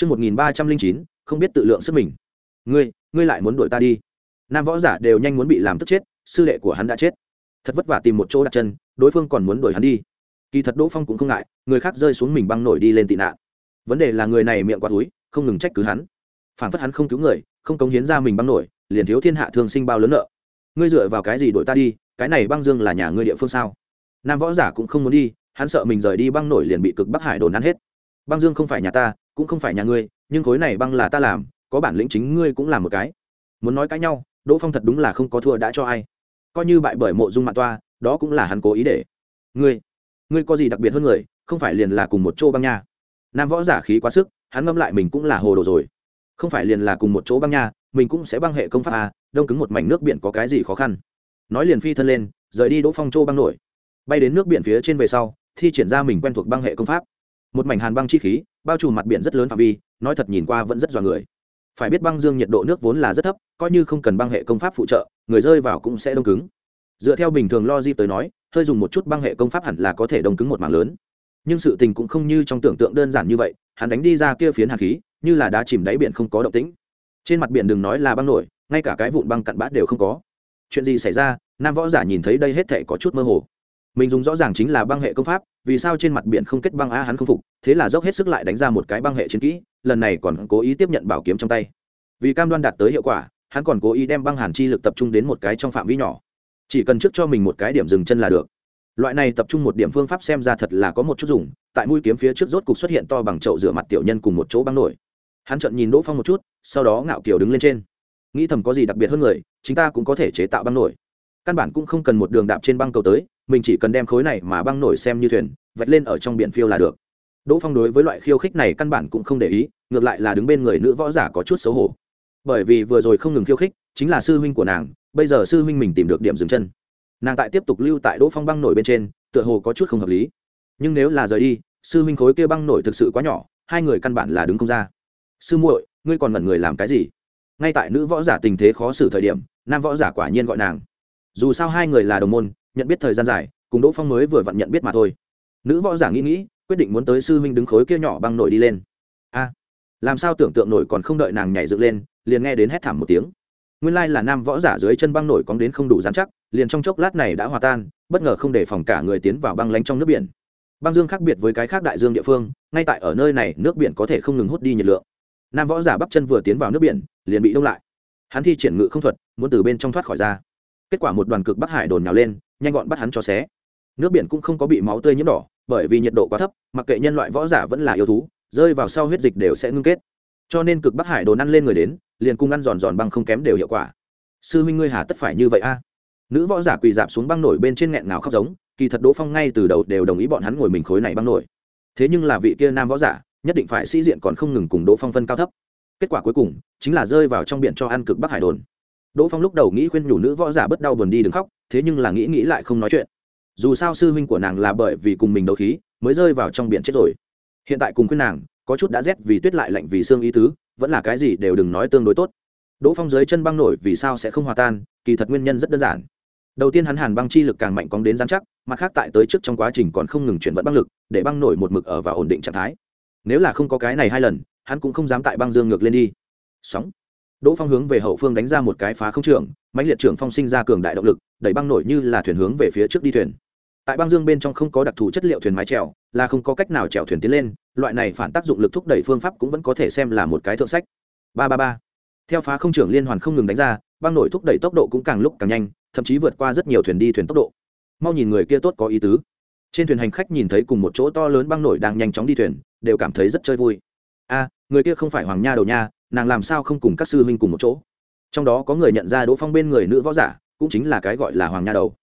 Chương 1309, không biết tự lượng sức mình. Ngươi, ngươi lại muốn đuổi ta đi. Nam võ giả đều nhanh muốn bị làm tức chết, sư đệ của hắn đã chết. Thật vất vả tìm một chỗ đặt chân, đối phương còn muốn đuổi hắn đi. Kỳ thật Đỗ Phong cũng không ngại, người khác rơi xuống mình băng nổi đi lên tị nạn. Vấn đề là người này miệng quá túi, không ngừng trách cứ hắn. Phản phất hắn không cứu người, không cống hiến ra mình băng nổi, liền thiếu thiên hạ thương sinh bao lớn nợ. Ngươi dựa vào cái gì đuổi ta đi, cái này băng dương là nhà ngươi địa phương sao? Nam võ giả cũng không muốn đi, hắn sợ mình rời đi băng nổi liền bị cực Bắc Hải đồn ăn hết. Băng dương không phải nhà ta, cũng không phải nhà ngươi nhưng khối này băng là ta làm có bản lĩnh chính ngươi cũng làm một cái. Muốn nói cãi nhau đỗ phong thật đúng là không có thua đã cho ai. Coi như bại bởi mộ dung mạng toa đó cũng là hắn cố ý để. Ngươi ngươi có gì đặc biệt hơn người không phải liền là cùng một chỗ băng nha. Nam võ giả khí quá sức hắn ngâm lại mình cũng là hồ đồ rồi. Không phải liền là cùng một chỗ băng nha mình cũng sẽ băng hệ công pháp à, đông cứng một mảnh nước biển có cái gì khó khăn. Nói liền phi thân lên rời đi đỗ phong châu băng nổi. Bay đến nước biển phía trên về sau thi triển ra mình quen thuộc băng hệ công pháp một mảnh hàn băng chi khí, bao trùm mặt biển rất lớn phạm vi, nói thật nhìn qua vẫn rất dọa người. Phải biết băng dương nhiệt độ nước vốn là rất thấp, coi như không cần băng hệ công pháp phụ trợ, người rơi vào cũng sẽ đông cứng. Dựa theo bình thường lo di tới nói, hơi dùng một chút băng hệ công pháp hẳn là có thể đông cứng một mảng lớn. Nhưng sự tình cũng không như trong tưởng tượng đơn giản như vậy, hắn đánh đi ra kia phiến hạt khí, như là đá chìm đáy biển không có động tĩnh. Trên mặt biển đừng nói là băng nổi, ngay cả cái vụn băng cặn bát đều không có. Chuyện gì xảy ra, nam võ giả nhìn thấy đây hết thể có chút mơ hồ mình dùng rõ ràng chính là băng hệ công pháp, vì sao trên mặt biển không kết băng a hắn không phục, thế là dốc hết sức lại đánh ra một cái băng hệ chiến kỹ, lần này còn cố ý tiếp nhận bảo kiếm trong tay. Vì cam đoan đạt tới hiệu quả, hắn còn cố ý đem băng hàn chi lực tập trung đến một cái trong phạm vi nhỏ. Chỉ cần trước cho mình một cái điểm dừng chân là được. Loại này tập trung một điểm phương pháp xem ra thật là có một chút dùng, tại mũi kiếm phía trước rốt cục xuất hiện to bằng chậu rửa mặt tiểu nhân cùng một chỗ băng nổi. Hắn trận nhìn đỗ phong một chút, sau đó ngạo kiều đứng lên trên. Nghĩ thầm có gì đặc biệt hơn người chúng ta cũng có thể chế tạo băng nổi. Căn bản cũng không cần một đường đạp trên băng cầu tới mình chỉ cần đem khối này mà băng nổi xem như thuyền, vạch lên ở trong biển phiêu là được. Đỗ phong đối với loại khiêu khích này căn bản cũng không để ý, ngược lại là đứng bên người nữ võ giả có chút xấu hổ. Bởi vì vừa rồi không ngừng khiêu khích, chính là sư huynh của nàng, bây giờ sư huynh mình tìm được điểm dừng chân. Nàng tại tiếp tục lưu tại đỗ phong băng nổi bên trên, tựa hồ có chút không hợp lý. Nhưng nếu là rời đi, sư huynh khối kia băng nổi thực sự quá nhỏ, hai người căn bản là đứng không ra. Sư muội, ngươi còn ngẩn người làm cái gì? Ngay tại nữ võ giả tình thế khó xử thời điểm, nam võ giả quả nhiên gọi nàng. Dù sao hai người là đồng môn nhận biết thời gian dài, cùng đỗ phong mới vừa vặn nhận biết mà thôi. Nữ võ giả nghĩ nghĩ, quyết định muốn tới sư huynh đứng khối kia nhỏ băng nổi đi lên. A, làm sao tưởng tượng nổi còn không đợi nàng nhảy dựng lên, liền nghe đến hét thảm một tiếng. Nguyên lai là nam võ giả dưới chân băng nổi cóng đến không đủ dán chắc, liền trong chốc lát này đã hòa tan, bất ngờ không để phòng cả người tiến vào băng lánh trong nước biển. Băng dương khác biệt với cái khác đại dương địa phương, ngay tại ở nơi này, nước biển có thể không ngừng hút đi nhiệt lượng. Nam võ giả bắp chân vừa tiến vào nước biển, liền bị đông lại. Hắn thi triển ngự không thuật, muốn từ bên trong thoát khỏi ra kết quả một đoàn cực bắc hải đồn nhào lên, nhanh gọn bắt hắn cho xé. Nước biển cũng không có bị máu tươi nhiễm đỏ, bởi vì nhiệt độ quá thấp, mặc kệ nhân loại võ giả vẫn là yêu thú, rơi vào sau huyết dịch đều sẽ ngưng kết. Cho nên cực bắc hải đồn ăn lên người đến, liền cung ăn giòn giòn băng không kém đều hiệu quả. Sư huynh ngươi hà tất phải như vậy a? Nữ võ giả quỳ dạp xuống băng nổi bên trên nghẹn ngào khóc giống, kỳ thật đỗ phong ngay từ đầu đều đồng ý bọn hắn ngồi mình khối này băng nổi. Thế nhưng là vị kia nam võ giả, nhất định phải sĩ diện còn không ngừng cùng đỗ phong phân cao thấp. Kết quả cuối cùng, chính là rơi vào trong biển cho ăn cực bắc hải đồn đỗ phong lúc đầu nghĩ khuyên nhủ nữ võ giả bất đau buồn đi đừng khóc, thế nhưng là nghĩ nghĩ lại không nói chuyện. Dù sao sư huynh của nàng là bởi vì cùng mình đấu khí, mới rơi vào trong biển chết rồi. Hiện tại cùng khuyên nàng, có chút đã rét vì tuyết lại lạnh vì xương ý tứ, vẫn là cái gì đều đừng nói tương đối tốt. Đỗ phong dưới chân băng nổi vì sao sẽ không hòa tan, kỳ thật nguyên nhân rất đơn giản. Đầu tiên hắn hàn băng chi lực càng mạnh cóng đến dán chắc, mặt khác tại tới trước trong quá trình còn không ngừng chuyển vận băng lực, để băng nổi một mực ở vào ổn định trạng thái. Nếu là không có cái này hai lần, hắn cũng không dám tại băng dương ngược lên đi. Sóng đỗ phong hướng về hậu phương đánh ra một cái phá không trường, mãnh liệt trưởng phong sinh ra cường đại động lực đẩy băng nổi như là thuyền hướng về phía trước đi thuyền. Tại băng dương bên trong không có đặc thù chất liệu thuyền mái trèo là không có cách nào trèo thuyền tiến lên loại này phản tác dụng lực thúc đẩy phương pháp cũng vẫn có thể xem là một cái thượng sách. Ba ba ba. Theo phá không trưởng liên hoàn không ngừng đánh ra băng nổi thúc đẩy tốc độ cũng càng lúc càng nhanh thậm chí vượt qua rất nhiều thuyền đi thuyền tốc độ. Mau nhìn người kia tốt có ý tứ. Trên thuyền hành khách nhìn thấy cùng một chỗ to lớn băng nổi đang nhanh chóng đi thuyền đều cảm thấy rất chơi vui. A người kia không phải hoàng nha đầu nha nàng làm sao không cùng các sư huynh cùng một chỗ? Trong đó có người nhận ra đỗ phong bên người nữ võ giả, cũng chính là cái gọi là hoàng nha đầu.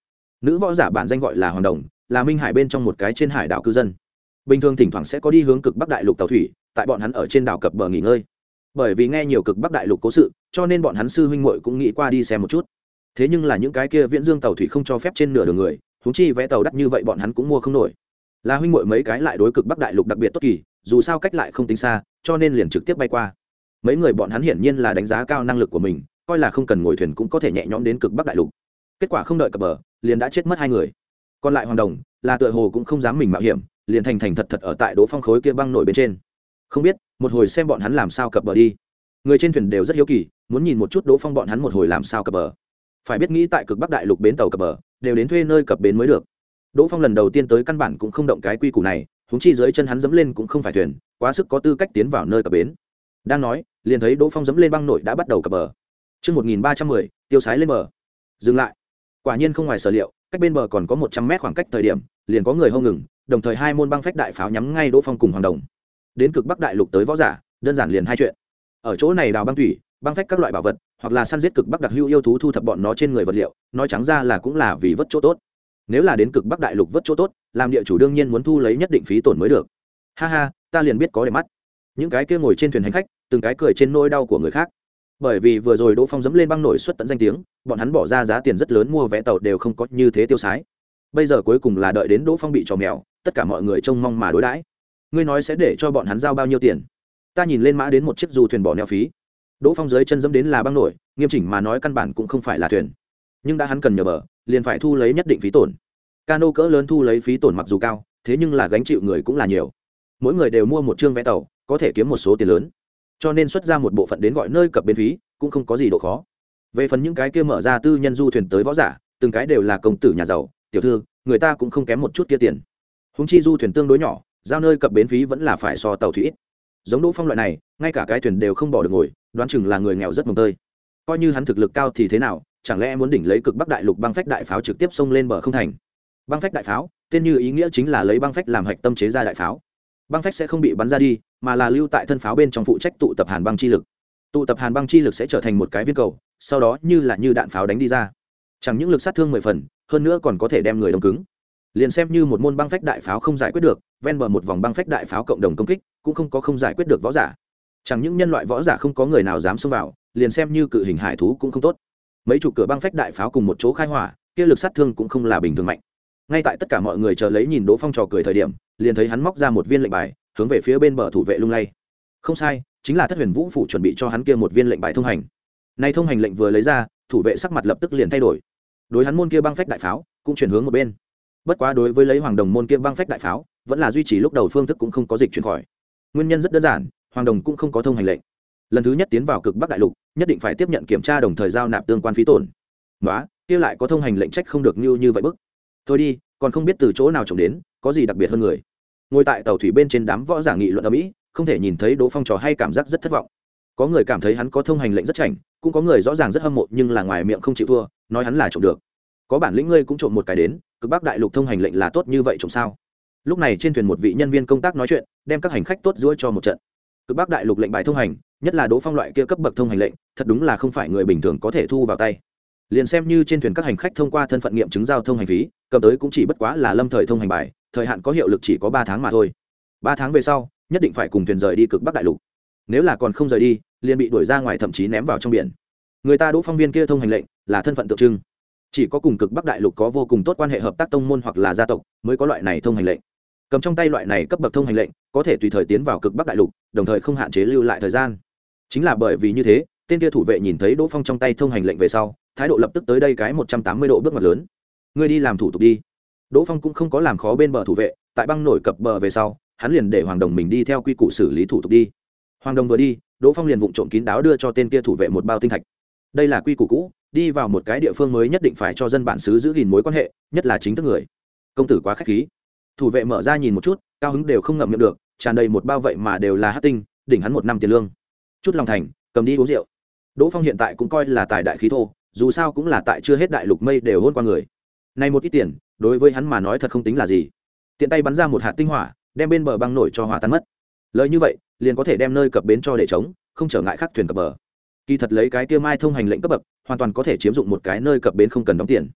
Nữ võ giả bản danh gọi là hoàng đồng, là minh hải bên trong một cái trên hải đảo cư dân. Bình thường thỉnh thoảng sẽ có đi hướng cực bắc đại lục tàu thủy, tại bọn hắn ở trên đảo cập bờ nghỉ ngơi. Bởi vì nghe nhiều cực bắc đại lục cố sự, cho nên bọn hắn sư huynh muội cũng nghĩ qua đi xem một chút. Thế nhưng là những cái kia viễn dương tàu thủy không cho phép trên nửa đường người húng chi vé tàu đắt như vậy bọn hắn cũng mua không nổi. Là huynh muội mấy cái lại đối cực bắc đại lục đặc biệt tốt kỳ, dù sao cách lại không tính xa, cho nên liền trực tiếp bay qua mấy người bọn hắn hiển nhiên là đánh giá cao năng lực của mình, coi là không cần ngồi thuyền cũng có thể nhẹ nhõm đến cực bắc đại lục. Kết quả không đợi cập bờ, liền đã chết mất hai người. Còn lại hoàng đồng, là tựa hồ cũng không dám mình mạo hiểm, liền thành thành thật thật ở tại đỗ phong khối kia băng nổi bên trên. Không biết, một hồi xem bọn hắn làm sao cập bờ đi. Người trên thuyền đều rất hiếu kỳ, muốn nhìn một chút đỗ phong bọn hắn một hồi làm sao cập bờ. Phải biết nghĩ tại cực bắc đại lục bến tàu cập bờ, đều đến thuê nơi cập bến mới được. Đỗ phong lần đầu tiên tới căn bản cũng không động cái quy củ này húng chi dưới chân hắn dẫm lên cũng không phải thuyền, quá sức có tư cách tiến vào nơi cập bến. Đang nói liền thấy đỗ phong dẫm lên băng nổi đã bắt đầu cập bờ Trước 1310, tiêu sái lên bờ. Dừng lại. Quả nhiên không ngoài sở liệu, cách bên bờ còn có một trăm mét khoảng cách thời điểm, liền có người hô ngừng, đồng thời hai môn băng phách đại pháo nhắm ngay Đỗ Phong cùng Hoàng Đồng. Đến cực Bắc đại lục tới võ giả, đơn giản liền hai chuyện. Ở chỗ này đào băng thủy, băng phách các loại bảo vật, hoặc là săn giết cực Bắc đặc hữu yêu thú thu thập bọn nó trên người vật liệu, nói trắng ra là cũng là vì vớt chỗ tốt. Nếu là đến cực Bắc đại lục vớt chỗ tốt, làm địa chủ đương nhiên muốn thu lấy nhất định phí tổn mới được. Ha ha, ta liền biết có để mắt. Những cái kia ngồi trên thuyền hành khách, từng cái cười trên nỗi đau của người khác. Bởi vì vừa rồi đỗ phong dẫm lên băng nổi xuất tận danh tiếng bọn hắn bỏ ra giá tiền rất lớn mua vé tàu đều không có như thế tiêu sái. Bây giờ cuối cùng là đợi đến đỗ phong bị trò mèo tất cả mọi người trông mong mà đối đãi. Ngươi nói sẽ để cho bọn hắn giao bao nhiêu tiền? Ta nhìn lên mã đến một chiếc dù thuyền bỏ neo phí. Đỗ phong dưới chân dẫm đến là băng nổi nghiêm chỉnh mà nói căn bản cũng không phải là thuyền. Nhưng đã hắn cần nhờ bờ liền phải thu lấy nhất định phí tổn. Cano cỡ lớn thu lấy phí tổn mặc dù cao thế nhưng là gánh chịu người cũng là nhiều. Mỗi người đều mua một chương vé tàu có thể kiếm một số tiền lớn. Cho nên xuất ra một bộ phận đến gọi nơi cập bến phí, cũng không có gì độ khó. Về phần những cái kia mở ra tư nhân du thuyền tới võ giả, từng cái đều là công tử nhà giàu, tiểu thư, người ta cũng không kém một chút kia tiền. Húng chi du thuyền tương đối nhỏ, giao nơi cập bến phí vẫn là phải so tàu thủy ít. Giống đỗ phong loại này, ngay cả cái thuyền đều không bỏ được ngồi, đoán chừng là người nghèo rất mồng tơi. Coi như hắn thực lực cao thì thế nào, chẳng lẽ muốn đỉnh lấy cực bắc đại lục băng phách đại pháo trực tiếp xông lên bờ không thành? Băng phách đại pháo, tên như ý nghĩa chính là lấy băng phách làm hạch tâm chế ra đại pháo băng phách sẽ không bị bắn ra đi, mà là lưu tại thân pháo bên trong phụ trách tụ tập hàn băng chi lực. Tụ tập hàn băng chi lực sẽ trở thành một cái viên cầu, sau đó như là như đạn pháo đánh đi ra. Chẳng những lực sát thương mười phần, hơn nữa còn có thể đem người đông cứng. Liền xem như một môn băng phách đại pháo không giải quyết được, ven bờ một vòng băng phách đại pháo cộng đồng công kích, cũng không có không giải quyết được võ giả. Chẳng những nhân loại võ giả không có người nào dám xông vào, liền xem như cự hình hải thú cũng không tốt. Mấy chục cửa băng phách đại pháo cùng một chỗ khai hỏa, kia lực sát thương cũng không là bình thường mạnh. Ngay tại tất cả mọi người chờ lấy nhìn đỗ phong trò cười thời điểm liền thấy hắn móc ra một viên lệnh bài, hướng về phía bên bờ thủ vệ lung lay. Không sai, chính là thất huyền vũ phủ chuẩn bị cho hắn kia một viên lệnh bài thông hành. Nay thông hành lệnh vừa lấy ra, thủ vệ sắc mặt lập tức liền thay đổi. Đối hắn môn kia băng phách đại pháo, cũng chuyển hướng một bên. Bất quá đối với lấy hoàng đồng môn kia băng phách đại pháo, vẫn là duy trì lúc đầu phương thức cũng không có dịch chuyển khỏi. Nguyên nhân rất đơn giản, hoàng đồng cũng không có thông hành lệnh. Lần thứ nhất tiến vào cực bắc đại lục, nhất định phải tiếp nhận kiểm tra đồng thời giao nạp tương quan phí tổn. Nói kia lại có thông hành lệnh trách không được như như vậy bức. Thôi đi còn không biết từ chỗ nào trồng đến, có gì đặc biệt hơn người. Ngồi tại tàu thủy bên trên đám võ giả nghị luận ở mỹ, không thể nhìn thấy đỗ phong trò hay cảm giác rất thất vọng. Có người cảm thấy hắn có thông hành lệnh rất chảnh, cũng có người rõ ràng rất hâm mộ nhưng là ngoài miệng không chịu thua, nói hắn là trộm được. Có bản lĩnh ngươi cũng trộm một cái đến, cực bắc đại lục thông hành lệnh là tốt như vậy trộm sao? Lúc này trên thuyền một vị nhân viên công tác nói chuyện, đem các hành khách tốt giữa cho một trận. Cực bắc đại lục lệnh bài thông hành, nhất là đỗ phong loại kia cấp bậc thông hành lệnh, thật đúng là không phải người bình thường có thể thu vào tay liền xem như trên thuyền các hành khách thông qua thân phận nghiệm chứng giao thông hành phí, cầm tới cũng chỉ bất quá là lâm thời thông hành bài, thời hạn có hiệu lực chỉ có ba tháng mà thôi. Ba tháng về sau, nhất định phải cùng thuyền rời đi cực bắc đại lục. Nếu là còn không rời đi, liền bị đuổi ra ngoài thậm chí ném vào trong biển. Người ta đỗ phong viên kia thông hành lệnh, là thân phận tượng trưng. Chỉ có cùng cực bắc đại lục có vô cùng tốt quan hệ hợp tác tông môn hoặc là gia tộc, mới có loại này thông hành lệnh. Cầm trong tay loại này cấp bậc thông hành lệnh, có thể tùy thời tiến vào cực bắc đại lục, đồng thời không hạn chế lưu lại thời gian. Chính là bởi vì như thế tên kia thủ vệ nhìn thấy đỗ phong trong tay thông hành lệnh về sau, thái độ lập tức tới đây cái một trăm tám mươi độ bước ngoặt lớn. Ngươi đi làm thủ tục đi. Đỗ phong cũng không có làm khó bên bờ thủ vệ, tại băng nổi cập bờ về sau, hắn liền để hoàng đồng mình đi theo quy củ xử lý thủ tục đi. Hoàng đồng vừa đi, đỗ phong liền vụng trộm kín đáo đưa cho tên kia thủ vệ một bao tinh thạch. Đây là quy củ cũ, đi vào một cái địa phương mới nhất định phải cho dân bản xứ giữ gìn mối quan hệ, nhất là chính thức người. Công tử quá k h á c h khí. Thủ vệ mở ra nhìn một chút, cao hứng đều không ngậm miệng được, tràn đầy một bao vậy mà đều là hát tinh, đỉnh hắn một năm tiền lương. Chút lòng thành, cầm đi uống rượu đỗ phong hiện tại cũng coi là tài đại khí thô dù sao cũng là tại chưa hết đại lục mây đều hôn qua người. Nay một ít tiền đối với hắn mà nói thật không tính là gì. Tiện tay bắn ra một hạt tinh hỏa đem bên bờ băng nổi cho hỏa tan mất. Lời như vậy liền có thể đem nơi cập bến cho để trống, không trở ngại khác thuyền cập bờ. Kỳ thật lấy cái kia mai thông hành lệnh cấp bậc hoàn toàn có thể chiếm dụng một cái nơi cập bến không cần đóng tiền.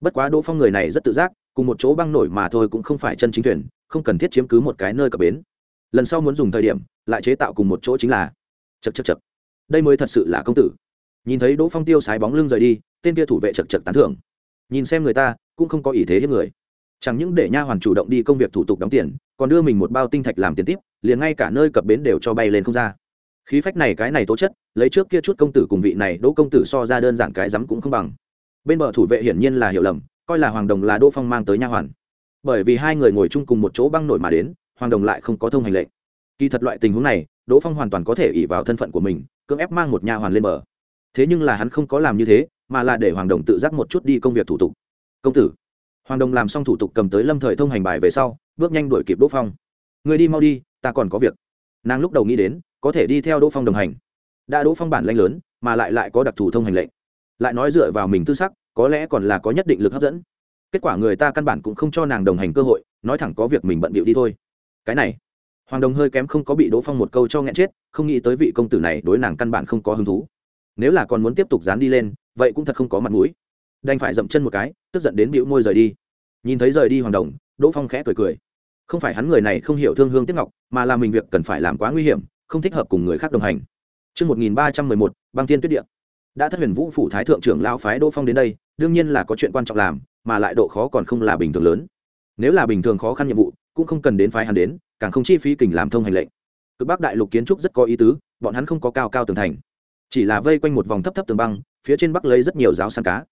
Bất quá đỗ phong người này rất tự giác cùng một chỗ băng nổi mà thôi cũng không phải chân chính thuyền không cần thiết chiếm cứ một cái nơi cập bến. Lần sau muốn dùng thời điểm lại chế tạo cùng một chỗ chính là chật chật chật đây mới thật sự là công tử. Nhìn thấy đỗ phong tiêu sái bóng lưng rời đi, tên kia thủ vệ chật chật tán thưởng. Nhìn xem người ta, cũng không có ý thế hiếp người. Chẳng những để nha hoàn chủ động đi công việc thủ tục đóng tiền, còn đưa mình một bao tinh thạch làm tiền tiếp, liền ngay cả nơi cập bến đều cho bay lên không ra. Khí phách này cái này tố chất, lấy trước kia chút công tử cùng vị này đỗ công tử so ra đơn giản cái rắm cũng không bằng. Bên bờ thủ vệ hiển nhiên là hiểu lầm, coi là hoàng đồng là đỗ phong mang tới nha hoàn. Bởi vì hai người ngồi chung cùng một chỗ băng nổi mà đến, hoàng đồng lại không có thông hành lệnh. Kỳ thật loại tình huống này, đỗ phong hoàn toàn có thể ỉ vào thân phận của mình cưỡng ép mang một nhà hoàn lên bờ. Thế nhưng là hắn không có làm như thế, mà là để hoàng đồng tự giác một chút đi công việc thủ tục. Công tử. Hoàng đồng làm xong thủ tục cầm tới lâm thời thông hành bài về sau, bước nhanh đuổi kịp đỗ phong. Người đi mau đi, ta còn có việc. Nàng lúc đầu nghĩ đến, có thể đi theo đỗ phong đồng hành. Đã đỗ phong bản lanh lớn, mà lại lại có đặc thù thông hành lệnh. Lại nói dựa vào mình tư sắc, có lẽ còn là có nhất định lực hấp dẫn. Kết quả người ta căn bản cũng không cho nàng đồng hành cơ hội, nói thẳng có việc mình bận bịu đi thôi. Cái này hoàng đồng hơi kém không có bị đỗ phong một câu cho nghẹn chết không nghĩ tới vị công tử này đối nàng căn bản không có hứng thú. Nếu là còn muốn tiếp tục dán đi lên vậy cũng thật không có mặt mũi. Đành phải dậm chân một cái tức giận đến bịu môi rời đi. Nhìn thấy rời đi hoàng đồng đỗ phong khẽ cười cười. Không phải hắn người này không hiểu thương hương tiếp ngọc mà là mình việc cần phải làm quá nguy hiểm không thích hợp cùng người khác đồng hành. Trước 1311, băng thiên tuyết địa. Đã thất huyền vũ phủ thái thượng trưởng lao phái Đỗ Phong đến đây, đương nhiên là có chuyện quan trọng làm, mà lại độ khó còn không là bình thường lớn. Nếu là bình thường khó khăn nhiệm vụ, cũng không cần đến phái hắn đến, càng không chi phí kình làm thông hành lệnh. Cực Bắc đại lục kiến trúc rất có ý tứ, bọn hắn không có cao cao tường thành, chỉ là vây quanh một vòng thấp thấp tường băng, phía trên bắc lấy rất nhiều giáo săn cá.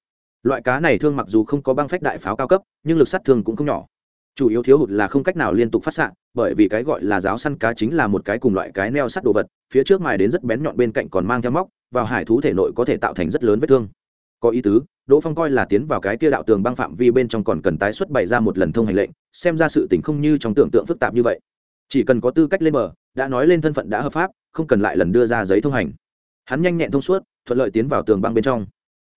Loại cá này thương mặc dù không có băng phách đại pháo cao cấp, nhưng lực sát thương cũng không nhỏ chủ yếu thiếu hụt là không cách nào liên tục phát xạ bởi vì cái gọi là giáo săn cá chính là một cái cùng loại cái neo sắt đồ vật phía trước mài đến rất bén nhọn bên cạnh còn mang theo móc vào hải thú thể nội có thể tạo thành rất lớn vết thương có ý tứ đỗ phong coi là tiến vào cái kia đạo tường băng phạm vi bên trong còn cần tái xuất bày ra một lần thông hành lệnh xem ra sự tình không như trong tưởng tượng phức tạp như vậy. Chỉ cần có tư cách lên bờ, đã nói lên thân phận đã hợp pháp, không cần lại lần đưa ra giấy thông hành. Hắn nhanh nhẹn thông suốt, thuận lợi tiến vào tường băng bên trong.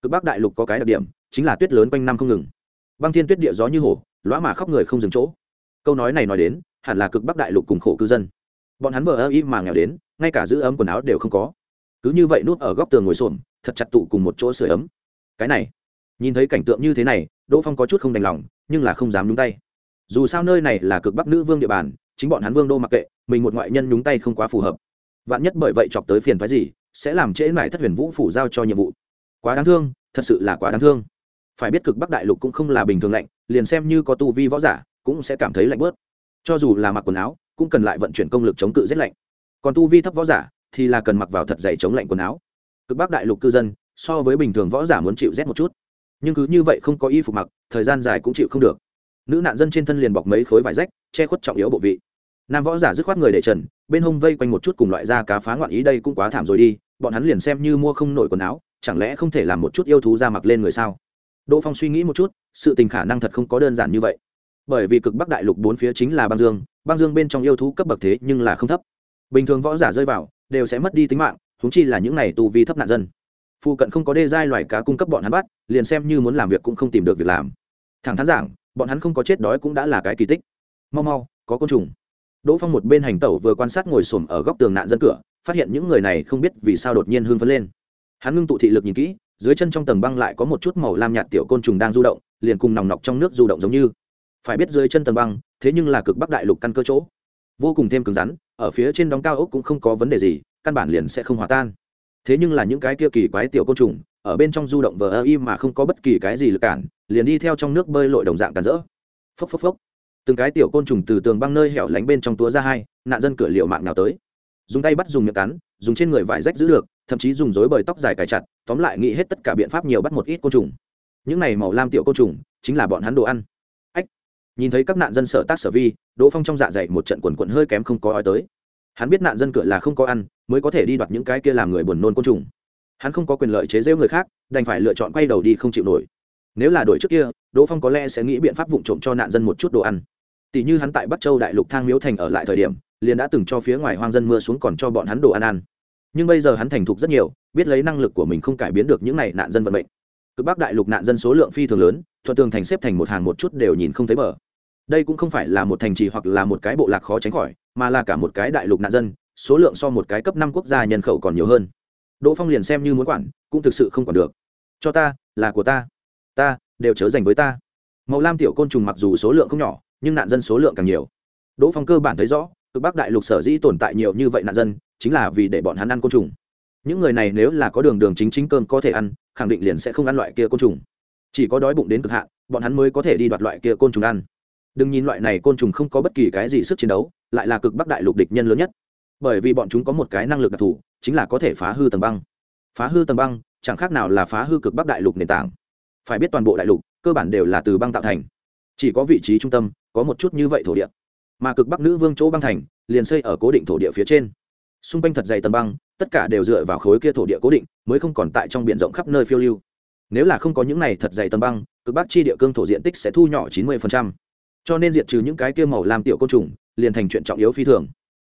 Cực bắc đại lục có cái đặc điểm, chính là tuyết lớn quanh năm không ngừng. Băng thiên tuyết địa gió như hổ, lõa mà khóc người không dừng chỗ. Câu nói này nói đến, hẳn là cực bắc đại lục cùng khổ cư dân. Bọn hắn vờ ơ y mà nghèo đến, ngay cả giữ ấm quần áo đều không có. Cứ như vậy núp ở góc tường ngồi xổm, thật chặt tụ cùng một chỗ sửa ấm. Cái này, nhìn thấy cảnh tượng như thế này, đỗ phong có chút không đành lòng, nhưng là không dám nhúng tay dù sao nơi này là cực bắc nữ vương địa bàn, chính bọn hắn vương đô mặc kệ, mình một ngoại nhân nhúng tay không quá phù hợp. Vạn nhất bởi vậy chọc tới phiền phái gì, sẽ làm trễ mãi thất huyền vũ phủ giao cho nhiệm vụ. Quá đáng thương, thật sự là quá đáng thương. Phải biết cực bắc đại lục cũng không là bình thường lạnh, liền xem như có tu vi võ giả, cũng sẽ cảm thấy lạnh bớt. Cho dù là mặc quần áo, cũng cần lại vận chuyển công lực chống cự rét lạnh. Còn tu vi thấp võ giả, thì là cần mặc vào thật dày chống lạnh quần áo. Cực bắc đại lục cư dân, so với bình thường võ giả muốn chịu rét một chút. Nhưng cứ như vậy không có y phục mặc, thời gian dài cũng chịu không được nữ nạn dân trên thân liền bọc mấy khối vải rách, che khuất trọng yếu bộ vị. Nam võ giả dứt khoát người để trần, bên hông vây quanh một chút cùng loại da cá phá ngoạn ý đây cũng quá thảm rồi đi, bọn hắn liền xem như mua không nổi quần áo, chẳng lẽ không thể làm một chút yêu thú ra mặc lên người sao? Đỗ phong suy nghĩ một chút, sự tình khả năng thật không có đơn giản như vậy. Bởi vì cực bắc đại lục bốn phía chính là băng dương băng dương bên trong yêu thú cấp bậc thế nhưng là không thấp. Bình thường võ giả rơi vào, đều sẽ mất đi tính mạng thúng chi là những này tu vi thấp nạn dân. Phụ cận không có đê giai loài cá cung cấp bọn hắn bắt, liền xem như muốn làm việc cũng không tìm được việc làm. Thẳng thắn giảng bọn hắn không có chết đói cũng đã là cái kỳ tích. Mau mau, có côn trùng. Đỗ phong một bên hành tẩu vừa quan sát ngồi xổm ở góc tường nạn dân cửa, phát hiện những người này không biết vì sao đột nhiên hưng phấn lên. Hắn ngưng tụ thị lực nhìn kỹ, dưới chân trong tầng băng lại có một chút màu lam nhạt tiểu côn trùng đang du động, liền cùng nòng nọc trong nước du động giống như. Phải biết dưới chân tầng băng, thế nhưng là cực bắc đại lục căn cơ chỗ. Vô cùng thêm cứng rắn, ở phía trên đóng cao ốc cũng không có vấn đề gì, căn bản liền sẽ không hòa tan. Thế nhưng là những cái kia kỳ quái tiểu côn trùng, ở bên trong du động vờ ơ im mà không có bất kỳ cái gì lực cản liền đi theo trong nước bơi lội đồng dạng cản rỡ. Phốc phốc phốc. Từng cái tiểu côn trùng từ tường băng nơi hẻo lánh bên trong túa ra hai, nạn dân cửa liệu mạng nào tới. Dùng tay bắt dùng miệng cắn, dùng trên người vải rách giữ được, thậm chí dùng dối bời tóc dài cài chặt, tóm lại nghĩ hết tất cả biện pháp nhiều bắt một ít côn trùng. Những này màu lam tiểu côn trùng, chính là bọn hắn đồ ăn. Ách. Nhìn thấy các nạn dân sở tác sở vi, đỗ phong trong dạ dày một trận quần quận hơi kém không có ói tới. Hắn biết nạn dân cửa là không có ăn, mới có thể đi đoạt những cái kia làm người buồn nôn côn trùng. Hắn không có quyền lợi chế rêu người khác, đành phải lựa chọn quay đầu đi không chịu nổi nếu là đổi trước kia, đỗ phong có lẽ sẽ nghĩ biện pháp vụ trộm cho nạn dân một chút đồ ăn. Tỷ như hắn tại bắc châu đại lục thang miếu thành ở lại thời điểm, liền đã từng cho phía ngoài hoang dân mưa xuống còn cho bọn hắn đồ ăn ăn. Nhưng bây giờ hắn thành thục rất nhiều, biết lấy năng lực của mình không cải biến được những này nạn dân vận mệnh. Cực bắc đại lục nạn dân số lượng phi thường lớn, thuận tường thành xếp thành một hàng một chút đều nhìn không thấy bờ. Đây cũng không phải là một thành trì hoặc là một cái bộ lạc khó tránh khỏi, mà là cả một cái đại lục nạn dân, số lượng so một cái cấp năm quốc gia nhân khẩu còn nhiều hơn. Đỗ phong liền xem như muốn quản, cũng thực sự không quản được. Cho ta, là của ta ta đều chớ dành với ta. Màu lam tiểu côn trùng mặc dù số lượng không nhỏ, nhưng nạn dân số lượng càng nhiều. Đỗ phong cơ bản thấy rõ, cực bắc đại lục sở dĩ tồn tại nhiều như vậy nạn dân, chính là vì để bọn hắn ăn côn trùng. Những người này nếu là có đường đường chính chính cơm có thể ăn, khẳng định liền sẽ không ăn loại kia côn trùng. Chỉ có đói bụng đến cực hạn, bọn hắn mới có thể đi đoạt loại kia côn trùng ăn. Đừng nhìn loại này côn trùng không có bất kỳ cái gì sức chiến đấu, lại là cực bắc đại lục địch nhân lớn nhất. Bởi vì bọn chúng có một cái năng lực đặc thù, chính là có thể phá hư tầng băng. Phá hư tầng băng, chẳng khác nào là phá hư cực bắc đại lục nền tảng phải biết toàn bộ đại lục, cơ bản đều là từ băng tạo thành. Chỉ có vị trí trung tâm, có một chút như vậy thổ địa. Mà cực bắc nữ vương chỗ băng thành, liền xây ở cố định thổ địa phía trên. Xung quanh thật dày tầng băng, tất cả đều dựa vào khối kia thổ địa cố định, mới không còn tại trong b i ể n rộng khắp nơi phiêu lưu. Nếu là không có những này thật dày tầng băng, cực bắc chi địa cương thổ diện tích sẽ thu nhỏ chín mươi cho nên diệt trừ những cái kia màu làm tiểu côn trùng, liền thành chuyện trọng yếu phi thường.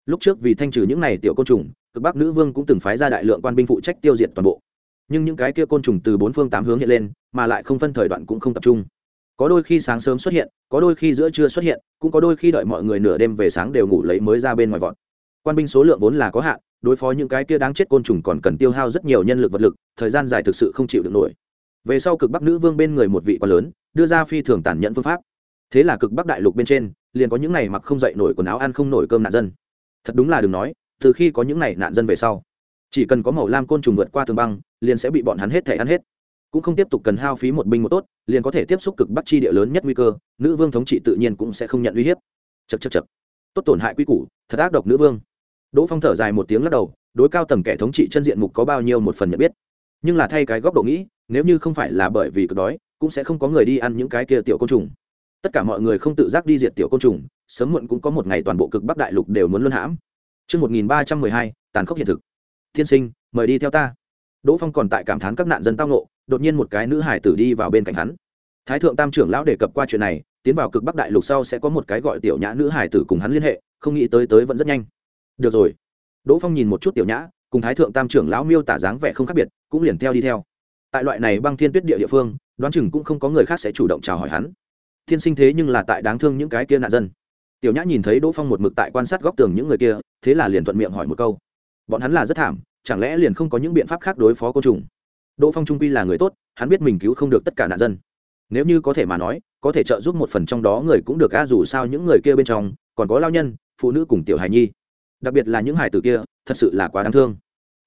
Lúc trước vì thanh trừ những này tiểu côn trùng, cực bắc nữ vương cũng từng phái ra đại lượng quan binh phụ trách tiêu diệt toàn bộ nhưng những cái kia côn trùng từ bốn phương tám hướng hiện lên, mà lại không phân thời đoạn cũng không tập trung. Có đôi khi sáng sớm xuất hiện, có đôi khi giữa trưa xuất hiện, cũng có đôi khi đợi mọi người nửa đêm về sáng đều ngủ lấy mới ra bên ngoài vọt. Quan binh số lượng vốn là có hạn, đối phó những cái kia đáng chết côn trùng còn cần tiêu hao rất nhiều nhân lực vật lực, thời gian dài thực sự không chịu được nổi. Về sau cực bắc nữ vương bên người một vị quan lớn, đưa ra phi thường tàn nhẫn phương pháp. Thế là cực bắc đại lục bên trên, liền có những này mặc không dậy nổi quần áo ăn không nổi cơm nạn dân. Thật đúng là đừng nói, từ khi có những này nạn dân về sau chỉ cần có màu lam côn trùng vượt qua tường băng liền sẽ bị bọn hắn hết thể ăn hết. Cũng không tiếp tục cần hao phí một binh một tốt liền có thể tiếp xúc cực bắc chi địa lớn nhất nguy cơ nữ vương thống trị tự nhiên cũng sẽ không nhận uy hiếp. Chật chật chật tốt tổn hại quy củ thật ác độc nữ vương. Đỗ phong thở dài một tiếng lắc đầu đối cao tầng kẻ thống trị chân diện mục có bao nhiêu một phần nhận biết. Nhưng là thay cái góc độ nghĩ nếu như không phải là bởi vì cực đói cũng sẽ không có người đi ăn những cái kia tiểu côn trùng. Tất cả mọi người không tự giác đi diệt tiểu côn trùng sớm muộn cũng có một ngày toàn bộ cực bắc đại lục đều muốn luân hãm. Trước 1312, tàn khốc hiện thực. Thiên sinh, mời đi theo ta. Đỗ Phong còn tại cảm thán các nạn dân tao ngộ, đột nhiên một cái nữ hải tử đi vào bên cạnh hắn. Thái thượng tam trưởng lão đề cập qua chuyện này, tiến vào cực bắc đại lục sau sẽ có một cái gọi tiểu nhã nữ hải tử cùng hắn liên hệ, không nghĩ tới tới vẫn rất nhanh. Được rồi. Đỗ Phong nhìn một chút tiểu nhã, cùng Thái thượng tam trưởng lão miêu tả dáng vẻ không khác biệt, cũng liền theo đi theo. Tại loại này băng thiên tuyết địa địa phương, đoán chừng cũng không có người khác sẽ chủ động chào hỏi hắn. Thiên sinh thế nhưng là tại đáng thương những cái kia nạn dân. Tiểu Nhã nhìn thấy Đỗ Phong một mực tại quan sát góc tường những người kia, thế là liền thuận miệng hỏi một câu. Bọn hắn là rất thảm, chẳng lẽ liền không có những biện pháp khác đối phó côn trùng? Đỗ Phong trung quy là người tốt, hắn biết mình cứu không được tất cả nạn dân. Nếu như có thể mà nói, có thể trợ giúp một phần trong đó người cũng được a dù sao những người kia bên trong còn có lao nhân, phụ nữ cùng tiểu hài nhi. Đặc biệt là những hài tử kia, thật sự là quá đáng thương.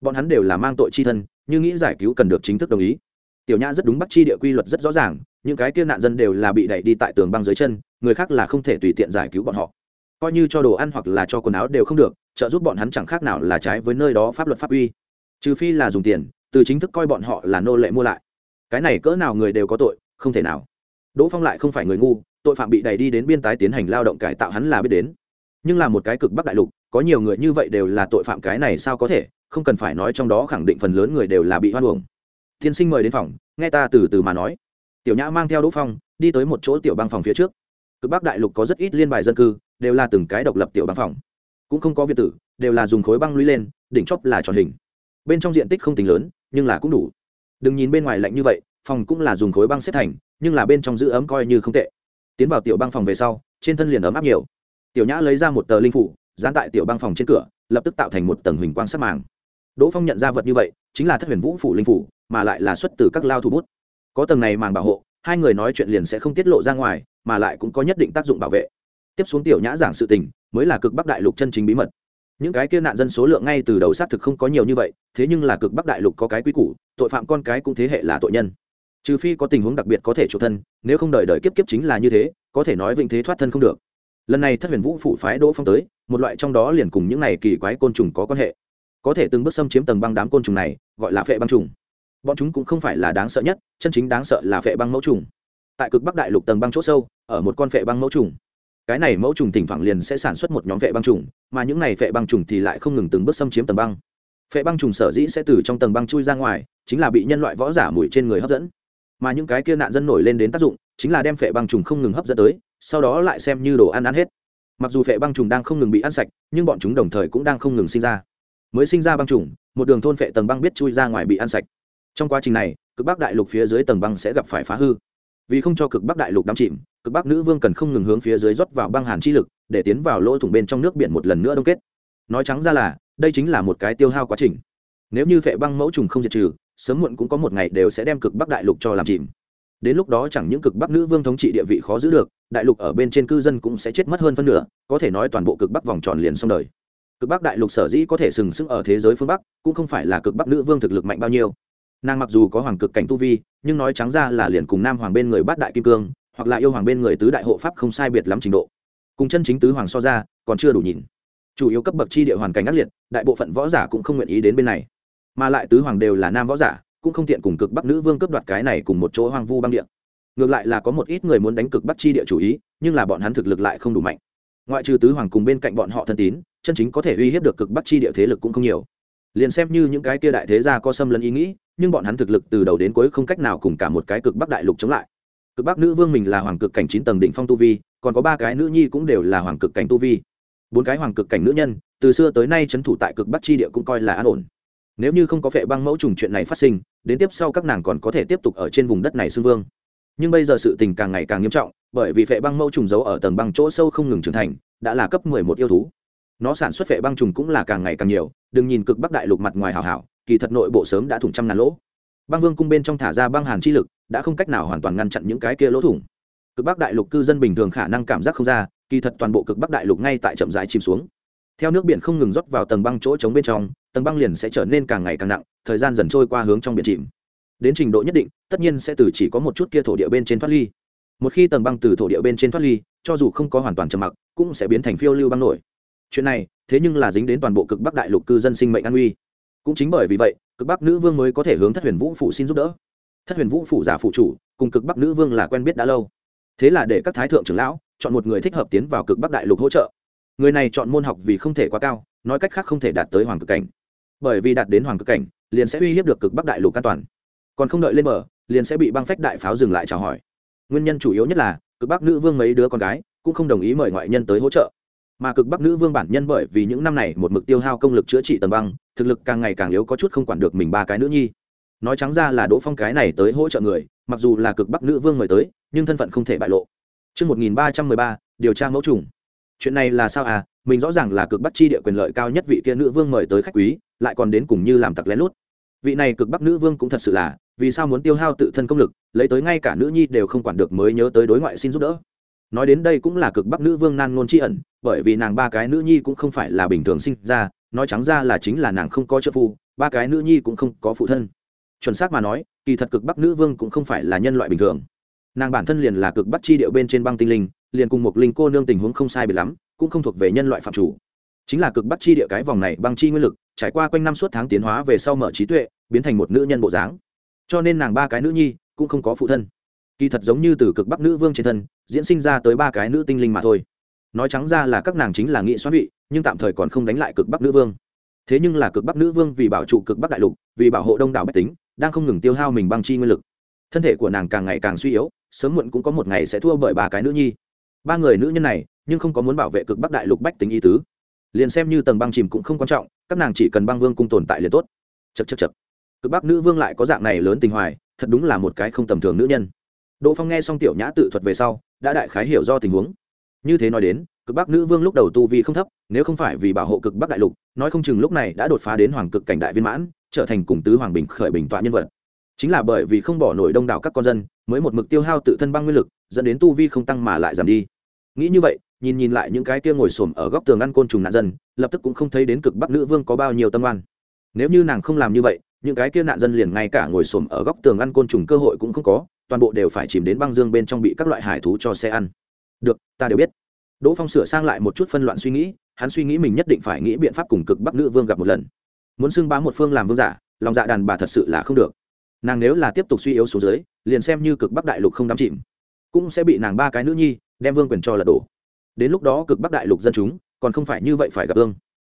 Bọn hắn đều là mang tội chi thân, nhưng nghĩ giải cứu cần được chính thức đồng ý. Tiểu Nhã rất đúng bắt chi địa quy luật rất rõ ràng, những cái kia nạn dân đều là bị đẩy đi tại tường băng dưới chân, người khác là không thể tùy tiện giải cứu bọn họ. Coi như cho đồ ăn hoặc là cho quần áo đều không được, trợ giúp bọn hắn chẳng khác nào là trái với nơi đó pháp luật pháp uy. Trừ phi là dùng tiền, từ chính thức coi bọn họ là nô lệ mua lại. Cái này cỡ nào người đều có tội không thể nào. Đỗ phong lại không phải người ngu tội phạm bị đẩy đi đến biên tái tiến hành lao động cải tạo hắn là biết đến. Nhưng là một cái cực bắc đại lục có nhiều người như vậy đều là tội phạm cái này sao có thể không cần phải nói trong đó khẳng định phần lớn người đều là bị hoan hồng tiên sinh mời đến phòng nghe ta từ từ mà nói. Tiểu nhã mang theo đỗ phong đi tới một chỗ tiểu băng phòng phía trước. Cực bắc đại lục có rất ít liên bài dân cư đều là từng cái độc lập tiểu băng phòng. Cũng không có việt tử, đều là dùng khối băng lũy lên, đỉnh chóp là tròn hình. Bên trong diện tích không tính lớn, nhưng là cũng đủ. Đừng nhìn bên ngoài lạnh như vậy, phòng cũng là dùng khối băng xếp thành, nhưng là bên trong giữ ấm coi như không tệ. Tiến vào tiểu băng phòng về sau, trên thân liền ấm áp nhiều. Tiểu nhã lấy ra một tờ linh phủ, dán tại tiểu băng phòng trên cửa, lập tức tạo thành một tầng huỳnh quang sắc màng. Đỗ phong nhận ra vật như vậy, chính là thất huyền vũ phủ linh phủ, mà lại là xuất từ các lao thủ bút. Có tầng này màng bảo hộ, hai người nói chuyện liền sẽ không tiết lộ ra ngoài, mà lại cũng có nhất định tác dụng bảo vệ tiếp xuống tiểu nhã giảng sự tình, mới là cực bắc đại lục chân chính bí mật. Những cái kia nạn dân số lượng ngay từ đầu xác thực không có nhiều như vậy, thế nhưng là cực bắc đại lục có cái quy củ, tội phạm con cái cũng thế hệ là tội nhân. Trừ phi có tình huống đặc biệt có thể chủ thân, nếu không đợi đợi kiếp kiếp chính là như thế, có thể nói vĩnh thế thoát thân không được. Lần này thất huyền vũ phủ phái đỗ phong tới, một loại trong đó liền cùng những này kỳ quái côn trùng có quan hệ. Có thể từng bước xâm chiếm tầng băng đám côn trùng này, gọi là phệ băng trùng. Bọn chúng cũng không phải là đáng sợ nhất, chân chính đáng sợ là phệ băng mẫu trùng. Tại cực bắc đại lục tầng băng chỗ sâu, ở một con phệ băng mẫu trùng cái này mẫu trùng thỉnh thoảng liền sẽ sản xuất một nhóm vệ băng trùng, mà những này vệ băng trùng thì lại không ngừng từng bước xâm chiếm tầng băng. Vệ băng trùng sở dĩ sẽ từ trong tầng băng chui ra ngoài, chính là bị nhân loại võ giả mùi trên người hấp dẫn. Mà những cái kia nạn dân nổi lên đến tác dụng, chính là đem vệ băng trùng không ngừng hấp dẫn tới, sau đó lại xem như đồ ăn ăn hết. Mặc dù vệ băng trùng đang không ngừng bị ăn sạch, nhưng bọn chúng đồng thời cũng đang không ngừng sinh ra. Mới sinh ra băng trùng, một đường thôn vệ tầng băng biết chui ra ngoài bị ăn sạch. Trong quá trình này, cực bắc đại lục phía dưới tầng băng sẽ gặp phải phá hư. Vì không cho cực bắc đại lục đắm chìm cực bắc nữ vương cần không ngừng hướng phía dưới rót vào băng hàn chi lực, để tiến vào lỗ thủng bên trong nước biển một lần nữa đông kết. Nói trắng ra là, đây chính là một cái tiêu hao quá trình. Nếu như vệ băng mẫu trùng không diệt trừ, sớm muộn cũng có một ngày đều sẽ đem cực bắc đại lục cho làm chìm. Đến lúc đó chẳng những cực bắc nữ vương thống trị địa vị khó giữ được, đại lục ở bên trên cư dân cũng sẽ chết mất hơn phân nửa, có thể nói toàn bộ cực bắc vòng tròn liền xong đời. Cực bắc đại lục sở dĩ có thể sừng sững ở thế giới phương bắc, cũng không phải là cực bắc nữ vương thực lực mạnh bao nhiêu. Nàng mặc dù có hoàng cực cảnh tu vi, nhưng nói trắng ra là liền cùng nam hoàng bên người bát đại kim cương hoặc là yêu hoàng bên người tứ đại hộ pháp không sai biệt lắm trình độ. Cùng chân chính tứ hoàng so ra, còn chưa đủ nhìn. Chủ yếu cấp bậc chi địa hoàn cảnh ác liệt, đại bộ phận võ giả cũng không nguyện ý đến bên này. Mà lại tứ hoàng đều là nam võ giả, cũng không tiện cùng cực bắc nữ vương cướp đoạt cái này cùng một chỗ hoang vu băng địa. Ngược lại là có một ít người muốn đánh cực bắc chi địa chủ ý, nhưng là bọn hắn thực lực lại không đủ mạnh. Ngoại trừ tứ hoàng cùng bên cạnh bọn họ thân tín, chân chính có thể uy hiếp được cực bắc chi địa thế lực cũng không nhiều. Liền xem như những cái kia đại thế gia có xâm lấn ý nghĩ, nhưng bọn hắn thực lực từ đầu đến cuối không cách nào cùng cả một cái cực bắc đại lục chống lại cực bắc nữ vương mình là hoàng cực cảnh chín tầng đỉnh phong tu vi, còn có ba cái nữ nhi cũng đều là hoàng cực cảnh tu vi. Bốn cái hoàng cực cảnh nữ nhân, từ xưa tới nay trấn thủ tại cực bắc chi địa cũng coi là an ổn. Nếu như không có vệ băng mẫu trùng chuyện này phát sinh, đến tiếp sau các nàng còn có thể tiếp tục ở trên vùng đất này xưng vương. Nhưng bây giờ sự tình càng ngày càng nghiêm trọng, bởi vì vệ băng mẫu trùng giấu ở tầng băng chỗ sâu không ngừng trưởng thành, đã là cấp mười một yêu thú. Nó sản xuất vệ băng trùng cũng là càng ngày càng nhiều, đừng nhìn cực bắc đại lục mặt ngoài hào hảo, kỳ thật nội bộ sớm đã thủng trăm ngàn lỗ. Băng vương cung bên trong thả ra băng hàn chi lực đã không cách nào hoàn toàn ngăn chặn những cái kia lỗ thủng. Cực bắc đại lục cư dân bình thường khả năng cảm giác không ra, kỳ thật toàn bộ cực bắc đại lục ngay tại chậm rãi chìm xuống. Theo nước biển không ngừng rót vào tầng băng chỗ trống bên trong, tầng băng liền sẽ trở nên càng ngày càng nặng, thời gian dần trôi qua hướng trong biển chìm. Đến trình độ nhất định, tất nhiên sẽ từ chỉ có một chút kia thổ địa bên trên thoát ly. Một khi tầng băng từ thổ địa bên trên thoát ly, cho dù không có hoàn toàn trầm mặc, cũng sẽ biến thành phiêu lưu băng nổi. Chuyện này, thế nhưng là dính đến toàn bộ cực bắc đại lục cư dân sinh mệnh an nguy. Cũng chính bởi vì vậy, cực bắc nữ vương mới có thể hướng thất huyền vũ phụ xin giúp đỡ thất huyền vũ phụ giả phụ chủ, cùng cực bắc nữ vương là quen biết đã lâu. Thế là để các thái thượng trưởng lão chọn một người thích hợp tiến vào cực bắc đại lục hỗ trợ. Người này chọn môn học vì không thể quá cao, nói cách khác không thể đạt tới hoàng cực cảnh. Bởi vì đạt đến hoàng cực cảnh, liền sẽ uy hiếp được cực bắc đại lục an toàn. Còn không đợi lên bờ, liền sẽ bị băng phách đại pháo dừng lại chào hỏi. Nguyên nhân chủ yếu nhất là, cực bắc nữ vương mấy đứa con gái cũng không đồng ý mời ngoại nhân tới hỗ trợ. Mà cực bắc nữ vương bản nhân bởi vì những năm này một mực tiêu hao công lực chữa trị tầng băng, thực lực càng ngày càng yếu có chút không quản được mình ba cái nữ nhi nói trắng ra là đỗ phong cái này tới hỗ trợ người mặc dù là cực bắc nữ vương mời tới nhưng thân phận không thể bại lộ Trước 1313, điều tra mẫu trùng. Chuyện này là sao à, mình rõ ràng là cực bắc chi địa quyền lợi cao nhất vị kia nữ vương mời tới khách quý, lại còn đến cùng như làm tặc lén lút. Vị này cực bắc nữ vương cũng thật sự là, vì sao muốn tiêu hao tự thân công lực, lấy tới ngay cả nữ nhi đều không quản được mới nhớ tới đối ngoại xin giúp đỡ. Nói đến đây cũng là cực bắc nữ vương nan ngôn chi ẩn, bởi vì nàng ba cái nữ nhi cũng không phải là bình thường sinh ra, nói trắng ra là chính là nàng không có trợ phu, ba cái nữ nhi cũng không có phụ thân. Chuẩn xác mà nói, kỳ thật cực bắc nữ vương cũng không phải là nhân loại bình thường. Nàng bản thân liền là cực bắc chi điệu bên trên băng tinh linh liền cùng một linh cô nương tình huống không sai biệt lắm cũng không thuộc về nhân loại phạm chủ. Chính là cực bắc chi địa cái vòng này băng chi nguyên lực trải qua quanh năm suốt tháng tiến hóa về sau mở trí tuệ biến thành một nữ nhân bộ dáng. Cho nên nàng ba cái nữ nhi cũng không có phụ thân. Kỳ thật giống như từ cực bắc nữ vương trên thân diễn sinh ra tới ba cái nữ tinh linh mà thôi. Nói trắng ra là các nàng chính là nghị xoát vị nhưng tạm thời còn không đánh lại cực bắc nữ vương. Thế nhưng là cực bắc nữ vương vì bảo trụ cực bắc đại lục vì bảo hộ đông đảo bách tính đang không ngừng tiêu hao mình băng chi nguyên lực. Thân thể của nàng càng ngày càng suy yếu, sớm muộn cũng có một ngày sẽ thua bởi ba cái nữ nhi. Ba người nữ nhân này, nhưng không có muốn bảo vệ cực bắc đại lục bách tính y tứ. Liền xem như tầng băng chìm cũng không quan trọng, các nàng chỉ cần băng vương cung tồn tại liền tốt. Chật chật chật cực bắc nữ vương lại có dạng này lớn tình hoài, thật đúng là một cái không tầm thường nữ nhân. Đỗ phong nghe xong tiểu nhã tự thuật về sau, đã đại khái hiểu do tình huống. Như thế nói đến, cực bắc nữ vương lúc đầu tu vi không thấp, nếu không phải vì bảo hộ cực bắc đại lục, nói không chừng lúc này đã đột phá đến hoàng cực cảnh đại viên mãn trở thành cùng tứ hoàng bình khởi bình tọa nhân vật. Chính là bởi vì không bỏ nổi đông đảo các con dân, mới một mực tiêu hao tự thân băng nguyên lực, dẫn đến tu vi không tăng mà lại giảm đi. Nghĩ như vậy, nhìn nhìn lại những cái kia ngồi xổm ở góc tường ăn côn trùng nạn dân, lập tức cũng không thấy đến cực bắc nữ vương có bao nhiêu tâm oan. Nếu như nàng không làm như vậy, những cái kia nạn dân liền ngay cả ngồi xổm ở góc tường ăn côn trùng cơ hội cũng không có, toàn bộ đều phải chìm đến băng dương bên trong bị các loại hải thú cho xe ăn. Được, ta đều biết. Đỗ phong sửa sang lại một chút phân loạn suy nghĩ, hắn suy nghĩ mình nhất định phải nghĩ biện pháp cùng cực bắc nữ vương gặp một lần muốn xưng bá một phương làm vương giả, lòng dạ đàn bà thật sự là không được. Nàng nếu là tiếp tục suy yếu xuống dưới, liền xem như cực bắc đại lục không đắm chìm, cũng sẽ bị nàng ba cái nữ nhi đem vương quyền cho lật đổ. Đến lúc đó cực bắc đại lục dân chúng còn không phải như vậy phải gặp ương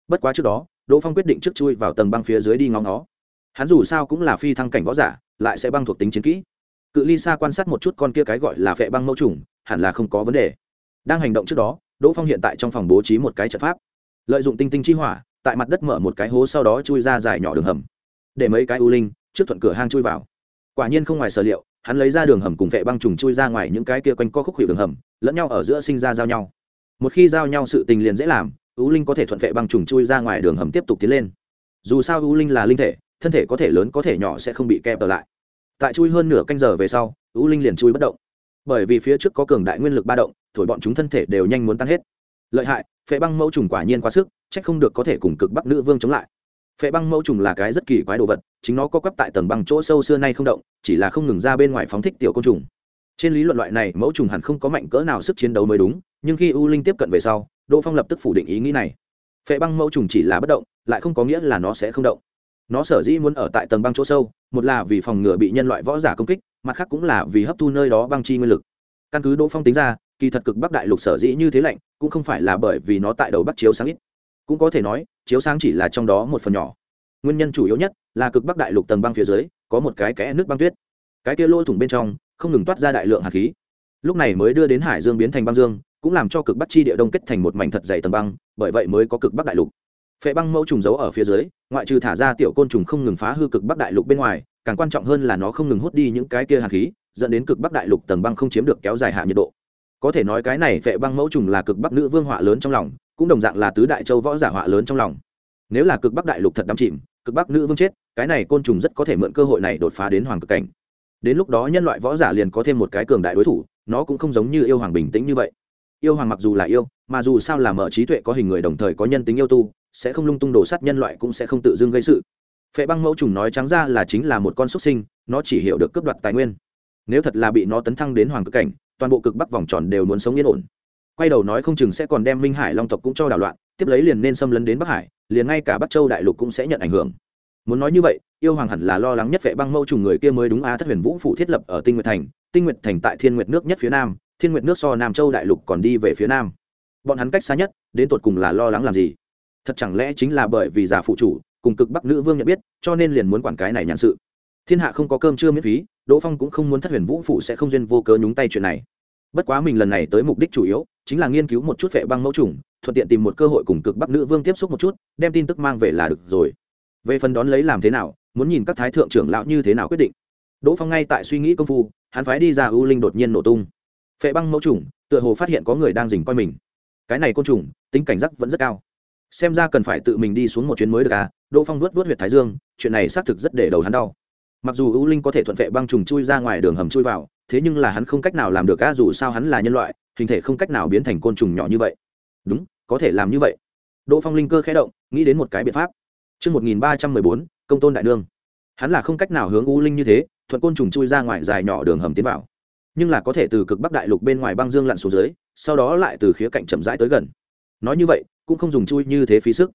bất quá trước đó, đỗ phong quyết định trước chui vào tầng băng phía dưới đi ngóng nó hắn dù sao cũng là phi thăng cảnh võ giả, lại sẽ băng thuộc tính chiến kỹ. Cự ly xa quan sát một chút con kia cái gọi là phệ băng mẫu trùng, hẳn là không có vấn đề. Đang hành động trước đó, đỗ phong hiện tại trong phòng bố trí một cái trận pháp, lợi dụng tinh tinh chi hỏa tại mặt đất mở một cái hố sau đó chui ra dài nhỏ đường hầm. Để mấy cái u linh trước thuận cửa hang chui vào. Quả nhiên không ngoài sở liệu, hắn lấy ra đường hầm cùng vệ băng trùng chui ra ngoài những cái kia quanh co khúc hiệu đường hầm, lẫn nhau ở giữa sinh ra giao nhau. Một khi giao nhau sự tình liền dễ làm, U linh có thể thuận vệ băng trùng chui ra ngoài đường hầm tiếp tục tiến lên. Dù sao ưu linh là linh thể, thân thể có thể lớn có thể nhỏ sẽ không bị kẹp ở lại. Tại chui hơn nửa canh giờ về sau ưu linh liền chui bất động. Bởi vì phía trước có cường đại nguyên lực ba động, thổi bọn chúng thân thể đều nhanh muốn tan hết lợi hại, phệ băng mẫu trùng quả nhiên quá sức c h ắ c không được có thể cùng cực bắc nữ vương chống lại. Phệ băng mẫu trùng là cái rất kỳ quái đồ vật, chính nó có quắp tại tầng băng chỗ sâu xưa nay không động, chỉ là không ngừng ra bên ngoài phóng thích tiểu côn trùng. Trên lý luận loại này, mẫu trùng hẳn không có mạnh cỡ nào sức chiến đấu mới đúng, nhưng khi u linh tiếp cận về sau, đỗ phong lập tức phủ định ý nghĩ này. Phệ băng mẫu trùng chỉ là bất động, lại không có nghĩa là nó sẽ không động. Nó sở dĩ muốn ở tại tầng băng chỗ sâu, một là vì phòng ngừa bị nhân loại võ giả công kích, mặt khác cũng là vì hấp thu nơi đó băng chi nguyên lực. Căn cứ đỗ phong tính ra kỳ thật cực bắc đại lục sở dĩ như thế lạnh, cũng không phải là bởi vì nó tại đầu bắc chiếu sáng ít. Cũng có thể nói, chiếu sáng chỉ là trong đó một phần nhỏ. Nguyên nhân chủ yếu nhất là cực bắc đại lục tầng băng phía dưới có một cái kẽ nước băng tuyết. Cái kia lỗ thủng bên trong không ngừng toát ra đại lượng hạt khí. Lúc này mới đưa đến hải dương biến thành băng dương, cũng làm cho cực bắc chi địa đông kết thành một mảnh thật dày tầng băng, bởi vậy mới có cực bắc đại lục. Phệ băng mẫu trùng giấu ở phía dưới, ngoại trừ thả ra tiểu côn trùng không ngừng phá hư cực bắc đại lục bên ngoài, càng quan trọng hơn là nó không ngừng hút đi những cái kia hạt khí, dẫn đến cực bắc đại lục tầng băng không chiếm được kéo dài hạ nhiệt độ có thể nói cái này vệ băng mẫu trùng là cực bắc nữ vương họa lớn trong lòng, cũng đồng dạng là tứ đại châu võ giả họa lớn trong lòng. Nếu là cực bắc đại lục thật đắm chìm, cực bắc nữ vương chết, cái này côn trùng rất có thể mượn cơ hội này đột phá đến hoàng cực cảnh. Đến lúc đó nhân loại võ giả liền có thêm một cái cường đại đối thủ, nó cũng không giống như yêu hoàng bình tĩnh như vậy. Yêu hoàng mặc dù là yêu, mà dù sao là mở trí tuệ có hình người đồng thời có nhân tính yêu tu, sẽ không lung tung đổ sát nhân loại cũng sẽ không tự dưng gây sự. Phệ băng mẫu trùng nói trắng ra là chính là một con xuất sinh, nó chỉ hiểu được cướp đoạt tài nguyên. Nếu thật là bị nó tấn thăng đến hoàng cực cảnh toàn bộ cực bắc vòng tròn đều muốn sống yên ổn. Quay đầu nói không chừng sẽ còn đem minh hải long tộc cũng cho đảo loạn, tiếp lấy liền nên xâm lấn đến bắc hải, liền ngay cả bắc châu đại lục cũng sẽ nhận ảnh hưởng. Muốn nói như vậy, yêu hoàng hẳn là lo lắng nhất vệ băng mâu trùng người kia mới đúng a, thất huyền vũ phụ thiết lập ở tinh nguyệt thành, tinh nguyệt thành tại thiên nguyệt nước nhất phía nam, thiên nguyệt nước so nam châu đại lục còn đi về phía nam. Bọn hắn cách xa nhất, đến tột cùng là lo lắng làm gì? Thật chẳng lẽ chính là bởi vì giả phụ chủ, cùng cực bắc nữ vương nhận biết, cho nên liền muốn quản cái này nhàn sự? Thiên hạ không có cơm chưa miễn phí, đỗ phong cũng không muốn thất huyền vũ phụ sẽ không duyên vô cớ nhúng tay chuyện này bất quá mình lần này tới mục đích chủ yếu, chính là nghiên cứu một chút vệ băng mẫu trùng, thuận tiện tìm một cơ hội cùng cực bắc nữ vương tiếp xúc một chút, đem tin tức mang về là được rồi. Về phần đón lấy làm thế nào, muốn nhìn các thái thượng trưởng lão như thế nào quyết định. Đỗ phong ngay tại suy nghĩ công phu, hắn phái đi ra ưu linh đột nhiên nổ tung. Phệ băng mẫu trùng, tựa hồ phát hiện có người đang dình coi mình. Cái này côn trùng, tính cảnh giác vẫn rất cao. Xem ra cần phải tự mình đi xuống một chuyến mới được à? Đỗ phong vuốt vuốt huyệt thái dương, chuyện này xác thực rất để đầu hắn đau. Mặc dù ưu linh có thể thuận vệ băng trùng chui ra ngoài đường hầm chui vào thế nhưng là hắn không cách nào làm được a dù sao hắn là nhân loại hình thể không cách nào biến thành côn trùng nhỏ như vậy đúng có thể làm như vậy đỗ phong linh cơ khẽ động nghĩ đến một cái biện pháp Trước 1314, công tôn đại nương. Hắn là không cách nào hướng U Linh như thế, thuận côn trùng chui ra ngoài dài nhỏ đường hầm tiến vào. Nhưng là có thể từ cực bắc đại lục bên ngoài băng dương lặn xuống dưới, sau đó lại từ khía cạnh chậm rãi tới gần. Nói như vậy, cũng không dùng chui như thế phí sức.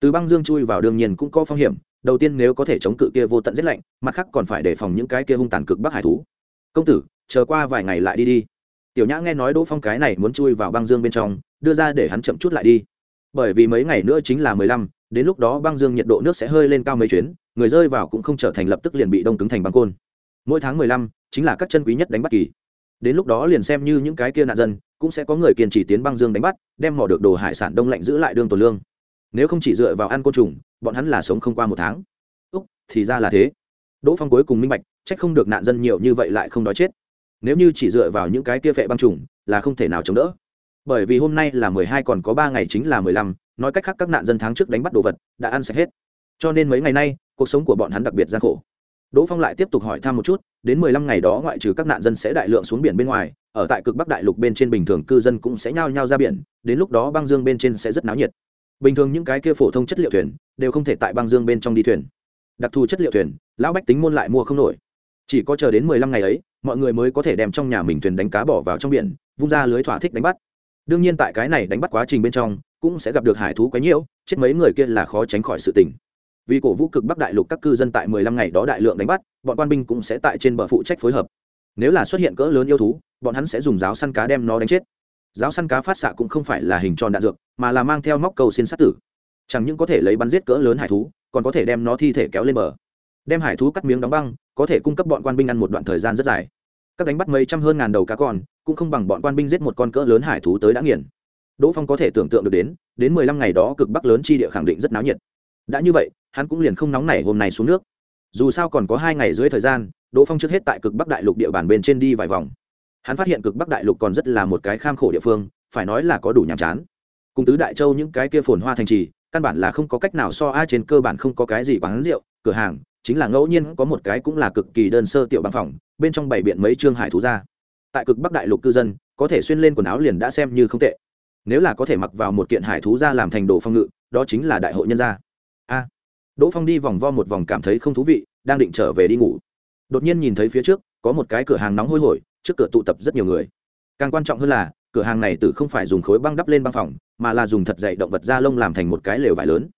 Từ băng dương chui vào đương nhiên cũng có phong hiểm, đầu tiên nếu có thể chống cự kia vô tận rét lạnh, mặt khác còn phải đề phòng những cái kia hung tàn cực bắc hải thú. Công tử, chờ qua vài ngày lại đi đi. Tiểu Nhã nghe nói Đỗ Phong cái này muốn chui vào băng dương bên trong, đưa ra để hắn chậm chút lại đi. Bởi vì mấy ngày nữa chính là mười lăm đến lúc đó băng dương nhiệt độ nước sẽ hơi lên cao mấy chuyến người rơi vào cũng không trở thành lập tức liền bị đông cứng thành băng côn. Mỗi tháng mười lăm chính là các chân quý nhất đánh bắt kỳ. Đến lúc đó liền xem như những cái kia nạn dân cũng sẽ có người kiên trì tiến băng dương đánh bắt đem mỏ được đồ hải sản đông lạnh giữ lại đương tổ lương. Nếu không chỉ dựa vào ăn côn trùng bọn hắn là sống không qua một tháng. Úc thì ra là thế. Đỗ phong cuối cùng minh bạch trách không được nạn dân nhiều như vậy lại không đói chết nếu như chỉ dựa vào những cái kia phệ băng trùng, là không thể nào chống đỡ. Bởi vì hôm nay là mười hai, còn có ba ngày chính là mười lăm, nói cách khác các nạn dân tháng trước đánh bắt đồ vật, đã ăn sạch hết. Cho nên mấy ngày nay, cuộc sống của bọn hắn đặc biệt gian khổ. Đỗ phong lại tiếp tục hỏi thăm một chút, đến mười lăm ngày đó ngoại trừ các nạn dân sẽ đại lượng xuống biển bên ngoài, ở tại cực bắc đại lục bên trên bình thường cư dân cũng sẽ nhao nhao ra biển, đến lúc đó băng dương bên trên sẽ rất náo nhiệt. Bình thường những cái kia phổ thông chất liệu thuyền, đều không thể tại băng dương bên trong đi thuyền. Đặc thù chất liệu thuyền, lão bách tính môn lại mua không nổi. Chỉ có chờ đến mười lăm ngày ấy mọi người mới có thể đem trong nhà mình thuyền đánh cá bỏ vào trong biển, vung ra lưới thỏa thích đánh bắt. Đương nhiên tại cái này đánh bắt quá trình bên trong, cũng sẽ gặp được hải thú quấy nhiễu, chết mấy người kia là khó tránh khỏi sự tình. Vì cổ vũ cực bắc đại lục các cư dân tại mười lăm ngày đó đại lượng đánh bắt, bọn quan binh cũng sẽ tại trên bờ phụ trách phối hợp. Nếu là xuất hiện cỡ lớn yêu thú, bọn hắn sẽ dùng giáo săn cá đem nó đánh chết. Giáo săn cá phát xạ cũng không phải là hình tròn đạn dược, mà là mang theo móc cầu xin sát tử. Chẳng những có thể lấy bắn giết cỡ lớn hải thú, còn có thể đem nó thi thể kéo lên bờ. Đem hải thú cắt miếng đóng băng có thể cung cấp bọn quan binh ăn một đoạn thời gian rất dài. Các đánh bắt mấy trăm hơn ngàn đầu cá con, cũng không bằng bọn quan binh giết một con cỡ lớn hải thú tới đã nghiền. Đỗ phong có thể tưởng tượng được đến đến mười lăm ngày đó cực bắc lớn chi địa khẳng định rất náo nhiệt. Đã như vậy, hắn cũng liền không nóng nảy hôm nay xuống nước. Dù sao còn có hai ngày dưới thời gian, đỗ phong trước hết tại cực bắc đại lục địa bàn bên trên đi vài vòng. Hắn phát hiện cực bắc đại lục còn rất là một cái kham khổ địa phương, phải nói là có đủ nhàm chán. Cùng tứ đại châu những cái kia phồn hoa thành trì, căn bản là không có cách nào so ai trên cơ bản không có cái gì quán rượu, cửa hàng chính là ngẫu nhiên có một cái cũng là cực kỳ đơn sơ tiểu băng phòng, bên trong bảy biện mấy trương hải thú ra. Tại cực bắc đại lục cư dân, có thể xuyên lên quần áo liền đã xem như không tệ. Nếu là có thể mặc vào một kiện hải thú ra làm thành đồ phong ngự, đó chính là đại hội nhân gia. A. Đỗ phong đi vòng vo một vòng cảm thấy không thú vị, đang định trở về đi ngủ. Đột nhiên nhìn thấy phía trước, có một cái cửa hàng nóng hôi hổi, trước cửa tụ tập rất nhiều người. Càng quan trọng hơn là, cửa hàng này tự không phải dùng khối băng đắp lên băng phòng, mà là dùng thật dày động vật da lông làm thành một cái lều vải lớn.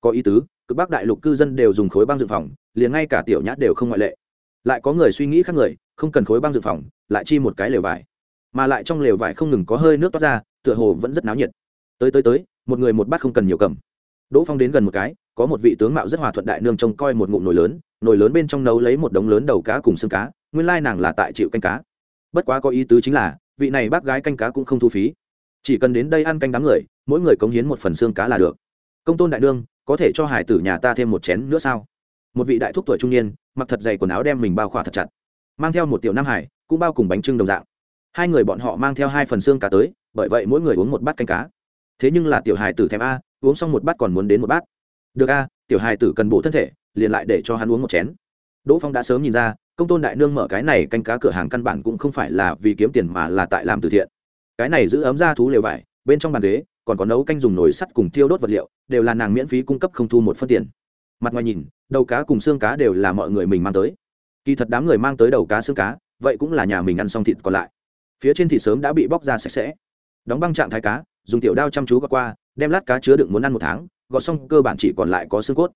Có ý tứ cực bắc đại lục cư dân đều dùng khối băng dự phòng, liền ngay cả tiểu nhát đều không ngoại lệ. Lại có người suy nghĩ khác người, không cần khối băng dự phòng, lại chi một cái lều vải. Mà lại trong lều vải không ngừng có hơi nước toát ra, tựa hồ vẫn rất náo nhiệt. Tới tới tới, một người một bát không cần nhiều cầm. Đỗ phong đến gần một cái, có một vị tướng mạo rất hòa thuận đại nương trông coi một ngụm nồi lớn nồi lớn bên trong nấu lấy một đống lớn đầu cá cùng xương cá, nguyên lai nàng là tại chịu canh cá. Bất quá có ý tứ chính là, vị này bác gái canh cá cũng không thu phí. Chỉ cần đến đây ăn canh đám người, mỗi người cống hiến một phần xương cá là được. Công tôn đại nương có thể cho hải tử nhà ta thêm một chén nữa sao? Một vị đại thúc tuổi trung niên, mặc thật dày quần áo đem mình bao khỏa thật chặt, mang theo một tiểu nam hải, cũng bao cùng bánh trưng đồng dạng. Hai người bọn họ mang theo hai phần xương cá tới, bởi vậy mỗi người uống một bát canh cá. Thế nhưng là tiểu hải tử thèm a, uống xong một bát còn muốn đến một bát. Được a, tiểu hải tử cần bổ thân thể, liền lại để cho hắn uống một chén. Đỗ phong đã sớm nhìn ra, công tôn đại nương mở cái này canh cá cửa hàng căn bản cũng không phải là vì kiếm tiền mà là tại làm từ thiện. Cái này giữ ấm ra thú lều vải, bên trong bàn ghế còn có nấu canh dùng nồi sắt cùng thiêu đốt vật liệu, đều là nàng miễn phí cung cấp không thu một phân tiền. Mặt ngoài nhìn, đầu cá cùng xương cá đều là mọi người mình mang tới. Kỳ thật đám người mang tới đầu cá xương cá, vậy cũng là nhà mình ăn xong thịt còn lại. Phía trên thịt sớm đã bị bóc ra sạch sẽ. Đóng băng trạng thái cá, dùng tiểu đao chăm chú qua qua, đem lát cá chứa đựng muốn ăn một tháng, gọt xong cơ bản chỉ còn lại có xương cốt.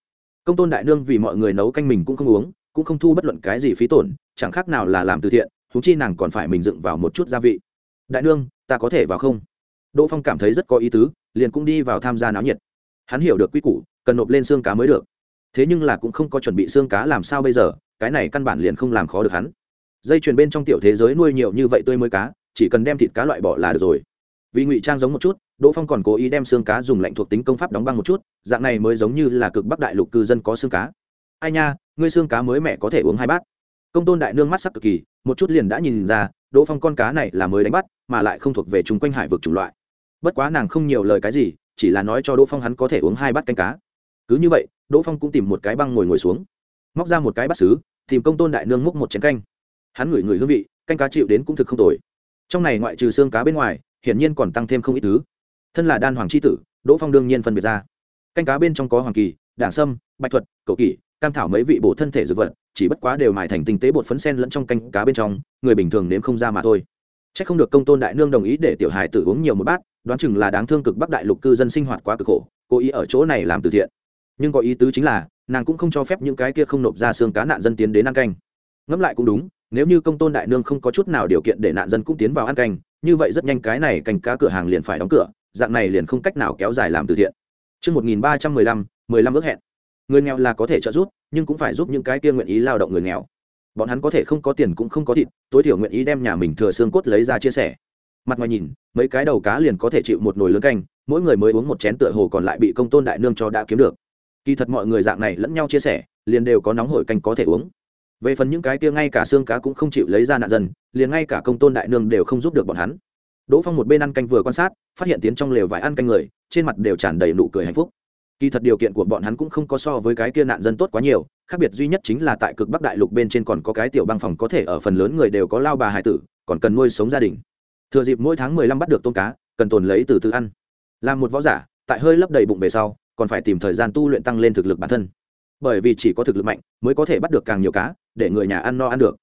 Công tôn đại nương vì mọi người nấu canh mình cũng không uống, cũng không thu bất luận cái gì phí tổn, chẳng khác nào là làm từ thiện thú chi nàng còn phải mình dựng vào một chút gia vị. Đại nương, ta có thể vào không? Đỗ phong cảm thấy rất có ý tứ, liền cũng đi vào tham gia náo nhiệt. Hắn hiểu được quy củ, cần nộp lên xương cá mới được. Thế nhưng là cũng không có chuẩn bị xương cá làm sao bây giờ, cái này căn bản liền không làm khó được hắn. Dây chuyền bên trong tiểu thế giới nuôi nhiều như vậy tươi mới cá, chỉ cần đem thịt cá loại bỏ là được rồi. Vì ngụy trang giống một chút, đỗ phong còn cố ý đem xương cá dùng lạnh thuộc tính công pháp đóng băng một chút, dạng này mới giống như là cực bắc đại lục cư dân có xương cá. Ai nha, ngươi xương cá mới mẹ có thể uống hai bát. Công tôn đại nương mắt sắc cực kỳ, một chút liền đã nhìn ra, đỗ phong con cá này là mới đánh bắt, mà lại không thuộc về chúng quanh hải vực chủng loại bất quá nàng không nhiều lời cái gì, chỉ là nói cho đỗ phong hắn có thể uống hai bát canh cá. Cứ như vậy, đỗ phong cũng tìm một cái băng ngồi ngồi xuống. Móc ra một cái bát xứ tìm công tôn đại nương múc một chén canh. Hắn ngửi ngửi hương vị, canh cá chịu đến cũng thực không tồi. Trong này ngoại trừ xương cá bên ngoài, hiển nhiên còn tăng thêm không ít thứ. Thân là đan hoàng c h i tử, đỗ phong đương nhiên phân biệt ra. Canh cá bên trong có hoàng kỳ, đảng sâm, bạch thuật cầu kỷ, cam thảo mấy vị bổ thân thể dược vật, chỉ bất quá đều mài thành tinh tế bột phấn sen lẫn trong canh cá bên trong, người bình thường nếm không ra mà thôi. C h ắ c không được công tôn đại nương đồng ý để tiểu hài tử uống nhiều một bát đoán chừng là đáng thương cực bắc đại lục cư dân sinh hoạt quá cực khổ cố ý ở chỗ này làm từ thiện nhưng có ý tứ chính là nàng cũng không cho phép những cái kia không nộp ra xương cá nạn dân tiến đến ăn canh ngẫm lại cũng đúng nếu như công tôn đại nương không có chút nào điều kiện để nạn dân cũng tiến vào ăn canh như vậy rất nhanh cái này canh cá cửa hàng liền phải đóng cửa dạng này liền không cách nào kéo dài làm từ thiện Trước 1315, 15 ước hẹn. Người nghèo là có thể trợ giúp, nhưng cũng phải giúp những cái kia nguyện ý lao động người nghèo. Bọn hắn có thể không có tiền cũng không có thịt, tối thiểu nguyện ý đem nhà mình thừa xương cốt lấy ra chia sẻ. Mặt ngoài nhìn, mấy cái đầu cá liền có thể chịu một nồi lớn canh, mỗi người mới uống một chén tựa hồ còn lại bị công tôn đại nương cho đã kiếm được. Kỳ thật mọi người dạng này lẫn nhau chia sẻ, liền đều có nóng hổi canh có thể uống. Về phần những cái kia ngay cả xương cá cũng không chịu lấy ra nạn dân, liền ngay cả công tôn đại nương đều không giúp được bọn hắn đỗ phong một bên ăn canh vừa quan sát phát hiện tiến trong lều vải ăn canh người trên mặt đều tràn đầy nụ cười hạnh phúc kỳ thật điều kiện của bọn hắn cũng không có so với cái kia nạn dân tốt quá nhiều khác biệt duy nhất chính là tại cực bắc đại lục bên trên còn có cái tiểu băng phòng có thể ở phần lớn người đều có lao bà hải tử còn cần nuôi sống gia đình thừa dịp mỗi tháng mười lăm bắt được tôm cá, cần tồn lấy từ từ ăn. Làm một võ giả, tại hơi lấp đầy bụng về sau, còn phải tìm thời gian tu luyện tăng lên thực lực bản thân. Bởi vì chỉ có thực lực mạnh, mới có thể bắt được càng nhiều cá, để người nhà ăn no ăn được.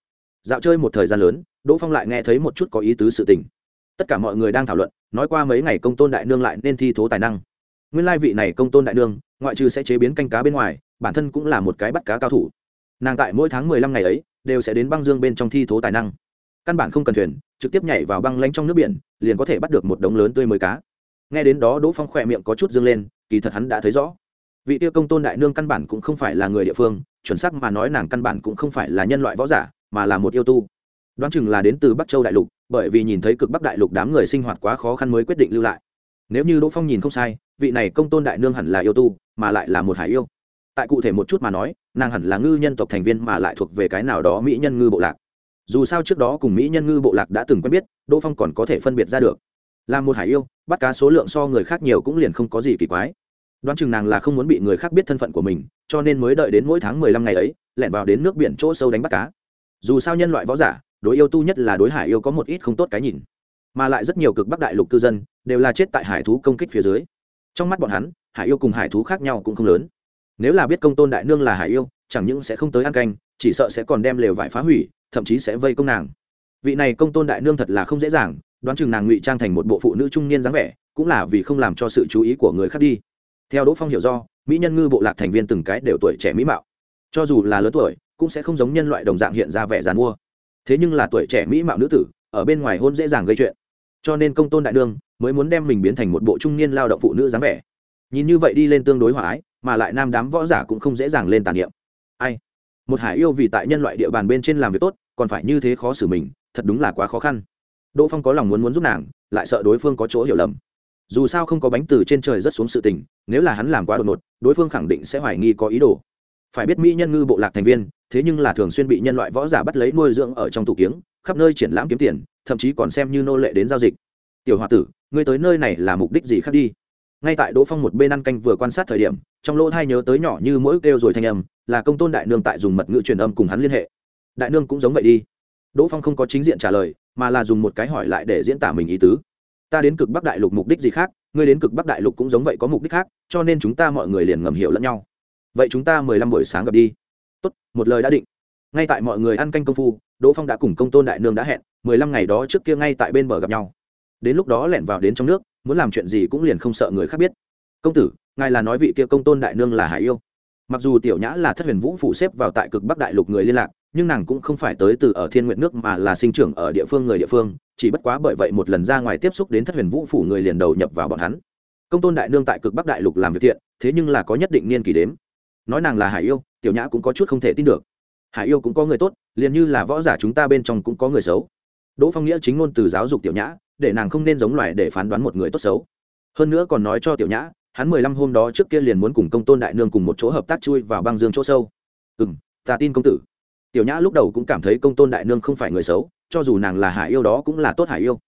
Dạo chơi một thời gian lớn, đỗ phong lại nghe thấy một chút có ý tứ sự tình. Tất cả mọi người đang thảo luận, nói qua mấy ngày công tôn đại nương lại nên thi thố tài năng. Nguyên lai vị này công tôn đại nương, ngoại trừ sẽ chế biến canh cá bên ngoài, bản thân cũng là một cái bắt cá cao thủ. Nàng tại mỗi tháng mười lăm ngày ấy, đều sẽ đến băng dương bên trong thi thố tài năng căn bản không cần thuyền, trực tiếp nhảy vào băng lanh trong nước biển, liền có thể bắt được một đống lớn tươi mới cá. Nghe đến đó đỗ phong khỏe miệng có chút dương lên, kỳ thật hắn đã thấy rõ. Vị tiêu công tôn đại nương căn bản cũng không phải là người địa phương, chuẩn xác mà nói nàng căn bản cũng không phải là nhân loại võ giả, mà là một yêu tu. Đoán chừng là đến từ bắc châu đại lục, bởi vì nhìn thấy cực bắc đại lục đám người sinh hoạt quá khó khăn mới quyết định lưu lại. Nếu như đỗ phong nhìn không sai, vị này công tôn đại nương hẳn là yêu tu, mà lại là một hải yêu. Tại cụ thể một chút mà nói, nàng hẳn là ngư nhân tộc thành viên mà lại thuộc về cái nào đó mỹ nhân ngư bộ lạc dù sao trước đó cùng mỹ nhân ngư bộ lạc đã từng quen biết, đỗ phong còn có thể phân biệt ra được. Là một hải yêu, bắt cá số lượng so người khác nhiều cũng liền không có gì kỳ quái. Đoán chừng nàng là không muốn bị người khác biết thân phận của mình, cho nên mới đợi đến mỗi tháng mười lăm ngày ấy, lẻn vào đến nước biển chỗ sâu đánh bắt cá. Dù sao nhân loại võ giả, đối yêu tu nhất là đối hải yêu có một ít không tốt cái nhìn. Mà lại rất nhiều cực bắc đại lục cư dân, đều là chết tại hải thú công kích phía dưới. Trong mắt bọn hắn, hải yêu cùng hải thú khác nhau cũng không lớn. Nếu là biết công tôn đại nương là hải yêu, chẳng những sẽ không tới ăn canh, chỉ sợ sẽ còn đem lều vải phá hủy thậm chí sẽ vây công nàng. Vị này công tôn đại nương thật là không dễ dàng, đoán chừng nàng ngụy trang thành một bộ phụ nữ trung niên dáng vẻ, cũng là vì không làm cho sự chú ý của người khác đi. Theo đỗ phong hiểu do, mỹ nhân ngư bộ lạc thành viên từng cái đều tuổi trẻ mỹ mạo. Cho dù là lớn tuổi, cũng sẽ không giống nhân loại đồng dạng hiện ra vẻ dàn mua. Thế nhưng là tuổi trẻ mỹ mạo nữ tử, ở bên ngoài hôn dễ dàng gây chuyện. Cho nên công tôn đại nương mới muốn đem mình biến thành một bộ trung niên lao động phụ nữ dáng vẻ. Nhìn như vậy đi lên tương đối hòa ái, mà lại nam đám võ giả cũng không dễ dàng lên tàn niệm. Ai? Một hải yêu vì tại nhân loại địa bàn bên trên làm việc tốt, còn phải như thế khó xử mình, thật đúng là quá khó khăn. Đỗ phong có lòng muốn muốn giúp nàng, lại sợ đối phương có chỗ hiểu lầm. Dù sao không có bánh từ trên trời rất xuống sự tình, nếu là hắn làm quá đột ngột, đối phương khẳng định sẽ hoài nghi có ý đồ. Phải biết mỹ nhân ngư bộ lạc thành viên, thế nhưng là thường xuyên bị nhân loại võ giả bắt lấy nuôi dưỡng ở trong tủ kiếng, khắp nơi triển lãm kiếm tiền, thậm chí còn xem như nô lệ đến giao dịch. Tiểu h o a tử, ngươi tới nơi này là mục đích gì khác đi? Ngay tại đỗ phong một bên ăn canh vừa quan sát thời điểm, trong lỗ thai nhớ tới nhỏ như mỗi kêu rồi thanh âm là công tôn đại nương tại dùng mật ngữ truyền âm cùng hắn liên hệ. Đại nương cũng giống vậy đi. Đỗ phong không có chính diện trả lời, mà là dùng một cái hỏi lại để diễn tả mình ý tứ. Ta đến cực bắc đại lục mục đích gì khác, ngươi đến cực bắc đại lục cũng giống vậy có mục đích khác, cho nên chúng ta mọi người liền ngầm hiểu lẫn nhau. Vậy chúng ta mười lăm buổi sáng gặp đi. Tốt, một lời đã định. Ngay tại mọi người ăn canh công phu, đỗ phong đã cùng công tôn đại nương đã hẹn, mười lăm ngày đó trước kia ngay tại bên bờ gặp nhau. Đến lúc đó lẻn vào đến trong nước, muốn làm chuyện gì cũng liền không sợ người khác biết. Công tử, ngài là nói vị kia công tôn đại nương là hải yêu mặc dù tiểu nhã là thất huyền vũ phụ xếp vào tại cực bắc đại lục người liên lạc, nhưng nàng cũng không phải tới từ ở thiên nguyện nước mà là sinh trưởng ở địa phương người địa phương, chỉ bất quá bởi vậy một lần ra ngoài tiếp xúc đến thất huyền vũ phủ người liền đầu nhập vào bọn hắn. Công tôn đại nương tại cực bắc đại lục làm việc thiện, thế nhưng là có nhất định niên kỷ đếm. Nói nàng là hải yêu, tiểu nhã cũng có chút không thể tin được. Hải yêu cũng có người tốt, liền như là võ giả chúng ta bên trong cũng có người xấu. Đỗ phong nghĩa chính ngôn từ giáo dục tiểu nhã, để nàng không nên giống loài để phán đoán một người tốt xấu. Hơn nữa còn nói cho tiểu nhã hắn mười lăm hôm đó trước kia liền muốn cùng công tôn đại nương cùng một chỗ hợp tác chui vào băng dương chỗ sâu. Ừ m ta tin công tử. Tiểu nhã lúc đầu cũng cảm thấy công tôn đại nương không phải người xấu, cho dù nàng là hải yêu đó cũng là tốt hải yêu.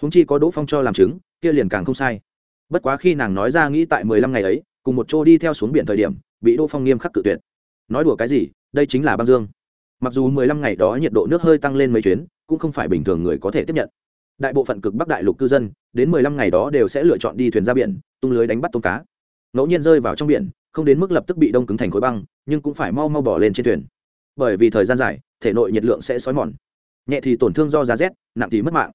Húng chi có đỗ phong cho làm chứng, kia liền càng không sai. Bất quá khi nàng nói ra nghĩ tại mười lăm ngày ấy, cùng một chỗ đi theo xuống biển thời điểm, bị đỗ phong nghiêm khắc cự tuyệt. Nói đùa cái gì, đây chính là băng dương. Mặc dù mười lăm ngày đó nhiệt độ nước hơi tăng lên mấy chuyến, cũng không phải bình thường người có thể tiếp nhận. Đại bộ phận cực bắc đại lục cư dân, đến mười lăm ngày đó đều sẽ lựa chọn đi thuyền ra biển tung lưới đánh bắt tôm cá. Ngẫu nhiên rơi vào trong biển, không đến mức lập tức bị đông cứng thành khối băng, nhưng cũng phải mau mau bỏ lên trên thuyền. Bởi vì thời gian dài, thể nội nhiệt lượng sẽ xói mòn. Nhẹ thì tổn thương do giá rét, nặng thì mất mạng.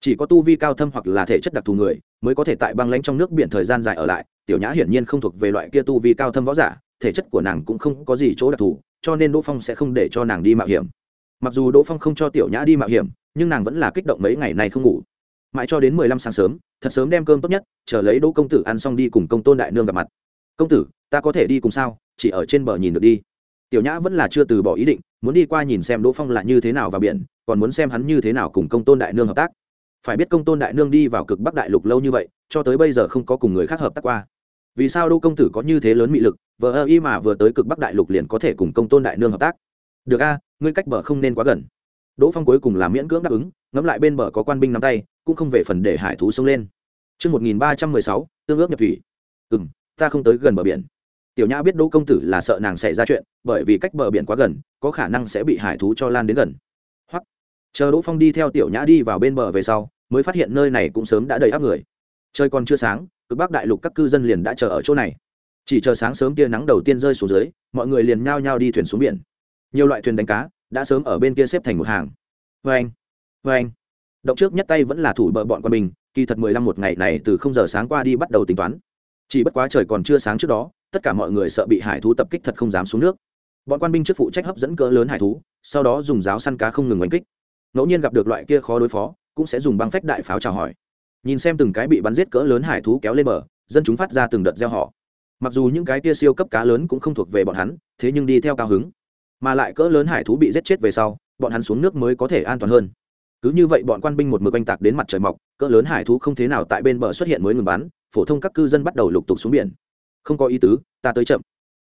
Chỉ có tu vi cao thâm hoặc là thể chất đặc thù người, mới có thể tại băng lãnh trong nước biển thời gian dài ở lại. Tiểu nhã hiển nhiên không thuộc về loại kia tu vi cao thâm võ giả, thể chất của nàng cũng không có gì chỗ đặc thù, cho nên đỗ phong sẽ không để cho nàng đi mạo hiểm. Mặc dù đỗ phong không cho tiểu nhã đi mạo hiểm, nhưng nàng vẫn là kích động mấy ngày này không ngủ. Mãi cho đến mười lăm sáng sớm thật sớm đem cơm tốt nhất, chờ lấy đỗ công tử ăn xong đi cùng công tôn đại nương gặp mặt. Công tử, ta có thể đi cùng sao? Chỉ ở trên bờ nhìn được đi. Tiểu nhã vẫn là chưa từ bỏ ý định, muốn đi qua nhìn xem đỗ phong là như thế nào vào biển, còn muốn xem hắn như thế nào cùng công tôn đại nương hợp tác. Phải biết công tôn đại nương đi vào cực bắc đại lục lâu như vậy, cho tới bây giờ không có cùng người khác hợp tác qua. Vì sao đỗ công tử có như thế lớn mị lực vờ ơ y mà vừa tới cực bắc đại lục liền có thể cùng công tôn đại nương hợp tác? Được a, ngươi cách bờ không nên quá gần. Đỗ phong cuối cùng là miễn cưỡng đáp ứng, ngẫm lại bên bờ có quan binh nắm tay, cũng không về phần để hải thú xông lên. Trước 1316, tương ước nhập thủy. Ừm, ta không tới gần bờ biển. Tiểu Nhã biết Đỗ công tử là sợ nàng xảy ra chuyện, bởi vì cách bờ biển quá gần, có khả năng sẽ bị hải thú cho lan đến gần. Hoặc, chờ Đỗ Phong đi theo Tiểu Nhã đi vào bên bờ về sau, mới phát hiện nơi này cũng sớm đã đầy áp người. Trời còn chưa sáng, cực Bắc đại lục các cư dân liền đã chờ ở chỗ này. Chỉ chờ sáng sớm tia nắng đầu tiên rơi xuống dưới, mọi người liền nhao nhao đi thuyền xuống biển. Nhiều loại thuyền đánh cá đã sớm ở bên kia xếp thành một hàng. Vâng, vâng động trước nhất tay vẫn là thủ bờ bọn quân mình kỳ thật mười lăm một ngày này từ không giờ sáng qua đi bắt đầu tính toán. Chỉ bất quá trời còn chưa sáng trước đó, tất cả mọi người sợ bị hải thú tập kích thật không dám xuống nước. Bọn quan binh trước phụ trách hấp dẫn cỡ lớn hải thú, sau đó dùng giáo săn cá không ngừng đánh kích. Ngẫu nhiên gặp được loại kia khó đối phó, cũng sẽ dùng băng phách đại pháo chào hỏi. Nhìn xem từng cái bị bắn giết cỡ lớn hải thú kéo lên bờ, dân chúng phát ra từng đợt gieo họ. Mặc dù những cái kia siêu cấp cá lớn cũng không thuộc về bọn hắn, thế nhưng đi theo cao hứng. Mà lại cỡ lớn hải thú bị giết chết về sau, bọn hắn xuống nước mới có thể an toàn hơn cứ như vậy bọn quan binh một mực oanh tạc đến mặt trời mọc, cỡ lớn hải thú không thế nào tại bên bờ xuất hiện mới ngừng bắn, phổ thông các cư dân bắt đầu lục tục xuống biển. Không có ý tứ, ta tới chậm.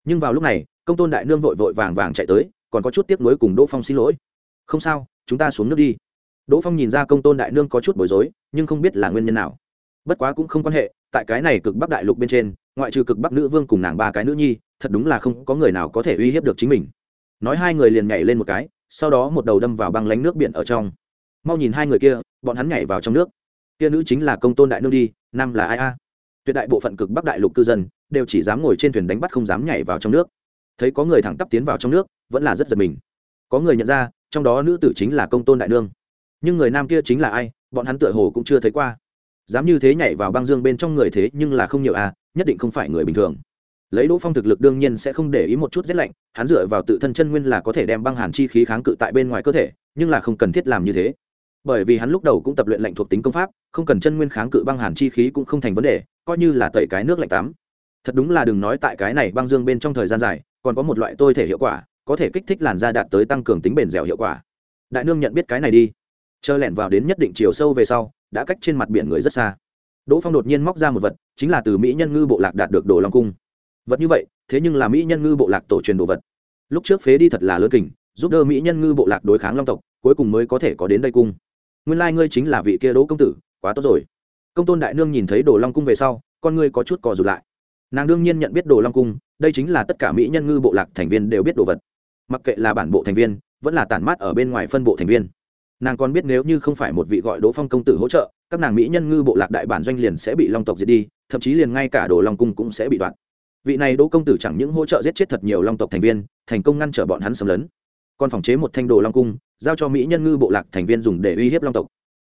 Nhưng vào lúc này, công tôn đại nương vội vội vàng vàng chạy tới, còn có chút tiếc nuối cùng đỗ phong xin lỗi. Không sao, chúng ta xuống nước đi. Đỗ phong nhìn ra công tôn đại nương có chút bối rối, nhưng không biết là nguyên nhân nào. Bất quá cũng không quan hệ, tại cái này cực bắc đại lục bên trên, ngoại trừ cực bắc nữ vương cùng nàng ba cái nữ nhi, thật đúng là không có người nào có thể uy hiếp được chính mình. Nói hai người liền nhảy lên một cái, sau đó một đầu đâm vào băng lánh nước biển ở trong mau nhìn hai người kia, bọn hắn nhảy vào trong nước. Kia nữ chính là công tôn đại nương đi, nam là ai a? Tuyệt đại bộ phận cực bắc đại lục cư dân, đều chỉ dám ngồi trên thuyền đánh bắt không dám nhảy vào trong nước. Thấy có người thẳng tắp tiến vào trong nước, vẫn là rất giật mình. Có người nhận ra, trong đó nữ tử chính là công tôn đại nương. Nhưng người nam kia chính là ai, bọn hắn tựa hồ cũng chưa thấy qua. Dám như thế nhảy vào băng dương bên trong người thế nhưng là không nhiều à nhất định không phải người bình thường. Lấy đỗ phong thực lực đương nhiên sẽ không để ý một chút rét lạnh, hắn dựa vào tự thân chân nguyên là có thể đem băng hàn chi khí kháng cự tại bên ngoài cơ thể, nhưng là không cần thiết làm như thế bởi vì hắn lúc đầu cũng tập luyện lạnh thuộc tính công pháp, không cần chân nguyên kháng cự băng hàn chi khí cũng không thành vấn đề, coi như là tẩy cái nước lạnh tắm. Thật đúng là đừng nói tại cái này băng dương bên trong thời gian dài, còn có một loại tôi thể hiệu quả, có thể kích thích làn da đạt tới tăng cường tính bền dẻo hiệu quả. Đại nương nhận biết cái này đi. Chờ lẻn vào đến nhất định chiều sâu về sau, đã cách trên mặt biển người rất xa. Đỗ phong đột nhiên móc ra một vật, chính là từ mỹ nhân ngư bộ lạc đạt được đồ long cung. Vật như vậy, thế nhưng là mỹ nhân ngư bộ lạc tổ truyền đồ vật. Lúc trước phế đi thật là lớn kình, giúp đỡ mỹ nhân ngư bộ lạc đối kháng long tộc, cuối cùng mới có thể có đến đây cung nguyên lai、like、ngươi chính là vị kia đỗ công tử, quá tốt rồi. Công tôn đại nương nhìn thấy đồ long cung về sau, con ngươi có chút cò rụt lại. Nàng đương nhiên nhận biết đồ long cung, đây chính là tất cả mỹ nhân ngư bộ lạc thành viên đều biết đồ vật. Mặc kệ là bản bộ thành viên, vẫn là tản mát ở bên ngoài phân bộ thành viên. Nàng còn biết nếu như không phải một vị gọi đỗ phong công tử hỗ trợ, các nàng mỹ nhân ngư bộ lạc đại bản doanh liền sẽ bị long tộc diệt đi, thậm chí liền ngay cả đồ long cung cũng sẽ bị đoạn vị này đỗ công tử chẳng những hỗ trợ giết chết thật nhiều long tộc thành viên, thành công ngăn trở bọn hắn xâm lấn. Còn phòng chế một thanh đồ long cung giao cho mỹ nhân ngư bộ lạc thành viên dùng để uy hiếp long tộc.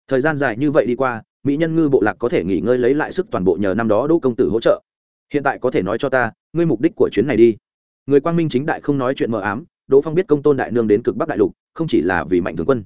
Thời gian dài như vậy đi qua, mỹ nhân ngư bộ lạc có thể nghỉ ngơi lấy lại sức toàn bộ nhờ năm đó đỗ công tử hỗ trợ. Hiện tại có thể nói cho ta, ngươi mục đích của chuyến này đi. Người quang minh chính đại không nói chuyện mờ ám, đỗ phong biết công tôn đại nương đến cực bắc đại lục, không chỉ là vì mạnh thường quân.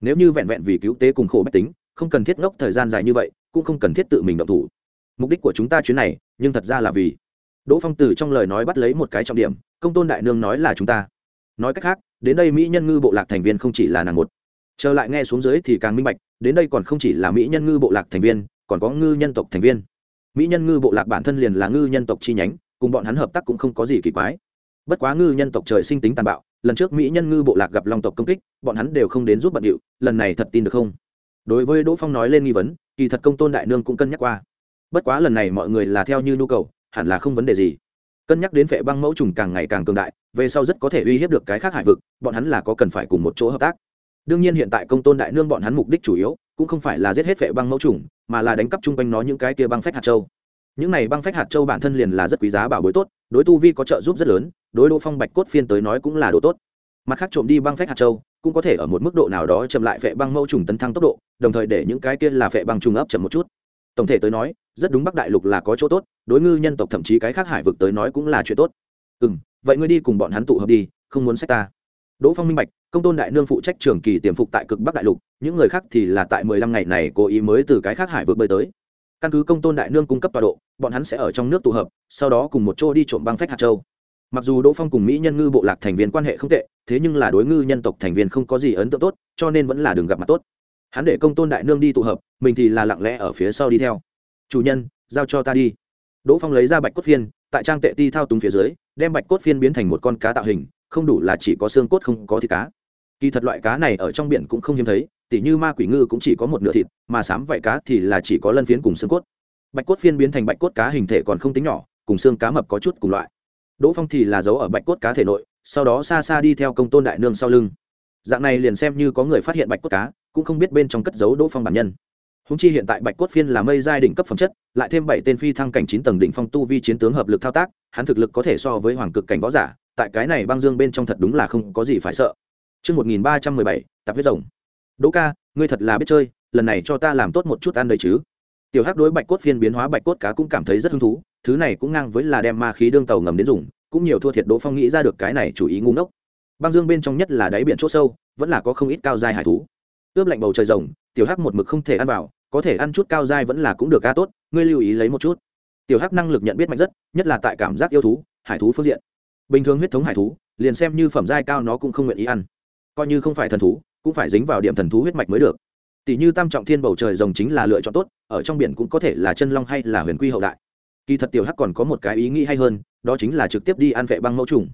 Nếu như vẹn vẹn vì cứu tế cùng khổ bách tính, không cần thiết ngốc thời gian dài như vậy, cũng không cần thiết tự mình động thủ. Mục đích của chúng ta chuyến này, nhưng thật ra là vì đỗ phong từ trong lời nói bắt lấy một cái trọng điểm, công tôn đại nương nói là chúng ta. Nói cách khác đến đây mỹ nhân ngư bộ lạc thành viên không chỉ là nàng một. Trở lại nghe xuống dưới thì càng minh bạch, đến đây còn không chỉ là mỹ nhân ngư bộ lạc thành viên, còn có ngư nhân tộc thành viên. Mỹ nhân ngư bộ lạc bản thân liền là ngư nhân tộc chi nhánh, cùng bọn hắn hợp tác cũng không có gì kỳ quái. Bất quá ngư nhân tộc trời sinh tính tàn bạo, lần trước mỹ nhân ngư bộ lạc gặp long tộc công kích, bọn hắn đều không đến giúp bận điệu, lần này thật tin được không? Đối với đỗ phong nói lên nghi vấn, kỳ thật công tôn đại nương cũng cân nhắc qua. Bất quá lần này mọi người là theo như nhu cầu, hẳn là không vấn đề gì cân nhắc đến vệ băng mẫu trùng càng ngày càng cường đại, về sau rất có thể uy hiếp được cái khác hải vực, bọn hắn là có cần phải cùng một chỗ hợp tác. Đương nhiên hiện tại công tôn đại nương bọn hắn mục đích chủ yếu, cũng không phải là giết hết vệ băng mẫu trùng, mà là đánh cắp chung quanh nó những cái kia băng phách hạt châu. Những này băng phách hạt châu bản thân liền là rất quý giá bảo bối tốt, đối tu vi có trợ giúp rất lớn, đối đỗ phong bạch cốt phiên tới nói cũng là đồ tốt. Mặt khác trộm đi băng phách hạt châu, cũng có thể ở một mức độ nào đó chậm lại vệ băng mẫu trùng tấn thăng tốc độ, đồng thời để những cái kia là vệ băng trùng ấp chậm một chút tổng thể tới nói, rất đúng bắc đại lục là có chỗ tốt, đối ngư nhân tộc thậm chí cái khác hải vực tới nói cũng là chuyện tốt. Ừ m vậy ngươi đi cùng bọn hắn tụ hợp đi, không muốn sách ta. Đỗ phong minh bạch, công tôn đại nương phụ trách trường kỳ tiềm phục tại cực bắc đại lục, những người khác thì là tại mười lăm ngày này cố ý mới từ cái khác hải vực bơi tới. Căn cứ công tôn đại nương cung cấp tọa độ, bọn hắn sẽ ở trong nước tụ hợp, sau đó cùng một chỗ đi trộm băng phách hạt châu. Mặc dù đỗ phong cùng mỹ nhân ngư bộ lạc thành viên quan hệ không tệ, thế nhưng là đối ngư nhân tộc thành viên không có gì ấn tượng tốt, cho nên vẫn là đường gặp mặt tốt hắn để công tôn đại nương đi tụ hợp, mình thì là lặng lẽ ở phía sau đi theo. Chủ nhân, giao cho ta đi. Đỗ phong lấy ra bạch cốt phiên, tại trang tệ ti thao túng phía dưới, đem bạch cốt phiên biến thành một con cá tạo hình, không đủ là chỉ có xương cốt không có thịt cá. Kỳ thật loại cá này ở trong biển cũng không hiếm thấy, tỉ như ma quỷ ngư cũng chỉ có một nửa thịt, mà sám vảy cá thì là chỉ có lân phiến cùng xương cốt. Bạch cốt phiên biến thành bạch cốt cá hình thể còn không tính nhỏ, cùng xương cá mập có chút cùng loại. Đỗ phong thì là giấu ở bạch cốt cá thể nội, sau đó xa xa đi theo công tôn đại nương sau lưng. Dạng này liền xem như có người phát hiện bạch cốt cá cũng không biết bên trong cất giấu đỗ phong bản nhân húng chi hiện tại bạch cốt phiên là mây giai đỉnh cấp phẩm chất lại thêm bảy tên phi thăng cảnh chín tầng đỉnh phong tu vi chiến tướng hợp lực thao tác hắn thực lực có thể so với hoàng cực cảnh võ giả tại cái này băng dương bên trong thật đúng là không có gì phải sợ Trước 1317, tập huyết rồng. Đỗ ca, ngươi thật là biết chơi, lần này cho ta làm tốt một chút ăn đấy chứ. Tiểu Hắc đối bạch cốt phiên biến hóa bạch cốt cá cũng cảm thấy rất hứng thú, thứ này cũng ngang với là đem ma khí đương tàu ngầm đến dùng, cũng nhiều thua thiệt Đỗ Phong nghĩ ra được cái này chủ ý ngu ngốc. Băng dương bên trong nhất là đáy biển chỗ sâu, vẫn là có không ít cao giai hải thú. Ướp lạnh bầu trời rồng, tiểu Hắc một mực không thể ăn vào, có thể ăn chút cao giai vẫn là cũng được ca tốt, ngươi lưu ý lấy một chút. Tiểu Hắc năng lực nhận biết mạnh rất, nhất là tại cảm giác yêu thú, hải thú phương diện. Bình thường huyết thống hải thú, liền xem như phẩm giai cao nó cũng không nguyện ý ăn coi như không phải thần thú cũng phải dính vào điểm thần thú huyết mạch mới được tỷ như tam trọng thiên bầu trời rồng chính là lựa chọn tốt ở trong biển cũng có thể là chân long hay là huyền quy hậu đại kỳ thật tiểu hắc còn có một cái ý nghĩ hay hơn đó chính là trực tiếp đi ăn vệ băng mẫu trùng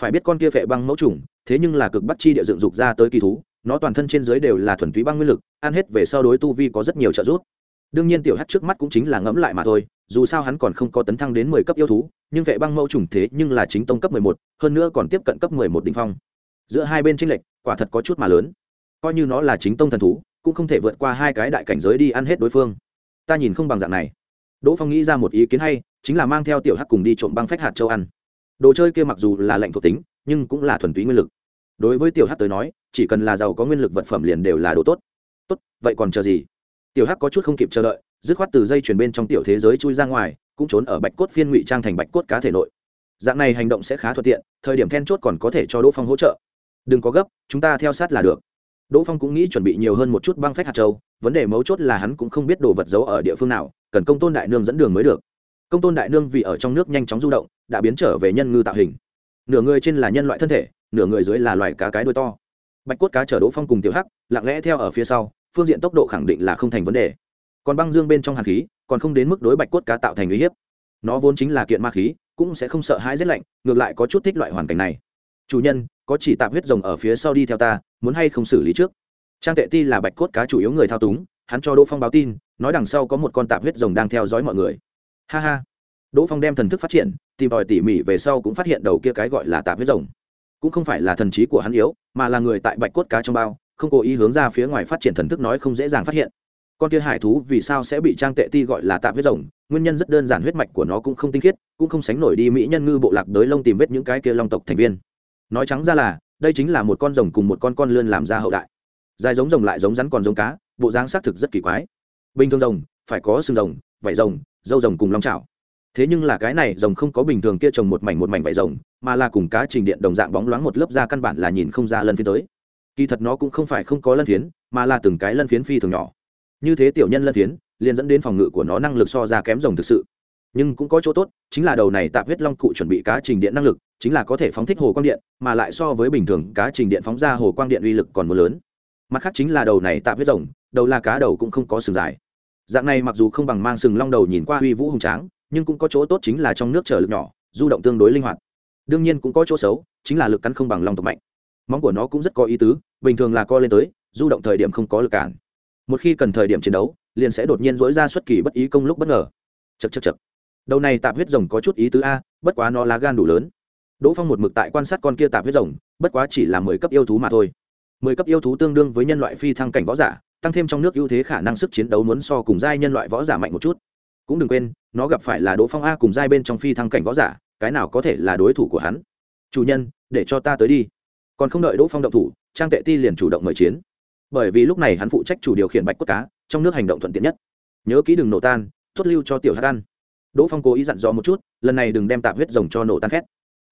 phải biết con kia vệ băng mẫu trùng thế nhưng là cực bắt chi địa dựng dục ra tới kỳ thú nó toàn thân trên dưới đều là thuần túy băng nguyên lực, ăn hết về sau đối tu vi có rất nhiều trợ giúp. Đương nhiên tiểu hắc trước mắt cũng chính là ngẫm lại mà thôi, dù sao hắn còn không có tấn thăng đến mười cấp yêu thú, nhưng vệ băng mẫu trùng thế nhưng là chính tông cấp mười một, hơn nữa còn tiếp cận cấp mười một đ ỉ n h phong. Giữa hai bên tranh lệch, quả thật có chút mà lớn. Coi như nó là chính tông thần thú, cũng không thể vượt qua hai cái đại cảnh giới đi ăn hết đối phương. Ta nhìn không bằng dạng này. Đỗ phong nghĩ ra một ý kiến hay, chính là mang theo tiểu hắc cùng đi trộm băng phách hạt châu ăn. Đồ chơi kia mặc dù là lệnh thuộc tính, nhưng cũng là thuần túy nguyên lực đối với tiểu hắc tới nói, chỉ cần là giàu có nguyên lực vật phẩm liền đều là đồ tốt. Tốt, vậy còn chờ gì? Tiểu hắc có chút không kịp chờ đợi, dứt khoát từ dây chuyển bên trong tiểu thế giới chui ra ngoài, cũng trốn ở bạch cốt phiên ngụy trang thành bạch cốt cá thể nội. Dạng này hành động sẽ khá thuận tiện, thời điểm then chốt còn có thể cho đỗ phong hỗ trợ. Đừng có gấp, chúng ta theo sát là được. Đỗ phong cũng nghĩ chuẩn bị nhiều hơn một chút băng phách hạt châu, vấn đề mấu chốt là hắn cũng không biết đồ vật giấu ở địa phương nào, cần công tôn đại nương dẫn đường mới được. Công tôn đại nương vì ở trong nước nhanh chóng du động, đã biến trở về nhân ngư tạo hình. Nửa người trên là nhân loại thân thể nửa người dưới là loài cá cái đuôi to. Bạch cốt cá chở đỗ phong cùng tiểu hắc, lặng lẽ theo ở phía sau, phương diện tốc độ khẳng định là không thành vấn đề. Còn băng dương bên trong hàn khí, còn không đến mức đối bạch cốt cá tạo thành uy hiếp. Nó vốn chính là kiện ma khí, cũng sẽ không sợ hãi rét lạnh, ngược lại có chút thích loại hoàn cảnh này. Chủ nhân, có chỉ tạp huyết rồng ở phía sau đi theo ta, muốn hay không xử lý trước? Trang tệ ti là bạch cốt cá chủ yếu người thao túng, hắn cho đỗ phong báo tin, nói đằng sau có một con tạp huyết rồng đang theo dõi mọi người. Ha ha. Đỗ phong đem thần thức phát triển, tìm tòi tỉ mỉ về sau cũng phát hiện đầu kia cái gọi là tạp huyết rồng cũng không phải là thần trí của hắn yếu, mà là người tại bạch cốt cá trong bao, không cố ý hướng ra phía ngoài phát triển thần thức nói không dễ dàng phát hiện. Con kia hải thú vì sao sẽ bị trang tệ ti gọi là tạm huyết rồng, nguyên nhân rất đơn giản huyết mạch của nó cũng không tinh khiết, cũng không sánh nổi đi mỹ nhân ngư bộ lạc đới lông tìm vết những cái kia long tộc thành viên. Nói trắng ra là, đây chính là một con rồng cùng một con con lươn làm ra hậu đại. Dài giống rồng lại giống rắn còn giống cá, bộ dáng xác thực rất kỳ quái. Bình thường rồng, phải có xương rồng, vảy rồng dâu rồng cùng long trào thế nhưng là cái này rồng không có bình thường kia trồng một mảnh một mảnh vải rồng, mà là cùng cá trình điện đồng dạng bóng loáng một lớp da căn bản là nhìn không ra lân phiến tới. Kỳ thật nó cũng không phải không có lân phiến, mà là từng cái lân phiến phi thường nhỏ. Như thế tiểu nhân lân phiến, liền dẫn đến phòng ngự của nó năng lực so ra kém rồng thực sự. Nhưng cũng có chỗ tốt, chính là đầu này tạp huyết long cụ chuẩn bị cá trình điện năng lực, chính là có thể phóng thích hồ quang điện, mà lại so với bình thường cá trình điện phóng ra hồ quang điện uy lực còn mưa lớn. Mặt khác chính là đầu này tạp huyết rồng, đầu là cá đầu cũng không có sừng dài. Dạng này mặc dù không bằng mang sừng long đầu nhìn qua uy vũ hùng tráng nhưng cũng có chỗ tốt chính là trong nước trở lực nhỏ, du động tương đối linh hoạt. Đương nhiên cũng có chỗ xấu, chính là lực cắn không bằng lòng tộc mạnh. Móng của nó cũng rất có ý tứ, bình thường là co lên tới, du động thời điểm không có lực cản. Một khi cần thời điểm chiến đấu, liền sẽ đột nhiên dỗi ra xuất kỳ bất ý công lúc bất ngờ. Chật chật chật đầu này tạp huyết rồng có chút ý tứ a, bất quá nó lá gan đủ lớn. Đỗ phong một mực tại quan sát con kia tạp huyết rồng, bất quá chỉ là mười cấp yêu thú mà thôi. Mười cấp yêu thú tương đương với nhân loại phi thăng cảnh võ giả, tăng thêm trong nước ưu thế khả năng sức chiến đấu muốn so cùng giai nhân loại võ giả mạnh một chút cũng đừng quên, nó gặp phải là đỗ phong a cùng giai bên trong phi thăng cảnh võ giả, cái nào có thể là đối thủ của hắn? Chủ nhân, để cho ta tới đi. Còn không đợi đỗ phong động thủ, trang tệ ti liền chủ động mời chiến. Bởi vì lúc này hắn phụ trách chủ điều khiển bạch cốt cá, trong nước hành động thuận tiện nhất. Nhớ kỹ đừng nổ tan thốt lưu cho tiểu hát ăn. Đỗ phong cố ý dặn dò một chút, lần này đừng đem tạp huyết rồng cho nổ tan khét.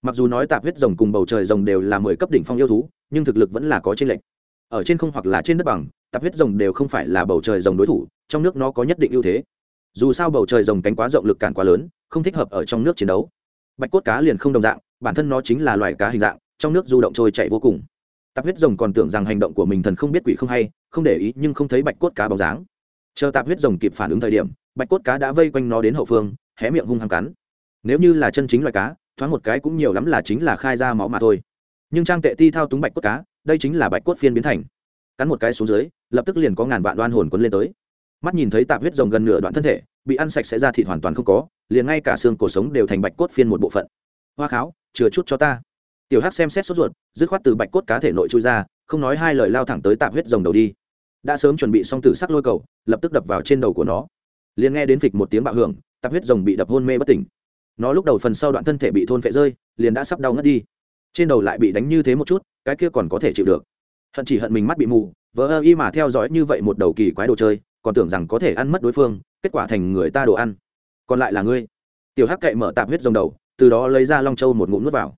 Mặc dù nói tạp huyết rồng cùng bầu trời rồng đều là mười cấp đỉnh phong yêu thú, nhưng thực lực vẫn là có trên lệnh ở trên không hoặc là trên đất bằng, tạp huyết rồng đều không phải là bầu trời rồng đối thủ, trong nước nó có nhất định ưu thế dù sao bầu trời rồng cánh quá rộng lực cản quá lớn, không thích hợp ở trong nước chiến đấu. Bạch cốt cá liền không đồng dạng, bản thân nó chính là loài cá hình dạng, trong nước du động trôi chạy vô cùng. Tạp huyết rồng còn tưởng rằng hành động của mình thần không biết quỷ không hay, không để ý nhưng không thấy bạch cốt cá bóng dáng. Chờ tạp huyết rồng kịp phản ứng thời điểm, bạch cốt cá đã vây quanh nó đến hậu phương, hé miệng hung hăng cắn. Nếu như là chân chính loài cá, thoáng một cái cũng nhiều lắm là chính là khai ra máu mà thôi. Nhưng trang tệ ti thao túng bạch cốt cá, đây chính là bạch cốt phiên biến thành. Cắn một cái xuống dưới, lập tức liền có ngàn vạn đoan hồn quấn lên tới mắt nhìn thấy tạp huyết rồng gần nửa đoạn thân thể, bị ăn sạch sẽ ra thịt hoàn toàn không có, liền ngay cả xương cổ sống đều thành bạch cốt phiên một bộ phận. Hoa kháo, chừa chút cho ta. Tiểu hắc xem xét sốt ruột, dứt khoát từ bạch cốt cá thể nội chui ra, không nói hai lời lao thẳng tới tạp huyết rồng đầu đi. Đã sớm chuẩn bị xong tử sắc lôi cầu, lập tức đập vào trên đầu của nó. Liền nghe đến phịch một tiếng bạo hưởng, tạp huyết rồng bị đập hôn mê bất tỉnh. Nó lúc đầu phần sau đoạn thân thể bị thôn phệ rơi, liền đã sắp đau ngất đi. Trên đầu lại bị đánh như thế một chút, cái kia còn có thể chịu được. Hận chỉ hận mình mắt bị mù vỡ ơ y mà theo dõi như vậy một đầu kỳ quái đồ chơi còn tưởng rằng có thể ăn mất đối phương kết quả thành người ta đồ ăn còn lại là ngươi tiểu hắc cậy mở tạp huyết rồng đầu từ đó lấy ra long châu một ngụm nuốt vào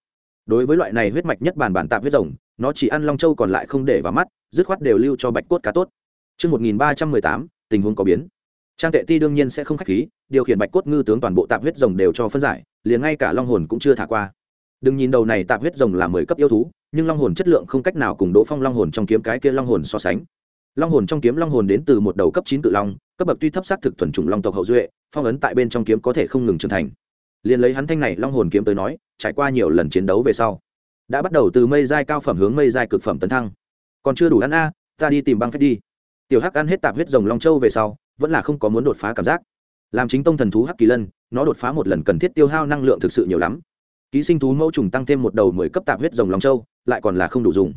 đối với loại này huyết mạch nhất bản bản tạp huyết rồng nó chỉ ăn long châu còn lại không để vào mắt dứt khoát đều lưu cho bạch cốt cá tốt Trước 1318, tình huống có biến. Trang tệ ti đương nhiên sẽ không khách khí, điều khiển bạch cốt ngư tướng toàn bộ tạp huyết rồng đều cho phân giải, liền ngay cả long hồn cũng chưa thả qua. Đừng nhìn đầu này tạp huyết rồng là mười cấp yêu thú, nhưng long hồn chất lượng không cách nào cùng Đỗ Phong long hồn trong kiếm cái kia long hồn so sánh. Long hồn trong kiếm long hồn đến từ một đầu cấp chín cự long, cấp bậc tuy thấp xác thực thuần chủng long tộc hậu duệ, phong ấn tại bên trong kiếm có thể không ngừng trưởng thành. Liền lấy hắn thanh này long hồn kiếm tới nói, trải qua nhiều lần chiến đấu về sau, đã bắt đầu từ mây giai cao phẩm hướng mây giai cực phẩm tấn thăng. Còn chưa đủ ăn a, ta đi tìm băng phép đi. Tiểu Hắc ăn hết tạp huyết rồng long châu về sau, vẫn là không có muốn đột phá cảm giác. Làm chính tông thần thú Hắc Kỳ Lân, nó đột phá một lần cần thiết tiêu hao năng lượng thực sự nhiều lắm. Ký sinh thú mẫu trùng tăng thêm một đầu mười cấp tạp huyết rồng long châu, lại còn là không đủ dùng.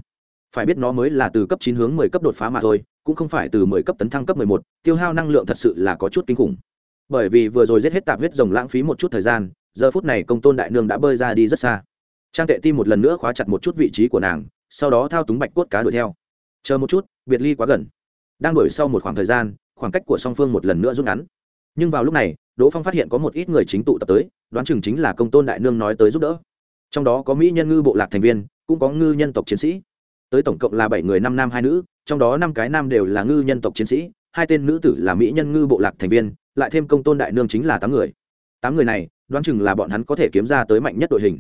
Phải biết nó mới là từ cấp chín hướng mười cấp đột phá mà thôi, cũng không phải từ mười cấp tấn thăng cấp mười một, tiêu hao năng lượng thật sự là có chút kinh khủng. Bởi vì vừa rồi giết hết tạp huyết rồng lãng phí một chút thời gian, giờ phút này công tôn đại nương đã bơi ra đi rất xa. Trang tệ tim một lần nữa khóa chặt một chút vị trí của nàng sau đó thao túng bạch cốt cá đuổi theo. Chờ một chút biệt ly quá gần. Đang đuổi sau một khoảng thời gian khoảng cách của song phương một lần nữa rút ngắn. Nhưng vào lúc này đỗ phong phát hiện có một ít người chính tụ tập tới đoán chừng chính là công tôn đại nương nói tới giúp đỡ. Trong đó có mỹ nhân ngư bộ lạc thành viên cũng có ngư nhân tộc chiến sĩ tới tổng cộng là bảy người năm nam hai nữ, trong đó năm cái nam đều là ngư nhân tộc chiến sĩ, hai tên nữ tử là mỹ nhân ngư bộ lạc thành viên, lại thêm công tôn đại nương chính là tám người. Tám người này, đoán chừng là bọn hắn có thể kiếm ra tới mạnh nhất đội hình.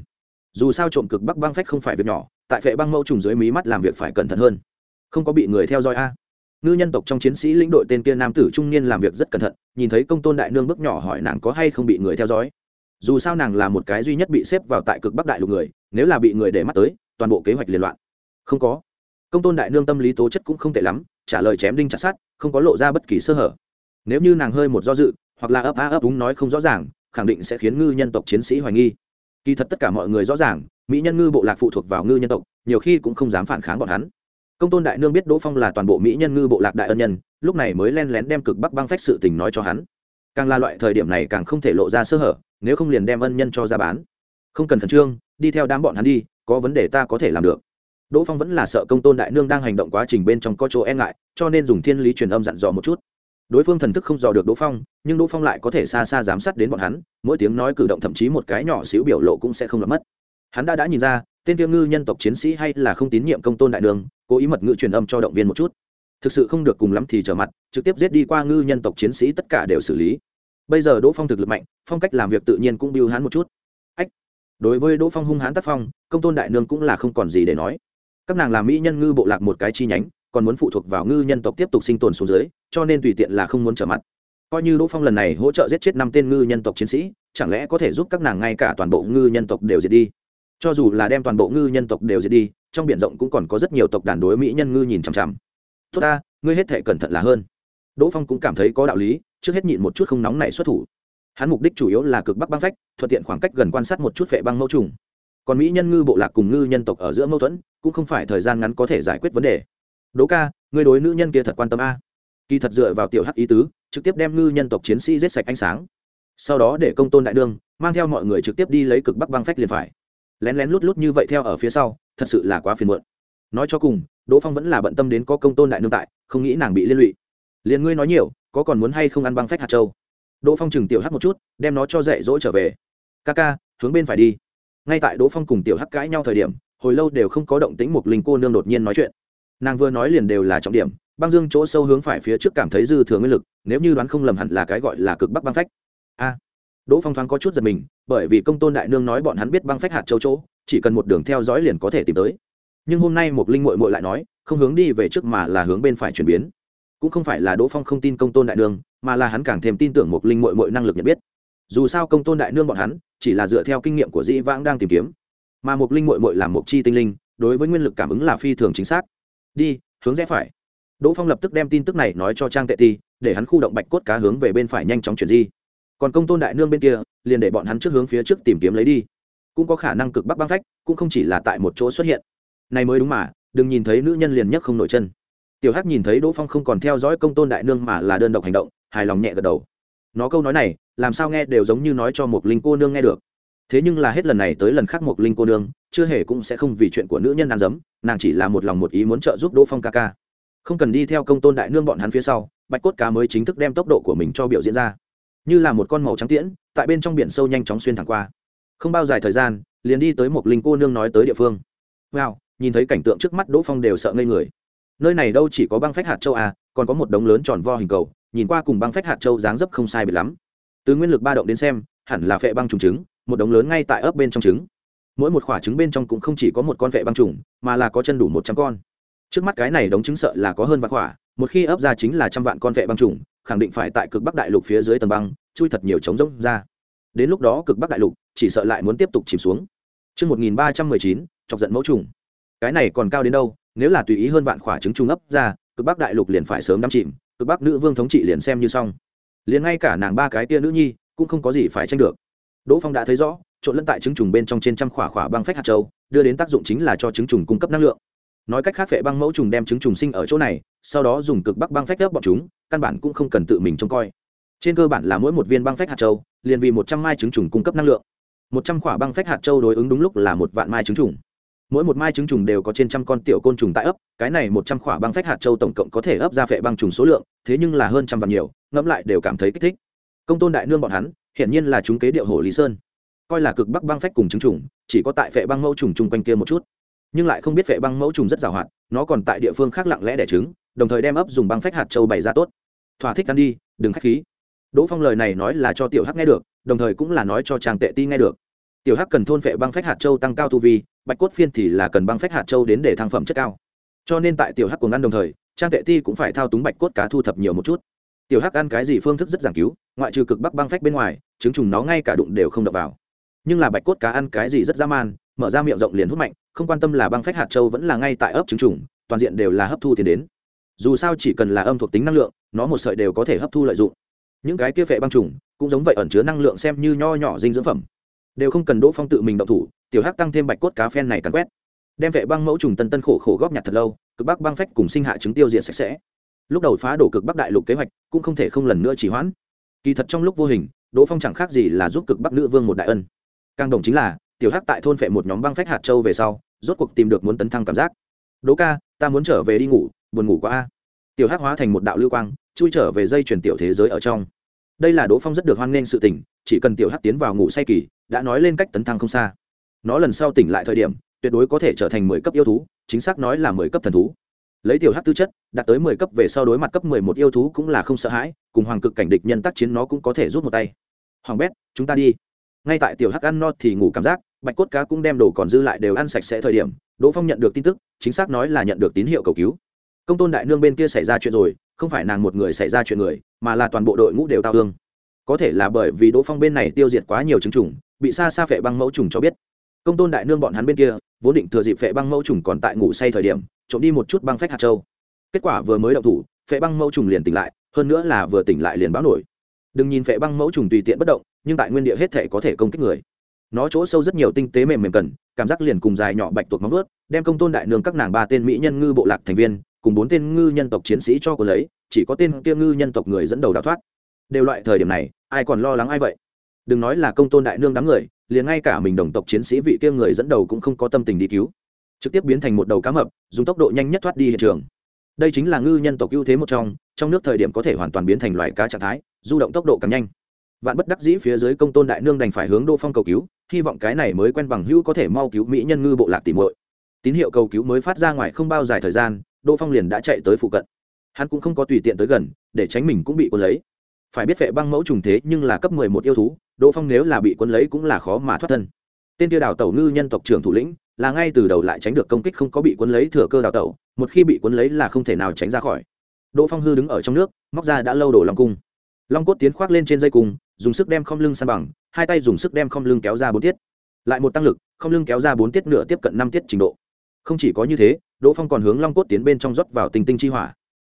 Dù sao trộm cực bắc băng phách không phải việc nhỏ, tại phệ băng mẫu trùng dưới mí mắt làm việc phải cẩn thận hơn. Không có bị người theo dõi a. Ngư nhân tộc trong chiến sĩ lĩnh đội tên kia nam tử trung niên làm việc rất cẩn thận, nhìn thấy công tôn đại nương bước nhỏ hỏi nàng có hay không bị người theo dõi. Dù sao nàng là một cái duy nhất bị xếp vào tại cực bắc đại lục người, nếu là bị người để mắt tới, toàn bộ kế hoạch liên loạn không có. Công tôn đại nương tâm lý tố chất cũng không tệ lắm, trả lời chém đinh chặt sát không có lộ ra bất kỳ sơ hở. Nếu như nàng hơi một do dự, hoặc là ấp a ấp úng nói không rõ ràng, khẳng định sẽ khiến ngư nhân tộc chiến sĩ hoài nghi. Kỳ thật tất cả mọi người rõ ràng, mỹ nhân ngư bộ lạc phụ thuộc vào ngư nhân tộc, nhiều khi cũng không dám phản kháng bọn hắn. Công tôn đại nương biết đỗ phong là toàn bộ mỹ nhân ngư bộ lạc đại ân nhân, lúc này mới len lén đem cực bắc băng phách sự tình nói cho hắn. Càng là loại thời điểm này càng không thể lộ ra sơ hở, nếu không liền đem ân nhân cho ra bán. Không cần khẩn trương, đi theo đám bọn hắn đi, có vấn đề ta có thể làm được đỗ phong vẫn là sợ công tôn đại nương đang hành động quá trình bên trong có chỗ e ngại, cho nên dùng thiên lý truyền âm dặn dò một chút. Đối phương thần thức không dò được đỗ phong, nhưng đỗ phong lại có thể xa xa giám sát đến bọn hắn, mỗi tiếng nói cử động thậm chí một cái nhỏ xíu biểu lộ cũng sẽ không lọt mất. Hắn đã đã nhìn ra, tên tiêu ngư nhân tộc chiến sĩ hay là không tín nhiệm công tôn đại nương, cố ý mật ngữ truyền âm cho động viên một chút. Thực sự không được cùng lắm thì trở mặt, trực tiếp giết đi qua ngư nhân tộc chiến sĩ tất cả đều xử lý. Bây giờ đỗ phong thực lực mạnh, phong cách làm việc tự nhiên cũng biêu hắn một chút. Ách, đối với đỗ phong hung hãn tác phong, công tôn đại nương cũng là không còn gì để nói các nàng là mỹ nhân ngư bộ lạc một cái chi nhánh, còn muốn phụ thuộc vào ngư nhân tộc tiếp tục sinh tồn xuống dưới, cho nên tùy tiện là không muốn trở mặt. Coi như đỗ phong lần này hỗ trợ giết chết năm tên ngư nhân tộc chiến sĩ, chẳng lẽ có thể giúp các nàng ngay cả toàn bộ ngư nhân tộc đều diệt đi? Cho dù là đem toàn bộ ngư nhân tộc đều diệt đi, trong biển rộng cũng còn có rất nhiều tộc đàn đối mỹ nhân ngư nhìn chằm chằm. Tốt ta, ngươi hết thể cẩn thận là hơn. Đỗ phong cũng cảm thấy có đạo lý, trước hết nhịn một chút không nóng này xuất thủ. Hắn mục đích chủ yếu là cực bắc băng phách, thuận tiện khoảng cách gần quan sát một chút vệ băng mẫu trùng còn mỹ nhân ngư bộ lạc cùng ngư nhân tộc ở giữa mâu thuẫn, cũng không phải thời gian ngắn có thể giải quyết vấn đề. Đỗ ca, người đối nữ nhân kia thật quan tâm a. Kỳ thật dựa vào tiểu hắc ý tứ, trực tiếp đem ngư nhân tộc chiến sĩ giết sạch ánh sáng. Sau đó để công tôn đại đương mang theo mọi người trực tiếp đi lấy cực bắc băng phách liền phải. Lén lén lút lút như vậy theo ở phía sau, thật sự là quá phiền muộn. Nói cho cùng, đỗ phong vẫn là bận tâm đến có công tôn đại nương tại, không nghĩ nàng bị liên lụy. Liền ngươi nói nhiều, có còn muốn hay không ăn băng phách hạt châu? Đỗ phong chừng tiểu hắc một chút, đem nó cho dạy dỗ trở về. Ca ca, hướng bên phải đi ngay tại đỗ phong cùng tiểu hắc cãi nhau thời điểm, hồi lâu đều không có động tĩnh Mục linh cô nương đột nhiên nói chuyện. Nàng vừa nói liền đều là trọng điểm, băng dương chỗ sâu hướng phải phía trước cảm thấy dư thừa nguyên lực, nếu như đoán không lầm hẳn là cái gọi là cực bắc băng phách. A. Đỗ phong thoáng có chút giật mình, bởi vì công tôn đại nương nói bọn hắn biết băng phách hạt châu chỗ, chỉ cần một đường theo dõi liền có thể tìm tới. Nhưng hôm nay một linh mội mội lại nói, không hướng đi về trước mà là hướng bên phải chuyển biến. Cũng không phải là đỗ phong không tin công tôn đại nương, mà là hắn càng thêm tin tưởng một linh mội mội năng lực nhận biết. Dù sao công tôn đại nương bọn hắn chỉ là dựa theo kinh nghiệm của dĩ vãng đang tìm kiếm. Mà Mục linh mội mội làm Mục chi tinh linh, đối với nguyên lực cảm ứng là phi thường chính xác. Đi, hướng rẽ phải. Đỗ phong lập tức đem tin tức này nói cho trang tệ ti, để hắn khu động bạch cốt cá hướng về bên phải nhanh chóng chuyển di. Còn công tôn đại nương bên kia, liền để bọn hắn trước hướng phía trước tìm kiếm lấy đi. Cũng có khả năng cực bắc băng phách, cũng không chỉ là tại một chỗ xuất hiện. Này mới đúng mà, đừng nhìn thấy nữ nhân liền nhất không nổi chân. Tiểu hắc nhìn thấy đỗ phong không còn theo dõi công tôn đại nương mà là đơn độc hành động, hài lòng nhẹ gật đầu. Nó câu nói này làm sao nghe đều giống như nói cho một linh cô nương nghe được. Thế nhưng là hết lần này tới lần khác một linh cô nương, chưa hề cũng sẽ không vì chuyện của nữ nhân ăn dấm, nàng chỉ là một lòng một ý muốn trợ giúp đỗ phong ca ca. Không cần đi theo công tôn đại nương bọn hắn phía sau, bạch cốt cá mới chính thức đem tốc độ của mình cho biểu diễn ra. Như là một con màu trắng tiễn, tại bên trong biển sâu nhanh chóng xuyên thẳng qua. Không bao dài thời gian, liền đi tới một linh cô nương nói tới địa phương. Wow, nhìn thấy cảnh tượng trước mắt đỗ phong đều sợ ngây người. Nơi này đâu chỉ có băng phách hạt châu à còn có một đống lớn tròn vo hình cầu, nhìn qua cùng băng phách hạt châu dáng dấp không sai biệt lắm từ nguyên lực ba động đến xem hẳn là phệ băng trùng trứng một đống lớn ngay tại ấp bên trong trứng mỗi một quả trứng bên trong cũng không chỉ có một con phệ băng trùng mà là có chân đủ một trăm con trước mắt cái này đống trứng sợ là có hơn vạn quả một khi ấp ra chính là trăm vạn con phệ băng trùng khẳng định phải tại cực bắc đại lục phía dưới tầng băng chui thật nhiều trống rỗng ra đến lúc đó cực bắc đại lục chỉ sợ lại muốn tiếp tục chìm xuống Trước 1319, chọc giận mẫu trùng. Cái này còn cao đến đâu, nếu là tùy ý hơn vạn quả trứng trung ấp ra, cực bắc đại lục liền phải sớm đắm chìm, cực bắc nữ vương thống trị liền xem như xong. Liền ngay cả nàng ba cái tia nữ nhi, cũng không có gì phải tranh được. Đỗ Phong đã thấy rõ, trộn lẫn tại trứng trùng bên trong trên trăm khỏa khỏa băng phách hạt châu, đưa đến tác dụng chính là cho trứng trùng cung cấp năng lượng. Nói cách khác phệ băng mẫu trùng đem trứng trùng sinh ở chỗ này, sau đó dùng cực bắc băng phách ấp bọn chúng, căn bản cũng không cần tự mình trông coi. Trên cơ bản là mỗi một viên băng phách hạt châu, liền vì một trăm mai trứng trùng cung cấp năng lượng một trăm khỏa băng phách hạt châu đối ứng đúng lúc là một vạn mai trứng trùng mỗi một mai trứng trùng đều có trên trăm con tiểu côn trùng tại ấp cái này một trăm khỏa băng phách hạt châu tổng cộng có thể ấp ra phệ băng trùng số lượng thế nhưng là hơn trăm vạn nhiều ngẫm lại đều cảm thấy kích thích. Công tôn đại nương bọn hắn, hiển nhiên là chúng kế điệu hồ lý sơn. Coi là cực bắc băng phách cùng trứng trùng, chỉ có tại phệ băng mẫu trùng chung quanh kia một chút. Nhưng lại không biết phệ băng mẫu trùng rất giàu hoạt nó còn tại địa phương khác lặng lẽ đẻ trứng, đồng thời đem ấp dùng băng phách hạt châu bày ra tốt. Thỏa thích ăn đi, đừng khách khí. Đỗ phong lời này nói là cho tiểu hắc nghe được, đồng thời cũng là nói cho trang tệ ti nghe được. Tiểu hắc cần thôn vệ băng phách hạt châu tăng cao tu vi, bạch cốt phiên thì là cần băng phách hạt châu đến để thăng phẩm chất cao. Cho nên tại tiểu hắc cùng ăn đồng thời trang tệ ti cũng phải thao túng bạch cốt cá thu thập nhiều một chút tiểu hắc ăn cái gì phương thức rất giảng cứu, ngoại trừ cực bắc băng phách bên ngoài, trứng trùng nó ngay cả đụng đều không đập vào. Nhưng là bạch cốt cá ăn cái gì rất dã man, mở ra miệng rộng liền hút mạnh, không quan tâm là băng phách hạt châu vẫn là ngay tại ấp trứng trùng, toàn diện đều là hấp thu tiền đến. Dù sao chỉ cần là âm thuộc tính năng lượng, nó một sợi đều có thể hấp thu lợi dụng. Những cái kia phệ băng trùng, cũng giống vậy ẩn chứa năng lượng xem như nho nhỏ dinh dưỡng phẩm. Đều không cần đỗ phong tự mình động thủ, tiểu hắc tăng thêm bạch cốt cá phen này cắn quét. Đem vệ băng mẫu trùng tân tân khổ khổ góp nhặt thật lâu, cực bắc băng phách cùng sinh hạ trứng tiêu diệt sạch sẽ lúc đầu phá đổ cực bắc đại lục kế hoạch cũng không thể không lần nữa chỉ hoãn. Kỳ thật trong lúc vô hình, đỗ phong chẳng khác gì là giúp cực bắc nữ vương một đại ân. Càng đồng chính là, tiểu hắc tại thôn phệ một nhóm băng phách hạt châu về sau, rốt cuộc tìm được muốn tấn thăng cảm giác. Đỗ ca, ta muốn trở về đi ngủ, buồn ngủ quá a. Tiểu hắc hóa thành một đạo lưu quang, chui trở về dây chuyển tiểu thế giới ở trong. Đây là đỗ phong rất được hoan nghênh sự tỉnh chỉ cần tiểu hắc tiến vào ngủ say kỳ, đã nói lên cách tấn thăng không xa. Nó lần sau tỉnh lại thời điểm, tuyệt đối có thể trở thành mười cấp yêu thú, chính xác nói là mười cấp thần thú lấy tiểu hắc tư chất, đạt tới mười cấp về sau đối mặt cấp mười một yêu thú cũng là không sợ hãi, cùng hoàng cực cảnh địch nhân tác chiến nó cũng có thể rút một tay. Hoàng bét, chúng ta đi. Ngay tại tiểu hắc ăn no thì ngủ cảm giác, bạch cốt cá cũng đem đồ còn dư lại đều ăn sạch sẽ thời điểm, đỗ phong nhận được tin tức, chính xác nói là nhận được tín hiệu cầu cứu. Công tôn đại nương bên kia xảy ra chuyện rồi, không phải nàng một người xảy ra chuyện người, mà là toàn bộ đội ngũ đều tao thương. Có thể là bởi vì đỗ phong bên này tiêu diệt quá nhiều chứng trùng, bị xa xa phệ băng mẫu trùng cho biết công tôn đại nương bọn hắn bên kia, vốn định thừa dịp phệ băng mẫu trùng còn tại ngủ say thời điểm, trộm đi một chút băng phách hạt châu. Kết quả vừa mới đậu thủ, phệ băng mẫu trùng liền tỉnh lại, hơn nữa là vừa tỉnh lại liền báo nổi. Đừng nhìn phệ băng mẫu trùng tùy tiện bất động, nhưng tại nguyên địa hết thể có thể công kích người. Nó chỗ sâu rất nhiều tinh tế mềm mềm cần, cảm giác liền cùng dài nhỏ bạch tuộc móng ướt đem công tôn đại nương các nàng ba tên mỹ nhân ngư bộ lạc thành viên, cùng bốn tên ngư nhân tộc chiến sĩ cho cô lấy, chỉ có tên kia ngư nhân tộc người dẫn đầu đào thoát. Đều loại thời điểm này, ai còn lo lắng ai vậy? Đừng nói là công tôn đại nương đám người, liền ngay cả mình đồng tộc chiến sĩ vị kia người dẫn đầu cũng không có tâm tình đi cứu. Trực tiếp biến thành một đầu cá mập, dùng tốc độ nhanh nhất thoát đi hiện trường. Đây chính là ngư nhân tộc ưu thế một trong trong nước thời điểm có thể hoàn toàn biến thành loài cá trạng thái, du động tốc độ càng nhanh. Vạn bất đắc dĩ phía dưới công tôn đại nương đành phải hướng đô phong cầu cứu, hy vọng cái này mới quen bằng hữu có thể mau cứu mỹ nhân ngư bộ lạc tìm muội. Tín hiệu cầu cứu mới phát ra ngoài không bao dài thời gian, đô phong liền đã chạy tới phụ cận. Hắn cũng không có tùy tiện tới gần, để tránh mình cũng bị cuốn lấy. Phải biết vệ băng mẫu trùng thế nhưng là cấp mười một yêu thú đỗ phong nếu là bị quân lấy cũng là khó mà thoát thân. Tên tiêu đào tẩu ngư nhân tộc trưởng thủ lĩnh, là ngay từ đầu lại tránh được công kích không có bị quân lấy thừa cơ đào tẩu, một khi bị quân lấy là không thể nào tránh ra khỏi. Đỗ phong hư đứng ở trong nước, móc ra đã lâu đổ long cung. Long cốt tiến khoác lên trên dây cung, dùng sức đem không lưng san bằng, hai tay dùng sức đem không lưng kéo ra bốn tiết. Lại một tăng lực không lưng kéo ra bốn tiết nửa tiếp cận năm tiết trình độ. Không chỉ có như thế, đỗ phong còn hướng long cốt tiến bên trong rót vào tinh tinh chi hỏa.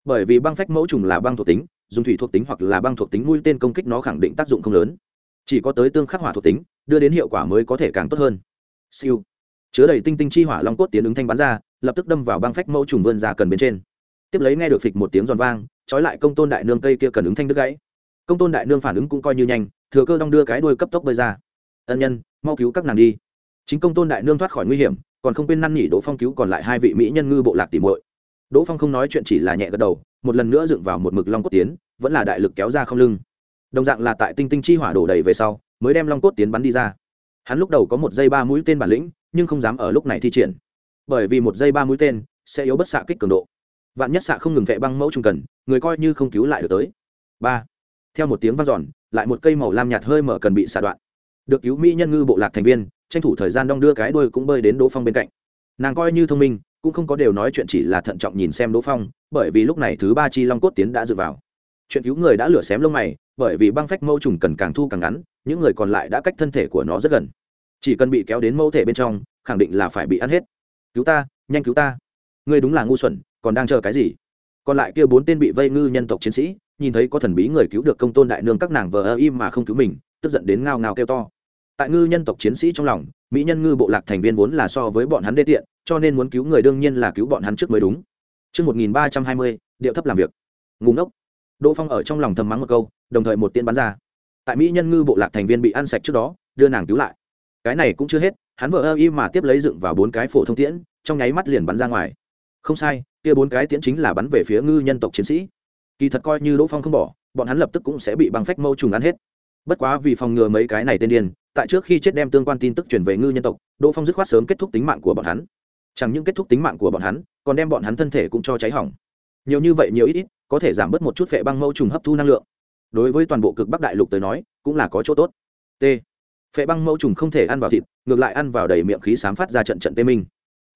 Bởi vì băng phách mẫu trùng là băng thuộc tính, dùng thủy thuộc tính hoặc là băng thuộc tính mũi tên công kích nó khẳng định tác dụng không lớn chỉ có tới tương khắc hỏa thuộc tính, đưa đến hiệu quả mới có thể càng tốt hơn. Siêu. Chứa đầy tinh tinh chi hỏa long cốt tiến ứng thanh bắn ra, lập tức đâm vào băng phách mẫu trùng vươn ra cần bên trên. Tiếp lấy nghe được phịch một tiếng giòn vang, trói lại công tôn đại nương cây kia cần ứng thanh đứt gãy. Công tôn đại nương phản ứng cũng coi như nhanh, thừa cơ đong đưa cái đuôi cấp tốc bơi ra. Ân nhân, mau cứu các nàng đi. Chính công tôn đại nương thoát khỏi nguy hiểm, còn không quên năn nỉ đỗ phong cứu còn lại hai vị mỹ nhân ngư bộ lạc tỉ muội. Đỗ phong không nói chuyện chỉ là nhẹ gật đầu, một lần nữa dựng vào một mực long cốt tiến, vẫn là đại lực kéo ra không lưng đồng dạng là tại tinh tinh chi hỏa đổ đầy về sau mới đem long cốt tiến bắn đi ra. Hắn lúc đầu có một dây ba mũi tên bản lĩnh nhưng không dám ở lúc này thi triển. Bởi vì một dây ba mũi tên sẽ yếu bất xạ kích cường độ. Vạn nhất xạ không ngừng vệ băng mẫu trung cần người coi như không cứu lại được tới. Ba. Theo một tiếng vang giòn, lại một cây màu lam nhạt hơi mở cần bị xạ đoạn. Được cứu mỹ nhân ngư bộ lạc thành viên tranh thủ thời gian đong đưa cái đuôi cũng bơi đến đỗ phong bên cạnh. Nàng coi như thông minh cũng không có đều nói chuyện chỉ là thận trọng nhìn xem đỗ phong bởi vì lúc này thứ ba chi long cốt tiến đã dựa vào chuyện cứu người đã lửa xém lông mày bởi vì băng phách mâu trùng cần càng thu càng ngắn những người còn lại đã cách thân thể của nó rất gần. Chỉ cần bị kéo đến mâu thể bên trong khẳng định là phải bị ăn hết. Cứu ta nhanh cứu ta. Ngươi đúng là ngu xuẩn còn đang chờ cái gì? Còn lại kia bốn tên bị vây ngư nhân tộc chiến sĩ nhìn thấy có thần bí người cứu được công tôn đại nương các nàng vờ ơ im mà không cứu mình tức giận đến ngao ngao kêu to. Tại ngư nhân tộc chiến sĩ trong lòng mỹ nhân ngư bộ lạc thành viên vốn là so với bọn hắn đê tiện cho nên muốn cứu người đương nhiên là cứu bọn hắn trước mới đúng. Trước 1320, điệu thấp làm việc. Ngùng ốc. Đỗ Phong ở trong lòng thầm mắng một câu, đồng thời một tiên bắn ra. Tại Mỹ nhân ngư bộ lạc thành viên bị ăn sạch trước đó, đưa nàng cứu lại. Cái này cũng chưa hết, hắn vợ ơ y mà tiếp lấy dựng vào bốn cái phổ thông tiễn, trong nháy mắt liền bắn ra ngoài. Không sai, kia bốn cái tiễn chính là bắn về phía ngư nhân tộc chiến sĩ. Kỳ thật coi như Đỗ Phong không bỏ, bọn hắn lập tức cũng sẽ bị băng phách mâu trùng ăn hết. Bất quá vì phòng ngừa mấy cái này tên điên, tại trước khi chết đem tương quan tin tức truyền về ngư nhân tộc, Đỗ Phong dứt khoát sớm kết thúc tính mạng của bọn hắn chẳng những kết thúc tính mạng của bọn hắn còn đem bọn hắn thân thể cũng cho cháy hỏng nhiều như vậy nhiều ít ít có thể giảm bớt một chút phệ băng mẫu trùng hấp thu năng lượng. Đối với toàn bộ cực bắc đại lục tới nói, cũng là có chỗ tốt. T. Phệ băng mẫu trùng không thể ăn vào thịt, ngược lại ăn vào đầy miệng khí sám phát ra trận trận tê minh.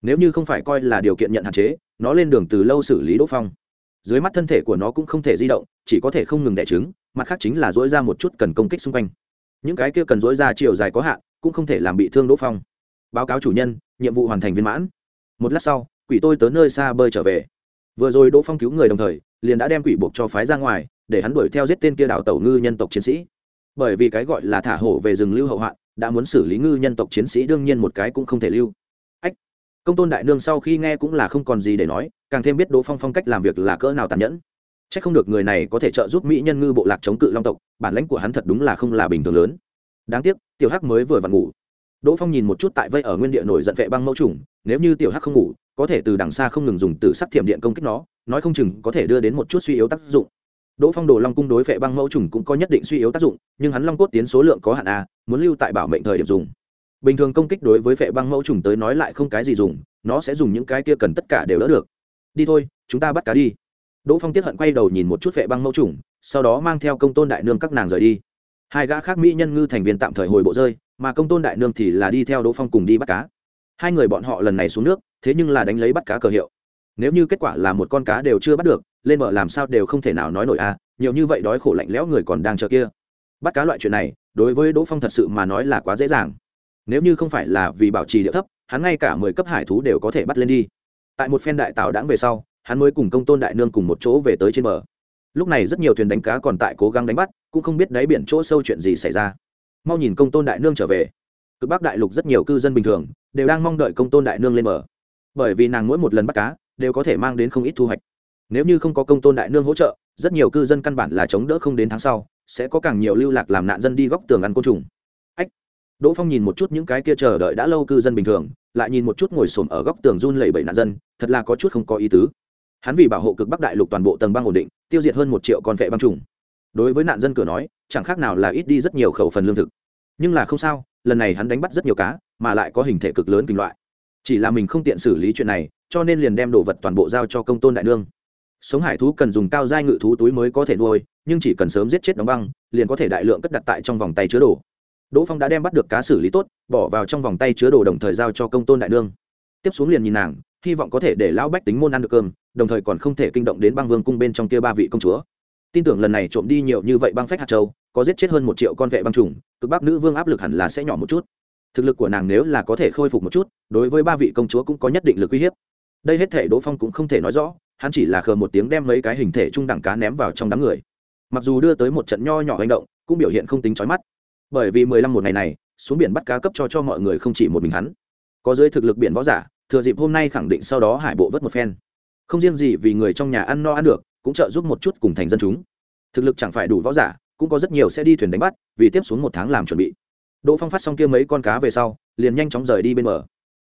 Nếu như không phải coi là điều kiện nhận hạn chế, nó lên đường từ lâu xử lý đỗ phong. Dưới mắt thân thể của nó cũng không thể di động, chỉ có thể không ngừng đẻ trứng, mặt khác chính là dỗi ra một chút cần công kích xung quanh. Những cái kia cần dỗi ra chiều dài có hạn, cũng không thể làm bị thương đỗ phong. Báo cáo chủ nhân, nhiệm vụ hoàn thành viên mãn. Một lát sau, quỷ tôi tới nơi xa bơi trở về. Vừa rồi đỗ phong cứu người đồng thời liền đã đem quỷ buộc cho phái ra ngoài, để hắn đuổi theo giết tên kia đảo tàu ngư nhân tộc chiến sĩ. Bởi vì cái gọi là thả hổ về rừng lưu hậu hoạn, đã muốn xử lý ngư nhân tộc chiến sĩ đương nhiên một cái cũng không thể lưu. Ách, công tôn đại nương sau khi nghe cũng là không còn gì để nói, càng thêm biết đỗ phong phong cách làm việc là cỡ nào tàn nhẫn. C h ắ c không được người này có thể trợ giúp mỹ nhân ngư bộ lạc chống cự long tộc, bản lãnh của hắn thật đúng là không là bình thường lớn. Đáng tiếc, tiểu hắc mới vừa vặn ngủ đỗ phong nhìn một chút tại vây ở nguyên địa nổi giận vệ băng mẫu trùng, nếu như tiểu hắc không ngủ, có thể từ đằng xa không ngừng dùng từ sắc thiểm điện công kích nó, nói không chừng có thể đưa đến một chút suy yếu tác dụng. Đỗ phong đồ long cung đối vệ băng mẫu trùng cũng có nhất định suy yếu tác dụng, nhưng hắn long cốt tiến số lượng có hạn a muốn lưu tại bảo mệnh thời điểm dùng. Bình thường công kích đối với vệ băng mẫu trùng tới nói lại không cái gì dùng, nó sẽ dùng những cái kia cần tất cả đều đỡ được. Đi thôi, chúng ta bắt cá đi. Đỗ phong tiếc hận quay đầu nhìn một chút vệ băng mẫu trùng, sau đó mang theo công tôn đại nương các nàng rời đi hai gã khác mỹ nhân ngư thành viên tạm thời hồi bộ rơi, mà công tôn đại nương thì là đi theo đỗ phong cùng đi bắt cá. Hai người bọn họ lần này xuống nước, thế nhưng là đánh lấy bắt cá cờ hiệu. Nếu như kết quả là một con cá đều chưa bắt được, lên bờ làm sao đều không thể nào nói nổi a nhiều như vậy đói khổ lạnh lẽo người còn đang chờ kia. Bắt cá loại chuyện này, đối với đỗ phong thật sự mà nói là quá dễ dàng. Nếu như không phải là vì bảo trì địa thấp, hắn ngay cả mười cấp hải thú đều có thể bắt lên đi. Tại một phen đại tạo đãng về sau, hắn mới cùng công tôn đại nương cùng một chỗ về tới trên bờ lúc này rất nhiều thuyền đánh cá còn tại cố gắng đánh bắt, cũng không biết đáy biển chỗ sâu chuyện gì xảy ra. Mau nhìn công tôn đại nương trở về. Cực bắc đại lục rất nhiều cư dân bình thường, đều đang mong đợi công tôn đại nương lên bờ. Bởi vì nàng mỗi một lần bắt cá, đều có thể mang đến không ít thu hoạch. Nếu như không có công tôn đại nương hỗ trợ, rất nhiều cư dân căn bản là chống đỡ không đến tháng sau, sẽ có càng nhiều lưu lạc làm nạn dân đi góc tường ăn côn trùng. Ách! Đỗ phong nhìn một chút những cái kia chờ đợi đã lâu cư dân bình thường, lại nhìn một chút ngồi xổm ở góc tường run lẩy bẩy nạn dân, thật là có chút không có ý tứ hắn vì bảo hộ cực bắc đại lục toàn bộ tầng băng ổn định, tiêu diệt hơn một triệu con vệ băng trùng. Đối với nạn dân cửa nói, chẳng khác nào là ít đi rất nhiều khẩu phần lương thực. Nhưng là không sao, lần này hắn đánh bắt rất nhiều cá, mà lại có hình thể cực lớn kinh loại. Chỉ là mình không tiện xử lý chuyện này, cho nên liền đem đồ vật toàn bộ giao cho công tôn đại nương. Sống hải thú cần dùng cao giai ngự thú túi mới có thể nuôi, nhưng chỉ cần sớm giết chết đóng băng, liền có thể đại lượng cất đặt tại trong vòng tay chứa đồ. Đỗ phong đã đem bắt được cá xử lý tốt, bỏ vào trong vòng tay chứa đồ đồng thời giao cho công tôn đại nương tiếp xuống liền nhìn nàng, hy vọng có thể để lão bách tính môn ăn được cơm, đồng thời còn không thể kinh động đến băng vương cung bên trong kia ba vị công chúa. Tin tưởng lần này trộm đi nhiều như vậy băng phách hạt châu, có giết chết hơn một triệu con vệ băng trùng, cực bắc nữ vương áp lực hẳn là sẽ nhỏ một chút. Thực lực của nàng nếu là có thể khôi phục một chút, đối với ba vị công chúa cũng có nhất định lực uy hiếp. Đây hết thể đỗ phong cũng không thể nói rõ, hắn chỉ là khờ một tiếng đem mấy cái hình thể trung đẳng cá ném vào trong đám người. Mặc dù đưa tới một trận nho nhỏ hành động, cũng biểu hiện không tính trói mắt. Bởi vì mười lăm một ngày này, xuống biển bắt cá cấp cho cho mọi người không chỉ một mình hắn có dưới thực lực biển võ giả, thừa dịp hôm nay khẳng định sau đó hải bộ vớt một phen. Không riêng gì vì người trong nhà ăn no ăn được, cũng trợ giúp một chút cùng thành dân chúng. Thực lực chẳng phải đủ võ giả, cũng có rất nhiều sẽ đi thuyền đánh bắt, vì tiếp xuống một tháng làm chuẩn bị. Đỗ phong phát xong kia mấy con cá về sau, liền nhanh chóng rời đi bên bờ.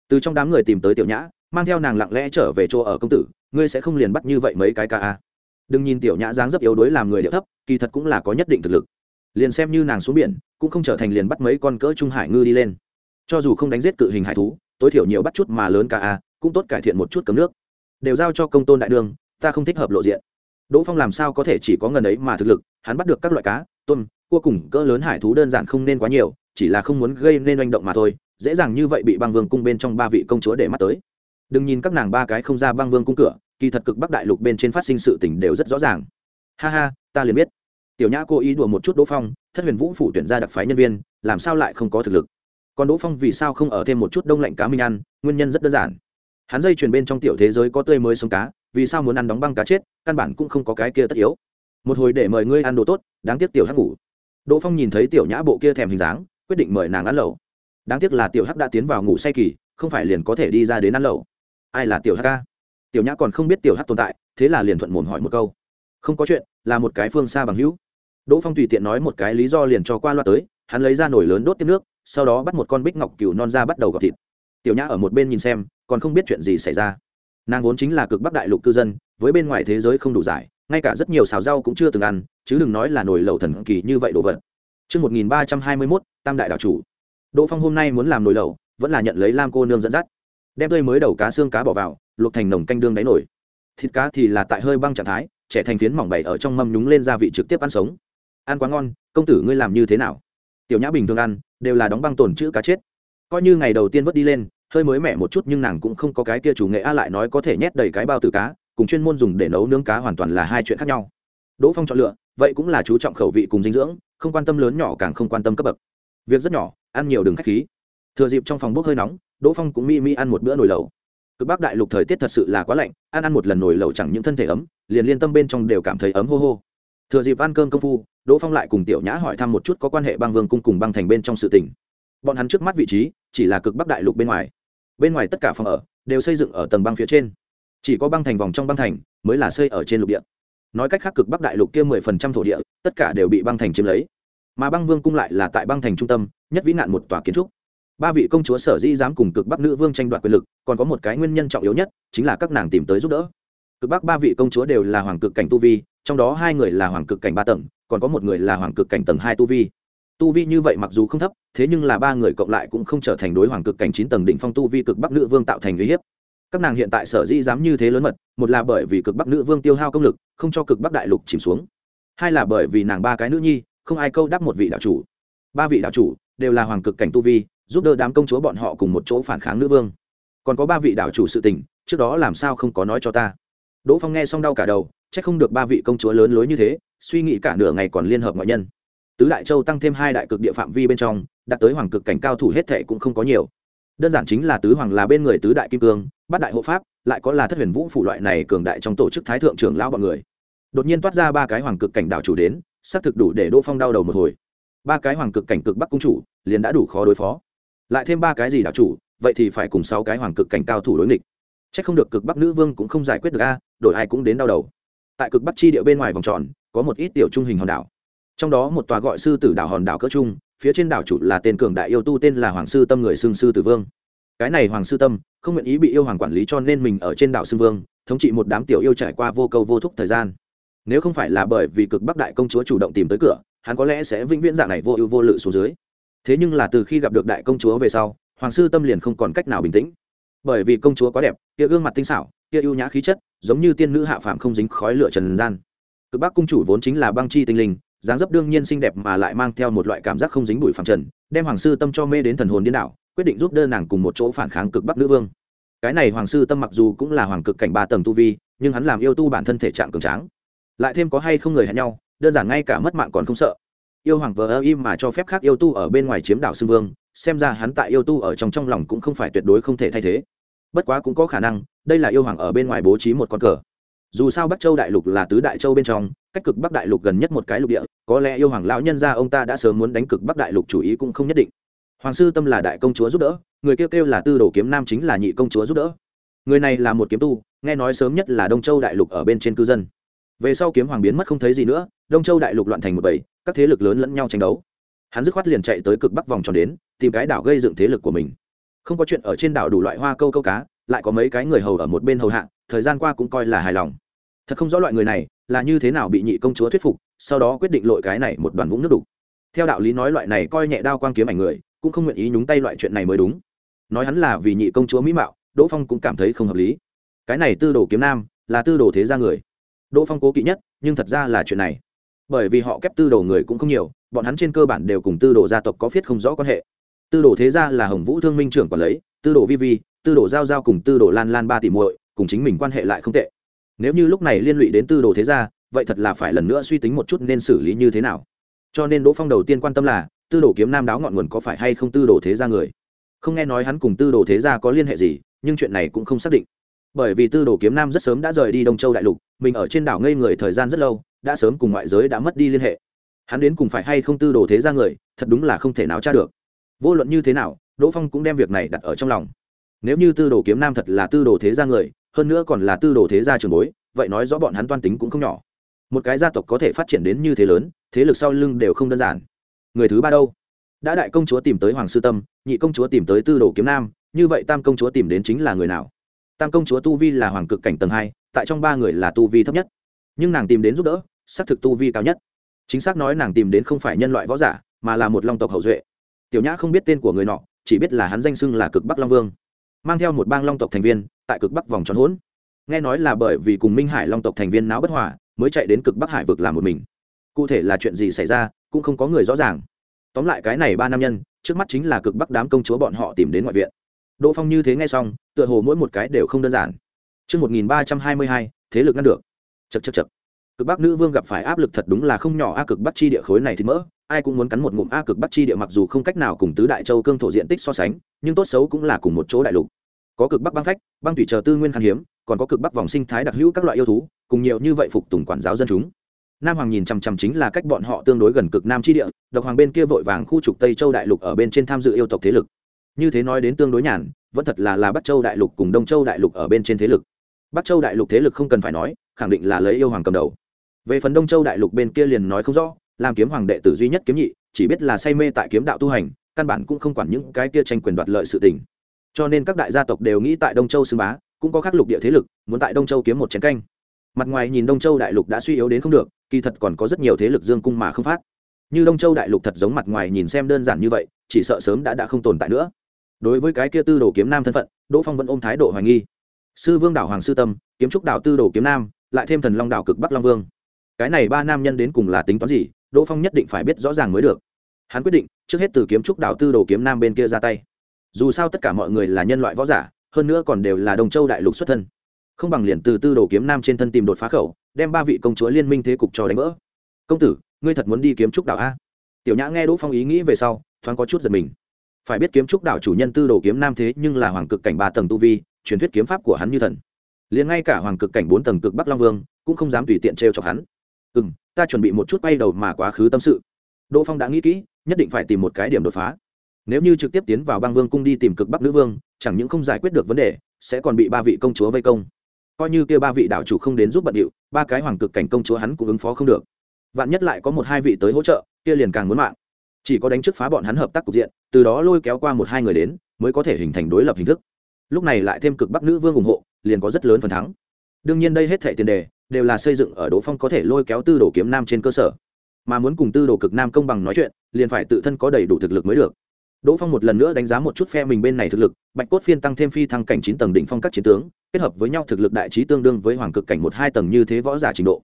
Từ trong đám người tìm tới tiểu nhã, mang theo nàng lặng lẽ trở về chỗ ở công tử, ngươi sẽ không liền bắt như vậy mấy cái ca a à? đừng nhìn tiểu nhã dáng rất yếu đuối làm người điệu thấp, kỳ thật cũng là có nhất định thực lực. Liền xem như nàng xuống biển, cũng không trở thành liền bắt mấy con cỡ trung hải ngư đi lên. Cho dù không đánh giết cự hình hải thú tối thiểu nhiều bắt chút mà lớn cả a, cũng tốt cải thiện một chút cấm nước. Đều giao cho công tôn đại đương ta không thích hợp lộ diện. Đỗ phong làm sao có thể chỉ có ngần ấy mà thực lực, hắn bắt được các loại cá, tôm, cua cùng cỡ lớn hải thú đơn giản không nên quá nhiều, chỉ là không muốn gây nên oanh động mà thôi, dễ dàng như vậy bị băng vương cung bên trong ba vị công chúa để mắt tới. Đừng nhìn các nàng ba cái không ra băng vương cung cửa, kỳ thật cực bắc đại lục bên trên phát sinh sự tình đều rất rõ ràng. Ha ha, ta liền biết. Tiểu nhã cố ý đùa một chút đỗ phong, thất huyền vũ phủ tuyển ra đặc phái nhân viên, làm sao lại không có thực lực? Còn đỗ phong vì sao không ở thêm một chút đông lạnh cá minh ăn, nguyên nhân rất đơn giản. Hắn dây chuyền bên trong tiểu thế giới có tươi mới sống cá, vì sao muốn ăn đóng băng cá chết, căn bản cũng không có cái kia tất yếu. Một hồi để mời ngươi ăn đồ tốt, đáng tiếc tiểu hắc ngủ. Đỗ phong nhìn thấy tiểu nhã bộ kia thèm hình dáng, quyết định mời nàng ăn lẩu. Đáng tiếc là tiểu hắc đã tiến vào ngủ say kỳ, không phải liền có thể đi ra đến ăn lẩu. Ai là tiểu hắc ca? Tiểu nhã còn không biết tiểu hắc tồn tại, thế là liền thuận mồm hỏi một câu. Không có chuyện, là một cái phương xa bằng hữu. Đỗ phong tùy tiện nói một cái lý do liền cho qua loa tới, hắn lấy ra nồi lớn đốt tiếp nước sau đó bắt một con bích ngọc cừu non ra bắt đầu gọt thịt. Tiểu nhã ở một bên nhìn xem còn không biết chuyện gì xảy ra. Nàng vốn chính là cực bắc đại lục cư dân với bên ngoài thế giới không đủ giải ngay cả rất nhiều xào rau cũng chưa từng ăn chứ đừng nói là nồi lẩu thần kỳ như vậy đồ vật. Trước 1321, Tam Đại Đạo Chủ. Đỗ Phong hôm nay muốn làm nồi lẩu, vẫn là nhận lấy Lam cô nương dẫn dắt. Đem tươi mới đầu cá xương cá bỏ vào, luộc thành nồng canh đương đáy nổi thịt cá thì là tại hơi băng trạng thái trẻ thành phiến mỏng bày ở trong mâm nhúng lên gia vị trực tiếp ăn sống. Ăn quá ngon công tử ngươi làm như thế nào? Tiểu nhã bình thường ăn, đều là đóng băng tồn chữ cá chết. Coi như ngày đầu tiên vớt đi lên, hơi mới mẻ một chút nhưng nàng cũng không có cái kia chủ nghệ a lại nói có thể nhét đầy cái bao tử cá, cùng chuyên môn dùng để nấu nướng cá hoàn toàn là hai chuyện khác nhau. Đỗ phong chọn lựa, vậy cũng là chú trọng khẩu vị cùng dinh dưỡng, không quan tâm lớn nhỏ càng không quan tâm cấp bậc. Việc rất nhỏ, ăn nhiều đừng k h á c h khí. Thừa dịp trong phòng bốc hơi nóng, đỗ phong cũng mi mi ăn một bữa nồi lẩu. Cực bắc đại lục thời tiết thật sự là quá lạnh, ăn ăn một lần nồi lẩu chẳng những thân thể ấm, liền liên tâm bên trong đều cảm thấy ấm hô hô. Thừa dịp ăn cơm công phu đỗ phong lại cùng tiểu nhã hỏi thăm một chút có quan hệ băng vương cung cùng băng thành bên trong sự tỉnh bọn hắn trước mắt vị trí chỉ là cực bắc đại lục bên ngoài. Bên ngoài tất cả phòng ở đều xây dựng ở tầng băng phía trên. Chỉ có băng thành vòng trong băng thành mới là xây ở trên lục địa. Nói cách khác cực bắc đại lục kia mười phần trăm thổ địa, tất cả đều bị băng thành chiếm lấy. Mà băng vương cung lại là tại băng thành trung tâm, nhất vĩ nạn một tòa kiến trúc. Ba vị công chúa sở di dám cùng cực bắc nữ vương tranh đoạt quyền lực, còn có một cái nguyên nhân trọng yếu nhất, chính là các nàng tìm tới giúp đỡ cực bắc ba vị công chúa đều là hoàng cực cảnh tu vi, trong đó hai người là hoàng cực cảnh ba tầng, còn có một người là hoàng cực cảnh tầng hai tu vi. Tu vi như vậy mặc dù không thấp, thế nhưng là ba người cộng lại cũng không trở thành đối hoàng cực cảnh chín tầng đỉnh phong tu vi cực bắc nữ vương tạo thành uy hiếp. Các nàng hiện tại sở dĩ dám như thế lớn mật, một là bởi vì cực bắc nữ vương tiêu hao công lực, không cho cực bắc đại lục chìm xuống. Hai là bởi vì nàng ba cái nữ nhi, không ai câu đáp một vị đạo chủ. Ba vị đạo chủ đều là hoàng cực cảnh tu vi, giúp đỡ đám công chúa bọn họ cùng một chỗ phản kháng nữ vương. Còn có ba vị đạo chủ sự tình, trước đó làm sao không có nói cho ta? Đỗ phong nghe xong đau cả đầu c h ắ c không được ba vị công chúa lớn lối như thế, suy nghĩ cả nửa ngày còn liên hợp ngoại nhân. Tứ đại châu tăng thêm hai đại cực địa phạm vi bên trong, đạt tới hoàng cực cảnh cao thủ hết thệ cũng không có nhiều. Đơn giản chính là tứ hoàng là bên người tứ đại kim cương, bát đại hộ pháp, lại có là thất huyền vũ phủ loại này cường đại trong tổ chức thái thượng trưởng lão bọn người. Đột nhiên toát ra ba cái hoàng cực cảnh đạo chủ đến, xác thực đủ để đỗ phong đau đầu một hồi. Ba cái hoàng cực cảnh cực bắc cung chủ, liền đã đủ khó đối phó. Lại thêm ba cái gì đạo chủ, vậy thì phải cùng sáu cái hoàng cực cảnh cao thủ đối nghịch chắc không được cực bắc nữ vương cũng không giải quyết được a, đổi ai cũng đến đau đầu. Tại cực bắc chi địa bên ngoài vòng tròn, có một ít tiểu trung hình hòn đảo. Trong đó một tòa gọi sư tử đảo hòn đảo cỡ trung, phía trên đảo chủ là tên cường đại yêu tu tên là hoàng sư tâm người xương sư tử vương. Cái này hoàng sư tâm, không nguyện ý bị yêu hoàng quản lý cho nên mình ở trên đảo xương vương, thống trị một đám tiểu yêu trải qua vô câu vô thúc thời gian. Nếu không phải là bởi vì cực bắc đại công chúa chủ động tìm tới cửa, hắn có lẽ sẽ vĩnh viễn dạng này vô ưu vô lự xuống dưới. Thế nhưng là từ khi gặp được đại công chúa về sau, hoàng sư tâm liền không còn cách nào bình tĩnh bởi vì công chúa quá đẹp, kia gương mặt tinh xảo, kia ưu nhã khí chất, giống như tiên nữ hạ phàm không dính khói lửa trần gian. Cực bắc cung chủ vốn chính là băng chi tinh linh, dáng dấp đương nhiên xinh đẹp mà lại mang theo một loại cảm giác không dính bụi phàm trần, đem hoàng sư tâm cho mê đến thần hồn điên đảo, quyết định giúp đỡ nàng cùng một chỗ phản kháng cực bắc nữ vương. Cái này hoàng sư tâm mặc dù cũng là hoàng cực cảnh ba tầng tu vi, nhưng hắn làm yêu tu bản thân thể trạng cường tráng. Lại thêm có hay không người hẹn nhau, đơn giản ngay cả mất mạng còn không sợ. Yêu hoàng vờ ơ im mà cho phép khác yêu tu ở bên ngoài chiếm đảo xưng vương xem ra hắn tại yêu tu ở trong trong lòng cũng không phải tuyệt đối không thể thay thế. Bất quá cũng có khả năng, đây là yêu hoàng ở bên ngoài bố trí một con cờ. Dù sao bắc châu đại lục là tứ đại châu bên trong, cách cực bắc đại lục gần nhất một cái lục địa, có lẽ yêu hoàng lão nhân ra ông ta đã sớm muốn đánh cực bắc đại lục chủ ý cũng không nhất định. Hoàng sư tâm là đại công chúa giúp đỡ, người kêu kêu là tư đồ kiếm nam chính là nhị công chúa giúp đỡ. Người này là một kiếm tu, nghe nói sớm nhất là đông châu đại lục ở bên trên cư dân. Về sau kiếm hoàng biến mất không thấy gì nữa, đông châu đại lục loạn thành một bầy, các thế lực lớn lẫn nhau tranh đấu hắn dứt khoát liền chạy tới cực bắc vòng tròn đến, tìm cái đảo gây dựng thế lực của mình. Không có chuyện ở trên đảo đủ loại hoa câu câu cá, lại có mấy cái người hầu ở một bên hầu hạ, thời gian qua cũng coi là hài lòng. Thật không rõ loại người này là như thế nào bị nhị công chúa thuyết phục, sau đó quyết định lội cái này một đoàn vũng nước đục. Theo đạo lý nói loại này coi nhẹ đao quang kiếm ảnh người, cũng không nguyện ý nhúng tay loại chuyện này mới đúng. Nói hắn là vì nhị công chúa mỹ mạo, đỗ phong cũng cảm thấy không hợp lý. Cái này tư đồ kiếm nam là tư đồ thế gia người. Đỗ phong cố kỵ nhất, nhưng thật ra là chuyện này. Bởi vì họ kép tư đồ người cũng không nhiều bọn hắn trên cơ bản đều cùng tư đồ gia tộc có phiết không rõ quan hệ. Tư đồ thế gia là hồng vũ thương minh trưởng quản lấy tư đồ vi vi, tư đồ giao giao cùng tư đồ lan lan ba tỷ muội, cùng chính mình quan hệ lại không tệ. Nếu như lúc này liên lụy đến tư đồ thế gia, vậy thật là phải lần nữa suy tính một chút nên xử lý như thế nào. Cho nên đỗ phong đầu tiên quan tâm là, tư đồ kiếm nam đáo ngọn nguồn có phải hay không tư đồ thế gia người? Không nghe nói hắn cùng tư đồ thế gia có liên hệ gì, nhưng chuyện này cũng không xác định. Bởi vì tư đồ kiếm nam rất sớm đã rời đi đông châu đại lục, mình ở trên đảo ngây người thời gian rất lâu, đã sớm cùng ngoại giới đã mất đi liên hệ hắn đến cùng phải hay không tư đồ thế gia người, thật đúng là không thể nào tra được. Vô luận như thế nào, đỗ phong cũng đem việc này đặt ở trong lòng. Nếu như tư đồ kiếm nam thật là tư đồ thế gia người, hơn nữa còn là tư đồ thế gia trường bối, vậy nói rõ bọn hắn toan tính cũng không nhỏ. Một cái gia tộc có thể phát triển đến như thế lớn, thế lực sau lưng đều không đơn giản. Người thứ ba đâu? Đã đại công chúa tìm tới hoàng sư tâm, nhị công chúa tìm tới tư đồ kiếm nam, như vậy tam công chúa tìm đến chính là người nào? Tam công chúa tu vi là hoàng cực cảnh tầng hai, tại trong ba người là tu vi thấp nhất. Nhưng nàng tìm đến giúp đỡ, xác thực tu vi cao nhất chính xác nói nàng tìm đến không phải nhân loại võ giả mà là một long tộc hậu duệ. Tiểu nhã không biết tên của người nọ chỉ biết là hắn danh xưng là cực bắc long vương. Mang theo một bang long tộc thành viên tại cực bắc vòng tròn hỗn. Nghe nói là bởi vì cùng minh hải long tộc thành viên náo bất hòa mới chạy đến cực bắc hải vực làm một mình. Cụ thể là chuyện gì xảy ra cũng không có người rõ ràng. Tóm lại cái này ba nam nhân trước mắt chính là cực bắc đám công chúa bọn họ tìm đến ngoại viện. Đỗ phong như thế nghe xong tựa hồ mỗi một cái đều không đơn giản. Trước 1322, thế lực ngăn được. Chậc chậc chậc. Cực Bắc nữ vương gặp phải áp lực thật đúng là không nhỏ a cực Bắc chi địa khối này thì mỡ, ai cũng muốn cắn một ngụm a cực Bắc chi địa mặc dù không cách nào cùng tứ đại châu cương thổ diện tích so sánh, nhưng tốt xấu cũng là cùng một chỗ đại lục. Có cực Bắc băng phách, băng thủy chờ tư nguyên khan hiếm, còn có cực Bắc vòng sinh thái đặc hữu các loại yêu thú, cùng nhiều như vậy phục tùng quản giáo dân chúng. Nam Hoàng nhìn chằm chằm chính là cách bọn họ tương đối gần cực Nam chi địa, Độc Hoàng bên kia vội vàng khu trục Tây Châu đại lục ở bên trên tham dự yêu tộc thế lực. Như thế nói đến tương đối nhàn, vẫn thật là là Bắc Châu đại lục cùng Đông Châu đại lục ở bên trên thế lực bắc châu đại lục thế lực không cần phải nói khẳng định là lấy yêu hoàng cầm đầu về phần đông châu đại lục bên kia liền nói không rõ, làm kiếm hoàng đệ tử duy nhất kiếm nhị, chỉ biết là say mê tại kiếm đạo tu hành, căn bản cũng không quản những cái kia tranh quyền đoạt lợi sự tình. Cho nên các đại gia tộc đều nghĩ tại đông châu xưng bá, cũng có khắc lục địa thế lực, muốn tại đông châu kiếm một chiến canh. Mặt ngoài nhìn đông châu đại lục đã suy yếu đến không được, kỳ thật còn có rất nhiều thế lực dương cung mà không phát. Như đông châu đại lục thật giống mặt ngoài nhìn xem đơn giản như vậy, chỉ sợ sớm đã đã không tồn tại nữa. Đối với cái kia tư đồ kiếm nam thân phận, đỗ phong vẫn ôm thái độ hoài nghi. Sư vương đảo hoàng sư tâm, kiếm trúc đảo tư đồ kiếm nam, lại thêm thần long đảo cực bắc long vương cái này ba nam nhân đến cùng là tính toán gì, đỗ phong nhất định phải biết rõ ràng mới được. Hắn quyết định, trước hết từ kiếm trúc đảo tư đồ kiếm nam bên kia ra tay. Dù sao tất cả mọi người là nhân loại võ giả, hơn nữa còn đều là đồng châu đại lục xuất thân. Không bằng liền từ tư đồ kiếm nam trên thân tìm đột phá khẩu, đem ba vị công chúa liên minh thế cục cho đánh vỡ. Công tử, ngươi thật muốn đi kiếm trúc đảo a? Tiểu nhã nghe đỗ phong ý nghĩ về sau, thoáng có chút giật mình. Phải biết kiếm trúc đảo chủ nhân tư đồ kiếm nam thế nhưng là hoàng cực cảnh ba tầng tu vi, truyền thuyết kiếm pháp của hắn như thần. Liền ngay cả hoàng cực cảnh bốn tầng cực bắc long vương, cũng không dám tùy tiện trêu chọc hắn ừ m ta chuẩn bị một chút bay đầu mà quá khứ tâm sự. Đỗ phong đã nghĩ kỹ, nhất định phải tìm một cái điểm đột phá. Nếu như trực tiếp tiến vào băng vương cung đi tìm cực bắc nữ vương, chẳng những không giải quyết được vấn đề, sẽ còn bị ba vị công chúa vây công. Coi như kia ba vị đạo chủ không đến giúp bận điệu, ba cái hoàng cực cảnh công chúa hắn cũng ứng phó không được. Vạn nhất lại có một hai vị tới hỗ trợ, kia liền càng muốn mạng. Chỉ có đánh trước phá bọn hắn hợp tác cục diện, từ đó lôi kéo qua một hai người đến, mới có thể hình thành đối lập hình thức. Lúc này lại thêm cực bắc nữ vương ủng hộ, liền có rất lớn phần thắng. Đương nhiên đây hết thệ tiền đề đều là xây dựng ở đỗ phong có thể lôi kéo tư đồ kiếm nam trên cơ sở. Mà muốn cùng tư đồ cực nam công bằng nói chuyện, liền phải tự thân có đầy đủ thực lực mới được. Đỗ phong một lần nữa đánh giá một chút phe mình bên này thực lực, bạch cốt phiên tăng thêm phi thăng cảnh chín tầng đỉnh phong các chiến tướng, kết hợp với nhau thực lực đại trí tương đương với hoàng cực cảnh một hai tầng như thế võ giả trình độ.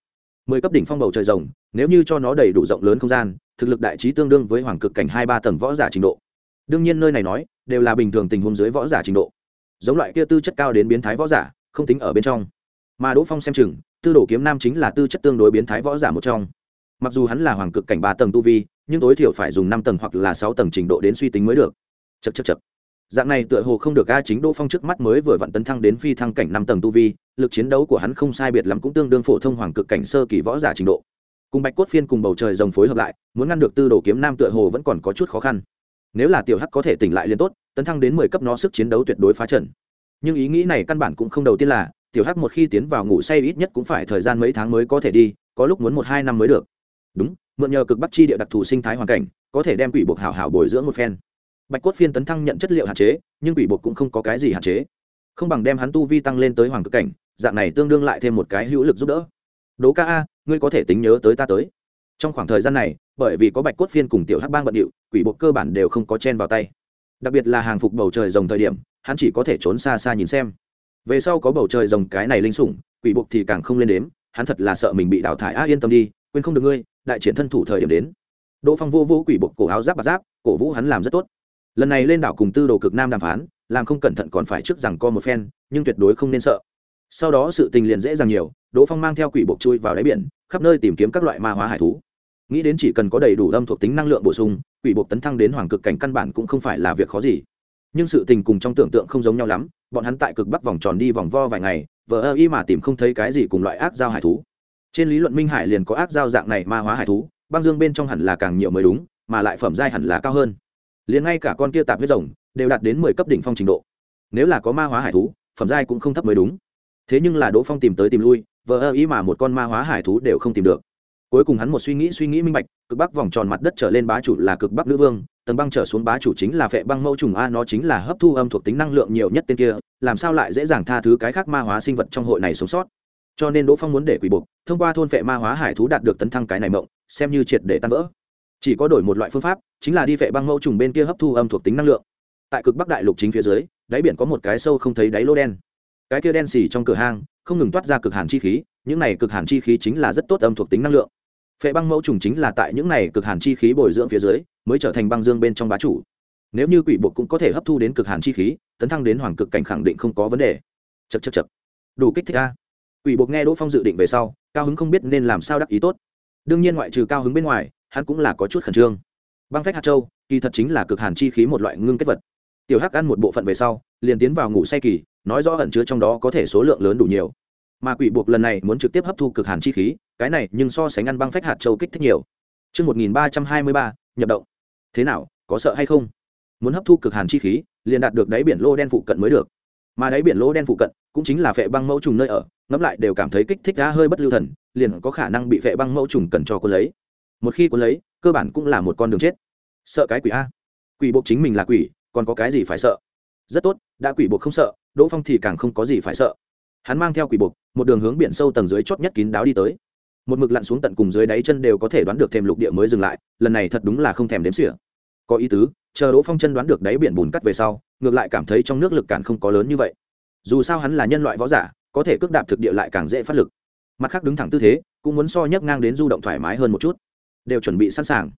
Mười cấp đỉnh phong bầu trời rồng, nếu như cho nó đầy đủ rộng lớn không gian, thực lực đại trí tương đương với hoàng cực cảnh hai ba tầng võ giả trình độ. Đương nhiên nơi này nói, đều là bình thường tình huống dưới võ giả trình độ. Giống loại kia tư chất cao đến biến thái võ giả, không tính ở bên trong. Mà đỗ phong xem chừng tư đồ kiếm nam chính là tư chất tương đối biến thái võ giả một trong. Mặc dù hắn là hoàng cực cảnh ba tầng tu vi, nhưng tối thiểu phải dùng năm tầng hoặc là sáu tầng trình độ đến suy tính mới được. Chật chật chật dạng này tựa hồ không được a chính đỗ phong trước mắt mới vừa vặn tấn thăng đến phi thăng cảnh năm tầng tu vi, lực chiến đấu của hắn không sai biệt lắm cũng tương đương phổ thông hoàng cực cảnh sơ kỳ võ giả trình độ. Cùng bạch cốt phiên cùng bầu trời rồng phối hợp lại, muốn ngăn được tư đồ kiếm nam tựa hồ vẫn còn có chút khó khăn. Nếu là tiểu hắc có thể tỉnh lại liên tốt, tấn thăng đến mười cấp nó sức chiến đấu tuyệt đối phá trần nhưng ý nghĩ này căn bản cũng không đầu tiên là tiểu hắc một khi tiến vào ngủ say ít nhất cũng phải thời gian mấy tháng mới có thể đi, có lúc muốn một hai năm mới được. Đúng, mượn nhờ cực bắc chi địa đặc thù sinh thái hoàn cảnh, có thể đem quỷ buộc hảo hảo bồi dưỡng một phen. Bạch cốt phiên tấn thăng nhận chất liệu hạn chế, nhưng quỷ buộc cũng không có cái gì hạn chế. Không bằng đem hắn tu vi tăng lên tới hoàng cực cảnh, dạng này tương đương lại thêm một cái hữu lực giúp đỡ. Đố ca a, ngươi có thể tính nhớ tới ta tới. Trong khoảng thời gian này, bởi vì có bạch cốt phiên cùng tiểu hắc bang bận điệu, quỷ buộc cơ bản đều không có chen vào tay. Đặc biệt là hàng phục bầu trời rồng thời điểm, hắn chỉ có thể trốn xa xa nhìn xem về sau có bầu trời rồng cái này linh sủng, quỷ buộc thì càng không lên đếm, hắn thật là sợ mình bị đào thải. A, yên tâm đi, quên không được ngươi, đại triển thân thủ thời điểm đến. Đỗ phong vô vô quỷ buộc cổ áo giáp bạc giáp, cổ vũ hắn làm rất tốt. Lần này lên đảo cùng tư đồ cực nam đàm phán, làm không cẩn thận còn phải trước rằng co một phen, nhưng tuyệt đối không nên sợ. Sau đó sự tình liền dễ dàng nhiều, đỗ phong mang theo quỷ buộc chui vào đáy biển, khắp nơi tìm kiếm các loại ma hóa hải thú. Nghĩ đến chỉ cần có đầy đủ âm thuộc tính năng lượng bổ sung, quỷ buộc tấn thăng đến hoàng cực cảnh căn bản cũng không phải là việc khó gì. Nhưng sự tình cùng trong tưởng tượng không giống nhau lắm bọn hắn tại cực bắc vòng tròn đi vòng vo vài ngày, vờ ơ y mà tìm không thấy cái gì cùng loại ác giao hải thú. Trên lý luận minh hải liền có ác giao dạng này ma hóa hải thú, băng dương bên trong hẳn là càng nhiều mới đúng, mà lại phẩm giai hẳn là cao hơn. Liền ngay cả con kia tạp huyết rồng, đều đạt đến mười cấp đỉnh phong trình độ. Nếu là có ma hóa hải thú, phẩm giai cũng không thấp mới đúng. Thế nhưng là đỗ phong tìm tới tìm lui, vờ ơ ý mà một con ma hóa hải thú đều không tìm được cuối cùng hắn một suy nghĩ suy nghĩ minh bạch, cực bắc vòng tròn mặt đất trở lên bá chủ là cực bắc nữ vương, tầng băng trở xuống bá chủ chính là phệ băng mẫu trùng a, nó chính là hấp thu âm thuộc tính năng lượng nhiều nhất tên kia, làm sao lại dễ dàng tha thứ cái khác ma hóa sinh vật trong hội này sống sót? Cho nên đỗ phong muốn để quỷ buộc, thông qua thôn phệ ma hóa hải thú đạt được tấn thăng cái này mộng, xem như triệt để tan vỡ. Chỉ có đổi một loại phương pháp, chính là đi phệ băng mẫu trùng bên kia hấp thu âm thuộc tính năng lượng. Tại cực bắc đại lục chính phía dưới, đáy biển có một cái sâu không thấy đáy lô đen. Cái kia đen xì trong cửa hang, không ngừng toát ra cực hàn chi khí những này cực hàn chi khí chính là rất tốt âm thuộc tính năng lượng. Phệ băng mẫu trùng chính là tại những này cực hàn chi khí bồi dưỡng phía dưới, mới trở thành băng dương bên trong bá chủ. Nếu như quỷ buộc cũng có thể hấp thu đến cực hàn chi khí, tấn thăng đến hoàng cực cảnh khẳng định không có vấn đề. Chật chật chật đủ kích thích a. Quỷ buộc nghe đỗ phong dự định về sau, cao hứng không biết nên làm sao đắc ý tốt. Đương nhiên ngoại trừ cao hứng bên ngoài, hắn cũng là có chút khẩn trương. Băng phách hạt châu, kỳ thật chính là cực hàn chi khí một loại ngưng kết vật. Tiểu hắc ăn một bộ phận về sau, liền tiến vào ngủ say kỳ, nói rõ ẩn chứa trong đó có thể số lượng lớn đủ nhiều mà quỷ buộc lần này muốn trực tiếp hấp thu cực hàn chi khí cái này nhưng so sánh ăn băng phách hạt châu kích thích nhiều Trước 1323, nhập động. Thế nào, có sợ hay không? Muốn hấp thu cực hàn chi khí, liền đạt được đáy biển lô đen phụ cận mới được. Mà đáy biển lô đen phụ cận, cũng chính là phệ băng mẫu trùng nơi ở, ngẫm lại đều cảm thấy kích thích ra hơi bất lưu thần, liền có khả năng bị phệ băng mẫu trùng cần cho cô lấy. Một khi cô lấy, cơ bản cũng là một con đường chết. Sợ cái quỷ a? Quỷ buộc chính mình là quỷ, còn có cái gì phải sợ? Rất tốt, đã quỷ buộc không sợ, Đỗ Phong thì càng không có gì phải sợ hắn mang theo quỷ buộc, một đường hướng biển sâu tầng dưới chót nhất kín đáo đi tới. Một mực lặn xuống tận cùng dưới đáy chân đều có thể đoán được thêm lục địa mới dừng lại, lần này thật đúng là không thèm đếm xỉa. Có ý tứ, chờ đỗ phong chân đoán được đáy biển bùn cắt về sau, ngược lại cảm thấy trong nước lực cản không có lớn như vậy. Dù sao hắn là nhân loại võ giả, có thể cước đạp thực địa lại càng dễ phát lực. Mặt khác đứng thẳng tư thế, cũng muốn so nhấc ngang đến du động thoải mái hơn một chút. Đều chuẩn bị sẵn sàng.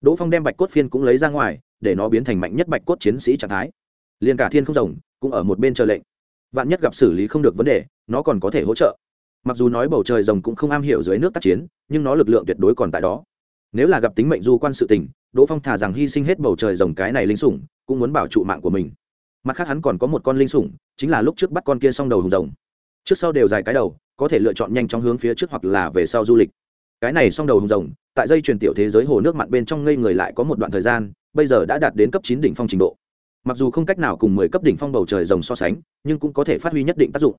Đỗ phong đem bạch cốt phiên cũng lấy ra ngoài, để nó biến thành mạnh nhất bạch cốt chiến sĩ trạng thái. Liền cả thiên không rồng, cũng ở một bên chờ lệnh vạn nhất gặp xử lý không được vấn đề, nó còn có thể hỗ trợ. Mặc dù nói bầu trời rồng cũng không am hiểu dưới nước tác chiến, nhưng nó lực lượng tuyệt đối còn tại đó. Nếu là gặp tính mệnh du quan sự tình, đỗ phong thà rằng hy sinh hết bầu trời rồng cái này linh sủng, cũng muốn bảo trụ mạng của mình. Mặt khác hắn còn có một con linh sủng, chính là lúc trước bắt con kia s đầu hùng rồng. Trước sau đều dài cái đầu, có thể lựa chọn nhanh chóng hướng phía trước hoặc là về sau du lịch. Cái này s đầu hùng rồng, tại dây truyền tiểu thế giới hồ nước mặn bên trong ngây người lại có một đoạn thời gian, bây giờ đã đạt đến cấp chín đỉnh phong trình độ mặc dù không cách nào cùng mười cấp đỉnh phong bầu trời rồng so sánh, nhưng cũng có thể phát huy nhất định tác dụng.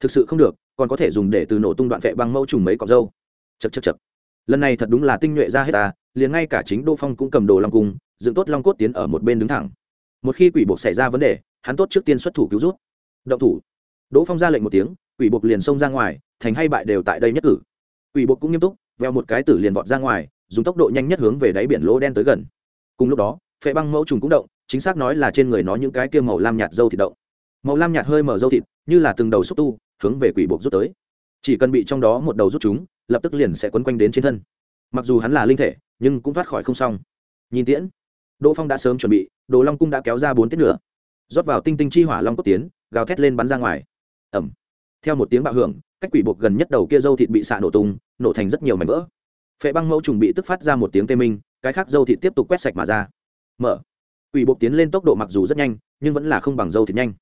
Thực sự không được, còn có thể dùng để từ nổ tung đoạn vệ băng mẫu trùng mấy cọc dâu chật chật chật lần này thật đúng là tinh nhuệ ra hết ta, liền ngay cả chính đô phong cũng cầm đồ long cung, dựng tốt long cốt tiến ở một bên đứng thẳng. Một khi quỷ buộc xảy ra vấn đề, hắn tốt trước tiên xuất thủ cứu rút. Động thủ. Đỗ phong ra lệnh một tiếng, quỷ buộc liền xông ra ngoài, thành hay bại đều tại đây nhất cử. Quỷ buộc cũng nghiêm túc, veo một cái tử liền vọt ra ngoài, dùng tốc độ nhanh nhất hướng về đáy biển lỗ đen tới gần. Cùng lúc đó, phệ băng mẫu trùng cũng động chính xác nói là trên người nó những cái kia màu lam nhạt dâu thịt động màu lam nhạt hơi mở dâu thịt, như là từng đầu xúc tu, hướng về quỷ buộc rút tới. Chỉ cần bị trong đó một đầu rút chúng, lập tức liền sẽ quấn quanh đến trên thân. Mặc dù hắn là linh thể, nhưng cũng thoát khỏi không xong. Nhìn tiễn, đỗ phong đã sớm chuẩn bị, đồ long cung đã kéo ra bốn tiết nữa rót vào tinh tinh chi hỏa long cốt tiến, gào thét lên bắn ra ngoài. Ẩm theo một tiếng bạo hưởng, cách quỷ buộc gần nhất đầu kia dâu thịt bị xạ nổ tung, nổ thành rất nhiều mảnh vỡ. Phệ băng mẫu trùng bị tức phát ra một tiếng tê minh, cái khác dâu thịt tiếp tục quét sạch mà ra. Mở quỷ buộc tiến lên tốc độ mặc dù rất nhanh, nhưng vẫn là không bằng dâu thịt nhanh.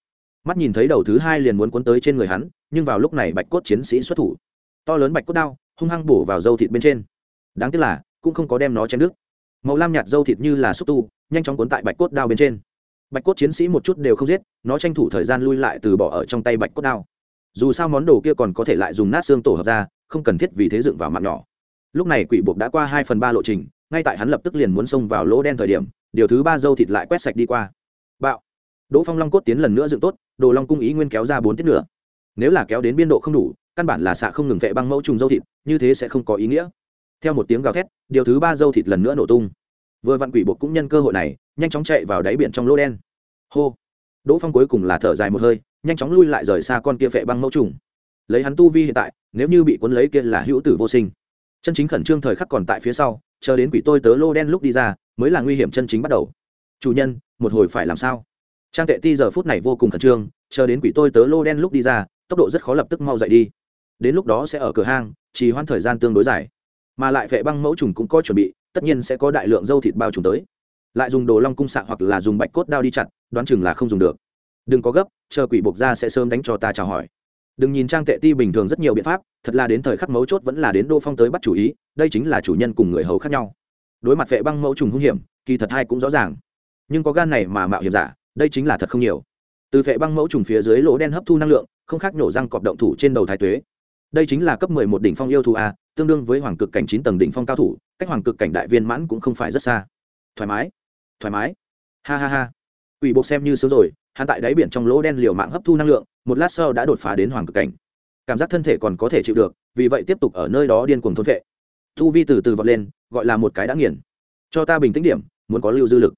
Mắt nhìn thấy đầu thứ hai liền muốn cuốn tới trên người hắn, nhưng vào lúc này bạch cốt chiến sĩ xuất thủ. To lớn bạch cốt đao, hung hăng bổ vào dâu thịt bên trên. Đáng tiếc là, cũng không có đem nó chém nước màu lam nhạt dâu thịt như là xúc tu, nhanh chóng cuốn tại bạch cốt đao bên trên. Bạch cốt chiến sĩ một chút đều không giết, nó tranh thủ thời gian lui lại từ bỏ ở trong tay bạch cốt đao. Dù sao món đồ kia còn có thể lại dùng nát xương tổ hợp ra, không cần thiết vì thế dựng vào mặt nhỏ. Lúc này quỷ buộc đã qua hai phần ba lộ trình ngay tại hắn lập tức liền muốn xông vào lỗ đen thời điểm, điều thứ ba dâu thịt lại quét sạch đi qua. Bạo. Đỗ phong long cốt tiến lần nữa dựng tốt, đồ long cung ý nguyên kéo ra bốn tiết nữa. Nếu là kéo đến biên độ không đủ, căn bản là xạ không ngừng vệ băng mẫu trùng dâu thịt, như thế sẽ không có ý nghĩa. Theo một tiếng gào thét, điều thứ ba dâu thịt lần nữa nổ tung. Vừa vặn quỷ buộc cũng nhân cơ hội này, nhanh chóng chạy vào đáy biển trong lỗ đen. Hô. Đỗ phong cuối cùng là thở dài một hơi, nhanh chóng lui lại rời xa con kia vệ băng mẫu trùng. Lấy hắn tu vi hiện tại, nếu như bị cuốn lấy kia là hữu tử vô sinh. Chân chính khẩn trương thời khắc còn tại phía sau chờ đến quỷ tôi tớ lô đen lúc đi ra, mới là nguy hiểm chân chính bắt đầu. Chủ nhân, một hồi phải làm sao? Trang tệ ti giờ phút này vô cùng khẩn trương, chờ đến quỷ tôi tớ lô đen lúc đi ra, tốc độ rất khó lập tức mau dậy đi. Đến lúc đó sẽ ở cửa hang chỉ hoãn thời gian tương đối dài. Mà lại vệ băng mẫu trùng cũng có chuẩn bị, tất nhiên sẽ có đại lượng dâu thịt bao trùng tới. Lại dùng đồ long cung xạ hoặc là dùng bạch cốt đao đi chặt, đoán chừng là không dùng được. Đừng có gấp, chờ quỷ buộc ra sẽ sớm đánh cho ta chào hỏi đừng nhìn trang tệ ti bình thường rất nhiều biện pháp, thật là đến thời khắc mấu chốt vẫn là đến đô phong tới bắt chủ ý, đây chính là chủ nhân cùng người hầu khác nhau. Đối mặt vệ băng mẫu trùng hung hiểm, kỳ thật hai cũng rõ ràng. Nhưng có gan này mà mạo hiểm giả, đây chính là thật không nhiều. Từ vệ băng mẫu trùng phía dưới lỗ đen hấp thu năng lượng, không khác nhổ răng cọp động thủ trên đầu thái tuế. Đây chính là cấp mười một đỉnh phong yêu thù a, tương đương với hoàng cực cảnh chín tầng đỉnh phong cao thủ, cách hoàng cực cảnh đại viên mãn cũng không phải rất xa. Thoải mái thoải mái. Ha ha ha. Ủy bộ xem như sớm rồi, hắn tại đáy biển trong lỗ đen liều mạng hấp thu năng lượng một lát sau đã đột phá đến hoàng cực cảnh. Cảm giác thân thể còn có thể chịu được, vì vậy tiếp tục ở nơi đó điên cuồng thôn vệ thu vi từ từ vọt lên, gọi là một cái đã nghiền. Cho ta bình tĩnh điểm, muốn có lưu dư lực.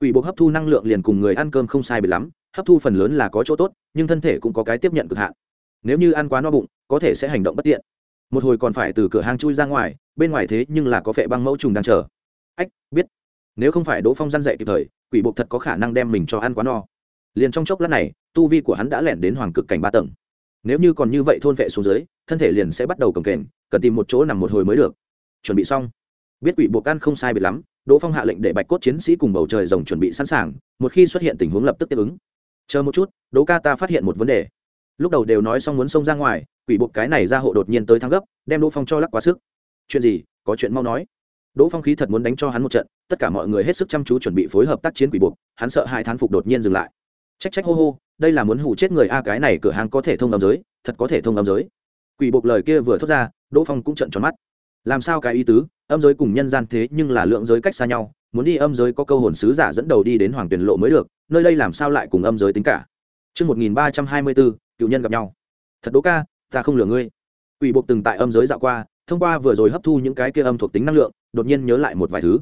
Ủy buộc hấp thu năng lượng liền cùng người ăn cơm không sai bị lắm, hấp thu phần lớn là có chỗ tốt, nhưng thân thể cũng có cái tiếp nhận cực hạn. Nếu như ăn quá no bụng, có thể sẽ hành động bất tiện. Một hồi còn phải từ cửa hang chui ra ngoài, bên ngoài thế nhưng là có vẻ băng mẫu trùng đang chờ. Ách, biết. Nếu không phải đỗ phong răn dậy kịp thời, quỷ buộc thật có khả năng đem mình cho ăn quá no. Liền trong chốc lát này tu vi của hắn đã lẻn đến hoàng cực cảnh ba tầng. Nếu như còn như vậy thôn vệ xuống dưới, thân thể liền sẽ bắt đầu cầm kềnh, cần tìm một chỗ nằm một hồi mới được. Chuẩn bị xong. Biết quỷ buộc ăn không sai biệt lắm, đỗ phong hạ lệnh để bạch cốt chiến sĩ cùng bầu trời rồng chuẩn bị sẵn sàng, một khi xuất hiện tình huống lập tức tiếp ứng. Chờ một chút, đỗ ca ta phát hiện một vấn đề. Lúc đầu đều nói xong muốn xông ra ngoài, quỷ buộc cái này ra hộ đột nhiên tới thăng gấp, đem đỗ phong cho lắc quá sức. Chuyện gì? Có chuyện mau nói. Đỗ phong khí thật muốn đánh cho hắn một trận, tất cả mọi người hết sức chăm chú chuẩn bị phối hợp tác chiến quỷ buộc, hắn sợ hai thán phục đột nhiên dừng lại trách trách hô hô đây là muốn hù chết người a cái này cửa hàng có thể thông âm giới thật có thể thông âm giới quỷ buộc lời kia vừa thốt ra đỗ phong cũng trận tròn mắt làm sao cái ý tứ âm giới cùng nhân gian thế nhưng là lượng giới cách xa nhau muốn đi âm giới có câu hồn sứ giả dẫn đầu đi đến hoàng tuyển lộ mới được nơi đây làm sao lại cùng âm giới tính cả Trước 1324, cựu nhân gặp nhau. Thật đố ca, ta không lừa ngươi. Quỷ buộc từng tại âm giới dạo qua, thông qua vừa rồi hấp thu những cái kia âm thuộc tính năng lượng, đột nhiên nhớ lại một vài thứ.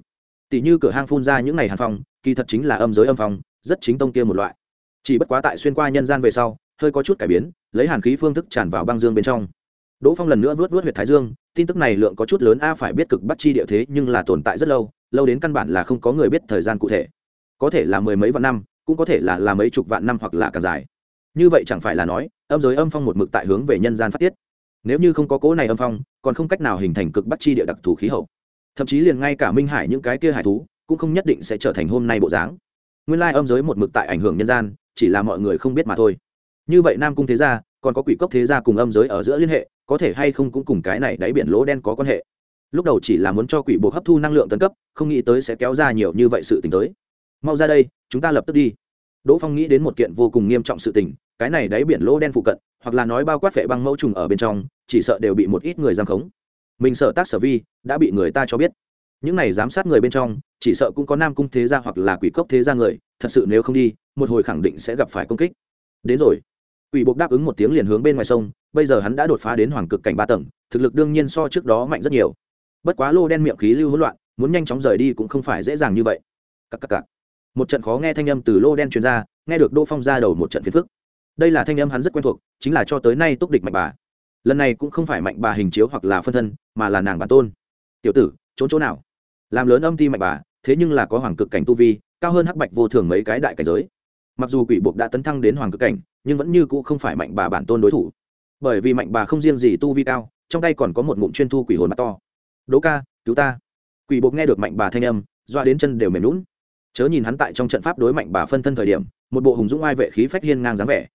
Tỷ như cửa hang phun ra những này hàn phong, kỳ thật chính là âm giới âm phong, rất chính tông kia một loại. Chỉ bất quá tại xuyên qua nhân gian về sau, hơi có chút cải biến, lấy hàn khí phương thức tràn vào băng dương bên trong. Đỗ Phong lần nữa vớt vớt huyệt thái dương, tin tức này lượng có chút lớn a phải biết cực bắt chi địa thế nhưng là tồn tại rất lâu, lâu đến căn bản là không có người biết thời gian cụ thể. Có thể là mười mấy vạn năm, cũng có thể là là mấy chục vạn năm hoặc là càng dài. Như vậy chẳng phải là nói, âm giới âm phong một mực tại hướng về nhân gian phát tiết. Nếu như không có cố này âm phong, còn không cách nào hình thành cực bắt chi địa đặc thù khí hậu. Thậm chí liền ngay cả Minh Hải những cái kia hải thú, cũng không nhất định sẽ trở thành hôm nay bộ dáng. Nguyên lai âm giới một mực tại ảnh hưởng nhân gian, chỉ là mọi người không biết mà thôi. Như vậy Nam cung thế gia, còn có quỷ cốc thế gia cùng âm giới ở giữa liên hệ, có thể hay không cũng cùng cái này đáy biển lỗ đen có quan hệ. Lúc đầu chỉ là muốn cho quỷ buộc hấp thu năng lượng tấn cấp không nghĩ tới sẽ kéo ra nhiều như vậy sự tình tới. Mau ra đây chúng ta lập tức đi. Đỗ phong nghĩ đến một kiện vô cùng nghiêm trọng sự tình cái này đáy biển lỗ đen phụ cận hoặc là nói bao quát vẻ băng mẫu trùng ở bên trong chỉ sợ đều bị một ít người giam khống. Mình sợ tác sở vi đã bị người ta cho biết những này giám sát người bên trong, chỉ sợ cũng có nam cung thế gia hoặc là quỷ cốc thế gia người, thật sự nếu không đi, một hồi khẳng định sẽ gặp phải công kích. Đến rồi. Quỷ buộc đáp ứng một tiếng liền hướng bên ngoài sông, bây giờ hắn đã đột phá đến hoàng cực cảnh ba tầng, thực lực đương nhiên so trước đó mạnh rất nhiều. Bất quá lô đen miệng khí lưu hỗn loạn, muốn nhanh chóng rời đi cũng không phải dễ dàng như vậy. Cắc cắc cắc. một trận khó nghe thanh âm từ lô đen truyền ra, nghe được đỗ phong ra đầu một trận phiền phức. Đây là thanh âm hắn rất quen thuộc, chính là cho tới nay túc địch mạnh bà. Lần này cũng không phải mạnh bà hình chiếu hoặc là phân thân, mà là nàng bản tôn. Tiểu tử, trốn chỗ nào? Làm lớn âm ti mạnh bà, thế nhưng là có hoàng cực cảnh tu vi, cao hơn hắc bạch vô thường mấy cái đại cảnh giới. Mặc dù quỷ buộc đã tấn thăng đến hoàng cực cảnh, nhưng vẫn như cũ không phải mạnh bà bản tôn đối thủ. Bởi vì mạnh bà không riêng gì tu vi cao, trong tay còn có một ngụm chuyên thu quỷ hồn mắt to. Đỗ ca, cứu ta. Quỷ buộc nghe được mạnh bà thanh âm, doa đến chân đều mềm lún chớ nhìn hắn tại trong trận pháp đối mạnh bà phân thân thời điểm, một bộ hùng dũng ai vệ khí phách hiên ngang dáng vẻ.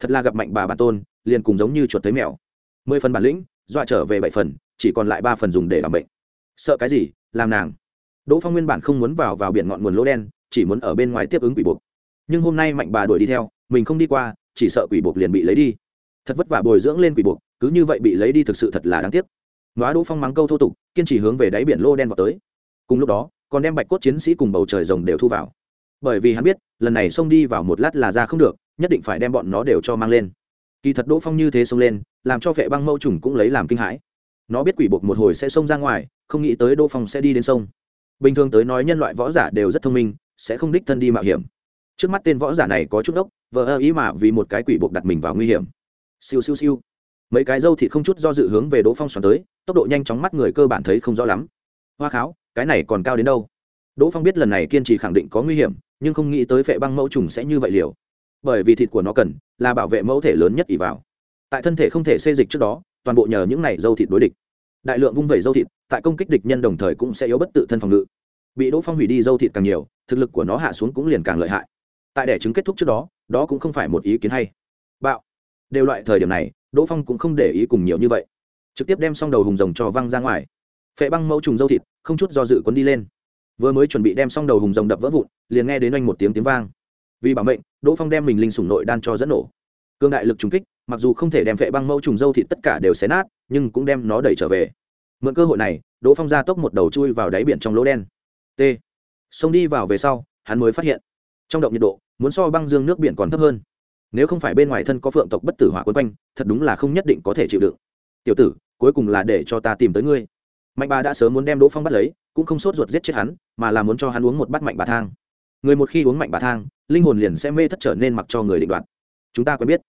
Thật là gặp mạnh bà bản tôn, liền cùng giống như chuột tới mèo. Mười phần bản lĩnh dọa trở về bảy phần, chỉ còn lại ba phần dùng để làm bệnh. Sợ cái gì, làm nàng? Đỗ phong nguyên bản không muốn vào vào biển ngọn nguồn lỗ đen, chỉ muốn ở bên ngoài tiếp ứng quỷ buộc. Nhưng hôm nay mạnh bà đuổi đi theo, mình không đi qua, chỉ sợ quỷ buộc liền bị lấy đi. Thật vất vả bồi dưỡng lên quỷ buộc, cứ như vậy bị lấy đi thực sự thật là đáng tiếc. Nói đỗ phong mắng câu thô tục, kiên trì hướng về đáy biển lô đen vào tới. Cùng lúc đó, còn đem bạch cốt chiến sĩ cùng bầu trời rồng đều thu vào. Bởi vì hắn biết, lần này xông đi vào một lát là ra không được, nhất định phải đem bọn nó đều cho mang lên. Kỳ thật đỗ phong như thế xông lên, làm cho vệ băng mâu trùng cũng lấy làm kinh hãi. Nó biết quỷ buộc một hồi sẽ xông ra ngoài, không nghĩ tới đỗ phong sẽ đi đến sông bình thường tới nói nhân loại võ giả đều rất thông minh, sẽ không đích thân đi mạo hiểm. Trước mắt tên võ giả này có chút đốc, vờ ơ ý mà vì một cái quỷ buộc đặt mình vào nguy hiểm. Siêu siêu siêu. Mấy cái dâu thịt không chút do dự hướng về đỗ phong xoắn tới, tốc độ nhanh chóng mắt người cơ bản thấy không rõ lắm. Hoa kháo, cái này còn cao đến đâu? Đỗ phong biết lần này kiên trì khẳng định có nguy hiểm, nhưng không nghĩ tới phệ băng mẫu trùng sẽ như vậy liều. Bởi vì thịt của nó cần, là bảo vệ mẫu thể lớn nhất ỉ vào. Tại thân thể không thể xê dịch trước đó, toàn bộ nhờ những này dâu thịt đối địch đại lượng vung vẩy dâu thịt, tại công kích địch nhân đồng thời cũng sẽ yếu bất tự thân phòng ngự. Bị đỗ phong hủy đi dâu thịt càng nhiều, thực lực của nó hạ xuống cũng liền càng lợi hại. Tại đẻ trứng kết thúc trước đó đó cũng không phải một ý kiến hay. Bạo. Đều loại thời điểm này, đỗ phong cũng không để ý cùng nhiều như vậy. Trực tiếp đem xong đầu hùng rồng cho văng ra ngoài. Phệ băng mẫu trùng dâu thịt, không chút do dự quấn đi lên. Vừa mới chuẩn bị đem xong đầu hùng rồng đập vỡ vụn, liền nghe đến oanh một tiếng tiếng vang. Vì bảo mệnh, đỗ phong đem mình linh sủng nội đan cho dẫn nổ cương đại lực trùng kích, mặc dù không thể đem vệ băng mẫu trùng dâu thì tất cả đều xé nát, nhưng cũng đem nó đẩy trở về. Mượn cơ hội này, đỗ phong ra tốc một đầu chui vào đáy biển trong lỗ đen. T. Xông đi vào về sau, hắn mới phát hiện, trong động nhiệt độ, muốn so băng dương nước biển còn thấp hơn. Nếu không phải bên ngoài thân có phượng tộc bất tử hỏa quân quanh, thật đúng là không nhất định có thể chịu đựng. Tiểu tử, cuối cùng là để cho ta tìm tới ngươi. Mạnh bà đã sớm muốn đem đỗ phong bắt lấy, cũng không sốt ruột giết chết hắn, mà là muốn cho hắn uống một bát mạnh bà thang. Người một khi uống mạnh bà thang, linh hồn liền sẽ mê thất trở nên mặc cho người định đoạt. Chúng ta quen biết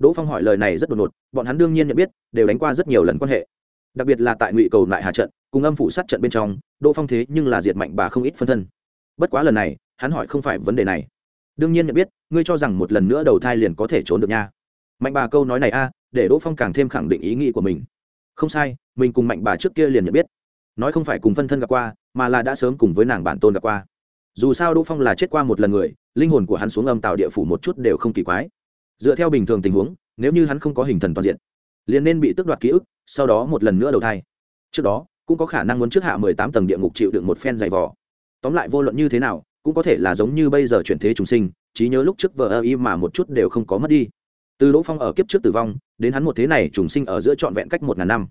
đỗ phong hỏi lời này rất đột ngột, bọn hắn đương nhiên nhận biết, đều đánh qua rất nhiều lần quan hệ. Đặc biệt là tại ngụy cầu lại hà trận, cùng âm phủ sát trận bên trong, đỗ phong thế nhưng là diệt mạnh bà không ít phân thân. Bất quá lần này, hắn hỏi không phải vấn đề này. Đương nhiên nhận biết, ngươi cho rằng một lần nữa đầu thai liền có thể trốn được nha. Mạnh bà câu nói này a, để đỗ phong càng thêm khẳng định ý nghĩ của mình. Không sai, mình cùng mạnh bà trước kia liền nhận biết. Nói không phải cùng phân thân gặp qua, mà là đã sớm cùng với nàng bản tôn gặp qua. Dù sao đỗ phong là chết qua một lần người, linh hồn của hắn xuống âm tạo địa phủ một chút đều không kỳ quái dựa theo bình thường tình huống, nếu như hắn không có hình thần toàn diện, liền nên bị tước đoạt ký ức, sau đó một lần nữa đầu thai. Trước đó, cũng có khả năng muốn trước hạ mười tám tầng địa ngục chịu đựng một phen dày vỏ tóm lại vô luận như thế nào, cũng có thể là giống như bây giờ chuyển thế trùng sinh, trí nhớ lúc trước vợ ơ y mà một chút đều không có mất đi. Từ đỗ phong ở kiếp trước tử vong, đến hắn một thế này trùng sinh ở giữa trọn vẹn cách một ngàn năm.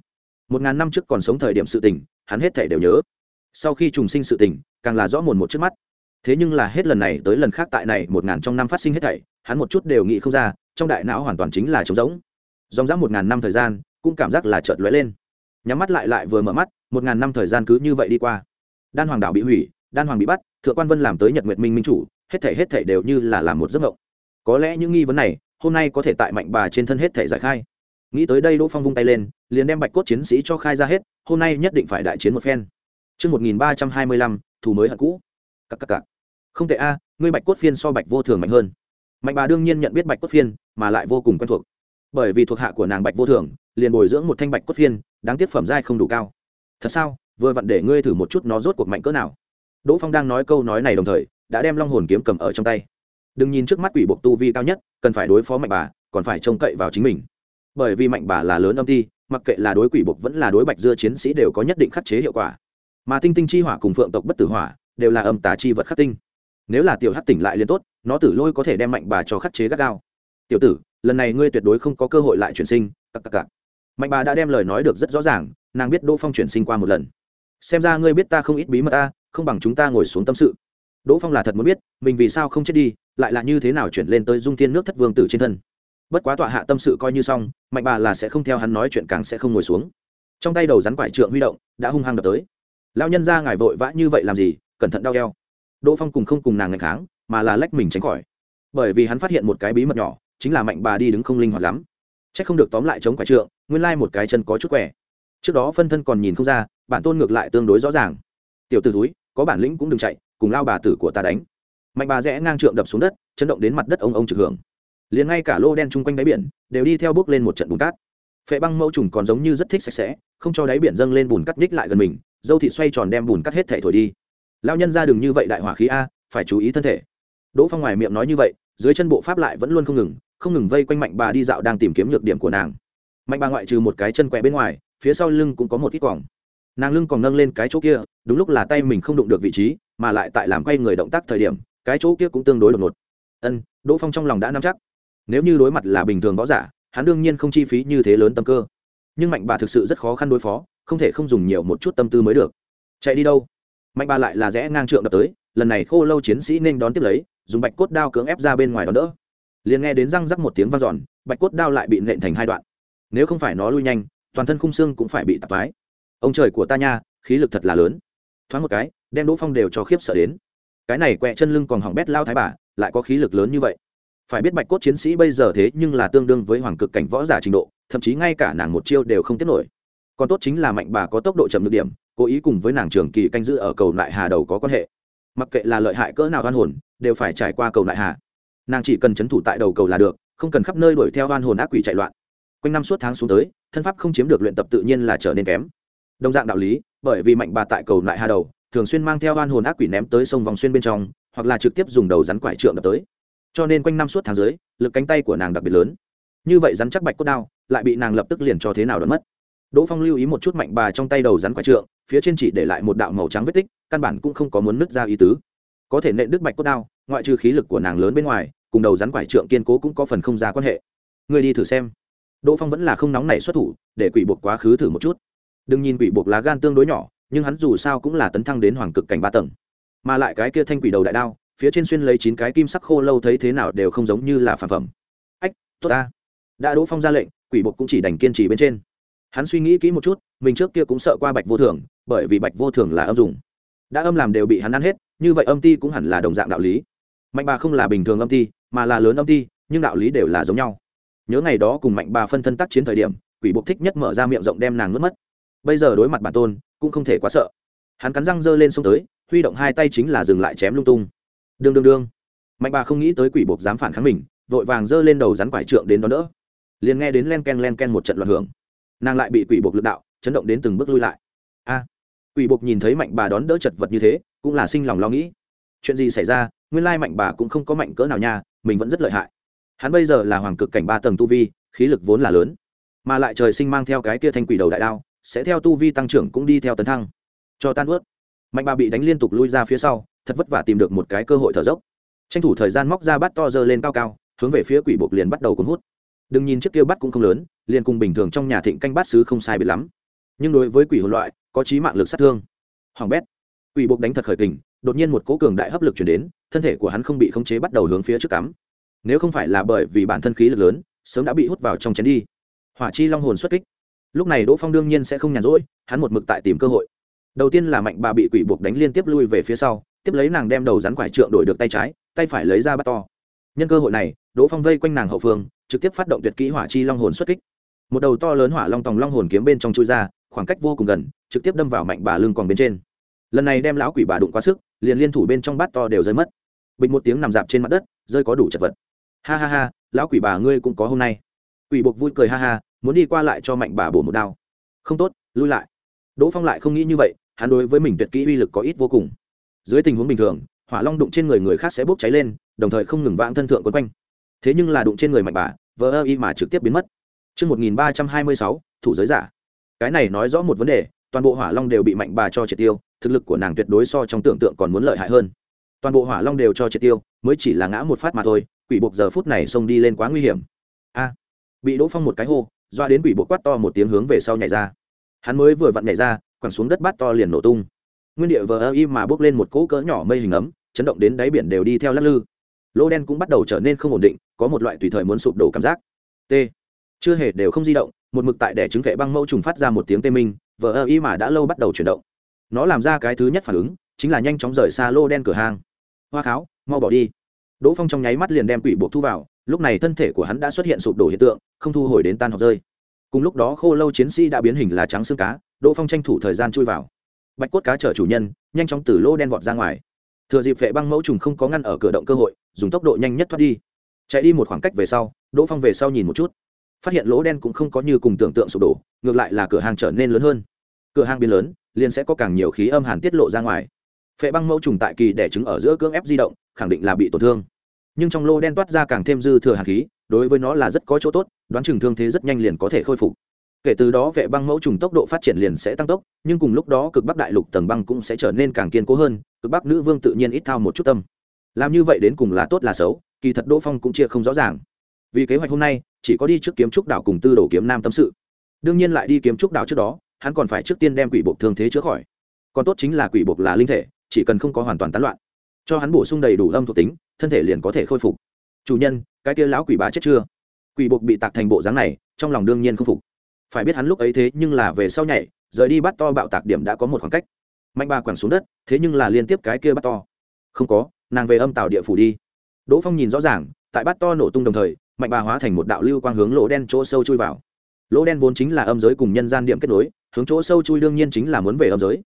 Một ngàn năm trước còn sống thời điểm sự tình, hắn hết thể đều nhớ. Sau khi trùng sinh sự tình, càng là rõ mồn một trước mắt. Thế nhưng là hết lần này tới lần khác tại này một ngàn trong năm phát sinh hết thảy hắn một chút đều nghĩ không ra trong đại não hoàn toàn chính là trống rỗng dòng dã một ngàn năm thời gian cũng cảm giác là chợt lóe lên nhắm mắt lại lại vừa mở mắt một ngàn năm thời gian cứ như vậy đi qua đan hoàng đạo bị hủy đan hoàng bị bắt thượng quan vân làm tới nhật nguyệt minh minh chủ hết thể hết thể đều như là làm một giấc mộng có lẽ những nghi vấn này hôm nay có thể tại mạnh bà trên thân hết thể giải khai nghĩ tới đây đỗ phong vung tay lên liền đem bạch cốt chiến sĩ cho khai ra hết hôm nay nhất định phải đại chiến một phen Trước 1325, thủ mới hận cũ. Các các các. Không tệ a, ngươi bạch cốt phiên so bạch vô thường mạnh hơn. Mạnh bà đương nhiên nhận biết bạch cốt phiên, mà lại vô cùng quen thuộc. Bởi vì thuộc hạ của nàng bạch vô thường, liền bồi dưỡng một thanh bạch cốt phiên, đáng tiếc phẩm giai không đủ cao. Thật sao? Vừa vặn để ngươi thử một chút nó rốt cuộc mạnh cỡ nào. Đỗ Phong đang nói câu nói này đồng thời, đã đem long hồn kiếm cầm ở trong tay. Đừng nhìn trước mắt quỷ buộc tu vi cao nhất, cần phải đối phó mạnh bà, còn phải trông cậy vào chính mình. Bởi vì mạnh bà là lớn âm ti, mặc kệ là đối quỷ buộc vẫn là đối bạch dưa chiến sĩ đều có nhất định khắc chế hiệu quả mà tinh tinh chi hỏa cùng phượng tộc bất tử hỏa đều là âm tà chi vật khắc tinh nếu là tiểu hắc tỉnh lại liền tốt nó tử lôi có thể đem mạnh bà cho khắc chế gắt gao. Tiểu tử, lần này ngươi tuyệt đối không có cơ hội lại chuyển sinh cặp cặp cặp mạnh bà đã đem lời nói được rất rõ ràng, nàng biết đỗ phong chuyển sinh qua một lần. Xem ra ngươi biết ta không ít bí mật ta không bằng chúng ta ngồi xuống tâm sự. Đỗ phong là thật muốn biết, mình vì sao không chết đi, lại là như thế nào chuyển lên tới dung thiên nước thất vương tử trên thân. Bất quá tọa hạ tâm sự coi như xong, mạnh bà là sẽ không theo hắn nói chuyện càng sẽ không ngồi xuống. Trong tay đầu rắn quải trượng huy động, đã hung hăng đập tới. Lao nhân ra ngài vội vã như vậy làm gì, cẩn thận đau eo. Đỗ phong cùng không cùng nàng ngày kháng mà là lách mình tránh khỏi. Bởi vì hắn phát hiện một cái bí mật nhỏ, chính là mạnh bà đi đứng không linh hoạt lắm. C h ắ c không được tóm lại chống quải trượng, nguyên lai một cái chân có chút quẻ. Trước đó phân thân còn nhìn không ra, bản tôn ngược lại tương đối rõ ràng. Tiểu t ử túi có bản lĩnh cũng đừng chạy, cùng lao bà tử của ta đánh. Mạnh bà rẽ ngang trượng đập xuống đất, chấn động đến mặt đất ông ông trực hưởng. Liền ngay cả lô đen chung quanh đáy biển, đều đi theo bước lên một trận bùn cát. Phệ băng mẫu trùng còn giống như rất thích sạch sẽ, không cho đáy biển dâng lên bùn cắt ních lại gần mình, dâu thị xoay tròn đem bùn cắt hết thể thổi đi. Lao nhân ra đừng như vậy đại hỏa khí a, phải chú ý thân thể đỗ phong ngoài miệng nói như vậy, dưới chân bộ pháp lại vẫn luôn không ngừng không ngừng vây quanh mạnh bà đi dạo đang tìm kiếm nhược điểm của nàng. Mạnh bà ngoại trừ một cái chân quẹ bên ngoài, phía sau lưng cũng có một ít quòng. Nàng lưng còn nâng lên cái chỗ kia, đúng lúc là tay mình không đụng được vị trí, mà lại tại làm quay người động tác thời điểm, cái chỗ kia cũng tương đối đột ngột. Ân, đỗ phong trong lòng đã nắm chắc. Nếu như đối mặt là bình thường võ giả, hắn đương nhiên không chi phí như thế lớn tâm cơ. Nhưng mạnh bà thực sự rất khó khăn đối phó, không thể không dùng nhiều một chút tâm tư mới được. Chạy đi đâu? Mạnh bà lại là rẽ ngang trượng đập tới, lần này khô lâu chiến sĩ nên đón tiếp lấy, dùng bạch cốt đao cưỡng ép ra bên ngoài đón đỡ. Liền nghe đến răng rắc một tiếng vang giòn bạch cốt đao lại bị nện thành hai đoạn. Nếu không phải nó lui nhanh, toàn thân khung xương cũng phải bị tạp mái ông trời của ta nha, khí lực thật là lớn. Thoáng một cái, đem đỗ phong đều cho khiếp sợ đến. Cái này quẹ chân lưng còn hỏng bét lao thái bà, lại có khí lực lớn như vậy. Phải biết bạch cốt chiến sĩ bây giờ thế nhưng là tương đương với hoàng cực cảnh võ giả trình độ, thậm chí ngay cả nàng một chiêu đều không tiết nổi. Còn tốt chính là mạnh bà có tốc độ chậm được điểm cố ý cùng với nàng trường kỳ canh giữ ở cầu lại hà đầu có quan hệ. Mặc kệ là lợi hại cỡ nào oan hồn, đều phải trải qua cầu lại hà. Nàng chỉ cần c h ấ n thủ tại đầu cầu là được, không cần khắp nơi đuổi theo oan hồn ác quỷ chạy loạn. Quanh năm suốt tháng xuống tới, thân pháp không chiếm được luyện tập tự nhiên là trở nên kém. Đồng dạng đạo lý, bởi vì mạnh bà tại cầu lại hà đầu, thường xuyên mang theo oan hồn ác quỷ ném tới sông vòng xuyên bên trong, hoặc là trực tiếp dùng đầu rắn quải trượng đập tới. Cho nên quanh năm suốt tháng dưới, lực cánh tay của nàng đặc biệt lớn. Như vậy rắn chắc bạch cốt đao, lại bị nàng lập tức liền cho thế nào đ mất. Đỗ phong lưu ý một chút mạnh bà trong tay đầu rắn quải trượng phía trên chỉ để lại một đạo màu trắng vết tích, căn bản cũng không có muốn nứt ra ý tứ. Có thể nện đứt bạch cốt đao, ngoại trừ khí lực của nàng lớn bên ngoài, cùng đầu rắn quải trượng kiên cố cũng có phần không ra quan hệ. Người đi thử xem. Đỗ phong vẫn là không nóng nảy xuất thủ, để quỷ buộc quá khứ thử một chút. Đừng nhìn quỷ buộc lá gan tương đối nhỏ, nhưng hắn dù sao cũng là tấn thăng đến hoàng cực cảnh ba tầng. Mà lại cái kia thanh quỷ đầu đại đao, phía trên xuyên lấy chín cái kim sắc khô lâu thấy thế nào đều không giống như là phản phẩm. Ách, tốt ta. Đã đỗ phong ra lệnh, quỷ buộc cũng chỉ đành kiên trì bên trên. Hắn suy nghĩ kỹ một chút, mình trước kia cũng sợ qua bạch vô thường bởi vì bạch vô thường là âm dùng. Đã âm làm đều bị hắn ăn hết, như vậy âm ti cũng hẳn là đồng dạng đạo lý. Mạnh bà không là bình thường âm ti, mà là lớn âm ti, nhưng đạo lý đều là giống nhau. Nhớ ngày đó cùng mạnh bà phân thân tác chiến thời điểm, quỷ buộc thích nhất mở ra miệng rộng đem nàng nuốt mất. Bây giờ đối mặt bản tôn, cũng không thể quá sợ. Hắn cắn răng giơ lên xông tới, huy động hai tay chính là dừng lại chém lung tung. Đương đương đương. Mạnh bà không nghĩ tới quỷ buộc dám phản kháng mình, vội vàng giơ lên đầu rắn quải trượng đến đó nữa liền nghe đến len ken len ken một trận loạn hưởng. Nàng lại bị quỷ buộc lực đạo, chấn động đến từng bước lui lại. A! Quỷ buộc nhìn thấy mạnh bà đón đỡ chật vật như thế, cũng là sinh lòng lo nghĩ. Chuyện gì xảy ra, nguyên lai mạnh bà cũng không có mạnh cỡ nào nha, mình vẫn rất lợi hại. Hắn bây giờ là hoàng cực cảnh ba tầng tu vi, khí lực vốn là lớn. Mà lại trời sinh mang theo cái kia thanh quỷ đầu đại đao, sẽ theo tu vi tăng trưởng cũng đi theo tấn thăng. Cho tan ướt mạnh bà bị đánh liên tục lui ra phía sau, thật vất vả tìm được một cái cơ hội thở dốc. Tranh thủ thời gian móc ra bắt to dơ lên cao cao, hướng về phía quỷ buộc liền bắt đầu cuốn hút. Đừng nhìn chiếc kia bắt cũng không lớn, liền cùng bình thường trong nhà thịnh canh bát sứ không sai biệt lắm. Nhưng đối với quỷ hồn loại có trí mạng lực sát thương. Hoàng bét, quỷ buộc đánh thật khởi kình, đột nhiên một cố cường đại hấp lực chuyển đến, thân thể của hắn không bị khống chế bắt đầu hướng phía trước cắm. Nếu không phải là bởi vì bản thân khí lực lớn, sớm đã bị hút vào trong chén đi. Hỏa chi long hồn xuất kích. Lúc này đỗ phong đương nhiên sẽ không nhàn rỗi, hắn một mực tại tìm cơ hội. Đầu tiên là mạnh bà bị quỷ buộc đánh liên tiếp lui về phía sau, tiếp lấy nàng đem đầu rắn quải trượng đổi được tay trái, tay phải lấy ra bắt to. Nhân cơ hội này, đỗ phong vây quanh nàng hậu phương, trực tiếp phát động tuyệt kỹ hỏa chi long hồn xuất kích. Một đầu to lớn hỏa long tòng long hồn kiếm bên trong chui ra khoảng cách vô cùng gần trực tiếp đâm vào mạnh bà lưng còn bên trên. Lần này đem lão quỷ bà đụng quá sức liền liên thủ bên trong bát to đều rơi mất. Bình một tiếng nằm dạp trên mặt đất rơi có đủ chật vật. Ha ha ha lão quỷ bà ngươi cũng có hôm nay. Quỷ buộc vui cười ha ha muốn đi qua lại cho mạnh bà bổ một đao. Không tốt lui lại. Đỗ phong lại không nghĩ như vậy hắn đối với mình tuyệt kỹ uy lực có ít vô cùng. Dưới tình huống bình thường hỏa long đụng trên người người khác sẽ bốc cháy lên đồng thời không ngừng vãng thân thượng quấn quanh. Thế nhưng là đụng trên người mạnh bà vỡ ơ y mà trực tiếp biến mất. Trước 1326, thủ giới giả. Cái này nói rõ một vấn đề, toàn bộ hỏa long đều bị mạnh bà cho triệt tiêu, thực lực của nàng tuyệt đối so trong tưởng tượng còn muốn lợi hại hơn. Toàn bộ hỏa long đều cho triệt tiêu, mới chỉ là ngã một phát mà thôi, quỷ buộc giờ phút này xông đi lên quá nguy hiểm. A! bị Đỗ Phong một cái hô, doa đến quỷ buộc quát to một tiếng hướng về sau nhảy ra. Hắn mới vừa vặn nhảy ra, quẳng xuống đất bát to liền nổ tung. Nguyên địa vờ y mà bốc lên một cỗ cỡ nhỏ mây hình ấm, chấn động đến đáy biển đều đi theo lắc lư. Lô đen cũng bắt đầu trở nên không ổn định, có một loại tùy thời muốn sụp đổ cảm giác. T. Chưa hề đều không di động, một mực tại đẻ trứng vệ băng mẫu trùng phát ra một tiếng tê minh, vờ y mà đã lâu bắt đầu chuyển động. Nó làm ra cái thứ nhất phản ứng, chính là nhanh chóng rời xa lô đen cửa hàng. Hoa kháo, mau bỏ đi. Đỗ Phong trong nháy mắt liền đem quỷ buộc thu vào, lúc này thân thể của hắn đã xuất hiện sụp đổ hiện tượng, không thu hồi đến tan học rơi. Cùng lúc đó khô lâu chiến sĩ đã biến hình là trắng xương cá, Đỗ Phong tranh thủ thời gian chui vào. Bạch cốt cá chở chủ nhân, nhanh chóng từ lô đen vọt ra ngoài. Thừa dịp vệ băng mẫu trùng không có ngăn ở cửa động cơ hội, dùng tốc độ nhanh nhất thoát đi. Chạy đi một khoảng cách về sau, Đỗ Phong về sau nhìn một chút, phát hiện lỗ đen cũng không có như cùng tưởng tượng sụp đổ, ngược lại là cửa hàng trở nên lớn hơn. Cửa hàng biến lớn, liền sẽ có càng nhiều khí âm hàn tiết lộ ra ngoài. Phệ băng mẫu trùng tại kỳ đẻ trứng ở giữa cưỡng ép di động, khẳng định là bị tổn thương. Nhưng trong lô đen toát ra càng thêm dư thừa hàn khí, đối với nó là rất có chỗ tốt, đoán chừng thương thế rất nhanh liền có thể khôi phục kể từ đó vệ băng mẫu trùng tốc độ phát triển liền sẽ tăng tốc nhưng cùng lúc đó cực bắc đại lục tầng băng cũng sẽ trở nên càng kiên cố hơn cực bắc nữ vương tự nhiên ít thao một chút tâm làm như vậy đến cùng là tốt là xấu kỳ thật đỗ phong cũng chia không rõ ràng vì kế hoạch hôm nay chỉ có đi trước kiếm trúc đảo cùng tư đồ kiếm nam tâm sự. Đương nhiên lại đi kiếm trúc đảo trước đó, hắn còn phải trước tiên đem quỷ buộc thương thế chữa khỏi. Còn tốt chính là quỷ buộc là linh thể, chỉ cần không có hoàn toàn tán loạn, cho hắn bổ sung đầy đủ âm thuộc tính, thân thể liền có thể khôi phục. Chủ nhân, cái kia lão quỷ bá chết chưa? Quỷ buộc bị tạc thành bộ dáng này, trong lòng đương nhiên không phục. Phải biết hắn lúc ấy thế nhưng là về sau nhảy, rời đi bắt to bạo tạc điểm đã có một khoảng cách. Mạnh ba quẳng xuống đất, thế nhưng là liên tiếp cái kia bắt to. Không có, nàng về âm tạo địa phủ đi. Đỗ phong nhìn rõ ràng, tại bắt to nổ tung đồng thời mạnh bà hóa thành một đạo lưu quang hướng lỗ đen chỗ sâu chui vào. Lỗ đen vốn chính là âm giới cùng nhân gian điểm kết nối, hướng chỗ sâu chui đương nhiên chính là muốn về âm giới.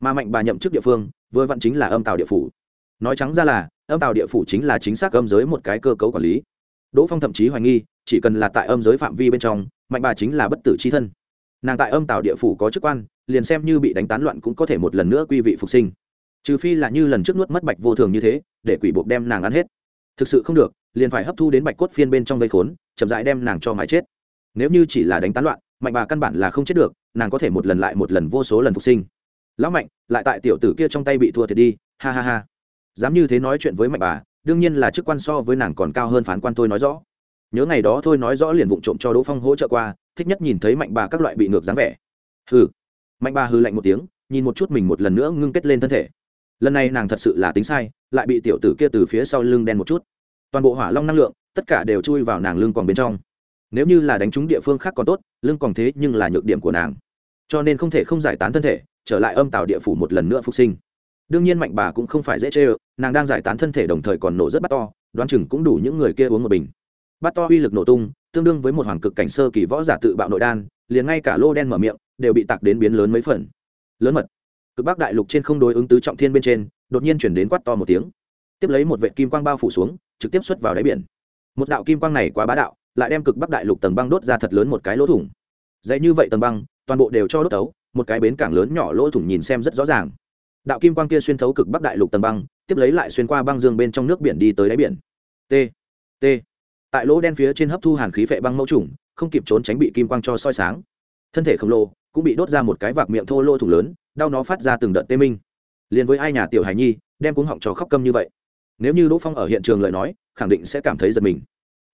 Mà mạnh bà nhậm chức địa phương, vừa vặn chính là âm tàu địa phủ. Nói trắng ra là, âm tàu địa phủ chính là chính xác âm giới một cái cơ cấu quản lý. Đỗ phong thậm chí hoài nghi, chỉ cần là tại âm giới phạm vi bên trong mạnh bà chính là bất tử c h i thân. Nàng tại âm tào địa phủ có chức quan, liền xem như bị đánh tán loạn cũng có thể một lần nữa quy vị phục sinh. Trừ phi là như lần trước nuốt mất bạch vô thường như thế, để quỷ buộc đem nàng ăn hết. Thực sự không được liền phải hấp thu đến bạch cốt phiên bên trong vây khốn, chậm rãi đem nàng cho mái chết. Nếu như chỉ là đánh tán loạn, mạnh bà căn bản là không chết được, nàng có thể một lần lại một lần vô số lần phục sinh. Lão mạnh, lại tại tiểu tử kia trong tay bị thua thiệt đi, ha ha ha. Dám như thế nói chuyện với mạnh bà, đương nhiên là chức quan so với nàng còn cao hơn phán quan tôi nói rõ. Nhớ ngày đó thôi nói rõ liền vụng trộm cho đỗ phong hỗ trợ qua, thích nhất nhìn thấy mạnh bà các loại bị ngược dáng vẻ. Hừ. Mạnh bà hư lạnh một tiếng, nhìn một chút mình một lần nữa ngưng kết lên thân thể. Lần này nàng thật sự là tính sai, lại bị tiểu tử kia từ phía sau lưng đen một chút toàn bộ hỏa long năng lượng, tất cả đều chui vào nàng lưng còn bên trong. Nếu như là đánh trúng địa phương khác còn tốt, lưng còn thế nhưng là nhược điểm của nàng. Cho nên không thể không giải tán thân thể, trở lại âm tạo địa phủ một lần nữa phục sinh. Đương nhiên mạnh bà cũng không phải dễ chê ơ, nàng đang giải tán thân thể đồng thời còn nổ rất bắt to, đoán chừng cũng đủ những người kia uống một bình. Bắt to uy lực nổ tung, tương đương với một hoàng cực cảnh sơ kỳ võ giả tự bạo nội đan, liền ngay cả lô đen mở miệng, đều bị tặc đến biến lớn mấy phần. Lớn mật. Cực bắc đại lục trên không đối ứng tứ trọng thiên bên trên, đột nhiên chuyển đến quát to một tiếng. Tiếp lấy một vệ kim quang bao phủ xuống trực tiếp xuất vào đáy biển. Một đạo kim quang này quá bá đạo, lại đem cực bắc đại lục tầng băng đốt ra thật lớn một cái lỗ thủng. Dạy như vậy tầng băng, toàn bộ đều cho đốt tấu một cái bến cảng lớn nhỏ lỗ thủng nhìn xem rất rõ ràng. Đạo kim quang kia xuyên thấu cực bắc đại lục tầng băng, tiếp lấy lại xuyên qua băng dương bên trong nước biển đi tới đáy biển. T t. Tại lỗ đen phía trên hấp thu hàn khí phệ băng mẫu trùng, không kịp trốn tránh bị kim quang cho soi sáng. Thân thể khổng lồ cũng bị đốt ra một cái vạc miệng thô lỗ thủng lớn, đau nó phát ra từng đợt tê minh. Liền với ai nhà tiểu hải nhi, đem cuống họng cho khóc câm như vậy nếu như đỗ phong ở hiện trường lời nói, khẳng định sẽ cảm thấy giật mình.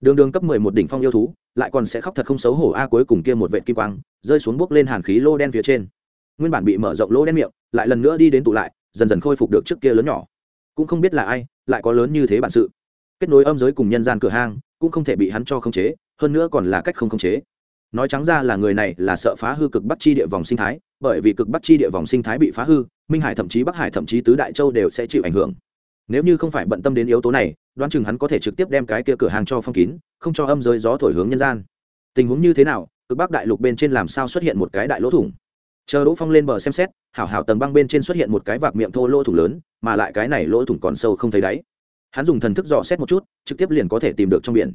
Đường đường cấp mười một đỉnh phong yêu thú, lại còn sẽ khóc thật không xấu hổ a, cuối cùng kia một vệ kim quang, rơi xuống bốc lên hàn khí lô đen phía trên. Nguyên bản bị mở rộng lỗ đen miệng, lại lần nữa đi đến tụ lại, dần dần khôi phục được trước kia lớn nhỏ. Cũng không biết là ai, lại có lớn như thế bản sự. Kết nối âm giới cùng nhân gian cửa hang, cũng không thể bị hắn cho khống chế, hơn nữa còn là cách không khống chế. Nói trắng ra là người này là sợ phá hư cực bắc chi địa vòng sinh thái, bởi vì cực bắc chi địa vòng sinh thái bị phá hư, minh hải thậm chí bắc hải thậm chí tứ đại châu đều sẽ chịu ảnh hưởng nếu như không phải bận tâm đến yếu tố này, đoán chừng hắn có thể trực tiếp đem cái kia cửa hàng cho phong kín, không cho âm giới gió thổi hướng nhân gian. Tình huống như thế nào, cực bắc đại lục bên trên làm sao xuất hiện một cái đại lỗ thủng? Chờ đỗ phong lên bờ xem xét, hảo hảo tầng băng bên trên xuất hiện một cái vạc miệng thô lỗ thủng lớn, mà lại cái này lỗ thủng còn sâu không thấy đáy. Hắn dùng thần thức dò xét một chút, trực tiếp liền có thể tìm được trong biển.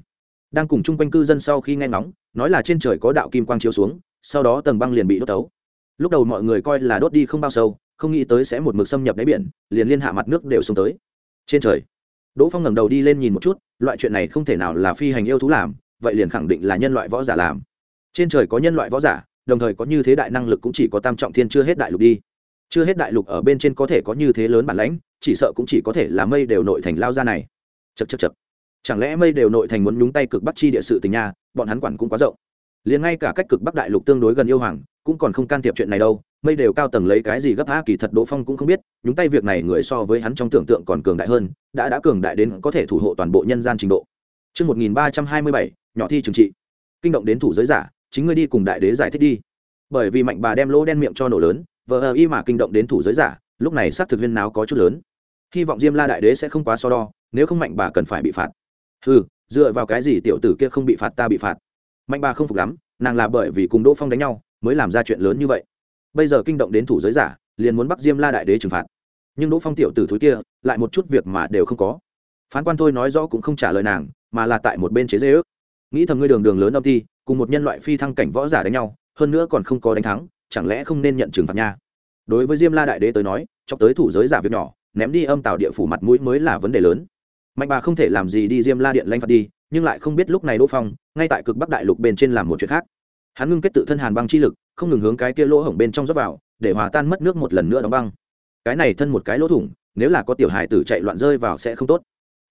Đang cùng chung quanh cư dân sau khi nghe ngóng, nói là trên trời có đạo kim quang chiếu xuống, sau đó tầng băng liền bị đốt tấu. Lúc đầu mọi người coi là đốt đi không bao sâu, không nghĩ tới sẽ một mực xâm nhập đáy biển, liền liên hạ mặt nước đều xuống tới trên trời. Đỗ phong ngẩng đầu đi lên nhìn một chút, loại chuyện này không thể nào là phi hành yêu thú làm, vậy liền khẳng định là nhân loại võ giả làm. Trên trời có nhân loại võ giả, đồng thời có như thế đại năng lực cũng chỉ có tam trọng thiên chưa hết đại lục đi. Chưa hết đại lục ở bên trên có thể có như thế lớn bản lãnh, chỉ sợ cũng chỉ có thể là mây đều nội thành lao ra này. Chật chật chật chẳng lẽ mây đều nội thành muốn nhúng tay cực bắc chi địa sự tình nha, bọn hắn quản cũng quá rộng. Liền ngay cả cách cực bắc đại lục tương đối gần yêu hoàng, cũng còn không can thiệp chuyện này đâu mây đều cao tầng lấy cái gì gấp a kỳ thật đỗ phong cũng không biết nhúng tay việc này người so với hắn trong tưởng tượng còn cường đại hơn đã đã cường đại đến có thể thủ hộ toàn bộ nhân gian trình độ Trước 1327, nhỏ thi trừng trị. Kinh động đến thủ giới giả, chính ngươi đi cùng đại đế giải thích đi. Bởi vì mạnh bà đem lỗ đen miệng cho nổ lớn, vờ ờ y mà kinh động đến thủ giới giả, lúc này xác thực viên nào có chút lớn. Hy vọng Diêm La đại đế sẽ không quá so đo, nếu không mạnh bà cần phải bị phạt. Hừ, dựa vào cái gì tiểu tử kia không bị phạt ta bị phạt. Mạnh bà không phục lắm, nàng là bởi vì cùng Đỗ Phong đánh nhau, mới làm ra chuyện lớn như vậy bây giờ kinh động đến thủ giới giả, liền muốn bắt diêm la đại đế trừng phạt. Nhưng đỗ phong tiểu từ thúi kia, lại một chút việc mà đều không có. Phán quan thôi nói rõ cũng không trả lời nàng, mà là tại một bên chế dễ ước nghĩ thầm ngươi đường đường lớn âm ti cùng một nhân loại phi thăng cảnh võ giả đánh nhau, hơn nữa còn không có đánh thắng, chẳng lẽ không nên nhận trừng phạt nha? Đối với diêm la đại đế tới nói cho tới thủ giới giả việc nhỏ, ném đi âm tạo địa phủ mặt mũi mới là vấn đề lớn. Mạnh bà không thể làm gì đi diêm la điện lanh phạt đi, nhưng lại không biết lúc này đỗ phong, ngay tại cực bắc đại lục bên trên làm một chuyện khác. Hắn ngưng kết tự thân hàn băng chi lực không ngừng hướng cái kia lỗ hổng bên trong rót vào, để hòa tan mất nước một lần nữa đóng băng. Cái này thân một cái lỗ thủng, nếu là có tiểu hài tử chạy loạn rơi vào sẽ không tốt.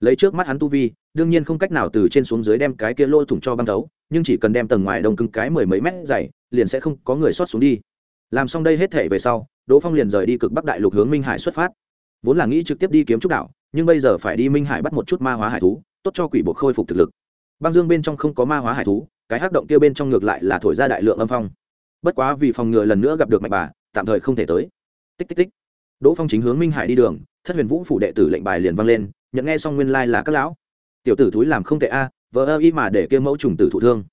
Lấy trước mắt hắn tu vi, đương nhiên không cách nào từ trên xuống dưới đem cái kia lỗ thủng cho băng thấu, nhưng chỉ cần đem tầng ngoài đông cứng cái mười mấy mét dày, liền sẽ không có người xót xuống đi. Làm xong đây hết thể về sau, đỗ phong liền rời đi cực bắc đại lục hướng minh hải xuất phát. Vốn là nghĩ trực tiếp đi kiếm trúc đảo nhưng bây giờ phải đi minh hải bắt một chút ma hóa hải thú, tốt cho quỷ bộ khôi phục thực lực. Băng dương bên trong không có ma hóa hải thú, cái hắc động kia bên trong ngược lại là thổi ra đại lượng âm phong bất quá vì phòng ngừa lần nữa gặp được mạnh bà, tạm thời không thể tới. Tích tích tích. Đỗ phong chính hướng minh hải đi đường, thất huyền vũ phủ đệ tử lệnh bài liền vang lên, nhận nghe xong nguyên lai là các lão. Tiểu tử thúi làm không tệ a vợ ơ y mà để kia mẫu trùng tử thụ thương.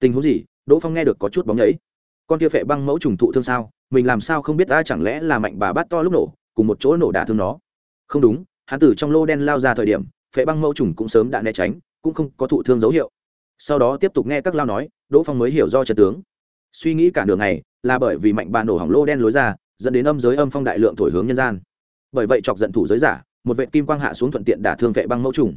Tình huống gì? Đỗ phong nghe được có chút bóng nhấy con kia phệ băng mẫu trùng thụ thương sao? Mình làm sao không biết ta chẳng lẽ là mạnh bà bắt to lúc nổ, cùng một chỗ nổ đả thương nó? Không đúng, hắn tử trong lô đen lao ra thời điểm, phệ băng mẫu trùng cũng sớm đã né tránh, cũng không có thụ thương dấu hiệu. Sau đó tiếp tục nghe các lao nói, đỗ phong mới hiểu do trật tướng suy nghĩ cả đường này là bởi vì mạnh bà nổ hỏng lô đen lối ra, dẫn đến âm giới âm phong đại lượng thổi hướng nhân gian. Bởi vậy chọc giận thủ giới giả, một vệ kim quang hạ xuống thuận tiện đả thương vệ băng mẫu trùng.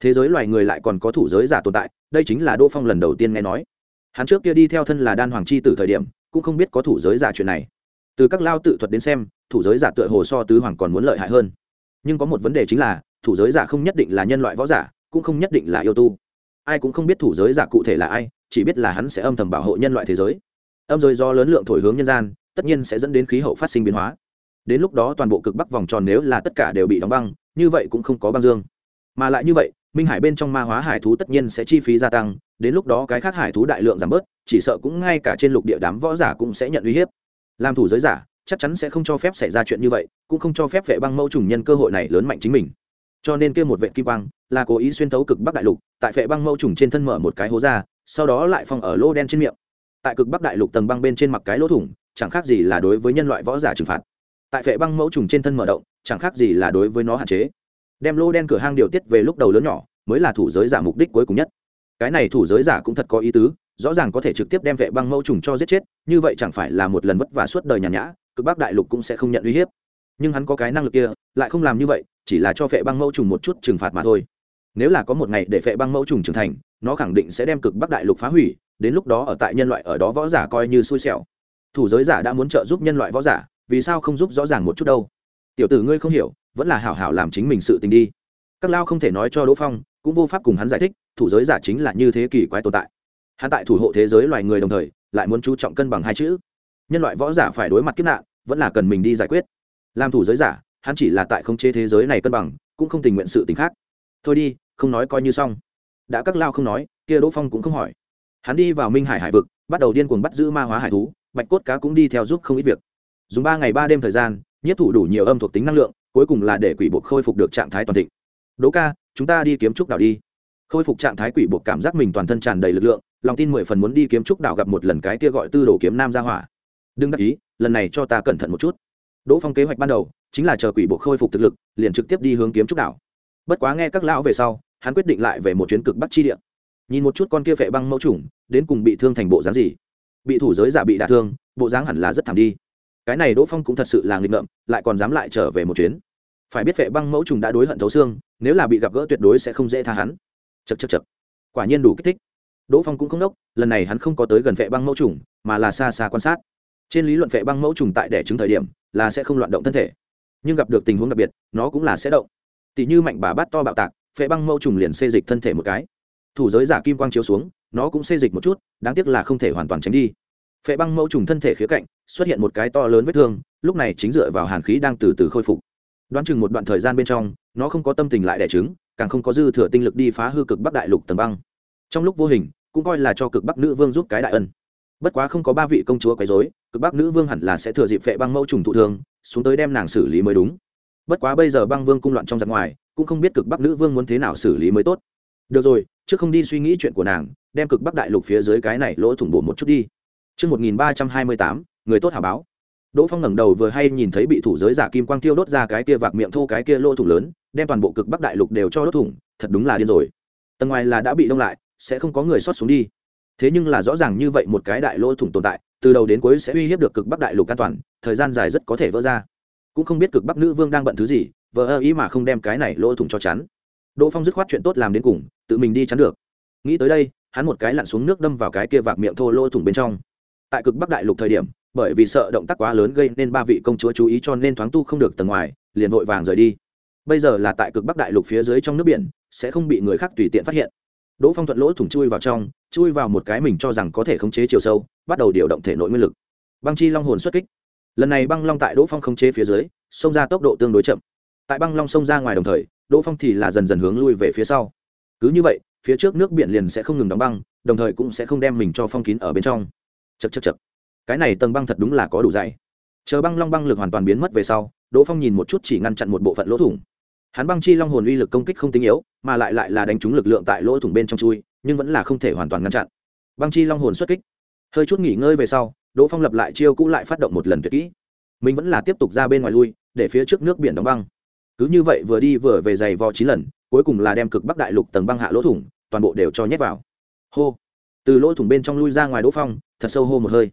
Thế giới loài người lại còn có thủ giới giả tồn tại, đây chính là đỗ phong lần đầu tiên nghe nói. Hắn trước kia đi theo thân là đan hoàng chi từ thời điểm, cũng không biết có thủ giới giả chuyện này. Từ các lao tự thuật đến xem, thủ giới giả tựa hồ so tứ hoàng còn muốn lợi hại hơn. Nhưng có một vấn đề chính là, thủ giới giả không nhất định là nhân loại võ giả, cũng không nhất định là yêu tu. Ai cũng không biết thủ giới giả cụ thể là ai, chỉ biết là hắn sẽ âm thầm bảo hộ nhân loại thế giới âm giới do lớn lượng thổi hướng nhân gian, tất nhiên sẽ dẫn đến khí hậu phát sinh biến hóa. Đến lúc đó toàn bộ cực bắc vòng tròn nếu là tất cả đều bị đóng băng, như vậy cũng không có băng dương. Mà lại như vậy, minh hải bên trong ma hóa hải thú tất nhiên sẽ chi phí gia tăng, đến lúc đó cái khác hải thú đại lượng giảm bớt, chỉ sợ cũng ngay cả trên lục địa đám võ giả cũng sẽ nhận uy hiếp. Làm thủ giới giả, chắc chắn sẽ không cho phép xảy ra chuyện như vậy, cũng không cho phép vệ băng mẫu trùng nhân cơ hội này lớn mạnh chính mình. Cho nên kia một vệ kim quang, là cố ý xuyên tấu cực bắc đại lục, tại vệ băng mẫu trùng trên thân mở một cái hố ra, sau đó lại phong ở lô đen trên miệng tại cực bắc đại lục tầng băng bên trên mặc cái lỗ thủng, chẳng khác gì là đối với nhân loại võ giả trừng phạt. Tại vệ băng mẫu trùng trên thân mở động, chẳng khác gì là đối với nó hạn chế. Đem lô đen cửa hang điều tiết về lúc đầu lớn nhỏ, mới là thủ giới giả mục đích cuối cùng nhất. Cái này thủ giới giả cũng thật có ý tứ, rõ ràng có thể trực tiếp đem vệ băng mẫu trùng cho giết chết, như vậy chẳng phải là một lần vất vả suốt đời nhàn nhã, cực bắc đại lục cũng sẽ không nhận uy hiếp. Nhưng hắn có cái năng lực kia, lại không làm như vậy, chỉ là cho vệ băng mẫu trùng một chút trừng phạt mà thôi. Nếu là có một ngày để vệ băng mẫu trùng trưởng thành, nó khẳng định sẽ đem cực bắc đại lục phá hủy đến lúc đó ở tại nhân loại ở đó võ giả coi như xui xẻo. Thủ giới giả đã muốn trợ giúp nhân loại võ giả, vì sao không giúp rõ ràng một chút đâu? Tiểu tử ngươi không hiểu, vẫn là hảo hảo làm chính mình sự tình đi. Các lao không thể nói cho đỗ phong, cũng vô pháp cùng hắn giải thích, thủ giới giả chính là như thế kỳ quái tồn tại. Hắn tại thủ hộ thế giới loài người đồng thời, lại muốn chú trọng cân bằng hai chữ. Nhân loại võ giả phải đối mặt kiếp nạn, vẫn là cần mình đi giải quyết. Làm thủ giới giả, hắn chỉ là tại không chế thế giới này cân bằng, cũng không tình nguyện sự tình khác. Thôi đi, không nói coi như xong. Đã các lao không nói, kia đỗ phong cũng không hỏi hắn đi vào minh hải hải vực, bắt đầu điên cuồng bắt giữ ma hóa hải thú, bạch cốt cá cũng đi theo giúp không ít việc. Dùng ba ngày ba đêm thời gian nhất thủ đủ nhiều âm thuộc tính năng lượng, cuối cùng là để quỷ buộc khôi phục được trạng thái toàn thịnh. Đỗ ca, chúng ta đi kiếm trúc đảo đi. Khôi phục trạng thái quỷ buộc cảm giác mình toàn thân tràn đầy lực lượng, lòng tin mười phần muốn đi kiếm trúc đảo gặp một lần cái kia gọi tư đồ kiếm nam ra hỏa. Đừng đắc ý, lần này cho ta cẩn thận một chút. Đỗ phong kế hoạch ban đầu, chính là chờ quỷ buộc khôi phục thực lực, liền trực tiếp đi hướng kiếm trúc đảo. Bất quá nghe các lão về sau, hắn quyết định lại về một chuyến cực bắc chi địa nhìn một chút con kia phệ băng mẫu trùng đến cùng bị thương thành bộ dáng gì. Bị thủ giới giả bị đả thương, bộ dáng hẳn là rất thảm đi. Cái này đỗ phong cũng thật sự là nghịch ngợm, lại còn dám lại trở về một chuyến. Phải biết phệ băng mẫu trùng đã đối hận thấu xương, nếu là bị gặp gỡ tuyệt đối sẽ không dễ tha hắn. Chật chật chật quả nhiên đủ kích thích. Đỗ phong cũng không đốc, lần này hắn không có tới gần phệ băng mẫu trùng mà là xa xa quan sát. Trên lý luận phệ băng mẫu trùng tại đẻ trứng thời điểm, là sẽ không loạn động thân thể. Nhưng gặp được tình huống đặc biệt, nó cũng là sẽ động. Tỷ như mạnh bà bát to bạo tạc, phệ băng mẫu trùng liền xê dịch thân thể một cái thủ giới giả kim quang chiếu xuống, nó cũng xê dịch một chút, đáng tiếc là không thể hoàn toàn tránh đi. Phệ băng mẫu trùng thân thể khía cạnh, xuất hiện một cái to lớn vết thương, lúc này chính dựa vào hàn khí đang từ từ khôi phục. Đoán chừng một đoạn thời gian bên trong, nó không có tâm tình lại đẻ trứng, càng không có dư thừa tinh lực đi phá hư cực bắc đại lục tầng băng. Trong lúc vô hình, cũng coi là cho cực bắc nữ vương giúp cái đại ân. Bất quá không có ba vị công chúa quấy dối cực bắc nữ vương hẳn là sẽ thừa dịp phệ băng mẫu trùng thụ thương, xuống tới đem nàng xử lý mới đúng. Bất quá bây giờ băng vương cung loạn trong giặc ngoài, cũng không biết cực bắc nữ vương muốn thế nào xử lý mới tốt. Được rồi chứ không đi suy nghĩ chuyện của nàng đem cực bắc đại lục phía dưới cái này lỗ thủng bổ một chút đi Trước 1328, người tốt hảo báo. Đỗ Phong ngẩng đầu vừa hay nhìn thấy bị thủ giới giả kim quang tiêu đốt ra cái kia vạc miệng thô cái kia lỗ thủng lớn, đem toàn bộ cực bắc đại lục đều cho đốt thủng, thật đúng là điên rồi. Tầng ngoài là đã bị đông lại, sẽ không có người sót xuống đi. Thế nhưng là rõ ràng như vậy một cái đại lỗ thủng tồn tại, từ đầu đến cuối sẽ uy hiếp được cực bắc đại lục an toàn, thời gian dài rất có thể vỡ ra. Cũng không biết cực bắc nữ vương đang bận thứ gì, vờ ý mà không đem cái này lỗ thủng cho chắn. Đỗ Phong dứt khoát chuyện tốt làm đến cùng, tự mình đi chắn được. Nghĩ tới đây, hắn một cái lặn xuống nước đâm vào cái kia vạc miệng thô lỗ thủng bên trong. Tại cực bắc đại lục thời điểm bởi vì sợ động tác quá lớn gây nên ba vị công chúa chú ý cho nên thoáng tu không được tầng ngoài liền vội vàng rời đi. Bây giờ là tại cực bắc đại lục phía dưới trong nước biển sẽ không bị người khác tùy tiện phát hiện. Đỗ phong thuận lỗ thủng chui vào trong chui vào một cái mình cho rằng có thể khống chế chiều sâu bắt đầu điều động thể nội nguyên lực. Băng chi long hồn xuất kích. Lần này băng long tại đỗ phong khống chế phía dưới xông ra tốc độ tương đối chậm. Tại băng long xông ra ngoài đồng thời đỗ phong thì là dần dần hướng lui về phía sau cứ như vậy, phía trước nước biển liền sẽ không ngừng đóng băng, đồng thời cũng sẽ không đem mình cho phong kín ở bên trong. Chật chật chật cái này tầng băng thật đúng là có đủ dày. Chờ băng long băng lực hoàn toàn biến mất về sau, đỗ phong nhìn một chút chỉ ngăn chặn một bộ phận lỗ thủng. Hắn băng chi long hồn uy lực công kích không tinh yếu, mà lại lại là đánh trúng lực lượng tại lỗ thủng bên trong chui, nhưng vẫn là không thể hoàn toàn ngăn chặn. Băng chi long hồn xuất kích. Hơi chút nghỉ ngơi về sau, đỗ phong lập lại chiêu cũ lại phát động một lần tuyệt kỹ. Mình vẫn là tiếp tục ra bên ngoài lui, để phía trước nước biển đóng băng. Cứ như vậy vừa đi vừa về dày vò chín lần cuối cùng là đem cực bắc đại lục tầng băng hạ lỗ thủng, toàn bộ đều cho nhét vào. Hô. Từ lỗ thủng bên trong lui ra ngoài đỗ phong, thật sâu hô một hơi.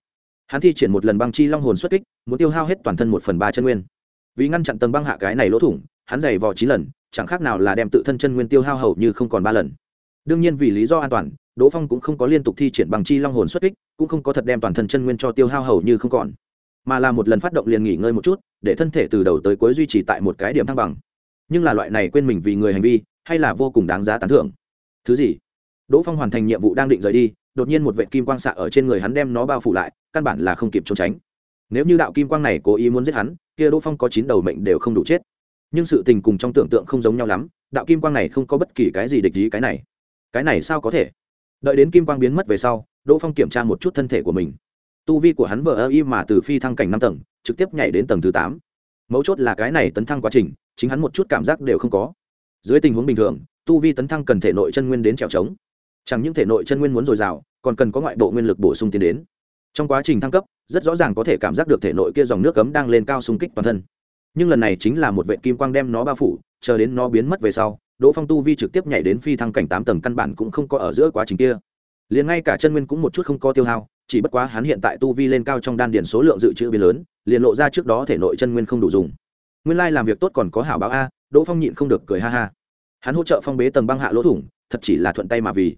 Hắn thi triển một lần băng chi long hồn xuất kích, muốn tiêu hao hết toàn thân một phần ba chân nguyên. Vì ngăn chặn tầng băng hạ cái này lỗ thủng, hắn giày vò chín lần, chẳng khác nào là đem tự thân chân nguyên tiêu hao hầu như không còn ba lần. Đương nhiên vì lý do an toàn, đỗ phong cũng không có liên tục thi triển băng chi long hồn xuất kích, cũng không có thật đem toàn thân chân nguyên cho tiêu hao hầu như không còn. Mà là một lần phát động liền nghỉ ngơi một chút, để thân thể từ đầu tới cuối duy trì tại một cái điểm thăng bằng nhưng là loại này quên mình vì người hành vi, hay là vô cùng đáng giá tán thưởng. Thứ gì? Đỗ phong hoàn thành nhiệm vụ đang định rời đi, đột nhiên một vệ kim quang xạ ở trên người hắn đem nó bao phủ lại, căn bản là không kịp trốn tránh. Nếu như đạo kim quang này cố ý muốn giết hắn, kia đỗ phong có chín đầu mệnh đều không đủ chết. Nhưng sự tình cùng trong tưởng tượng không giống nhau lắm, đạo kim quang này không có bất kỳ cái gì địch ý cái này. Cái này sao có thể? Đợi đến kim quang biến mất về sau, đỗ phong kiểm tra một chút thân thể của mình. Tu vi của hắn vờ ơ y mà từ phi thăng cảnh năm tầng, trực tiếp nhảy đến tầng thứ tám mấu chốt là cái này tấn thăng quá trình, chính hắn một chút cảm giác đều không có. Dưới tình huống bình thường, tu vi tấn thăng cần thể nội chân nguyên đến trèo trống. Chẳng những thể nội chân nguyên muốn dồi dào, còn cần có ngoại bộ nguyên lực bổ sung tiến đến. Trong quá trình thăng cấp, rất rõ ràng có thể cảm giác được thể nội kia dòng nước cấm đang lên cao xung kích toàn thân. Nhưng lần này chính là một vệ kim quang đem nó bao phủ, chờ đến nó biến mất về sau, đỗ phong tu vi trực tiếp nhảy đến phi thăng cảnh tám tầng căn bản cũng không có ở giữa quá trình kia. Liền ngay cả chân nguyên cũng một chút không có tiêu hao, chỉ bất quá hắn hiện tại tu vi lên cao trong đan điền số lượng dự trữ biến lớn liền lộ ra trước đó thể nội chân nguyên không đủ dùng. Nguyên lai làm việc tốt còn có hảo báo a, đỗ phong nhịn không được cười ha ha. Hắn hỗ trợ phong bế tầng băng hạ lỗ thủng, thật chỉ là thuận tay mà vì.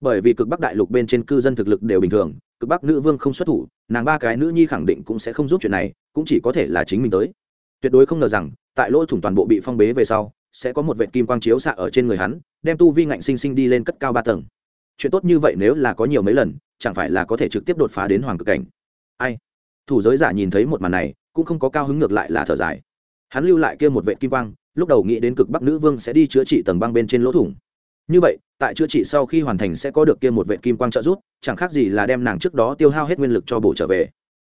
Bởi vì cực bắc đại lục bên trên cư dân thực lực đều bình thường, cực bắc nữ vương không xuất thủ, nàng ba cái nữ nhi khẳng định cũng sẽ không giúp chuyện này, cũng chỉ có thể là chính mình tới. Tuyệt đối không ngờ rằng, tại lỗ thủng toàn bộ bị phong bế về sau, sẽ có một vệ kim quang chiếu xạ ở trên người hắn, đem tu vi ngạnh sinh sinh đi lên cất cao ba tầng. Chuyện tốt như vậy nếu là có nhiều mấy lần, chẳng phải là có thể trực tiếp đột phá đến hoàng cực cảnh. Ai? Thủ giới giả nhìn thấy một màn này, cũng không có cao hứng ngược lại là thở dài. Hắn lưu lại kia một vệ kim quang, lúc đầu nghĩ đến cực bắc nữ vương sẽ đi chữa trị tầng băng bên trên lỗ thủng. Như vậy, tại chữa trị sau khi hoàn thành sẽ có được kia một vệ kim quang trợ giúp, chẳng khác gì là đem nàng trước đó tiêu hao hết nguyên lực cho bổ trở về.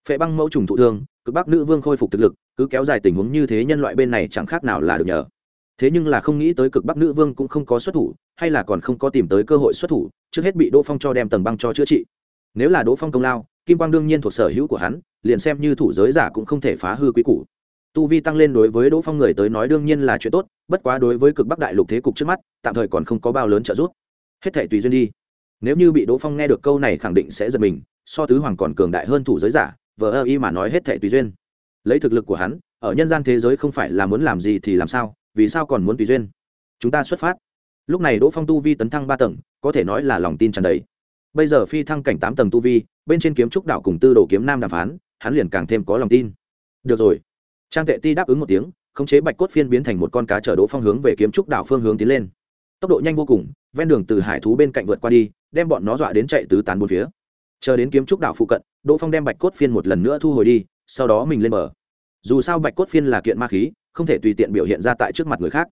Phệ băng mẫu trùng thụ thương, cực bắc nữ vương khôi phục thực lực, cứ kéo dài tình huống như thế nhân loại bên này chẳng khác nào là được nhờ. Thế nhưng là không nghĩ tới cực bắc nữ vương cũng không có xuất thủ, hay là còn không có tìm tới cơ hội xuất thủ, trước hết bị đỗ phong cho đem tầng băng cho chữa trị. Nếu là đỗ phong công lao kim quang đương nhiên thuộc sở hữu của hắn, liền xem như thủ giới giả cũng không thể phá hư quý củ. Tu vi tăng lên đối với đỗ phong người tới nói đương nhiên là chuyện tốt, bất quá đối với cực bắc đại lục thế cục trước mắt, tạm thời còn không có bao lớn trợ giúp. Hết thể tùy duyên đi. Nếu như bị đỗ phong nghe được câu này khẳng định sẽ giật mình, so tứ hoàng còn cường đại hơn thủ giới giả, vờ ơ y mà nói hết thể tùy duyên. Lấy thực lực của hắn, ở nhân gian thế giới không phải là muốn làm gì thì làm sao, vì sao còn muốn tùy duyên? Chúng ta xuất phát. Lúc này đỗ phong tu vi tấn thăng ba tầng, có thể nói là lòng tin tràn đầy. Bây giờ phi thăng cảnh tám tầng tu vi bên trên kiếm trúc đạo cùng tư đồ kiếm nam đàm phán, hắn liền càng thêm có lòng tin. Được rồi. Trang tệ ti đáp ứng một tiếng, khống chế bạch cốt phiên biến thành một con cá chở đỗ phong hướng về kiếm trúc đảo phương hướng tiến lên. Tốc độ nhanh vô cùng, ven đường từ hải thú bên cạnh vượt qua đi, đem bọn nó dọa đến chạy tứ tán bốn phía. Chờ đến kiếm trúc đảo phụ cận, đỗ phong đem bạch cốt phiên một lần nữa thu hồi đi, sau đó mình lên bờ. Dù sao bạch cốt phiên là kiện ma khí, không thể tùy tiện biểu hiện ra tại trước mặt người khác.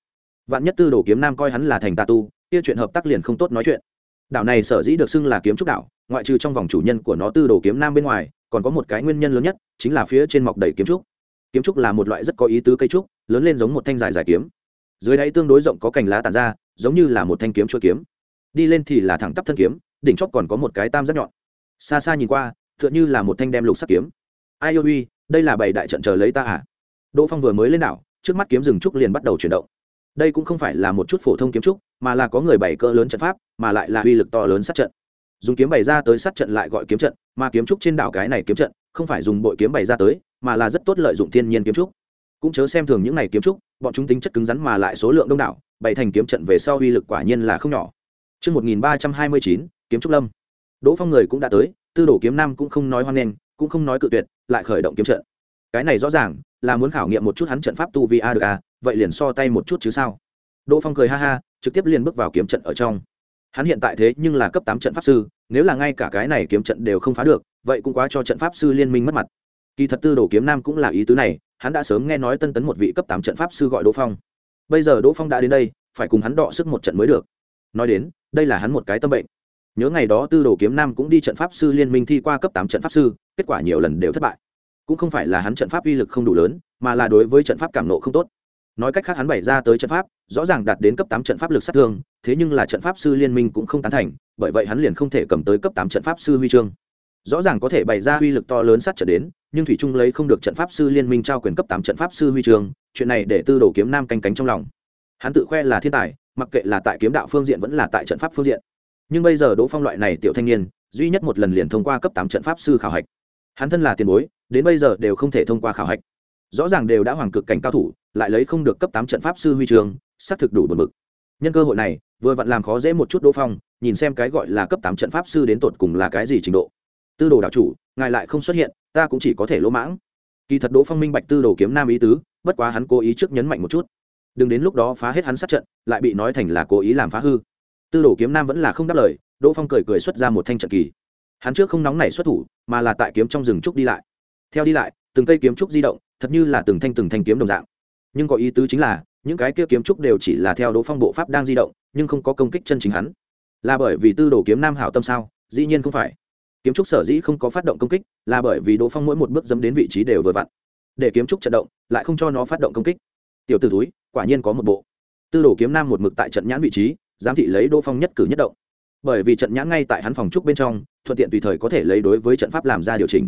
Vạn nhất tư đồ kiếm nam coi hắn là thành tà tu, kia chuyện hợp tác liền không tốt nói chuyện đảo này sở dĩ được xưng là kiếm trúc đảo, ngoại trừ trong vòng chủ nhân của nó tư đồ kiếm nam bên ngoài, còn có một cái nguyên nhân lớn nhất, chính là phía trên mọc đầy kiếm trúc. Kiếm trúc là một loại rất có ý tứ cây trúc, lớn lên giống một thanh dài dài kiếm. Dưới đáy tương đối rộng có cành lá tàn ra, giống như là một thanh kiếm chua kiếm. Đi lên thì là thẳng tắp thân kiếm, đỉnh chóp còn có một cái tam giác nhọn. Xa xa nhìn qua, tựa như là một thanh đem lục sắc kiếm. Ai ôi, đây là bảy đại trận chờ lấy ta à? Đỗ phong vừa mới lên đảo, trước mắt kiếm rừng trúc liền bắt đầu chuyển động đây cũng không phải là một chút phổ thông kiếm trúc mà là có người bày cỡ lớn trận pháp mà lại là uy lực to lớn sát trận dùng kiếm bày ra tới sát trận lại gọi kiếm trận mà kiếm trúc trên đảo cái này kiếm trận không phải dùng bội kiếm bày ra tới mà là rất tốt lợi dụng thiên nhiên kiếm trúc cũng chớ xem thường những này kiếm trúc bọn chúng tính chất cứng rắn mà lại số lượng đông đảo bày thành kiếm trận về sau uy lực quả nhiên là không nhỏ Trước 1329, kiếm trúc lâm. Đỗ Phong người cũng đã tới, tư đổ kiếm nam cũng không nói hoan nghênh, cũng không nói cự tuyệt, lại khởi động kiếm trận. Cái này rõ ràng là muốn khảo nghiệm một chút hắn trận pháp tu vi a được a, vậy liền so tay một chút chứ sao? Đỗ Phong cười ha ha, trực tiếp liền bước vào kiếm trận ở trong. Hắn hiện tại thế nhưng là cấp tám trận pháp sư, nếu là ngay cả cái này kiếm trận đều không phá được, vậy cũng quá cho trận pháp sư liên minh mất mặt. Kỳ thật tư đồ kiếm nam cũng là ý tứ này hắn đã sớm nghe nói tân tấn một vị cấp tám trận pháp sư gọi đỗ phong. Bây giờ đỗ phong đã đến đây phải cùng hắn đọ sức một trận mới được. Nói đến đây là hắn một cái tâm bệnh. Nhớ ngày đó tư đồ kiếm nam cũng đi trận pháp sư liên minh thi qua cấp tám trận pháp sư kết quả nhiều lần đều thất bại. Cũng không phải là hắn trận pháp uy lực không đủ lớn mà là đối với trận pháp cảm nộ không tốt nói cách khác hắn bày ra tới trận pháp, rõ ràng đạt đến cấp tám trận pháp lực sát thương, thế nhưng là trận pháp sư liên minh cũng không tán thành, bởi vậy hắn liền không thể cầm tới cấp tám trận pháp sư huy chương. Rõ ràng có thể bày ra uy lực to lớn sát trận đến, nhưng thủy trung lấy không được trận pháp sư liên minh trao quyền cấp tám trận pháp sư huy trường chuyện này để tư đồ kiếm nam canh cánh trong lòng. Hắn tự khoe là thiên tài, mặc kệ là tại kiếm đạo phương diện vẫn là tại trận pháp phương diện. Nhưng bây giờ đỗ phong loại này tiểu thanh niên, duy nhất một lần liền thông qua cấp tám trận pháp sư khảo hạch. Hắn thân là tiền bối, đến bây giờ đều không thể thông qua khảo hạch. Rõ ràng đều đã hoàng cực cảnh cao thủ lại lấy không được cấp tám trận pháp sư huy trường, xác thực đủ buồn mực nhân cơ hội này, vừa vặn làm khó dễ một chút đỗ phong, nhìn xem cái gọi là cấp tám trận pháp sư đến tột cùng là cái gì trình độ. Tư đồ đạo chủ, ngài lại không xuất hiện, ta cũng chỉ có thể lỗ mãng. Kỳ thật đỗ phong minh bạch tư đồ kiếm nam ý tứ, bất quá hắn cố ý trước nhấn mạnh một chút. Đừng đến lúc đó phá hết hắn sát trận, lại bị nói thành là cố ý làm phá hư. Tư đồ kiếm nam vẫn là không đáp lời, đỗ phong cười cười xuất ra một thanh trận kỳ. Hắn trước không nóng nảy xuất thủ, mà là tại kiếm trong rừng trúc đi lại. Theo đi lại, từng cây kiếm trúc di động, thật như là từng thanh từng thanh kiếm đồng dạng nhưng có ý tứ chính là, những cái kia kiếm trúc đều chỉ là theo đỗ phong bộ pháp đang di động, nhưng không có công kích chân chính hắn. Là bởi vì tư đồ kiếm nam hảo tâm sao? Dĩ nhiên không phải. Kiếm trúc sở dĩ không có phát động công kích, là bởi vì đỗ phong mỗi một bước dẫm đến vị trí đều vừa vặn. Để kiếm trúc trận động, lại không cho nó phát động công kích. Tiểu t ử túi quả nhiên có một bộ. Tư đồ kiếm nam một mực tại trận nhãn vị trí, giám thị lấy đỗ phong nhất cử nhất động. Bởi vì trận nhãn ngay tại hắn phòng trúc bên trong, thuận tiện tùy thời có thể lấy đối với trận pháp làm ra điều chỉnh.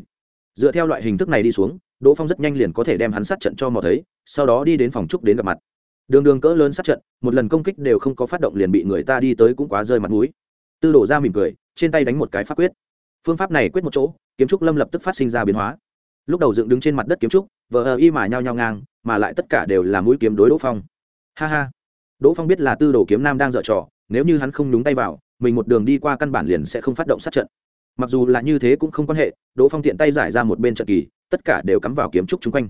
Dựa theo loại hình thức này đi xuống đỗ phong rất nhanh liền có thể đem hắn sát trận cho mò thấy, sau đó đi đến phòng trúc đến gặp mặt. Đường đường cỡ lớn sát trận, một lần công kích đều không có phát động liền bị người ta đi tới cũng quá rơi mặt mũi. Tư đổ ra mỉm cười, trên tay đánh một cái pháp quyết. Phương pháp này quyết một chỗ, kiếm trúc lâm lập tức phát sinh ra biến hóa. Lúc đầu dựng đứng trên mặt đất kiếm trúc, vờ ờ y mà nhao nhao ngang, mà lại tất cả đều là mũi kiếm đối đỗ phong. Ha ha. Đỗ phong biết là tư đồ kiếm nam đang dở trò, nếu như hắn không nhúng tay vào, mình một đường đi qua căn bản liền sẽ không phát động sát trận. Mặc dù là như thế cũng không quan hệ, đỗ phong tiện tay giải ra một bên trận kỳ tất cả đều cắm vào kiếm trúc chung quanh.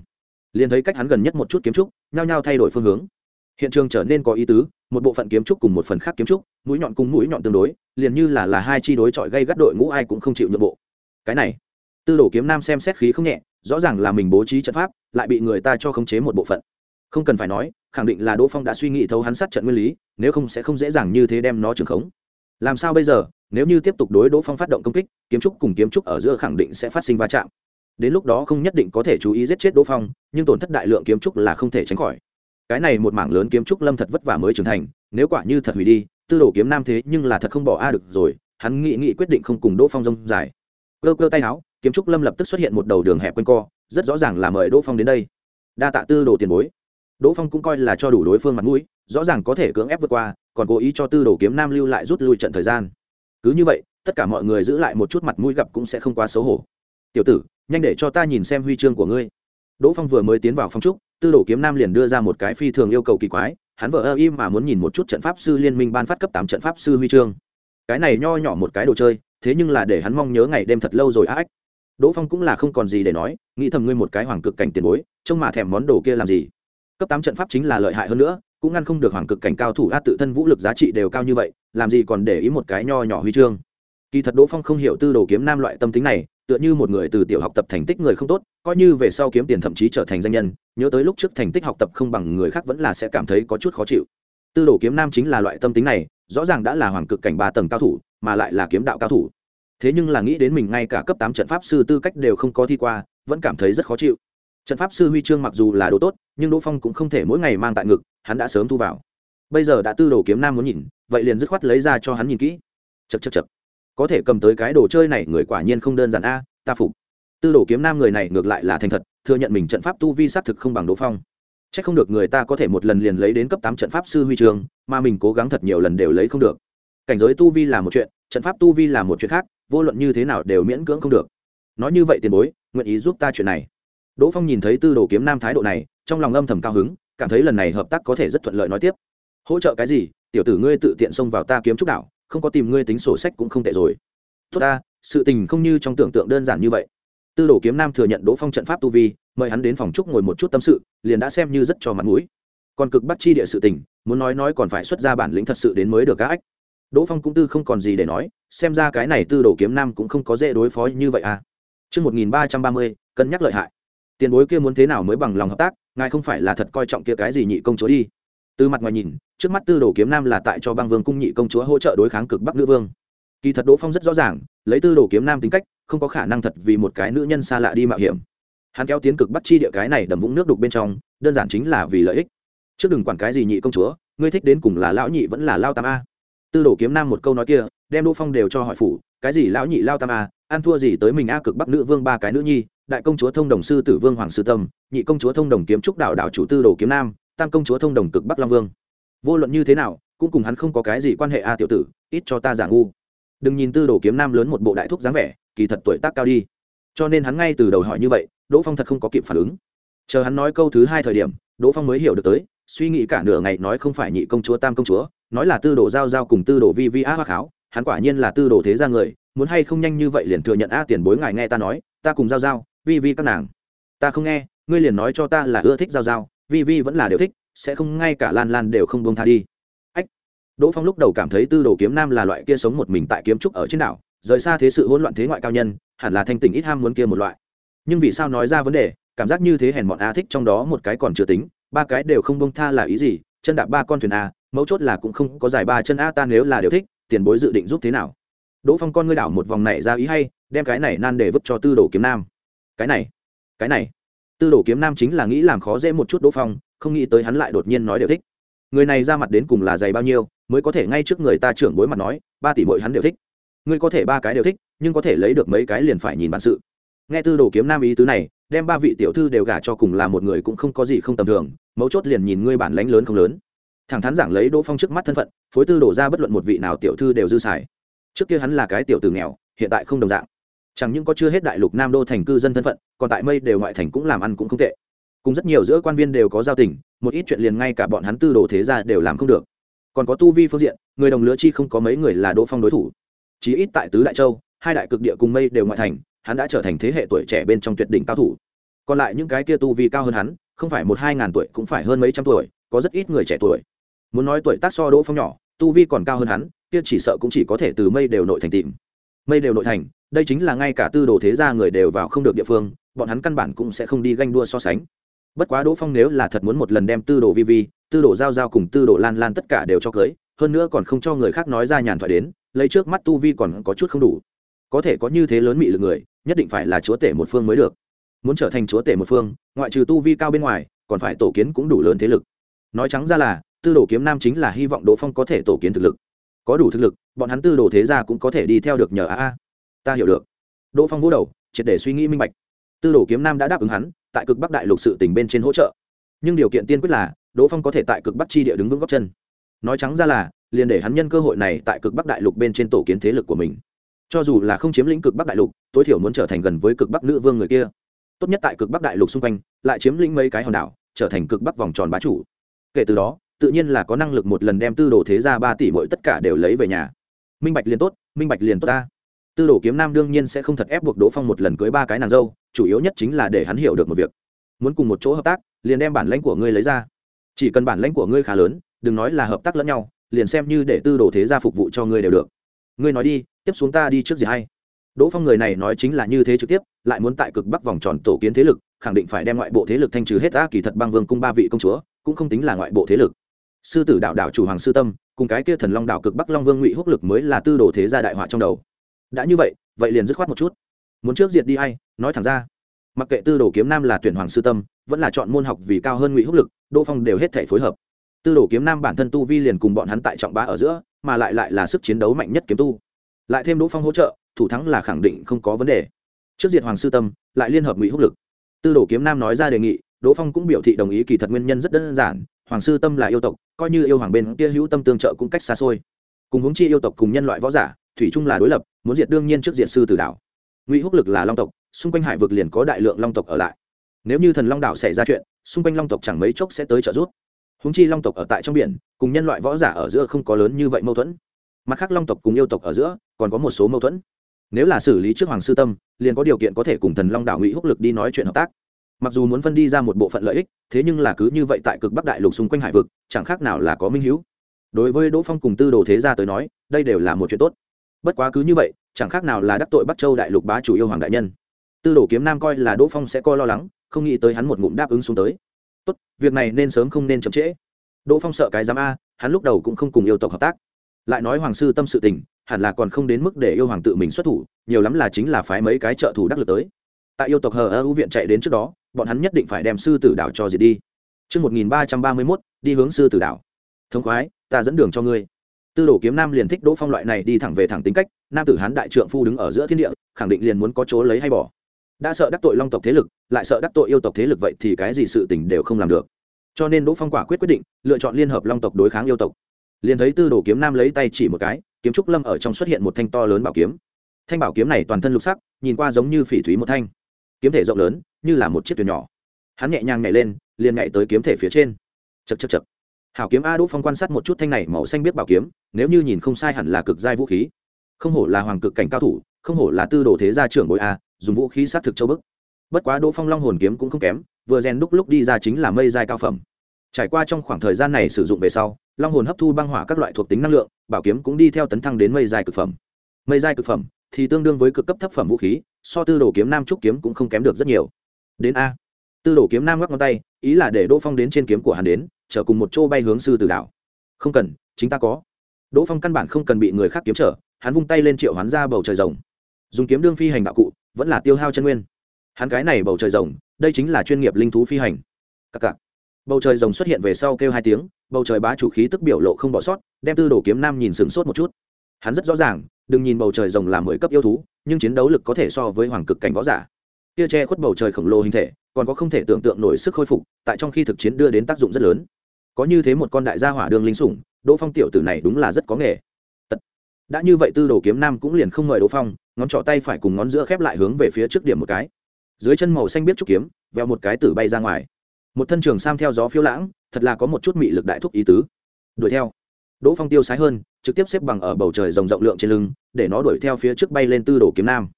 Liền thấy cách hắn gần nhất một chút kiếm trúc, nhao nhao thay đổi phương hướng. Hiện trường trở nên có ý tứ, một bộ phận kiếm trúc cùng một phần khác kiếm trúc, mũi nhọn cùng mũi nhọn tương đối, liền như là là hai chi đối chọi gây gắt đội ngũ ai cũng không chịu nhượng bộ. Cái này, tư đồ kiếm nam xem xét khí không nhẹ, rõ ràng là mình bố trí trận pháp, lại bị người ta cho khống chế một bộ phận. Không cần phải nói, khẳng định là đỗ phong đã suy nghĩ thấu hắn sát trận nguyên lý, nếu không sẽ không dễ dàng như thế đem nó trường khống. Làm sao bây giờ, nếu như tiếp tục đối đỗ phong phát động công kích, kiếm trúc cùng kiếm trúc ở giữa khẳng định sẽ phát sinh va chạm đến lúc đó không nhất định có thể chú ý giết chết đỗ phong, nhưng tổn thất đại lượng kiếm trúc là không thể tránh khỏi. Cái này một mảng lớn kiếm trúc lâm thật vất vả mới trưởng thành, nếu quả như thật hủy đi, tư đồ kiếm nam thế nhưng là thật không bỏ a được rồi, hắn nghĩ nghĩ quyết định không cùng đỗ phong rông dài. Cơ cơ tay áo, kiếm trúc lâm lập tức xuất hiện một đầu đường hẹp quanh co, rất rõ ràng là mời đỗ phong đến đây. Đa tạ tư đồ tiền bối. Đỗ phong cũng coi là cho đủ đối phương mặt mũi, rõ ràng có thể cưỡng ép vượt qua, còn cố ý cho tư đồ kiếm nam lưu lại rút lui trận thời gian. Cứ như vậy, tất cả mọi người giữ lại một chút mặt mũi gặp cũng sẽ không quá xấu hổ. Tiểu tử nhanh để cho ta nhìn xem huy chương của ngươi. Đỗ phong vừa mới tiến vào phong trúc, tư đồ kiếm nam liền đưa ra một cái phi thường yêu cầu kỳ quái, hắn vợ ơ im mà muốn nhìn một chút trận pháp sư liên minh ban phát cấp tám trận pháp sư huy chương. Cái này nho nhỏ một cái đồ chơi, thế nhưng là để hắn mong nhớ ngày đêm thật lâu rồi ách. đỗ phong cũng là không còn gì để nói, nghĩ thầm ngươi một cái hoàng cực cảnh tiền bối, trông mà thèm món đồ kia làm gì. Cấp tám trận pháp chính là lợi hại hơn nữa, cũng ngăn không được hoàng cực cảnh cao thủ át tự thân vũ lực giá trị đều cao như vậy, làm gì còn để ý một cái nho nhỏ huy chương. Kỳ thật đỗ phong không hiểu tư đồ kiếm nam loại tâm tính này tựa như một người từ tiểu học tập thành tích người không tốt, coi như về sau kiếm tiền thậm chí trở thành danh nhân, nhớ tới lúc trước thành tích học tập không bằng người khác vẫn là sẽ cảm thấy có chút khó chịu. Tư đồ kiếm nam chính là loại tâm tính này, rõ ràng đã là hoàng cực cảnh ba tầng cao thủ, mà lại là kiếm đạo cao thủ. Thế nhưng là nghĩ đến mình ngay cả cấp tám trận pháp sư tư cách đều không có thi qua, vẫn cảm thấy rất khó chịu. Trận pháp sư huy chương mặc dù là đồ tốt, nhưng đỗ phong cũng không thể mỗi ngày mang tại ngực, hắn đã sớm thu vào. Bây giờ đã tư đồ kiếm nam muốn nhìn, vậy liền dứt khoát lấy ra cho hắn nhìn kỹ. Chật chật chật có thể cầm tới cái đồ chơi này người quả nhiên không đơn giản a, ta phục. Tư đồ kiếm nam người này ngược lại là thành thật, thừa nhận mình trận pháp tu vi xác thực không bằng đỗ phong. C h ắ c không được người ta có thể một lần liền lấy đến cấp tám trận pháp sư huy trường, mà mình cố gắng thật nhiều lần đều lấy không được. Cảnh giới tu vi là một chuyện, trận pháp tu vi là một chuyện khác, vô luận như thế nào đều miễn cưỡng không được. Nói như vậy tiền bối, nguyện ý giúp ta chuyện này. Đỗ phong nhìn thấy tư đồ kiếm nam thái độ này, trong lòng âm thầm cao hứng, cảm thấy lần này hợp tác có thể rất thuận lợi nói tiếp. Hỗ trợ cái gì, tiểu tử ngươi tự tiện xông vào ta kiếm trúc đạo không có tìm ngươi tính sổ sách cũng không tệ rồi. Tốt ta sự tình không như trong tưởng tượng đơn giản như vậy. Tư đồ kiếm nam thừa nhận đỗ phong trận pháp tu vi mời hắn đến phòng trúc ngồi một chút tâm sự liền đã xem như rất cho mặt mũi. Còn cực bắt chi địa sự tình muốn nói nói còn phải xuất ra bản lĩnh thật sự đến mới được các ách. Đỗ phong cũng tư không còn gì để nói xem ra cái này tư đồ kiếm nam cũng không có dễ đối phó như vậy à. Trước 1330, cân nhắc lợi hại. Tiền bối kia muốn thế nào mới bằng lòng hợp tác, ngài không phải là thật coi trọng kia cái gì nhị công chúa đi. Từ mặt ngoài nhìn, trước mắt tư đồ kiếm nam là tại cho băng vương cung nhị công chúa hỗ trợ đối kháng cực bắc nữ vương. Kỳ thật đỗ phong rất rõ ràng lấy tư đồ kiếm nam tính cách không có khả năng thật vì một cái nữ nhân xa lạ đi mạo hiểm. Hắn kéo tiến cực bắc chi địa cái này đầm vũng nước đục bên trong đơn giản chính là vì lợi ích. Trước đừng quản cái gì nhị công chúa ngươi thích đến cùng là lão nhị vẫn là lao tam a. Tư đồ kiếm nam một câu nói kia đem đỗ phong đều cho hỏi phủ cái gì lão nhị lao tam a ăn thua gì tới mình a cực bắc nữ vương ba cái nữ nhi đại công chúa thông đồng sư tử vương hoàng sư tâm nhị công chúa thông đồng kiếm trúc đạo đạo chủ tư đồ kiếm nam tam công chúa thông đồng cực bắc long vương vô luận như thế nào cũng cùng hắn không có cái gì quan hệ a tiểu tử ít cho ta giả ngu đừng nhìn tư đồ kiếm nam lớn một bộ đại thúc dáng vẻ kỳ thật tuổi tác cao đi cho nên hắn ngay từ đầu hỏi như vậy đỗ phong thật không có kịp phản ứng chờ hắn nói câu thứ hai thời điểm đỗ phong mới hiểu được tới suy nghĩ cả nửa ngày nói không phải nhị công chúa tam công chúa nói là tư đồ giao giao cùng tư đồ vi vi a hoa kháo hắn quả nhiên là tư đồ thế ra người muốn hay không nhanh như vậy liền thừa nhận a tiền bối ngài nghe ta nói ta cùng giao giao vi vi các nàng ta không nghe ngươi liền nói cho ta là ưa thích giao giao vi vi vẫn là đều thích, sẽ không ngay cả lan lan đều không bông tha đi. Ách. Đỗ phong lúc đầu cảm thấy tư đồ kiếm nam là loại kia sống một mình tại kiếm trúc ở trên đảo, rời xa thế sự hỗn loạn thế ngoại cao nhân, hẳn là thanh tình ít ham muốn kia một loại. Nhưng vì sao nói ra vấn đề, cảm giác như thế hèn bọn a thích trong đó một cái còn chưa tính, ba cái đều không bông tha là ý gì, chân đạp ba con thuyền a, mấu chốt là cũng không có giải ba chân a, ta nếu là đều thích, tiền bối dự định giúp thế nào? Đỗ phong con ngươi đảo một vòng này ra ý hay, đem cái này nan để vứt cho tư đồ kiếm nam. Cái này cái này tư đồ kiếm nam chính là nghĩ làm khó dễ một chút đỗ phong, không nghĩ tới hắn lại đột nhiên nói đều thích. Người này ra mặt đến cùng là dày bao nhiêu, mới có thể ngay trước người ta trưởng bối mặt nói, ba tỷ mỗi hắn đều thích. Ngươi có thể ba cái đều thích, nhưng có thể lấy được mấy cái liền phải nhìn bản sự. Nghe tư đồ kiếm nam ý tứ này, đem ba vị tiểu thư đều gả cho cùng là một người cũng không có gì không tầm thường, mấu chốt liền nhìn ngươi bản lãnh lớn không lớn. Thẳng thắn giảng lấy đỗ phong trước mắt thân phận, phối tư đổ ra bất luận một vị nào tiểu thư đều dư xài. Trước kia hắn là cái tiểu tử nghèo, hiện tại không đồng dạng chẳng những có chưa hết đại lục nam đô thành cư dân thân phận, còn tại mây đều ngoại thành cũng làm ăn cũng không tệ. Cùng rất nhiều giữa quan viên đều có giao tình, một ít chuyện liền ngay cả bọn hắn tư đồ thế ra đều làm không được. Còn có tu vi phương diện, người đồng lứa chi không có mấy người là đỗ phong đối thủ. Chí ít tại tứ đại châu, hai đại cực địa cùng mây đều ngoại thành, hắn đã trở thành thế hệ tuổi trẻ bên trong tuyệt đỉnh cao thủ. Còn lại những cái kia tu vi cao hơn hắn, không phải một hai ngàn tuổi cũng phải hơn mấy trăm tuổi, có rất ít người trẻ tuổi. Muốn nói tuổi tác so đỗ phong nhỏ, tu vi còn cao hơn hắn, kia chỉ sợ cũng chỉ có thể từ mây đều nội thành tìm mây đều nội thành, đây chính là ngay cả tư đồ thế gia người đều vào không được địa phương, bọn hắn căn bản cũng sẽ không đi ganh đua so sánh. Bất quá đỗ phong nếu là thật muốn một lần đem tư đồ vi vi, tư đồ giao giao cùng tư đồ lan lan tất cả đều cho cưới, hơn nữa còn không cho người khác nói ra nhàn thoại đến, lấy trước mắt tu vi còn có chút không đủ. Có thể có như thế lớn mị lực người, nhất định phải là chúa tể một phương mới được. Muốn trở thành chúa tể một phương, ngoại trừ tu vi cao bên ngoài, còn phải tổ kiến cũng đủ lớn thế lực. Nói trắng ra là, tư đồ kiếm nam chính là hy vọng đỗ phong có thể tổ kiến thực lực. Có đủ thực lực bọn hắn tư đồ thế gia cũng có thể đi theo được nhờ a a. Ta hiểu được. Đỗ phong vô đầu, triệt để suy nghĩ minh bạch. Tư đồ kiếm nam đã đáp ứng hắn, tại cực bắc đại lục sự tỉnh bên trên hỗ trợ. Nhưng điều kiện tiên quyết là, đỗ phong có thể tại cực bắc chi địa đứng vững góc chân. Nói trắng ra là, liền để hắn nhân cơ hội này tại cực bắc đại lục bên trên tổ kiến thế lực của mình. Cho dù là không chiếm lĩnh cực bắc đại lục, tối thiểu muốn trở thành gần với cực bắc nữ vương người kia. Tốt nhất tại cực bắc đại lục xung quanh, lại chiếm lĩnh mấy cái hòn đảo, trở thành cực bắc vòng tròn bá chủ. Kể từ đó, tự nhiên là có năng lực một lần đem tư đồ thế ra ba tỷ mỗi tất cả đều lấy về nhà minh bạch liền tốt, minh bạch liền tốt ta. Tư đồ kiếm nam đương nhiên sẽ không thật ép buộc đỗ phong một lần cưới ba cái nàng dâu, chủ yếu nhất chính là để hắn hiểu được một việc. Muốn cùng một chỗ hợp tác, liền đem bản lãnh của ngươi lấy ra. Chỉ cần bản lãnh của ngươi khá lớn, đừng nói là hợp tác lẫn nhau, liền xem như để tư đồ thế gia phục vụ cho ngươi đều được. Ngươi nói đi, tiếp xuống ta đi trước gì hay? Đỗ phong người này nói chính là như thế trực tiếp, lại muốn tại cực bắc vòng tròn tổ kiến thế lực, khẳng định phải đem ngoại bộ thế lực thanh trừ hết ta kỳ thật băng vương cung ba vị công chúa, cũng không tính là ngoại bộ thế lực. Sư tử đạo đạo chủ hoàng sư tâm cùng cái kia thần long đảo cực bắc long vương ngụy húc lực mới là tư đồ thế gia đại họa trong đầu. Đã như vậy vậy liền dứt khoát một chút. Muốn trước diệt đi ai, nói thẳng ra. Mặc kệ tư đồ kiếm nam là tuyển hoàng sư tâm, vẫn là chọn môn học vì cao hơn ngụy húc lực đỗ phong đều hết thể phối hợp. Tư đồ kiếm nam bản thân tu vi liền cùng bọn hắn tại trọng bá ở giữa, mà lại lại là sức chiến đấu mạnh nhất kiếm tu. Lại thêm đỗ phong hỗ trợ, thủ thắng là khẳng định không có vấn đề. Trước diệt hoàng sư tâm, lại liên hợp ngụy húc lực. Tư đồ kiếm nam nói ra đề nghị, đỗ phong cũng biểu thị đồng ý kỳ thật nguyên nhân rất đơn giản hoàng sư tâm là yêu tộc, coi như yêu hoàng bên kia hữu tâm tương trợ cũng cách xa xôi. Cùng hướng chi yêu tộc cùng nhân loại võ giả, thủy chung là đối lập, muốn diệt đương nhiên trước diệt sư tử đảo ngụy húc lực là long tộc, xung quanh hải vực liền có đại lượng long tộc ở lại. Nếu như thần long đảo xảy ra chuyện, xung quanh long tộc chẳng mấy chốc sẽ tới trợ giúp. Húng chi long tộc ở tại trong biển, cùng nhân loại võ giả ở giữa không có lớn như vậy mâu thuẫn. Mặt khác long tộc cùng yêu tộc ở giữa, còn có một số mâu thuẫn. Nếu là xử lý trước hoàng sư tâm, liền có điều kiện có thể cùng thần long đảo ngụy húc lực đi nói chuyện hợp tác mặc dù muốn phân đi ra một bộ phận lợi ích, thế nhưng là cứ như vậy tại cực bắc đại lục xung quanh hải vực, chẳng khác nào là có minh hữu đối với đỗ phong cùng tư đồ thế gia tới nói, đây đều là một chuyện tốt. Bất quá cứ như vậy, chẳng khác nào là đắc tội bắc châu đại lục bá chủ yêu hoàng đại nhân. Tư đồ kiếm nam coi là đỗ phong sẽ coi lo lắng, không nghĩ tới hắn một ngụm đáp ứng xuống tới. Tốt, việc này nên sớm không nên chậm trễ. Đỗ phong sợ cái giám a, hắn lúc đầu cũng không cùng yêu tộc hợp tác. Lại nói hoàng sư tâm sự tình, hẳn là còn không đến mức để yêu hoàng tự mình xuất thủ, nhiều lắm là chính là phái mấy cái trợ thủ đắc lực tới tại yêu tộc hờ ơ ưu viện chạy đến trước đó bọn hắn nhất định phải đem sư tử đảo cho diệt đi Trước 1331, đi hướng sư tử đảo. Thông khoái, ta dẫn đường cho ngươi. Tư đồ kiếm nam liền thích Đỗ Phong loại này đi thẳng về thẳng tính cách, nam tử hán đại trượng phu đứng ở giữa thiên địa, khẳng định liền muốn có chỗ lấy hay bỏ. Đã sợ đắc tội Long tộc thế lực, lại sợ đắc tội yêu tộc thế lực vậy thì cái gì sự tình đều không làm được. Cho nên Đỗ Phong quả quyết quyết định, lựa chọn liên hợp Long tộc đối kháng yêu tộc. Liền thấy Tư đồ kiếm nam lấy tay chỉ một cái, kiếm trúc lâm ở trong xuất hiện một thanh to lớn bảo kiếm. Thanh bảo kiếm này toàn thân lục sắc, nhìn qua giống như phỉ thúy một thanh kiếm thể rộng lớn, như là một chiếc thuyền nhỏ. Hắn nhẹ nhàng nhảy lên, liền nhảy tới kiếm thể phía trên. Chật chật chật hảo kiếm a đỗ phong quan sát một chút thanh này màu xanh biết bảo kiếm, nếu như nhìn không sai hẳn là cực giai vũ khí. Không hổ là hoàng cực cảnh cao thủ, không hổ là tư đồ thế gia trưởng bội a, dùng vũ khí sát thực châu bức. Bất quá đỗ phong long hồn kiếm cũng không kém, vừa rèn đúc lúc đi ra chính là mây giai cao phẩm. Trải qua trong khoảng thời gian này sử dụng về sau, long hồn hấp thu băng hỏa các loại thuộc tính năng lượng, bảo kiếm cũng đi theo tấn thăng đến mây giai cực phẩm. Mây giai cực phẩm thì tương đương với cực cấp thấp phẩm vũ khí, so tư đồ kiếm nam trúc kiếm cũng không kém được rất nhiều. Đến a. Tư đồ kiếm nam ngắc ngón tay, ý là để đỗ phong đến trên kiếm của hắn đến, chở cùng một chỗ bay hướng sư tử đảo. Không cần, chính ta có. Đỗ phong căn bản không cần bị người khác kiếm trở, hắn vung tay lên triệu hoán ra bầu trời rồng. Dùng kiếm đương phi hành đạo cụ, vẫn là tiêu hao chân nguyên. Hắn cái này bầu trời rồng, đây chính là chuyên nghiệp linh thú phi hành. Cặc cặc. Bầu trời rồng xuất hiện về sau kêu hai tiếng, bầu trời bá chủ khí tức biểu lộ không bỏ sót, đem tư đồ kiếm nam nhìn sửng sốt một chút. Hắn rất rõ ràng đừng nhìn bầu trời rồng là mười cấp yêu thú, nhưng chiến đấu lực có thể so với hoàng cực cảnh võ giả. Kia che khuất bầu trời khổng lồ hình thể, còn có không thể tưởng tượng nổi sức khôi phục, tại trong khi thực chiến đưa đến tác dụng rất lớn. Có như thế một con đại gia hỏa đường linh sủng, đỗ phong tiểu tử này đúng là rất có nghề. Tật. đã như vậy tư đồ kiếm nam cũng liền không mời đỗ phong, ngón trỏ tay phải cùng ngón giữa khép lại hướng về phía trước điểm một cái. Dưới chân màu xanh biết trúc kiếm, veo một cái tử bay ra ngoài. Một thân trường sam theo gió phiêu lãng, thật là có một chút mị lực đại thúc ý tứ. Đuổi theo đỗ phong tiêu sái hơn, trực tiếp xếp bằng ở bầu trời rồng rộng lượng trên lưng, để nó đuổi theo phía trước bay lên tư đồ kiếm nam.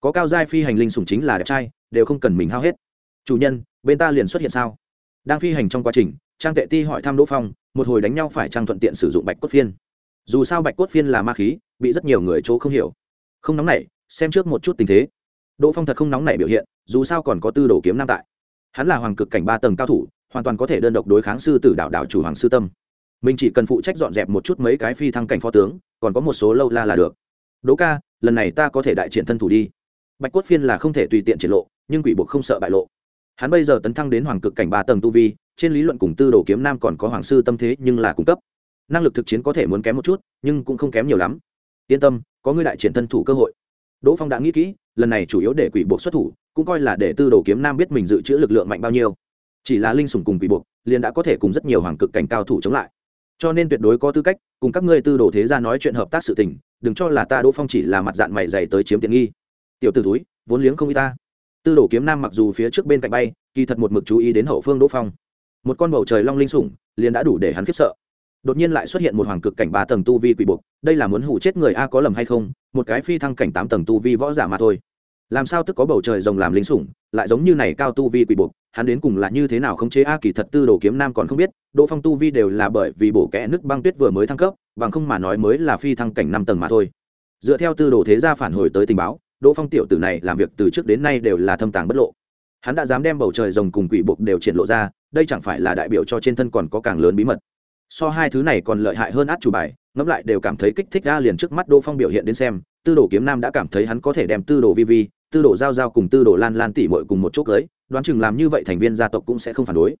Có cao giai phi hành linh sủng chính là đẹp trai, đều không cần mình hao hết. Chủ nhân, bên ta liền xuất hiện sao? Đang phi hành trong quá trình, trang tệ ti hỏi thăm đỗ phong, một hồi đánh nhau phải trang thuận tiện sử dụng bạch cốt phiên. Dù sao bạch cốt phiên là ma khí, bị rất nhiều người chỗ không hiểu. Không nóng nảy, xem trước một chút tình thế. Đỗ phong thật không nóng nảy biểu hiện, dù sao còn có tư đồ kiếm nam tại. Hắn là hoàng cực cảnh ba tầng cao thủ, hoàn toàn có thể đơn độc đối kháng sư tử đạo đạo chủ hoàng sư tâm mình chỉ cần phụ trách dọn dẹp một chút mấy cái phi thăng cảnh phó tướng, còn có một số lâu la là được. Đỗ ca, lần này ta có thể đại triển thân thủ đi. Bạch cốt phiên là không thể tùy tiện triển lộ, nhưng quỷ buộc không sợ bại lộ. Hắn bây giờ tấn thăng đến hoàng cực cảnh ba tầng tu vi, trên lý luận cùng tư đồ kiếm nam còn có hoàng sư tâm thế nhưng là cung cấp. Năng lực thực chiến có thể muốn kém một chút, nhưng cũng không kém nhiều lắm. Yên tâm, có ngươi đại triển thân thủ cơ hội. Đỗ phong đã nghĩ kỹ, lần này chủ yếu để quỷ buộc xuất thủ, cũng coi là để tư đồ kiếm nam biết mình dự trữ lực lượng mạnh bao nhiêu. Chỉ là linh sùng cùng quỷ buộc, liền đã có thể cùng rất nhiều hoàng cực cảnh cao thủ chống lại cho nên tuyệt đối có tư cách cùng các ngươi tư đồ thế gia nói chuyện hợp tác sự tình, đừng cho là ta đỗ phong chỉ là mặt dạng mày dày tới chiếm tiện nghi. Tiểu t ử túi, vốn liếng không y ta. Tư đồ kiếm nam mặc dù phía trước bên cạnh bay, kỳ thật một mực chú ý đến hậu phương đỗ phong. Một con bầu trời long linh sủng, liền đã đủ để hắn khiếp sợ. Đột nhiên lại xuất hiện một hoàng cực cảnh ba tầng tu vi quỷ buộc, đây là muốn hủ chết người a có lầm hay không? Một cái phi thăng cảnh tám tầng tu vi võ giả mà thôi làm sao tức có bầu trời rồng làm linh sủng, lại giống như này cao tu vi quỷ buộc, hắn đến cùng là như thế nào không chế a kỳ thật tư đồ kiếm nam còn không biết, đỗ phong tu vi đều là bởi vì bổ kẽ nước băng tuyết vừa mới thăng cấp, bằng không mà nói mới là phi thăng cảnh năm tầng mà thôi. Dựa theo tư đồ thế gia phản hồi tới tình báo, đỗ phong tiểu tử này làm việc từ trước đến nay đều là thâm tàng bất lộ. Hắn đã dám đem bầu trời rồng cùng quỷ buộc đều triển lộ ra, đây chẳng phải là đại biểu cho trên thân còn có càng lớn bí mật. So hai thứ này còn lợi hại hơn át chủ bài, ngẫm lại đều cảm thấy kích thích ra liền trước mắt đỗ phong biểu hiện đến xem, tư đồ kiếm nam đã cảm thấy hắn có thể đem tư đồ vi vi tư đồ giao giao cùng tư đồ lan lan tỉ mội cùng một chỗ cưới, đoán chừng làm như vậy thành viên gia tộc cũng sẽ không phản đối.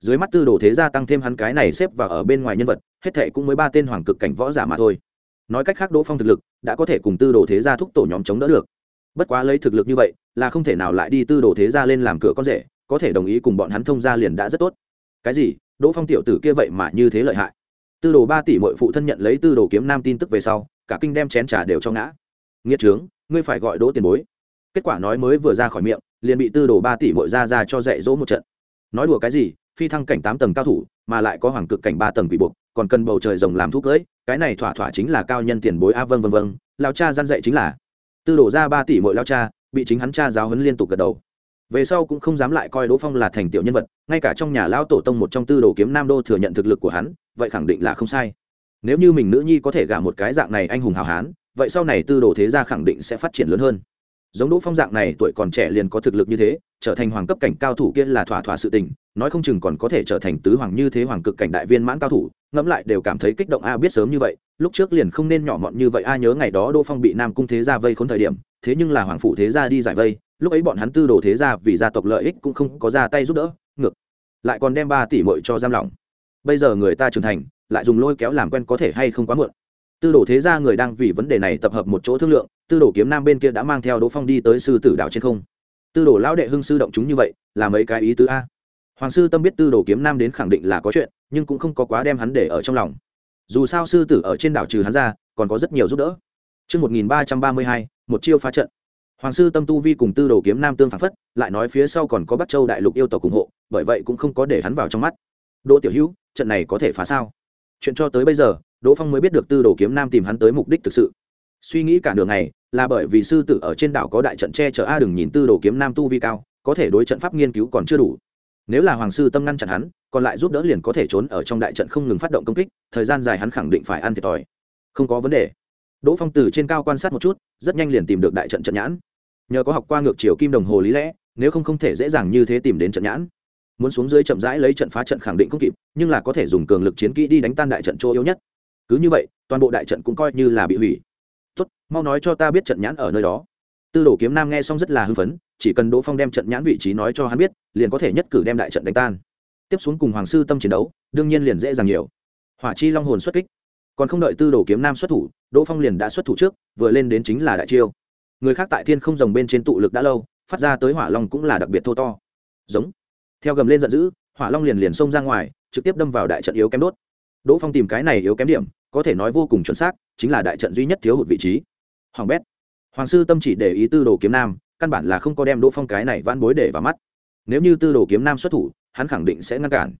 Dưới mắt tư đồ thế gia tăng thêm hắn cái này xếp vào ở bên ngoài nhân vật, hết thệ cũng mới ba tên hoàng cực cảnh võ giả mà thôi. Nói cách khác đỗ phong thực lực đã có thể cùng tư đồ thế gia thúc tổ nhóm chống đỡ được. Bất quá lấy thực lực như vậy, là không thể nào lại đi tư đồ thế gia lên làm cửa con rể, có thể đồng ý cùng bọn hắn thông gia liền đã rất tốt. Cái gì? Đỗ phong tiểu tử kia vậy mà như thế lợi hại. Tư đồ ba tỷ mội phụ thân nhận lấy tư đồ kiếm nam tin tức về sau, cả kinh đem chén trà đều cho ngã. Nghĩa trướng, ngươi phải gọi đỗ tiền bối kết quả nói mới vừa ra khỏi miệng, liền bị tư đồ ba tỷ mội ra ra cho dạy dỗ một trận. Nói đùa cái gì, phi thăng cảnh tám tầng cao thủ, mà lại có hoàng cực cảnh ba tầng bị buộc, còn cần bầu trời rồng làm thuốc cưỡi cái này thỏa thỏa chính là cao nhân tiền bối a vân vân vân lao cha gian dạy chính là. Tư đổ ra ba tỷ mỗi lao cha, bị chính hắn cha giáo huấn liên tục gật đầu. Về sau cũng không dám lại coi đỗ phong là thành tiểu nhân vật, ngay cả trong nhà lão tổ tông một trong tư đồ kiếm nam đô thừa nhận thực lực của hắn, vậy khẳng định là không sai. Nếu như mình nữ nhi có thể gả một cái dạng này anh hùng hào hán, vậy sau này tư đồ thế gia khẳng định sẽ phát triển lớn hơn giống đỗ phong dạng này tuổi còn trẻ liền có thực lực như thế, trở thành hoàng cấp cảnh cao thủ kia là thỏa thỏa sự tình, nói không chừng còn có thể trở thành tứ hoàng như thế hoàng cực cảnh đại viên mãn cao thủ, ngẫm lại đều cảm thấy kích động a à, biết sớm như vậy, lúc trước liền không nên nhỏ mọn như vậy, a à, nhớ ngày đó đỗ phong bị nam cung thế gia vây khốn thời điểm, thế nhưng là hoàng phụ thế gia đi giải vây, lúc ấy bọn hắn tư đồ thế gia vì gia tộc lợi ích cũng không có ra tay giúp đỡ, ngược lại còn đem ba tỷ mội cho giam lỏng. Bây giờ người ta trưởng thành, lại dùng lôi kéo làm quen có thể hay không quá muộn. Tư đồ thế gia người đang vì vấn đề này tập hợp một chỗ thương lượng tư đồ kiếm nam bên kia đã mang theo đỗ phong đi tới sư tử đảo trên không tư đồ lão đệ hưng sư động chúng như vậy là mấy cái ý tứ a hoàng sư tâm biết tư đồ kiếm nam đến khẳng định là có chuyện nhưng cũng không có quá đem hắn để ở trong lòng dù sao sư tử ở trên đảo trừ hắn ra còn có rất nhiều giúp đỡ Trước 1332, một chiêu phá trận. Hoàng sư tâm tu vi cùng tư đồ kiếm nam tương phản phất, lại nói phía sau còn có Bắc Châu đại lục yêu tộc ủng hộ, bởi vậy cũng không có để hắn vào trong mắt. Đỗ Tiểu Hữu, trận này có thể phá sao? Chuyện cho tới bây giờ, Đỗ Phong mới biết được tư đồ kiếm nam tìm hắn tới mục đích thực sự. Suy nghĩ cả đường này, là bởi vì sư tử ở trên đảo có đại trận che chở a đừng nhìn tư đồ kiếm nam tu vi cao, có thể đối trận pháp nghiên cứu còn chưa đủ. Nếu là hoàng sư tâm ngăn chặn hắn còn lại giúp đỡ liền có thể trốn ở trong đại trận không ngừng phát động công kích thời gian dài hắn khẳng định phải ăn thiệt thòi. Không có vấn đề. Đỗ phong từ trên cao quan sát một chút rất nhanh liền tìm được đại trận trận nhãn. Nhờ có học qua ngược chiều kim đồng hồ lý lẽ nếu không không thể dễ dàng như thế tìm đến trận nhãn. Muốn xuống dưới chậm rãi lấy trận phá trận khẳng định không kịp nhưng là có thể dùng cường lực chiến kỹ đi đánh tan đại trận chỗ yếu nhất. Cứ như vậy toàn bộ đại trận cũng coi như là bị hủy tốt, mau nói cho ta biết trận nhãn ở nơi đó. Tư đồ kiếm nam nghe xong rất là hưng phấn, chỉ cần đỗ phong đem trận nhãn vị trí nói cho hắn biết, liền có thể nhất cử đem đại trận đánh tan. Tiếp xuống cùng hoàng sư tâm chiến đấu, đương nhiên liền dễ dàng nhiều. Hỏa chi long hồn xuất kích. Còn không đợi tư đồ kiếm nam xuất thủ, đỗ phong liền đã xuất thủ trước, vừa lên đến chính là đại chiêu. Người khác tại thiên không rồng bên trên tụ lực đã lâu, phát ra tới hỏa long cũng là đặc biệt thô to. Giống. Theo gầm lên giận dữ, hỏa long liền liền xông ra ngoài, trực tiếp đâm vào đại trận yếu kém đốt. Đỗ phong tìm cái này yếu kém điểm có thể nói vô cùng chuẩn xác, chính là đại trận duy nhất thiếu hụt vị trí. Hoàng bét. Hoàng sư tâm chỉ để ý tư đồ kiếm nam, căn bản là không có đem đỗ phong cái này vãn bối để vào mắt. Nếu như tư đồ kiếm nam xuất thủ, hắn khẳng định sẽ ngăn cản.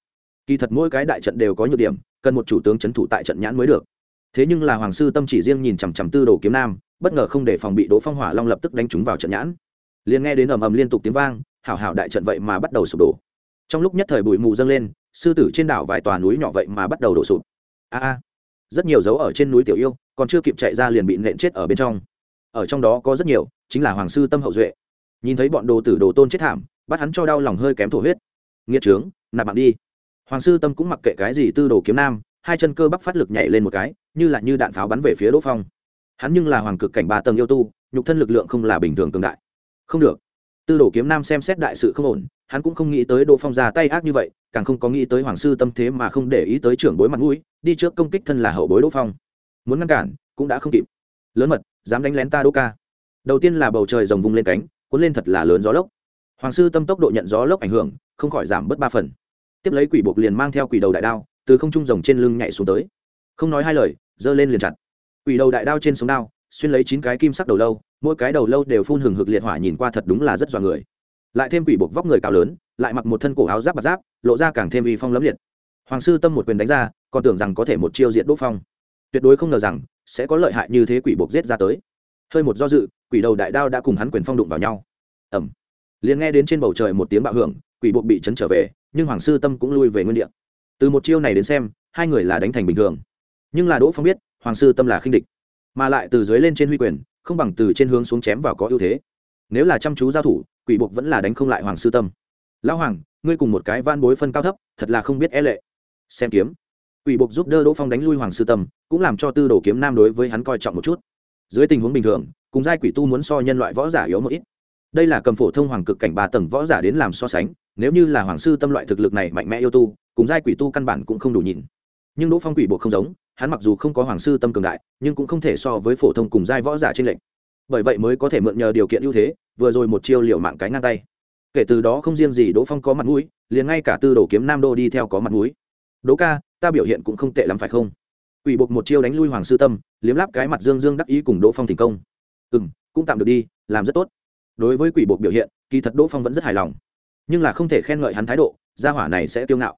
Kỳ thật mỗi cái đại trận đều có nhược điểm, cần một chủ tướng c h ấ n thủ tại trận nhãn mới được. Thế nhưng là hoàng sư tâm chỉ riêng nhìn chằm chằm tư đồ kiếm nam, bất ngờ không để phòng bị đỗ phong hỏa long lập tức đánh trúng vào trận nhãn. Liền nghe đến ầm ầm liên tục tiếng vang, hảo hảo đại trận vậy mà bắt đầu sụp đổ. Trong lúc nhất thời bụi mù dâng lên, sư tử trên đảo vài tòa núi nhỏ vậy mà bắt đầu đổ sụp. A a rất nhiều dấu ở trên núi tiểu yêu, còn chưa kịp chạy ra liền bị nện chết ở bên trong. Ở trong đó có rất nhiều, chính là hoàng sư tâm hậu duệ. Nhìn thấy bọn đồ tử đồ tôn chết thảm, bắt hắn cho đau lòng hơi kém thổ huyết. Nghiệt trướng, nạp mạng đi. Hoàng sư tâm cũng mặc kệ cái gì tư đồ kiếm nam, hai chân cơ bắp phát lực nhảy lên một cái, như là như đạn pháo bắn về phía đỗ phong. Hắn nhưng là hoàng cực cảnh ba tầng yêu tu, nhục thân lực lượng không là bình thường cường đại. Không được. Tư đồ kiếm nam xem xét đại sự không ổn hắn cũng không nghĩ tới đỗ phong ra tay ác như vậy, càng không có nghĩ tới hoàng sư tâm thế mà không để ý tới trưởng bối mặt mũi, đi trước công kích thân là hậu bối đỗ phong. Muốn ngăn cản, cũng đã không kịp. Lớn mật, dám đánh lén ta đỗ ca. Đầu tiên là bầu trời rồng vung lên cánh, cuốn lên thật là lớn gió lốc. Hoàng sư tâm tốc độ nhận gió lốc ảnh hưởng, không khỏi giảm bớt ba phần. Tiếp lấy quỷ buộc liền mang theo quỷ đầu đại đao, từ không trung rồng trên lưng nhảy xuống tới. Không nói hai lời, giơ lên liền chặt. Quỷ đầu đại đao trên sống đao, xuyên lấy chín cái kim sắc đầu lâu, mỗi cái đầu lâu đều phun hừng hực liệt hỏa nhìn qua thật đúng là rất dọa người lại thêm quỷ buộc vóc người cao lớn, lại mặc một thân cổ áo giáp bạc giáp, lộ ra càng thêm uy phong lẫm liệt. Hoàng sư tâm một quyền đánh ra, còn tưởng rằng có thể một chiêu diện đỗ phong. Tuyệt đối không ngờ rằng, sẽ có lợi hại như thế quỷ buộc giết ra tới. Hơi một do dự, quỷ đầu đại đao đã cùng hắn quyền phong đụng vào nhau. Ẩm liền nghe đến trên bầu trời một tiếng bạo hưởng, quỷ buộc bị chấn trở về, nhưng hoàng sư tâm cũng lui về nguyên địa. Từ một chiêu này đến xem, hai người là đánh thành bình thường. Nhưng là đỗ phong biết, hoàng sư tâm là khinh địch. Mà lại từ dưới lên trên huy quyền, không bằng từ trên hướng xuống chém vào có ưu thế. Nếu là chăm chú giao thủ quỷ buộc vẫn là đánh không lại hoàng sư tâm. Lão hoàng, ngươi cùng một cái van bối phân cao thấp, thật là không biết e lệ. Xem kiếm. Quỷ buộc giúp đỡ đỗ phong đánh lui hoàng sư tâm, cũng làm cho tư đồ kiếm nam đối với hắn coi trọng một chút. Dưới tình huống bình thường, cùng giai quỷ tu muốn so nhân loại võ giả yếu một ít. Đây là cầm phổ thông hoàng cực cảnh ba tầng võ giả đến làm so sánh, nếu như là hoàng sư tâm loại thực lực này mạnh mẽ yêu tu, cùng giai quỷ tu căn bản cũng không đủ nhìn. Nhưng đỗ phong quỷ buộc không giống, hắn mặc dù không có hoàng sư tâm cường đại, nhưng cũng không thể so với phổ thông cùng giai võ giả trên lệnh bởi vậy mới có thể mượn nhờ điều kiện ưu thế vừa rồi một chiêu liều mạng cái ngang tay kể từ đó không riêng gì đỗ phong có mặt mũi liền ngay cả tư đồ kiếm nam đô đi theo có mặt mũi đỗ ca ta biểu hiện cũng không tệ lắm phải không Quỷ buộc một chiêu đánh lui Hoàng sư Tâm, liếm láp cái mặt Dương Dương đắc ý cùng Đỗ Phong thành công. Ừm, cũng tạm được đi, làm rất tốt. Đối với quỷ buộc biểu hiện, kỳ thật Đỗ Phong vẫn rất hài lòng, nhưng là không thể khen ngợi hắn thái độ, gia hỏa này sẽ tiêu ngạo.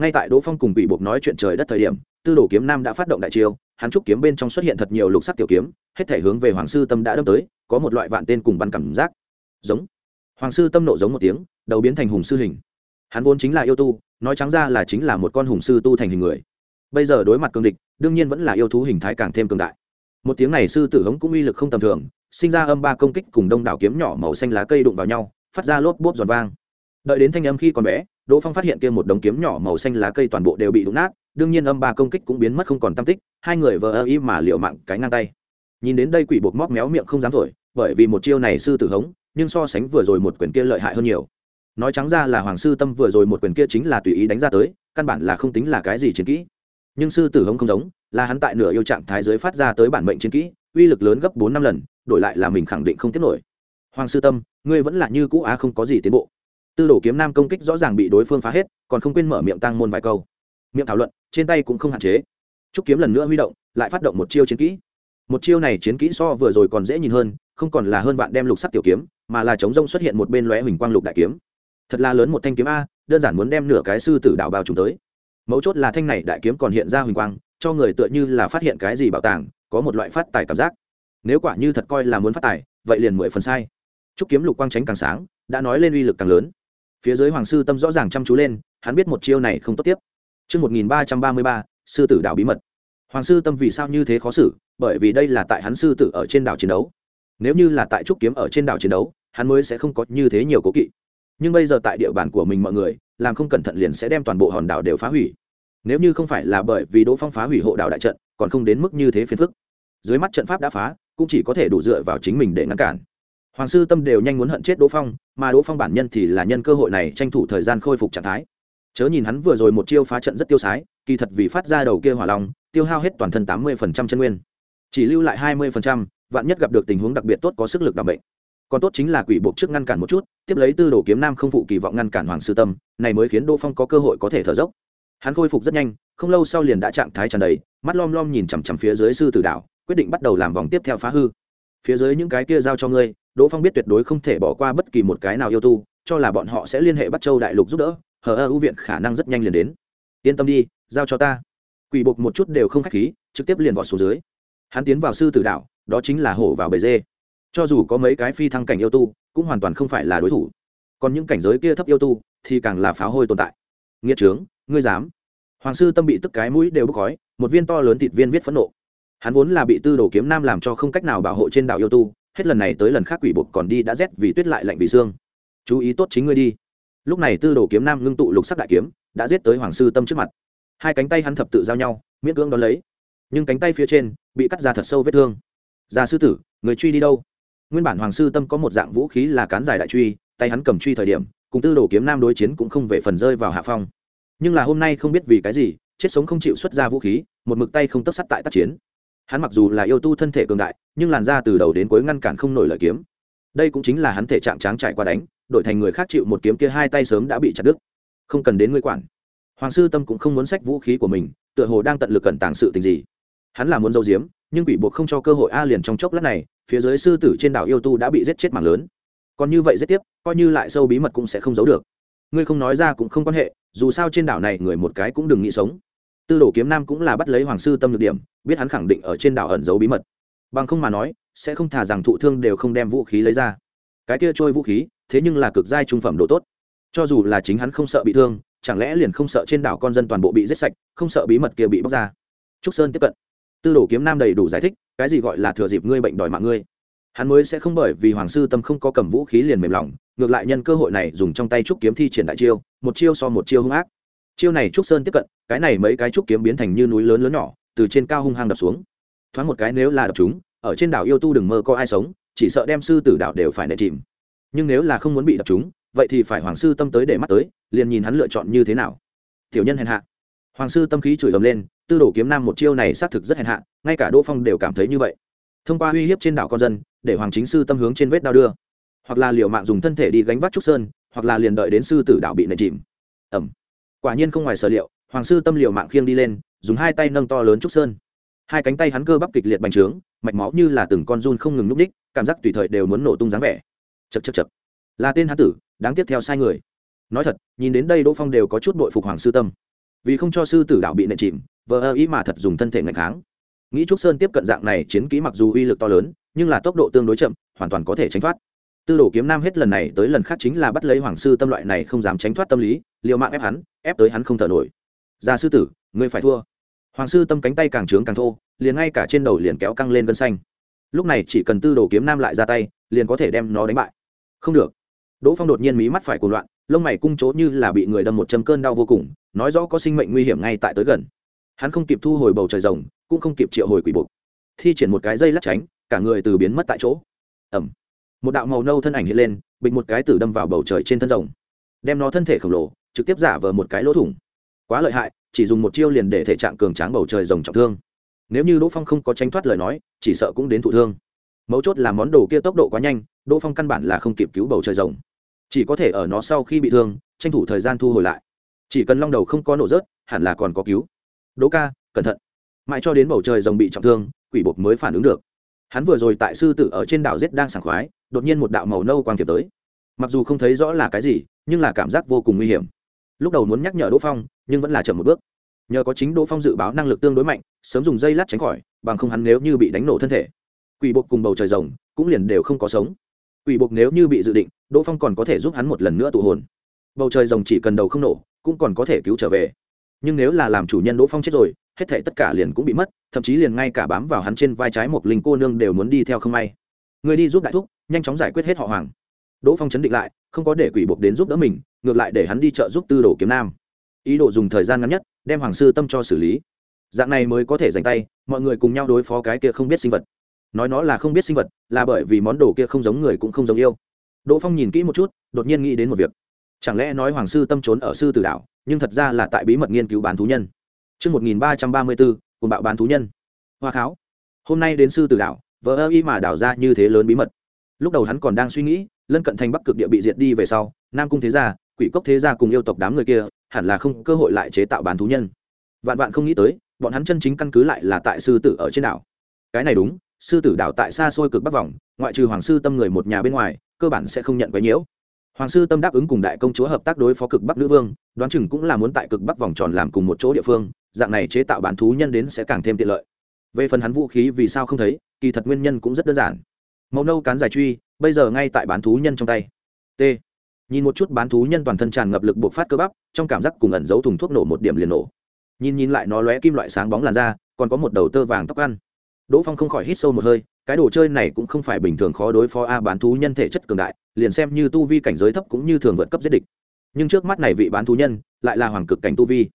Ngay tại Đỗ Phong cùng quỷ buộc nói chuyện trời đất thời điểm, Tư Đồ kiếm nam đã phát động đại chiêu, hắn trúc kiếm bên trong xuất hiện thật nhiều lục sắc tiểu kiếm, hết thể hướng về Hoàng sư Tâm đã đâm tới, có một loại vạn tên cùng bắn cảm giác. Giống. Hoàng sư Tâm nộ giống một tiếng, đầu biến thành hùng sư hình. Hắn vốn chính là yêu tu, nói trắng ra là chính là một con hùng sư tu thành hình người bây giờ đối mặt cường địch đương nhiên vẫn là yêu thú hình thái càng thêm cường đại một tiếng này sư tử hống cũng uy lực không tầm thường sinh ra âm ba công kích cùng đông đảo kiếm nhỏ màu xanh lá cây đụng vào nhau phát ra lốp bốp giòn vang đợi đến thanh âm khi còn bé đỗ phong phát hiện kia một đống kiếm nhỏ màu xanh lá cây toàn bộ đều bị đụng nát, đương nhiên âm ba công kích cũng biến mất không còn tam tích, hai người vờ ơ y mà liệu mạng cái ngang tay. Nhìn đến đây quỷ buộc móc méo miệng không dám thổi, bởi vì một chiêu này sư tử hống, nhưng so sánh vừa rồi một quyền kia lợi hại hơn nhiều. Nói trắng ra là hoàng sư tâm vừa rồi một quyền kia chính là tùy ý đánh ra tới, căn bản là không tính là cái gì chiến kỹ. Nhưng sư tử hống không giống, là hắn tại nửa yêu trạng thái giới phát ra tới bản mệnh chiến kỹ, uy lực lớn gấp bốn năm lần, đổi lại là mình khẳng định không tiếp nổi. Hoàng sư tâm, ngươi vẫn là như cũ á không có gì tiến bộ tư đồ kiếm nam công kích rõ ràng bị đối phương phá hết, còn không quên mở miệng tăng môn vài câu. Miệng thảo luận, trên tay cũng không hạn chế. Trúc kiếm lần nữa huy động, lại phát động một chiêu chiến kỹ. Một chiêu này chiến kỹ so vừa rồi còn dễ nhìn hơn, không còn là hơn bạn đem lục sắc tiểu kiếm, mà là chống rông xuất hiện một bên lóe huỳnh quang lục đại kiếm. Thật là lớn một thanh kiếm a, đơn giản muốn đem nửa cái sư tử đạo bao trùng tới. Mấu chốt là thanh này đại kiếm còn hiện ra huỳnh quang, cho người tựa như là phát hiện cái gì bảo tàng, có một loại phát tài cảm giác. Nếu quả như thật coi là muốn phát tài, vậy liền mười phần sai. Trúc kiếm lục quang tránh càng sáng, đã nói lên uy lực càng lớn phía dưới hoàng sư tâm rõ ràng chăm chú lên hắn biết một chiêu này không tốt tiếp. Trước 1333, sư tử đảo bí mật. Hoàng sư tâm vì sao như thế khó xử, bởi vì đây là tại hắn sư tử ở trên đảo chiến đấu. Nếu như là tại trúc kiếm ở trên đảo chiến đấu, hắn mới sẽ không có như thế nhiều cố kỵ. Nhưng bây giờ tại địa bàn của mình mọi người làm không cẩn thận liền sẽ đem toàn bộ hòn đảo đều phá hủy. Nếu như không phải là bởi vì đỗ phong phá hủy hộ đảo đại trận còn không đến mức như thế phiền phức. Dưới mắt trận pháp đã phá cũng chỉ có thể đủ dựa vào chính mình để ngăn cản hoàng sư tâm đều nhanh muốn hận chết đỗ phong, mà đỗ phong bản nhân thì là nhân cơ hội này tranh thủ thời gian khôi phục trạng thái. Chớ nhìn hắn vừa rồi một chiêu phá trận rất tiêu sái, kỳ thật vì phát ra đầu kia hỏa long, tiêu hao hết toàn thân tám mươi chân nguyên. Chỉ lưu lại hai mươi vạn nhất gặp được tình huống đặc biệt tốt có sức lực đảm bệnh. Còn tốt chính là quỷ buộc trước ngăn cản một chút, tiếp lấy tư đồ kiếm nam không phụ kỳ vọng ngăn cản hoàng sư tâm, này mới khiến đỗ phong có cơ hội có thể thở dốc. Hắn khôi phục rất nhanh, không lâu sau liền đã trạng thái tràn đầy, mắt lom lom nhìn chằm chằm phía dưới sư tử đảo, quyết định bắt đầu làm vòng tiếp theo phá hư. Phía dưới những cái kia giao cho ngươi đỗ phong biết tuyệt đối không thể bỏ qua bất kỳ một cái nào yêu tu, cho là bọn họ sẽ liên hệ bắt châu đại lục giúp đỡ, hờ ơ ưu viện khả năng rất nhanh liền đến. Yên tâm đi, giao cho ta. Quỷ buộc một chút đều không k h á c h khí, trực tiếp liền vọt xuống dưới. Hắn tiến vào sư tử đảo, đó chính là hổ vào bề dê. Cho dù có mấy cái phi thăng cảnh yêu tu, cũng hoàn toàn không phải là đối thủ. Còn những cảnh giới kia thấp yêu tu, thì càng là pháo hôi tồn tại. Nghĩa trướng, ngươi dám. Hoàng sư tâm bị tức cái mũi đều bốc khói, một viên to lớn thịt viên viết phẫn nộ. Hắn vốn là bị tư đồ kiếm nam làm cho không cách nào bảo hộ trên đảo yêu tu hết lần này tới lần khác quỷ buộc còn đi đã rét vì tuyết lại lạnh vì xương. Chú ý tốt chính ngươi đi. Lúc này tư đồ kiếm nam ngưng tụ lục sắc đại kiếm, đã giết tới hoàng sư tâm trước mặt. Hai cánh tay hắn thập tự giao nhau, miễn cưỡng đón lấy. Nhưng cánh tay phía trên bị cắt ra thật sâu vết thương. Già sư tử, người truy đi đâu? Nguyên bản hoàng sư tâm có một dạng vũ khí là cán dài đại truy, tay hắn cầm truy thời điểm, cùng tư đồ kiếm nam đối chiến cũng không về phần rơi vào hạ phong. Nhưng là hôm nay không biết vì cái gì, chết sống không chịu xuất ra vũ khí, một mực tay không tất sắt tại tác chiến hắn mặc dù là yêu tu thân thể cường đại, nhưng làn da từ đầu đến cuối ngăn cản không nổi lợi kiếm. Đây cũng chính là hắn thể trạng tráng trải qua đánh, đổi thành người khác chịu một kiếm kia hai tay sớm đã bị chặt đứt. Không cần đến ngươi quản. Hoàng sư tâm cũng không muốn sách vũ khí của mình, tựa hồ đang tận lực cẩn tàng sự tình gì. Hắn là muốn giấu giếm, nhưng quỷ buộc không cho cơ hội a liền trong chốc lát này, phía dưới sư tử trên đảo yêu tu đã bị giết chết mạng lớn. Còn như vậy giết tiếp, coi như lại sâu bí mật cũng sẽ không giấu được. Ngươi không nói ra cũng không quan hệ, dù sao trên đảo này người một cái cũng đừng nghĩ sống tư đồ kiếm nam cũng là bắt lấy hoàng sư tâm nhược điểm, biết hắn khẳng định ở trên đảo ẩn giấu bí mật. Bằng không mà nói, sẽ không thả rằng thụ thương đều không đem vũ khí lấy ra. Cái kia trôi vũ khí, thế nhưng là cực giai trung phẩm độ tốt. Cho dù là chính hắn không sợ bị thương, chẳng lẽ liền không sợ trên đảo con dân toàn bộ bị giết sạch, không sợ bí mật kia bị bóc ra? Trúc sơn tiếp cận. Tư đồ kiếm nam đầy đủ giải thích, cái gì gọi là thừa dịp ngươi bệnh đòi mạng ngươi. Hắn mới sẽ không bởi vì hoàng sư tâm không có cầm vũ khí liền mềm lòng, ngược lại nhân cơ hội này dùng trong tay trúc kiếm thi triển đại chiêu, một chiêu so một chiêu hung ác chiêu này trúc sơn tiếp cận, cái này mấy cái trúc kiếm biến thành như núi lớn lớn nhỏ, từ trên cao hung hăng đập xuống. Thoáng một cái nếu là đập chúng, ở trên đảo yêu tu đừng mơ có ai sống, chỉ sợ đem sư tử đảo đều phải nệ chìm. Nhưng nếu là không muốn bị đập chúng, vậy thì phải hoàng sư tâm tới để mắt tới, liền nhìn hắn lựa chọn như thế nào. Tiểu nhân hèn hạ. Hoàng sư tâm khí chửi ầm lên, tư đồ kiếm nam một chiêu này xác thực rất hèn hạ, ngay cả đỗ phong đều cảm thấy như vậy. Thông qua uy hiếp trên đảo con dân, để hoàng chính sư tâm hướng trên vết đao đưa. Hoặc là liều mạng dùng thân thể đi gánh vác trúc sơn, hoặc là liền đợi đến sư tử đảo bị nệ chìm. Ẩm quả nhiên không ngoài sở liệu, hoàng sư tâm liều mạng khiêng đi lên, dùng hai tay nâng to lớn trúc sơn. Hai cánh tay hắn cơ bắp kịch liệt bành trướng, mạch máu như là từng con run không ngừng núp đích, cảm giác tùy thời đều muốn nổ tung dáng vẻ. Chật chật chật là tên hán tử, đáng tiếp theo sai người. Nói thật, nhìn đến đây đỗ phong đều có chút bội phục hoàng sư tâm. Vì không cho sư tử đạo bị nện chìm, vờ ơ ý mà thật dùng thân thể ngày kháng. Nghĩ trúc sơn tiếp cận dạng này, chiến kỹ mặc dù uy lực to lớn, nhưng là tốc độ tương đối chậm, hoàn toàn có thể tránh thoát tư đồ kiếm nam hết lần này tới lần khác chính là bắt lấy hoàng sư tâm loại này không dám tránh thoát tâm lý liệu mạng ép hắn, ép tới hắn không thở nổi. Ra sư tử, ngươi phải thua. Hoàng sư tâm cánh tay càng trướng càng thô, liền ngay cả trên đầu liền kéo căng lên gân xanh. Lúc này chỉ cần tư đồ kiếm nam lại ra tay, liền có thể đem nó đánh bại. Không được. Đỗ phong đột nhiên mí mắt phải cuồng loạn, lông mày cung chỗ như là bị người đâm một châm cơn đau vô cùng, nói rõ có sinh mệnh nguy hiểm ngay tại tới gần. Hắn không kịp thu hồi bầu trời rồng, cũng không kịp triệu hồi quỷ bục thi triển một cái dây lắc tránh, cả người từ biến mất tại chỗ. Ẩm một đạo màu nâu thân ảnh hiện lên, bịch một cái tử đâm vào bầu trời trên thân rồng. Đem nó thân thể khổng lồ, trực tiếp giả vờ một cái lỗ thủng. Quá lợi hại, chỉ dùng một chiêu liền để thể trạng cường tráng bầu trời rồng trọng thương. Nếu như đỗ phong không có tranh thoát lời nói, chỉ sợ cũng đến thụ thương. Mấu chốt là món đồ kia tốc độ quá nhanh, đỗ phong căn bản là không kịp cứu bầu trời rồng. Chỉ có thể ở nó sau khi bị thương, tranh thủ thời gian thu hồi lại. Chỉ cần long đầu không có nổ rớt, hẳn là còn có cứu. Đỗ ca, cẩn thận. Mãi cho đến bầu trời rồng bị trọng thương, quỷ bột mới phản ứng được. Hắn vừa rồi tại sư tử ở trên đảo giết đang sảng khoái đột nhiên một đạo màu nâu quang thiệp tới. Mặc dù không thấy rõ là cái gì, nhưng là cảm giác vô cùng nguy hiểm. Lúc đầu muốn nhắc nhở đỗ phong, nhưng vẫn là chậm một bước. Nhờ có chính đỗ phong dự báo năng lực tương đối mạnh, sớm dùng dây lát tránh khỏi, bằng không hắn nếu như bị đánh nổ thân thể, quỷ bột cùng bầu trời rồng cũng liền đều không có sống. Quỷ bột nếu như bị dự định, đỗ phong còn có thể giúp hắn một lần nữa tụ hồn. Bầu trời rồng chỉ cần đầu không nổ, cũng còn có thể cứu trở về. Nhưng nếu là làm chủ nhân đỗ phong chết rồi, hết thể tất cả liền cũng bị mất, thậm chí liền ngay cả bám vào hắn trên vai trái một linh cô nương đều muốn đi theo không may. Người đi giúp đại thúc nhanh chóng giải quyết hết họ hoàng. Đỗ phong chấn định lại không có để quỷ buộc đến giúp đỡ mình ngược lại để hắn đi chợ giúp tư đồ kiếm nam. Ý đồ dùng thời gian ngắn nhất đem hoàng sư tâm cho xử lý. Dạng này mới có thể dành tay mọi người cùng nhau đối phó cái kia không biết sinh vật. Nói nó là không biết sinh vật là bởi vì món đồ kia không giống người cũng không giống yêu. Đỗ phong nhìn kỹ một chút đột nhiên nghĩ đến một việc. Chẳng lẽ nói hoàng sư tâm trốn ở sư tử đảo nhưng thật ra là tại bí mật nghiên cứu bán thú nhân. Trước 1334, cùng bạo bán thú nhân. Hoa kháo. Hôm nay đến sư tử đảo, vợ ơ y mà đảo ra như thế lớn bí mật. Lúc đầu hắn còn đang suy nghĩ, lân cận thành bắc cực địa bị diệt đi về sau, nam cung thế gia, quỷ cốc thế gia cùng yêu tộc đám người kia, hẳn là không cơ hội lại chế tạo bán thú nhân. Vạn vạn không nghĩ tới, bọn hắn chân chính căn cứ lại là tại sư tử ở trên đảo. Cái này đúng, sư tử đảo tại xa xôi cực bắc vòng, ngoại trừ hoàng sư tâm người một nhà bên ngoài, cơ bản sẽ không nhận quấy nhiễu hoàng sư tâm đáp ứng cùng đại công chúa hợp tác đối phó cực bắc nữ vương đoán chừng cũng là muốn tại cực bắc vòng tròn làm cùng một chỗ địa phương dạng này chế tạo bán thú nhân đến sẽ càng thêm tiện lợi về phần hắn vũ khí vì sao không thấy kỳ thật nguyên nhân cũng rất đơn giản màu nâu cán dài truy, bây giờ ngay tại bán thú nhân trong tay. T. Nhìn một chút bán thú nhân toàn thân tràn ngập lực buộc phát cơ bắp, trong cảm giác cùng ẩn giấu thùng thuốc nổ một điểm liền nổ. Nhìn nhìn lại nó lóe kim loại sáng bóng làn da, còn có một đầu tơ vàng tóc ăn. Đỗ phong không khỏi hít sâu một hơi, cái đồ chơi này cũng không phải bình thường khó đối phó a bán thú nhân thể chất cường đại, liền xem như tu vi cảnh giới thấp cũng như thường vượt cấp giết địch. Nhưng trước mắt này vị bán thú nhân, lại là hoàng cực cảnh tu vi.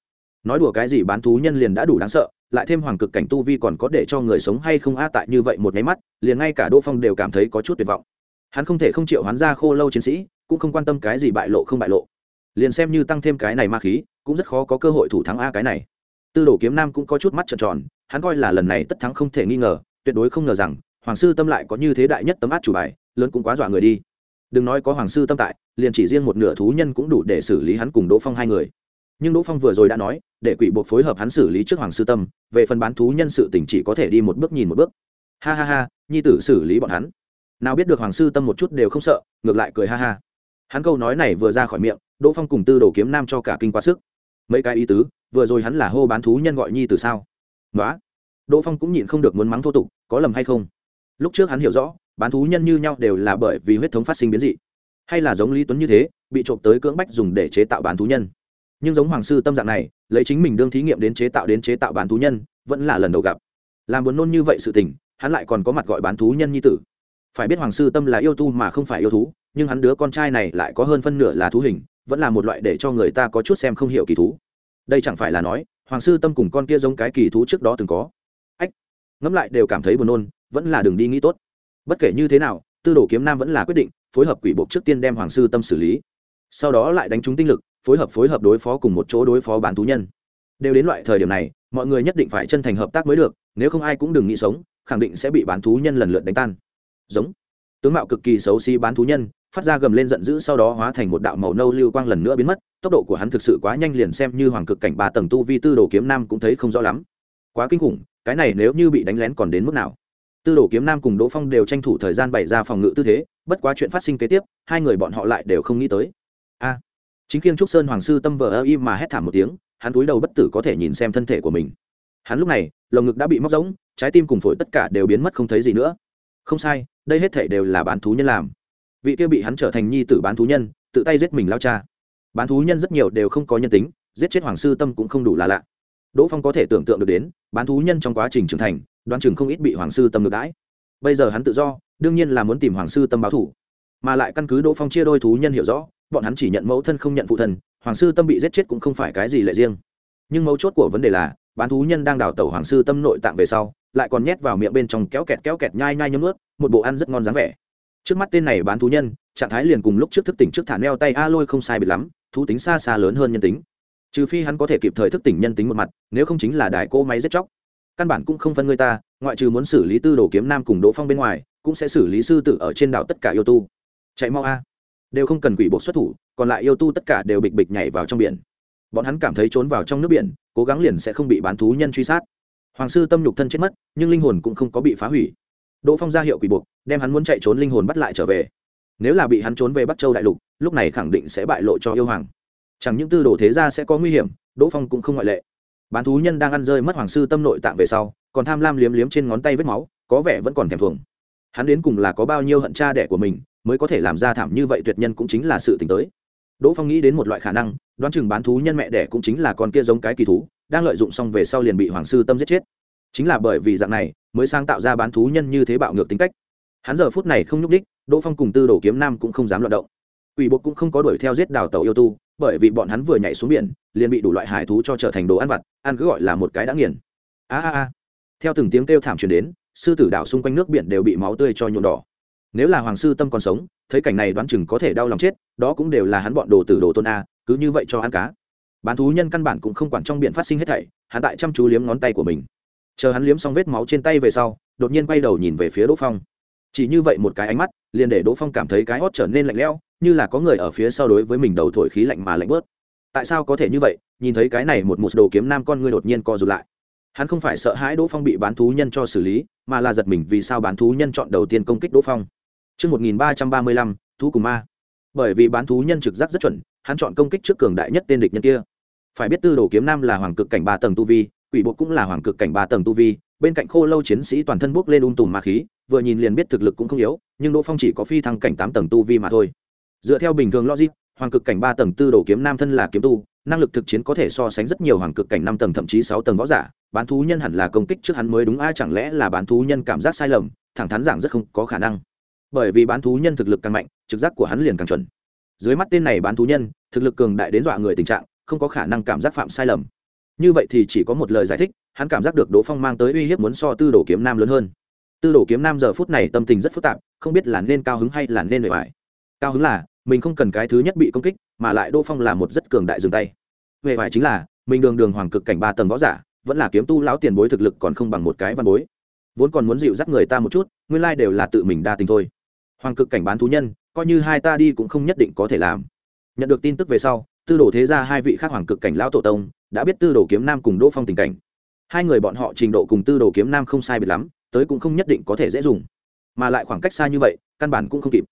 Nói đùa cái gì bán thú nhân liền đã đủ đáng sợ lại thêm hoàng cực cảnh tu vi còn có để cho người sống hay không a tại như vậy một nháy mắt, liền ngay cả đỗ phong đều cảm thấy có chút tuyệt vọng. Hắn không thể không chịu hắn ra khô lâu chiến sĩ, cũng không quan tâm cái gì bại lộ không bại lộ. Liền xem như tăng thêm cái này ma khí, cũng rất khó có cơ hội thủ thắng a cái này. Tư đồ kiếm nam cũng có chút mắt trợn tròn, hắn coi là lần này tất thắng không thể nghi ngờ, tuyệt đối không ngờ rằng, hoàng sư tâm lại có như thế đại nhất tấm át chủ bài, lớn cũng quá dọa người đi. Đừng nói có hoàng sư tâm tại, liền chỉ riêng một nửa thú nhân cũng đủ để xử lý hắn cùng đỗ phong hai người. Nhưng đỗ phong vừa rồi đã nói để quỷ buộc phối hợp hắn xử lý trước hoàng sư tâm, về phần bán thú nhân sự tỉnh chỉ có thể đi một bước nhìn một bước. Ha ha ha, nhi tử xử lý bọn hắn. Nào biết được hoàng sư tâm một chút đều không sợ, ngược lại cười ha ha. Hắn câu nói này vừa ra khỏi miệng, đỗ phong cùng tư đồ kiếm nam cho cả kinh quá sức. Mấy cái ý tứ, vừa rồi hắn là hô bán thú nhân gọi nhi từ sao? Nói đỗ phong cũng nhịn không được muốn mắng thô tục, có lầm hay không? Lúc trước hắn hiểu rõ, bán thú nhân như nhau đều là bởi vì huyết thống phát sinh biến dị. Hay là giống lý tuấn như thế, bị trộm tới cưỡng bách dùng để chế tạo bán thú nhân nhưng giống hoàng sư tâm dạng này, lấy chính mình đương thí nghiệm đến chế tạo đến chế tạo bán thú nhân, vẫn là lần đầu gặp. Làm buồn nôn như vậy sự tình, hắn lại còn có mặt gọi bán thú nhân như tử. Phải biết hoàng sư tâm là yêu tu mà không phải yêu thú, nhưng hắn đứa con trai này lại có hơn phân nửa là thú hình, vẫn là một loại để cho người ta có chút xem không hiểu kỳ thú. Đây chẳng phải là nói, hoàng sư tâm cùng con kia giống cái kỳ thú trước đó từng có. Ách, ngẫm lại đều cảm thấy buồn nôn, vẫn là đường đi nghĩ tốt. Bất kể như thế nào, tư đồ kiếm nam vẫn là quyết định phối hợp quỷ bộ trước tiên đem hoàng sư tâm xử lý. Sau đó lại đánh trúng tinh lực phối hợp phối hợp đối phó cùng một chỗ đối phó bán thú nhân. Đều đến loại thời điểm này, mọi người nhất định phải chân thành hợp tác mới được, nếu không ai cũng đừng nghĩ sống, khẳng định sẽ bị bán thú nhân lần lượt đánh tan. Giống. Tướng mạo cực kỳ xấu xí bán thú nhân, phát ra gầm lên giận dữ sau đó hóa thành một đạo màu nâu lưu quang lần nữa biến mất, tốc độ của hắn thực sự quá nhanh liền xem như hoàng cực cảnh ba tầng tu vi tư đồ kiếm nam cũng thấy không rõ lắm. Quá kinh khủng, cái này nếu như bị đánh lén còn đến mức nào? Tư đồ kiếm nam cùng đỗ phong đều tranh thủ thời gian bày ra phòng ngự tư thế, bất quá chuyện phát sinh kế tiếp, hai người bọn họ lại đều không nghĩ tới. A chính khiêng trúc sơn hoàng sư tâm vờ ơ y mà hét thảm một tiếng, hắn túi đầu bất tử có thể nhìn xem thân thể của mình. Hắn lúc này, lồng ngực đã bị móc rỗng, trái tim cùng phổi tất cả đều biến mất không thấy gì nữa. Không sai, đây hết thể đều là bán thú nhân làm. Vị kia bị hắn trở thành nhi tử bán thú nhân, tự tay giết mình lao cha. Bán thú nhân rất nhiều đều không có nhân tính, giết chết hoàng sư tâm cũng không đủ là lạ. Đỗ phong có thể tưởng tượng được đến, bán thú nhân trong quá trình trưởng thành, đoán chừng không ít bị hoàng sư tâm ngược đãi. Bây giờ hắn tự do, đương nhiên là muốn tìm hoàng sư tâm báo thủ mà lại căn cứ đỗ phong chia đôi thú nhân hiểu rõ bọn hắn chỉ nhận mẫu thân không nhận phụ thân, hoàng sư tâm bị giết chết cũng không phải cái gì lệ riêng. Nhưng mấu chốt của vấn đề là, bán thú nhân đang đào tẩu hoàng sư tâm nội tạng về sau, lại còn nhét vào miệng bên trong kéo kẹt kéo kẹt nhai nhai nhấm ướt một bộ ăn rất ngon dáng vẻ. Trước mắt tên này bán thú nhân, trạng thái liền cùng lúc trước thức tỉnh trước thả neo tay a lôi không sai biệt lắm, thú tính xa xa lớn hơn nhân tính. Trừ phi hắn có thể kịp thời thức tỉnh nhân tính một mặt, nếu không chính là đài cô máy giết chóc. Căn bản cũng không phân người ta, ngoại trừ muốn xử lý tư đồ kiếm nam cùng đỗ phong bên ngoài, cũng sẽ xử lý sư tử ở trên đảo tất cả yêu tu. Chạy mau a đều không cần quỷ bộ xuất thủ, còn lại yêu tu tất cả đều bịch bịch nhảy vào trong biển. Bọn hắn cảm thấy trốn vào trong nước biển, cố gắng liền sẽ không bị bán thú nhân truy sát. Hoàng sư tâm nhục thân chết mất, nhưng linh hồn cũng không có bị phá hủy. Đỗ phong ra hiệu quỷ buộc, đem hắn muốn chạy trốn linh hồn bắt lại trở về. Nếu là bị hắn trốn về bắc châu đại lục, lúc này khẳng định sẽ bại lộ cho yêu hoàng. Chẳng những tư đồ thế gia sẽ có nguy hiểm, đỗ phong cũng không ngoại lệ. Bán thú nhân đang ăn rơi mất hoàng sư tâm nội tạng về sau, còn tham lam liếm liếm trên ngón tay vết máu, có vẻ vẫn còn thèm thuồng. Hắn đến cùng là có bao nhiêu hận cha đẻ của mình mới có thể làm ra thảm như vậy tuyệt nhân cũng chính là sự t tới. Đỗ phong nghĩ đến một loại khả năng, đoán chừng bán thú nhân mẹ đẻ cũng chính là con kia giống cái kỳ thú, đang lợi dụng xong về sau liền bị hoàng sư tâm giết chết. Chính là bởi vì dạng này, mới sáng tạo ra bán thú nhân như thế bạo ngược tính cách. Hắn giờ phút này không nhúc đích đỗ phong cùng tư đồ kiếm nam cũng không dám loạt động. Ủy bộ cũng không có đuổi theo giết đào tàu yêu tu, bởi vì bọn hắn vừa nhảy xuống biển, liền bị đủ loại hải thú cho trở thành đồ ăn vặt, ăn cứ gọi là một cái đã nghiền. A a a. Theo từng tiếng kêu thảm truyền đến, sư tử đảo xung quanh nước biển đều bị máu tươi cho nhuộm đỏ nếu là hoàng sư tâm còn sống, thấy cảnh này đoán chừng có thể đau lòng chết, đó cũng đều là hắn bọn đồ tử đồ tôn a, cứ như vậy cho ăn cá. Bán thú nhân căn bản cũng không quản trong biển phát sinh hết thảy, hắn tại chăm chú liếm ngón tay của mình. Chờ hắn liếm xong vết máu trên tay về sau, đột nhiên quay đầu nhìn về phía đỗ phong. Chỉ như vậy một cái ánh mắt, liền để đỗ phong cảm thấy cái hót trở nên lạnh lẽo, như là có người ở phía sau đối với mình đầu thổi khí lạnh mà lạnh bớt. Tại sao có thể như vậy? Nhìn thấy cái này một một đồ kiếm nam con ngươi đột nhiên co rụt lại. Hắn không phải sợ hãi đỗ phong bị bán thú nhân cho xử lý, mà là giật mình vì sao bán thú nhân chọn đầu tiên công kích đỗ phong. Chương 1335, thú cùng ma. Bởi vì bán thú nhân trực giác rất chuẩn, hắn chọn công kích trước cường đại nhất tên địch nhân kia. Phải biết tư đồ kiếm nam là hoàng cực cảnh ba tầng tu vi, quỷ bộ cũng là hoàng cực cảnh ba tầng tu vi, bên cạnh khô lâu chiến sĩ toàn thân bốc lên um tùm ma khí, vừa nhìn liền biết thực lực cũng không yếu, nhưng Đỗ Phong chỉ có phi thăng cảnh tám tầng tu vi mà thôi. Dựa theo bình thường logic, hoàng cực cảnh ba tầng tư đồ kiếm nam thân là kiếm tu, năng lực thực chiến có thể so sánh rất nhiều hoàng cực cảnh năm tầng thậm chí sáu tầng võ giả, bán thú nhân hẳn là công kích trước hắn mới đúng ai chẳng lẽ là bán thú nhân cảm giác sai lầm, thẳng thắn giảng rất không có khả năng bởi vì bán thú nhân thực lực càng mạnh, trực giác của hắn liền càng chuẩn. Dưới mắt tên này bán thú nhân, thực lực cường đại đến dọa người tình trạng, không có khả năng cảm giác phạm sai lầm. Như vậy thì chỉ có một lời giải thích, hắn cảm giác được đỗ phong mang tới uy hiếp muốn so tư đồ kiếm nam lớn hơn. Tư đồ kiếm nam giờ phút này tâm tình rất phức tạp, không biết là nên cao hứng hay là nên bề bài cao hứng là, mình không cần cái thứ nhất bị công kích, mà lại đỗ phong là một rất cường đại dừng tay. Về bài chính là, mình đường đường hoàng cực cảnh ba tầng võ giả, vẫn là kiếm tu lão tiền bối thực lực còn không bằng một cái văn bối. Vốn còn muốn dịu dắt người ta một chút, nguyên lai đều là tự mình đa tình thôi hoàng cực cảnh bán thú nhân, coi như hai ta đi cũng không nhất định có thể làm. Nhận được tin tức về sau, tư đồ thế ra hai vị khác hoàng cực cảnh lão tổ tông đã biết tư đồ kiếm nam cùng đỗ phong tình cảnh. Hai người bọn họ trình độ cùng tư đồ kiếm nam không sai biệt lắm, tới cũng không nhất định có thể dễ dùng. Mà lại khoảng cách xa như vậy, căn bản cũng không kịp.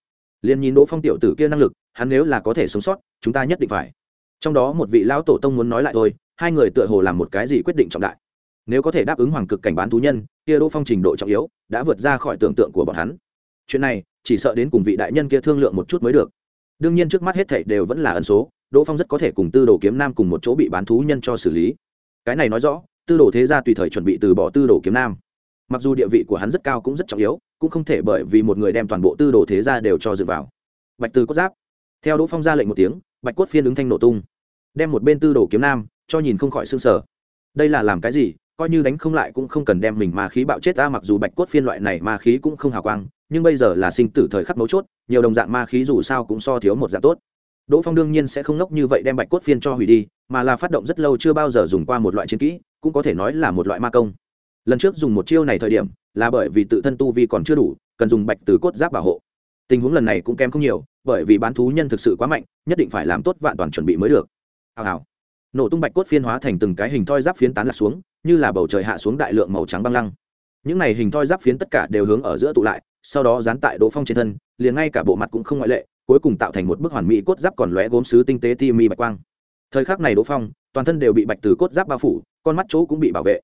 Liền nhìn đỗ phong tiểu tử kia năng lực, hắn nếu là có thể sống sót, chúng ta nhất định phải. Trong đó một vị lão tổ tông muốn nói lại thôi, hai người tựa hồ làm một cái gì quyết định trọng đại. Nếu có thể đáp ứng hoàng cực cảnh bán thú nhân, kia đỗ phong trình độ trọng yếu, đã vượt ra khỏi tưởng tượng của bọn hắn. Chuyện này chỉ sợ đến cùng vị đại nhân kia thương lượng một chút mới được. Đương nhiên trước mắt hết thảy đều vẫn là ẩn số, đỗ phong rất có thể cùng tư đồ kiếm nam cùng một chỗ bị bán thú nhân cho xử lý. Cái này nói rõ, tư đồ thế gia tùy thời chuẩn bị từ bỏ tư đồ kiếm nam. Mặc dù địa vị của hắn rất cao cũng rất trọng yếu, cũng không thể bởi vì một người đem toàn bộ tư đồ thế gia đều cho dựa vào. Bạch tư cốt giáp. Theo đỗ phong ra lệnh một tiếng, bạch cốt phiên ứng thanh nổ tung. Đem một bên tư đồ kiếm nam, cho nhìn không khỏi sương sở đây là làm cái gì? Coi như đánh không lại cũng không cần đem mình ma khí bạo chết ta mặc dù bạch cốt phiên loại này ma khí cũng không hào quang nhưng bây giờ là sinh tử thời khắc mấu chốt, nhiều đồng dạng ma khí dù sao cũng so thiếu một dạng tốt. Đỗ phong đương nhiên sẽ không ngốc như vậy đem bạch cốt phiên cho hủy đi, mà là phát động rất lâu chưa bao giờ dùng qua một loại chiến kỹ, cũng có thể nói là một loại ma công. Lần trước dùng một chiêu này thời điểm, là bởi vì tự thân tu vi còn chưa đủ, cần dùng bạch từ cốt giáp bảo hộ. Tình huống lần này cũng kém không nhiều, bởi vì bán thú nhân thực sự quá mạnh, nhất định phải làm tốt vạn toàn chuẩn bị mới được. Hào hào. Nổ tung bạch cốt phiên hóa thành từng cái hình thoi giáp phiến tán lạc xuống, như là bầu trời hạ xuống đại lượng màu trắng băng lăng những này hình thoi giáp phiến tất cả đều hướng ở giữa tụ lại, sau đó dán tại đỗ phong trên thân, liền ngay cả bộ mặt cũng không ngoại lệ, cuối cùng tạo thành một bức hoàn mỹ cốt giáp còn lóe gốm sứ tinh tế ti mi bạch quang. Thời khắc này đỗ phong, toàn thân đều bị bạch từ cốt giáp bao phủ, con mắt chỗ cũng bị bảo vệ.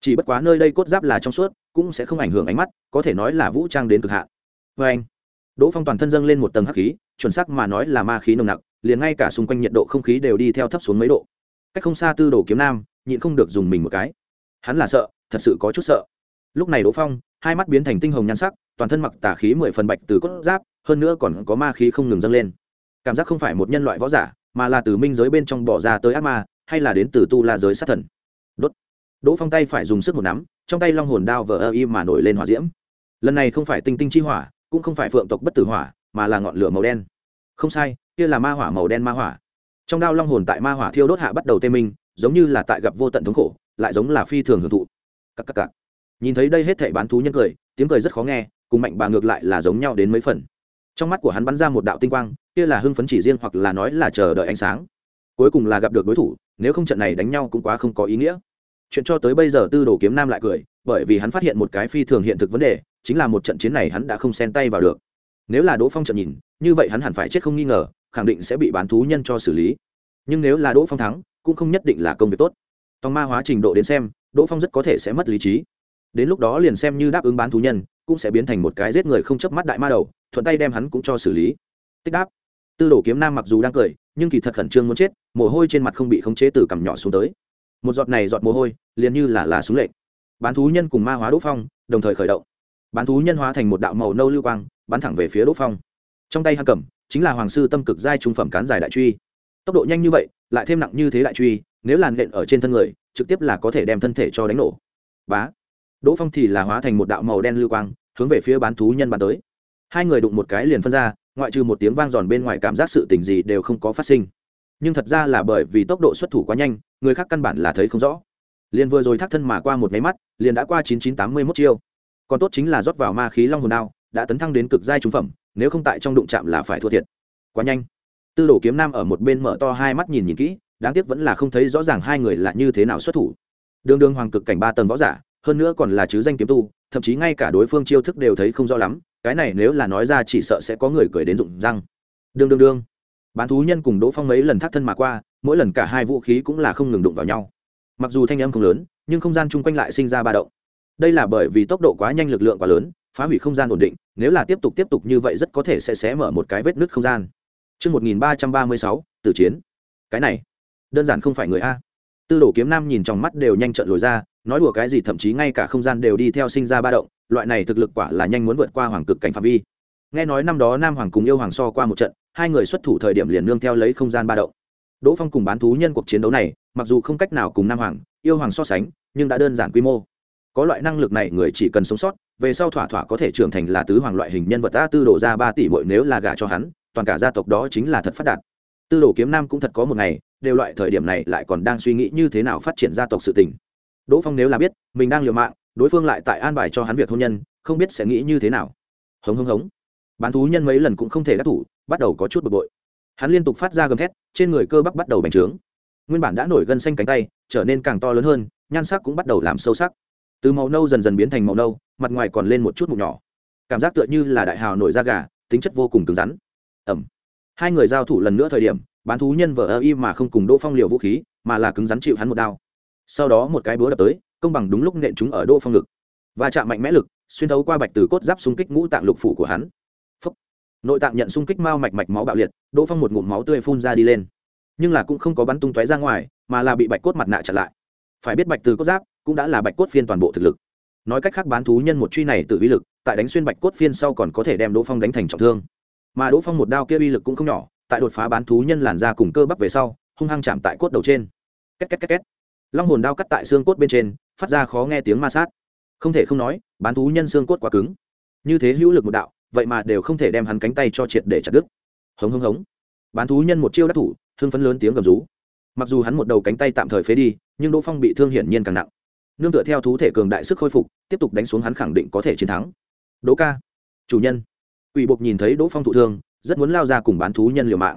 Chỉ bất quá nơi đây cốt giáp là trong suốt, cũng sẽ không ảnh hưởng ánh mắt, có thể nói là vũ trang đến cực hạn. Vê anh, đỗ phong toàn thân dâng lên một tầng hắc khí, chuẩn sắc mà nói là ma khí nồng nặc, liền ngay cả xung quanh nhiệt độ không khí đều đi theo thấp xuống mấy độ. Cách không xa tư đồ kiếm nam, nhịn không được dùng mình một cái. Hắn là sợ, thật sự có chút sợ lúc này đỗ phong, hai mắt biến thành tinh hồng nhan sắc, toàn thân mặc tả khí mười phần bạch từ cốt giáp, hơn nữa còn có ma khí không ngừng dâng lên. Cảm giác không phải một nhân loại võ giả, mà là từ minh giới bên trong bỏ ra tới ác ma, hay là đến từ tu la giới sát thần. Đốt. Đỗ phong tay phải dùng sức một nắm, trong tay long hồn đao vờ ơ y mà nổi lên hỏa diễm. Lần này không phải tinh tinh chi hỏa, cũng không phải phượng tộc bất tử hỏa, mà là ngọn lửa màu đen. Không sai, kia là ma hỏa màu đen ma hỏa. Trong đao long hồn tại ma hỏa thiêu đốt hạ bắt đầu tê minh, giống như là tại gặp vô tận thống khổ, lại giống là phi thường hưởng thụ. Cắc cắc cắc nhìn thấy đây hết thảy bán thú nhân cười, tiếng cười rất khó nghe, cùng mạnh bà ngược lại là giống nhau đến mấy phần. Trong mắt của hắn bắn ra một đạo tinh quang, kia là hưng phấn chỉ riêng hoặc là nói là chờ đợi ánh sáng. Cuối cùng là gặp được đối thủ, nếu không trận này đánh nhau cũng quá không có ý nghĩa. Chuyện cho tới bây giờ tư đồ kiếm nam lại cười, bởi vì hắn phát hiện một cái phi thường hiện thực vấn đề, chính là một trận chiến này hắn đã không xen tay vào được. Nếu là đỗ phong trận nhìn, như vậy hắn hẳn phải chết không nghi ngờ, khẳng định sẽ bị bán thú nhân cho xử lý. Nhưng nếu là đỗ phong thắng, cũng không nhất định là công việc tốt. Tòng ma hóa trình độ đến xem, đỗ phong rất có thể sẽ mất lý trí đến lúc đó liền xem như đáp ứng bán thú nhân, cũng sẽ biến thành một cái giết người không chớp mắt đại ma đầu, thuận tay đem hắn cũng cho xử lý. Tích đáp. Tư đồ kiếm nam mặc dù đang cười, nhưng kỳ thật khẩn trương muốn chết, mồ hôi trên mặt không bị khống chế từ cằm nhỏ xuống tới. Một giọt này giọt mồ hôi, liền như là là súng lệnh. Bán thú nhân cùng ma hóa đỗ phong, đồng thời khởi động. Bán thú nhân hóa thành một đạo màu nâu lưu quang, bắn thẳng về phía đỗ phong. Trong tay hắn cầm, chính là hoàng sư tâm cực giai trung phẩm cán dài đại truy. Tốc độ nhanh như vậy, lại thêm nặng như thế đại truy, nếu làn nện ở trên thân người, trực tiếp là có thể đem thân thể cho đánh nổ. Bá đỗ phong thì là hóa thành một đạo màu đen lưu quang, hướng về phía bán thú nhân bàn tới. Hai người đụng một cái liền phân ra, ngoại trừ một tiếng vang giòn bên ngoài cảm giác sự tình gì đều không có phát sinh. Nhưng thật ra là bởi vì tốc độ xuất thủ quá nhanh, người khác căn bản là thấy không rõ. Liền vừa rồi thác thân mà qua một máy mắt, liền đã qua chín chín tám mươi mốt chiêu. Còn tốt chính là rót vào ma khí long hồn đao, đã tấn thăng đến cực giai trung phẩm, nếu không tại trong đụng chạm là phải thua thiệt. Quá nhanh. Tư đồ kiếm nam ở một bên mở to hai mắt nhìn nhìn kỹ, đáng tiếc vẫn là không thấy rõ ràng hai người là như thế nào xuất thủ. Đường đường hoàng cực cảnh ba tầng võ giả hơn nữa còn là chứ danh kiếm tu thậm chí ngay cả đối phương chiêu thức đều thấy không rõ lắm cái này nếu là nói ra chỉ sợ sẽ có người cười đến rụng răng. Đương đương đương. Bán thú nhân cùng đỗ phong mấy lần thắt thân mà qua mỗi lần cả hai vũ khí cũng là không ngừng đụng vào nhau. Mặc dù thanh âm không lớn nhưng không gian chung quanh lại sinh ra ba động. Đây là bởi vì tốc độ quá nhanh lực lượng quá lớn phá hủy không gian ổn định nếu là tiếp tục tiếp tục như vậy rất có thể sẽ xé mở một cái vết nứt không gian. Trước 1336, tử chiến. Cái này, đơn giản không phải người A. Tư đồ kiếm nam nhìn trong mắt đều nhanh trận lồi ra, nói đùa cái gì thậm chí ngay cả không gian đều đi theo sinh ra ba động, loại này thực lực quả là nhanh muốn vượt qua hoàng cực cảnh phạm vi. Nghe nói năm đó Nam Hoàng cùng yêu hoàng so qua một trận, hai người xuất thủ thời điểm liền nương theo lấy không gian ba động. Đỗ Phong cùng bán thú nhân cuộc chiến đấu này, mặc dù không cách nào cùng Nam Hoàng, yêu hoàng so sánh, nhưng đã đơn giản quy mô. Có loại năng lực này người chỉ cần sống sót, về sau thỏa thỏa có thể trưởng thành là tứ hoàng loại hình nhân vật ta tư đổ ra ba tỷ bội nếu là gả cho hắn, toàn cả gia tộc đó chính là thật phát đạt. Tư đồ kiếm nam cũng thật có một ngày, đều loại thời điểm này lại còn đang suy nghĩ như thế nào phát triển gia tộc sự tình. Đỗ Phong nếu là biết, mình đang liều mạng, đối phương lại tại an bài cho hắn việc hôn nhân, không biết sẽ nghĩ như thế nào. Hống hống hống. Bán thú nhân mấy lần cũng không thể đắc thủ, bắt đầu có chút bực bội. Hắn liên tục phát ra gầm thét, trên người cơ bắp bắt đầu bành trướng. Nguyên bản đã nổi gân xanh cánh tay, trở nên càng to lớn hơn, nhan sắc cũng bắt đầu làm sâu sắc. Từ màu nâu dần dần biến thành màu nâu, mặt ngoài còn lên một chút mụn nhỏ. Cảm giác tựa như là đại hào nổi da gà, tính chất vô cùng cứng rắn. Ẩm. Hai người giao thủ lần nữa thời điểm, bán thú nhân vợ ơ y mà không cùng Đỗ Phong liều vũ khí, mà là cứng rắn chịu hắn một đao. Sau đó một cái búa đập tới, công bằng đúng lúc nện chúng ở Đỗ Phong lực. Và chạm mạnh mẽ lực, xuyên thấu qua bạch từ cốt giáp xung kích ngũ tạng lục phủ của hắn. Nội tạng nhận xung kích mao mạch mạch máu bạo liệt, Đỗ Phong một ngụm máu tươi phun ra đi lên. Nhưng là cũng không có bắn tung tóe ra ngoài, mà là bị bạch cốt mặt nạ chặn lại. Phải biết bạch từ cốt giáp cũng đã là bạch cốt phiên toàn bộ thực lực. Nói cách khác bán thú nhân một truy này tự uy lực, tại đánh xuyên bạch cốt phiên sau còn có thể đem Đỗ Phong đánh thành trọng thương. Mà Đỗ Phong một đao kia uy lực cũng không nhỏ, tại đột phá bán thú nhân làn ra cùng cơ bắp về sau, hung hăng chạm tại cốt đầu trên. Két két két két. Long hồn đao cắt tại xương cốt bên trên, phát ra khó nghe tiếng ma sát. Không thể không nói, bán thú nhân xương cốt quá cứng. Như thế hữu lực một đạo, vậy mà đều không thể đem hắn cánh tay cho triệt để chặt đứt. Hống hống hống. Bán thú nhân một chiêu đắc thủ, hưng phấn lớn tiếng gầm rú. Mặc dù hắn một đầu cánh tay tạm thời phế đi, nhưng đỗ phong bị thương hiển nhiên càng nặng. Nương tựa theo thú thể cường đại sức khôi phục, tiếp tục đánh xuống hắn khẳng định có thể chiến thắng. Đỗ ca. Chủ nhân. Ủy buộc nhìn thấy đỗ phong thụ thương rất muốn lao ra cùng bán thú nhân liều mạng.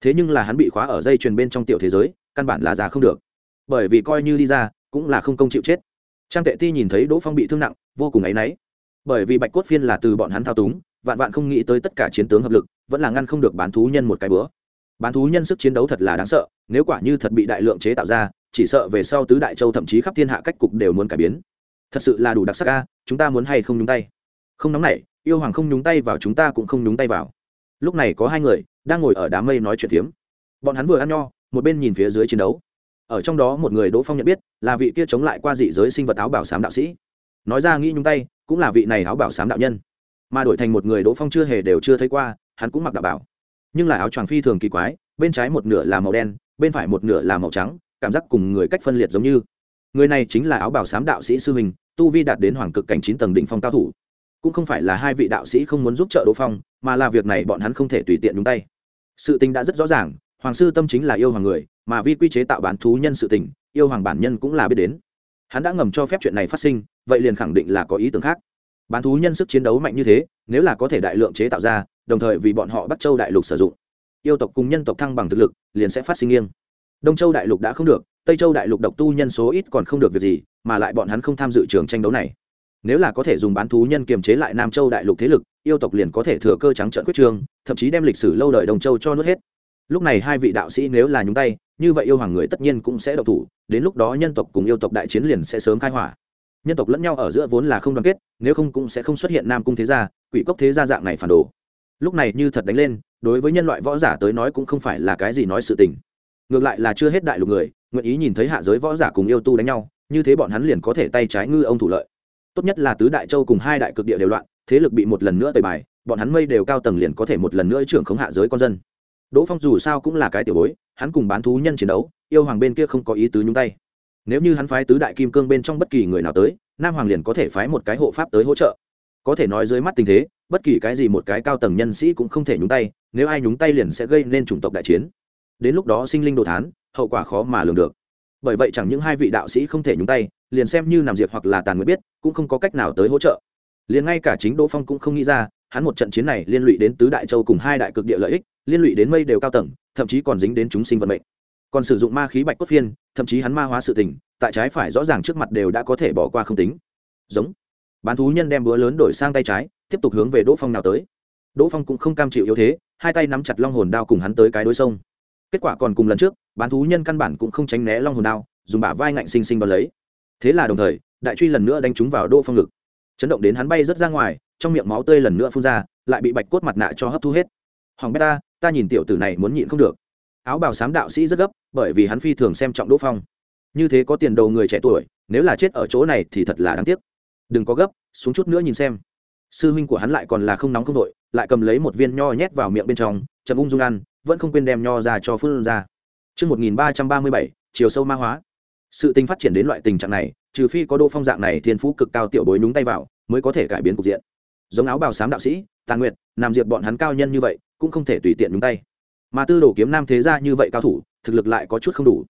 Thế nhưng là hắn bị khóa ở dây chuyền bên trong tiểu thế giới, căn bản là ra không được. Bởi vì coi như đi ra, cũng là không công chịu chết. Trang tệ ti nhìn thấy đỗ phong bị thương nặng, vô cùng áy náy. Bởi vì bạch cốt phiên là từ bọn hắn thao túng, vạn vạn không nghĩ tới tất cả chiến tướng hợp lực, vẫn là ngăn không được bán thú nhân một cái bữa. Bán thú nhân sức chiến đấu thật là đáng sợ, nếu quả như thật bị đại lượng chế tạo ra, chỉ sợ về sau tứ đại châu thậm chí khắp thiên hạ cách cục đều muốn cải biến. Thật sự là đủ đặc sắc ca chúng ta muốn hay không nhúng tay? Không nóng này yêu hoàng không nhúng tay vào chúng ta cũng không nhúng tay vào lúc này có hai người đang ngồi ở đám mây nói chuyện phiếm. Bọn hắn vừa ăn nho, một bên nhìn phía dưới chiến đấu. Ở trong đó một người đỗ phong nhận biết là vị kia chống lại qua dị giới sinh vật áo bảo sám đạo sĩ. Nói ra nghĩ nhung tay, cũng là vị này áo bảo sám đạo nhân. Mà đổi thành một người đỗ phong chưa hề đều chưa thấy qua, hắn cũng mặc đạo bảo. Nhưng là áo choàng phi thường kỳ quái, bên trái một nửa là màu đen, bên phải một nửa là màu trắng, cảm giác cùng người cách phân liệt giống như. Người này chính là áo bảo sám đạo sĩ sư hình tu vi đạt đến hoàng cực cảnh chín tầng đỉnh phong cao thủ. Cũng không phải là hai vị đạo sĩ không muốn giúp trợ đỗ phong mà là việc này bọn hắn không thể tùy tiện nhúng tay. Sự tình đã rất rõ ràng, hoàng sư tâm chính là yêu hoàng người, mà vi quy chế tạo bán thú nhân sự tình, yêu hoàng bản nhân cũng là biết đến. Hắn đã ngầm cho phép chuyện này phát sinh, vậy liền khẳng định là có ý tưởng khác. Bán thú nhân sức chiến đấu mạnh như thế, nếu là có thể đại lượng chế tạo ra, đồng thời vì bọn họ bắt châu đại lục sử dụng, yêu tộc cùng nhân tộc thăng bằng thực lực, liền sẽ phát sinh nghiêng. Đông châu đại lục đã không được, tây châu đại lục độc tu nhân số ít còn không được việc gì, mà lại bọn hắn không tham dự trường tranh đấu này. Nếu là có thể dùng bán thú nhân kiềm chế lại nam châu đại lục thế lực yêu tộc liền có thể thừa cơ trắng trợn quyết trương thậm chí đem lịch sử lâu đời đồng châu cho nuốt hết. Lúc này hai vị đạo sĩ nếu là nhúng tay, như vậy yêu hoàng người tất nhiên cũng sẽ độc thủ, đến lúc đó nhân tộc cùng yêu tộc đại chiến liền sẽ sớm khai hỏa. Nhân tộc lẫn nhau ở giữa vốn là không đoàn kết, nếu không cũng sẽ không xuất hiện nam cung thế gia, quỷ cốc thế gia dạng này phản đồ. Lúc này như thật đánh lên, đối với nhân loại võ giả tới nói cũng không phải là cái gì nói sự tình. Ngược lại là chưa hết đại lục người, nguyện ý nhìn thấy hạ giới võ giả cùng yêu tu đánh nhau, như thế bọn hắn liền có thể tay trái ngư ông thủ lợi. Tốt nhất là tứ đại châu cùng hai đại cực địa đều loạn thế lực bị một lần nữa tẩy bài, bọn hắn mây đều cao tầng liền có thể một lần nữa trưởng khống hạ giới con dân. Đỗ phong dù sao cũng là cái tiểu bối, hắn cùng bán thú nhân chiến đấu, yêu hoàng bên kia không có ý tứ nhúng tay. Nếu như hắn phái tứ đại kim cương bên trong bất kỳ người nào tới, nam hoàng liền có thể phái một cái hộ pháp tới hỗ trợ. Có thể nói dưới mắt tình thế, bất kỳ cái gì một cái cao tầng nhân sĩ cũng không thể nhúng tay, nếu ai nhúng tay liền sẽ gây nên chủng tộc đại chiến. Đến lúc đó sinh linh đồ thán, hậu quả khó mà lường được. Bởi vậy chẳng những hai vị đạo sĩ không thể nhúng tay, liền xem như nằm diệt hoặc là tàn nguyệt biết, cũng không có cách nào tới hỗ trợ liền ngay cả chính đỗ phong cũng không nghĩ ra, hắn một trận chiến này liên lụy đến tứ đại châu cùng hai đại cực địa lợi ích, liên lụy đến mây đều cao tầng, thậm chí còn dính đến chúng sinh vận mệnh. Còn sử dụng ma khí bạch cốt phiên, thậm chí hắn ma hóa sự tình, tại trái phải rõ ràng trước mặt đều đã có thể bỏ qua không tính. Giống. Bán thú nhân đem búa lớn đổi sang tay trái, tiếp tục hướng về đỗ phong nào tới. Đỗ phong cũng không cam chịu yếu thế, hai tay nắm chặt long hồn đao cùng hắn tới cái đối sông. Kết quả còn cùng lần trước, bán thú nhân căn bản cũng không tránh né long hồn đao, dùng bả vai ngạnh xinh xinh đón lấy. Thế là đồng thời, đại truy lần nữa đánh trúng vào đỗ phong ngực chấn động đến hắn bay rớt ra ngoài trong miệng máu tươi lần nữa phun ra lại bị bạch cốt mặt nạ cho hấp thu hết. Hoàng bét ta ta nhìn tiểu tử này muốn nhịn không được. Áo bào xám đạo sĩ rất gấp bởi vì hắn phi thường xem trọng đỗ phong. Như thế có tiền đầu người trẻ tuổi nếu là chết ở chỗ này thì thật là đáng tiếc. Đừng có gấp xuống chút nữa nhìn xem. Sư huynh của hắn lại còn là không nóng không đội lại cầm lấy một viên nho nhét vào miệng bên trong chậm ung dung ăn vẫn không quên đem nho ra cho phước ra. Trước 1337, chiều sâu ma hóa. Sự tình phát triển đến loại tình trạng này, trừ phi có đô phong dạng này thiên phú cực cao tiểu bối nhúng tay vào, mới có thể cải biến cục diện. Giống áo bào xám đạo sĩ, Tàn Nguyệt, làm Diệp bọn hắn cao nhân như vậy, cũng không thể tùy tiện nhúng tay. Mà tư đồ kiếm nam thế gia như vậy cao thủ, thực lực lại có chút không đủ.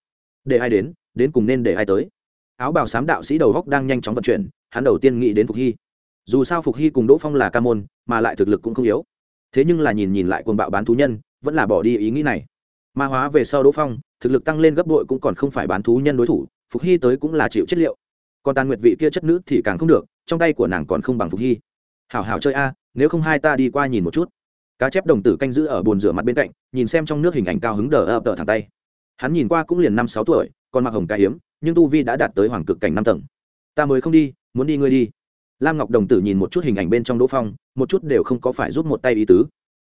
Để ai đến, đến cùng nên để ai tới. Áo bào xám đạo sĩ đầu góc đang nhanh chóng vận chuyển, hắn đầu tiên nghĩ đến Phục Hy. Dù sao Phục Hy cùng Đỗ Phong là ca môn, mà lại thực lực cũng không yếu. Thế nhưng là nhìn nhìn lại quần bạo bán thú nhân, vẫn là bỏ đi ý nghĩ này ma hóa về sau đỗ phong thực lực tăng lên gấp đội cũng còn không phải bán thú nhân đối thủ phục hy tới cũng là chịu chất liệu còn tàn nguyệt vị kia chất nữ thì càng không được, trong tay của nàng còn không bằng phục hy. Hảo hảo chơi a, nếu không hai ta đi qua nhìn một chút. Cá chép đồng tử canh giữ ở bồn rửa mặt bên cạnh, nhìn xem trong nước hình ảnh cao hứng đờ ập đờ thẳng tay. Hắn nhìn qua cũng liền năm sáu tuổi, còn mặc hồng ca hiếm, nhưng tu vi đã đạt tới hoàng cực cảnh năm tầng. Ta mới không đi, muốn đi ngươi đi. Lam ngọc đồng tử nhìn một chút hình ảnh bên trong đỗ phong, một chút đều không có phải giúp một tay ý tứ.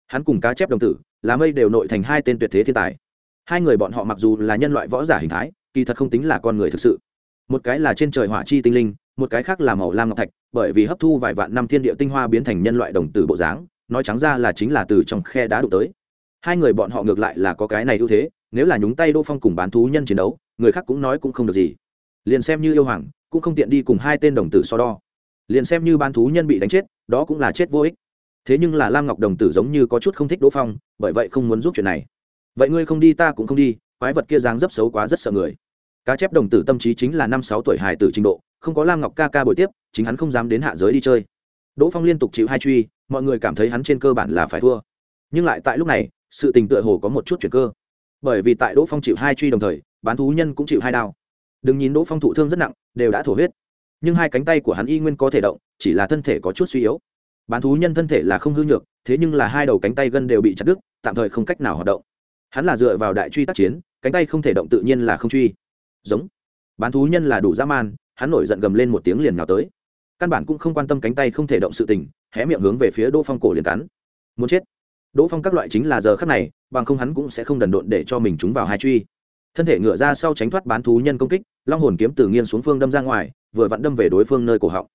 Hắn cùng cá chép đồng tử, là mây đều nội thành hai tên tuyệt thế thiên tài. Hai người bọn họ mặc dù là nhân loại võ giả hình thái, kỳ thật không tính là con người thực sự một cái là trên trời hỏa chi tinh linh, một cái khác là màu lam ngọc thạch, bởi vì hấp thu vài vạn năm thiên địa tinh hoa biến thành nhân loại đồng tử bộ dáng, nói trắng ra là chính là từ trong khe đá đụng tới. Hai người bọn họ ngược lại là có cái này ưu thế, nếu là nhúng tay đỗ phong cùng bán thú nhân chiến đấu, người khác cũng nói cũng không được gì. Liền xem như yêu hoàng, cũng không tiện đi cùng hai tên đồng tử so đo. Liền xem như bán thú nhân bị đánh chết, đó cũng là chết vô ích. Thế nhưng là lam ngọc đồng tử giống như có chút không thích đỗ phong, bởi vậy không muốn giúp chuyện này. Vậy ngươi không đi ta cũng không đi, quái vật kia dáng dấp xấu quá rất sợ người cá chép đồng tử tâm trí chính là năm sáu tuổi hài tử trình độ, không có lam ngọc ca ca buổi tiếp, chính hắn không dám đến hạ giới đi chơi. Đỗ phong liên tục chịu hai truy, mọi người cảm thấy hắn trên cơ bản là phải thua. Nhưng lại tại lúc này, sự tình tựa hồ có một chút chuyển cơ. Bởi vì tại đỗ phong chịu hai truy đồng thời, bán thú nhân cũng chịu hai đao. Đừng nhìn đỗ phong thụ thương rất nặng, đều đã thổ huyết. Nhưng hai cánh tay của hắn y nguyên có thể động, chỉ là thân thể có chút suy yếu. Bán thú nhân thân thể là không hư nhược, thế nhưng là hai đầu cánh tay gân đều bị chặt đứt, tạm thời không cách nào hoạt động. Hắn là dựa vào đại truy tác chiến, cánh tay không thể động tự nhiên là không truy giống. Bán thú nhân là đủ dã man, hắn nổi giận gầm lên một tiếng liền nào tới. Căn bản cũng không quan tâm cánh tay không thể động sự tình, hé miệng hướng về phía đỗ phong cổ liền cắn. Muốn chết. Đỗ phong các loại chính là giờ khắc này, bằng không hắn cũng sẽ không đần độn để cho mình trúng vào hai truy. Thân thể ngựa ra sau tránh thoát bán thú nhân công kích, long hồn kiếm từ nghiêng xuống phương đâm ra ngoài, vừa vặn đâm về đối phương nơi cổ họng.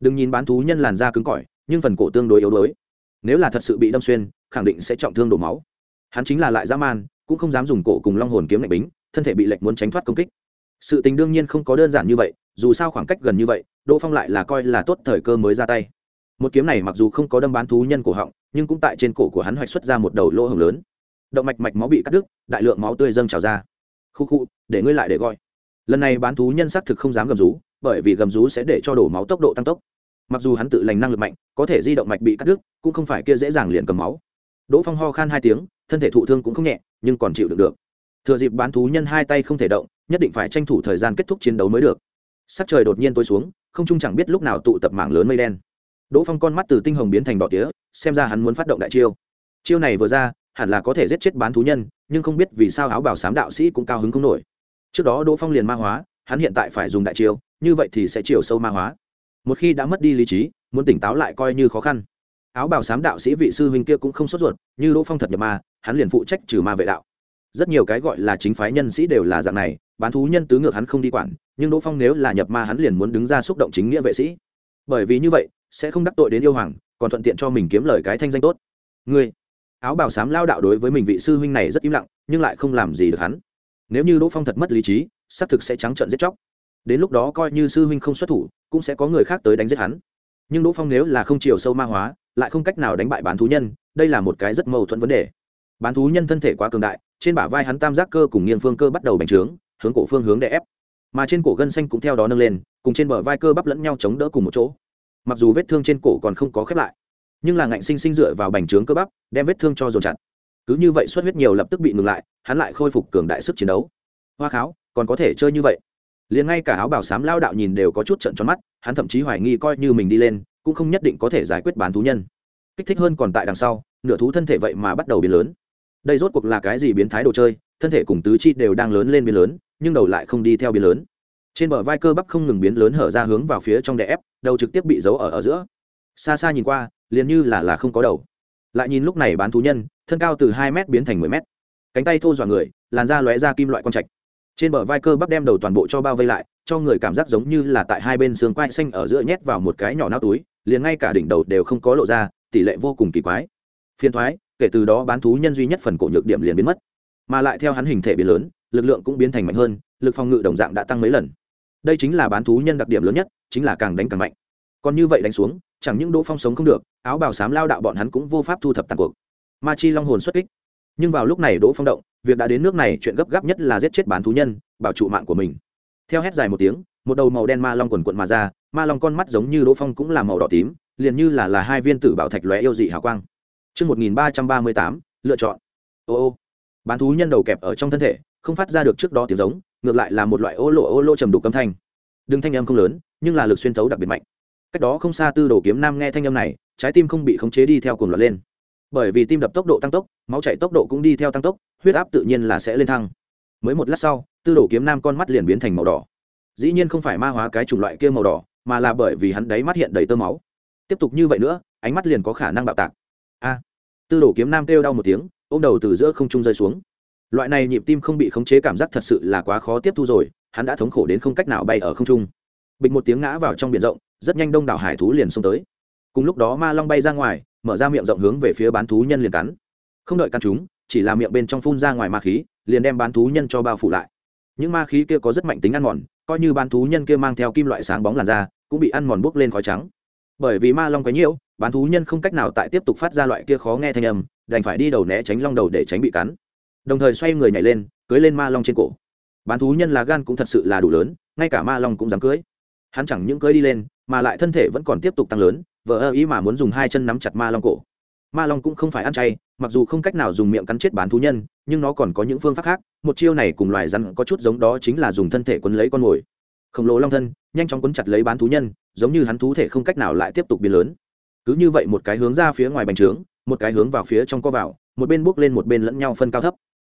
Đừng nhìn bán thú nhân làn da cứng cỏi, nhưng phần cổ tương đối yếu đuối. Nếu là thật sự bị đâm xuyên, khẳng định sẽ trọng thương đổ máu. Hắn chính là lại dã man, cũng không dám dùng cổ cùng long hồn kiếm lạnh bính, thân thể bị lệnh muốn tránh thoát công kích sự tình đương nhiên không có đơn giản như vậy, dù sao khoảng cách gần như vậy, đỗ phong lại là coi là tốt thời cơ mới ra tay. Một kiếm này mặc dù không có đâm bán thú nhân cổ họng, nhưng cũng tại trên cổ của hắn hoạch xuất ra một đầu lỗ hồng lớn. Động mạch mạch máu bị cắt đứt, đại lượng máu tươi dâng trào ra. Khu khu, để ngươi lại để gọi. Lần này bán thú nhân xác thực không dám gầm rú, bởi vì gầm rú sẽ để cho đổ máu tốc độ tăng tốc. Mặc dù hắn tự lành năng lực mạnh, có thể di động mạch bị cắt đứt, cũng không phải kia dễ dàng liền cầm máu. Đỗ phong ho khan hai tiếng, thân thể thụ thương cũng không nhẹ, nhưng còn chịu được được thừa dịp bán thú nhân hai tay không thể động, nhất định phải tranh thủ thời gian kết thúc chiến đấu mới được. Sắc trời đột nhiên tối xuống, không trung chẳng biết lúc nào tụ tập mảng lớn mây đen. Đỗ phong con mắt từ tinh hồng biến thành đỏ tía, xem ra hắn muốn phát động đại chiêu. Chiêu này vừa ra, hẳn là có thể giết chết bán thú nhân, nhưng không biết vì sao áo bảo sám đạo sĩ cũng cao hứng không nổi. Trước đó đỗ phong liền ma hóa, hắn hiện tại phải dùng đại chiêu, như vậy thì sẽ chiều sâu ma hóa. Một khi đã mất đi lý trí, muốn tỉnh táo lại coi như khó khăn. Áo bào sám đạo sĩ vị sư huynh kia cũng không sốt ruột, như đỗ phong thật nhập ma, hắn liền phụ trách trừ ma vệ đạo rất nhiều cái gọi là chính phái nhân sĩ đều là dạng này, bán thú nhân tứ ngược hắn không đi quản, nhưng đỗ phong nếu là nhập ma hắn liền muốn đứng ra xúc động chính nghĩa vệ sĩ. Bởi vì như vậy, sẽ không đắc tội đến yêu hoàng, còn thuận tiện cho mình kiếm lời cái thanh danh tốt. Ngươi, áo bào sám lao đạo đối với mình vị sư huynh này rất im lặng, nhưng lại không làm gì được hắn. Nếu như đỗ phong thật mất lý trí, xác thực sẽ trắng trợn giết chóc. Đến lúc đó coi như sư huynh không xuất thủ, cũng sẽ có người khác tới đánh giết hắn. Nhưng đỗ phong nếu là không chiều sâu ma hóa, lại không cách nào đánh bại bán thú nhân, đây là một cái rất mâu thuẫn vấn đề. Bán thú nhân thân thể quá cường đại trên bả vai hắn tam giác cơ cùng nghiêng phương cơ bắt đầu bành trướng, hướng cổ phương hướng để ép. Mà trên cổ gân xanh cũng theo đó nâng lên, cùng trên bờ vai cơ bắp lẫn nhau chống đỡ cùng một chỗ. Mặc dù vết thương trên cổ còn không có khép lại, nhưng là ngạnh sinh sinh dựa vào bành trướng cơ bắp, đem vết thương cho dồn chặt. Cứ như vậy xuất huyết nhiều lập tức bị ngừng lại, hắn lại khôi phục cường đại sức chiến đấu. Hoa kháo, còn có thể chơi như vậy. Liền ngay cả áo bảo sám lao đạo nhìn đều có chút trận tròn mắt, hắn thậm chí hoài nghi coi như mình đi lên, cũng không nhất định có thể giải quyết bán thú nhân. Kích thích hơn còn tại đằng sau, nửa thú thân thể vậy mà bắt đầu biến lớn đây rốt cuộc là cái gì biến thái đồ chơi? Thân thể cùng tứ chi đều đang lớn lên biến lớn, nhưng đầu lại không đi theo biến lớn. Trên bờ vai cơ bắp không ngừng biến lớn hở ra hướng vào phía trong đè ép, đầu trực tiếp bị giấu ở ở giữa. Xa xa nhìn qua, liền như là là không có đầu. Lại nhìn lúc này bán thú nhân, thân cao từ hai m biến thành mười m cánh tay thô dọa người, làn da lóe ra kim loại quang trạch. Trên bờ vai cơ bắp đem đầu toàn bộ cho bao vây lại, cho người cảm giác giống như là tại hai bên xương quai xanh ở giữa nhét vào một cái nhỏ nao túi, liền ngay cả đỉnh đầu đều không có lộ ra, tỷ lệ vô cùng kỳ quái. Phiền thoái kể từ đó bán thú nhân duy nhất phần cổ nhược điểm liền biến mất. Mà lại theo hắn hình thể biến lớn, lực lượng cũng biến thành mạnh hơn, lực phòng ngự đồng dạng đã tăng mấy lần. Đây chính là bán thú nhân đặc điểm lớn nhất, chính là càng đánh càng mạnh. Còn như vậy đánh xuống, chẳng những đỗ phong sống không được, áo bào xám lao đạo bọn hắn cũng vô pháp thu thập tàn cuộc. Ma chi long hồn xuất kích. Nhưng vào lúc này đỗ phong động, việc đã đến nước này, chuyện gấp gáp nhất là giết chết bán thú nhân, bảo trụ mạng của mình. Theo hét dài một tiếng, một đầu màu đen ma long quần quận mà ra, ma long con mắt giống như đỗ phong cũng là màu đỏ tím, liền như là là hai viên tử bảo thạch lóe yêu dị hào quang. Chương 1338, lựa chọn. Ô ô. Bán thú nhân đầu kẹp ở trong thân thể, không phát ra được trước đó tiếng giống, ngược lại là một loại ô lộ ô lộ trầm đục âm thanh. Đừng thanh âm không lớn, nhưng là lực xuyên thấu đặc biệt mạnh. Cách đó không xa Tư Đồ Kiếm Nam nghe thanh âm này, trái tim không bị khống chế đi theo cuồng loạn lên. Bởi vì tim đập tốc độ tăng tốc, máu chảy tốc độ cũng đi theo tăng tốc, huyết áp tự nhiên là sẽ lên thăng. Mới một lát sau, Tư Đồ Kiếm Nam con mắt liền biến thành màu đỏ. Dĩ nhiên không phải ma hóa cái chủng loại kia màu đỏ, mà là bởi vì hắn đáy mắt hiện đầy tơ máu. Tiếp tục như vậy nữa, ánh mắt liền có khả năng bạo tạc a. Tư đồ kiếm nam kêu đau một tiếng, ôm đầu từ giữa không trung rơi xuống. Loại này nhịp tim không bị khống chế cảm giác thật sự là quá khó tiếp thu rồi, hắn đã thống khổ đến không cách nào bay ở không trung. Bịch một tiếng ngã vào trong biển rộng, rất nhanh đông đảo hải thú liền xông tới. Cùng lúc đó ma long bay ra ngoài, mở ra miệng rộng hướng về phía bán thú nhân liền cắn. Không đợi cắn chúng, chỉ là miệng bên trong phun ra ngoài ma khí, liền đem bán thú nhân cho bao phủ lại. Những ma khí kia có rất mạnh tính ăn mòn, coi như bán thú nhân kia mang theo kim loại sáng bóng làn da cũng bị ăn mòn bốc lên khói trắng bởi vì ma long quấy nhiễu, bán thú nhân không cách nào tại tiếp tục phát ra loại kia khó nghe thanh âm, đành phải đi đầu né tránh long đầu để tránh bị cắn. Đồng thời xoay người nhảy lên, cưới lên ma long trên cổ. Bán thú nhân là gan cũng thật sự là đủ lớn, ngay cả ma long cũng dám cưới. Hắn chẳng những cưới đi lên, mà lại thân thể vẫn còn tiếp tục tăng lớn vợ ơ ý mà muốn dùng hai chân nắm chặt ma long cổ. Ma long cũng không phải ăn chay, mặc dù không cách nào dùng miệng cắn chết bán thú nhân, nhưng nó còn có những phương pháp khác, một chiêu này cùng loài rắn có chút giống đó chính là dùng thân thể quấn lấy con mồi. Khổng lồ long thân, nhanh chóng quấn chặt lấy bán thú nhân giống như hắn thú thể không cách nào lại tiếp tục biến lớn. Cứ như vậy một cái hướng ra phía ngoài bành trướng, một cái hướng vào phía trong co vào, một bên bước lên một bên lẫn nhau phân cao thấp.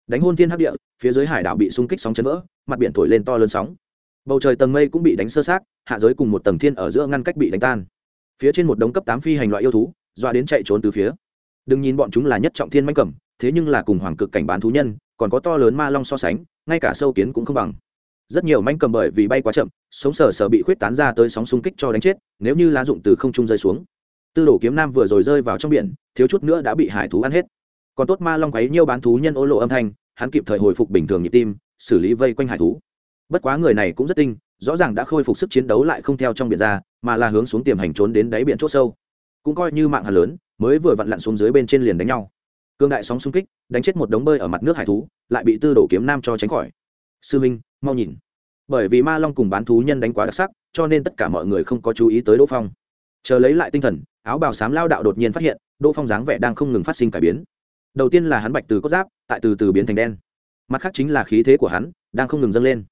Đánh hôn thiên hắc địa, phía dưới hải đảo bị xung kích sóng chấn vỡ, mặt biển thổi lên to lớn sóng. Bầu trời tầng mây cũng bị đánh sơ sát, hạ giới cùng một tầng thiên ở giữa ngăn cách bị đánh tan. Phía trên một đống cấp tám phi hành loại yêu thú doa đến chạy trốn từ phía. Đừng nhìn bọn chúng là nhất trọng thiên manh cẩm, thế nhưng là cùng hoàng cực cảnh bán thú nhân, còn có to lớn ma long so sánh, ngay cả sâu kiến cũng không bằng rất nhiều manh cầm bởi vì bay quá chậm, sống sờ sờ bị khuyết tán ra tới sóng xung kích cho đánh chết, nếu như lá dụng từ không trung rơi xuống. Tư đồ kiếm nam vừa rồi rơi vào trong biển, thiếu chút nữa đã bị hải thú ăn hết. Còn tốt ma long quấy nhiêu bán thú nhân ô lộ âm thanh, hắn kịp thời hồi phục bình thường nhịp tim, xử lý vây quanh hải thú. Bất quá người này cũng rất tinh, rõ ràng đã khôi phục sức chiến đấu lại không theo trong biển ra, mà là hướng xuống tiềm hành trốn đến đáy biển c h sâu. Cũng coi như mạng hà lớn, mới vừa vặn lặn xuống dưới bên trên liền đánh nhau. Cương đại sóng xung kích, đánh chết một đống bơi ở mặt nước hải thú, lại bị tư đổ kiếm nam cho tránh khỏi sư minh mau nhìn. Bởi vì ma long cùng bán thú nhân đánh quá đặc sắc, cho nên tất cả mọi người không có chú ý tới đỗ phong. Chờ lấy lại tinh thần, áo bào xám lao đạo đột nhiên phát hiện, đỗ phong dáng vẻ đang không ngừng phát sinh cải biến. Đầu tiên là hắn bạch từ cốt giáp, tại từ từ biến thành đen. Mặt khác chính là khí thế của hắn, đang không ngừng dâng lên.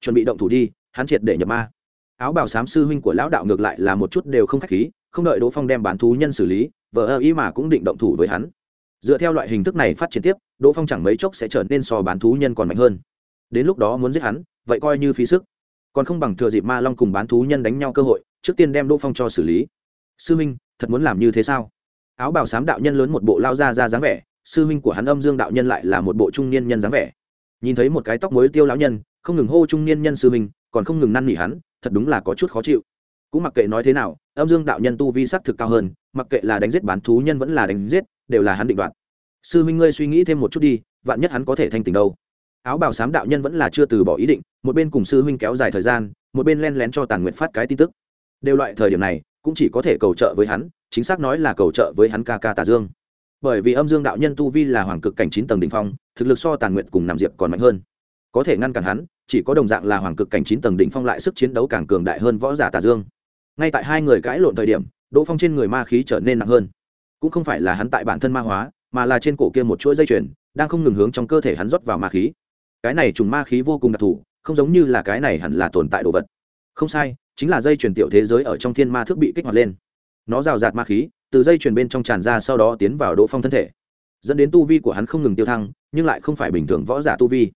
Chuẩn bị động thủ đi, hắn triệt để nhập ma. Áo bào xám sư huynh của lão đạo ngược lại là một chút đều không k h á c h khí, không đợi đỗ phong đem bán thú nhân xử lý vợ ơ ý mà cũng định động thủ với hắn. Dựa theo loại hình thức này phát triển tiếp, đỗ phong chẳng mấy chốc sẽ trở nên so bán thú nhân còn mạnh hơn đến lúc đó muốn giết hắn, vậy coi như phí sức. Còn không bằng thừa dịp ma long cùng bán thú nhân đánh nhau cơ hội, trước tiên đem đỗ phong cho xử lý. Sư minh, thật muốn làm như thế sao? Áo bảo xám đạo nhân lớn một bộ lao ra ra dáng vẻ, sư minh của hắn âm dương đạo nhân lại là một bộ trung niên nhân dáng vẻ. Nhìn thấy một cái tóc mới tiêu lão nhân, không ngừng hô trung niên nhân sư minh, còn không ngừng năn nỉ hắn, thật đúng là có chút khó chịu. Cũng mặc kệ nói thế nào, âm dương đạo nhân tu vi sắc thực cao hơn, mặc kệ là đánh giết bán thú nhân vẫn là đánh giết, đều là hắn định đoạt. Sư minh ngươi suy nghĩ thêm một chút đi, vạn nhất hắn có thể thanh tình đâu? Áo bào xám đạo nhân vẫn là chưa từ bỏ ý định, một bên cùng sư huynh kéo dài thời gian, một bên len lén cho tàn nguyện phát cái tin tức. Đều loại thời điểm này, cũng chỉ có thể cầu trợ với hắn, chính xác nói là cầu trợ với hắn ca ca tà dương. Bởi vì âm dương đạo nhân tu vi là hoàng cực cảnh chín tầng đ ỉ n h phong, thực lực so tàn nguyện cùng nằm diệp còn mạnh hơn. Có thể ngăn cản hắn, chỉ có đồng dạng là hoàng cực cảnh chín tầng đ ỉ n h phong lại sức chiến đấu càng cường đại hơn võ giả tà dương. Ngay tại hai người cãi lộn thời điểm, đỗ phong trên người ma khí trở nên nặng hơn. Cũng không phải là hắn tại bản thân ma hóa, mà là trên cổ kia một chuỗi dây chuyền, đang không ngừng hướng trong cơ thể hắn rót vào ma khí cái này trùng ma khí vô cùng đặc thù, không giống như là cái này hẳn là tồn tại đồ vật. Không sai, chính là dây chuyển tiểu thế giới ở trong thiên ma thức bị kích hoạt lên. Nó rào rạt ma khí, từ dây chuyển bên trong tràn ra sau đó tiến vào đỗ phong thân thể. Dẫn đến tu vi của hắn không ngừng tiêu thăng, nhưng lại không phải bình thường võ giả tu vi.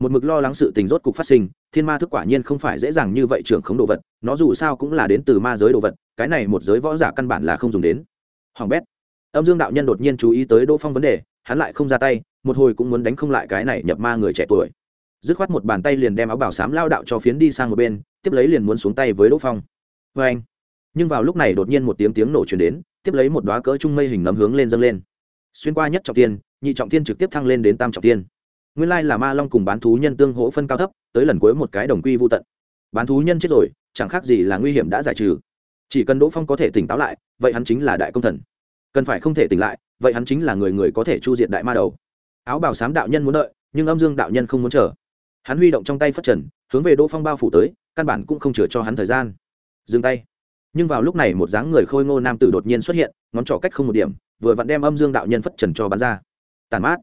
Một mực lo lắng sự tình rốt cục phát sinh, thiên ma thức quả nhiên không phải dễ dàng như vậy trưởng khống đồ vật, nó dù sao cũng là đến từ ma giới đồ vật, cái này một giới võ giả căn bản là không dùng đến. Hoàng bét. Âm dương đạo nhân đột nhiên chú ý tới đỗ phong vấn đề, hắn lại không ra tay một hồi cũng muốn đánh không lại cái này nhập ma người trẻ tuổi. Dứt khoát một bàn tay liền đem áo bảo sám lao đạo cho phiến đi sang một bên, tiếp lấy liền muốn xuống tay với đỗ phong. Vê anh. Nhưng vào lúc này đột nhiên một tiếng tiếng nổ chuyển đến, tiếp lấy một đoá cỡ trung mây hình nấm hướng lên dâng lên. Xuyên qua nhất trọng tiên nhị trọng tiên trực tiếp thăng lên đến tam trọng tiên nguyên lai là ma long cùng bán thú nhân tương hỗ phân cao thấp, tới lần cuối một cái đồng quy vô tận. Bán thú nhân chết rồi, chẳng khác gì là nguy hiểm đã giải trừ. Chỉ cần đỗ phong có thể tỉnh táo lại, vậy hắn chính là đại công thần. Cần phải không thể tỉnh lại, vậy hắn chính là người người có thể chu diệt đại ma đầu áo bào sám đạo nhân muốn đợi, nhưng âm dương đạo nhân không muốn chờ. Hắn huy động trong tay phất trần, hướng về đỗ phong bao phủ tới, căn bản cũng không chừa cho hắn thời gian. Dừng tay. Nhưng vào lúc này một dáng người khôi ngô nam tử đột nhiên xuất hiện, ngón trỏ cách không một điểm, vừa vặn đem âm dương đạo nhân phất trần cho bắn ra. Tàn mát.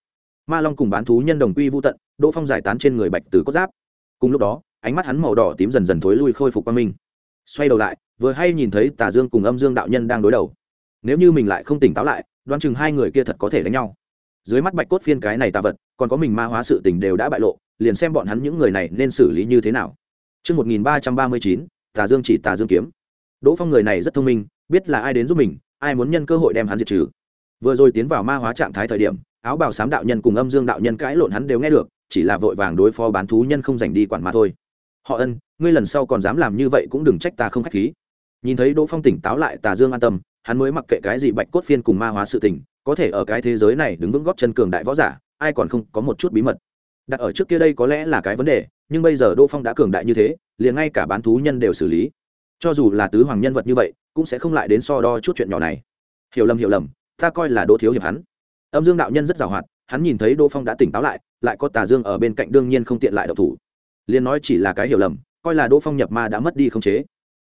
Ma long cùng bán thú nhân đồng quy vô tận, đỗ phong giải tán trên người bạch từ cốt giáp. Cùng lúc đó, ánh mắt hắn màu đỏ tím dần dần thối lui khôi phục qua mình. Xoay đầu lại, vừa hay nhìn thấy tà dương cùng âm dương đạo nhân đang đối đầu. Nếu như mình lại không tỉnh táo lại, đoán chừng hai người kia thật có thể đánh nhau dưới mắt bạch cốt phiên cái này tà vật còn có mình ma hóa sự tình đều đã bại lộ liền xem bọn hắn những người này nên xử lý như thế nào. Trước 1339, tà dương chỉ tà dương kiếm. Đỗ phong người này rất thông minh biết là ai đến giúp mình ai muốn nhân cơ hội đem hắn diệt trừ. Vừa rồi tiến vào ma hóa trạng thái thời điểm áo bào sám đạo nhân cùng âm dương đạo nhân cãi lộn hắn đều nghe được chỉ là vội vàng đối phó bán thú nhân không dành đi quản mà thôi. Họ ân ngươi lần sau còn dám làm như vậy cũng đừng trách ta không khách khí. Nhìn thấy đỗ phong tỉnh táo lại tà dương an tâm hắn mới mặc kệ cái gì bạch cốt phiên cùng ma hóa sự tình có thể ở cái thế giới này đứng vững góp chân cường đại võ giả, ai còn không có một chút bí mật. Đặt ở trước kia đây có lẽ là cái vấn đề, nhưng bây giờ đỗ phong đã cường đại như thế, liền ngay cả bán thú nhân đều xử lý. Cho dù là tứ hoàng nhân vật như vậy, cũng sẽ không lại đến so đo chút chuyện nhỏ này. Hiểu lầm hiểu lầm, ta coi là đỗ thiếu hiệp hắn. Âm dương đạo nhân rất giàu hoạt, hắn nhìn thấy đỗ phong đã tỉnh táo lại lại có tà dương ở bên cạnh đương nhiên không tiện lại độc thủ. Liền nói chỉ là cái hiểu lầm, coi là đỗ phong nhập ma đã mất đi không chế.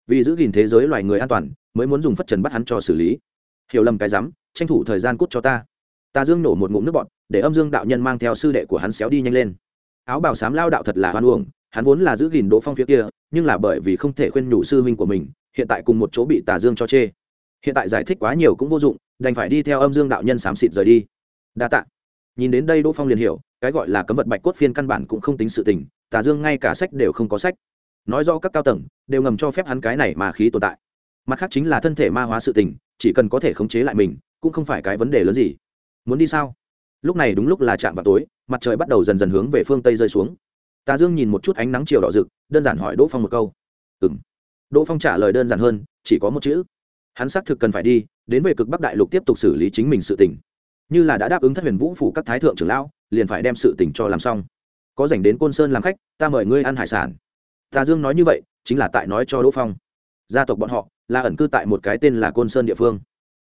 Vì giữ gìn thế giới loài người an toàn, mới muốn dùng phất trần bắt hắn cho xử lý. Hiểu lầm cái rắm tranh thủ thời gian cút cho ta. Ta dương nổ một ngụm nước bọt, để âm dương đạo nhân mang theo sư đệ của hắn xéo đi nhanh lên. Áo bào xám lao đạo thật là hoan uổng, hắn vốn là giữ gìn đỗ phong phía kia, nhưng là bởi vì không thể khuyên nhủ sư huynh của mình, hiện tại cùng một chỗ bị tà dương cho chê. Hiện tại giải thích quá nhiều cũng vô dụng, đành phải đi theo âm dương đạo nhân xám xịt rời đi. Đa tạ. Nhìn đến đây đỗ phong liền hiểu, cái gọi là cấm vật bạch cốt phiên căn bản cũng không tính sự tình, tà dương ngay cả sách đều không có sách. Nói do các cao tầng, đều ngầm cho phép hắn cái này mà khí tồn tại. Mặt khác chính là thân thể ma hóa sự tình, chỉ cần có thể khống chế lại mình cũng không phải cái vấn đề lớn gì. Muốn đi sao? Lúc này đúng lúc là chạm vào tối, mặt trời bắt đầu dần dần hướng về phương tây rơi xuống. Tà dương nhìn một chút ánh nắng chiều đỏ rực, đơn giản hỏi đỗ phong một câu. Ừ m đỗ phong trả lời đơn giản hơn, chỉ có một chữ. Hắn xác thực cần phải đi, đến về cực bắc đại lục tiếp tục xử lý chính mình sự tỉnh như là đã đáp ứng thất huyền vũ phủ các thái thượng trưởng lão, liền phải đem sự tỉnh cho làm xong. Có dành đến côn sơn làm khách, ta mời ngươi ăn hải sản. Tà dương nói như vậy, chính là tại nói cho đỗ phong. Gia tộc bọn họ là ẩn cư tại một cái tên là côn sơn địa phương.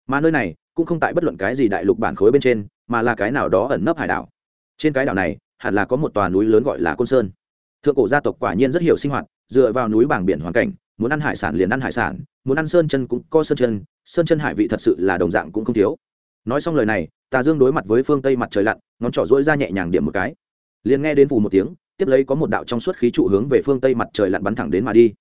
Mà nơi này cũng không tại bất luận cái gì đại lục bản khối bên trên, mà là cái nào đó ẩn nấp hải đảo. Trên cái đảo này, hẳn là có một tòa núi lớn gọi là côn sơn. Thượng cổ gia tộc quả nhiên rất hiểu sinh hoạt, dựa vào núi bảng biển hoàn cảnh, muốn ăn hải sản liền ăn hải sản, muốn ăn sơn chân cũng có sơn chân sơn chân hải vị thật sự là đồng dạng cũng không thiếu. Nói xong lời này, tà dương đối mặt với phương tây mặt trời lặn, ngón trỏ dỗi ra nhẹ nhàng điểm một cái. Liền nghe đến phù một tiếng, tiếp lấy có một đạo trong suốt khí trụ hướng về phương tây mặt trời lặn bắn thẳng đến mà đi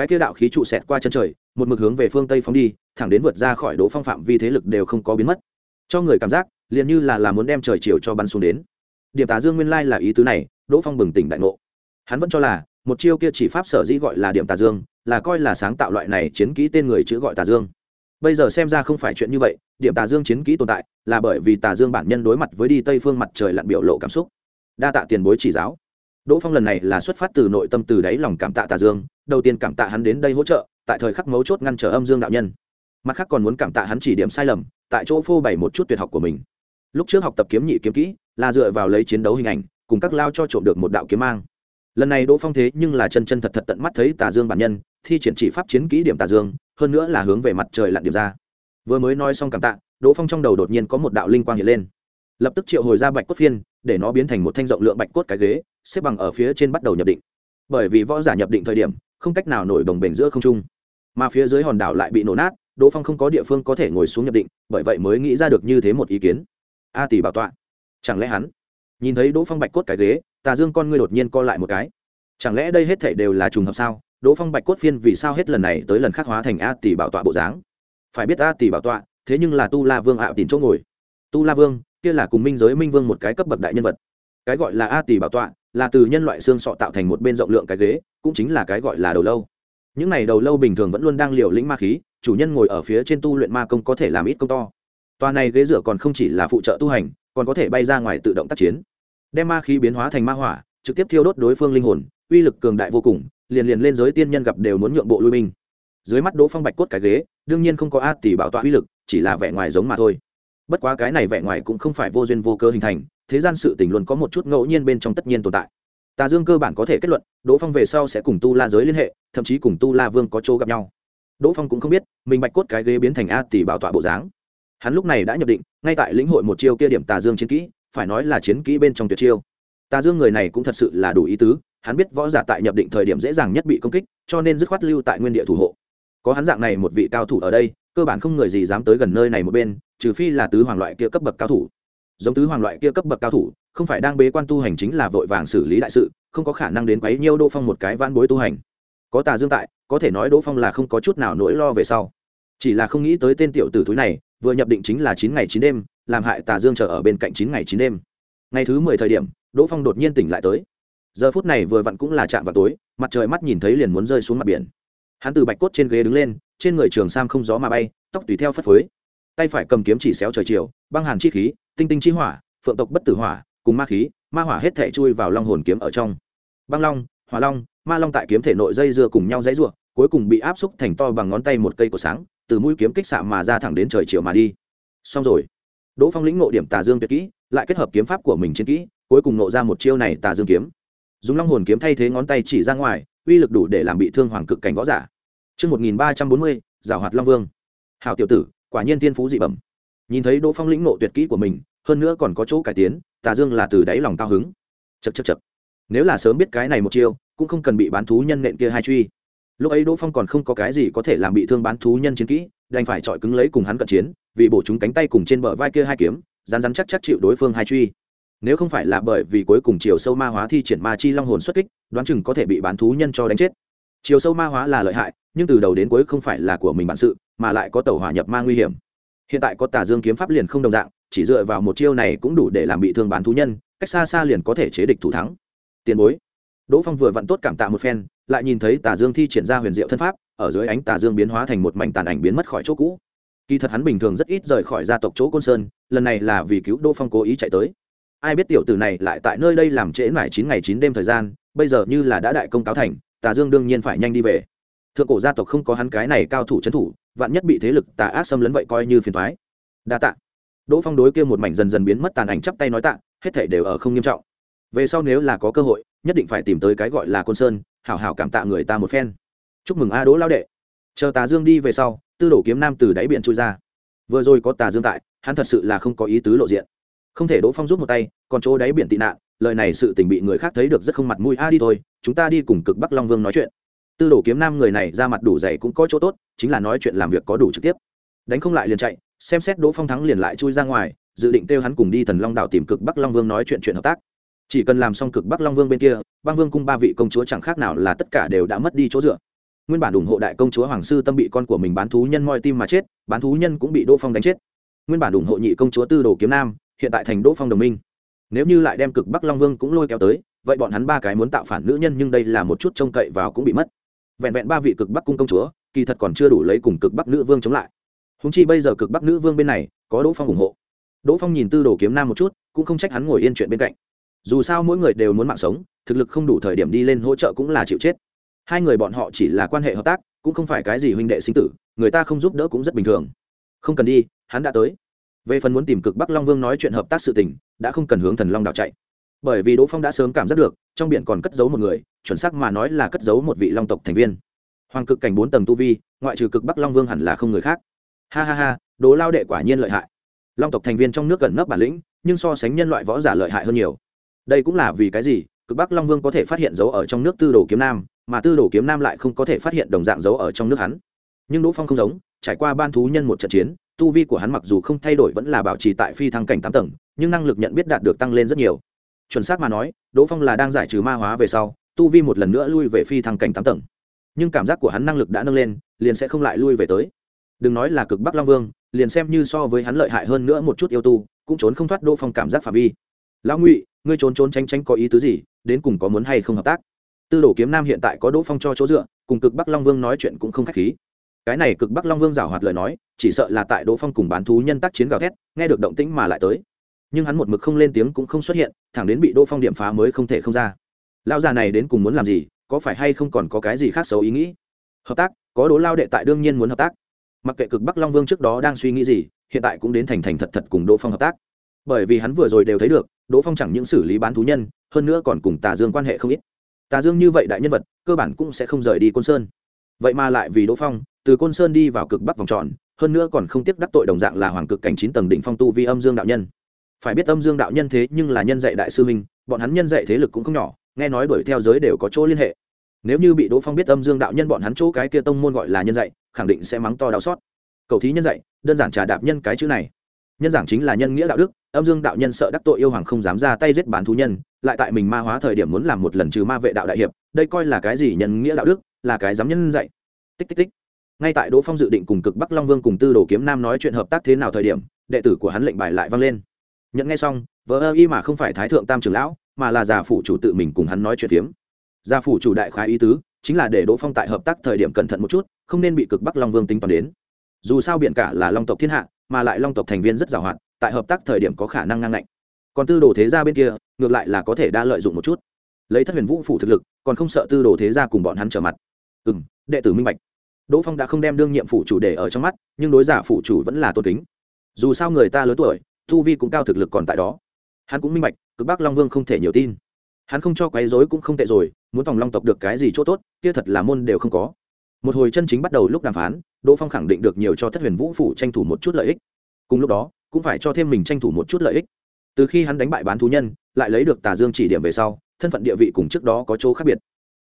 cái kia đạo khí trụ xẹt qua chân trời, một mực hướng về phương tây phóng đi, thẳng đến vượt ra khỏi đỗ phong phạm vi thế lực đều không có biến mất. Cho người cảm giác, liền như là là muốn đem trời chiều cho bắn xuống đến. Điểm tà dương nguyên lai là ý tứ này đỗ phong bừng tỉnh đại ngộ. Hắn vẫn cho là, một chiêu kia chỉ pháp sở dĩ gọi là điểm tà dương, là coi là sáng tạo loại này chiến kỹ tên người chữ gọi tà dương. Bây giờ xem ra không phải chuyện như vậy, điểm tà dương chiến kỹ tồn tại, là bởi vì tà dương bản nhân đối mặt với đi tây phương mặt trời lặn biểu lộ cảm xúc. Đa tạ tiền bối chỉ giáo đỗ phong lần này là xuất phát từ nội tâm từ đáy lòng cảm tạ tà dương, đầu tiên cảm tạ hắn đến đây hỗ trợ, tại thời khắc mấu chốt ngăn trở âm dương đạo nhân. Mặt khác còn muốn cảm tạ hắn chỉ điểm sai lầm, tại chỗ phô bày một chút tuyệt học của mình. Lúc trước học tập kiếm nhị kiếm kỹ, là dựa vào lấy chiến đấu hình ảnh, cùng các lao cho trộm được một đạo kiếm mang. Lần này đỗ phong thế nhưng là chân chân thật thật tận mắt thấy tà dương bản nhân, thi triển chỉ pháp chiến kỹ điểm tà dương, hơn nữa là hướng về mặt trời lặn điểm ra. Vừa mới nói xong cảm tạ, đỗ phong trong đầu đột nhiên có một đạo linh quang hiện lên. Lập tức triệu hồi ra bạch cốt phiên, để nó biến thành một thanh rộng lượng bạch cốt cái ghế xếp bằng ở phía trên bắt đầu nhập định. Bởi vì võ giả nhập định thời điểm, không cách nào nổi đồng bền giữa không trung. Mà phía dưới hòn đảo lại bị nổ nát, đỗ phong không có địa phương có thể ngồi xuống nhập định, bởi vậy mới nghĩ ra được như thế một ý kiến. A tỷ bảo tọa, chẳng lẽ hắn nhìn thấy đỗ phong bạch cốt cái ghế, tà dương con ngươi đột nhiên co lại một cái. Chẳng lẽ đây hết thể đều là trùng hợp sao? Đỗ phong bạch cốt phiên vì sao hết lần này tới lần khác hóa thành a tỷ bảo tọa bộ dáng? Phải biết a tỷ bảo tọa, thế nhưng là tu la vương ạ à tìm chỗ ngồi. Tu la vương, kia là cùng minh giới minh vương một cái cấp bậc đại nhân vật. Cái gọi là a tỷ bảo tọa là từ nhân loại xương sọ tạo thành một bên rộng lượng cái ghế, cũng chính là cái gọi là đầu lâu. Những này đầu lâu bình thường vẫn luôn đang liều lĩnh ma khí, chủ nhân ngồi ở phía trên tu luyện ma công có thể làm ít công to. Tòa này ghế rửa còn không chỉ là phụ trợ tu hành, còn có thể bay ra ngoài tự động tác chiến. Đem ma khí biến hóa thành ma hỏa, trực tiếp thiêu đốt đối phương linh hồn, uy lực cường đại vô cùng, liền liền lên giới tiên nhân gặp đều muốn nhượng bộ lui binh. Dưới mắt đỗ phong bạch cốt cái ghế, đương nhiên không có a tỷ bảo tọa uy lực, chỉ là vẻ ngoài giống mà thôi. Bất quá cái này vẻ ngoài cũng không phải vô duyên vô cơ hình thành thế gian sự tình luôn có một chút ngẫu nhiên bên trong tất nhiên tồn tại. Tà dương cơ bản có thể kết luận, đỗ phong về sau sẽ cùng tu la giới liên hệ, thậm chí cùng tu la vương có chỗ gặp nhau. Đỗ phong cũng không biết, mình bạch cốt cái ghế biến thành a tỷ bảo tọa bộ dáng. Hắn lúc này đã nhập định, ngay tại lĩnh hội một chiêu kia điểm tà dương chiến kỹ, phải nói là chiến kỹ bên trong tuyệt chiêu. Tà dương người này cũng thật sự là đủ ý tứ, hắn biết võ giả tại nhập định thời điểm dễ dàng nhất bị công kích, cho nên dứt khoát lưu tại nguyên địa thủ hộ. Có hắn dạng này một vị cao thủ ở đây, cơ bản không người gì dám tới gần nơi này một bên, trừ phi là tứ hoàng loại kia cấp bậc cao thủ giống tứ hoàng loại kia cấp bậc cao thủ, không phải đang bế quan tu hành chính là vội vàng xử lý đại sự, không có khả năng đến quấy nhiêu đỗ phong một cái van bối tu hành. Có tà dương tại, có thể nói đỗ phong là không có chút nào nỗi lo về sau. Chỉ là không nghĩ tới tên tiểu tử thúi này, vừa nhập định chính là chín ngày chín đêm, làm hại tà dương chờ ở bên cạnh chín ngày chín đêm. Ngày thứ mười thời điểm, đỗ phong đột nhiên tỉnh lại tới. Giờ phút này vừa vặn cũng là chạm vào tối, mặt trời mắt nhìn thấy liền muốn rơi xuống mặt biển. Hắn từ bạch cốt trên ghế đứng lên, trên người trường sam không gió mà bay, tóc tùy theo phất phới tay phải cầm kiếm chỉ xéo trời chiều băng hàn chi khí tinh tinh chi hỏa phượng tộc bất tử hỏa cùng ma khí ma hỏa hết thể chui vào long hồn kiếm ở trong. Băng long hỏa long ma long tại kiếm thể nội dây dưa cùng nhau dãy ruộng cuối cùng bị áp xúc thành to bằng ngón tay một cây của sáng từ mũi kiếm kích xạ mà ra thẳng đến trời chiều mà đi. Xong rồi. Đỗ phong lĩnh ngộ điểm tà dương tuyệt kỹ lại kết hợp kiếm pháp của mình trên kỹ cuối cùng nộ ra một chiêu này tà dương kiếm. Dùng long hồn kiếm thay thế ngón tay chỉ ra ngoài uy lực đủ để làm bị thương hoàng cực cảnh võ giả. Trước 1340, giảo hoạt long vương. Hảo tiểu tử, quả nhiên tiên phú dị bẩm. Nhìn thấy Đỗ Phong lĩnh ngộ tuyệt kỹ của mình, hơn nữa còn có chỗ cải tiến, Tà Dương là từ đáy lòng cao hứng. chật chật chật Nếu là sớm biết cái này một chiêu, cũng không cần bị bán thú nhân nện kia hai truy. Lúc ấy Đỗ Phong còn không có cái gì có thể làm bị thương bán thú nhân chiến kỹ, đành phải chọi cứng lấy cùng hắn cận chiến, vì bổ chúng cánh tay cùng trên bờ vai kia hai kiếm, rán rán chắc chắc chịu đối phương hai truy nếu không phải là bởi vì cuối cùng chiều sâu ma hóa thi triển ma chi long hồn xuất kích đoán chừng có thể bị bán thú nhân cho đánh chết chiều sâu ma hóa là lợi hại nhưng từ đầu đến cuối không phải là của mình bản sự, mà lại có tàu hỏa nhập ma nguy hiểm. Hiện tại có tà dương kiếm pháp liền không đồng dạng, chỉ dựa vào một chiêu này cũng đủ để làm bị thương bán thú nhân, cách xa xa liền có thể chế địch thủ thắng. Tiền bối. Đỗ phong vừa vặn tốt cảm tạ một phen, lại nhìn thấy tà dương thi triển ra huyền diệu thân pháp, ở dưới ánh tà dương biến hóa thành một mảnh tàn ảnh biến mất khỏi chỗ cũ. Kỳ thật hắn bình thường rất ít rời khỏi gia tộc chỗ côn sơn, lần này là vì cứu đỗ phong cố ý chạy tới. Ai biết tiểu tử này lại tại nơi đây làm trễ mải chín ngày chín đêm thời gian, bây giờ như là đã đại công cáo thành, tà dương đương nhiên phải nhanh đi về thượng cổ gia tộc không có hắn cái này cao thủ trấn thủ, vạn nhất bị thế lực tà ác xâm lấn vậy coi như phiền thoái đa tạ. Đỗ phong đối kia một mảnh dần dần biến mất tàn ảnh chắp tay nói tạ, hết thể đều ở không nghiêm trọng. Về sau nếu là có cơ hội, nhất định phải tìm tới cái gọi là côn sơn, hảo hảo cảm tạ người ta một phen. Chúc mừng a đỗ lao đệ. Chờ tà dương đi về sau, tư đổ kiếm nam từ đáy biển trôi ra. Vừa rồi có tà dương tại, hắn thật sự là không có ý tứ lộ diện. Không thể đỗ phong rút một tay, còn chỗ đáy biển tị nạn, lời này sự tình bị người khác thấy được rất không mặt mũi. A đi thôi, chúng ta đi cùng cực bắc long vương nói chuyện tư đồ kiếm nam người này ra mặt đủ dày cũng có chỗ tốt, chính là nói chuyện làm việc có đủ trực tiếp. Đánh không lại liền chạy, xem xét đỗ phong thắng liền lại chui ra ngoài, dự định kêu hắn cùng đi thần long đảo tìm cực bắc long vương nói chuyện chuyện hợp tác. Chỉ cần làm xong cực bắc long vương bên kia, băng vương cung ba vị công chúa chẳng khác nào là tất cả đều đã mất đi chỗ dựa. Nguyên bản ủng hộ đại công chúa hoàng sư tâm bị con của mình bán thú nhân moi tim mà chết, bán thú nhân cũng bị đỗ phong đánh chết. Nguyên bản ủng hộ nhị công chúa tư đồ kiếm nam, hiện tại thành đỗ phong đồng minh. Nếu như lại đem cực bắc long vương cũng lôi kéo tới, vậy bọn hắn ba cái muốn tạo phản nữ nhân nhưng đây là một chút trông cậy vào cũng bị mất vẹn vẹn ba vị cực bắc cung công chúa, kỳ thật còn chưa đủ lấy cùng cực bắc nữ vương chống lại. Húng chi bây giờ cực bắc nữ vương bên này, có đỗ phong ủng hộ. Đỗ phong nhìn tư đồ kiếm nam một chút, cũng không trách hắn ngồi yên chuyện bên cạnh. Dù sao mỗi người đều muốn mạng sống, thực lực không đủ thời điểm đi lên hỗ trợ cũng là chịu chết. Hai người bọn họ chỉ là quan hệ hợp tác, cũng không phải cái gì huynh đệ sinh tử, người ta không giúp đỡ cũng rất bình thường. Không cần đi, hắn đã tới. Về phần muốn tìm cực bắc long vương nói chuyện hợp tác sự tình, đã không cần hướng thần long đảo chạy bởi vì đỗ phong đã sớm cảm giác được trong biển còn cất giấu một người chuẩn xác mà nói là cất giấu một vị long tộc thành viên hoàng cực cảnh bốn tầng tu vi ngoại trừ cực bắc long vương hẳn là không người khác ha ha ha đỗ lao đệ quả nhiên lợi hại long tộc thành viên trong nước gần nấp bản lĩnh nhưng so sánh nhân loại võ giả lợi hại hơn nhiều đây cũng là vì cái gì cực bắc long vương có thể phát hiện dấu ở trong nước tư đồ kiếm nam mà tư đồ kiếm nam lại không có thể phát hiện đồng dạng dấu ở trong nước hắn nhưng đỗ phong không giống trải qua ban thú nhân một trận chiến tu vi của hắn mặc dù không thay đổi vẫn là bảo trì tại phi thăng cảnh tám tầng nhưng năng lực nhận biết đạt được tăng lên rất nhiều chuẩn xác mà nói, đỗ phong là đang giải trừ ma hóa về sau, tu vi một lần nữa lui về phi thăng cảnh tám tầng. Nhưng cảm giác của hắn năng lực đã nâng lên, liền sẽ không lại lui về tới. Đừng nói là cực bắc long vương, liền xem như so với hắn lợi hại hơn nữa một chút yêu tu, cũng trốn không thoát đỗ phong cảm giác phạm vi. Lão ngụy, ngươi trốn trốn tránh tránh có ý tứ gì? Đến cùng có muốn hay không hợp tác? Tư đồ kiếm nam hiện tại có đỗ phong cho chỗ dựa, cùng cực bắc long vương nói chuyện cũng không k h á c h khí. Cái này cực bắc long vương giảo hoạt lời nói, chỉ sợ là tại đỗ phong cùng bán thú nhân tác chiến gào thét, nghe được động tĩnh mà lại tới nhưng hắn một mực không lên tiếng cũng không xuất hiện, thẳng đến bị đỗ phong điểm phá mới không thể không ra. Lao già này đến cùng muốn làm gì, có phải hay không còn có cái gì khác xấu ý nghĩ? Hợp tác, có đố lao đệ tại đương nhiên muốn hợp tác. Mặc kệ cực bắc long vương trước đó đang suy nghĩ gì, hiện tại cũng đến thành thành thật thật cùng đỗ phong hợp tác. Bởi vì hắn vừa rồi đều thấy được, đỗ phong chẳng những xử lý bán thú nhân, hơn nữa còn cùng tà dương quan hệ không ít. Tà dương như vậy đại nhân vật, cơ bản cũng sẽ không rời đi côn sơn. Vậy mà lại vì đỗ phong, từ côn sơn đi vào cực bắc vòng tròn, hơn nữa còn không tiếp đắc tội đồng dạng là hoàng cực cảnh chín tầng đỉnh phong tu vi âm dương đạo nhân phải biết âm dương đạo nhân thế nhưng là nhân dạy đại sư minh bọn hắn nhân dạy thế lực cũng không nhỏ, nghe nói đuổi theo giới đều có chỗ liên hệ. Nếu như bị đỗ phong biết âm dương đạo nhân bọn hắn chỗ cái kia tông môn gọi là nhân dạy, khẳng định sẽ mắng to đau xót. Cầu thí nhân dạy, đơn giản trà đạp nhân cái chữ này. Nhân giảng chính là nhân nghĩa đạo đức, âm dương đạo nhân sợ đắc tội yêu hoàng không dám ra tay giết bán thú nhân, lại tại mình ma hóa thời điểm muốn làm một lần trừ ma vệ đạo đại hiệp, đây coi là cái gì nhân nghĩa đạo đức, là cái dám nhân dạy. Tích tích tích. Ngay tại đỗ phong dự định cùng cực bắc long vương cùng tư đồ kiếm nam nói chuyện hợp tác thế nào thời điểm, đệ tử của hắn lệnh bài lại vang lên nhận nghe xong vợ ơ y mà không phải thái thượng tam trưởng lão, mà là già phủ chủ tự mình cùng hắn nói chuyện phiếm. Già phủ chủ đại khái ý tứ, chính là để đỗ phong tại hợp tác thời điểm cẩn thận một chút, không nên bị cực bắc long vương tính toán đến. Dù sao biển cả là long tộc thiên hạ, mà lại long tộc thành viên rất giàu hạn, tại hợp tác thời điểm có khả năng ngang ngạnh còn tư đồ thế gia bên kia, ngược lại là có thể đa lợi dụng một chút. Lấy thất huyền vũ phủ thực lực, còn không sợ tư đồ thế gia cùng bọn hắn trở mặt. Ừ m đệ tử minh bạch. Đỗ phong đã không đem đương nhiệm phủ chủ đề ở trong mắt, nhưng đối giả phủ chủ vẫn là tôn kính. Dù sao người ta lớn tuổi thu vi cũng cao thực lực còn tại đó. Hắn cũng minh bạch, cực bắc long vương không thể nhiều tin. Hắn không cho quấy rối cũng không tệ rồi, muốn tòng long tộc được cái gì chỗ tốt, kia thật là môn đều không có. Một hồi chân chính bắt đầu lúc đàm phán, đỗ phong khẳng định được nhiều cho thất huyền vũ phủ tranh thủ một chút lợi ích. Cùng lúc đó, cũng phải cho thêm mình tranh thủ một chút lợi ích. Từ khi hắn đánh bại bán thú nhân, lại lấy được tà dương chỉ điểm về sau, thân phận địa vị cùng trước đó có chỗ khác biệt.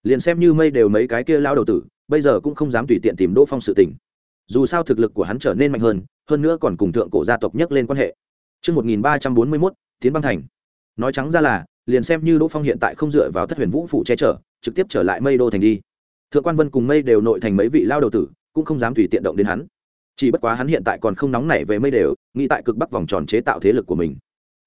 Liền xem như mây đều mấy cái kia lao đầu tử, bây giờ cũng không dám tùy tiện tìm đỗ phong sự tình. Dù sao thực lực của hắn trở nên mạnh hơn hơn nữa còn cùng thượng cổ gia tộc nhắc lên quan hệ. Trước 1341, Tiến băng thành. Nói trắng ra là, liền xem như Đỗ Phong hiện tại không dựa vào Thất Huyền Vũ phụ che chở, trực tiếp trở lại Mây Đô thành đi. Thượng quan Vân cùng Mây đều nội thành mấy vị lao đầu tử, cũng không dám tùy tiện động đến hắn. Chỉ bất quá hắn hiện tại còn không nóng nảy về Mây đều, nghĩ tại cực Bắc vòng tròn chế tạo thế lực của mình.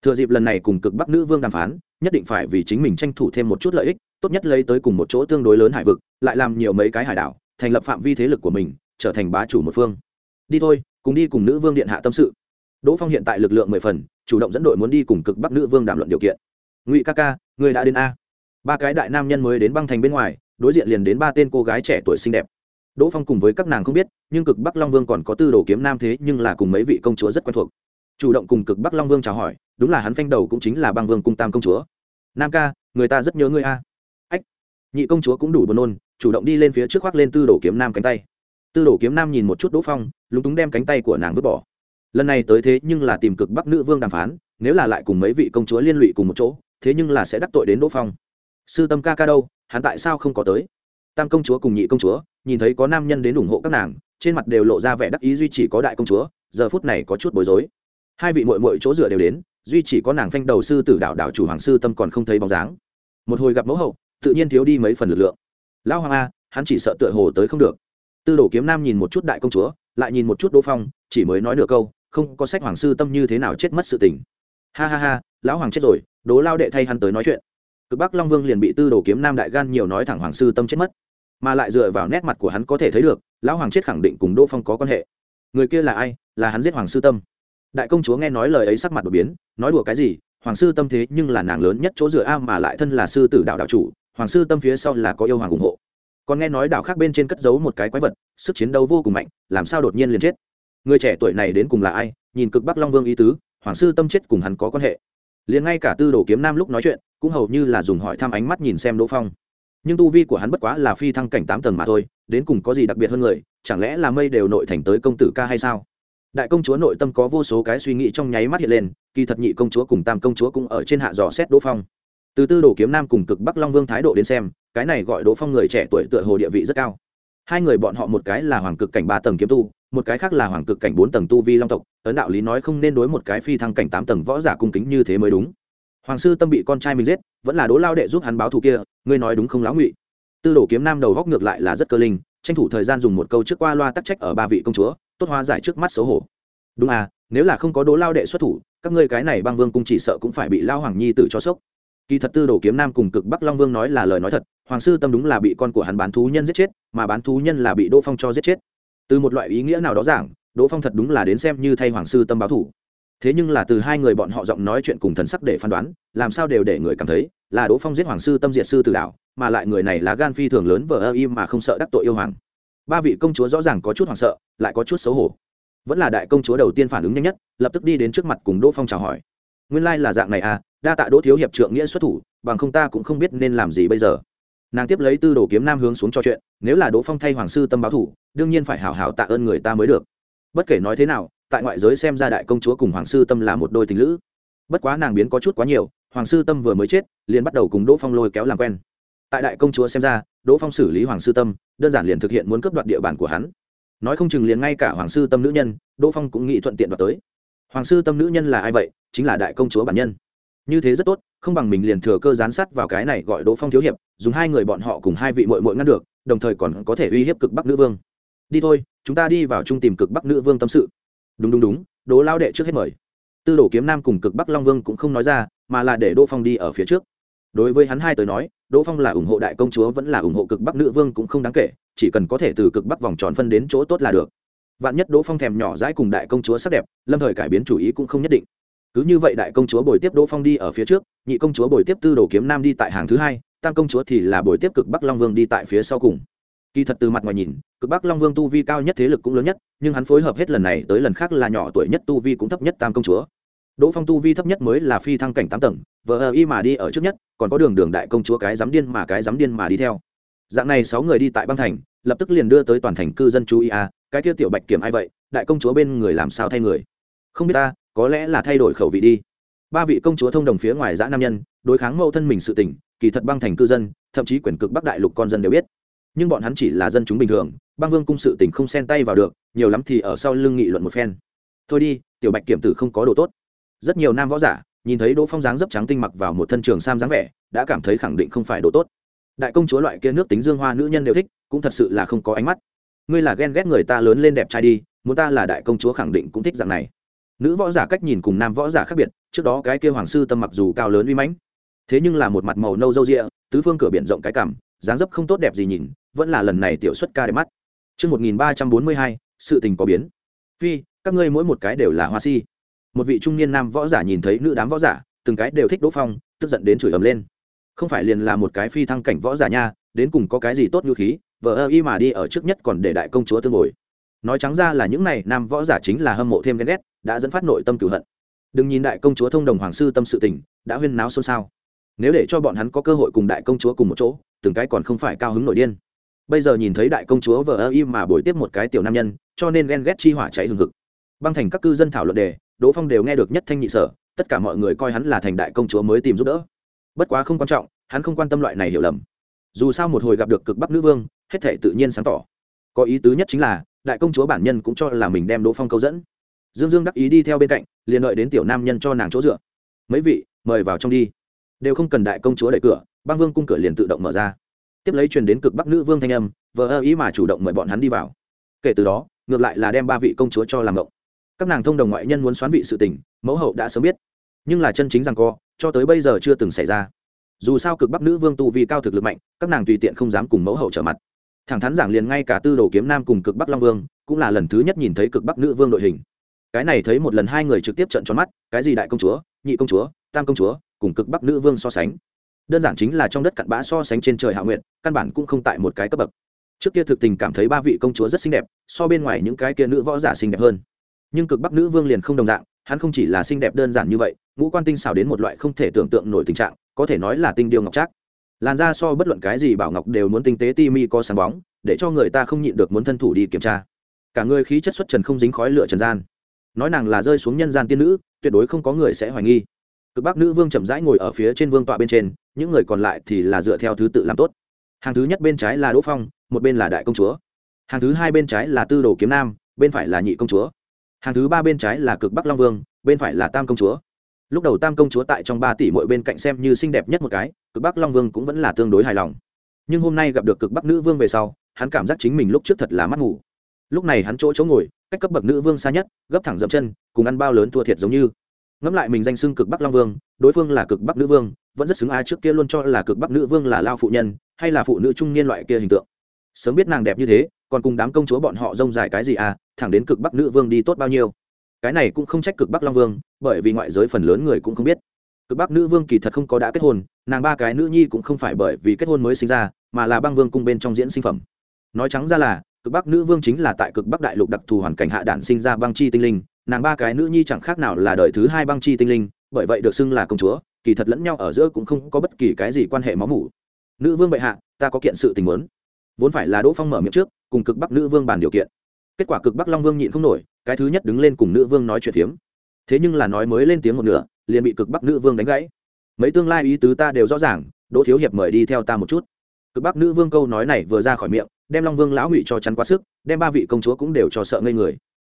Thừa dịp lần này cùng cực Bắc nữ vương đàm phán, nhất định phải vì chính mình tranh thủ thêm một chút lợi ích, tốt nhất lấy tới cùng một chỗ tương đối lớn hải vực, lại làm nhiều mấy cái hải đảo, thành lập phạm vi thế lực của mình, trở thành bá chủ một phương. Đi thôi, cùng đi cùng nữ vương điện hạ tâm sự. Đỗ Phong hiện tại lực lượng mười phần, chủ động dẫn đội muốn đi cùng cực Bắc nữ vương đàm luận điều kiện. Ngụy ca ca người đã đến a? Ba cái đại nam nhân mới đến băng thành bên ngoài đối diện liền đến ba tên cô gái trẻ tuổi xinh đẹp. Đỗ phong cùng với các nàng không biết nhưng cực bắc long vương còn có tư đồ kiếm nam thế nhưng là cùng mấy vị công chúa rất quen thuộc. Chủ động cùng cực bắc long vương chào hỏi đúng là hắn phanh đầu cũng chính là băng vương cung tam công chúa. Nam ca người ta rất nhớ ngươi a. Ách. Nhị công chúa cũng đủ buồn nôn chủ động đi lên phía trước khoác lên tư đồ kiếm nam cánh tay. Tư đồ kiếm nam nhìn một chút đỗ phong lúng túng đem cánh tay của nàng vứt bỏ lần này tới thế nhưng là tìm cực bắc nữ vương đàm phán, nếu là lại cùng mấy vị công chúa liên lụy cùng một chỗ, thế nhưng là sẽ đắc tội đến đỗ phong. Sư tâm ca ca đâu, hắn tại sao không có tới? Tam công chúa cùng nhị công chúa, nhìn thấy có nam nhân đến ủng hộ các nàng, trên mặt đều lộ ra vẻ đắc ý duy chỉ có đại công chúa, giờ phút này có chút bối rối. Hai vị mội mội chỗ dựa đều đến, duy chỉ có nàng phanh đầu sư tử đạo đạo chủ hoàng sư tâm còn không thấy bóng dáng. Một hồi gặp mẫu hậu, tự nhiên thiếu đi mấy phần lực lượng. Lão hoàng a, hắn chỉ sợ tựa hồ tới không được. Tư đồ kiếm nam nhìn một chút đại công chúa, lại nhìn một chút đỗ phong, chỉ mới nói nửa câu không có sách hoàng sư tâm như thế nào chết mất sự tình. Ha ha ha, lão hoàng chết rồi, đố lao đệ thay hắn tới nói chuyện. Cực bắc long vương liền bị tư đồ kiếm nam đại gan nhiều nói thẳng hoàng sư tâm chết mất. Mà lại dựa vào nét mặt của hắn có thể thấy được, lão hoàng chết khẳng định cùng đỗ phong có quan hệ. Người kia là ai? Là hắn giết hoàng sư tâm. Đại công chúa nghe nói lời ấy sắc mặt đột biến, nói đùa cái gì? Hoàng sư tâm thế nhưng là nàng lớn nhất chỗ dựa a, mà lại thân là sư tử đạo đạo chủ, hoàng sư tâm phía sau là có yêu hoàng ủng hộ. Còn nghe nói đạo khác bên trên cất giấu một cái quái vật, sức chiến đấu vô cùng mạnh, làm sao đột nhiên liền chết? Người trẻ tuổi này đến cùng là ai, nhìn cực bắc long vương ý tứ, hoàng sư tâm chết cùng hắn có quan hệ. Liền ngay cả tư đồ kiếm nam lúc nói chuyện, cũng hầu như là dùng hỏi thăm ánh mắt nhìn xem đỗ phong. Nhưng tu vi của hắn bất quá là phi thăng cảnh tám tầng mà thôi, đến cùng có gì đặc biệt hơn người, chẳng lẽ là mây đều nội thành tới công tử ca hay sao? Đại công chúa nội tâm có vô số cái suy nghĩ trong nháy mắt hiện lên, kỳ thật nhị công chúa cùng tam công chúa cũng ở trên hạ dò xét đỗ phong. Từ tư đồ kiếm nam cùng cực bắc long vương thái độ đến xem, cái này gọi đỗ phong người trẻ tuổi tựa hồ địa vị rất cao hai người bọn họ một cái là hoàng cực cảnh ba tầng kiếm tu, một cái khác là hoàng cực cảnh bốn tầng tu vi long tộc, ấn đạo lý nói không nên đối một cái phi thăng cảnh tám tầng võ giả cung kính như thế mới đúng. Hoàng sư tâm bị con trai mình giết, vẫn là đỗ lao đệ giúp hắn báo thù kia, ngươi nói đúng không lão ngụy? Tư đồ kiếm nam đầu góc ngược lại là rất cơ linh, tranh thủ thời gian dùng một câu trước qua loa tắc trách ở ba vị công chúa, tốt hoa giải trước mắt xấu hổ. Đúng à nếu là không có đỗ lao đệ xuất thủ, các ngươi cái này băng vương cung chỉ sợ cũng phải bị lao hoàng nhi tử cho sốc. Kỳ thật tư đồ kiếm nam cùng cực bắc long vương nói là lời nói thật hoàng sư tâm đúng là bị con của hắn bán thú nhân giết chết, mà bán thú nhân là bị đỗ phong cho giết chết. Từ một loại ý nghĩa nào đó giảng, đỗ phong thật đúng là đến xem như thay hoàng sư tâm báo thủ. Thế nhưng là từ hai người bọn họ giọng nói chuyện cùng thần sắc để phán đoán, làm sao đều để người cảm thấy là đỗ phong giết hoàng sư tâm diệt sư từ đảo mà lại người này là gan phi thường lớn vờ ơ im mà không sợ đắc tội yêu hoàng. Ba vị công chúa rõ ràng có chút hoảng sợ, lại có chút xấu hổ. Vẫn là đại công chúa đầu tiên phản ứng nhanh nhất, lập tức đi đến trước mặt cùng đỗ phong chào hỏi. Nguyên lai、like、là dạng này à đa tạ đỗ thiếu hiệp trượng nghĩa xuất thủ, bằng không ta cũng không biết nên làm gì bây giờ nàng tiếp lấy tư đồ kiếm nam hướng xuống cho chuyện, nếu là đỗ phong thay hoàng sư tâm báo thủ, đương nhiên phải hào hào tạ ơn người ta mới được. Bất kể nói thế nào, tại ngoại giới xem ra đại công chúa cùng hoàng sư tâm là một đôi tình lữ. Bất quá nàng biến có chút quá nhiều, hoàng sư tâm vừa mới chết, liền bắt đầu cùng đỗ phong lôi kéo làm quen. Tại đại công chúa xem ra, đỗ phong xử lý hoàng sư tâm, đơn giản liền thực hiện muốn cướp đoạt địa bàn của hắn. Nói không chừng liền ngay cả hoàng sư tâm nữ nhân, đỗ phong cũng nghĩ thuận tiện đoạt tới. Hoàng sư tâm nữ nhân là ai vậy? Chính là đại công chúa bản nhân như thế rất tốt, không bằng mình liền thừa cơ gián sát vào cái này gọi đỗ phong thiếu hiệp, dùng hai người bọn họ cùng hai vị mội mội ngăn được, đồng thời còn có thể uy hiếp cực bắc nữ vương. Đi thôi, chúng ta đi vào trung tìm cực bắc nữ vương tâm sự. Đúng đúng đúng, đỗ lao đệ trước hết mời. Tư đồ kiếm nam cùng cực bắc long vương cũng không nói ra, mà là để đỗ phong đi ở phía trước. Đối với hắn hai tới nói, đỗ phong là ủng hộ đại công chúa vẫn là ủng hộ cực bắc nữ vương cũng không đáng kể, chỉ cần có thể từ cực bắc vòng tròn phân đến chỗ tốt là được. Vạn nhất đỗ phong thèm nhỏ dãi cùng đại công chúa sắc đẹp, lâm thời cải biến chủ ý cũng không nhất định cứ như vậy đại công chúa bồi tiếp đỗ phong đi ở phía trước, nhị công chúa bồi tiếp tư đồ kiếm nam đi tại hàng thứ hai, tam công chúa thì là bồi tiếp cực bắc long vương đi tại phía sau cùng. Kỳ thật từ mặt ngoài nhìn, cực bắc long vương tu vi cao nhất thế lực cũng lớn nhất, nhưng hắn phối hợp hết lần này tới lần khác là nhỏ tuổi nhất tu vi cũng thấp nhất tam công chúa. Đỗ phong tu vi thấp nhất mới là phi thăng cảnh tám tầng vợ ờ y mà đi ở trước nhất, còn có đường đường đại công chúa cái dám điên mà cái dám điên mà đi theo. Dạng này sáu người đi tại băng thành, lập tức liền đưa tới toàn thành cư dân chú ý à cái kia tiểu bạch kiểm ai vậy, đại công chúa bên người làm sao thay người? Không biết ta có lẽ là thay đổi khẩu vị đi. Ba vị công chúa thông đồng phía ngoài giã nam nhân, đối kháng mẫu thân mình sự tỉnh kỳ thật băng thành cư dân, thậm chí quyền cực bắc đại lục con dân đều biết. Nhưng bọn hắn chỉ là dân chúng bình thường, băng vương cung sự tỉnh không xen tay vào được, nhiều lắm thì ở sau lưng nghị luận một phen. Thôi đi, tiểu bạch kiểm tử không có đồ tốt. Rất nhiều nam võ giả, nhìn thấy đỗ phong dáng dấp trắng tinh mặc vào một thân trường sam dáng vẻ, đã cảm thấy khẳng định không phải đồ tốt. Đại công chúa loại kia nước tính dương hoa nữ nhân đều thích, cũng thật sự là không có ánh mắt. Ngươi là ghen ghét người ta lớn lên đẹp trai đi, muốn ta là đại công chúa khẳng định cũng thích dạng này nữ võ giả cách nhìn cùng nam võ giả khác biệt trước đó cái kia hoàng sư tâm mặc dù cao lớn uy mãnh thế nhưng là một mặt màu nâu râu rịa tứ phương cửa biển rộng cái cảm dáng dấp không tốt đẹp gì nhìn vẫn là lần này tiểu xuất ca đẹp mắt Trước 1342, sự tình có biến. Phi, các ngươi mỗi một cái đều là hoa si. Một vị trung niên nam võ giả nhìn thấy nữ đám võ giả, từng cái đều thích Đỗ Phong, tức giận đến chửi ầm lên. Không phải liền là một cái phi thăng cảnh võ giả nha, đến cùng có cái gì tốt như khí, vợ ơ y mà đi ở trước nhất còn để đại công chúa tương ngồi. Nói trắng ra là những này nam võ giả chính là hâm mộ thêm ghen ghét, đã dẫn phát nội tâm cửu hận. Đừng nhìn đại công chúa thông đồng hoàng sư tâm sự tình, đã huyên náo xôn xao. Nếu để cho bọn hắn có cơ hội cùng đại công chúa cùng một chỗ, từng cái còn không phải cao hứng nội điên. Bây giờ nhìn thấy đại công chúa vợ ơ y mà bồi tiếp một cái tiểu nam nhân cho nên ghen ghét chi hỏa cháy hừng hực. Băng thành các cư dân thảo luận đề đỗ phong đều nghe được nhất thanh nhị sở tất cả mọi người coi hắn là thành đại công chúa mới tìm giúp đỡ. Bất quá không quan trọng hắn không quan tâm loại này hiểu lầm. Dù sao một hồi gặp được cực bắc nữ vương hết thể tự nhiên sáng tỏ. Có ý tứ nhất chính là đại công chúa bản nhân cũng cho là mình đem đỗ phong câu dẫn. Dương dương đắc ý đi theo bên cạnh, liền đợi đến tiểu nam nhân cho nàng chỗ dựa. Mấy vị, mời vào trong đi. Đều không cần đại công chúa đẩy cửa. Băng vương cung cửa liền tự động mở ra. Tiếp lấy truyền đến cực bắc nữ vương thanh âm, vờ ơ ý mà chủ động mời bọn hắn đi vào. Kể từ đó, ngược lại là đem ba vị công chúa cho làm mộng các nàng thông đồng ngoại nhân muốn xoán vị sự tình, mẫu hậu đã sớm biết. Nhưng là chân chính rằng co, cho tới bây giờ chưa từng xảy ra. Dù sao cực bắc nữ vương tu vì cao thực lực mạnh, các nàng tùy tiện không dám cùng mẫu hậu trở mặt thẳng thắn giảng liền ngay cả tư đồ kiếm nam cùng cực bắc long vương, cũng là lần thứ nhất nhìn thấy cực bắc nữ vương đội hình. Cái này thấy một lần hai người trực tiếp trận tròn mắt, cái gì đại công chúa, nhị công chúa, tam công chúa, cùng cực bắc nữ vương so sánh. Đơn giản chính là trong đất cặn bã so sánh trên trời hạ nguyện căn bản cũng không tại một cái cấp bậc. Trước kia thực tình cảm thấy ba vị công chúa rất xinh đẹp, so bên ngoài những cái kia nữ võ giả xinh đẹp hơn. Nhưng cực bắc nữ vương liền không đồng dạng, hắn không chỉ là xinh đẹp đơn giản như vậy, ngũ quan tinh xảo đến một loại không thể tưởng tượng nổi tình trạng, có thể nói là tinh điêu ngọc trác làn da so bất luận cái gì bảo ngọc đều muốn tinh tế ti mi có sáng bóng, để cho người ta không nhịn được muốn thân thủ đi kiểm tra. Cả người khí chất xuất trần không dính khói lửa trần gian. Nói nàng là rơi xuống nhân gian tiên nữ, tuyệt đối không có người sẽ hoài nghi. Cực bắc nữ vương chậm rãi ngồi ở phía trên vương tọa bên trên, những người còn lại thì là dựa theo thứ tự làm tốt. Hàng thứ nhất bên trái là đỗ phong, một bên là đại công chúa. Hàng thứ hai bên trái là tư đồ kiếm nam, bên phải là nhị công chúa. Hàng thứ ba bên trái là cực bắc long vương, bên phải là tam công chúa lúc đầu tam công chúa tại trong ba tỷ mỗi bên cạnh xem như xinh đẹp nhất một cái, cực bắc long vương cũng vẫn là tương đối hài lòng. Nhưng hôm nay gặp được cực bắc nữ vương về sau, hắn cảm giác chính mình lúc trước thật là mắt ngủ lúc này hắn chỗ chỗ ngồi, cách cấp bậc nữ vương xa nhất, gấp thẳng dậm chân, cùng ăn bao lớn thua thiệt giống như. Ngẫm lại mình danh xưng cực bắc long vương, đối phương là cực bắc nữ vương, vẫn rất xứng ai trước kia luôn cho là cực bắc nữ vương là lao phụ nhân, hay là phụ nữ trung niên loại kia hình tượng. Sớm biết nàng đẹp như thế, còn cùng đám công chúa bọn họ rông dài cái gì à thẳng đến cực bắc nữ vương đi tốt bao nhiêu cái này cũng không trách cực bắc long vương, bởi vì ngoại giới phần lớn người cũng không biết. Cực bắc nữ vương kỳ thật không có đã kết hôn, nàng ba cái nữ nhi cũng không phải bởi vì kết hôn mới sinh ra, mà là băng vương cung bên trong diễn sinh phẩm. Nói trắng ra là, cực bắc nữ vương chính là tại cực bắc đại lục đặc thù hoàn cảnh hạ đản sinh ra băng chi tinh linh, nàng ba cái nữ nhi chẳng khác nào là đời thứ hai băng chi tinh linh, bởi vậy được xưng là công chúa, kỳ thật lẫn nhau ở giữa cũng không có bất kỳ cái gì quan hệ máu mủ. Nữ vương bệ hạ, ta có kiện sự tình muốn. Vốn phải là đỗ phong mở miệng trước, cùng cực bắc nữ vương bàn điều kiện. Kết quả cực bắc long vương nhịn không nổi cái thứ nhất đứng lên cùng nữ vương nói chuyện phiếm. Thế nhưng là nói mới lên tiếng một nửa, liền bị cực bắc nữ vương đánh gãy. Mấy tương lai ý tứ ta đều rõ ràng, đỗ thiếu hiệp mời đi theo ta một chút. Cực bắc nữ vương câu nói này vừa ra khỏi miệng, đem long vương lão ngụy cho chắn quá sức, đem ba vị công chúa cũng đều cho sợ ngây người.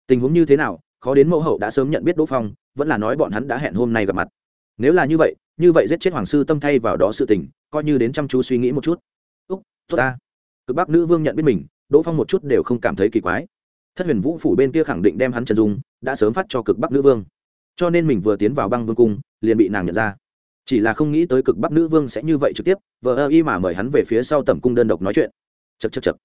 Tình huống như thế nào, khó đến mẫu hậu đã sớm nhận biết đỗ phong, vẫn là nói bọn hắn đã hẹn hôm nay gặp mặt. Nếu là như vậy như vậy giết chết hoàng sư tâm thay vào đó sự tình, coi như đến chăm chú suy nghĩ một chút. Úc, tốt ta. Cực bắc nữ vương nhận biết mình, đỗ phong một chút đều không cảm thấy kỳ quái thất huyền vũ phủ bên kia khẳng định đem hắn trần dung đã sớm phát cho cực bắc nữ vương. Cho nên mình vừa tiến vào băng vương cung, liền bị nàng nhận ra. Chỉ là không nghĩ tới cực bắc nữ vương sẽ như vậy trực tiếp, vờ ơ y mà mời hắn về phía sau tầm cung đơn độc nói chuyện. Chật chật chật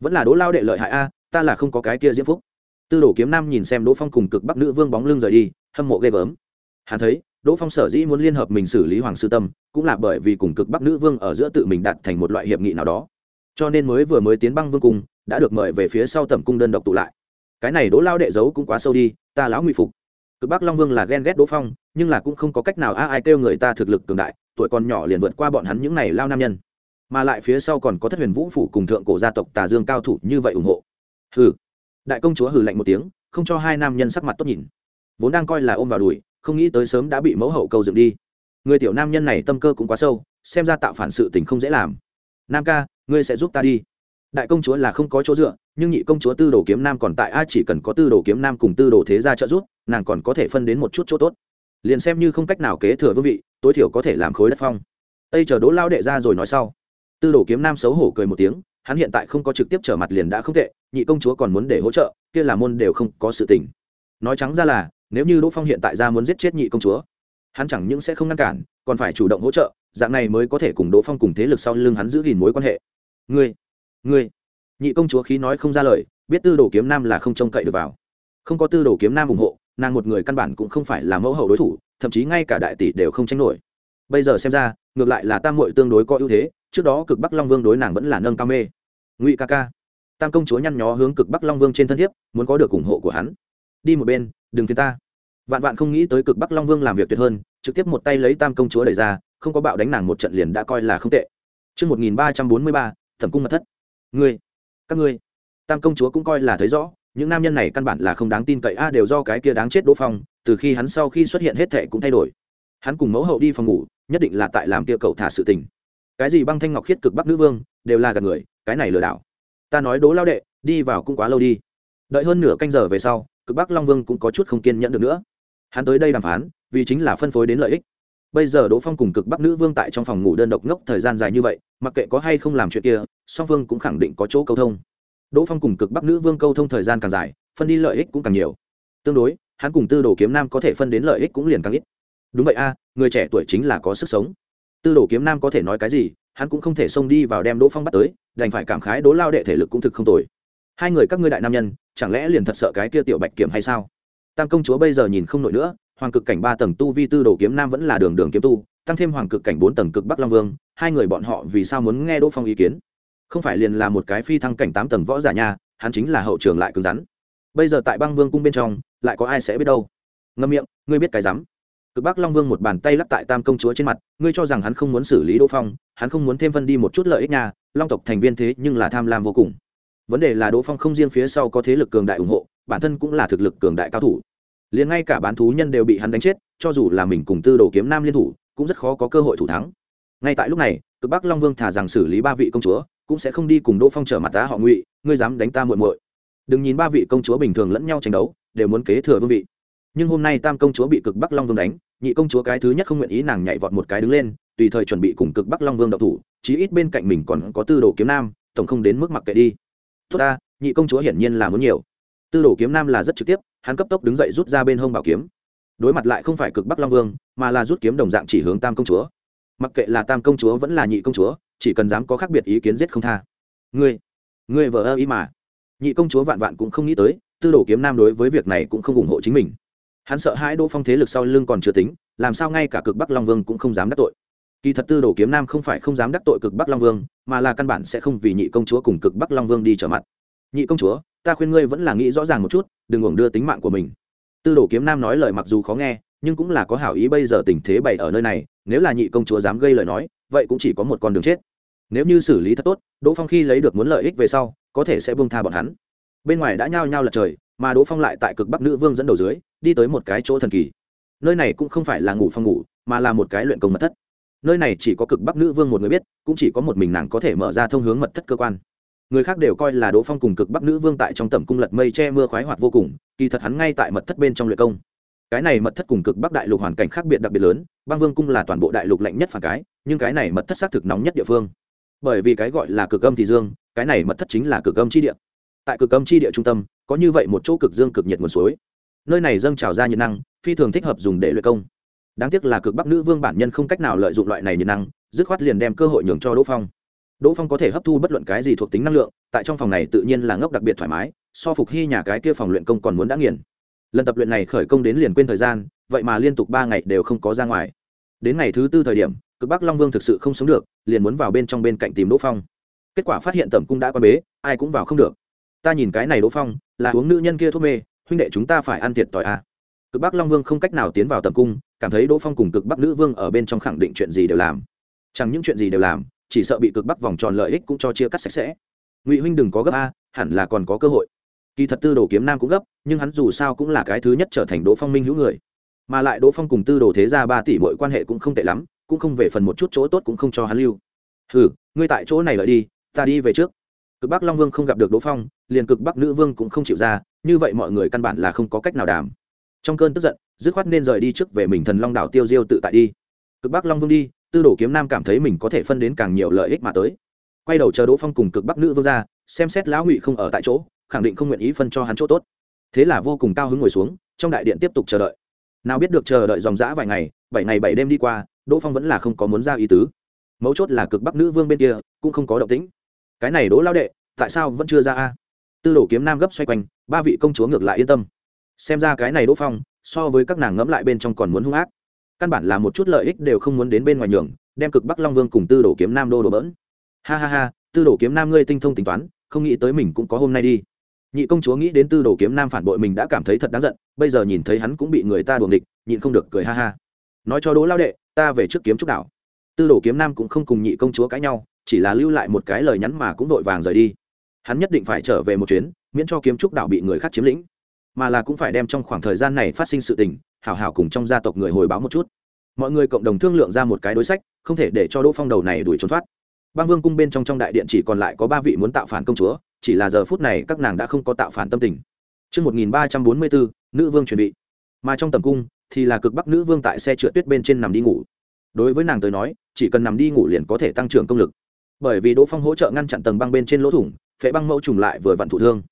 vẫn là đỗ lao đệ lợi hại a, ta là không có cái kia diễm phúc. Tư đồ kiếm nam nhìn xem đỗ phong cùng cực bắc nữ vương bóng lưng rời đi, hâm mộ ghê gớm. Hắn thấy, đỗ phong sở dĩ muốn liên hợp mình xử lý hoàng sư tâm, cũng là bởi vì cùng cực bắc nữ vương ở giữa tự mình đặt thành một loại hiệp nghị nào đó. Cho nên mới vừa mới tiến băng vương cung, đã được mời về phía sau tầm cung đơn độc tụ lại cái này đỗ lao đệ giấu cũng quá sâu đi, ta lão ngụy phục. Cực bắc long vương là ghen ghét đỗ phong, nhưng là cũng không có cách nào a, ai kêu người ta thực lực cường đại, tuổi còn nhỏ liền vượt qua bọn hắn những này lao nam nhân. Mà lại phía sau còn có thất huyền vũ phủ cùng thượng cổ gia tộc tà dương cao thủ như vậy ủng hộ. Hừ. Đại công chúa hừ lạnh một tiếng, không cho hai nam nhân sắc mặt tốt nhìn. Vốn đang coi là ôm vào đùi, không nghĩ tới sớm đã bị mẫu hậu câu dựng đi. Người tiểu nam nhân này tâm cơ cũng quá sâu, xem ra tạo phản sự tình không dễ làm. Nam ca, ngươi sẽ giúp ta đi đại công chúa là không có chỗ dựa, nhưng nhị công chúa tư đồ kiếm nam còn tại a chỉ cần có tư đồ kiếm nam cùng tư đồ thế gia trợ giúp, nàng còn có thể phân đến một chút chỗ tốt. Liền xem như không cách nào kế thừa vương vị, tối thiểu có thể làm khối đất phong. Tây chờ đỗ lao đệ ra rồi nói sau. Tư đồ kiếm nam xấu hổ cười một tiếng, hắn hiện tại không có trực tiếp trở mặt liền đã không tệ, nhị công chúa còn muốn để hỗ trợ, kia là môn đều không có sự tình. Nói trắng ra là, nếu như đỗ phong hiện tại ra muốn giết chết nhị công chúa, hắn chẳng những sẽ không ngăn cản, còn phải chủ động hỗ trợ, dạng này mới có thể cùng đỗ phong cùng thế lực sau lưng hắn giữ gìn mối quan hệ. Ngươi ngươi nhị công chúa khí nói không ra lời biết tư đồ kiếm nam là không trông cậy được vào. Không có tư đồ kiếm nam ủng hộ nàng một người căn bản cũng không phải là mẫu hậu đối thủ thậm chí ngay cả đại tỷ đều không tranh nổi. Bây giờ xem ra ngược lại là tam hội tương đối có ưu thế trước đó cực bắc long vương đối nàng vẫn là nâng cao mê. Ngụy ca ca tam công chúa nhăn nhó hướng cực bắc long vương trên thân thiếp muốn có được ủng hộ của hắn. Đi một bên đừng phiền ta. Vạn vạn không nghĩ tới cực bắc long vương làm việc tuyệt hơn trực tiếp một tay lấy tam công chúa đẩy ra không có bạo đánh nàng một trận liền đã coi là không tệ. Trước 1343, thẩm cung mật thất. Ngươi, các ngươi, tam công chúa cũng coi là thấy rõ, những nam nhân này căn bản là không đáng tin cậy a đều do cái kia đáng chết đỗ phong từ khi hắn sau khi xuất hiện hết thệ cũng thay đổi. Hắn cùng mẫu hậu đi phòng ngủ nhất định là tại làm kia cậu thả sự tình. Cái gì băng thanh ngọc khiết cực bắc nữ vương đều là gạt người cái này lừa đảo. Ta nói đố lao đệ đi vào cũng quá lâu đi. Đợi hơn nửa canh giờ về sau cực bắc long vương cũng có chút không kiên nhẫn được nữa. Hắn tới đây đàm phán vì chính là phân phối đến lợi ích. Bây giờ đỗ phong cùng cực bắc nữ vương tại trong phòng ngủ đơn độc ngốc thời gian dài như vậy mặc kệ có hay không làm chuyện kia song phương cũng khẳng định có chỗ câu thông. Đỗ phong cùng cực bắc nữ vương câu thông thời gian càng dài, phân đi lợi ích cũng càng nhiều. Tương đối, hắn cùng tư đồ kiếm nam có thể phân đến lợi ích cũng liền càng ít. Đúng vậy a, người trẻ tuổi chính là có sức sống. Tư đồ kiếm nam có thể nói cái gì, hắn cũng không thể xông đi vào đem đỗ phong bắt tới, đành phải cảm khái đố lao đệ thể lực cũng thực không tồi. Hai người các ngươi đại nam nhân, chẳng lẽ liền thật sợ cái kia tiểu bạch kiểm hay sao? Tam công chúa bây giờ nhìn không nổi nữa, hoàng cực cảnh ba tầng tu vi tư đồ kiếm nam vẫn là đường đường kiếm tu, tăng thêm hoàng cực cảnh bốn tầng cực bắc long vương, hai người bọn họ vì sao muốn nghe đỗ phong ý kiến? Không phải liền là một cái phi thăng cảnh tám tầng võ giả nha, hắn chính là hậu trường lại cứng rắn. Bây giờ tại băng vương cung bên trong, lại có ai sẽ biết đâu? Ngâm miệng, ngươi biết cái rắm cực bắc long vương một bàn tay lắc tại tam công chúa trên mặt, ngươi cho rằng hắn không muốn xử lý đỗ phong, hắn không muốn thêm phân đi một chút lợi ích nhà long tộc thành viên thế nhưng là tham lam vô cùng. Vấn đề là đỗ phong không riêng phía sau có thế lực cường đại ủng hộ, bản thân cũng là thực lực cường đại cao thủ. Liền ngay cả bán thú nhân đều bị hắn đánh chết, cho dù là mình cùng tư đồ kiếm nam liên thủ, cũng rất khó có cơ hội thủ thắng. Ngay tại lúc này, cực bắc long vương thả rằng xử lý ba vị công chúa cũng sẽ không đi cùng đỗ phong trở mặt tá họ ngụy, ngươi dám đánh ta muội muội. Đừng nhìn ba vị công chúa bình thường lẫn nhau tranh đấu, đều muốn kế thừa vương vị. Nhưng hôm nay tam công chúa bị cực bắc long vương đánh, nhị công chúa cái thứ nhất không nguyện ý nàng nhảy vọt một cái đứng lên, tùy thời chuẩn bị cùng cực bắc long vương đậu thủ, chí ít bên cạnh mình còn có tư đồ kiếm nam, tổng không đến mức mặc kệ đi. Tốt ta, nhị công chúa hiển nhiên là muốn nhiều. Tư đồ kiếm nam là rất trực tiếp, hắn cấp tốc đứng dậy rút ra bên hông bảo kiếm. Đối mặt lại không phải cực bắc long vương, mà là rút kiếm đồng dạng chỉ hướng tam công chúa. Mặc kệ là tam công chúa vẫn là nhị công chúa chỉ cần dám có khác biệt ý kiến giết không tha. Ngươi ngươi vợ ơ ý mà. Nhị công chúa vạn vạn cũng không nghĩ tới, tư đồ kiếm nam đối với việc này cũng không ủng hộ chính mình. Hắn sợ hãi đỗ phong thế lực sau lưng còn chưa tính, làm sao ngay cả cực bắc long vương cũng không dám đắc tội. Kỳ thật tư đồ kiếm nam không phải không dám đắc tội cực bắc long vương, mà là căn bản sẽ không vì nhị công chúa cùng cực bắc long vương đi trở mặt. Nhị công chúa, ta khuyên ngươi vẫn là nghĩ rõ ràng một chút, đừng uổng đưa tính mạng của mình. Tư đồ kiếm nam nói lời mặc dù khó nghe, nhưng cũng là có hảo ý bây giờ tình thế bày ở nơi này, nếu là nhị công chúa dám gây lời nói, vậy cũng chỉ có một con đường chết nếu như xử lý thật tốt, đỗ phong khi lấy được muốn lợi ích về sau, có thể sẽ buông tha bọn hắn. Bên ngoài đã nhao nhao lật trời, mà đỗ phong lại tại cực bắc nữ vương dẫn đầu dưới, đi tới một cái chỗ thần kỳ. Nơi này cũng không phải là ngủ phòng ngủ, mà là một cái luyện công mật thất. Nơi này chỉ có cực bắc nữ vương một người biết, cũng chỉ có một mình nàng có thể mở ra thông hướng mật thất cơ quan. Người khác đều coi là đỗ phong cùng cực bắc nữ vương tại trong tầm cung lật mây che mưa khoái hoạt vô cùng, kỳ thật hắn ngay tại mật thất bên trong luyện công. Cái này mật thất cùng cực bắc đại lục hoàn cảnh khác biệt đặc biệt lớn, băng vương cung là toàn bộ đại lục lạnh nhất phản cái, nhưng cái này mật thất xác thực nóng nhất địa phương bởi vì cái gọi là cực âm thì dương, cái này mật thất chính là cực âm chi địa. Tại cực âm chi địa trung tâm, có như vậy một chỗ cực dương cực nhiệt nguồn suối. Nơi này dâng trào ra nhiệt năng, phi thường thích hợp dùng để luyện công. Đáng tiếc là cực bắc nữ vương bản nhân không cách nào lợi dụng loại này nhiệt năng, dứt khoát liền đem cơ hội nhường cho đỗ phong. Đỗ phong có thể hấp thu bất luận cái gì thuộc tính năng lượng, tại trong phòng này tự nhiên là ngốc đặc biệt thoải mái, so phục hy nhà cái kia phòng luyện công còn muốn đã nghiền. Lần tập luyện này khởi công đến liền quên thời gian, vậy mà liên tục ba ngày đều không có ra ngoài. Đến ngày thứ tư thời điểm cực bắc long vương thực sự không sống được, liền muốn vào bên trong bên cạnh tìm đỗ phong. Kết quả phát hiện tẩm cung đã quan bế, ai cũng vào không được. Ta nhìn cái này đỗ phong, là uống nữ nhân kia thuốc mê, huynh đệ chúng ta phải ăn thiệt tỏi a à. cực bắc long vương không cách nào tiến vào tẩm cung, cảm thấy đỗ phong cùng cực bắc nữ vương ở bên trong khẳng định chuyện gì đều làm. Chẳng những chuyện gì đều làm, chỉ sợ bị cực bắc vòng tròn lợi ích cũng cho chia cắt sạch sẽ. Ngụy huynh đừng có gấp a, hẳn là còn có cơ hội. Kỳ thật tư đồ kiếm nam cũng gấp, nhưng hắn dù sao cũng là cái thứ nhất trở thành đỗ phong minh hữu người. Mà lại đỗ phong cùng tư đồ thế ra ba tỷ mọi quan hệ cũng không tệ lắm cũng không về phần một chút chỗ tốt cũng không cho hắn lưu. Hừ, ngươi tại chỗ này lợi đi ta đi về trước. Cực bắc long vương không gặp được đỗ phong liền cực bắc nữ vương cũng không chịu ra như vậy mọi người căn bản là không có cách nào đàm. Trong cơn tức giận dứt khoát nên rời đi trước về mình thần long đảo tiêu diêu tự tại đi. Cực bắc long vương đi tư đồ kiếm nam cảm thấy mình có thể phân đến càng nhiều lợi ích mà tới. Quay đầu chờ đỗ phong cùng cực bắc nữ vương ra xem xét lão ngụy không ở tại chỗ khẳng định không nguyện ý phân cho hắn chỗ tốt. Thế là vô cùng cao hứng ngồi xuống trong đại điện tiếp tục chờ đợi nào biết được chờ đợi dòng dã vài ngày, bảy ngày bảy đêm đi qua, đỗ phong vẫn là không có muốn ra ý tứ. Mấu chốt là cực bắc nữ vương bên kia, cũng không có động tĩnh. Cái này đỗ lao đệ, tại sao vẫn chưa ra a? Tư đồ kiếm nam gấp xoay quanh, ba vị công chúa ngược lại yên tâm. Xem ra cái này đỗ phong, so với các nàng ngẫm lại bên trong còn muốn hung ác. Căn bản là một chút lợi ích đều không muốn đến bên ngoài nhường, đem cực bắc long vương cùng tư đồ kiếm nam đô đổ bỡn. Ha ha ha, tư đồ kiếm nam ngươi tinh thông tính toán, không nghĩ tới mình cũng có hôm nay đi nhị công chúa nghĩ đến tư đồ kiếm nam phản bội mình đã cảm thấy thật đáng giận, bây giờ nhìn thấy hắn cũng bị người ta đuồng địch nhịn không được cười ha ha. Nói cho đỗ lao đệ, ta về trước kiếm trúc đảo. Tư đồ kiếm nam cũng không cùng nhị công chúa cãi nhau, chỉ là lưu lại một cái lời nhắn mà cũng vội vàng rời đi. Hắn nhất định phải trở về một chuyến, miễn cho kiếm trúc đảo bị người khác chiếm lĩnh. Mà là cũng phải đem trong khoảng thời gian này phát sinh sự tình, hảo hảo cùng trong gia tộc người hồi báo một chút. Mọi người cộng đồng thương lượng ra một cái đối sách, không thể để cho đỗ phong đầu này đuổi trốn thoát. Bang vương cung bên trong trong đại điện chỉ còn lại có ba vị muốn tạo phản công chúa chỉ là giờ phút này các nàng đã không có tạo phản tâm tình Trước 1344, nữ vương chuẩn bị. Mà trong tầm cung, thì là cực bắc nữ vương tại xe trượt tuyết bên trên nằm đi ngủ. Đối với nàng tới nói, chỉ cần nằm đi ngủ liền có thể tăng trưởng công lực. Bởi vì Đỗ Phong hỗ trợ ngăn chặn tầng băng bên trên lỗ thủng, phệ băng mẫu trùng lại vừa vặn thụ thương.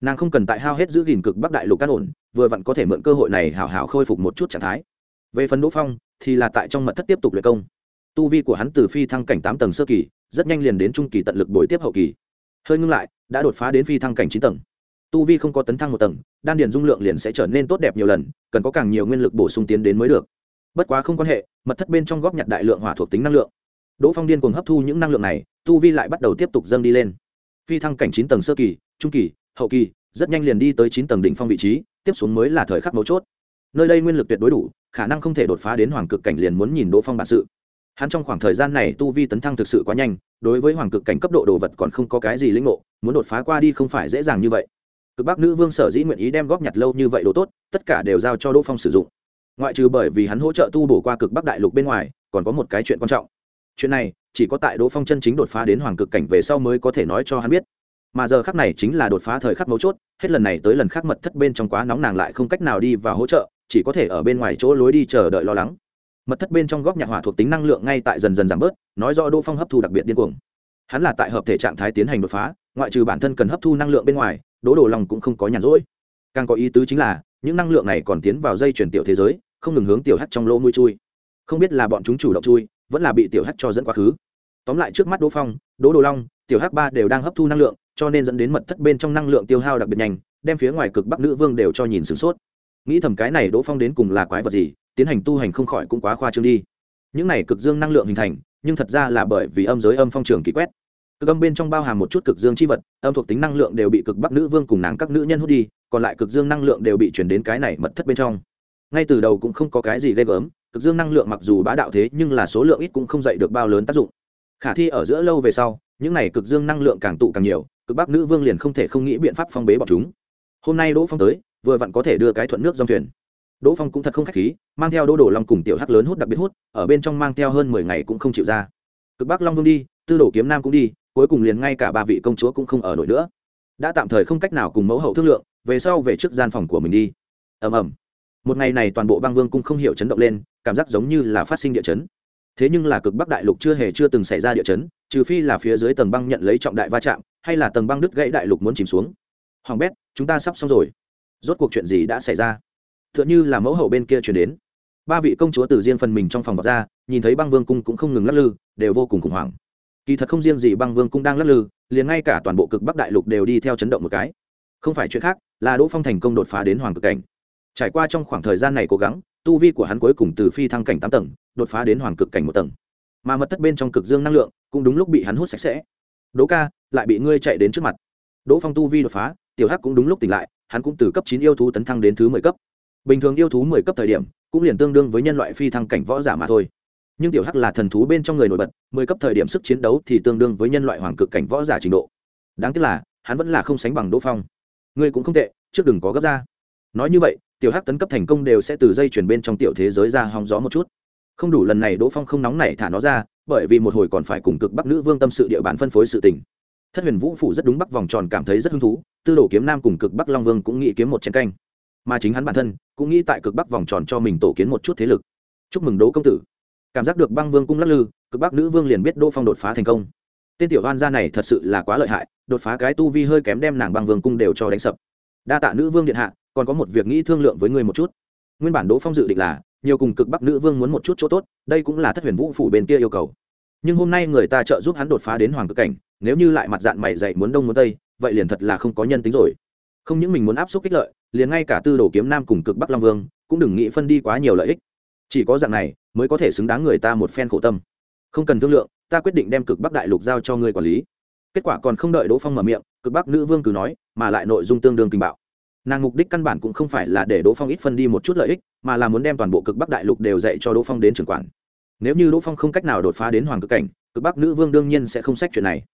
Nàng không cần tại hao hết giữ gìn cực bắc đại lục căn ổn, vừa vặn có thể mượn cơ hội này hảo hảo khôi phục một chút trạng thái. Về phần Đỗ Phong, thì là tại trong mật thất tiếp tục luyện công. Tu vi của hắn từ phi thăng cảnh tám tầng sơ kỳ, rất nhanh liền đến trung kỳ tận lực bồi tiếp hậu kỳ hơi ngưng lại đã đột phá đến phi thăng cảnh chín tầng. Tu vi không có tấn thăng một tầng, đan điền dung lượng liền sẽ trở nên tốt đẹp nhiều lần, cần có càng nhiều nguyên lực bổ sung tiến đến mới được. Bất quá không quan hệ, mật thất bên trong góp nhặt đại lượng hỏa thuộc tính năng lượng. Đỗ phong điên cùng hấp thu những năng lượng này, tu vi lại bắt đầu tiếp tục dâng đi lên. Phi thăng cảnh chín tầng sơ kỳ, trung kỳ, hậu kỳ, rất nhanh liền đi tới chín tầng đỉnh phong vị trí, tiếp xuống mới là thời khắc mấu chốt. Nơi đây nguyên lực tuyệt đối đủ, khả năng không thể đột phá đến hoàng cực cảnh liền muốn nhìn đỗ phong bản sự hắn trong khoảng thời gian này tu vi tấn thăng thực sự quá nhanh, đối với hoàng cực cảnh cấp độ đồ vật còn không có cái gì lĩnh ngộ, muốn đột phá qua đi không phải dễ dàng như vậy. Cực bắc nữ vương sở dĩ nguyện ý đem góp nhặt lâu như vậy đồ tốt, tất cả đều giao cho đỗ phong sử dụng. Ngoại trừ bởi vì hắn hỗ trợ tu bổ qua cực bắc đại lục bên ngoài, còn có một cái chuyện quan trọng. Chuyện này, chỉ có tại đỗ phong chân chính đột phá đến hoàng cực cảnh về sau mới có thể nói cho hắn biết. Mà giờ khắc này chính là đột phá thời khắc mấu chốt, hết lần này tới lần khác mật thất bên trong quá nóng nàng lại không cách nào đi và hỗ trợ, chỉ có thể ở bên ngoài chỗ lối đi chờ đợi lo lắng mật thất bên trong góc nhạc hỏa thuộc tính năng lượng ngay tại dần dần giảm bớt, nói do đỗ phong hấp thu đặc biệt điên cuồng. Hắn là tại hợp thể trạng thái tiến hành đột phá, ngoại trừ bản thân cần hấp thu năng lượng bên ngoài, đỗ đồ lòng cũng không có nhàn rỗi. Càng có ý tứ chính là, những năng lượng này còn tiến vào dây chuyển tiểu thế giới, không ngừng hướng tiểu hắt trong lỗ mũi chui. Không biết là bọn chúng chủ động chui, vẫn là bị tiểu hắt cho dẫn quá khứ. Tóm lại trước mắt đỗ phong, đỗ đồ long, tiểu hắc ba đều đang hấp thu năng lượng, cho nên dẫn đến mật thất bên trong năng lượng tiêu hao đặc biệt nhanh, đem phía ngoài cực bắc nữ vương đều cho nhìn sửng sốt. Nghĩ thầm cái này đỗ phong đến cùng là quái vật gì tiến hành tu hành không khỏi cũng quá khoa trương đi. Những này cực dương năng lượng hình thành, nhưng thật ra là bởi vì âm giới âm phong trường kỳ quét. Cực âm bên trong bao hàm một chút cực dương chi vật, âm thuộc tính năng lượng đều bị cực bắc nữ vương cùng nàng các nữ nhân hút đi, còn lại cực dương năng lượng đều bị chuyển đến cái này mật thất bên trong. Ngay từ đầu cũng không có cái gì ghê gớm, cực dương năng lượng mặc dù bá đạo thế, nhưng là số lượng ít cũng không dậy được bao lớn tác dụng. Khả thi ở giữa lâu về sau, những này cực dương năng lượng càng tụ càng nhiều, cực bắc nữ vương liền không thể không nghĩ biện pháp phong bế bọn chúng. Hôm nay đỗ phong tới, vừa vặn có thể đưa cái thuận nước dòng thuyền đỗ phong cũng thật không k h á c h khí, mang theo đỗ đồ long cùng tiểu hắc lớn hút đặc biệt hút, ở bên trong mang theo hơn mười ngày cũng không chịu ra. Cực bắc long vương đi, tư đồ kiếm nam cũng đi, cuối cùng liền ngay cả ba vị công chúa cũng không ở nổi nữa. Đã tạm thời không cách nào cùng mẫu hậu thương lượng, về sau về trước gian phòng của mình đi. Ầm ầm. Một ngày này toàn bộ băng vương cung không hiểu chấn động lên, cảm giác giống như là phát sinh địa chấn. Thế nhưng là cực bắc đại lục chưa hề chưa từng xảy ra địa chấn, trừ phi là phía dưới tầng băng nhận lấy trọng đại va chạm, hay là tầng băng đứt gãy đại lục muốn chìm xuống. Hoàng bét, chúng ta sắp xong rồi. Rốt cuộc chuyện gì đã xảy ra? T h ư ợ n h ư là mẫu hậu bên kia chuyển đến. Ba vị công chúa từ riêng phần mình trong phòng vọt ra, nhìn thấy băng vương cung cũng không ngừng lắc lư, đều vô cùng khủng hoảng. Kỳ thật không riêng gì băng vương cung đang lắc lư, liền ngay cả toàn bộ cực bắc đại lục đều đi theo chấn động một cái. Không phải chuyện khác, là đỗ phong thành công đột phá đến hoàng cực cảnh. Trải qua trong khoảng thời gian này cố gắng, tu vi của hắn cuối cùng từ phi thăng cảnh tám tầng, đột phá đến hoàng cực cảnh một tầng. Mà mật thất bên trong cực dương năng lượng, cũng đúng lúc bị hắn hút sạch sẽ. Đỗ ca, lại bị ngươi chạy đến trước mặt. Đỗ phong tu vi đột phá, tiểu hắc cũng đúng lúc tỉnh lại, hắn cũng từ cấp chín yêu thú tấn thăng đến thứ mười cấp bình thường yêu thú mười cấp thời điểm, cũng liền tương đương với nhân loại phi thăng cảnh võ giả mà thôi. Nhưng tiểu hắc là thần thú bên trong người nổi bật, mười cấp thời điểm sức chiến đấu thì tương đương với nhân loại hoàng cực cảnh võ giả trình độ. Đáng tiếc là, hắn vẫn là không sánh bằng đỗ phong. Ngươi cũng không tệ, trước đừng có gấp ra. Nói như vậy, tiểu hắc tấn cấp thành công đều sẽ từ dây chuyển bên trong tiểu thế giới ra hóng gió một chút. Không đủ lần này đỗ phong không nóng nảy thả nó ra, bởi vì một hồi còn phải cùng cực bắc nữ vương tâm sự địa bàn phân phối sự tình. Thất huyền vũ phủ rất đúng bắc vòng tròn cảm thấy rất hứng thú, tư đồ kiếm nam cùng cực bắc long vương cũng nghĩ kiếm một chiến canh mà chính hắn bản thân cũng nghĩ tại cực bắc vòng tròn cho mình tổ kiến một chút thế lực. Chúc mừng đỗ công tử. Cảm giác được băng vương cung lắc lư, cực bắc nữ vương liền biết đỗ phong đột phá thành công. Tên tiểu hoan gia này thật sự là quá lợi hại, đột phá cái tu vi hơi kém đem nàng băng vương cung đều cho đánh sập. Đa tạ nữ vương điện hạ, còn có một việc nghĩ thương lượng với người một chút. Nguyên bản đỗ phong dự định là, nhiều cùng cực bắc nữ vương muốn một chút chỗ tốt, đây cũng là thất huyền vũ phủ bên kia yêu cầu. Nhưng hôm nay người ta trợ giúp hắn đột phá đến hoàng cực cảnh, nếu như lại mặt dạng mày dạy muốn đông muốn tây, vậy liền thật là không có nhân tính rồi. Không những mình muốn áp suất kích lợi liền ngay cả tư đồ kiếm nam cùng cực bắc long vương cũng đừng nghĩ phân đi quá nhiều lợi ích. Chỉ có dạng này mới có thể xứng đáng người ta một phen khổ tâm. Không cần thương lượng, ta quyết định đem cực bắc đại lục giao cho ngươi quản lý. Kết quả còn không đợi đỗ phong mở miệng, cực bắc nữ vương cứ nói, mà lại nội dung tương đương kinh bạo. Nàng mục đích căn bản cũng không phải là để đỗ phong ít phân đi một chút lợi ích, mà là muốn đem toàn bộ cực bắc đại lục đều dạy cho đỗ phong đến trưởng quản. Nếu như đỗ phong không cách nào đột phá đến hoàng cực cảnh, cực bắc nữ vương đương nhiên sẽ không xét chuyện này.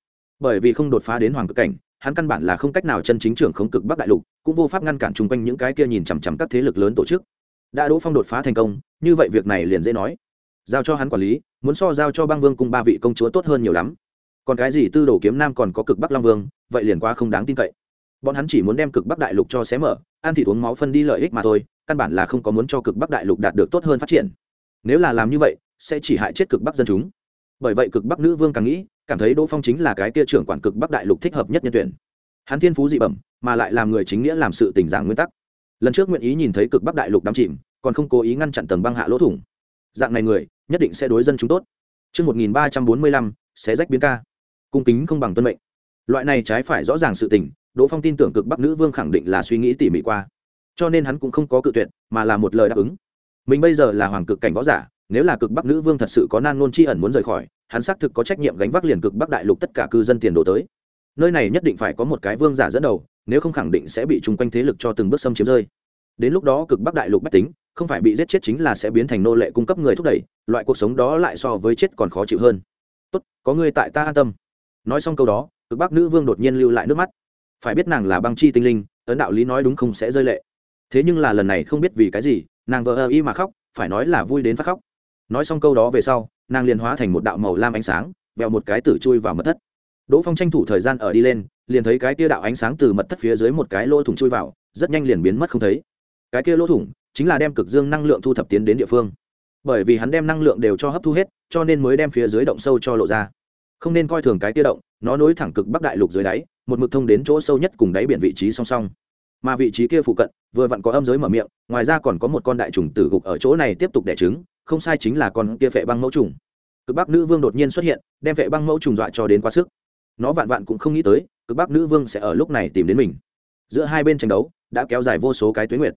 Bởi vì không đột phá đến hoàng cực cảnh hắn căn bản là không cách nào chân chính trưởng không cực bắc đại lục, cũng vô pháp ngăn cản chung quanh những cái kia nhìn chằm chằm các thế lực lớn tổ chức. Đã đỗ phong đột phá thành công, như vậy việc này liền dễ nói. Giao cho hắn quản lý, muốn so giao cho băng vương cùng ba vị công chúa tốt hơn nhiều lắm. Còn cái gì tư đồ kiếm nam còn có cực bắc long vương, vậy liền quá không đáng tin cậy. Bọn hắn chỉ muốn đem cực bắc đại lục cho xé mở, ăn thịt uống máu phân đi lợi ích mà thôi, căn bản là không có muốn cho cực bắc đại lục đạt được tốt hơn phát triển. Nếu là làm như vậy, sẽ chỉ hại chết cực bắc dân chúng bởi vậy cực bắc nữ vương càng nghĩ cảm thấy đỗ phong chính là cái kia trưởng quản cực bắc đại lục thích hợp nhất nhân tuyển hắn thiên phú dị bẩm mà lại làm người chính nghĩa làm sự tình dạng nguyên tắc lần trước nguyện ý nhìn thấy cực bắc đại lục đắm chìm còn không cố ý ngăn chặn tầng băng hạ lỗ thủng dạng này người nhất định sẽ đối dân chúng tốt Trước 1345, sẽ rách biến ca. Cung kính không bằng tuân mệnh. Loại này trái phải rõ ràng sự tình, Đỗ Phong tin tưởng cực Bắc nữ vương khẳng định là suy nghĩ tỉ mỉ qua. Cho nên hắn cũng không có cự tuyệt, mà là một lời đáp ứng. Mình bây giờ là hoàng cực cảnh võ giả, nếu là cực Bắc nữ vương thật sự có nan nôn chi ẩn muốn rời khỏi, hắn xác thực có trách nhiệm gánh vác liền cực Bắc đại lục tất cả cư dân tiền đồ tới. Nơi này nhất định phải có một cái vương giả dẫn đầu, nếu không khẳng định sẽ bị chung quanh thế lực cho từng bước xâm chiếm rơi. Đến lúc đó cực Bắc đại lục bách tính, không phải bị giết chết chính là sẽ biến thành nô lệ cung cấp người thúc đẩy loại cuộc sống đó lại so với chết còn khó chịu hơn. Tốt có người tại ta an tâm. Nói xong câu đó cực bắc nữ vương đột nhiên lưu lại nước mắt. Phải biết nàng là băng chi tinh linh ấn đạo lý nói đúng không sẽ rơi lệ. Thế nhưng là lần này không biết vì cái gì nàng vợ ơ y mà khóc phải nói là vui đến phát khóc nói xong câu đó về sau, nàng liền hóa thành một đạo màu lam ánh sáng vẹo một cái tử chui vào mật thất. Đỗ phong tranh thủ thời gian ở đi lên, liền thấy cái tia đạo ánh sáng từ mật thất phía dưới một cái lỗ thủng chui vào, rất nhanh liền biến mất không thấy. Cái kia lỗ thủng chính là đem cực dương năng lượng thu thập tiến đến địa phương. Bởi vì hắn đem năng lượng đều cho hấp thu hết, cho nên mới đem phía dưới động sâu cho lộ ra. Không nên coi thường cái kia động, nó nối thẳng cực bắc đại lục dưới đáy, một mực thông đến chỗ sâu nhất cùng đáy biển vị trí song song. Mà vị trí kia phụ cận, vừa vặn có âm giới mở miệng, ngoài ra còn có một con đại trùng tử gục ở chỗ này tiếp tục đẻ trứng không sai chính là con kia vệ băng mẫu trùng. Cực bắc nữ vương đột nhiên xuất hiện, đem vệ băng mẫu trùng dọa cho đến quá sức. Nó vạn vạn cũng không nghĩ tới, cực bắc nữ vương sẽ ở lúc này tìm đến mình. Giữa hai bên tranh đấu, đã kéo dài vô số cái tuyến nguyệt.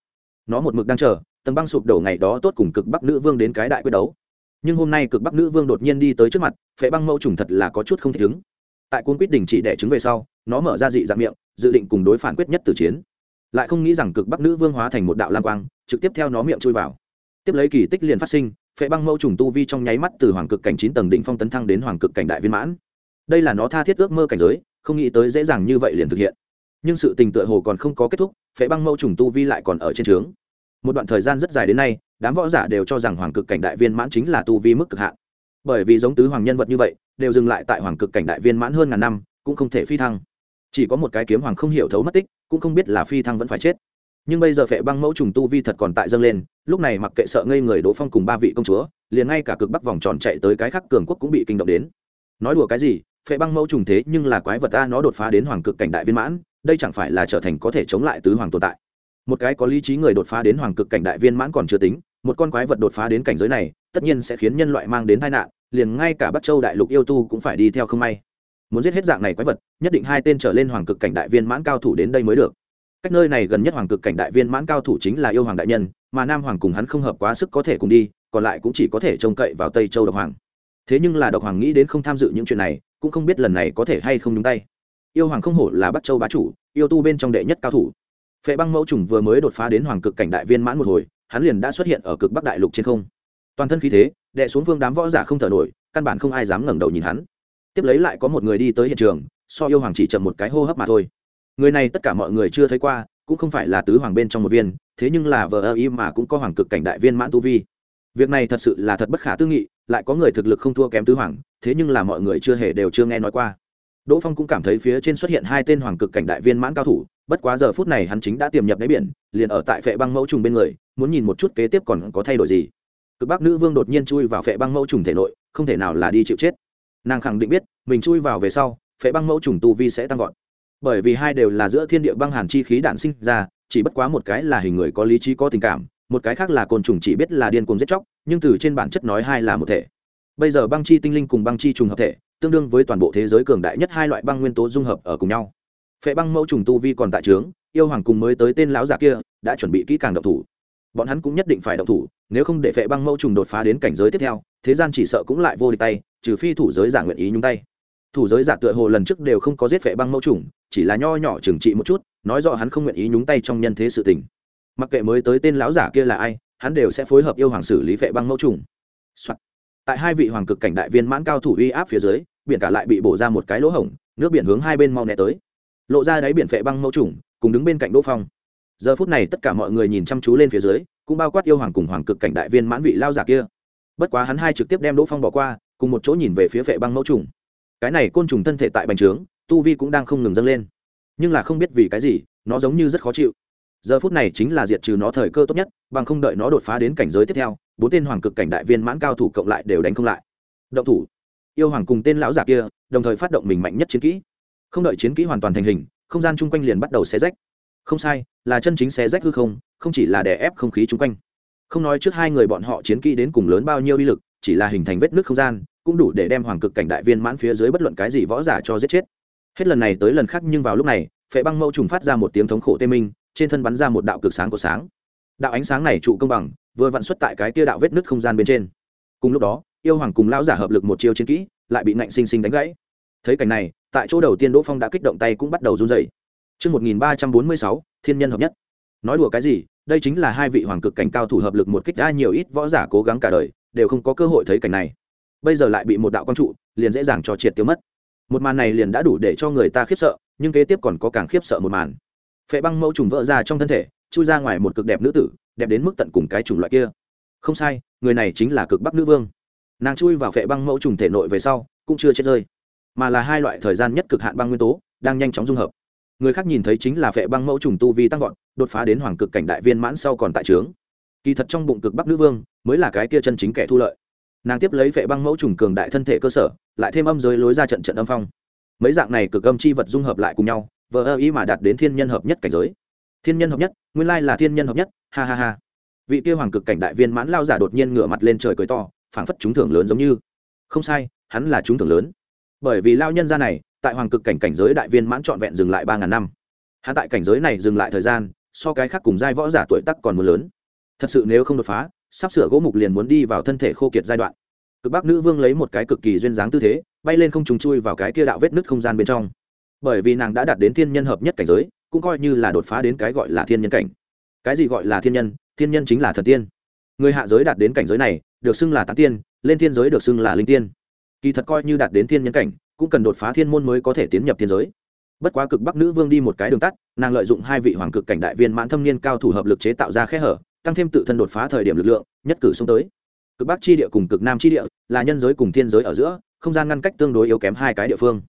Nó một mực đang chờ, tầng băng sụp đổ ngày đó tốt cùng cực bắc nữ vương đến cái đại quyết đấu. Nhưng hôm nay cực bắc nữ vương đột nhiên đi tới trước mặt phệ băng mẫu trùng thật là có chút không thể chứng tại cuốn quyết đình chỉ đẻ trứng về sau, nó mở ra dị dạng miệng, dự định cùng đối phản quyết nhất từ chiến. Lại không nghĩ rằng cực bắc nữ vương hóa thành một đạo lam quang, trực tiếp theo nó miệng chui vào tiếp lấy kỳ tích liền phát sinh, phệ băng mẫu trùng tu vi trong nháy mắt từ hoàng cực cảnh chín tầng đỉnh phong tấn thăng đến hoàng cực cảnh đại viên mãn. Đây là nó tha thiết ước mơ cảnh giới, không nghĩ tới dễ dàng như vậy liền thực hiện. Nhưng sự tình tựa hồ còn không có kết thúc, phệ băng mẫu trùng tu vi lại còn ở trên trướng. Một đoạn thời gian rất dài đến nay, đám võ giả đều cho rằng hoàng cực cảnh đại viên mãn chính là tu vi mức cực hạn. Bởi vì giống tứ hoàng nhân vật như vậy, đều dừng lại tại hoàng cực cảnh đại viên mãn hơn ngàn năm, cũng không thể phi thăng. Chỉ có một cái kiếm hoàng không hiểu thấu mất tích, cũng không biết là phi thăng vẫn phải chết. Nhưng bây giờ phệ băng mẫu trùng tu vi thật còn tại dâng lên lúc này mặc kệ sợ ngây người đỗ phong cùng ba vị công chúa, liền ngay cả cực bắc vòng tròn chạy tới cái khắc cường quốc cũng bị kinh động đến. Nói đùa cái gì, phệ băng mẫu trùng thế nhưng là quái vật ta nó đột phá đến hoàng cực cảnh đại viên mãn, đây chẳng phải là trở thành có thể chống lại tứ hoàng tồn tại. Một cái có lý trí người đột phá đến hoàng cực cảnh đại viên mãn còn chưa tính, một con quái vật đột phá đến cảnh giới này, tất nhiên sẽ khiến nhân loại mang đến tai nạn, liền ngay cả bắc châu đại lục yêu tu cũng phải đi theo không may. Muốn giết hết dạng này quái vật, nhất định hai tên trở lên hoàng cực cảnh đại viên mãn cao thủ đến đây mới được cách nơi này gần nhất hoàng cực cảnh đại viên mãn cao thủ chính là yêu hoàng đại nhân, mà nam hoàng cùng hắn không hợp quá sức có thể cùng đi, còn lại cũng chỉ có thể trông cậy vào tây châu độc hoàng. Thế nhưng là độc hoàng nghĩ đến không tham dự những chuyện này, cũng không biết lần này có thể hay không nhúng tay. Yêu hoàng không hổ là bắc châu bá chủ, yêu tu bên trong đệ nhất cao thủ. Phệ băng mẫu trùng vừa mới đột phá đến hoàng cực cảnh đại viên mãn một hồi, hắn liền đã xuất hiện ở cực bắc đại lục trên không. Toàn thân khí thế, đệ xuống vương đám võ giả không thở nổi, căn bản không ai dám ngẩng đầu nhìn hắn. Tiếp lấy lại có một người đi tới hiện trường, so yêu hoàng chỉ chậm một cái hô hấp mà thôi người này tất cả mọi người chưa thấy qua, cũng không phải là tứ hoàng bên trong một viên, thế nhưng là vờ ơ y mà cũng có hoàng cực cảnh đại viên mãn tu vi. Việc này thật sự là thật bất khả tư nghị, lại có người thực lực không thua kém tứ hoàng, thế nhưng là mọi người chưa hề đều chưa nghe nói qua. Đỗ phong cũng cảm thấy phía trên xuất hiện hai tên hoàng cực cảnh đại viên mãn cao thủ, bất quá giờ phút này hắn chính đã tiềm nhập đáy biển, liền ở tại phệ băng mẫu trùng bên người, muốn nhìn một chút kế tiếp còn có thay đổi gì. Cực bắc nữ vương đột nhiên chui vào phệ băng mẫu trùng thể nội, không thể nào là đi chịu chết. Nàng khẳng định biết, mình chui vào về sau, phệ băng mẫu trùng tu vi sẽ tăng vọt bởi vì hai đều là giữa thiên địa băng hàn chi khí đản sinh ra, chỉ bất quá một cái là hình người có lý trí có tình cảm, một cái khác là côn trùng chỉ biết là điên cuồng giết chóc, nhưng từ trên bản chất nói hai là một thể. Bây giờ băng chi tinh linh cùng băng chi trùng hợp thể, tương đương với toàn bộ thế giới cường đại nhất hai loại băng nguyên tố dung hợp ở cùng nhau. Phệ băng mẫu trùng tu vi còn tại trướng, yêu hoàng cùng mới tới tên lão già kia, đã chuẩn bị kỹ càng độc thủ. Bọn hắn cũng nhất định phải độc thủ, nếu không để phệ băng mẫu trùng đột phá đến cảnh giới tiếp theo, thế gian chỉ sợ cũng lại vô địch tay, trừ phi thủ giới giả nguyện ý nhung tay. Thủ giới giả tựa hồ lần trước đều không có giết phệ băng mẫu trùng chỉ là nho nhỏ trừng trị một chút, nói rõ hắn không nguyện ý nhúng tay trong nhân thế sự tình. Mặc kệ mới tới tên lão giả kia là ai, hắn đều sẽ phối hợp yêu hoàng xử lý vệ băng mẫu trùng、Soạn. tại hai vị hoàng cực cảnh đại viên mãn cao thủ uy áp phía dưới, biển cả lại bị bổ ra một cái lỗ hổng, nước biển hướng hai bên mau né tới. Lộ ra đáy biển vệ băng mẫu trùng, cùng đứng bên cạnh đỗ phong. Giờ phút này tất cả mọi người nhìn chăm chú lên phía dưới, cũng bao quát yêu hoàng cùng hoàng cực cảnh đại viên mãn vị lao giả kia. Bất quá hắn hai trực tiếp đem đỗ phong bỏ qua, cùng một chỗ nhìn về phía vệ băng mẫu trùng. Cái này côn trùng thân thể tại bành trướng tu vi cũng đang không ngừng dâng lên. Nhưng là không biết vì cái gì, nó giống như rất khó chịu. Giờ phút này chính là diệt trừ nó thời cơ tốt nhất, bằng không đợi nó đột phá đến cảnh giới tiếp theo, bốn tên hoàng cực cảnh đại viên mãn cao thủ cộng lại đều đánh không lại. Động thủ. Yêu hoàng cùng tên lão giả kia, đồng thời phát động mình mạnh nhất chiến kỹ. Không đợi chiến kỹ hoàn toàn thành hình, không gian chung quanh liền bắt đầu xé rách. Không sai, là chân chính xé rách hư không không chỉ là đè ép không khí chung quanh. Không nói trước hai người bọn họ chiến kỹ đến cùng lớn bao nhiêu uy lực, chỉ là hình thành vết nước không gian, cũng đủ để đem hoàng cực cảnh đại viên mãn phía dưới bất luận cái gì võ giả cho giết chết hết lần này tới lần khác nhưng vào lúc này phệ băng mẫu trùng phát ra một tiếng thống khổ tê minh trên thân bắn ra một đạo cực sáng của sáng. Đạo ánh sáng này trụ công bằng vừa vặn xuất tại cái kia đạo vết nứt không gian bên trên. Cùng lúc đó yêu hoàng cùng lão giả hợp lực một chiêu chiến kỹ lại bị nạnh sinh sinh đánh gãy. Thấy cảnh này tại chỗ đầu tiên đỗ phong đã kích động tay cũng bắt đầu run dày Trước 1346, thiên nhân hợp nhất. Nói đùa cái gì, đây chính là hai vị hoàng cực cảnh cao thủ hợp lực một kích ra nhiều ít võ giả cố gắng cả đời đều không có cơ hội thấy cảnh này. Bây giờ lại bị một đạo quang trụ liền dễ dàng cho triệt tiêu mất một màn này liền đã đủ để cho người ta khiếp sợ, nhưng kế tiếp còn có càng khiếp sợ một màn. Phệ băng mẫu trùng vỡ ra trong thân thể, chui ra ngoài một cực đẹp nữ tử, đẹp đến mức tận cùng cái chủng loại kia. Không sai, người này chính là cực bắc nữ vương. Nàng chui vào phệ băng mẫu trùng thể nội về sau, cũng chưa chết rơi, mà là hai loại thời gian nhất cực hạn băng nguyên tố, đang nhanh chóng dung hợp. Người khác nhìn thấy chính là phệ băng mẫu trùng tu vi tăng vọt, đột phá đến hoàng cực cảnh đại viên mãn sau còn tại trướng. Kỳ thật trong bụng cực bắc nữ vương, mới là cái kia chân chính kẻ thu lợi nàng tiếp lấy vệ băng mẫu trùng cường đại thân thể cơ sở, lại thêm âm giới lối ra trận trận âm phong. Mấy dạng này cực âm chi vật dung hợp lại cùng nhau, vờ ơ ý mà đạt đến thiên nhân hợp nhất cảnh giới. Thiên nhân hợp nhất, nguyên lai là thiên nhân hợp nhất, ha ha ha. Vị kia hoàng cực cảnh đại viên mãn lao giả đột nhiên ngửa mặt lên trời cười to, phảng phất trúng thưởng lớn giống như. Không sai, hắn là trúng thưởng lớn. Bởi vì lao nhân gia này, tại hoàng cực cảnh cảnh giới đại viên mãn trọn vẹn dừng lại ba ngàn năm. Hắn tại cảnh giới này dừng lại thời gian, so cái khác cùng giai võ giả tuổi tắc còn mưa lớn. Thật sự nếu không đột phá sắp sửa gỗ mục liền muốn đi vào thân thể khô kiệt giai đoạn. Cực bắc nữ vương lấy một cái cực kỳ duyên dáng tư thế, bay lên không trùng chui vào cái kia đạo vết nứt không gian bên trong. Bởi vì nàng đã đạt đến thiên nhân hợp nhất cảnh giới, cũng coi như là đột phá đến cái gọi là thiên nhân cảnh. Cái gì gọi là thiên nhân? Thiên nhân chính là thần tiên. Người hạ giới đạt đến cảnh giới này, được xưng là tán tiên, lên thiên giới được xưng là linh tiên. Kỳ thật coi như đạt đến thiên nhân cảnh, cũng cần đột phá thiên môn mới có thể tiến nhập thiên giới. Bất quá cực bắc nữ vương đi một cái đường tắt, nàng lợi dụng hai vị hoàng cực cảnh đại viên mãn thâm niên cao thủ hợp lực chế tạo ra khe hở tăng thêm tự thân đột phá thời điểm lực lượng, nhất cử xông tới. Cực bắc chi địa cùng cực nam chi địa là nhân giới cùng thiên giới ở giữa, không gian ngăn cách tương đối yếu kém hai cái địa phương.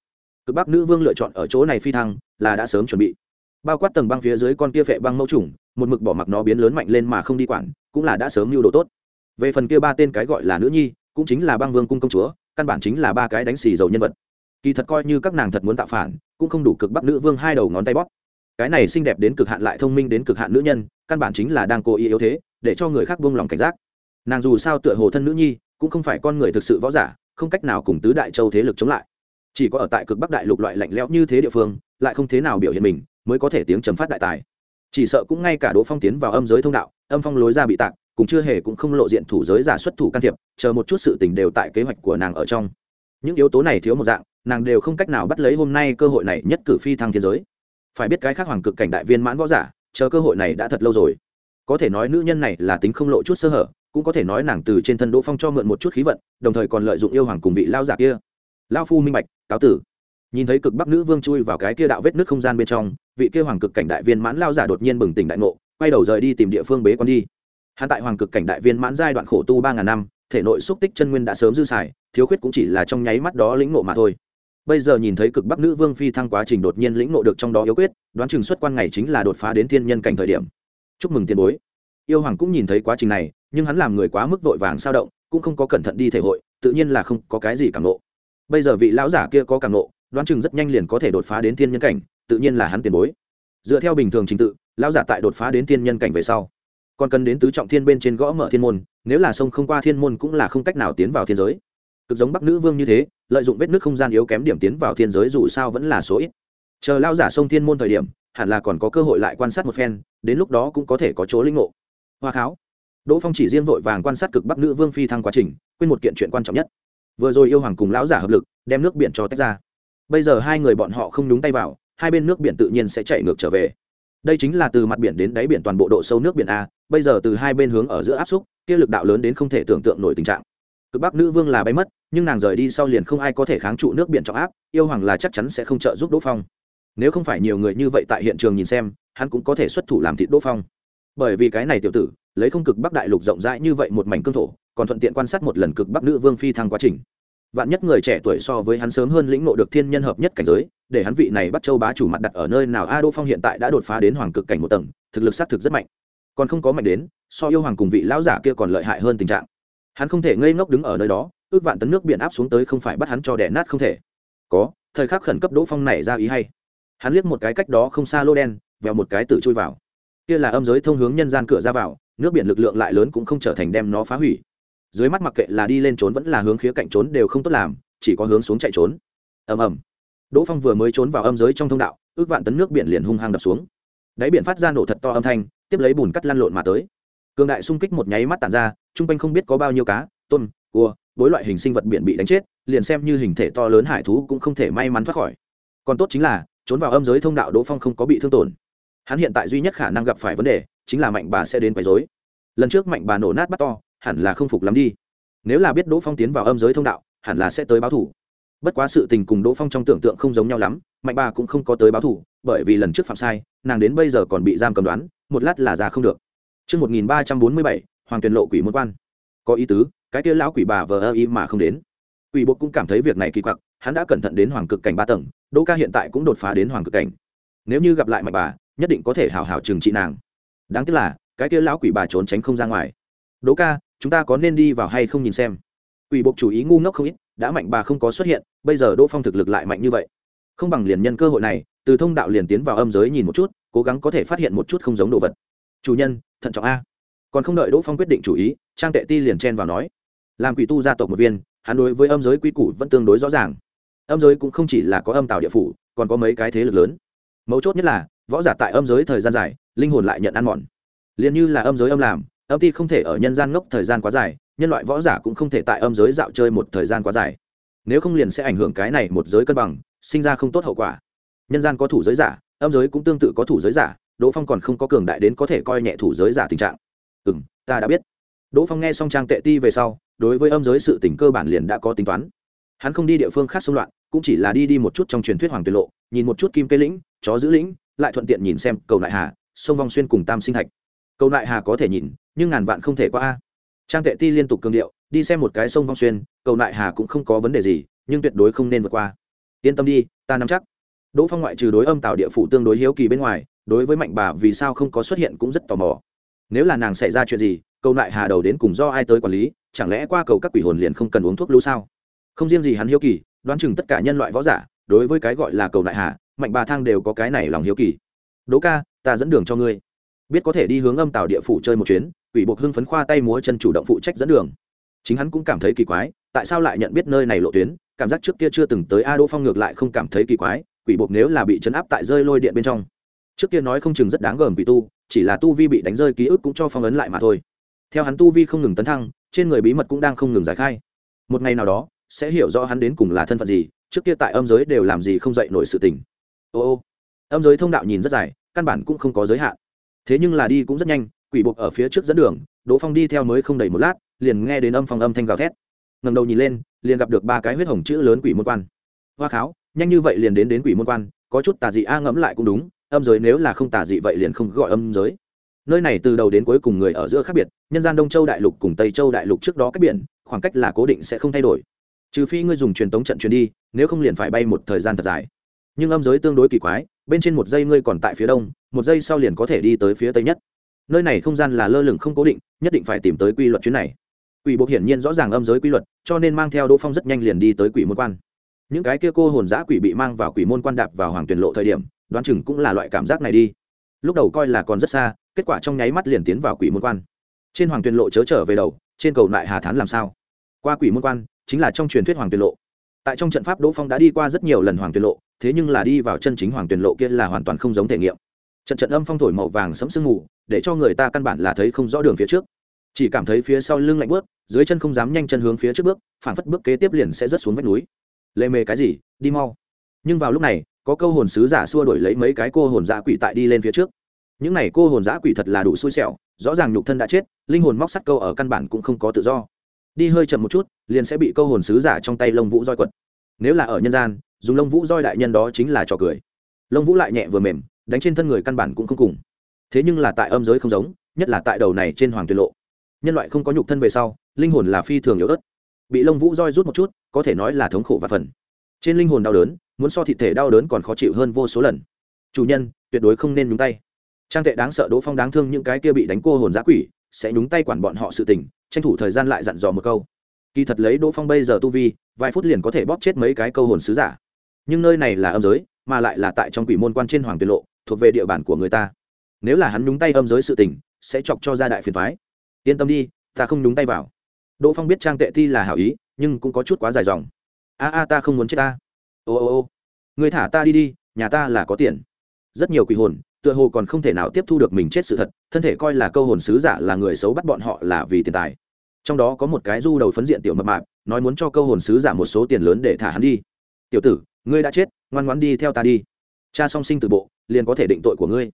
Cực bắc nữ vương lựa chọn ở chỗ này phi thăng, là đã sớm chuẩn bị. Bao quát tầng băng phía dưới con kia phệ băng mẫu trùng một mực bỏ mặc nó biến lớn mạnh lên mà không đi quản, cũng là đã sớm mưu đồ tốt. Về phần kia ba tên cái gọi là nữ nhi, cũng chính là băng vương cung công chúa, căn bản chính là ba cái đánh xì dầu nhân vật. Kỳ thật coi như các nàng thật muốn tạo phản, cũng không đủ cực bắc nữ vương hai đầu ngón tay bóp. Cái này xinh đẹp đến cực hạn lại thông minh đến cực hạn nữ nhân căn bản chính là đang cố ý yếu thế, để cho người khác buông lòng cảnh giác. Nàng dù sao tựa hồ thân nữ nhi, cũng không phải con người thực sự võ giả, không cách nào cùng tứ đại châu thế lực chống lại. Chỉ có ở tại cực bắc đại lục loại lạnh lẽo như thế địa phương, lại không thế nào biểu hiện mình, mới có thể tiếng trầm phát đại tài. Chỉ sợ cũng ngay cả đỗ phong tiến vào âm giới thông đạo, âm phong lối ra bị tạc cũng chưa hề cũng không lộ diện thủ giới giả xuất thủ can thiệp, chờ một chút sự tình đều tại kế hoạch của nàng ở trong. Những yếu tố này thiếu một dạng, nàng đều không cách nào bắt lấy hôm nay cơ hội này nhất cử phi thăng thiên giới. Phải biết cái khác hoàng cực cảnh đại viên mãn võ giả chờ cơ hội này đã thật lâu rồi. Có thể nói nữ nhân này là tính không lộ chút sơ hở, cũng có thể nói nàng từ trên thân đỗ phong cho mượn một chút khí vận, đồng thời còn lợi dụng yêu hoàng cùng vị lao giả kia. Lao phu minh bạch, cáo tử. Nhìn thấy cực bắc nữ vương chui vào cái kia đạo vết nước không gian bên trong, vị kia hoàng cực cảnh đại viên mãn lao giả đột nhiên bừng tỉnh đại ngộ, quay đầu rời đi tìm địa phương bế con đi. Hắn tại hoàng cực cảnh đại viên mãn giai đoạn khổ tu ba ngàn năm, thể nội xúc tích chân nguyên đã sớm dư xài, thiếu khuyết cũng chỉ là trong nháy mắt đó lĩnh ngộ mà thôi bây giờ nhìn thấy cực bắc nữ vương phi thăng quá trình đột nhiên lĩnh nộ được trong đó yếu quyết, đoán chừng xuất quan ngày chính là đột phá đến thiên nhân cảnh thời điểm. Chúc mừng tiền bối. Yêu hoàng cũng nhìn thấy quá trình này, nhưng hắn làm người quá mức vội vàng sao động, cũng không có cẩn thận đi thể hội, tự nhiên là không có cái gì cảm nộ bây giờ vị lão giả kia có cảm nộ đoán chừng rất nhanh liền có thể đột phá đến thiên nhân cảnh, tự nhiên là hắn tiền bối. Dựa theo bình thường trình tự, lão giả tại đột phá đến thiên nhân cảnh về sau, còn cần đến tứ trọng thiên bên trên gõ mở thiên môn, nếu là sông không qua thiên môn cũng là không cách nào tiến vào thiên giới. Cực giống bắc nữ vương như thế lợi dụng vết nước không gian yếu kém điểm tiến vào thiên giới dù sao vẫn là số ít. Chờ lao giả sông thiên môn thời điểm, hẳn là còn có cơ hội lại quan sát một phen, đến lúc đó cũng có thể có chỗ linh ngộ. Hoa kháo. Đỗ phong chỉ riêng vội vàng quan sát cực bắc nữ vương phi thăng quá trình, quên một kiện chuyện quan trọng nhất. Vừa rồi yêu hoàng cùng lão giả hợp lực, đem nước biển cho tách ra. Bây giờ hai người bọn họ không đúng tay vào, hai bên nước biển tự nhiên sẽ chạy ngược trở về. Đây chính là từ mặt biển đến đáy biển toàn bộ độ sâu nước biển a, bây giờ từ hai bên hướng ở giữa áp xúc, kia lực đạo lớn đến không thể tưởng tượng nổi tình trạng cực bắc nữ vương là bay mất, nhưng nàng rời đi sau liền không ai có thể kháng trụ nước biển trọng áp, yêu hoàng là chắc chắn sẽ không trợ giúp đỗ phong. Nếu không phải nhiều người như vậy tại hiện trường nhìn xem, hắn cũng có thể xuất thủ làm thịt đỗ phong. Bởi vì cái này tiểu tử, lấy không cực bắc đại lục rộng rãi như vậy một mảnh cương thổ, còn thuận tiện quan sát một lần cực bắc nữ vương phi thăng quá trình. Vạn nhất người trẻ tuổi so với hắn sớm hơn lĩnh ngộ được thiên nhân hợp nhất cảnh giới, để hắn vị này bắt châu bá chủ mặt đặt ở nơi nào a Đỗ phong hiện tại đã đột phá đến hoàng cực cảnh một tầng, thực lực xác thực rất mạnh. Còn không có mạnh đến, so yêu hoàng cùng vị lão giả kia còn lợi hại hơn tình trạng hắn không thể ngây ngốc đứng ở nơi đó, ước vạn tấn nước biển áp xuống tới không phải bắt hắn cho đẻ nát không thể. Có, thời khắc khẩn cấp đỗ phong này ra ý hay. Hắn liếc một cái cách đó không xa lô đen, vèo một cái tự chui vào. Kia là âm giới thông hướng nhân gian cửa ra vào, nước biển lực lượng lại lớn cũng không trở thành đem nó phá hủy. Dưới mắt mặc kệ là đi lên trốn vẫn là hướng khía cạnh trốn đều không tốt làm, chỉ có hướng xuống chạy trốn. Ầm ầm. Đỗ phong vừa mới trốn vào âm giới trong thông đạo, ước vạn tấn nước biển liền hung hăng đập xuống. Đáy biển phát ra nổ thật to âm thanh, tiếp lấy bùn cắt lăn lộn mà tới. Cường đại xung kích một nháy mắt tàn ra Trung quanh không biết có bao nhiêu cá tôm cua bối loại hình sinh vật biển bị đánh chết liền xem như hình thể to lớn hải thú cũng không thể may mắn thoát khỏi. Còn tốt chính là trốn vào âm giới thông đạo đỗ phong không có bị thương tổn. Hắn hiện tại duy nhất khả năng gặp phải vấn đề chính là mạnh bà sẽ đến quấy rối. Lần trước mạnh bà nổ nát bắt to hẳn là không phục lắm đi. Nếu là biết đỗ phong tiến vào âm giới thông đạo hẳn là sẽ tới báo thủ. Bất quá sự tình cùng đỗ phong trong tưởng tượng không giống nhau lắm mạnh bà cũng không có tới báo thủ bởi vì lần trước phạm sai nàng đến bây giờ còn bị giam cầm đoán một lát là ra không được. Trước 1347, Hoàng Tuyền Lộ quỷ môn quan. Có ý tứ, cái kia lão quỷ bà vờ ơ y mà không đến. Quỷ bộ cũng cảm thấy việc này kỳ quặc, hắn đã cẩn thận đến hoàng cực cảnh ba tầng, Đỗ Ca hiện tại cũng đột phá đến hoàng cực cảnh. Nếu như gặp lại mạnh bà, nhất định có thể hảo hảo trừng trị nàng. Đáng tiếc là, cái kia lão quỷ bà trốn tránh không ra ngoài. Đỗ Ca, chúng ta có nên đi vào hay không nhìn xem? Quỷ bộ chủ ý ngu ngốc không ít, đã mạnh bà không có xuất hiện, bây giờ Đỗ Phong thực lực lại mạnh như vậy, không bằng liền nhân cơ hội này, từ thông đạo liền tiến vào âm giới nhìn một chút, cố gắng có thể phát hiện một chút không giống đồ vật. Chủ nhân, thận trọng a còn không đợi đỗ phong quyết định chủ ý, trang tệ ti liền chen vào nói, làm quỷ tu gia tộc một viên, hắn đối với âm giới quy củ vẫn tương đối rõ ràng. Âm giới cũng không chỉ là có âm tạo địa phủ, còn có mấy cái thế lực lớn. Mấu chốt nhất là, võ giả tại âm giới thời gian dài, linh hồn lại nhận ăn mòn. Liền như là âm giới âm làm, âm ti không thể ở nhân gian ngốc thời gian quá dài, nhân loại võ giả cũng không thể tại âm giới dạo chơi một thời gian quá dài. Nếu không liền sẽ ảnh hưởng cái này một giới cân bằng, sinh ra không tốt hậu quả. Nhân gian có thủ giới giả, âm giới cũng tương tự có thủ giới giả, đỗ phong còn không có cường đại đến có thể coi nhẹ thủ giới giả tình trạng ừ m ta đã biết. Đỗ phong nghe xong trang tệ ti về sau, đối với âm giới sự tỉnh cơ bản liền đã có tính toán. Hắn không đi địa phương khác xung loạn, cũng chỉ là đi đi một chút trong truyền thuyết hoàng tuyệt lộ, nhìn một chút kim cây lĩnh, chó giữ lĩnh, lại thuận tiện nhìn xem cầu nại hà, sông vong xuyên cùng tam sinh thạch. Cầu nại hà có thể nhìn, nhưng ngàn vạn không thể qua a. Trang tệ ti liên tục cường điệu, đi xem một cái sông vong xuyên, cầu nại hà cũng không có vấn đề gì, nhưng tuyệt đối không nên vượt qua. Yên tâm đi, ta nắm chắc. Đỗ phong ngoại trừ đối âm tạo địa phủ tương đối hiếu kỳ bên ngoài, đối với mạnh bà vì sao không có xuất hiện cũng rất tò mò nếu là nàng xảy ra chuyện gì, câu lại hà đầu đến cùng do ai tới quản lý, chẳng lẽ qua cầu các quỷ hồn liền không cần uống thuốc lũ sao? Không riêng gì hắn hiếu kỳ, đoán chừng tất cả nhân loại võ giả, đối với cái gọi là cầu đại hà, mạnh bà thang đều có cái này lòng hiếu kỳ. Đỗ ca, ta dẫn đường cho ngươi. Biết có thể đi hướng âm tàu địa phủ chơi một chuyến, quỷ buộc hưng phấn khoa tay múa chân chủ động phụ trách dẫn đường. Chính hắn cũng cảm thấy kỳ quái, tại sao lại nhận biết nơi này lộ tuyến, cảm giác trước kia chưa từng tới a đỗ phong ngược lại không cảm thấy kỳ quái, quỷ buộc nếu là bị chấn áp tại rơi lôi điện bên trong. Trước kia nói không chừng rất đáng gờm quỷ tu chỉ là tu vi bị đánh rơi ký ức cũng cho phong ấn lại mà thôi. Theo hắn tu vi không ngừng tấn thăng, trên người bí mật cũng đang không ngừng giải khai. Một ngày nào đó, sẽ hiểu rõ hắn đến cùng là thân phận gì, trước kia tại âm giới đều làm gì không dậy nổi sự tình. Ô ô, âm giới thông đạo nhìn rất dài, căn bản cũng không có giới hạn. Thế nhưng là đi cũng rất nhanh, quỷ buộc ở phía trước dẫn đường, đỗ phong đi theo mới không đầy một lát, liền nghe đến âm phong âm thanh gào thét. Ngầm đầu nhìn lên, liền gặp được ba cái huyết hồng chữ lớn quỷ môn quan. Hoa kháo, nhanh như vậy liền đến đến quỷ môn quan, có chút tà dị a ngẫm lại cũng đúng âm giới nếu là không tà dị vậy liền không gọi âm giới. Nơi này từ đầu đến cuối cùng người ở giữa khác biệt, nhân gian đông châu đại lục cùng tây châu đại lục trước đó cách biển, khoảng cách là cố định sẽ không thay đổi. Trừ phi ngươi dùng truyền tống trận truyền đi, nếu không liền phải bay một thời gian thật dài. Nhưng âm giới tương đối kỳ quái, bên trên một giây ngươi còn tại phía đông, một giây sau liền có thể đi tới phía tây nhất. Nơi này không gian là lơ lửng không cố định, nhất định phải tìm tới quy luật chuyến này. Quỷ buộc hiển nhiên rõ ràng âm giới quy luật, cho nên mang theo đỗ phong rất nhanh liền đi tới quỷ môn quan. Những cái kia cô hồn giã quỷ bị mang vào quỷ môn quan đạp vào hoàng tuyển lộ thời điểm đoán chừng cũng là loại cảm giác này đi. Lúc đầu coi là còn rất xa, kết quả trong nháy mắt liền tiến vào quỷ môn quan. Trên hoàng tuyên lộ chớ trở về đầu, trên cầu lại hà thán làm sao? Qua quỷ môn quan, chính là trong truyền thuyết hoàng tuyên lộ. Tại trong trận pháp đỗ phong đã đi qua rất nhiều lần hoàng tuyên lộ, thế nhưng là đi vào chân chính hoàng tuyên lộ kia là hoàn toàn không giống thể nghiệm. Trận trận âm phong thổi màu vàng sẫm sương mù, để cho người ta căn bản là thấy không rõ đường phía trước. Chỉ cảm thấy phía sau lưng lạnh bước dưới chân không dám nhanh chân hướng phía trước bước phản phất bước kế tiếp liền sẽ rớt xuống vách núi. Lê mê cái gì? Đi mau. Nhưng vào lúc này có câu hồn sứ giả xua đổi lấy mấy cái cô hồn giả quỷ tại đi lên phía trước. Những này cô hồn giả quỷ thật là đủ xui xẻo, rõ ràng nhục thân đã chết, linh hồn móc sắt câu ở căn bản cũng không có tự do. Đi hơi chậm một chút, liền sẽ bị câu hồn sứ giả trong tay lông vũ roi quật. Nếu là ở nhân gian, dùng lông vũ roi đại nhân đó chính là trò cười. Lông vũ lại nhẹ vừa mềm, đánh trên thân người căn bản cũng không cùng. Thế nhưng là tại âm giới không giống, nhất là tại đầu này trên hoàng tuyệt lộ. Nhân loại không có nhục thân về sau, linh hồn là phi thường yếu ớt. Bị lông vũ roi rút một chút, có thể nói là thống khổ và phần. Trên linh hồn đau đớn muốn so thịt thể đau đớn còn khó chịu hơn vô số lần. Chủ nhân, tuyệt đối không nên nhúng tay. Trang tệ đáng sợ đỗ phong đáng thương những cái kia bị đánh cô hồn giã quỷ, sẽ nhúng tay quản bọn họ sự tình, tranh thủ thời gian lại dặn dò một câu. Kỳ thật lấy đỗ phong bây giờ tu vi, vài phút liền có thể bóp chết mấy cái câu hồn sứ giả. Nhưng nơi này là âm giới, mà lại là tại trong quỷ môn quan trên hoàng tuyệt lộ, thuộc về địa bàn của người ta. Nếu là hắn nhúng tay âm giới sự tình, sẽ chọc cho gia đại phiền thoái yên tâm đi, ta không nhúng tay vào. Đỗ phong biết trang tệ ti là hảo ý, nhưng cũng có chút quá dài dòng. A a, ta không muốn chết ta ô ô ô người thả ta đi đi, nhà ta là có tiền. Rất nhiều quỷ hồn, tựa hồ còn không thể nào tiếp thu được mình chết sự thật, thân thể coi là câu hồn sứ giả là người xấu bắt bọn họ là vì tiền tài. Trong đó có một cái du đầu phấn diện tiểu mập mạp, nói muốn cho câu hồn sứ giả một số tiền lớn để thả hắn đi. Tiểu tử, ngươi đã chết, ngoan ngoan đi theo ta đi. Cha song sinh từ bộ, liền có thể định tội của ngươi.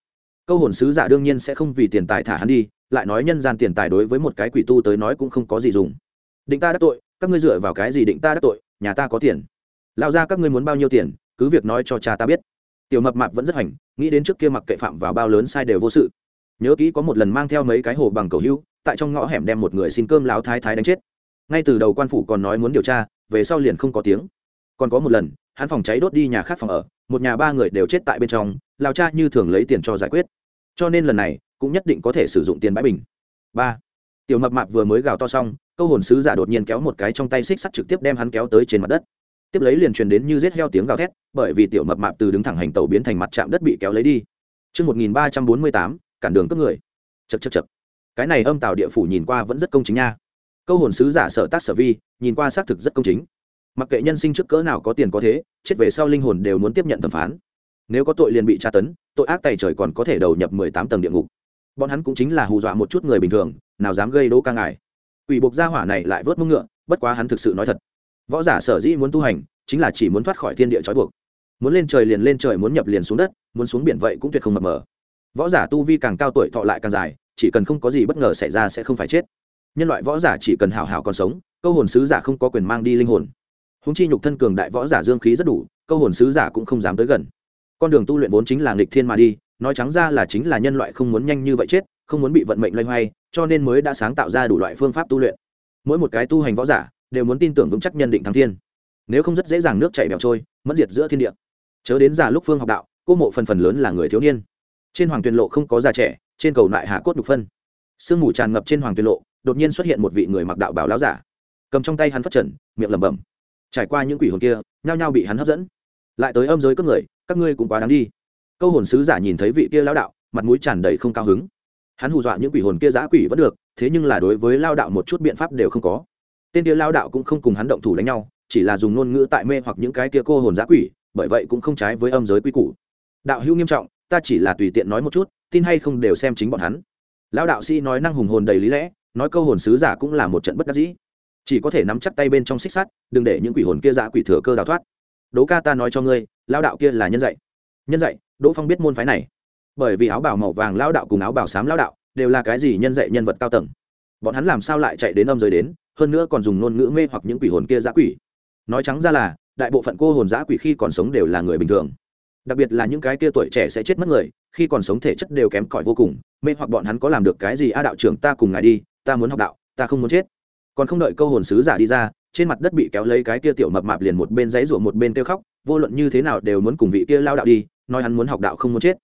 Câu hồn sứ giả đương nhiên sẽ không vì tiền tài thả hắn đi, lại nói nhân gian tiền tài đối với một cái quỷ tu tới nói cũng không có gì dùng. Định ta đắc tội, các ngươi dựa vào cái gì định ta đắc tội, nhà ta có tiền lao ra các ngươi muốn bao nhiêu tiền, cứ việc nói cho cha ta biết. Tiểu mập mạp vẫn rất hoành, nghĩ đến trước kia mặc kệ phạm vào bao lớn sai đều vô sự. Nhớ kỹ có một lần mang theo mấy cái hồ bằng cầu hữu tại trong ngõ hẻm đem một người xin cơm láo thái thái đánh chết. Ngay từ đầu quan phủ còn nói muốn điều tra, về sau liền không có tiếng. Còn có một lần, hắn phòng cháy đốt đi nhà khác phòng ở, một nhà ba người đều chết tại bên trong, lao cha như thường lấy tiền cho giải quyết. Cho nên lần này, cũng nhất định có thể sử dụng tiền bãi bình. Ba. Tiểu mập mạp vừa mới gào to xong, câu hồn sứ giả đột nhiên kéo một cái trong tay xích sắt trực tiếp đem hắn kéo tới trên mặt đất tiếp lấy liền truyền đến như rết heo tiếng gào thét bởi vì tiểu mập mạp từ đứng thẳng hành tàu biến thành mặt chạm đất bị kéo lấy đi Trước 1348, cản đường cấp người. Chậc chậc chậc. Cái này âm tàu địa phủ nhìn qua vẫn rất công chính nha. Câu hồn sứ giả sở tác sở vi, nhìn qua xác thực rất công chính. Mặc kệ nhân sinh trước cỡ nào có tiền có thế, chết về sau linh hồn đều muốn tiếp nhận thẩm phán. Nếu có tội liền bị tra tấn, tội ác tày trời còn có thể đầu nhập mười tám tầng địa ngục. Bọn hắn cũng chính là hù dọa một chút người bình thường, nào dám gây đố ca ngài. Quỷ buộc gia hỏa này lại vớt mông ngựa, bất quá hắn thực sự nói thật. Võ giả sở dĩ muốn tu hành, chính là chỉ muốn thoát khỏi thiên địa trói buộc. Muốn lên trời liền lên trời muốn nhập liền xuống đất muốn xuống biển vậy cũng tuyệt không mập mờ. Võ giả tu vi càng cao tuổi thọ lại càng dài chỉ cần không có gì bất ngờ xảy ra sẽ không phải chết. Nhân loại võ giả chỉ cần hảo hảo còn sống câu hồn sứ giả không có quyền mang đi linh hồn. Húng chi nhục thân cường đại võ giả dương khí rất đủ câu hồn sứ giả cũng không dám tới gần. Con đường tu luyện vốn chính là nghịch thiên mà đi nói trắng ra là chính là nhân loại không muốn nhanh như vậy chết không muốn bị vận mệnh loay hoay cho nên mới đã sáng tạo ra đủ loại phương pháp tu luyện. Mỗi một cái tu hành võ giả đều muốn tin tưởng vững chắc nhân định thắng thiên. Nếu không rất dễ dàng nước chảy bẹo trôi mất diệt giữa thiên địa. Chớ đến già lúc phương học đạo, cô mộ phần phần lớn là người thiếu niên. Trên hoàng tuyền lộ không có già trẻ, trên cầu nại hạ cốt nhục phân. Sương mù tràn ngập trên hoàng tuyền lộ, đột nhiên xuất hiện một vị người mặc đạo bảo láo giả. Cầm trong tay hắn phát trần, miệng lẩm bẩm. Trải qua những quỷ hồn kia, nhao nhao bị hắn hấp dẫn. Lại tới âm giới cướp người, các ngươi cũng quá đáng đi. Câu hồn sứ giả nhìn thấy vị kia lao đạo, mặt mũi tràn đầy không cao hứng. Hắn hù dọa những quỷ hồn kia giã quỷ vẫn được, thế nhưng là đối với lao đạo một chút biện pháp đều không có tên kia lao đạo cũng không cùng hắn động thủ đánh nhau, chỉ là dùng ngôn ngữ tại mê hoặc những cái kia cô hồn giã quỷ, bởi vậy cũng không trái với âm giới quy củ. Đạo hữu nghiêm trọng, ta chỉ là tùy tiện nói một chút, tin hay không đều xem chính bọn hắn. Lão đạo sĩ nói năng hùng hồn đầy lý lẽ, nói câu hồn sứ giả cũng là một trận bất đắc dĩ. Chỉ có thể nắm chắc tay bên trong xích sắt, đừng để những quỷ hồn kia giã quỷ thừa cơ đào thoát. Đố ca ta nói cho ngươi, lão đạo kia là nhân dạy. Nhân dạy, đỗ phong biết môn phái này. Bởi vì áo bào màu vàng lão đạo cùng áo bào xám lão đạo đều là cái gì nhân dạy nhân vật cao tầng. Bọn hắn làm sao lại chạy đến âm giới đến? Hơn nữa còn dùng ngôn ngữ mê hoặc những quỷ hồn kia giã quỷ. Nói trắng ra là, đại bộ phận cô hồn giã quỷ khi còn sống đều là người bình thường. Đặc biệt là những cái kia tuổi trẻ sẽ chết mất người, khi còn sống thể chất đều kém cỏi vô cùng, mê hoặc bọn hắn có làm được cái gì a đạo trưởng ta cùng ngài đi, ta muốn học đạo, ta không muốn chết. Còn không đợi câu hồn sứ giả đi ra, trên mặt đất bị kéo lấy cái kia tiểu mập mạp liền một bên giấy rủa một bên kêu khóc, vô luận như thế nào đều muốn cùng vị kia lao đạo đi, nói hắn muốn học đạo không muốn chết.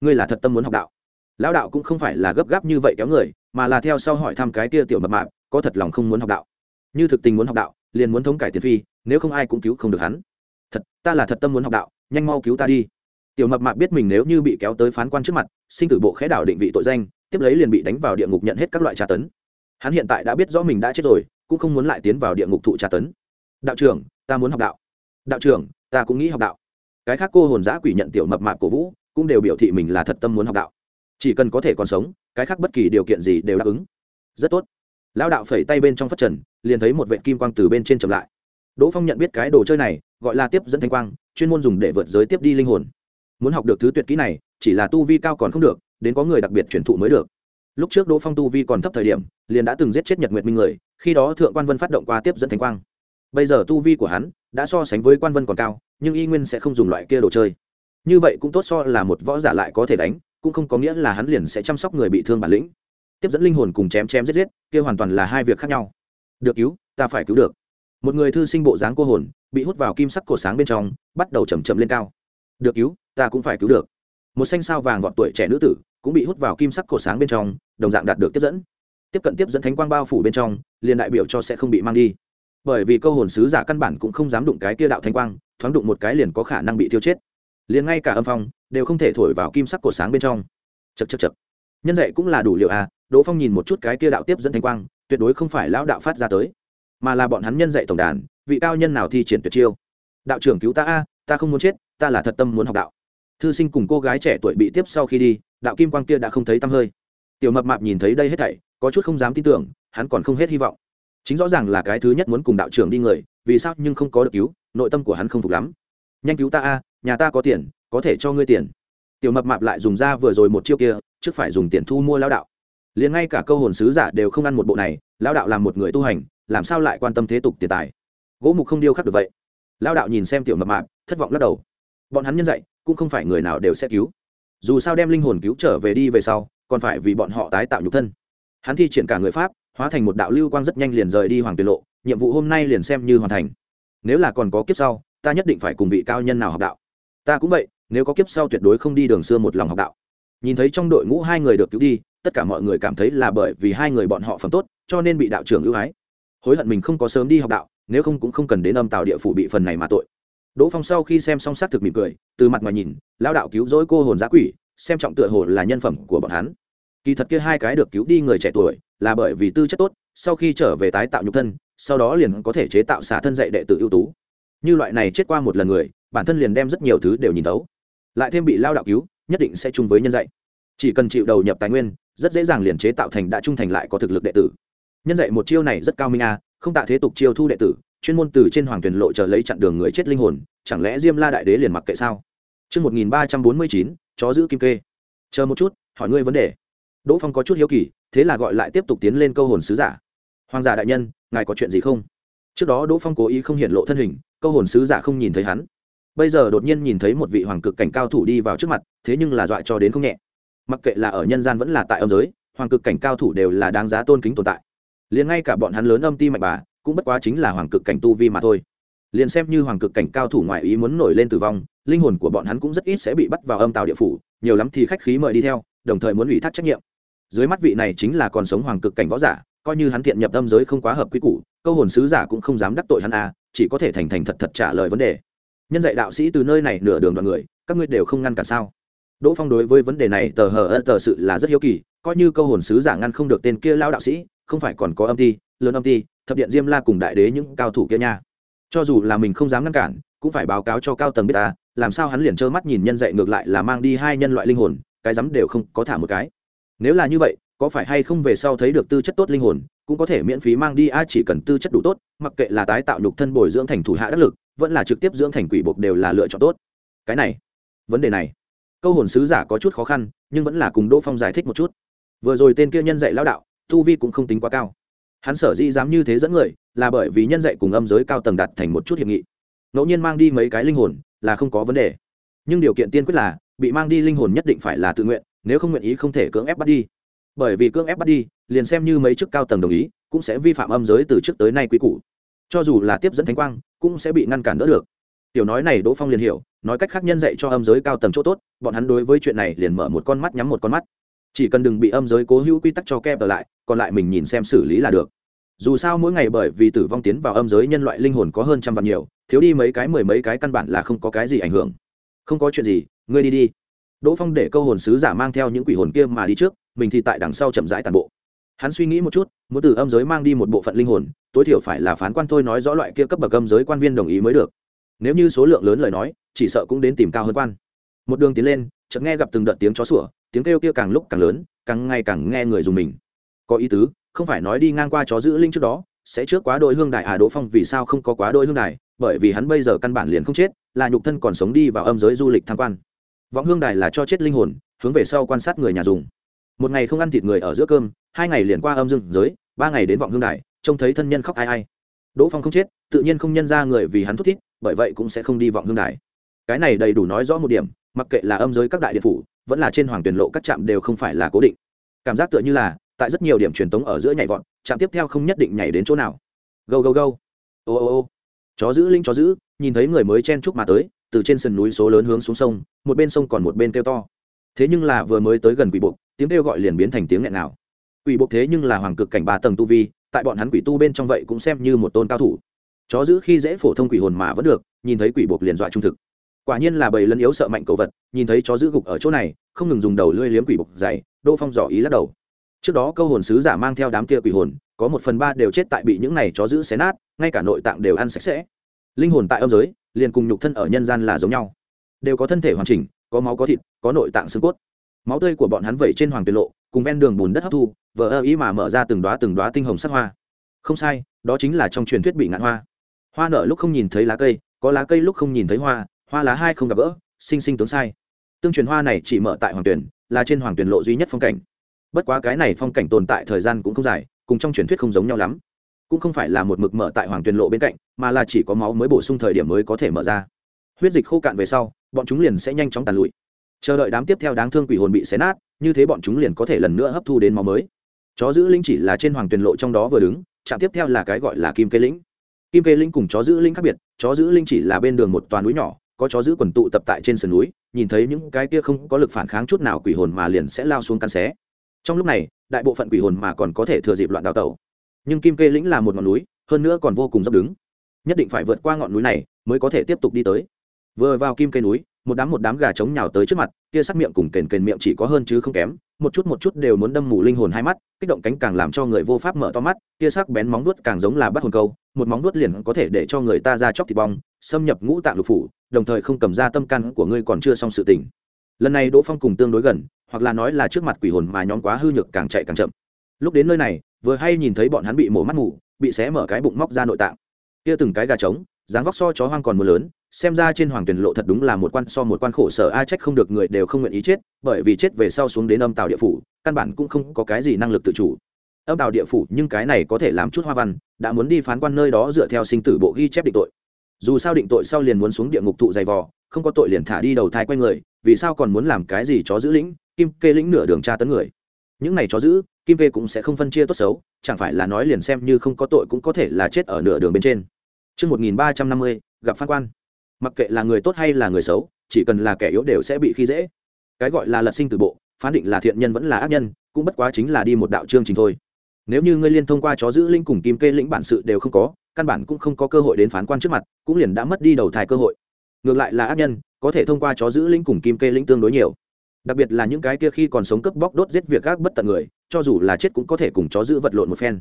Ngươi là thật tâm muốn học đạo. Lao đạo cũng không phải là gấp gáp như vậy kéo người, mà là theo sau hỏi thăm cái kia tiểu mập mạp có thật lòng không muốn học đạo. Như thực tình muốn học đạo, liền muốn thống cải tiền phi, nếu không ai cũng cứu không được hắn. Thật, ta là thật tâm muốn học đạo, nhanh mau cứu ta đi. Tiểu mập mạp biết mình nếu như bị kéo tới phán quan trước mặt, sinh tử bộ khẽ đảo định vị tội danh, tiếp lấy liền bị đánh vào địa ngục nhận hết các loại tra tấn. Hắn hiện tại đã biết rõ mình đã chết rồi, cũng không muốn lại tiến vào địa ngục thụ tra tấn. Đạo trưởng, ta muốn học đạo. Đạo trưởng, ta cũng nghĩ học đạo. Cái khác cô hồn giã quỷ nhận tiểu mập mạp cổ vũ, cũng đều biểu thị mình là thật tâm muốn học đạo. Chỉ cần có thể còn sống, cái khác bất kỳ điều kiện gì đều đáp ứng. Rất tốt lão đạo phẩy tay bên trong phát trần, liền thấy một vệ kim quang từ bên trên chậm lại. Đỗ phong nhận biết cái đồ chơi này, gọi là tiếp dẫn thanh quang, chuyên môn dùng để vượt giới tiếp đi linh hồn. Muốn học được thứ tuyệt kỹ này, chỉ là tu vi cao còn không được, đến có người đặc biệt truyền thụ mới được. Lúc trước đỗ phong tu vi còn thấp thời điểm, liền đã từng giết chết nhật nguyệt minh người, khi đó thượng quan vân phát động qua tiếp dẫn thanh quang. Bây giờ tu vi của hắn đã so sánh với quan vân còn cao, nhưng y nguyên sẽ không dùng loại kia đồ chơi. Như vậy cũng tốt so là một võ giả lại có thể đánh, cũng không có nghĩa là hắn liền sẽ chăm sóc người bị thương bản lĩnh tiếp dẫn linh hồn cùng chém chém giết giết, kia hoàn toàn là hai việc khác nhau. Được cứu, ta phải cứu được. Một người thư sinh bộ dáng cô hồn, bị hút vào kim sắc cổ sáng bên trong, bắt đầu chầm chậm lên cao. Được cứu, ta cũng phải cứu được. Một xanh sao vàng vọt tuổi trẻ nữ tử, cũng bị hút vào kim sắc cổ sáng bên trong, đồng dạng đạt được tiếp dẫn. Tiếp cận tiếp dẫn thánh quang bao phủ bên trong, liền đại biểu cho sẽ không bị mang đi. Bởi vì câu hồn sứ giả căn bản cũng không dám đụng cái kia đạo thánh quang, thoáng đụng một cái liền có khả năng bị tiêu chết. Liền ngay cả âm phong, đều không thể thổi vào kim sắc cổ sáng bên trong. Chật chật chật nhân dạy cũng là đủ liệu à đỗ phong nhìn một chút cái kia đạo tiếp dẫn Thanh quang, tuyệt đối không phải lão đạo phát ra tới, mà là bọn hắn nhân dạy tổng đàn, vị cao nhân nào thi triển tuyệt chiêu. Đạo trưởng cứu ta a, ta không muốn chết, ta là thật tâm muốn học đạo. Thư sinh cùng cô gái trẻ tuổi bị tiếp sau khi đi, đạo kim quang kia đã không thấy tăm hơi. Tiểu mập mạp nhìn thấy đây hết thảy, có chút không dám tin tưởng, hắn còn không hết hy vọng. Chính rõ ràng là cái thứ nhất muốn cùng đạo trưởng đi người, vì sao nhưng không có được cứu, nội tâm của hắn không phục lắm. Nhanh cứu ta a, nhà ta có tiền, có thể cho ngươi tiền. Tiểu mập mạp lại dùng ra vừa rồi một chiêu kia, trước phải dùng tiền thu mua lao đạo liền ngay cả câu hồn sứ giả đều không ăn một bộ này lao đạo làm một người tu hành, làm sao lại quan tâm thế tục tiền tài? Gỗ mục không điêu khắc được vậy. Lao đạo nhìn xem tiểu mập mạp, thất vọng lắc đầu. Bọn hắn nhân dạy, cũng không phải người nào đều sẽ cứu. Dù sao đem linh hồn cứu trở về đi về sau, còn phải vì bọn họ tái tạo nhục thân. Hắn thi triển cả người pháp, hóa thành một đạo lưu quang rất nhanh liền rời đi hoàng tiền lộ, nhiệm vụ hôm nay liền xem như hoàn thành. Nếu là còn có kiếp sau, ta nhất định phải cùng vị cao nhân nào học đạo. Ta cũng vậy, nếu có kiếp sau tuyệt đối không đi đường xưa một lòng học đạo. Nhìn thấy trong đội ngũ hai người được cứu đi tất cả mọi người cảm thấy là bởi vì hai người bọn họ phẩm tốt, cho nên bị đạo trưởng ưu ái. Hối hận mình không có sớm đi học đạo, nếu không cũng không cần đến âm tàu địa phủ bị phần này mà tội. Đỗ phong sau khi xem xong s á t thực mỉm cười, từ mặt ngoài nhìn lao đạo cứu rỗi cô hồn giã quỷ, xem trọng tựa hồ là nhân phẩm của bọn hắn. Kỳ thật kia hai cái được cứu đi người trẻ tuổi, là bởi vì tư chất tốt, sau khi trở về tái tạo nhục thân, sau đó liền có thể chế tạo xả thân dạy đệ tử ưu tú. Như loại này chết qua một lần người, bản thân liền đem rất nhiều thứ đều nhìn tấu lại thêm bị lao đạo cứu, nhất định sẽ chung với nhân dạy chỉ cần chịu đầu nhập tài nguyên rất dễ dàng liền chế tạo thành đã trung thành lại có thực lực đệ tử nhân dạy một chiêu này rất cao minh a không tạ thế tục chiêu thu đệ tử chuyên môn từ trên hoàng tuyển lộ chờ lấy chặn đường người chết linh hồn chẳng lẽ diêm la đại đế liền mặc kệ sao Trước 1349, chó giữ kim kê. Chờ một chút, hỏi ngươi vấn đề. Đỗ Phong có chút hiếu kỳ, thế là gọi lại tiếp tục tiến lên câu hồn sứ giả. Hoàng giả đại nhân, ngài có chuyện gì không? Trước đó Đỗ Phong cố ý không hiện lộ thân hình, câu hồn sứ giả không nhìn thấy hắn. Bây giờ đột nhiên nhìn thấy một vị hoàng cực cảnh cao thủ đi vào trước mặt, thế nhưng là dọa cho đến không nhẹ. Mặc kệ là ở nhân gian vẫn là tại âm giới, hoàng cực cảnh cao thủ đều là đáng giá tôn kính tồn tại. Liền ngay cả bọn hắn lớn âm ti mạnh bà, cũng bất quá chính là hoàng cực cảnh tu vi mà thôi. Liền xem như hoàng cực cảnh cao thủ ngoại ý muốn nổi lên tử vong linh hồn của bọn hắn cũng rất ít sẽ bị bắt vào âm tàu địa phủ nhiều lắm thì khách khí mời đi theo đồng thời muốn ủy thác trách nhiệm. Dưới mắt vị này chính là còn sống hoàng cực cảnh võ giả coi như hắn thiện nhập âm giới không quá hợp quy củ câu hồn sứ giả cũng không dám đắc tội hắn à chỉ có thể thành thành thật thật trả lời vấn đề. Nhân dạy đạo sĩ từ nơi này nửa đường đoàn người các ngươi đều không ngăn cản sao? Đỗ phong đối với vấn đề này tờ hờ ân tờ sự là rất hiếu kỳ, coi như câu hồn sứ giả ngăn không được tên kia lao đạo sĩ, không phải còn có âm ti, lớn âm ti, thập điện diêm la cùng đại đế những cao thủ kia nha. Cho dù là mình không dám ngăn cản, cũng phải báo cáo cho cao tầng biết ta, làm sao hắn liền trơ mắt nhìn nhân dạy ngược lại là mang đi hai nhân loại linh hồn, cái rắm đều không có thả một cái. Nếu là như vậy, có phải hay không về sau thấy được tư chất tốt linh hồn, cũng có thể miễn phí mang đi, a, chỉ cần tư chất đủ tốt, mặc kệ là tái tạo nhục thân bồi dưỡng thành thủ hạ đắc lực, vẫn là trực tiếp dưỡng thành quỷ buộc đều là lựa chọn tốt. Cái này, vấn đề này câu hồn sứ giả có chút khó khăn, nhưng vẫn là cùng đỗ phong giải thích một chút. Vừa rồi tên kia nhân dạy lao đạo, tu vi cũng không tính quá cao. Hắn sở dĩ dám như thế dẫn người, là bởi vì nhân dạy cùng âm giới cao tầng đặt thành một chút hiệp nghị. Ngẫu nhiên mang đi mấy cái linh hồn, là không có vấn đề. Nhưng điều kiện tiên quyết là, bị mang đi linh hồn nhất định phải là tự nguyện, nếu không nguyện ý không thể cưỡng ép bắt đi. Bởi vì cưỡng ép bắt đi, liền xem như mấy chức cao tầng đồng ý, cũng sẽ vi phạm âm giới từ trước tới nay quý cũ cho dù là tiếp dẫn thánh quang, cũng sẽ bị ngăn cản đỡ được tiểu nói này đỗ phong liền hiểu, nói cách khác nhân dạy cho âm giới cao tầng chỗ tốt, bọn hắn đối với chuyện này liền mở một con mắt nhắm một con mắt. Chỉ cần đừng bị âm giới cố hữu quy tắc cho kẹp lại, còn lại mình nhìn xem xử lý là được. Dù sao mỗi ngày bởi vì tử vong tiến vào âm giới nhân loại linh hồn có hơn trăm vạn nhiều, thiếu đi mấy cái mười mấy cái căn bản là không có cái gì ảnh hưởng. Không có chuyện gì, ngươi đi đi. Đỗ phong để câu hồn sứ giả mang theo những quỷ hồn kia mà đi trước, mình thì tại đằng sau chậm rãi tàn bộ. Hắn suy nghĩ một chút, muốn từ âm giới mang đi một bộ phận linh hồn, tối thiểu phải là phán quan thôi nói rõ loại kia cấp bậc âm giới quan viên đồng ý mới được nếu như số lượng lớn lời nói, chỉ sợ cũng đến tìm cao hơn quan. Một đường tiến lên, chợt nghe gặp từng đợt tiếng chó sủa, tiếng kêu kia càng lúc càng lớn, càng ngày càng nghe người dùng mình. Có ý tứ, không phải nói đi ngang qua chó giữ linh trước đó, sẽ trước quá đôi hương đài à đỗ phong, vì sao không có quá đôi hương đài? Bởi vì hắn bây giờ căn bản liền không chết, là nhục thân còn sống đi vào âm giới du lịch tham quan. Vọng hương đài là cho chết linh hồn, hướng về sau quan sát người nhà dùng. Một ngày không ăn thịt người ở giữa cơm, hai ngày liền qua âm dương giới, ba ngày đến vọng hương đài, trông thấy thân nhân khóc ai ai. Đỗ phong không chết, tự nhiên không nhân ra người vì hắn thút thít bởi vậy cũng sẽ không đi vọng hương đài. Cái này đầy đủ nói rõ một điểm, mặc kệ là âm giới các đại điện phủ, vẫn là trên hoàng tuyển lộ các trạm đều không phải là cố định. Cảm giác tựa như là, tại rất nhiều điểm truyền tống ở giữa nhảy vọt, trạm tiếp theo không nhất định nhảy đến chỗ nào. Go go go ô ô ô. Chó giữ linh chó giữ, nhìn thấy người mới chen chúc mà tới, từ trên sườn núi số lớn hướng xuống sông, một bên sông còn một bên kêu to. Thế nhưng là vừa mới tới gần quỷ buộc, tiếng kêu gọi liền biến thành tiếng nghẹn nào. Quỷ buộc thế nhưng là hoàng cực cảnh ba tầng tu vi, tại bọn hắn quỷ tu bên trong vậy cũng xem như một tôn cao thủ chó giữ khi dễ phổ thông quỷ hồn mà vẫn được, nhìn thấy quỷ buộc liền dọa trung thực. Quả nhiên là bầy lân yếu sợ mạnh cầu vật, nhìn thấy chó giữ gục ở chỗ này, không ngừng dùng đầu lưỡi liếm quỷ buộc dày đô phong dò ý lắc đầu. Trước đó câu hồn sứ giả mang theo đám kia quỷ hồn, có một phần ba đều chết tại bị những này chó giữ xé nát, ngay cả nội tạng đều ăn sạch sẽ. Linh hồn tại âm giới, liền cùng nhục thân ở nhân gian là giống nhau. Đều có thân thể hoàn chỉnh, có máu có thịt, có nội tạng xương cốt. Máu tươi của bọn hắn vẩy trên hoàng tiền lộ, cùng ven đường bùn đất hấp thu vỡ ơ ý mà mở ra từng đoá từng đoá tinh hồng sắc hoa. Không sai, đó chính là trong truyền thuyết bị ngạn hoa hoa nở lúc không nhìn thấy lá cây, có lá cây lúc không nhìn thấy hoa hoa lá hai không gặp gỡ, sinh sinh tướng sai. Tương truyền hoa này chỉ mở tại hoàng tuyển, là trên hoàng tuyển lộ duy nhất phong cảnh. Bất quá cái này phong cảnh tồn tại thời gian cũng không dài, cùng trong truyền thuyết không giống nhau lắm. Cũng không phải là một mực mở tại hoàng tuyển lộ bên cạnh, mà là chỉ có máu mới bổ sung thời điểm mới có thể mở ra. Huyết dịch khô cạn về sau, bọn chúng liền sẽ nhanh chóng tàn lụi. Chờ đợi đám tiếp theo đáng thương quỷ hồn bị xé nát, như thế bọn chúng liền có thể lần nữa hấp thu đến máu mới. Chó giữ linh chỉ là trên hoàng tuyển lộ trong đó vừa đứng, trạm tiếp theo là cái gọi là kim cây lĩnh kim kê linh cùng chó giữ linh khác biệt, chó giữ linh chỉ là bên đường một toàn núi nhỏ, có chó giữ quần tụ tập tại trên sườn núi, nhìn thấy những cái kia không có lực phản kháng chút nào quỷ hồn mà liền sẽ lao xuống căn xé. Trong lúc này, đại bộ phận quỷ hồn mà còn có thể thừa dịp loạn đào tẩu. Nhưng kim kê lĩnh là một ngọn núi, hơn nữa còn vô cùng dốc đứng. Nhất định phải vượt qua ngọn núi này mới có thể tiếp tục đi tới. Vừa vào kim kê núi, một đám một đám gà trống nhào tới trước mặt, kia sắc miệng cùng kền kền miệng chỉ có hơn chứ không kém một chút một chút đều muốn đâm mù linh hồn hai mắt, kích động cánh càng làm cho người vô pháp mở to mắt, tia sắc bén móng vuốt càng giống là bắt hồn câu, một móng vuốt liền có thể để cho người ta ra chóc thịt bong, xâm nhập ngũ tạng lục phủ, đồng thời không cầm ra tâm căn của ngươi còn chưa xong sự tỉnh lần này đỗ phong cùng tương đối gần, hoặc là nói là trước mặt quỷ hồn mà nhóm quá hư nhược càng chạy càng chậm. Lúc đến nơi này, vừa hay nhìn thấy bọn hắn bị mổ mắt mù, bị xé mở cái bụng móc ra nội tạng. Kia từng cái gà trống, dáng vóc so chó hoang còn mưa lớn xem ra trên hoàng tuyển lộ thật đúng là một quan so một quan khổ sở ai trách không được người đều không nguyện ý chết bởi vì chết về sau xuống đến âm tàu địa phủ căn bản cũng không có cái gì năng lực tự chủ. Âm tàu địa phủ nhưng cái này có thể làm chút hoa văn đã muốn đi phán quan nơi đó dựa theo sinh tử bộ ghi chép định tội. Dù sao định tội sau liền muốn xuống địa ngục thụ dày vò không có tội liền thả đi đầu thai q u a n người vì sao còn muốn làm cái gì chó giữ lĩnh kim kê lĩnh nửa đường tra tấn người. Những này chó giữ kim kê cũng sẽ không phân chia tốt xấu chẳng phải là nói liền xem như không có tội cũng có thể là chết ở nửa đường bên trên. Trước 1350, gặp phán quan mặc kệ là người tốt hay là người xấu, chỉ cần là kẻ yếu đều sẽ bị khi dễ. Cái gọi là lật sinh từ bộ, phán định là thiện nhân vẫn là ác nhân, cũng bất quá chính là đi một đạo chương trình thôi. Nếu như ngươi liên thông qua chó giữ linh cùng kim kê lĩnh bản sự đều không có, căn bản cũng không có cơ hội đến phán quan trước mặt, cũng liền đã mất đi đầu thai cơ hội. Ngược lại là ác nhân, có thể thông qua chó giữ linh cùng kim kê lĩnh tương đối nhiều. Đặc biệt là những cái kia khi còn sống cướp bóc đốt giết việc các bất tận người, cho dù là chết cũng có thể cùng chó giữ vật lộn một phen.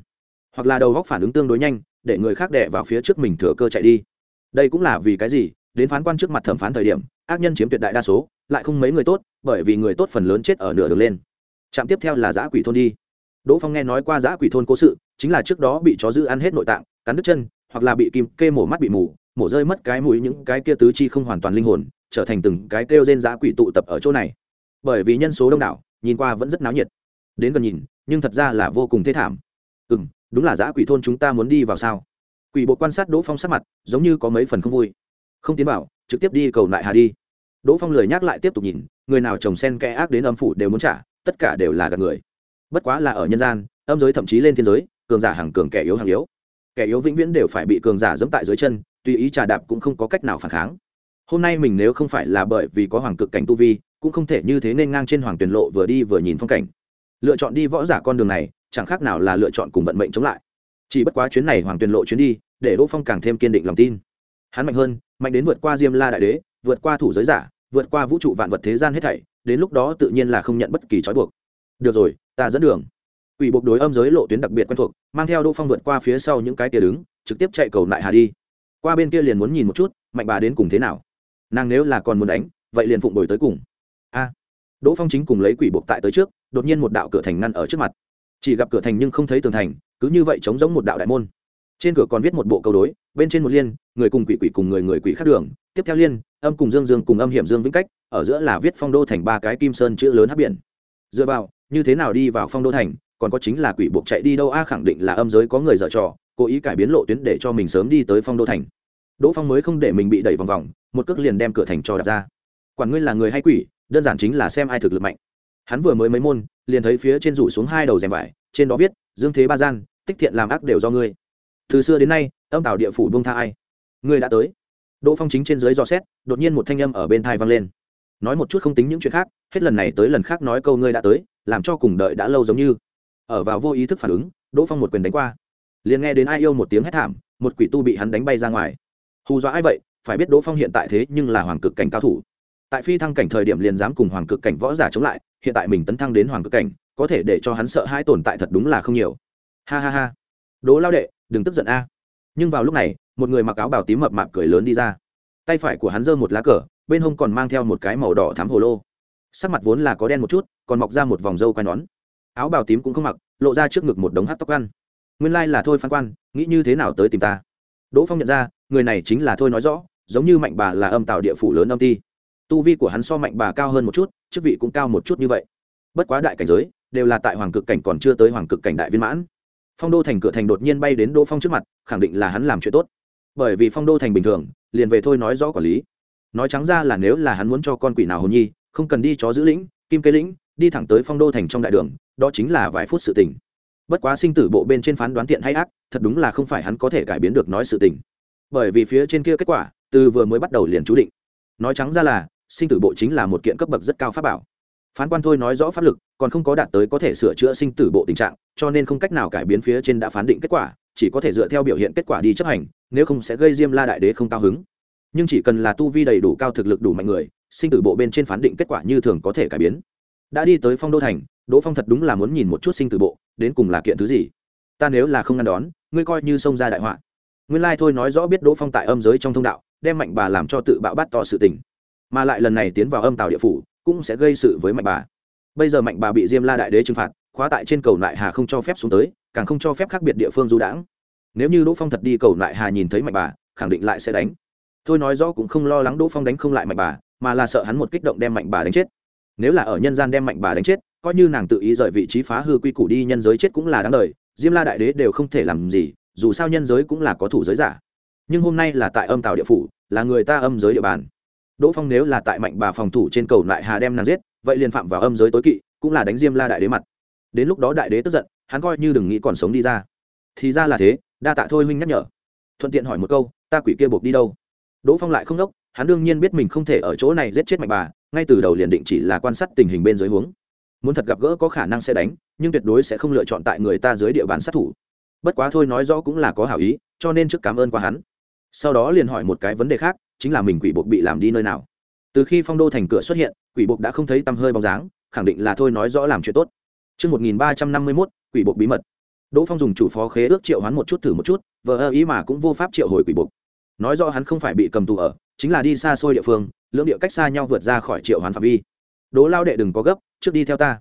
Hoặc là đầu góc phản ứng tương đối nhanh, để người khác đẻ vào phía trước mình thừa cơ chạy đi. Đây cũng là vì cái gì? Đến phán quan trước mặt thẩm phán thời điểm, ác nhân chiếm tuyệt đại đa số, lại không mấy người tốt, bởi vì người tốt phần lớn chết ở nửa đường lên. Trạm tiếp theo là giã quỷ thôn đi. Đỗ phong nghe nói qua giã quỷ thôn cố sự, chính là trước đó bị chó dư ăn hết nội tạng, cắn đứt chân, hoặc là bị kim kê mổ mắt bị mù, mổ rơi mất cái mũi những cái kia tứ chi không hoàn toàn linh hồn, trở thành từng cái kêu trên giã quỷ tụ tập ở chỗ này. Bởi vì nhân số đông đảo, nhìn qua vẫn rất náo nhiệt. Đến gần nhìn, nhưng thật ra là vô cùng thê thảm. Ừ m đúng là giã quỷ thôn chúng ta muốn đi vào sao? Quỷ bộ quan sát đỗ phong sắc mặt, giống như có mấy phần không vui không tiến bảo trực tiếp đi cầu lại hà đi. Đỗ phong lười nhắc lại tiếp tục nhìn, người nào trồng sen kẽ ác đến âm phủ đều muốn trả, tất cả đều là gạt người. Bất quá là ở nhân gian, âm giới thậm chí lên thiên giới, cường giả hàng cường kẻ yếu hàng yếu. Kẻ yếu vĩnh viễn đều phải bị cường giả dẫm tại dưới chân, tùy ý trà đạp cũng không có cách nào phản kháng. Hôm nay mình nếu không phải là bởi vì có hoàng cực cảnh tu vi, cũng không thể như thế nên ngang trên hoàng tuyển lộ vừa đi vừa nhìn phong cảnh. Lựa chọn đi võ giả con đường này, chẳng khác nào là lựa chọn cùng vận mệnh chống lại. Chỉ bất quá chuyến này hoàng tuyển lộ chuyến đi, để đỗ phong càng thêm kiên định lòng tin. Hắn mạnh hơn mạnh đến vượt qua diêm la đại đế vượt qua thủ giới giả vượt qua vũ trụ vạn vật thế gian hết thảy đến lúc đó tự nhiên là không nhận bất kỳ trói buộc được rồi ta dẫn đường Quỷ buộc đối âm giới lộ tuyến đặc biệt quen thuộc, mang theo Đỗ Phong vượt qua phía sau những cái kia đứng, trực tiếp chạy cầu lại hà đi. Qua bên kia liền muốn nhìn một chút, mạnh bà đến cùng thế nào. Nàng nếu là còn muốn đánh, vậy liền phụng đổi tới cùng. A. Đỗ Phong chính cùng lấy quỷ buộc tại tới trước, đột nhiên một đạo cửa thành ngăn ở trước mặt. Chỉ gặp cửa thành nhưng không thấy tường thành, cứ như vậy chống giống một đạo đại môn. Trên cửa còn viết một bộ câu đối, bên trên một liên, người cùng quỷ quỷ cùng người người quỷ khác đường, tiếp theo liên, âm cùng dương dương cùng âm hiểm dương vĩnh cách, ở giữa là viết phong đô thành ba cái kim sơn chữ lớn hấp biển. Dựa vào, như thế nào đi vào phong đô thành, còn có chính là quỷ buộc chạy đi đâu a khẳng định là âm giới có người dở trò cố ý cải biến lộ tuyến để cho mình sớm đi tới phong đô thành. Đỗ phong mới không để mình bị đẩy vòng vòng một cước liền đem cửa thành cho đặt ra. Quản ngươi là người hay quỷ đơn giản chính là xem ai thực lực mạnh. Hắn vừa mới mấy môn liền thấy phía trên rủ xuống hai đầu rèm vải trên đó viết dương thế ba gian tích thiện làm ác đều do ngươi từ xưa đến nay, âm tào địa phủ buông tha ai? Ngươi đã tới. Đỗ phong chính trên dưới dò xét, đột nhiên một thanh âm ở bên thai vang lên. Nói một chút không tính những chuyện khác, hết lần này tới lần khác nói câu ngươi đã tới, làm cho cùng đợi đã lâu giống như. Ở vào vô ý thức phản ứng, đỗ phong một quyền đánh qua. Liền nghe đến ai yêu một tiếng hét thảm, một quỷ tu bị hắn đánh bay ra ngoài. Hù dọa ai vậy? Phải biết đỗ phong hiện tại thế nhưng là hoàng cực cảnh cao thủ. Tại phi thăng cảnh thời điểm liền dám cùng hoàng cực cảnh võ giả chống lại, hiện tại mình tấn thăng đến hoàng cực cảnh, có thể để cho hắn sợ hai tồn tại thật đúng là không nhiều. Ha ha ha đỗ lao đệ, đừng tức giận a. Nhưng vào lúc này, một người mặc áo bào tím mập mạp cười lớn đi ra. Tay phải của hắn giơ một lá cờ, bên hông còn mang theo một cái màu đỏ thám hồ lô. Sắc mặt vốn là có đen một chút, còn mọc ra một vòng râu quai nón. Áo bào tím cũng không mặc, lộ ra trước ngực một đống hát tóc ăn. Nguyên lai、like、là thôi phán quan, nghĩ như thế nào tới tìm ta? Đỗ phong nhận ra, người này chính là thôi nói rõ, giống như mạnh bà là âm tạo địa phủ lớn âm ti. Tu vi của hắn so mạnh bà cao hơn một chút, chức vị cũng cao một chút như vậy. Bất quá đại cảnh giới, đều là tại hoàng cực cảnh còn chưa tới hoàng cực cảnh đại viên mãn phong đô thành cửa thành đột nhiên bay đến đỗ phong trước mặt, khẳng định là hắn làm chuyện tốt. Bởi vì phong đô thành bình thường, liền về thôi nói rõ quản lý. Nói trắng ra là nếu là hắn muốn cho con quỷ nào hồn nhi, không cần đi chó giữ lĩnh, kim kế lĩnh, đi thẳng tới phong đô thành trong đại đường, đó chính là vài phút sự tình. Bất quá sinh tử bộ bên trên phán đoán tiện hay ác, thật đúng là không phải hắn có thể cải biến được nói sự tình. Bởi vì phía trên kia kết quả, từ vừa mới bắt đầu liền chú định. Nói trắng ra là, sinh tử bộ chính là một kiện cấp bậc rất cao pháp bảo phán quan thôi nói rõ pháp lực, còn không có đạt tới có thể sửa chữa sinh tử bộ tình trạng, cho nên không cách nào cải biến phía trên đã phán định kết quả, chỉ có thể dựa theo biểu hiện kết quả đi chấp hành, nếu không sẽ gây diêm la đại đế không cao hứng. Nhưng chỉ cần là tu vi đầy đủ cao thực lực đủ mạnh người, sinh tử bộ bên trên phán định kết quả như thường có thể cải biến. Đã đi tới phong đô thành, đỗ phong thật đúng là muốn nhìn một chút sinh tử bộ, đến cùng là kiện thứ gì? Ta nếu là không ngăn đón, ngươi coi như xông ra đại họa. Nguyên lai thôi nói rõ biết đỗ phong tại âm giới trong thông đạo, đem mạnh bà làm cho tự bạo bắt to sự tình. Mà lại lần này tiến vào âm tàu địa phủ cũng sẽ gây sự với mạnh bà. Bây giờ mạnh bà bị diêm la đại đế trừng phạt, khóa tại trên cầu nại hà không cho phép xuống tới, càng không cho phép khác biệt địa phương du đãng. Nếu như đỗ phong thật đi cầu nại hà nhìn thấy mạnh bà, khẳng định lại sẽ đánh. Thôi nói rõ cũng không lo lắng đỗ phong đánh không lại mạnh bà, mà là sợ hắn một kích động đem mạnh bà đánh chết. Nếu là ở nhân gian đem mạnh bà đánh chết, coi như nàng tự ý rời vị trí phá hư quy củ đi nhân giới chết cũng là đáng đời, diêm la đại đế đều không thể làm gì, dù sao nhân giới cũng là có thủ giới giả. Nhưng hôm nay là tại âm tàu địa phủ, là người ta âm giới địa bàn đỗ phong nếu là tại mạnh bà phòng thủ trên cầu lại hà đem nàng giết, vậy liền phạm vào âm giới tối kỵ, cũng là đánh diêm la đại đế mặt. Đến lúc đó đại đế tức giận, hắn coi như đừng nghĩ còn sống đi ra. Thì ra là thế, đa tạ thôi huynh nhắc nhở. Thuận tiện hỏi một câu, ta quỷ kia buộc đi đâu? Đỗ phong lại không đốc, hắn đương nhiên biết mình không thể ở chỗ này giết chết mạnh bà, ngay từ đầu liền định chỉ là quan sát tình hình bên dưới huống. Muốn thật gặp gỡ có khả năng sẽ đánh, nhưng tuyệt đối sẽ không lựa chọn tại người ta dưới địa bàn sát thủ. Bất quá thôi nói rõ cũng là có hảo ý, cho nên trước cảm ơn qua hắn. Sau đó liền hỏi một cái vấn đề khác chính là mình quỷ buộc bị làm đi nơi nào từ khi phong đô thành cửa xuất hiện quỷ buộc đã không thấy tăm hơi bóng dáng khẳng định là thôi nói rõ làm chuyện tốt Trước 1351, quỷ buộc bí mật. Đỗ Phong dùng chủ phó khế ước triệu hoán một chút thử một chút, vờ ơ ý mà cũng vô pháp triệu hồi quỷ buộc. Nói rõ hắn không phải bị cầm tù ở, chính là đi xa xôi địa phương, lưỡng địa cách xa nhau vượt ra khỏi triệu hoán phạm vi. Đỗ Lao đệ đừng có gấp, trước đi theo ta.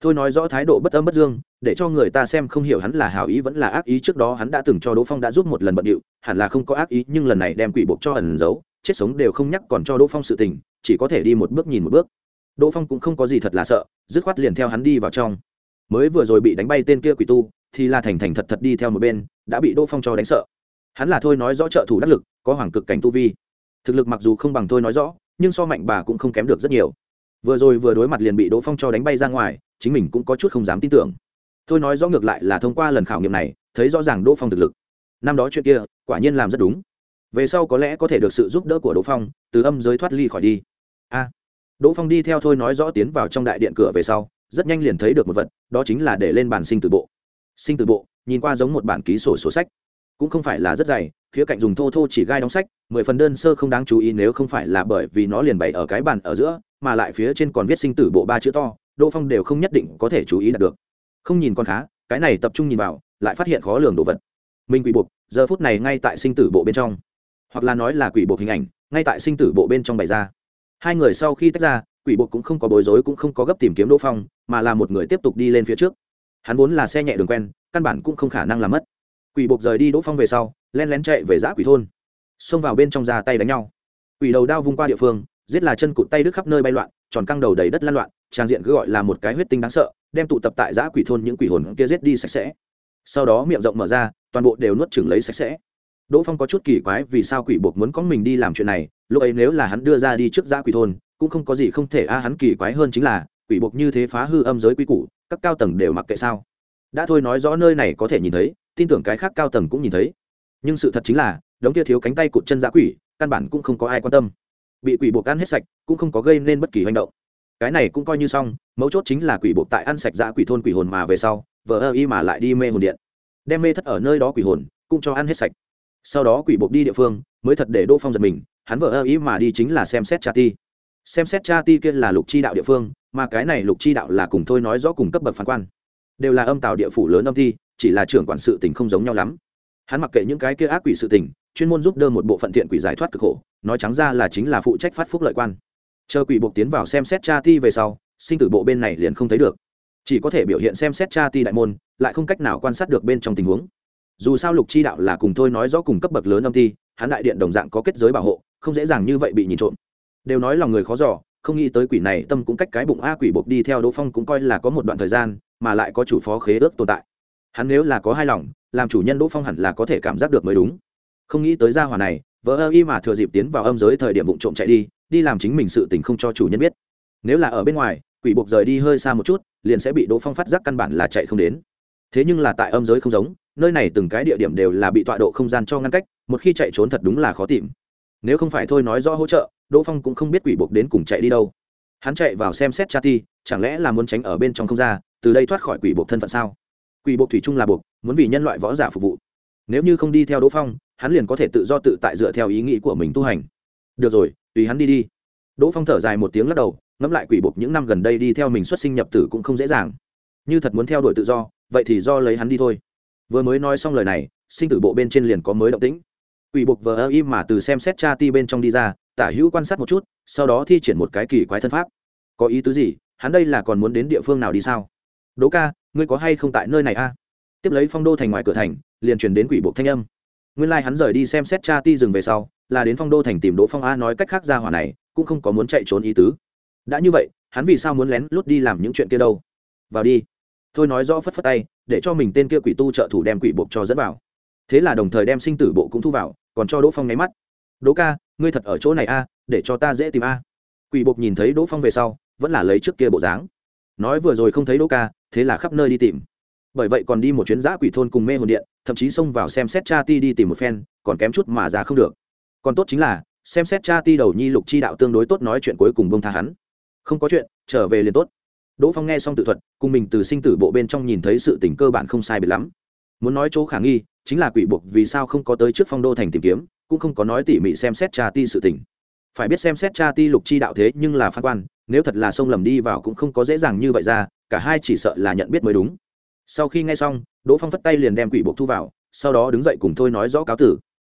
Thôi nói rõ thái độ bất âm bất dương, để cho người ta xem không hiểu hắn là hảo ý vẫn là ác ý trước đó hắn đã từng cho Đỗ Phong đã giúp một lần bận điệu, hẳn là không có ác ý, nhưng lần này đem quỷ buộc cho ẩn giấu, chết sống đều không nhắc còn cho Đỗ Phong sự tình, chỉ có thể đi một bước nhìn một bước. Đỗ Phong cũng không có gì thật là sợ, dứt khoát liền theo hắn đi vào trong. Mới vừa rồi bị đánh bay tên kia quỷ tu, thì là thành thành thật thật đi theo một bên, đã bị Đỗ Phong cho đánh sợ. Hắn là thôi nói rõ trợ thủ đắc lực, có hoàng cực cảnh tu vi. Thực lực mặc dù không bằng thôi nói rõ, nhưng so mạnh bà cũng không kém được rất nhiều. Vừa rồi vừa đối mặt liền bị Đỗ Phong cho đánh bay ra ngoài, chính mình cũng có chút không dám tin tưởng. Thôi nói rõ ngược lại là thông qua lần khảo nghiệm này, thấy rõ ràng Đỗ Phong thực lực. Năm đó chuyện kia, quả nhiên làm rất đúng về sau có lẽ có thể được sự giúp đỡ của đỗ phong, từ âm giới thoát ly khỏi đi. A. Đỗ phong đi theo thôi nói rõ tiến vào trong đại điện cửa về sau, rất nhanh liền thấy được một vật, đó chính là để lên bản sinh tử bộ. Sinh tử bộ, nhìn qua giống một bản ký sổ sổ sách. Cũng không phải là rất dày, khía cạnh dùng thô thô chỉ gai đóng sách, mười phần đơn sơ không đáng chú ý nếu không phải là bởi vì nó liền bày ở cái bàn ở giữa, mà lại phía trên còn viết sinh tử bộ ba chữ to, đỗ phong đều không nhất định có thể chú ý đạt được. Không nhìn con khá, cái này tập trung nhìn vào, lại phát hiện khó lường đồ vật. Minh quỷ buộc, giờ phút này ngay tại sinh tử bộ bên trong hoặc là nói là quỷ bộ hình ảnh, ngay tại sinh tử bộ bên trong bày ra. Hai người sau khi tách ra, quỷ bộ cũng không có bối rối cũng không có gấp tìm kiếm đỗ phong, mà là một người tiếp tục đi lên phía trước. Hắn vốn là xe nhẹ đường quen, căn bản cũng không khả năng làm mất. Quỷ buộc rời đi đỗ phong về sau len lén chạy về giã quỷ thôn, xông vào bên trong ra tay đánh nhau. Quỷ đầu đao vung qua địa phương, giết là chân cụt tay đứt khắp nơi bay loạn, tròn căng đầu đầy đất lan loạn, trang diện cứ gọi là một cái huyết tinh đáng sợ, đem tụ tập tại giã quỷ thôn những quỷ hồn kia giết đi sạch sẽ. Sau đó miệng rộng mở ra, toàn bộ đều nuốt chừng lấy sạch sẽ đỗ phong có chút kỳ quái vì sao quỷ buộc muốn có mình đi làm chuyện này, lúc ấy nếu là hắn đưa ra đi trước giã quỷ thôn, cũng không có gì không thể a, hắn kỳ quái hơn chính là, quỷ buộc như thế phá hư âm giới quy củ, các cao tầng đều mặc kệ sao? Đã thôi nói rõ nơi này có thể nhìn thấy, tin tưởng cái khác cao tầng cũng nhìn thấy. Nhưng sự thật chính là, đống kia thiếu cánh tay cụt chân giã quỷ, căn bản cũng không có ai quan tâm. Bị quỷ buộc ăn hết sạch, cũng không có gây nên bất kỳ hành động. Cái này cũng coi như xong, mấu chốt chính là quỷ buộc tại ăn sạch giã quỷ thôn quỷ hồn mà về sau, vờ y mà lại đi mê hồn điện. Đem mê thất ở nơi đó quỷ hồn, cũng cho ăn hết sạch sau đó quỷ buộc đi địa phương, mới thật để đỗ phong giật mình, hắn vợ ơ ý mà đi chính là xem xét cha ti. Xem xét cha ti kia là lục chi đạo địa phương, mà cái này lục chi đạo là cùng thôi nói rõ cùng cấp bậc phán quan. Đều là âm tạo địa phủ lớn âm thi, chỉ là trưởng quản sự tình không giống nhau lắm. Hắn mặc kệ những cái kia ác quỷ sự tình, chuyên môn giúp đỡ một bộ phận thiện quỷ giải thoát cực khổ, nói trắng ra là chính là phụ trách phát phúc lợi quan. Chờ quỷ buộc tiến vào xem xét cha ti về sau, sinh tử bộ bên này liền không thấy được. Chỉ có thể biểu hiện xem xét cha ti đại môn, lại không cách nào quan sát được bên trong tình huống dù sao lục chi đạo là cùng thôi nói rõ cùng cấp bậc lớn âm ti, hắn đại điện đồng dạng có kết giới bảo hộ, không dễ dàng như vậy bị nhìn trộm. Đều nói lòng người khó giỏ không nghĩ tới quỷ này tâm cũng cách cái bụng a quỷ buộc đi theo đỗ phong cũng coi là có một đoạn thời gian, mà lại có chủ phó khế ước tồn tại. Hắn nếu là có hai lòng, làm chủ nhân đỗ phong hẳn là có thể cảm giác được mới đúng. Không nghĩ tới gia hỏa này vợ ơ y mà thừa dịp tiến vào âm giới thời điểm vụ trộm chạy đi đi làm chính mình sự tình không cho chủ nhân biết. Nếu là ở bên ngoài, quỷ buộc rời đi hơi xa một chút, liền sẽ bị đỗ phong phát giác căn bản là chạy không đến. Thế nhưng là tại âm giới không giống nơi này từng cái địa điểm đều là bị tọa độ không gian cho ngăn cách, một khi chạy trốn thật đúng là khó tìm. Nếu không phải thôi nói rõ hỗ trợ, đỗ phong cũng không biết quỷ buộc đến cùng chạy đi đâu. Hắn chạy vào xem xét cha ti chẳng lẽ là muốn tránh ở bên trong không ra, từ đây thoát khỏi quỷ buộc thân phận sao? Quỷ buộc thủy chung là buộc, muốn vì nhân loại võ giả phục vụ. Nếu như không đi theo đỗ phong, hắn liền có thể tự do tự tại dựa theo ý nghĩ của mình tu hành. Được rồi, tùy hắn đi đi. Đỗ phong thở dài một tiếng lắc đầu, ngẫm lại quỷ buộc những năm gần đây đi theo mình xuất sinh nhập tử cũng không dễ dàng. Như thật muốn theo đuổi tự do, vậy thì do lấy hắn đi thôi vừa mới nói xong lời này, sinh tử bộ bên trên liền có mới động tĩnh. Quỷ buộc vờ ơ im mà từ xem xét cha ti bên trong đi ra, tả hữu quan sát một chút, sau đó thi triển một cái kỳ quái thân pháp. Có ý tứ gì? Hắn đây là còn muốn đến địa phương nào đi sao? Đỗ ca, ngươi có hay không tại nơi này a? Tiếp lấy phong đô thành ngoài cửa thành, liền chuyển đến quỷ buộc thanh âm. Nguyên lai、like、hắn rời đi xem xét cha ti dừng về sau, là đến phong đô thành tìm đỗ phong a nói cách khác ra hỏa này, cũng không có muốn chạy trốn ý tứ. Đã như vậy, hắn vì sao muốn lén lút đi làm những chuyện kia đâu? Vào đi. Thôi nói rõ phất phất tay để cho mình tên kia quỷ tu trợ thủ đem quỷ buộc cho dẫn vào. Thế là đồng thời đem sinh tử bộ cũng thu vào, còn cho đỗ phong nháy mắt. Đỗ ca, ngươi thật ở chỗ này a, để cho ta dễ tìm a. Quỷ buộc nhìn thấy đỗ phong về sau, vẫn là lấy trước kia bộ dáng. Nói vừa rồi không thấy đỗ ca, thế là khắp nơi đi tìm. Bởi vậy còn đi một chuyến giã quỷ thôn cùng mê hồn điện, thậm chí xông vào xem xét cha ti đi tìm một phen, còn kém chút mà ra không được. Còn tốt chính là, xem xét cha ti đầu nhi lục chi đạo tương đối tốt nói chuyện cuối cùng bông tha hắn. Không có chuyện, trở về liền tốt đỗ phong nghe xong tự thuật, cùng mình từ sinh tử bộ bên trong nhìn thấy sự tình cơ bản không sai biệt lắm. Muốn nói chỗ khả nghi, chính là quỷ buộc vì sao không có tới trước phong đô thành tìm kiếm, cũng không có nói tỉ mỉ xem xét tra ti sự tình. Phải biết xem xét tra ti lục chi đạo thế nhưng là phán quan, nếu thật là sông lầm đi vào cũng không có dễ dàng như vậy ra, cả hai chỉ sợ là nhận biết mới đúng. Sau khi nghe xong, đỗ phong phất tay liền đem quỷ buộc thu vào, sau đó đứng dậy cùng thôi nói rõ cáo tử.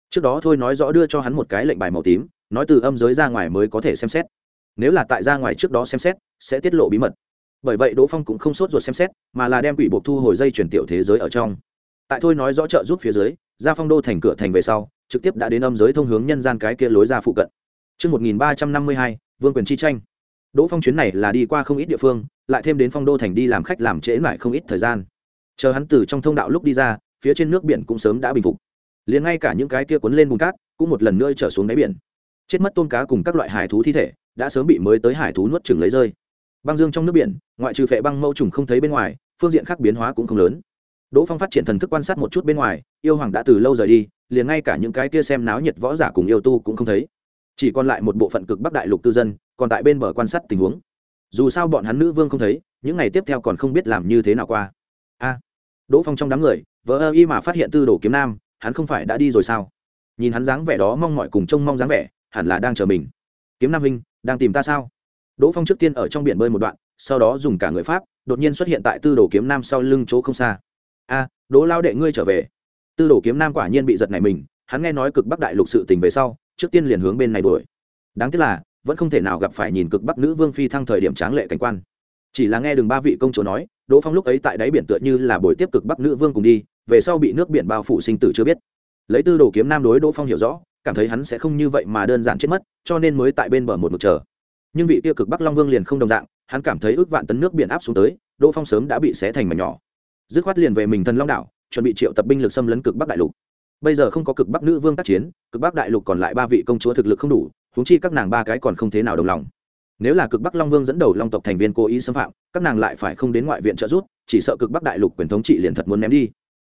Trước đó thôi nói rõ đưa cho hắn một cái lệnh bài màu tím, nói từ âm giới ra ngoài mới có thể xem xét. Nếu là tại ra ngoài trước đó xem xét, sẽ tiết lộ bí mật bởi vậy đỗ phong cũng không sốt ruột xem xét mà là đem quỷ buộc thu hồi dây chuyển tiểu thế giới ở trong tại thôi nói rõ trợ giúp phía dưới ra phong đô thành cửa thành về sau trực tiếp đã đến âm giới thông hướng nhân gian cái kia lối ra phụ cận Trước 1352, Vương quyền chi tranh. Đỗ Phong chuyến này là đi qua không ít địa phương, lại thêm đến phong đô thành đi làm khách làm trễ mãi không ít thời gian. Chờ hắn từ trong thông đạo lúc đi ra, phía trên nước biển cũng sớm đã bình phục. Liền ngay cả những cái kia cuốn lên bùn cát, cũng một lần nữa trở xuống đáy biển. Chết mất tôm cá cùng các loại hải thú thi thể, đã sớm bị mới tới hải thú nuốt chửng lấy rơi. Băng dương trong nước biển, ngoại trừ phệ băng mâu trùng không thấy bên ngoài, phương diện khác biến hóa cũng không lớn. Đỗ Phong phát triển thần thức quan sát một chút bên ngoài, yêu hoàng đã từ lâu rời đi, liền ngay cả những cái kia xem náo nhiệt võ giả cùng yêu tu cũng không thấy. Chỉ còn lại một bộ phận cực Bắc đại lục tư dân, còn tại bên bờ quan sát tình huống. Dù sao bọn hắn nữ vương không thấy, những ngày tiếp theo còn không biết làm như thế nào qua. A. À, Đỗ Phong trong đám người, vỡ ơ y mà phát hiện Tư Đồ Kiếm Nam, hắn không phải đã đi rồi sao? Nhìn hắn dáng vẻ đó mong mọi cùng trông mong dáng vẻ, hẳn là đang chờ mình. Kiếm Nam huynh, đang tìm ta sao? Đỗ Phong trước tiên ở trong biển bơi một đoạn, sau đó dùng cả người pháp, đột nhiên xuất hiện tại Tư Đồ Kiếm Nam sau lưng chỗ không xa. A đỗ lao đệ ngươi trở về. Tư đồ kiếm nam quả nhiên bị giật này mình hắn nghe nói cực bắc đại lục sự tình về sau trước tiên liền hướng bên này đuổi. Đáng tiếc là vẫn không thể nào gặp phải nhìn cực bắc nữ vương phi thăng thời điểm tráng lệ cảnh quan. Chỉ là nghe đường ba vị công chúa nói đỗ phong lúc ấy tại đáy biển tựa như là buổi tiếp cực bắc nữ vương cùng đi về sau bị nước biển bao phủ sinh tử chưa biết. Lấy tư đồ kiếm nam đối đỗ phong hiểu rõ cảm thấy hắn sẽ không như vậy mà đơn giản chết mất cho nên mới tại bên bờ một mực chờ nhưng vị tiêu cực bắc long vương liền không đồng dạng, hắn cảm thấy ước vạn tấn nước biển áp xuống tới đỗ phong sớm đã bị xé thành mảnh nhỏ. Dứt khoát liền về mình thần long đảo, chuẩn bị triệu tập binh lực xâm lấn cực bắc đại lục. Bây giờ không có cực bắc nữ vương tác chiến, cực bắc đại lục còn lại ba vị công chúa thực lực không đủ húng chi các nàng ba cái còn không thế nào đồng lòng. Nếu là cực bắc long vương dẫn đầu long tộc thành viên cố ý xâm phạm, các nàng lại phải không đến ngoại viện trợ giúp, chỉ sợ cực bắc đại lục quyền thống trị liền thật muốn ném đi.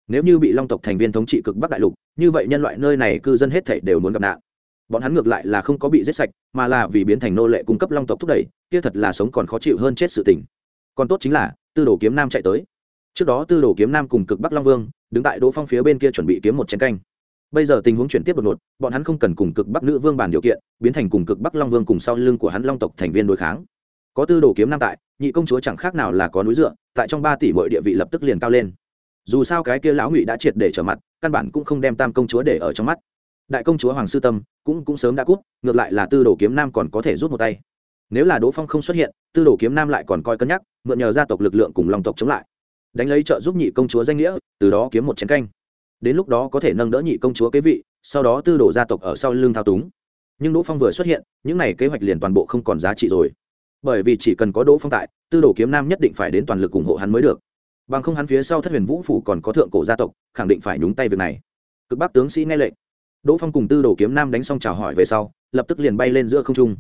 Nếu như bị long tộc thành viên thống trị cực bắc đại lục, như vậy nhân loại nơi này cư dân hết thảy đều muốn gặp nạn bọn hắn ngược lại là không có bị giết sạch, mà là vì biến thành nô lệ cung cấp long tộc thúc đẩy, kia thật là sống còn khó chịu hơn chết sự tình. Còn tốt chính là, tư đồ kiếm nam chạy tới. Trước đó tư đồ kiếm nam cùng cực bắc long vương, đứng tại đỗ phong phía bên kia chuẩn bị kiếm một chén canh. Bây giờ tình huống chuyển tiếp đột ngột, bọn hắn không cần cùng cực bắc nữ vương bàn điều kiện, biến thành cùng cực bắc long vương cùng sau lưng của hắn long tộc thành viên đối kháng. Có tư đồ kiếm nam tại, nhị công chúa chẳng khác nào là có núi dựa, tại trong ba tỷ mọi địa vị lập tức liền cao lên. Dù sao cái kia lão ngụy đã triệt để trở mặt, căn bản cũng không đem tam công chúa để ở trong mắt đại công chúa hoàng sư tâm cũng cũng sớm đã cút, ngược lại là tư đồ kiếm nam còn có thể rút một tay. Nếu là đỗ phong không xuất hiện, tư đồ kiếm nam lại còn coi cân nhắc, mượn nhờ gia tộc lực lượng cùng lòng tộc chống lại. Đánh lấy trợ giúp nhị công chúa danh nghĩa, từ đó kiếm một chiến canh. Đến lúc đó có thể nâng đỡ nhị công chúa kế vị, sau đó tư Đồ gia tộc ở sau lưng thao túng. Nhưng đỗ phong vừa xuất hiện, những n à y kế hoạch liền toàn bộ không còn giá trị rồi. Bởi vì chỉ cần có đỗ phong tại, tư đồ kiếm nam nhất định phải đến toàn lực ủng hộ hắn mới được. Bằng không hắn phía sau thất huyền vũ phủ còn có thượng cổ gia tộc, khẳng định phải nhúng tay việc này. Cực bắc tướng sĩ nghe lệnh đỗ phong cùng tư đồ kiếm nam đánh xong chào hỏi về sau, lập tức liền bay lên giữa không trung.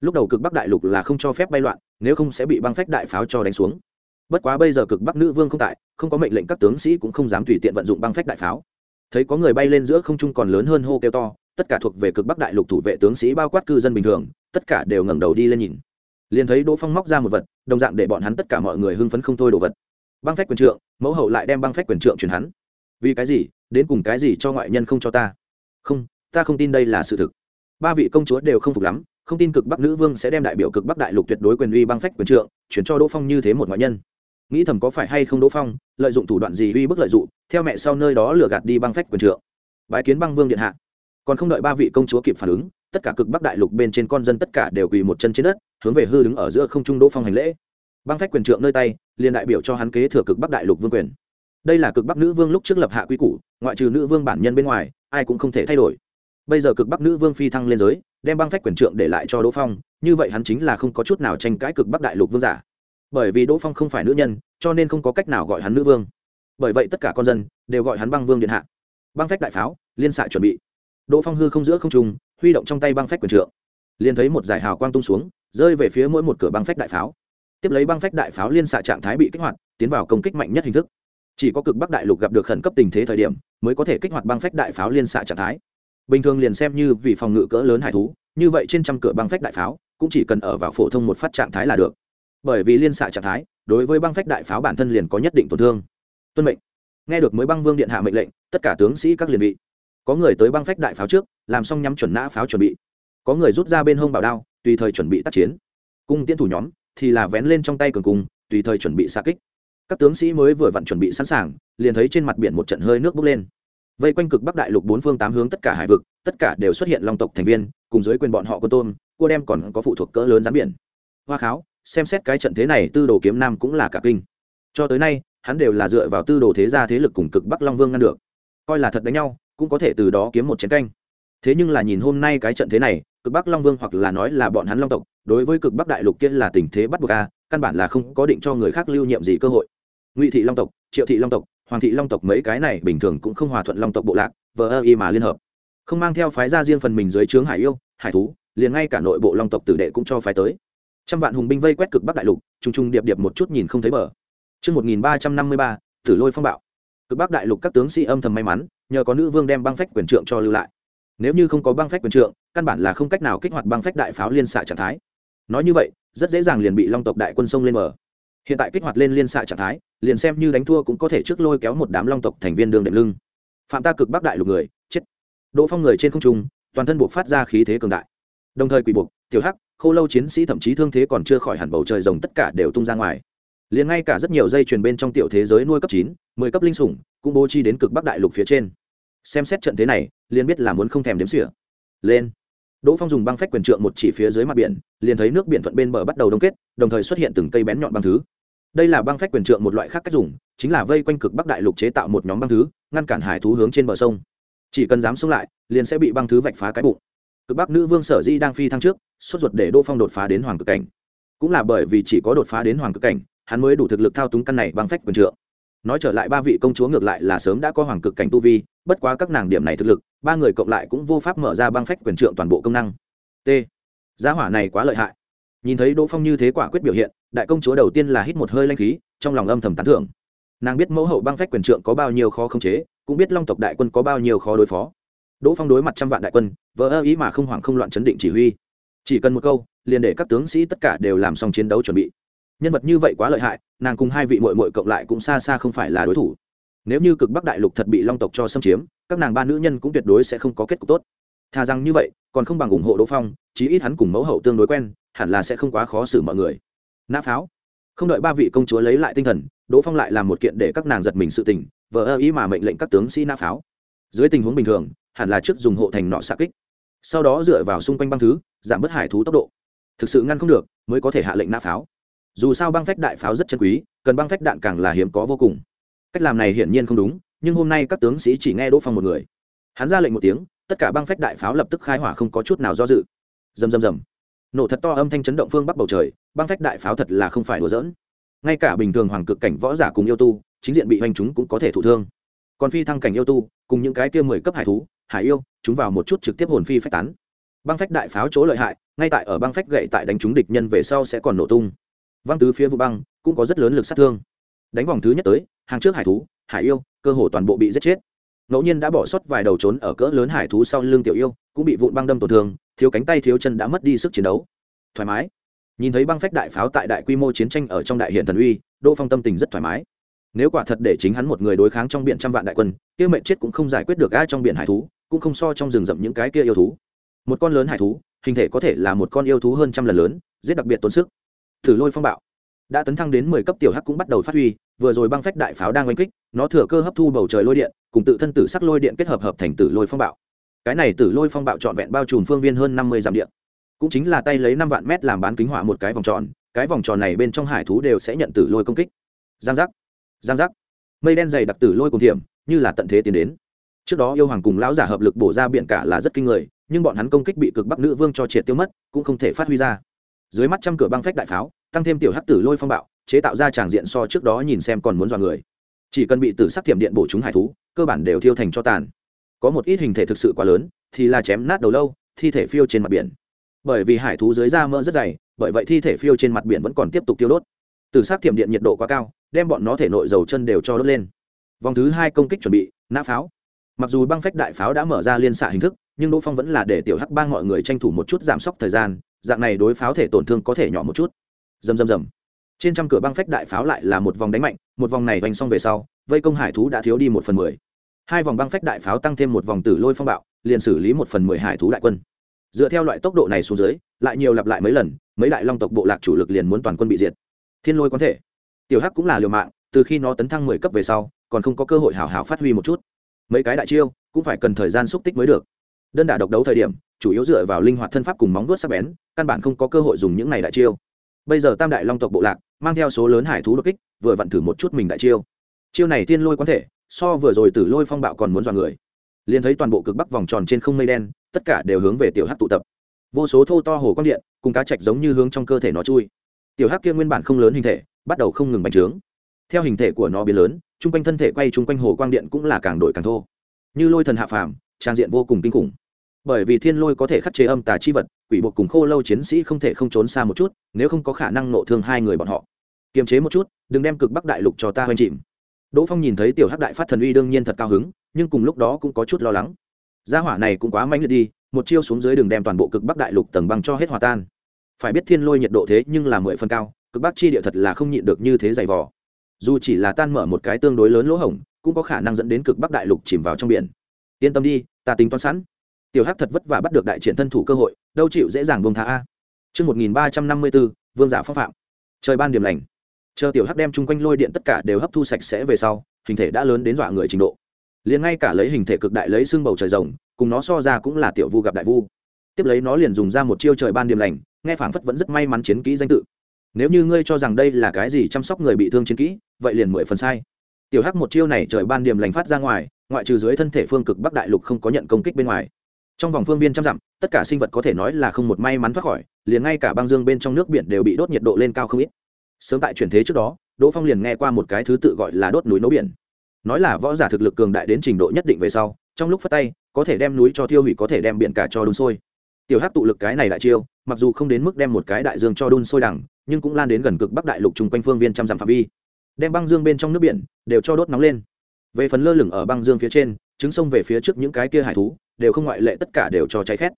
Lúc đầu cực bắc đại lục là không cho phép bay loạn, nếu không sẽ bị băng phách đại pháo cho đánh xuống. Bất quá bây giờ cực bắc nữ vương không tại, không có mệnh lệnh các tướng sĩ cũng không dám tùy tiện vận dụng băng phách đại pháo. Thấy có người bay lên giữa không trung còn lớn hơn hô kêu to, tất cả thuộc về cực bắc đại lục thủ vệ tướng sĩ bao quát cư dân bình thường, tất cả đều ngẩng đầu đi lên nhìn. Liền thấy đỗ phong móc ra một vật, đồng dạng để bọn hắn tất cả mọi người hưng phấn không thôi đồ vật. Băng phách quyền trượng, mẫu hậu lại đem băng phách quyền trượng truyền hắn. Vì cái gì? Đến cùng cái gì cho ngoại nhân không cho ta? Không, ta không tin đây là sự thực. Ba vị công chúa đều không phục lắm, không tin cực bắc nữ vương sẽ đem đại biểu cực bắc đại lục tuyệt đối quyền uy băng phách quyền trượng, chuyển cho đỗ phong như thế một ngoại nhân. Nghĩ thầm có phải hay không đỗ phong, lợi dụng thủ đoạn gì uy bức lợi dụng, theo mẹ sau nơi đó lừa gạt đi băng phách quyền trượng. Bái kiến băng vương điện hạ. Còn không đợi ba vị công chúa kịp phản ứng, tất cả cực bắc đại lục bên trên con dân tất cả đều quỳ một chân trên đất, hướng về hư đứng ở giữa không trung đỗ phong hành lễ. Băng phách quyền trượng nơi tay, liền đại biểu cho hắn kế thừa cực bắc đại lục vương quyền. Đây là cực bắc nữ vương lúc trước lập hạ quy củ, ngoại trừ nữ vương bản nhân bên ngoài ai cũng không thể thay đổi. Bây giờ cực bắc nữ vương phi thăng lên giới, đem băng phách quyền trượng để lại cho đỗ phong, như vậy hắn chính là không có chút nào tranh cãi cực bắc đại lục vương giả. Bởi vì đỗ phong không phải nữ nhân, cho nên không có cách nào gọi hắn nữ vương. Bởi vậy tất cả con dân đều gọi hắn băng vương điện hạ. Băng phách đại pháo, liên xạ chuẩn bị. Đỗ phong hư không giữa không trung, huy động trong tay băng phách quyền trượng. Liền thấy một giải hào quang tung xuống, rơi về phía mỗi một cửa băng phách đại pháo. Tiếp lấy băng phách đại pháo liên xạ trạng thái bị kích hoạt, tiến vào công kích mạnh nhất hình thức chỉ có cực bắc đại lục gặp được khẩn cấp tình thế thời điểm mới có thể kích hoạt băng phách đại pháo liên xạ trạng thái. Bình thường liền xem như vì phòng ngự cỡ lớn hải thú, như vậy trên trăm cửa băng phách đại pháo cũng chỉ cần ở vào phổ thông một phát trạng thái là được. Bởi vì liên xạ trạng thái, đối với băng phách đại pháo bản thân liền có nhất định tổn thương. Tuân mệnh. Nghe được mới băng vương điện hạ mệnh lệnh, tất cả tướng sĩ các liền vị có người tới băng phách đại pháo trước, làm xong nhắm chuẩn nã pháo chuẩn bị. Có người rút ra bên hông bảo đao, tùy thời chuẩn bị tác chiến. Cung tiến thủ nhóm thì là vén lên trong tay cường cung, tùy thời chuẩn bị xa kích các tướng sĩ mới vừa vặn chuẩn bị sẵn sàng, liền thấy trên mặt biển một trận hơi nước bốc lên. Vây quanh cực bắc đại lục bốn phương tám hướng tất cả hải vực, tất cả đều xuất hiện long tộc thành viên, cùng dưới quyền bọn họ quân tôn, cua đem còn có phụ thuộc cỡ lớn rắn biển. Hoa kháo, xem xét cái trận thế này, tư đồ kiếm nam cũng là cả kinh. Cho tới nay, hắn đều là dựa vào tư đồ thế gia thế lực cùng cực bắc long vương ngăn được. Coi là thật đánh nhau, cũng có thể từ đó kiếm một chiến canh. Thế nhưng là nhìn hôm nay cái trận thế này, cực bắc long vương hoặc là nói là bọn hắn long tộc, đối với cực bắc đại lục kia là tình thế bắt buộc a, căn bản là không có định cho người khác lưu nhiệm gì cơ hội ngụy thị long tộc triệu thị long tộc hoàng thị long tộc mấy cái này bình thường cũng không hòa thuận long tộc bộ lạc vờ ơ y mà liên hợp không mang theo phái ra riêng phần mình dưới trướng hải yêu hải thú liền ngay cả nội bộ long tộc tử đệ cũng cho phái tới trăm vạn hùng binh vây quét cực bắc đại lục t r u n g t r u n g điệp điệp một chút nhìn không thấy bờ Trước 1353, tử lôi phong bạo. Cực bắc đại lục các tướng sĩ âm thầm may mắn, nhờ có nữ vương đem băng phách quyền trượng cho lưu lại. Nếu như không có băng phách quyền trượng, căn bản là không cách nào kích hoạt băng phách đại pháo liên xạ trạng thái. Nói như vậy, rất dễ dàng liền bị long tộc đại quân sông lên bờ. Hiện tại kích hoạt lên liên xạ trạng thái, liền xem như đánh thua cũng có thể trước lôi kéo một đám long tộc thành viên đường đệm lưng. Phạm ta cực bắc đại lục người, chết. Đỗ Phong người trên không trung, toàn thân buộc phát ra khí thế cường đại. Đồng thời quỷ buộc, tiểu hắc, khô lâu chiến sĩ thậm chí thương thế còn chưa khỏi hẳn bầu trời rồng tất cả đều tung ra ngoài liền ngay cả rất nhiều dây chuyền bên trong tiểu thế giới nuôi cấp chín mười cấp linh sủng cũng bố chi đến cực bắc đại lục phía trên xem xét trận thế này liền biết là muốn không thèm đếm sỉa lên đỗ phong dùng băng phách quyền trượng một chỉ phía dưới mặt biển, liền thấy nước biển thuận bên bờ bắt đầu đông kết, đồng thời xuất hiện từng cây bén nhọn băng thứ. Đây là băng phách quyền trượng một loại khác cách dùng, chính là vây quanh cực bắc đại lục chế tạo một nhóm băng thứ, ngăn cản hải thú hướng trên bờ sông. Chỉ cần dám xông lại, liền sẽ bị băng thứ vạch phá cái bụng. Cực bắc nữ vương sở di đang phi thăng trước, sốt ruột để đỗ phong đột phá đến hoàng cực cảnh. Cũng là bởi vì chỉ có đột phá đến hoàng cực cảnh, hắn mới đủ thực lực thao túng căn này băng phách quyền trượng nói trở lại ba vị công chúa ngược lại là sớm đã có hoàng cực cảnh tu vi, bất quá các nàng điểm này thực lực, ba người cộng lại cũng vô pháp mở ra băng phách quyền trượng toàn bộ công năng. T. Giá hỏa này quá lợi hại. Nhìn thấy đỗ phong như thế quả quyết biểu hiện, đại công chúa đầu tiên là hít một hơi lanh khí, trong lòng âm thầm tán thưởng. Nàng biết mẫu hậu băng phách quyền trượng có bao nhiêu khó khống chế, cũng biết long tộc đại quân có bao nhiêu khó đối phó. Đỗ phong đối mặt trăm vạn đại quân vỡ ơ ý mà không hoảng không loạn chấn định chỉ huy. Chỉ cần một câu, liền để các tướng sĩ tất cả đều làm xong chiến đấu chuẩn bị nhân vật như vậy quá lợi hại, nàng cùng hai vị mội mội cộng lại cũng xa xa không phải là đối thủ. Nếu như cực bắc đại lục thật bị long tộc cho xâm chiếm, các nàng ba nữ nhân cũng tuyệt đối sẽ không có kết cục tốt. Thà rằng như vậy, còn không bằng ủng hộ đỗ phong, chí ít hắn cùng mẫu hậu tương đối quen, hẳn là sẽ không quá khó xử mọi người. Nã pháo. Không đợi ba vị công chúa lấy lại tinh thần, đỗ phong lại làm một kiện để các nàng giật mình sự tình, vờ ơ ý mà mệnh lệnh các tướng sĩ nã pháo. Dưới tình huống bình thường, hẳn là trước dùng hộ thành nọ xạ kích. Sau đó dựa vào xung quanh băng thứ, giảm bớt hải thú tốc độ. Thực sự ngăn không được, mới có thể hạ lệnh nã pháo dù sao băng phách đại pháo rất chân quý, cần băng phách đạn càng là hiếm có vô cùng. Cách làm này hiển nhiên không đúng, nhưng hôm nay các tướng sĩ chỉ nghe đỗ phong một người. Hắn ra lệnh một tiếng, tất cả băng phách đại pháo lập tức khai hỏa không có chút nào do dự. Rầm rầm rầm. Nổ thật to âm thanh chấn động phương bắc bầu trời, băng phách đại pháo thật là không phải đùa giỡn. Ngay cả bình thường hoàng cực cảnh võ giả cùng yêu tu, chính diện bị hoành chúng cũng có thể thụ thương. Còn phi thăng cảnh yêu tu, cùng những cái kia mười cấp hải thú, hải yêu, chúng vào một chút trực tiếp hồn phi phách tán. Băng phách đại pháo chỗ lợi hại, ngay tại ở băng phách gậy tại đánh chúng địch nhân về sau sẽ còn nổ tung văng tứ phía vụ băng, cũng có rất lớn lực sát thương. Đánh vòng thứ nhất tới, hàng trước hải thú, hải yêu, cơ hồ toàn bộ bị giết chết. Ngẫu nhiên đã bỏ sót vài đầu trốn ở cỡ lớn hải thú sau lưng tiểu yêu, cũng bị vụn băng đâm tổn thương, thiếu cánh tay thiếu chân đã mất đi sức chiến đấu. Thoải mái. Nhìn thấy băng phách đại pháo tại đại quy mô chiến tranh ở trong đại hiện thần uy, đỗ phong tâm tình rất thoải mái. Nếu quả thật để chính hắn một người đối kháng trong biển trăm vạn đại quân, kia mệnh chết cũng không giải quyết được ai trong biển hải thú, cũng không so trong rừng rậm những cái kia yêu thú. Một con lớn hải thú, hình thể có thể là một con yêu thú hơn trăm lần lớn, giết đặc biệt tốn sức thử lôi phong bạo. Đã tấn thăng đến mười cấp tiểu hắc cũng bắt đầu phát huy, vừa rồi băng phách đại pháo đang oanh kích, nó thừa cơ hấp thu bầu trời lôi điện, cùng tự thân tử sắc lôi điện kết hợp hợp thành tử lôi phong bạo. Cái này tử lôi phong bạo trọn vẹn bao trùm phương viên hơn năm mươi dặm điện cũng chính là tay lấy năm vạn mét làm bán kính hỏa một cái vòng tròn, cái vòng tròn này bên trong hải thú đều sẽ nhận tử lôi công kích. Giang giác giang giác. Mây đen dày đặc tử lôi cùng thiểm, như là tận thế tiến đến. Trước đó yêu hoàng cùng lão giả hợp lực bổ ra biển cả là rất kinh người, nhưng bọn hắn công kích bị cực bắc nữ vương cho triệt tiêu mất, cũng không thể phát huy ra dưới mắt trăm cửa băng phách đại pháo, tăng thêm tiểu hắc tử lôi phong bạo, chế tạo ra tràng diện so trước đó nhìn xem còn muốn dọa người. Chỉ cần bị tử sắc thiểm điện bổ chúng hải thú, cơ bản đều thiêu thành cho tàn. Có một ít hình thể thực sự quá lớn, thì là chém nát đầu lâu, thi thể phiêu trên mặt biển. Bởi vì hải thú dưới da mỡ rất dày, bởi vậy thi thể phiêu trên mặt biển vẫn còn tiếp tục tiêu đốt. Tử sắc thiểm điện nhiệt độ quá cao, đem bọn nó thể nội dầu chân đều cho đốt lên. Vòng thứ hai công kích chuẩn bị, nã pháo. Mặc dù băng phách đại pháo đã mở ra liên xạ hình thức, nhưng đỗ phong vẫn là để tiểu hắc bang mọi người tranh thủ một chút giảm sốc thời gian dạng này đối pháo thể tổn thương có thể nhỏ một chút. Rầm rầm rầm. Trên trăm cửa băng phách đại pháo lại là một vòng đánh mạnh, một vòng này vành xong về sau, vây công hải thú đã thiếu đi một phần mười. Hai vòng băng phách đại pháo tăng thêm một vòng tử lôi phong bạo, liền xử lý một phần mười hải thú đại quân. Dựa theo loại tốc độ này xuống dưới, lại nhiều lặp lại mấy lần, mấy đại long tộc bộ lạc chủ lực liền muốn toàn quân bị diệt. Thiên lôi có thể. Tiểu hắc cũng là liều mạng, từ khi nó tấn thăng mười cấp về sau, còn không có cơ hội hào hào phát huy một chút. Mấy cái đại chiêu, cũng phải cần thời gian xúc tích mới được đơn đả độc đấu thời điểm, chủ yếu dựa vào linh hoạt thân pháp cùng móng vuốt sắc bén, căn bản không có cơ hội dùng những này đại chiêu. Bây giờ tam đại long tộc bộ lạc, mang theo số lớn hải thú đột kích, vừa vặn thử một chút mình đại chiêu. Chiêu này tiên lôi quan thể, so vừa rồi tử lôi phong bạo còn muốn dọa người. Liền thấy toàn bộ cực bắc vòng tròn trên không mây đen, tất cả đều hướng về tiểu hắc tụ tập. Vô số thô to hồ quang điện, cùng cá chạch giống như hướng trong cơ thể nó chui. Tiểu hắc kia nguyên bản không lớn hình thể, bắt đầu không ngừng bành trướng. Theo hình thể của nó biến lớn, chung quanh thân thể quay chung quanh hồ quang điện cũng là càng đổi càng thô. Như lôi thần hạ phàm trang diện vô cùng kinh khủng. Bởi vì thiên lôi có thể khắc chế âm tà chi vật, quỷ buộc cùng khô lâu chiến sĩ không thể không trốn xa một chút, nếu không có khả năng nộ thương hai người bọn họ. Kiềm chế một chút, đừng đem cực bắc đại lục cho ta hoành chìm. Đỗ phong nhìn thấy tiểu hắc đại phát thần uy đương nhiên thật cao hứng, nhưng cùng lúc đó cũng có chút lo lắng. Gia hỏa này cũng quá mãnh liệt đi, một chiêu xuống dưới đường đem toàn bộ cực bắc đại lục tầng băng cho hết hòa tan. Phải biết thiên lôi nhiệt độ thế nhưng là mười phân cao, cực bắc chi địa thật là không nhịn được như thế dày vò. Dù chỉ là tan mở một cái tương đối lớn lỗ hổng, cũng có khả năng dẫn đến cực bắc đại lục chìm vào trong biển yên tâm đi ta tính toán sẵn tiểu hắc thật vất vả bắt được đại triển thân thủ cơ hội đâu chịu dễ dàng buông tha a Trước 1354, vương giả phong phạm. Trời ban điểm lành. Chờ tiểu hắc đem chung quanh lôi điện tất cả đều hấp thu sạch sẽ về sau, hình thể đã lớn đến dọa người trình độ. Liền ngay cả lấy hình thể cực đại lấy xương bầu trời rồng, cùng nó so ra cũng là tiểu vu gặp đại vu. Tiếp lấy nó liền dùng ra một chiêu trời ban điểm lành, nghe phảng phất vẫn rất may mắn chiến kỹ danh tự. Nếu như ngươi cho rằng đây là cái gì chăm sóc người bị thương chiến kỹ, vậy liền mười phần sai. Tiểu hắc một chiêu này trời ban điểm lành phát ra ngoài, ngoại trừ dưới thân thể phương cực bắc đại lục không có nhận công kích bên ngoài. Trong vòng phương viên trăm dặm tất cả sinh vật có thể nói là không một may mắn thoát khỏi liền ngay cả băng dương bên trong nước biển đều bị đốt nhiệt độ lên cao không ít. Sớm tại chuyển thế trước đó đỗ phong liền nghe qua một cái thứ tự gọi là đốt núi nấu biển. Nói là võ giả thực lực cường đại đến trình độ nhất định về sau trong lúc phát tay có thể đem núi cho thiêu hủy có thể đem biển cả cho đun sôi. Tiểu hát tụ lực cái này đại chiêu mặc dù không đến mức đem một cái đại dương cho đun sôi đẳng nhưng cũng lan đến gần cực bắc đại lục chung quanh phương viên trăm dặm phạm vi đem băng dương bên trong nước biển đều cho đốt nóng lên. Về phần lơ lửng ở băng dương phía trên, trứng sông về phía trước những cái kia hải thú, đều không ngoại lệ, tất cả đều cho cháy khét.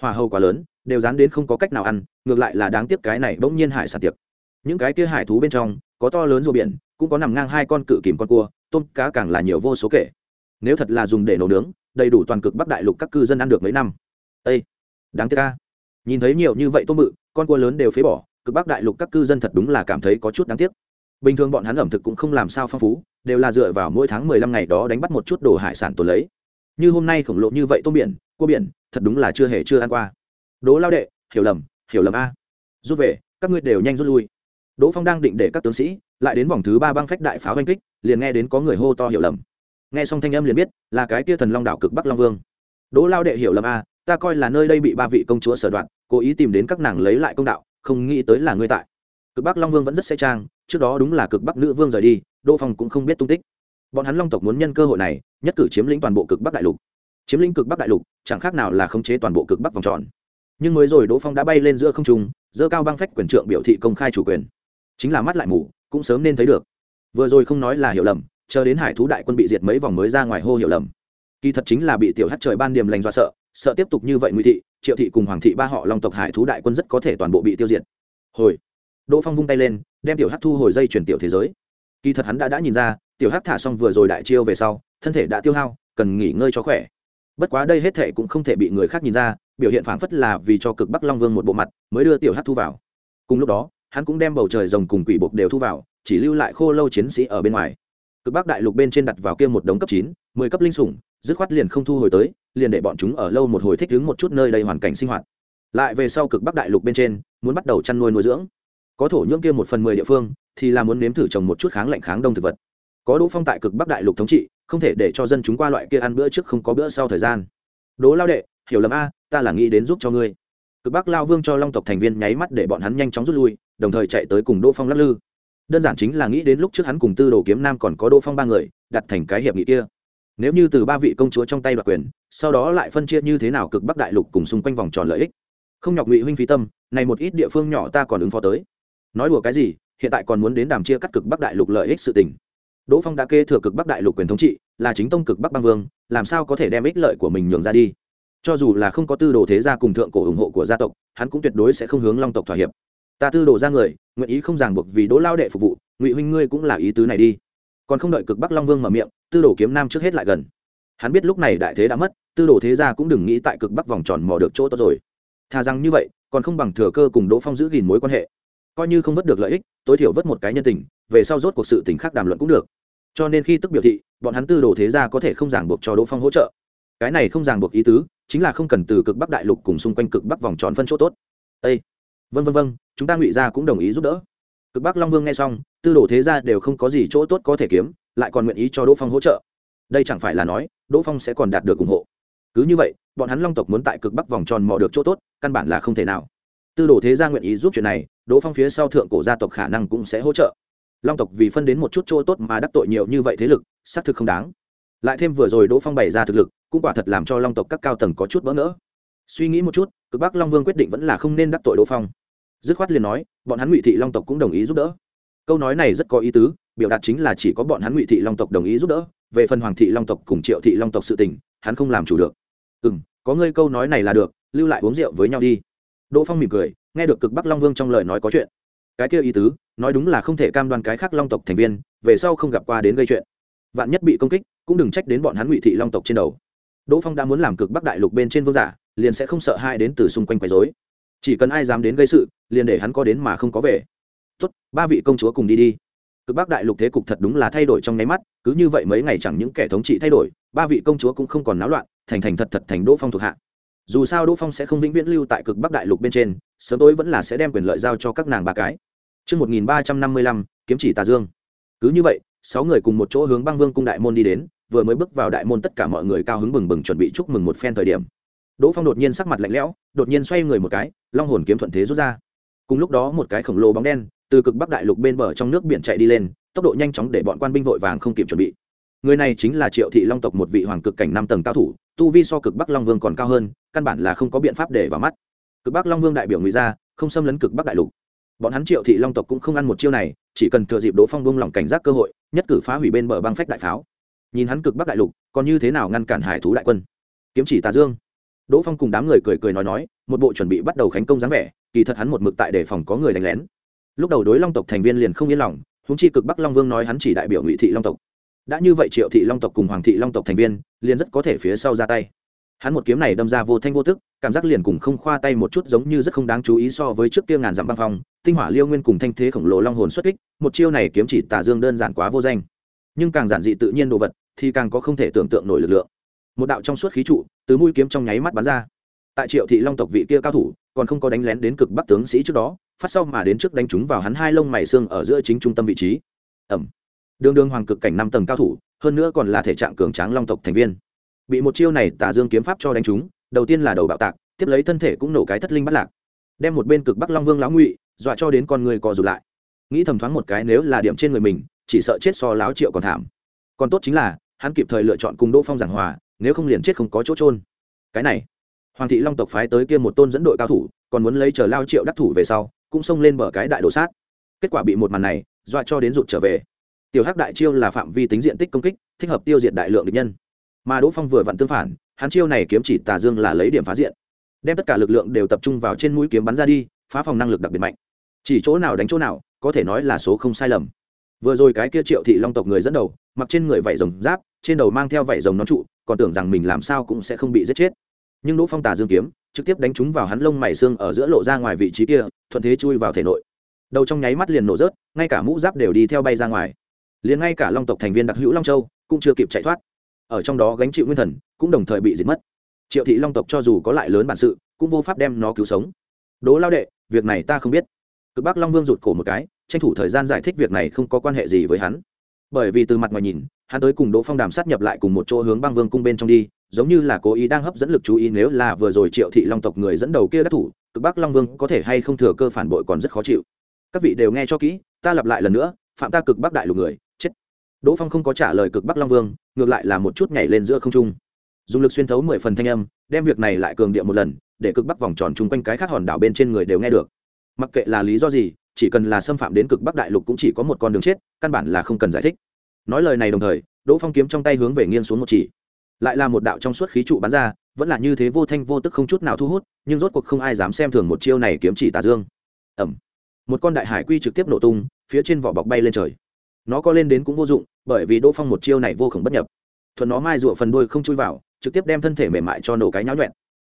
Hòa hầu quá lớn, đều dán đến không có cách nào ăn, ngược lại là đáng tiếc cái này bỗng nhiên hải sản tiệc. Những cái kia hải thú bên trong, có to lớn rùa biển, cũng có nằm ngang hai con cự kìm con cua, tôm cá càng là nhiều vô số kể. Nếu thật là dùng để nấu nướng, đầy đủ toàn cực bắc đại lục các cư dân ăn được mấy năm. Ây đáng tiếc ca nhìn thấy nhiều như vậy tôm bự, con cua lớn đều phế bỏ, cực bắc đại lục các cư dân thật đúng là cảm thấy có chút đáng tiếc bình thường bọn hắn ẩm thực cũng không làm sao phong phú, đều là dựa vào mỗi tháng mười lăm ngày đó đánh bắt một chút đồ hải sản tồn lấy. Như hôm nay khổng lồ như vậy tôm biển, cua biển, thật đúng là chưa hề chưa ăn qua. Đỗ lao đệ, hiểu lầm hiểu lầm a. Rút về, các ngươi đều nhanh rút lui. Đỗ phong đang định để các tướng sĩ lại đến vòng thứ ba băng phách đại pháo oanh kích, liền nghe đến có người hô to hiểu lầm. Nghe xong thanh âm liền biết là cái tia thần long đảo cực bắc long vương. Đỗ lao đệ hiểu lầm a, ta coi là nơi đây bị ba vị công chúa sở đoạn cố ý tìm đến các nàng lấy lại công đạo, không nghĩ tới là ngươi tại cực bắc long vương vẫn rất xe trang, trước đó đúng là cực bắc nữ vương rời đi đỗ phong cũng không biết tung tích. Bọn hắn long tộc muốn nhân cơ hội này, nhất cử chiếm lĩnh toàn bộ cực bắc đại lục. Chiếm lĩnh cực bắc đại lục, chẳng khác nào là khống chế toàn bộ cực bắc vòng tròn. Nhưng mới rồi đỗ phong đã bay lên giữa không trung dơ cao băng phách quyền trượng biểu thị công khai chủ quyền. Chính là mắt lại mù, cũng sớm nên thấy được. Vừa rồi không nói là hiểu lầm, chờ đến hải thú đại quân bị diệt mấy vòng mới ra ngoài hô hiểu lầm. Kỳ thật chính là bị tiểu hát trời ban điểm lành do sợ sợ tiếp tục như vậy nguy thị, triệu thị cùng hoàng thị ba họ long tộc hải thú đại quân rất có thể toàn bộ bị tiêu diệt. Hồi đỗ phong vung tay lên, đem tiểu hát thu hồi dây chuyển tiểu thế giới. Kỳ thật hắn đã đã nhìn ra, tiểu hát thả xong vừa rồi đại chiêu về sau, thân thể đã tiêu hao, cần nghỉ ngơi cho khỏe. Bất quá đây hết thể cũng không thể bị người khác nhìn ra, biểu hiện phảng phất là vì cho cực bắc long vương một bộ mặt, mới đưa tiểu hát thu vào. Cùng lúc đó, hắn cũng đem bầu trời rồng cùng quỷ bột đều thu vào, chỉ lưu lại khô lâu chiến sĩ ở bên ngoài. Cực bắc đại lục bên trên đặt vào kia một đống cấp chín, mười cấp linh sủng, dứt khoát liền không thu hồi tới, liền để bọn chúng ở lâu một hồi thích ứng một chút nơi đây hoàn cảnh sinh hoạt. Lại về sau cực bắc đại lục bên trên, muốn bắt đầu chăn nuôi nuôi dưỡng có thổ nhưỡng kia một phần mười địa phương, thì là muốn nếm thử trồng một chút kháng lạnh kháng đông thực vật. Có đỗ phong tại cực bắc đại lục thống trị, không thể để cho dân chúng qua loại kia ăn bữa trước không có bữa sau thời gian. Đỗ lao đệ, hiểu lầm a, ta là nghĩ đến giúp cho ngươi. Cực bắc lao vương cho long tộc thành viên nháy mắt để bọn hắn nhanh chóng rút lui, đồng thời chạy tới cùng đỗ phong lắc lư. Đơn giản chính là nghĩ đến lúc trước hắn cùng tư đồ kiếm nam còn có đỗ phong ba người, đặt thành cái hiệp nghị kia. Nếu như từ ba vị công chúa trong tay đoạt quyền, sau đó lại phân chia như thế nào cực bắc đại lục cùng xung quanh vòng tròn lợi ích. Không nhọc ngụy huynh phí tâm, này một ít địa phương nhỏ ta còn ứng phó tới nói đùa cái gì, hiện tại còn muốn đến đàm chia cắt cực bắc đại lục lợi ích sự tình. Đỗ phong đã kê thừa cực bắc đại lục quyền thống trị, là chính tông cực bắc bang vương, làm sao có thể đem ích lợi của mình nhường ra đi? Cho dù là không có tư đồ thế gia cùng thượng cổ ủng hộ của gia tộc, hắn cũng tuyệt đối sẽ không hướng long tộc thỏa hiệp. Ta tư đồ ra người, nguyện ý không ràng buộc vì đỗ lao đệ phục vụ, ngụy huynh ngươi cũng là ý tứ này đi. Còn không đợi cực bắc long vương mở miệng, tư đồ kiếm nam trước hết lại gần. Hắn biết lúc này đại thế đã mất, tư đồ thế gia cũng đừng nghĩ tại cực bắc vòng tròn mò được chỗ tốt rồi. Thà rằng như vậy, còn không bằng thừa cơ cùng đỗ phong giữ gìn mối quan hệ coi như không vớt được lợi ích, tối thiểu vớt một cái nhân tình, về sau rốt cuộc sự tình khác đàm luận cũng được. Cho nên khi tức biểu thị, bọn hắn tư đồ thế gia có thể không ràng buộc cho đỗ phong hỗ trợ. Cái này không ràng buộc ý tứ, chính là không cần từ cực bắc đại lục cùng xung quanh cực bắc vòng tròn phân chỗ tốt. Ây vân vân vân chúng ta ngụy gia cũng đồng ý giúp đỡ. Cực bắc long vương nghe xong, tư đồ thế gia đều không có gì chỗ tốt có thể kiếm, lại còn nguyện ý cho đỗ phong hỗ trợ. Đây chẳng phải là nói, đỗ phong sẽ còn đạt được ủng hộ. Cứ như vậy, bọn hắn long tộc muốn tại cực bắc vòng tròn mò được chỗ tốt, căn bản là không thể nào tư đồ thế gia nguyện ý giúp chuyện này, đỗ phong phía sau thượng cổ gia tộc khả năng cũng sẽ hỗ trợ. Long tộc vì phân đến một chút chỗ tốt mà đắc tội nhiều như vậy thế lực, xác thực không đáng. Lại thêm vừa rồi đỗ phong bày ra thực lực, cũng quả thật làm cho long tộc các cao tầng có chút bỡ ngỡ. Suy nghĩ một chút, cực bắc long vương quyết định vẫn là không nên đắc tội đỗ phong. Dứt khoát liền nói, bọn hắn ngụy thị long tộc cũng đồng ý giúp đỡ. Câu nói này rất có ý tứ, biểu đạt chính là chỉ có bọn hắn ngụy thị long tộc đồng ý giúp đỡ, về phần hoàng thị long tộc cùng triệu thị long tộc sự tình, hắn không làm chủ được. Ừ n có ngươi câu nói này là được, lưu lại uống rượu với nhau đi đỗ phong mỉm cười, nghe được cực bắc long vương trong lời nói có chuyện. Cái kia ý tứ, nói đúng là không thể cam đoan cái khác long tộc thành viên, về sau không gặp qua đến gây chuyện. Vạn nhất bị công kích, cũng đừng trách đến bọn hắn ngụy thị long tộc trên đầu. Đỗ phong đã muốn làm cực bắc đại lục bên trên vương giả, liền sẽ không sợ hai đến từ xung quanh quấy dối chỉ cần ai dám đến gây sự, liền để hắn có đến mà không có về. Tốt, ba vị công chúa cùng đi đi. Cực bắc đại lục thế cục thật đúng là thay đổi trong nháy mắt, cứ như vậy mấy ngày chẳng những kẻ thống trị thay đổi, ba vị công chúa cũng không còn náo loạn, thành thành thật thật thành đỗ phong thuộc hạ dù sao đỗ phong sẽ không vĩnh viễn lưu tại cực bắc đại lục bên trên sớm tối vẫn là sẽ đem quyền lợi giao cho các nàng ba cái. Trước 1355, kiếm chỉ tà dương. cứ như vậy sáu người cùng một chỗ hướng băng vương cung đại môn đi đến vừa mới bước vào đại môn tất cả mọi người cao hứng bừng bừng chuẩn bị chúc mừng một phen thời điểm. Đỗ phong đột nhiên sắc mặt lạnh lẽo đột nhiên xoay người một cái long hồn kiếm thuận thế rút ra. Cùng lúc đó một cái khổng lồ bóng đen từ cực bắc đại lục bên bờ trong nước biển chạy đi lên tốc độ nhanh chóng để bọn quan binh vội vàng không kịp chuẩn bị. Người này chính là triệu thị long tộc một vị hoàng cực cảnh năm tầng cao thủ tu vi so cực bắc long vương còn cao hơn, căn bản là không có biện pháp để vào mắt. Cực bắc long vương đại biểu người ra không xâm lấn cực bắc đại lục. Bọn hắn triệu thị long tộc cũng không ăn một chiêu này, chỉ cần thừa dịp đỗ phong bông lòng cảnh giác cơ hội, nhất cử phá hủy bên bờ băng phách đại pháo. Nhìn hắn cực bắc đại lục, còn như thế nào ngăn cản hải thú đại quân? Kiếm chỉ tà dương. Đỗ phong cùng đám người cười cười nói nói, một bộ chuẩn bị bắt đầu khánh công dáng vẻ, kỳ thật hắn một mực tại đề phòng có người đánh lén. Lúc đầu đối long tộc thành viên liền không yên lòng húng chi cực bắc long vương nói hắn chỉ đại biểu ngụy thị long tộc đã như vậy triệu thị long tộc cùng hoàng thị long tộc thành viên, liền rất có thể phía sau ra tay. Hắn một kiếm này đâm ra vô thanh vô tức, cảm giác liền cùng không khoa tay một chút giống như rất không đáng chú ý so với trước kia ngàn dặm băng phong, tinh hỏa liêu nguyên cùng thanh thế khổng lồ long hồn xuất kích, một chiêu này kiếm chỉ tà dương đơn giản quá vô danh. Nhưng càng giản dị tự nhiên đồ vật, thì càng có không thể tưởng tượng nổi lực lượng. Một đạo trong suốt khí trụ, từ mũi kiếm trong nháy mắt bắn ra. Tại triệu thị long tộc vị kia cao thủ, còn không có đánh lén đến cực bắc tướng sĩ trước đó, phát sau mà đến trước đánh chúng vào hắn hai lông mày xương ở giữa chính trung tâm vị trí. Ẩm đường đường hoàng cực cảnh năm tầng cao thủ, hơn nữa còn là thể trạng cường tráng long tộc thành viên. Bị một chiêu này tả dương kiếm pháp cho đánh trúng, đầu tiên là đầu bạo tạc, tiếp lấy thân thể cũng nổ cái thất linh bắt lạc. Đem một bên cực bắc long vương lão ngụy, dọa cho đến con người co rụt lại. Nghĩ thầm thoáng một cái nếu là điểm trên người mình, chỉ sợ chết so láo triệu còn thảm. Còn tốt chính là, hắn kịp thời lựa chọn cùng đỗ phong giảng hòa, nếu không liền chết không có chỗ trôn cái này, hoàng thị long tộc phái tới kia một tôn dẫn đội cao thủ, còn muốn lấy chờ lao triệu đắc thủ về sau, cũng xông lên bờ cái đại đồ sát. Kết quả bị một màn này, dọa cho đến rụt trở về tiểu hắc đại chiêu là phạm vi tính diện tích công kích, thích hợp tiêu diệt đại lượng địch nhân. Mà đỗ phong vừa vặn tương phản, hắn chiêu này kiếm chỉ tà dương là lấy điểm phá diện. Đem tất cả lực lượng đều tập trung vào trên mũi kiếm bắn ra đi, phá phòng năng lực đặc biệt mạnh. Chỉ chỗ nào đánh chỗ nào, có thể nói là số không sai lầm. Vừa rồi cái kia triệu thị long tộc người dẫn đầu, mặc trên người vảy rồng giáp, trên đầu mang theo vảy rồng nón trụ, còn tưởng rằng mình làm sao cũng sẽ không bị giết chết. Nhưng đỗ phong tà dương kiếm, trực tiếp đánh trúng vào hắn lông mày xương ở giữa lộ ra ngoài vị trí kia, thuận thế chui vào thể nội. Đầu trong nháy mắt liền nổ rớt, ngay cả mũ giáp đều đi theo bay ra ngoài liền ngay cả long tộc thành viên đặc hữu long châu cũng chưa kịp chạy thoát ở trong đó gánh chịu nguyên thần cũng đồng thời bị diệt mất triệu thị long tộc cho dù có lại lớn bản sự cũng vô pháp đem nó cứu sống đố lao đệ việc này ta không biết cực bắc long vương rụt cổ một cái tranh thủ thời gian giải thích việc này không có quan hệ gì với hắn bởi vì từ mặt ngoài nhìn hắn tới cùng đỗ phong đàm sát nhập lại cùng một chỗ hướng băng vương cung bên trong đi giống như là cố ý đang hấp dẫn lực chú ý nếu là vừa rồi triệu thị long tộc người dẫn đầu kia đắc thủ cực bắc long vương có thể hay không thừa cơ phản bội còn rất khó chịu các vị đều nghe cho kỹ ta lặp lại lần nữa phạm ta cực bắc đại lục người đỗ phong không có trả lời cực bắc long vương, ngược lại là một chút nhảy lên giữa không trung. Dùng lực xuyên thấu mười phần thanh âm, đem việc này lại cường điệu một lần, để cực bắc vòng tròn chung quanh cái khác hòn đảo bên trên người đều nghe được. Mặc kệ là lý do gì, chỉ cần là xâm phạm đến cực bắc đại lục cũng chỉ có một con đường chết, căn bản là không cần giải thích. Nói lời này đồng thời, đỗ phong kiếm trong tay hướng về nghiêng xuống một chỉ. Lại là một đạo trong suốt khí trụ bắn ra, vẫn là như thế vô thanh vô tức không chút nào thu hút, nhưng rốt cuộc không ai dám xem thường một chiêu này kiếm chỉ tà dương. Ẩm. Một con đại hải quy trực tiếp nổ tung, phía trên vỏ bọc bay lên trời nó có lên đến cũng vô dụng, bởi vì đỗ phong một chiêu này vô khổng bất nhập. Thuận nó mai rụa phần đuôi không chui vào, trực tiếp đem thân thể mềm mại cho nổ cái nháo nhuẹn.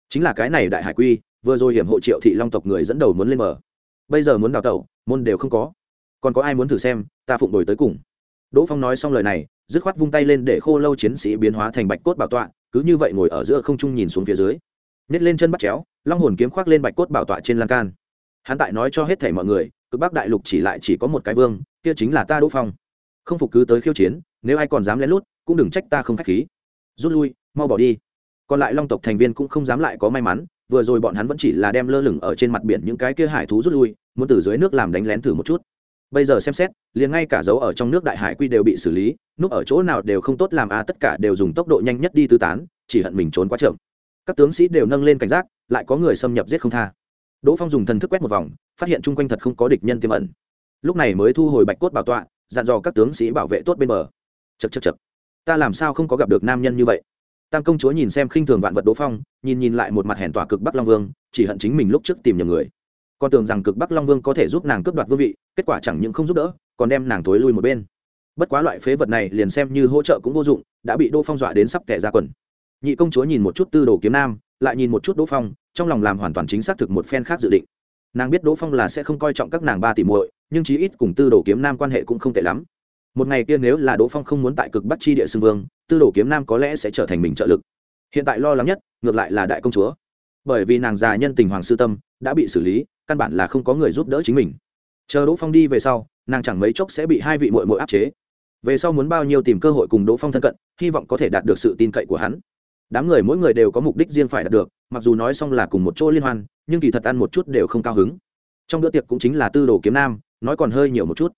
Chính là cái này đại hải quy, vừa rồi hiểm hộ triệu thị long tộc người dẫn đầu muốn lên mở bây giờ muốn đào tẩu, môn đều không có. Còn có ai muốn thử xem, ta phụng đổi tới cùng. Đỗ phong nói xong lời này, dứt khoát vung tay lên để khô lâu chiến sĩ biến hóa thành bạch cốt bảo tọa, cứ như vậy ngồi ở giữa không trung nhìn xuống phía dưới. Nhét lên chân bắt chéo, long hồn kiếm khoác lên bạch cốt bảo tọa trên lan can. Hắn tại nói cho hết thảy mọi người, cực bắc đại lục chỉ lại chỉ có một cái vương, kia chính là ta đỗ phong không phục cứ tới khiêu chiến nếu ai còn dám lén lút cũng đừng trách ta không khách khí. Rút lui mau bỏ đi. Còn lại long tộc thành viên cũng không dám lại có may mắn vừa rồi bọn hắn vẫn chỉ là đem lơ lửng ở trên mặt biển những cái kia hải thú rút lui muốn từ dưới nước làm đánh lén thử một chút. Bây giờ xem xét liền ngay cả dấu ở trong nước đại hải quy đều bị xử lý núp ở chỗ nào đều không tốt làm a à, tất cả đều dùng tốc độ nhanh nhất đi tứ tán chỉ hận mình trốn quá chậm. Các tướng sĩ đều nâng lên cảnh giác lại có người xâm nhập giết không tha. Đỗ phong dùng thần thức quét một vòng phát hiện chung quanh thật không có địch nhân tiềm ẩn. Lúc này mới thu hồi bạch cốt bảo tọa dặn dò các tướng sĩ bảo vệ tốt bên bờ. Chật chật chật ta làm sao không có gặp được nam nhân như vậy? Tam công chúa nhìn xem khinh thường vạn vật đỗ phong, nhìn nhìn lại một mặt hèn tỏa cực bắc long vương, chỉ hận chính mình lúc trước tìm nhầm người. Con tưởng rằng cực bắc long vương có thể giúp nàng cướp đoạt vương vị, kết quả chẳng những không giúp đỡ, còn đem nàng thối lui một bên. Bất quá loại phế vật này liền xem như hỗ trợ cũng vô dụng, đã bị đỗ phong dọa đến sắp kẻ ra quần. Nhị công chúa nhìn một chút tư đồ kiếm nam, lại nhìn một chút đỗ phong, trong lòng làm hoàn toàn chính xác thực một phen khác dự định. Nàng biết đỗ phong là sẽ không coi trọng các nàng ba tỷ muội nhưng chí ít cùng tư đồ kiếm nam quan hệ cũng không tệ lắm. Một ngày kia nếu là đỗ phong không muốn tại cực bắc chi địa xưng vương, tư đồ kiếm nam có lẽ sẽ trở thành mình trợ lực. Hiện tại lo lắng nhất, ngược lại là đại công chúa. Bởi vì nàng già nhân tình hoàng sư tâm đã bị xử lý, căn bản là không có người giúp đỡ chính mình. Chờ đỗ phong đi về sau, nàng chẳng mấy chốc sẽ bị hai vị mội mội áp chế. Về sau muốn bao nhiêu tìm cơ hội cùng đỗ phong thân cận, hy vọng có thể đạt được sự tin cậy của hắn. Đám người mỗi người đều có mục đích riêng phải đạt được, mặc dù nói xong là cùng một chỗ liên hoan, nhưng kỳ thật ăn một chút đều không cao hứng. Trong bữa tiệc cũng chính là tư đồ kiếm nam nói còn hơi nhiều một chút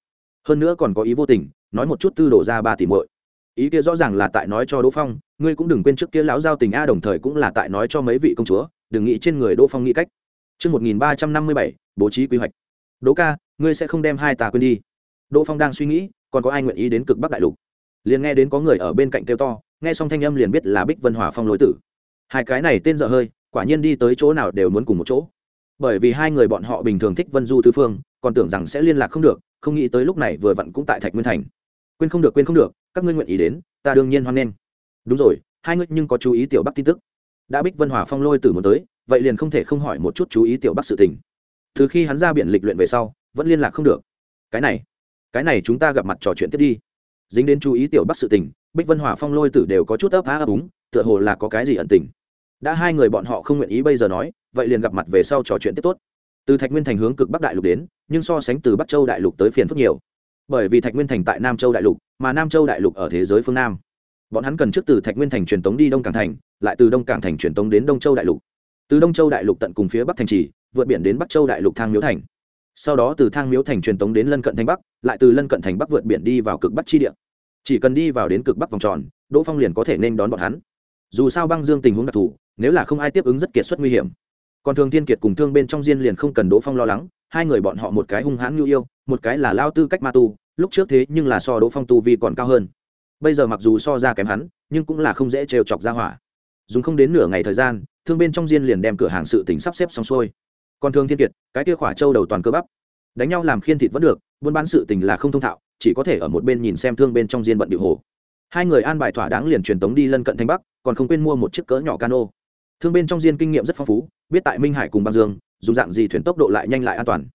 hơn nữa còn có ý vô tình nói một chút tư đổ ra ba tỷ muội ý kia rõ ràng là tại nói cho đỗ phong ngươi cũng đừng quên trước kia lão giao tình a đồng thời cũng là tại nói cho mấy vị công chúa đừng nghĩ trên người đỗ phong nghĩ cách Trước 1357, bố trí quy hoạch. Đỗ ca, ngươi sẽ không đem hai tà quên đi. Đỗ Phong đang suy nghĩ, còn có ai nguyện ý đến cực Bắc đại lục. Liền nghe đến có người ở bên cạnh kêu to, nghe xong thanh âm liền biết là Bích Vân Hỏa Phong lối tử. Hai cái này tên dở hơi, quả nhiên đi tới chỗ nào đều muốn cùng một chỗ. Bởi vì hai người bọn họ bình thường thích Vân Du tứ phương, còn tưởng rằng sẽ liên lạc không được, không nghĩ tới lúc này vừa vặn cũng tại Thạch Nguyên Thành. Quên không được quên không được, các ngươi nguyện ý đến, ta đương nhiên hoan nghênh. Đúng rồi, hai ngươi nhưng có chú ý tiểu Bắc tin tức. Đã Bích Vân Hòa Phong lôi tử muốn tới, vậy liền không thể không hỏi một chút chú ý tiểu bắc sự tình từ khi hắn ra biển lịch luyện về sau vẫn liên lạc không được cái này cái này chúng ta gặp mặt trò chuyện tiếp đi dính đến chú ý tiểu bắc sự tình bích vân hòa phong lôi tử đều có chút ấp á ấp úng tựa hồ là có cái gì ẩn tình đã hai người bọn họ không nguyện ý bây giờ nói vậy liền gặp mặt về sau trò chuyện tiếp tốt từ thạch nguyên thành hướng cực bắc đại lục đến, nhưng so sánh từ bắc châu đại lục tới phiền phức nhiều. Bởi vì thạch nguyên thành tại nam châu đại lục, mà nam châu đại lục ở thế giới phương nam. Bọn hắn cần trước từ thạch nguyên thành truyền tống đi đông cảng thành, lại từ đông cảng thành truyền tống đến đông châu đại lục. Từ đông châu đại lục tận cùng phía bắc thành trì, vượt biển đến bắc châu đại lục thang miếu thành. Sau đó từ thang miếu thành truyền tống đến lân cận thành bắc, lại từ lân cận thành bắc vượt biển đi vào cực bắc chi địa. Chỉ cần đi vào đến cực bắc vòng tròn, đỗ phong liền có thể nên đón bọn hắn. Dù sao băng dương tình huống đặc thù, nếu là không ai tiếp ứng rất kiệt xuất nguy hiểm còn thường thiên kiệt cùng thương bên trong diên liền không cần đỗ phong lo lắng, hai người bọn họ một cái hung hãn nhu yêu, một cái là lao tư cách ma tu, lúc trước thế nhưng là so đỗ phong tu vi còn cao hơn. Bây giờ mặc dù so ra kém hắn, nhưng cũng là không dễ trêu chọc ra hỏa. Dùng không đến nửa ngày thời gian, thương bên trong diên liền đem cửa hàng sự tỉnh sắp xếp xong xuôi. Còn thương thiên kiệt, cái kia khỏa châu đầu toàn cơ bắp. Đánh nhau làm khiên thịt vẫn được, buôn bán sự tình là không thông thạo, chỉ có thể ở một bên nhìn xem thương bên trong diên bận điệu hồ. Hai người an bài thỏa đáng liền truyền tống đi lân cận thanh bắc, còn không quên mua một chiếc cỡ nhỏ cano thương bên trong diên kinh nghiệm rất phong phú, biết tại minh hải cùng băng dương, dùng dạng gì thuyền tốc độ lại nhanh lại an toàn.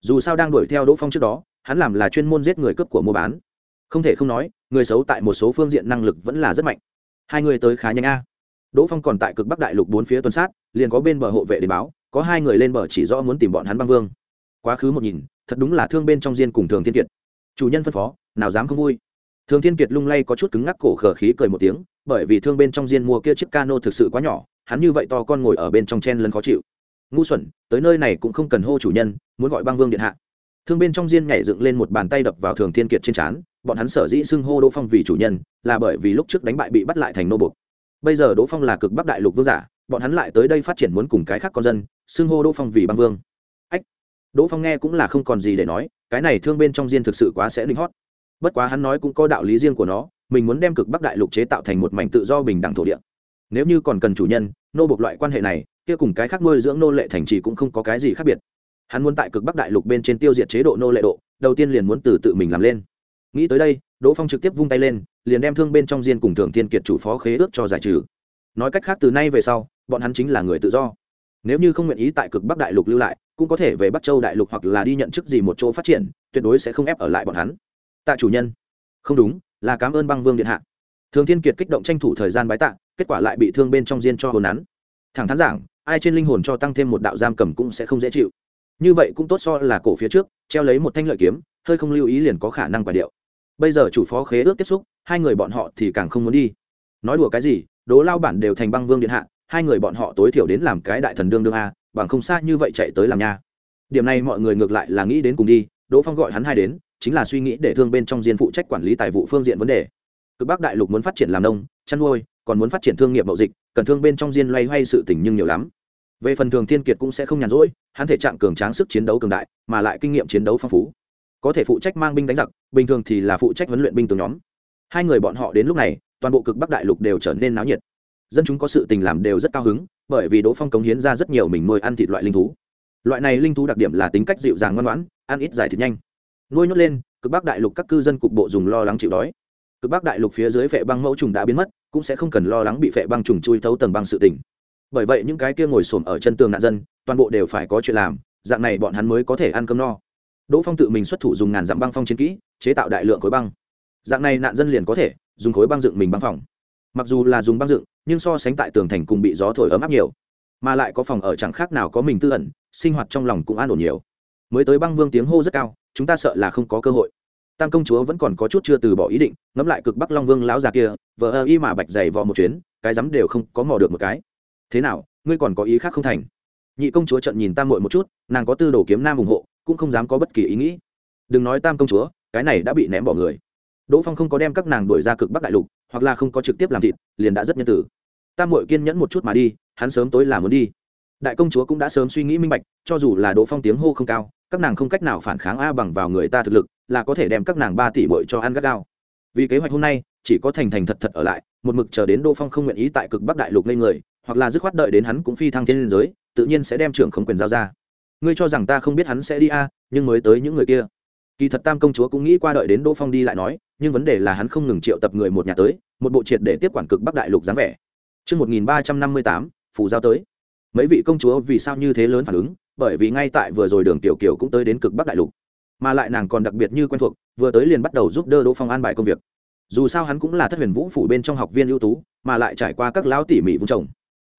Dù sao đang đuổi theo đỗ phong trước đó, hắn làm là chuyên môn giết người cướp của mua bán. Không thể không nói, người xấu tại một số phương diện năng lực vẫn là rất mạnh. Hai người tới khá nhanh a. Đỗ phong còn tại cực bắc đại lục bốn phía tuần sát, liền có bên bờ hộ vệ đến báo, có hai người lên bờ chỉ rõ muốn tìm bọn hắn băng vương. Quá khứ một nhìn, thật đúng là thương bên trong diên cùng thường thiên kiệt. Chủ nhân phân phó, nào dám không vui. Thường thiên kiệt lung lay có chút cứng ngắc cổ khờ khí cười một tiếng, bởi vì thương bên trong diên mua kia chiếc cano thực sự quá nhỏ hắn như vậy to con ngồi ở bên trong chen lấn khó chịu. Ngu xuẩn, tới nơi này cũng không cần hô chủ nhân, muốn gọi băng vương điện hạ. Thương bên trong diên nhảy dựng lên một bàn tay đập vào thường thiên kiệt trên trán, bọn hắn sở dĩ xưng hô đỗ phong vì chủ nhân, là bởi vì lúc trước đánh bại bị bắt lại thành nô bục bây giờ đỗ phong là cực bắc đại lục vương giả, bọn hắn lại tới đây phát triển muốn cùng cái khác con dân, xưng hô đỗ phong vì băng vương. Ách, đỗ phong nghe cũng là không còn gì để nói, cái này thương bên trong diên thực sự quá sẽ linh hót. Bất quá hắn nói cũng có đạo lý riêng của nó, mình muốn đem cực bắc đại lục chế tạo thành một mảnh tự do bình đẳng thổ địa nếu như còn cần chủ nhân, nô bộc loại quan hệ này, kia cùng cái khác nuôi dưỡng nô lệ thành trì cũng không có cái gì khác biệt. Hắn muốn tại cực bắc đại lục bên trên tiêu diệt chế độ nô lệ độ, đầu tiên liền muốn từ tự mình làm lên. Nghĩ tới đây, đỗ phong trực tiếp vung tay lên, liền đem thương bên trong diên cùng thường thiên kiệt chủ phó khế ước cho giải trừ. Nói cách khác, từ nay về sau, bọn hắn chính là người tự do. Nếu như không nguyện ý tại cực bắc đại lục lưu lại, cũng có thể về bắc châu đại lục hoặc là đi nhận chức gì một chỗ phát triển, tuyệt đối sẽ không ép ở lại bọn hắn. Tạ chủ nhân. Không đúng, là cảm ơn băng vương điện hạ. Thường thiên kiệt kích động tranh thủ thời gian bái tạ kết quả lại bị thương bên trong diên cho hồn nắn. Thẳng thắn giảng, ai trên linh hồn cho tăng thêm một đạo giam cầm cũng sẽ không dễ chịu. Như vậy cũng tốt so là cổ phía trước, treo lấy một thanh lợi kiếm, hơi không lưu ý liền có khả năng quả điệu. Bây giờ chủ phó khế ước tiếp xúc, hai người bọn họ thì càng không muốn đi. Nói đùa cái gì, đố lao bản đều thành băng vương điện hạ, hai người bọn họ tối thiểu đến làm cái đại thần đương đương a, bằng không xa như vậy chạy tới làm nha. Điểm này mọi người ngược lại là nghĩ đến cùng đi, đỗ phong gọi hắn hai đến, chính là suy nghĩ để thương bên trong diên phụ trách quản lý tài vụ phương diện vấn đề. Cực bắc đại lục muốn phát triển làm nông, chăn nuôi còn muốn phát triển thương nghiệp mậu dịch, cần thương bên trong diên loay hoay sự tình nhưng nhiều lắm. Về phần thường thiên kiệt cũng sẽ không nhàn rỗi, hắn thể trạng cường tráng, sức chiến đấu cường đại, mà lại kinh nghiệm chiến đấu phong phú. Có thể phụ trách mang binh đánh giặc, bình thường thì là phụ trách huấn luyện binh từ nhóm. Hai người bọn họ đến lúc này, toàn bộ cực bắc đại lục đều trở nên náo nhiệt. Dân chúng có sự tình làm đều rất cao hứng, bởi vì đỗ phong cống hiến ra rất nhiều mình nuôi ăn thịt loại linh thú. Loại này linh thú đặc điểm là tính cách dịu dàng ngoan ngoãn, ăn ít giải thịt nhanh. Nuôi nhốt lên, cực bắc đại lục các cư dân cục bộ dùng lo lắng chịu đói. Cực bắc đại lục phía dưới vệ băng mẫu trùng đã biến mất cũng sẽ không cần lo lắng bị phệ băng trùng chui thấu tầng băng sự tỉnh bởi vậy những cái kia ngồi xổm ở chân tường nạn dân, toàn bộ đều phải có chuyện làm, dạng này bọn hắn mới có thể ăn cơm no. Đỗ phong tự mình xuất thủ dùng ngàn dặm băng phong chiến kỹ, chế tạo đại lượng khối băng. Dạng này nạn dân liền có thể dùng khối băng dựng mình băng phòng. Mặc dù là dùng băng dựng, nhưng so sánh tại tường thành cùng bị gió thổi ấm áp nhiều, mà lại có phòng ở chẳng khác nào có mình tư ẩn, sinh hoạt trong lòng cũng an ổn nhiều. Mới tới băng vương tiếng hô rất cao, chúng ta sợ là không có cơ hội tam công chúa vẫn còn có chút chưa từ bỏ ý định, ngẫm lại cực bắc long vương lão già kia vợ ơ y mà bạch dày vò một chuyến, cái rắm đều không có mò được một cái. Thế nào, ngươi còn có ý khác không thành? Nhị công chúa trận nhìn tam muội một chút, nàng có tư đồ kiếm nam ủng hộ, cũng không dám có bất kỳ ý nghĩ. Đừng nói tam công chúa, cái này đã bị ném bỏ người. Đỗ phong không có đem các nàng đuổi ra cực bắc đại lục, hoặc là không có trực tiếp làm thịt, liền đã rất nhân tử. Tam muội kiên nhẫn một chút mà đi, hắn sớm tối là muốn đi. Đại công chúa cũng đã sớm suy nghĩ minh bạch, cho dù là đỗ phong tiếng hô không cao các nàng không cách nào phản kháng a bằng vào người ta thực lực là có thể đem các nàng ba tỷ bội cho ăn gắt gao. Vì kế hoạch hôm nay chỉ có thành thành thật thật ở lại một mực chờ đến đỗ phong không nguyện ý tại cực bắc đại lục lên người hoặc là dứt khoát đợi đến hắn cũng phi thăng thiên liên giới tự nhiên sẽ đem trưởng không quyền giao ra. Ngươi cho rằng ta không biết hắn sẽ đi a nhưng mới tới những người kia. Kỳ thật tam công chúa cũng nghĩ qua đợi đến đỗ phong đi lại nói nhưng vấn đề là hắn không ngừng triệu tập người một nhà tới một bộ triệt để tiếp quản cực bắc đại lục dáng vẻ. Trước 1358, phủ giao tới. Mấy vị công chúa vì sao như thế lớn phản ứng, bởi vì ngay tại vừa rồi đường tiểu kiều cũng tới đến cực bắc đại lục. Mà lại nàng còn đặc biệt như quen thuộc, vừa tới liền bắt đầu giúp đỡ đỗ phong an bài công việc. Dù sao hắn cũng là thất huyền vũ phủ bên trong học viên ưu tú, mà lại trải qua các lão tỉ mỉ vung trồng.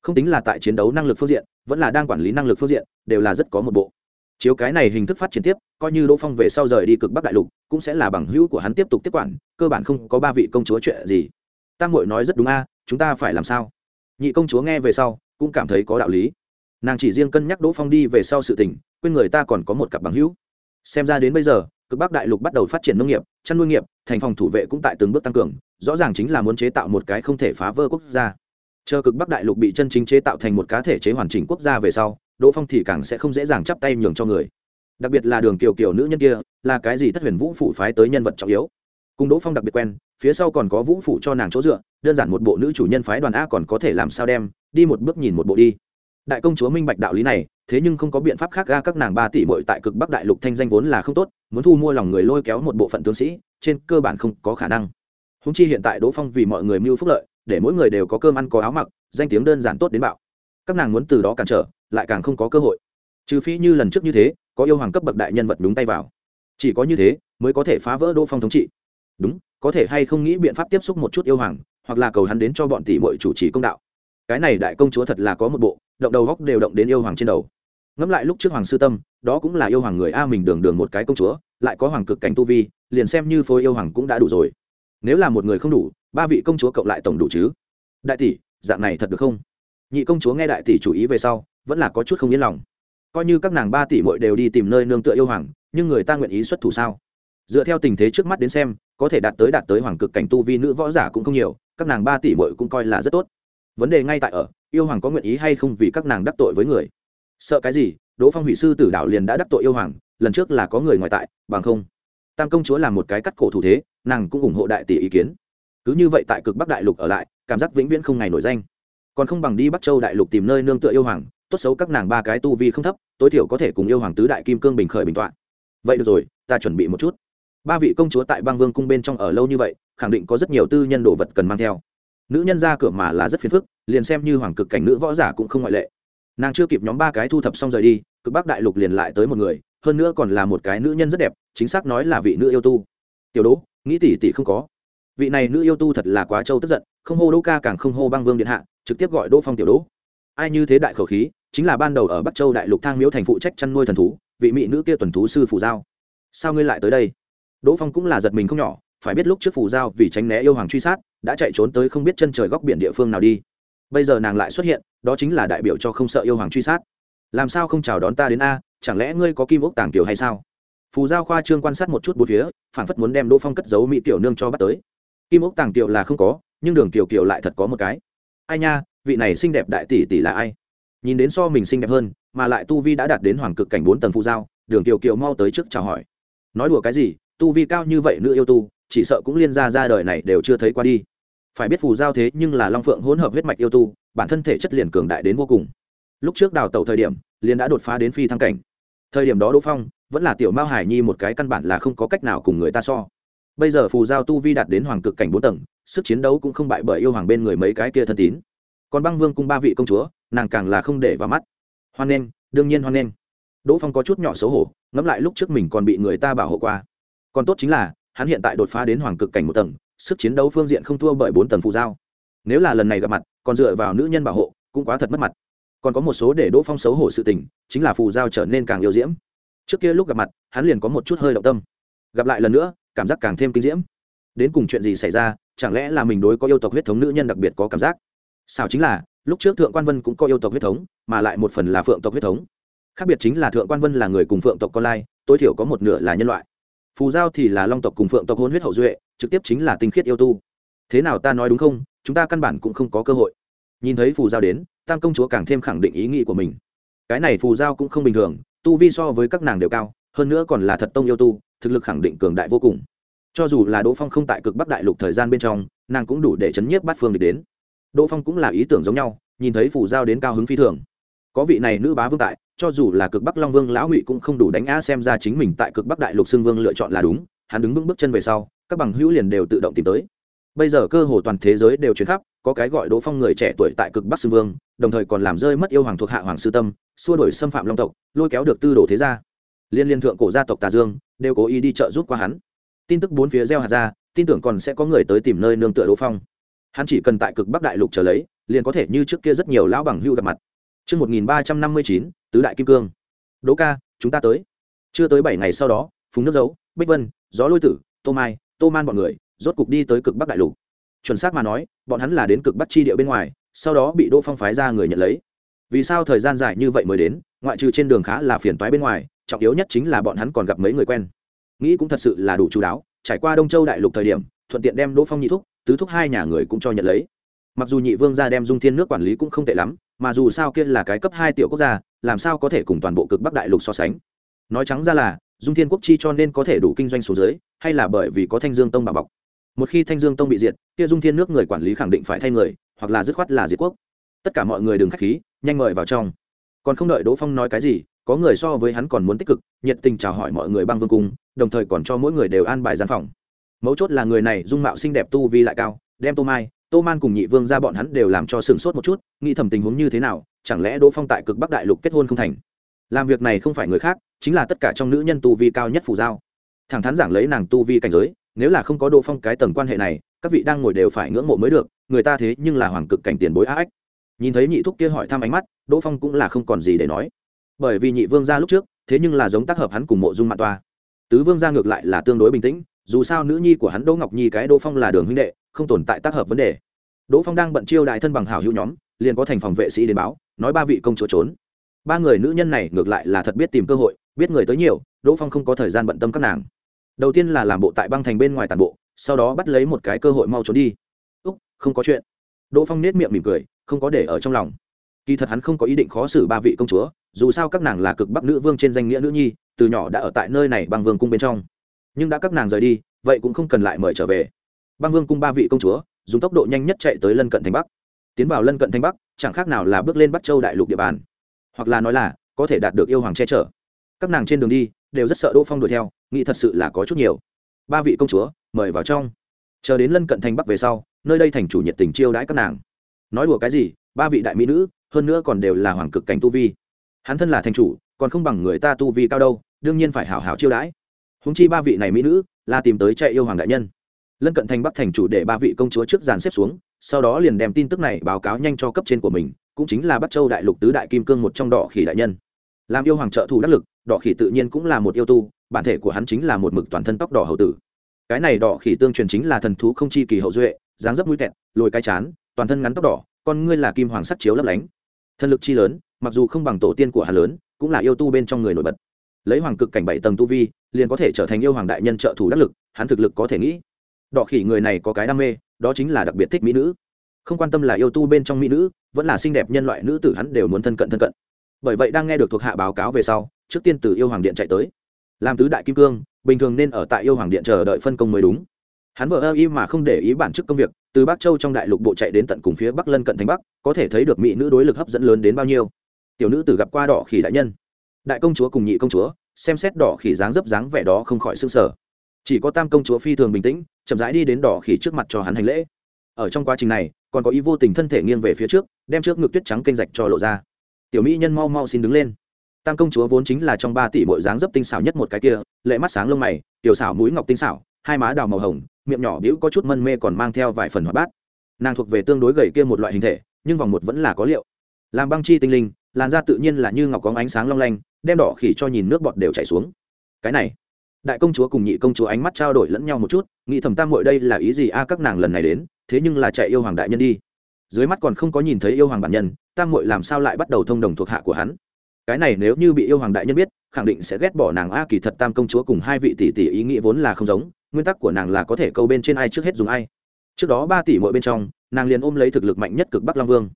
Không tính là tại chiến đấu năng lực phương diện, vẫn là đang quản lý năng lực phương diện, đều là rất có một bộ. Chiếu cái này hình thức phát triển tiếp, coi như đỗ phong về sau rời đi cực bắc đại lục, cũng sẽ là bằng hữu của hắn tiếp tục tiếp quản, cơ bản không có ba vị công chúa chuyện gì. Tam hội nói rất đúng a, chúng ta phải làm sao? Nhị công chúa nghe về sau, cũng cảm thấy có đạo lý nàng chỉ riêng cân nhắc đỗ phong đi về sau sự tình, quên người ta còn có một cặp bằng hữu. Xem ra đến bây giờ, cực bắc đại lục bắt đầu phát triển nông nghiệp, chăn nuôi nghiệp, thành phòng thủ vệ cũng tại từng bước tăng cường, rõ ràng chính là muốn chế tạo một cái không thể phá vỡ quốc gia. Chờ cực bắc đại lục bị chân chính chế tạo thành một cá thể chế hoàn chỉnh quốc gia về sau, đỗ phong thì càng sẽ không dễ dàng chắp tay nhường cho người. Đặc biệt là đường kiều kiều nữ nhân kia, là cái gì thất huyền vũ phủ phái tới nhân vật trọng yếu. Cùng đỗ phong đặc biệt quen, phía sau còn có vũ phủ cho nàng chỗ dựa, đơn giản một bộ nữ chủ nhân phái đoàn a còn có thể làm sao đem, đi một bước nhìn một bộ đi đại công chúa minh bạch đạo lý này, thế nhưng không có biện pháp khác ga các nàng ba tỷ bội tại cực bắc đại lục thanh danh vốn là không tốt, muốn thu mua lòng người lôi kéo một bộ phận tướng sĩ, trên cơ bản không có khả năng. Húng chi hiện tại đỗ phong vì mọi người mưu phúc lợi, để mỗi người đều có cơm ăn có áo mặc, danh tiếng đơn giản tốt đến bạo. Các nàng muốn từ đó cản trở, lại càng không có cơ hội. Trừ phi như lần trước như thế, có yêu hoàng cấp bậc đại nhân vật đúng tay vào. Chỉ có như thế, mới có thể phá vỡ đỗ phong thống trị. Đúng, có thể hay không nghĩ biện pháp tiếp xúc một chút yêu hoàng, hoặc là cầu hắn đến cho bọn tỷ bội chủ trì công đạo. Cái này đại công chúa thật là có một bộ động đầu góc đều động đến yêu hoàng trên đầu. Ngẫm lại lúc trước hoàng sư tâm, đó cũng là yêu hoàng người a mình đường đường một cái công chúa, lại có hoàng cực cảnh tu vi, liền xem như phối yêu hoàng cũng đã đủ rồi. Nếu là một người không đủ, ba vị công chúa cộng lại tổng đủ chứ? Đại tỷ, dạng này thật được không? Nhị công chúa nghe đại tỷ chủ ý về sau, vẫn là có chút không yên lòng. Coi như các nàng ba tỷ mội đều đi tìm nơi nương tựa yêu hoàng, nhưng người ta nguyện ý xuất thủ sao? Dựa theo tình thế trước mắt đến xem, có thể đạt tới đạt tới hoàng cực cảnh tu vi nữ võ giả cũng không nhiều, các nàng ba tỷ mội cũng coi là rất tốt. Vấn đề ngay tại ở yêu hoàng có nguyện ý hay không vì các nàng đắc tội với người? Sợ cái gì? Đỗ phong hủy sư tử đạo liền đã đắc tội yêu hoàng, lần trước là có người ngoại tại, bằng không? Tam công chúa là một cái cắt cổ thủ thế, nàng cũng ủng hộ đại tỷ ý kiến. Cứ như vậy tại cực bắc đại lục ở lại, cảm giác vĩnh viễn không ngày nổi danh. Còn không bằng đi bắc châu đại lục tìm nơi nương tựa yêu hoàng, tốt xấu các nàng ba cái tu vi không thấp, tối thiểu có thể cùng yêu hoàng tứ đại kim cương bình khởi bình t vậy được rồi, ta chuẩn bị một chút. Ba vị công chúa tại bang vương cung bên trong ở lâu như vậy, khẳng định có rất nhiều tư nhân đồ vật cần mang theo. Nữ nhân ra cửa mà là rất phiền phức liền xem như hoàng cực cảnh nữ võ giả cũng không ngoại lệ. Nàng chưa kịp nhóm ba cái thu thập xong rời đi, cực bắc đại lục liền lại tới một người, hơn nữa còn là một cái nữ nhân rất đẹp, chính xác nói là vị nữ yêu tu. Tiểu đỗ, nghĩ tỷ tỷ không có. Vị này nữ yêu tu thật là quá trâu tức giận, không hô đỗ ca càng không hô băng vương điện hạ, trực tiếp gọi đỗ phong tiểu đỗ. Ai như thế đại khẩu khí, chính là ban đầu ở bắc châu đại lục thang miếu thành phụ trách chăn nuôi thần thú, vị mỹ nữ kia tuần thú sư phù giao. Sao ngươi lại tới đây? Đỗ phong cũng là giật mình không nhỏ, phải biết lúc trước phù giao vì tránh né yêu hoàng truy sát, đã chạy trốn tới không biết chân trời góc biển địa phương nào đi bây giờ nàng lại xuất hiện, đó chính là đại biểu cho không sợ yêu hoàng truy sát. Làm sao không chào đón ta đến a, chẳng lẽ ngươi có kim ốc tàng tiểu hay sao? Phù giao khoa trương quan sát một chút bốn phía phản phất muốn đem đỗ phong cất giấu mỹ tiểu nương cho bắt tới. Kim ốc tàng tiểu là không có, nhưng đường tiểu kiều lại thật có một cái. Ai nha, vị này xinh đẹp đại tỷ tỷ là ai? Nhìn đến so mình xinh đẹp hơn, mà lại tu vi đã đạt đến hoàng cực cảnh bốn tầng phù giao, đường tiểu kiều mau tới trước chào hỏi. Nói đùa cái gì, tu vi cao như vậy nữ yêu tu, chỉ sợ cũng liên ra ra đời này đều chưa thấy qua đi phải biết phù giao thế nhưng là long phượng hỗn hợp huyết mạch yêu tu, bản thân thể chất liền cường đại đến vô cùng. Lúc trước đào tẩu thời điểm, liền đã đột phá đến phi thăng cảnh. Thời điểm đó đỗ phong, vẫn là tiểu mao hải nhi một cái căn bản là không có cách nào cùng người ta so. Bây giờ phù giao tu vi đạt đến hoàng cực cảnh bốn tầng, sức chiến đấu cũng không bại bởi yêu hoàng bên người mấy cái kia thân tín. Còn băng vương cung ba vị công chúa, nàng càng là không để vào mắt. Hoan nghênh, đương nhiên hoan nghênh. Đỗ phong có chút nhỏ xấu hổ, ngẫm lại lúc trước mình còn bị người ta bảo hộ qua. Còn tốt chính là, hắn hiện tại đột phá đến hoàng cực cảnh một tầng sức chiến đấu phương diện không thua bởi bốn tầng phù giao. Nếu là lần này gặp mặt, còn dựa vào nữ nhân bảo hộ, cũng quá thật mất mặt. Còn có một số để đỗ phong xấu hổ sự tình, chính là phù giao trở nên càng yêu diễm. Trước kia lúc gặp mặt, hắn liền có một chút hơi động tâm. Gặp lại lần nữa, cảm giác càng thêm kinh diễm. Đến cùng chuyện gì xảy ra, chẳng lẽ là mình đối có yêu tộc huyết thống nữ nhân đặc biệt có cảm giác? Sao chính là, lúc trước thượng quan vân cũng có yêu tộc huyết thống, mà lại một phần là phượng tộc huyết thống. Khác biệt chính là thượng quan vân là người cùng phượng tộc con lai, tối thiểu có một nửa là nhân loại phù giao thì là long tộc cùng phượng tộc hôn huyết hậu duệ, trực tiếp chính là tinh khiết yêu tu. Thế nào ta nói đúng không? Chúng ta căn bản cũng không có cơ hội. Nhìn thấy phù giao đến, tam công chúa càng thêm khẳng định ý nghĩ của mình. Cái này phù giao cũng không bình thường, tu vi so với các nàng đều cao, hơn nữa còn là thật tông yêu tu, thực lực khẳng định cường đại vô cùng. Cho dù là đỗ phong không tại cực bắc đại lục thời gian bên trong, nàng cũng đủ để chấn nhiếp bát phương địch đến. Đỗ phong cũng là ý tưởng giống nhau, nhìn thấy phù giao đến cao hứng phi thường. Có vị này nữ bá vương tại cho dù là cực bắc long vương lão ngụy cũng không đủ đánh a xem ra chính mình tại cực bắc đại lục xưng vương lựa chọn là đúng, hắn đứng vững bước chân về sau, các bằng hữu liền đều tự động tìm tới. Bây giờ cơ hồ toàn thế giới đều chuyển khắp, có cái gọi đỗ phong người trẻ tuổi tại cực bắc xưng vương, đồng thời còn làm rơi mất yêu hoàng thuộc hạ hoàng sư tâm, xua đổi xâm phạm long tộc, lôi kéo được tư đồ thế gia. Liên liên thượng cổ gia tộc tà dương, đều cố ý đi trợ giúp qua hắn. Tin tức bốn phía gieo hạt ra, tin tưởng còn sẽ có người tới tìm nơi nương tựa đỗ phong. Hắn chỉ cần tại cực bắc đại lục trở lấy, liền có thể như trước kia rất nhiều lão bằng hưu gặp mặt. Trước 1359, tứ đại kim cương. Đỗ ca, chúng ta tới. Chưa tới bảy ngày sau đó, Phùng Nước Dấu, Bích Vân, Gió Lôi Tử, Tô Mai, Tô Man bọn người, rốt cục đi tới cực Bắc đại lục. chuẩn xác mà nói bọn hắn là đến cực bắc chi địa bên ngoài sau đó bị đỗ phong phái ra người nhận lấy vì sao thời gian dài như vậy mới đến ngoại trừ trên đường khá là phiền toái bên ngoài trọng yếu nhất chính là bọn hắn còn gặp mấy người quen nghĩ cũng thật sự là đủ chú đáo trải qua đông châu đại lục thời điểm thuận tiện đem đỗ phong nhị thúc tứ thúc hai nhà người cũng cho nhận lấy mặc dù nhị vương gia đem dung thiên nước quản lý cũng không tệ lắm mà dù sao kia là cái cấp hai tiểu quốc gia, làm sao có thể cùng toàn bộ cực bắc đại lục so sánh? Nói trắng ra là, dung thiên quốc chi cho nên có thể đủ kinh doanh số dưới hay là bởi vì có thanh dương tông bà bọc. Một khi thanh dương tông bị diệt, kia dung thiên nước người quản lý khẳng định phải thay người, hoặc là dứt khoát là diệt quốc. Tất cả mọi người đừng k h á c h khí, nhanh mời vào trong. Còn không đợi đỗ phong nói cái gì, có người so với hắn còn muốn tích cực, nhiệt tình chào hỏi mọi người băng vương cung, đồng thời còn cho mỗi người đều an bài gian phòng. Mấu chốt là người này dung mạo xinh đẹp tu vi lại cao, đem tô mai tô man cùng nhị vương ra bọn hắn đều làm cho sừng sốt một chút, nghĩ thầm tình huống như thế nào, chẳng lẽ đỗ phong tại cực bắc đại lục kết hôn không thành? Làm việc này không phải người khác, chính là tất cả trong nữ nhân tu vi cao nhất phù giao. Thẳng thắn giảng lấy nàng tu vi cảnh giới, nếu là không có đỗ phong cái tầng quan hệ này, các vị đang ngồi đều phải ngưỡng mộ mới được, người ta thế nhưng là hoàng cực cảnh tiền bối á ách. Nhìn thấy nhị thúc kia hỏi thăm ánh mắt, đỗ phong cũng là không còn gì để nói. Bởi vì nhị vương ra lúc trước, thế nhưng là giống tác hợp hắn cùng mộ dung mạng toa. Tứ vương ra ngược lại là tương đối bình tĩnh, dù sao nữ nhi của hắn đỗ ngọc nhi cái đỗ phong là đường huynh đệ, không tồn tại tác hợp vấn đề đỗ phong đang bận chiêu đại thân bằng hảo hữu nhóm, liền có thành phòng vệ sĩ đến báo, nói ba vị công chúa trốn. Ba người nữ nhân này ngược lại là thật biết tìm cơ hội, biết người tới nhiều, đỗ phong không có thời gian bận tâm các nàng. Đầu tiên là làm bộ tại băng thành bên ngoài tàn bộ, sau đó bắt lấy một cái cơ hội mau trốn đi. Úc, không có chuyện. Đỗ phong nết miệng mỉm cười, không có để ở trong lòng. Kỳ thật hắn không có ý định khó xử ba vị công chúa, dù sao các nàng là cực bắc nữ vương trên danh nghĩa nữ nhi, từ nhỏ đã ở tại nơi này băng vương cung bên trong. Nhưng đã các nàng rời đi, vậy cũng không cần lại mời trở về. Băng vương cung ba vị công chúa dùng tốc độ nhanh nhất chạy tới lân cận thành bắc. Tiến vào lân cận thành bắc, chẳng khác nào là bước lên bắc châu đại lục địa bàn. Hoặc là nói là, có thể đạt được yêu hoàng che chở. Các nàng trên đường đi, đều rất sợ đỗ phong đuổi theo, nghĩ thật sự là có chút nhiều. Ba vị công chúa, mời vào trong. Chờ đến lân cận thành bắc về sau, nơi đây thành chủ nhiệt tình chiêu đãi các nàng. Nói đùa cái gì, ba vị đại mỹ nữ, hơn nữa còn đều là hoàng cực cảnh tu vi. Hắn thân là thành chủ, còn không bằng người ta tu vi cao đâu, đương nhiên phải hảo hảo chiêu đãi. Húng chi ba vị này mỹ nữ, là tìm tới chạy yêu hoàng đại nhân lân cận thành bắc thành chủ để ba vị công chúa trước dàn xếp xuống, sau đó liền đem tin tức này báo cáo nhanh cho cấp trên của mình, cũng chính là bắc châu đại lục tứ đại kim cương một trong đỏ khỉ đại nhân. Làm yêu hoàng trợ thủ đắc lực, đỏ khỉ tự nhiên cũng là một yêu tu, bản thể của hắn chính là một mực toàn thân tóc đỏ hậu tử. Cái này đỏ khỉ tương truyền chính là thần thú không chi kỳ hậu duệ, dáng dấp mũi tẹt, lồi cái chán, toàn thân ngắn tóc đỏ, con ngươi là kim hoàng sắt chiếu lấp lánh. Thân lực chi lớn, mặc dù không bằng tổ tiên của hà lớn, cũng là yêu tu bên trong người nổi bật. Lấy hoàng cực cảnh bảy tầng tu vi, liền có thể trở thành yêu hoàng đại nhân trợ thủ đắc lực, hắn thực lực có thể nghĩ đỏ khỉ người này có cái đam mê, đó chính là đặc biệt thích mỹ nữ. Không quan tâm là yêu tu bên trong mỹ nữ, vẫn là xinh đẹp nhân loại nữ tử hắn đều muốn thân cận thân cận. Bởi vậy đang nghe được thuộc hạ báo cáo về sau, trước tiên từ yêu hoàng điện chạy tới. Làm tứ đại kim cương, bình thường nên ở tại yêu hoàng điện chờ đợi phân công mới đúng. Hắn vợ ơ y mà không để ý bản chức công việc, từ bắc châu trong đại lục bộ chạy đến tận cùng phía bắc lân cận thành bắc, có thể thấy được mỹ nữ đối lực hấp dẫn lớn đến bao nhiêu. Tiểu nữ tử gặp qua đỏ khỉ đại nhân. Đại công chúa cùng nhị công chúa, xem xét đỏ khỉ dáng dấp dáng vẻ đó không khỏi s ư n g sở chỉ có tam công chúa phi thường bình tĩnh, chậm rãi đi đến đỏ khỉ trước mặt cho hắn hành lễ. Ở trong quá trình này, còn có ý vô tình thân thể nghiêng về phía trước, đem trước ngực tuyết trắng kênh rạch cho lộ ra. Tiểu mỹ nhân mau mau xin đứng lên. Tam công chúa vốn chính là trong ba tỷ mỗi dáng dấp tinh xảo nhất một cái kia, lệ mắt sáng lông mày, tiểu xảo mũi ngọc tinh xảo, hai má đào màu hồng, miệng nhỏ bĩu có chút mân mê còn mang theo vài phần hoạt bát. Nàng thuộc về tương đối gầy kia một loại hình thể, nhưng vòng một vẫn là có liệu. Làm băng chi tinh linh, làn da tự nhiên là như ngọc có ánh sáng long lanh, đem đỏ khỉ cho nhìn nước bọt đều chảy xuống. Cái này đại công chúa cùng nhị công chúa ánh mắt trao đổi lẫn nhau một chút, nghĩ thầm tam muội đây là ý gì a, các nàng lần này đến, thế nhưng là chạy yêu hoàng đại nhân đi. Dưới mắt còn không có nhìn thấy yêu hoàng bản nhân, tam muội làm sao lại bắt đầu thông đồng thuộc hạ của hắn? Cái này nếu như bị yêu hoàng đại nhân biết, khẳng định sẽ ghét bỏ nàng a, kỳ thật tam công chúa cùng hai vị tỷ tỷ ý nghĩ vốn là không giống, nguyên tắc của nàng là có thể câu bên trên ai trước hết dùng ai. Trước đó ba tỷ mỗi bên trong, nàng liền ôm lấy thực lực mạnh nhất cực bắc long vương.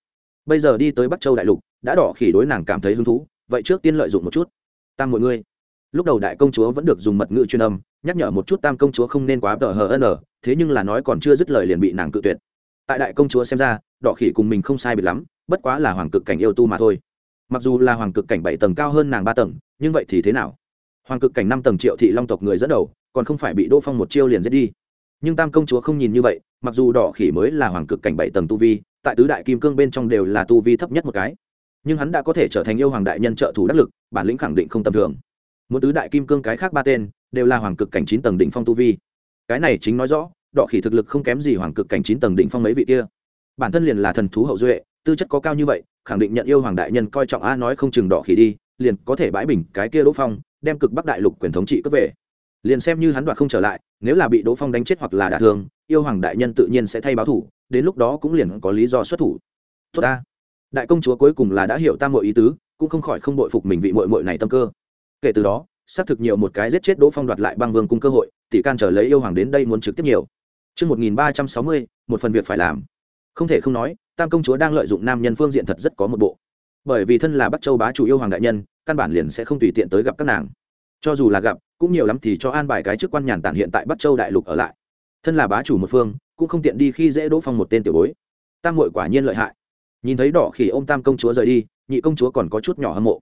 Bây giờ đi tới bắc châu đại lục, đã đỏ khỉ đối nàng cảm thấy hứng thú, vậy trước tiên lợi dụng một chút. Tam mọi người lúc đầu đại công chúa vẫn được dùng mật ngữ chuyên âm, nhắc nhở một chút tam công chúa không nên quá tờ hờ n thế nhưng là nói còn chưa dứt lời liền bị nàng cự tuyệt. Tại đại công chúa xem ra, đỏ khỉ cùng mình không sai biệt lắm, bất quá là hoàng cực cảnh yêu tu mà thôi. Mặc dù là hoàng cực cảnh bảy tầng cao hơn nàng ba tầng, nhưng vậy thì thế nào? Hoàng cực cảnh năm tầng triệu thị long tộc người dẫn đầu, còn không phải bị đỗ phong một chiêu liền giết đi. Nhưng tam công chúa không nhìn như vậy, mặc dù đỏ khỉ mới là hoàng cực cảnh bảy tầng tu vi, tại tứ đại kim cương bên trong đều là tu vi thấp nhất một cái. Nhưng hắn đã có thể trở thành yêu hoàng đại nhân trợ thủ đắc lực, bản lĩnh khẳng định không tầm thường một tứ đại kim cương cái khác ba tên, đều là hoàng cực cảnh chín tầng đỉnh phong tu vi. Cái này chính nói rõ, đọ khỉ thực lực không kém gì hoàng cực cảnh chín tầng đỉnh phong mấy vị kia. Bản thân liền là thần thú hậu duệ, tư chất có cao như vậy, khẳng định nhận yêu hoàng đại nhân coi trọng a, nói không chừng đọ khỉ đi, liền có thể bãi bình cái kia đỗ phong, đem cực bắc đại lục quyền thống trị cướp về. Liền xem như hắn đoạt không trở lại, nếu là bị đỗ phong đánh chết hoặc là đả thương, yêu hoàng đại nhân tự nhiên sẽ thay báo thủ, đến lúc đó cũng liền có lý do xuất thủ. Tốt ta. Đại công chúa cuối cùng là đã hiểu tam mọi ý tứ, cũng không khỏi không đội phục mình vị mội mội này tâm cơ kể từ đó xác thực nhiều một cái giết chết đỗ phong đoạt lại băng vương cung cơ hội tỷ can trở lấy yêu hoàng đến đây muốn trực tiếp nhiều Trước 1360, một phần việc phải làm. Không thể không nói, tam công chúa đang lợi dụng nam nhân phương diện thật rất có một bộ. Bởi vì thân là Bắc Châu bá chủ yêu hoàng đại nhân, căn bản liền sẽ không tùy tiện tới gặp các nàng. Cho dù là gặp, cũng nhiều lắm thì cho an bài cái chức quan nhàn tản hiện tại Bắc Châu đại lục ở lại. Thân là bá chủ một phương, cũng không tiện đi khi dễ Đỗ Phong một tên tiểu bối. Tam muội quả nhiên lợi hại. Nhìn thấy đỏ khỉ ôm tam công chúa rời đi, nhị công chúa còn có chút nhỏ hâm mộ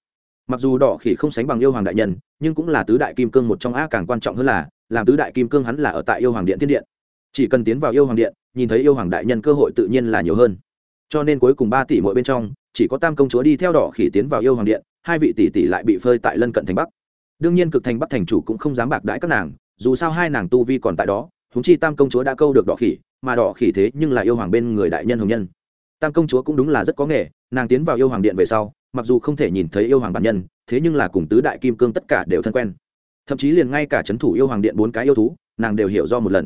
mặc dù đỏ khỉ không sánh bằng yêu hoàng đại nhân, nhưng cũng là tứ đại kim cương một trong a càng quan trọng hơn là, làm tứ đại kim cương hắn là ở tại yêu hoàng điện thiên điện. Chỉ cần tiến vào yêu hoàng điện, nhìn thấy yêu hoàng đại nhân cơ hội tự nhiên là nhiều hơn. Cho nên cuối cùng ba tỷ mỗi bên trong, chỉ có tam công chúa đi theo đỏ khỉ tiến vào yêu hoàng điện, hai vị tỷ tỷ lại bị phơi tại lân cận thành bắc. Đương nhiên cực thành bắc thành chủ cũng không dám bạc đãi các nàng, dù sao hai nàng tu vi còn tại đó húng chi tam công chúa đã câu được đỏ khỉ, mà đỏ khỉ thế nhưng là yêu hoàng bên người đại nhân hồng nhân tam công chúa cũng đúng là rất có nghề, nàng tiến vào yêu hoàng điện về sau, mặc dù không thể nhìn thấy yêu hoàng bản nhân, thế nhưng là cùng tứ đại kim cương tất cả đều thân quen. Thậm chí liền ngay cả c h ấ n thủ yêu hoàng điện bốn cái yêu thú, nàng đều hiểu do một lần.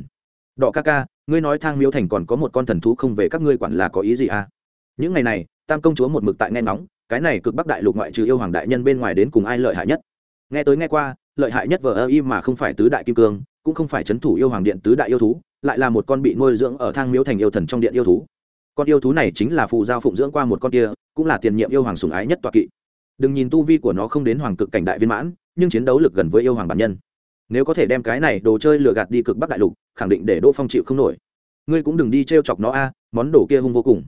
Đọ ca ca, ngươi nói thang miếu thành còn có một con thần thú không về các ngươi quản là có ý gì à? Những ngày này, tam công chúa một mực tại nghe ngóng, cái này cực bắc đại lục ngoại trừ yêu hoàng đại nhân bên ngoài đến cùng ai lợi hại nhất? Nghe tới nghe qua, lợi hại nhất vờ ơ y mà không phải tứ đại kim cương, cũng không phải c h ấ n thủ yêu hoàng điện tứ đại yêu thú, lại là một con bị nuôi dưỡng ở thang miếu thành yêu thần trong điện yêu thú con yêu thú này chính là phù giao phụng dưỡng qua một con kia, cũng là tiền nhiệm yêu hoàng sùng ái nhất toa kỵ. Đừng nhìn tu vi của nó không đến hoàng cực cảnh đại viên mãn, nhưng chiến đấu lực gần với yêu hoàng bản nhân. Nếu có thể đem cái này đồ chơi lừa gạt đi cực bắc đại lục, khẳng định để đỗ phong chịu không nổi. Ngươi cũng đừng đi t r e o chọc nó a, món đồ kia hung vô cùng.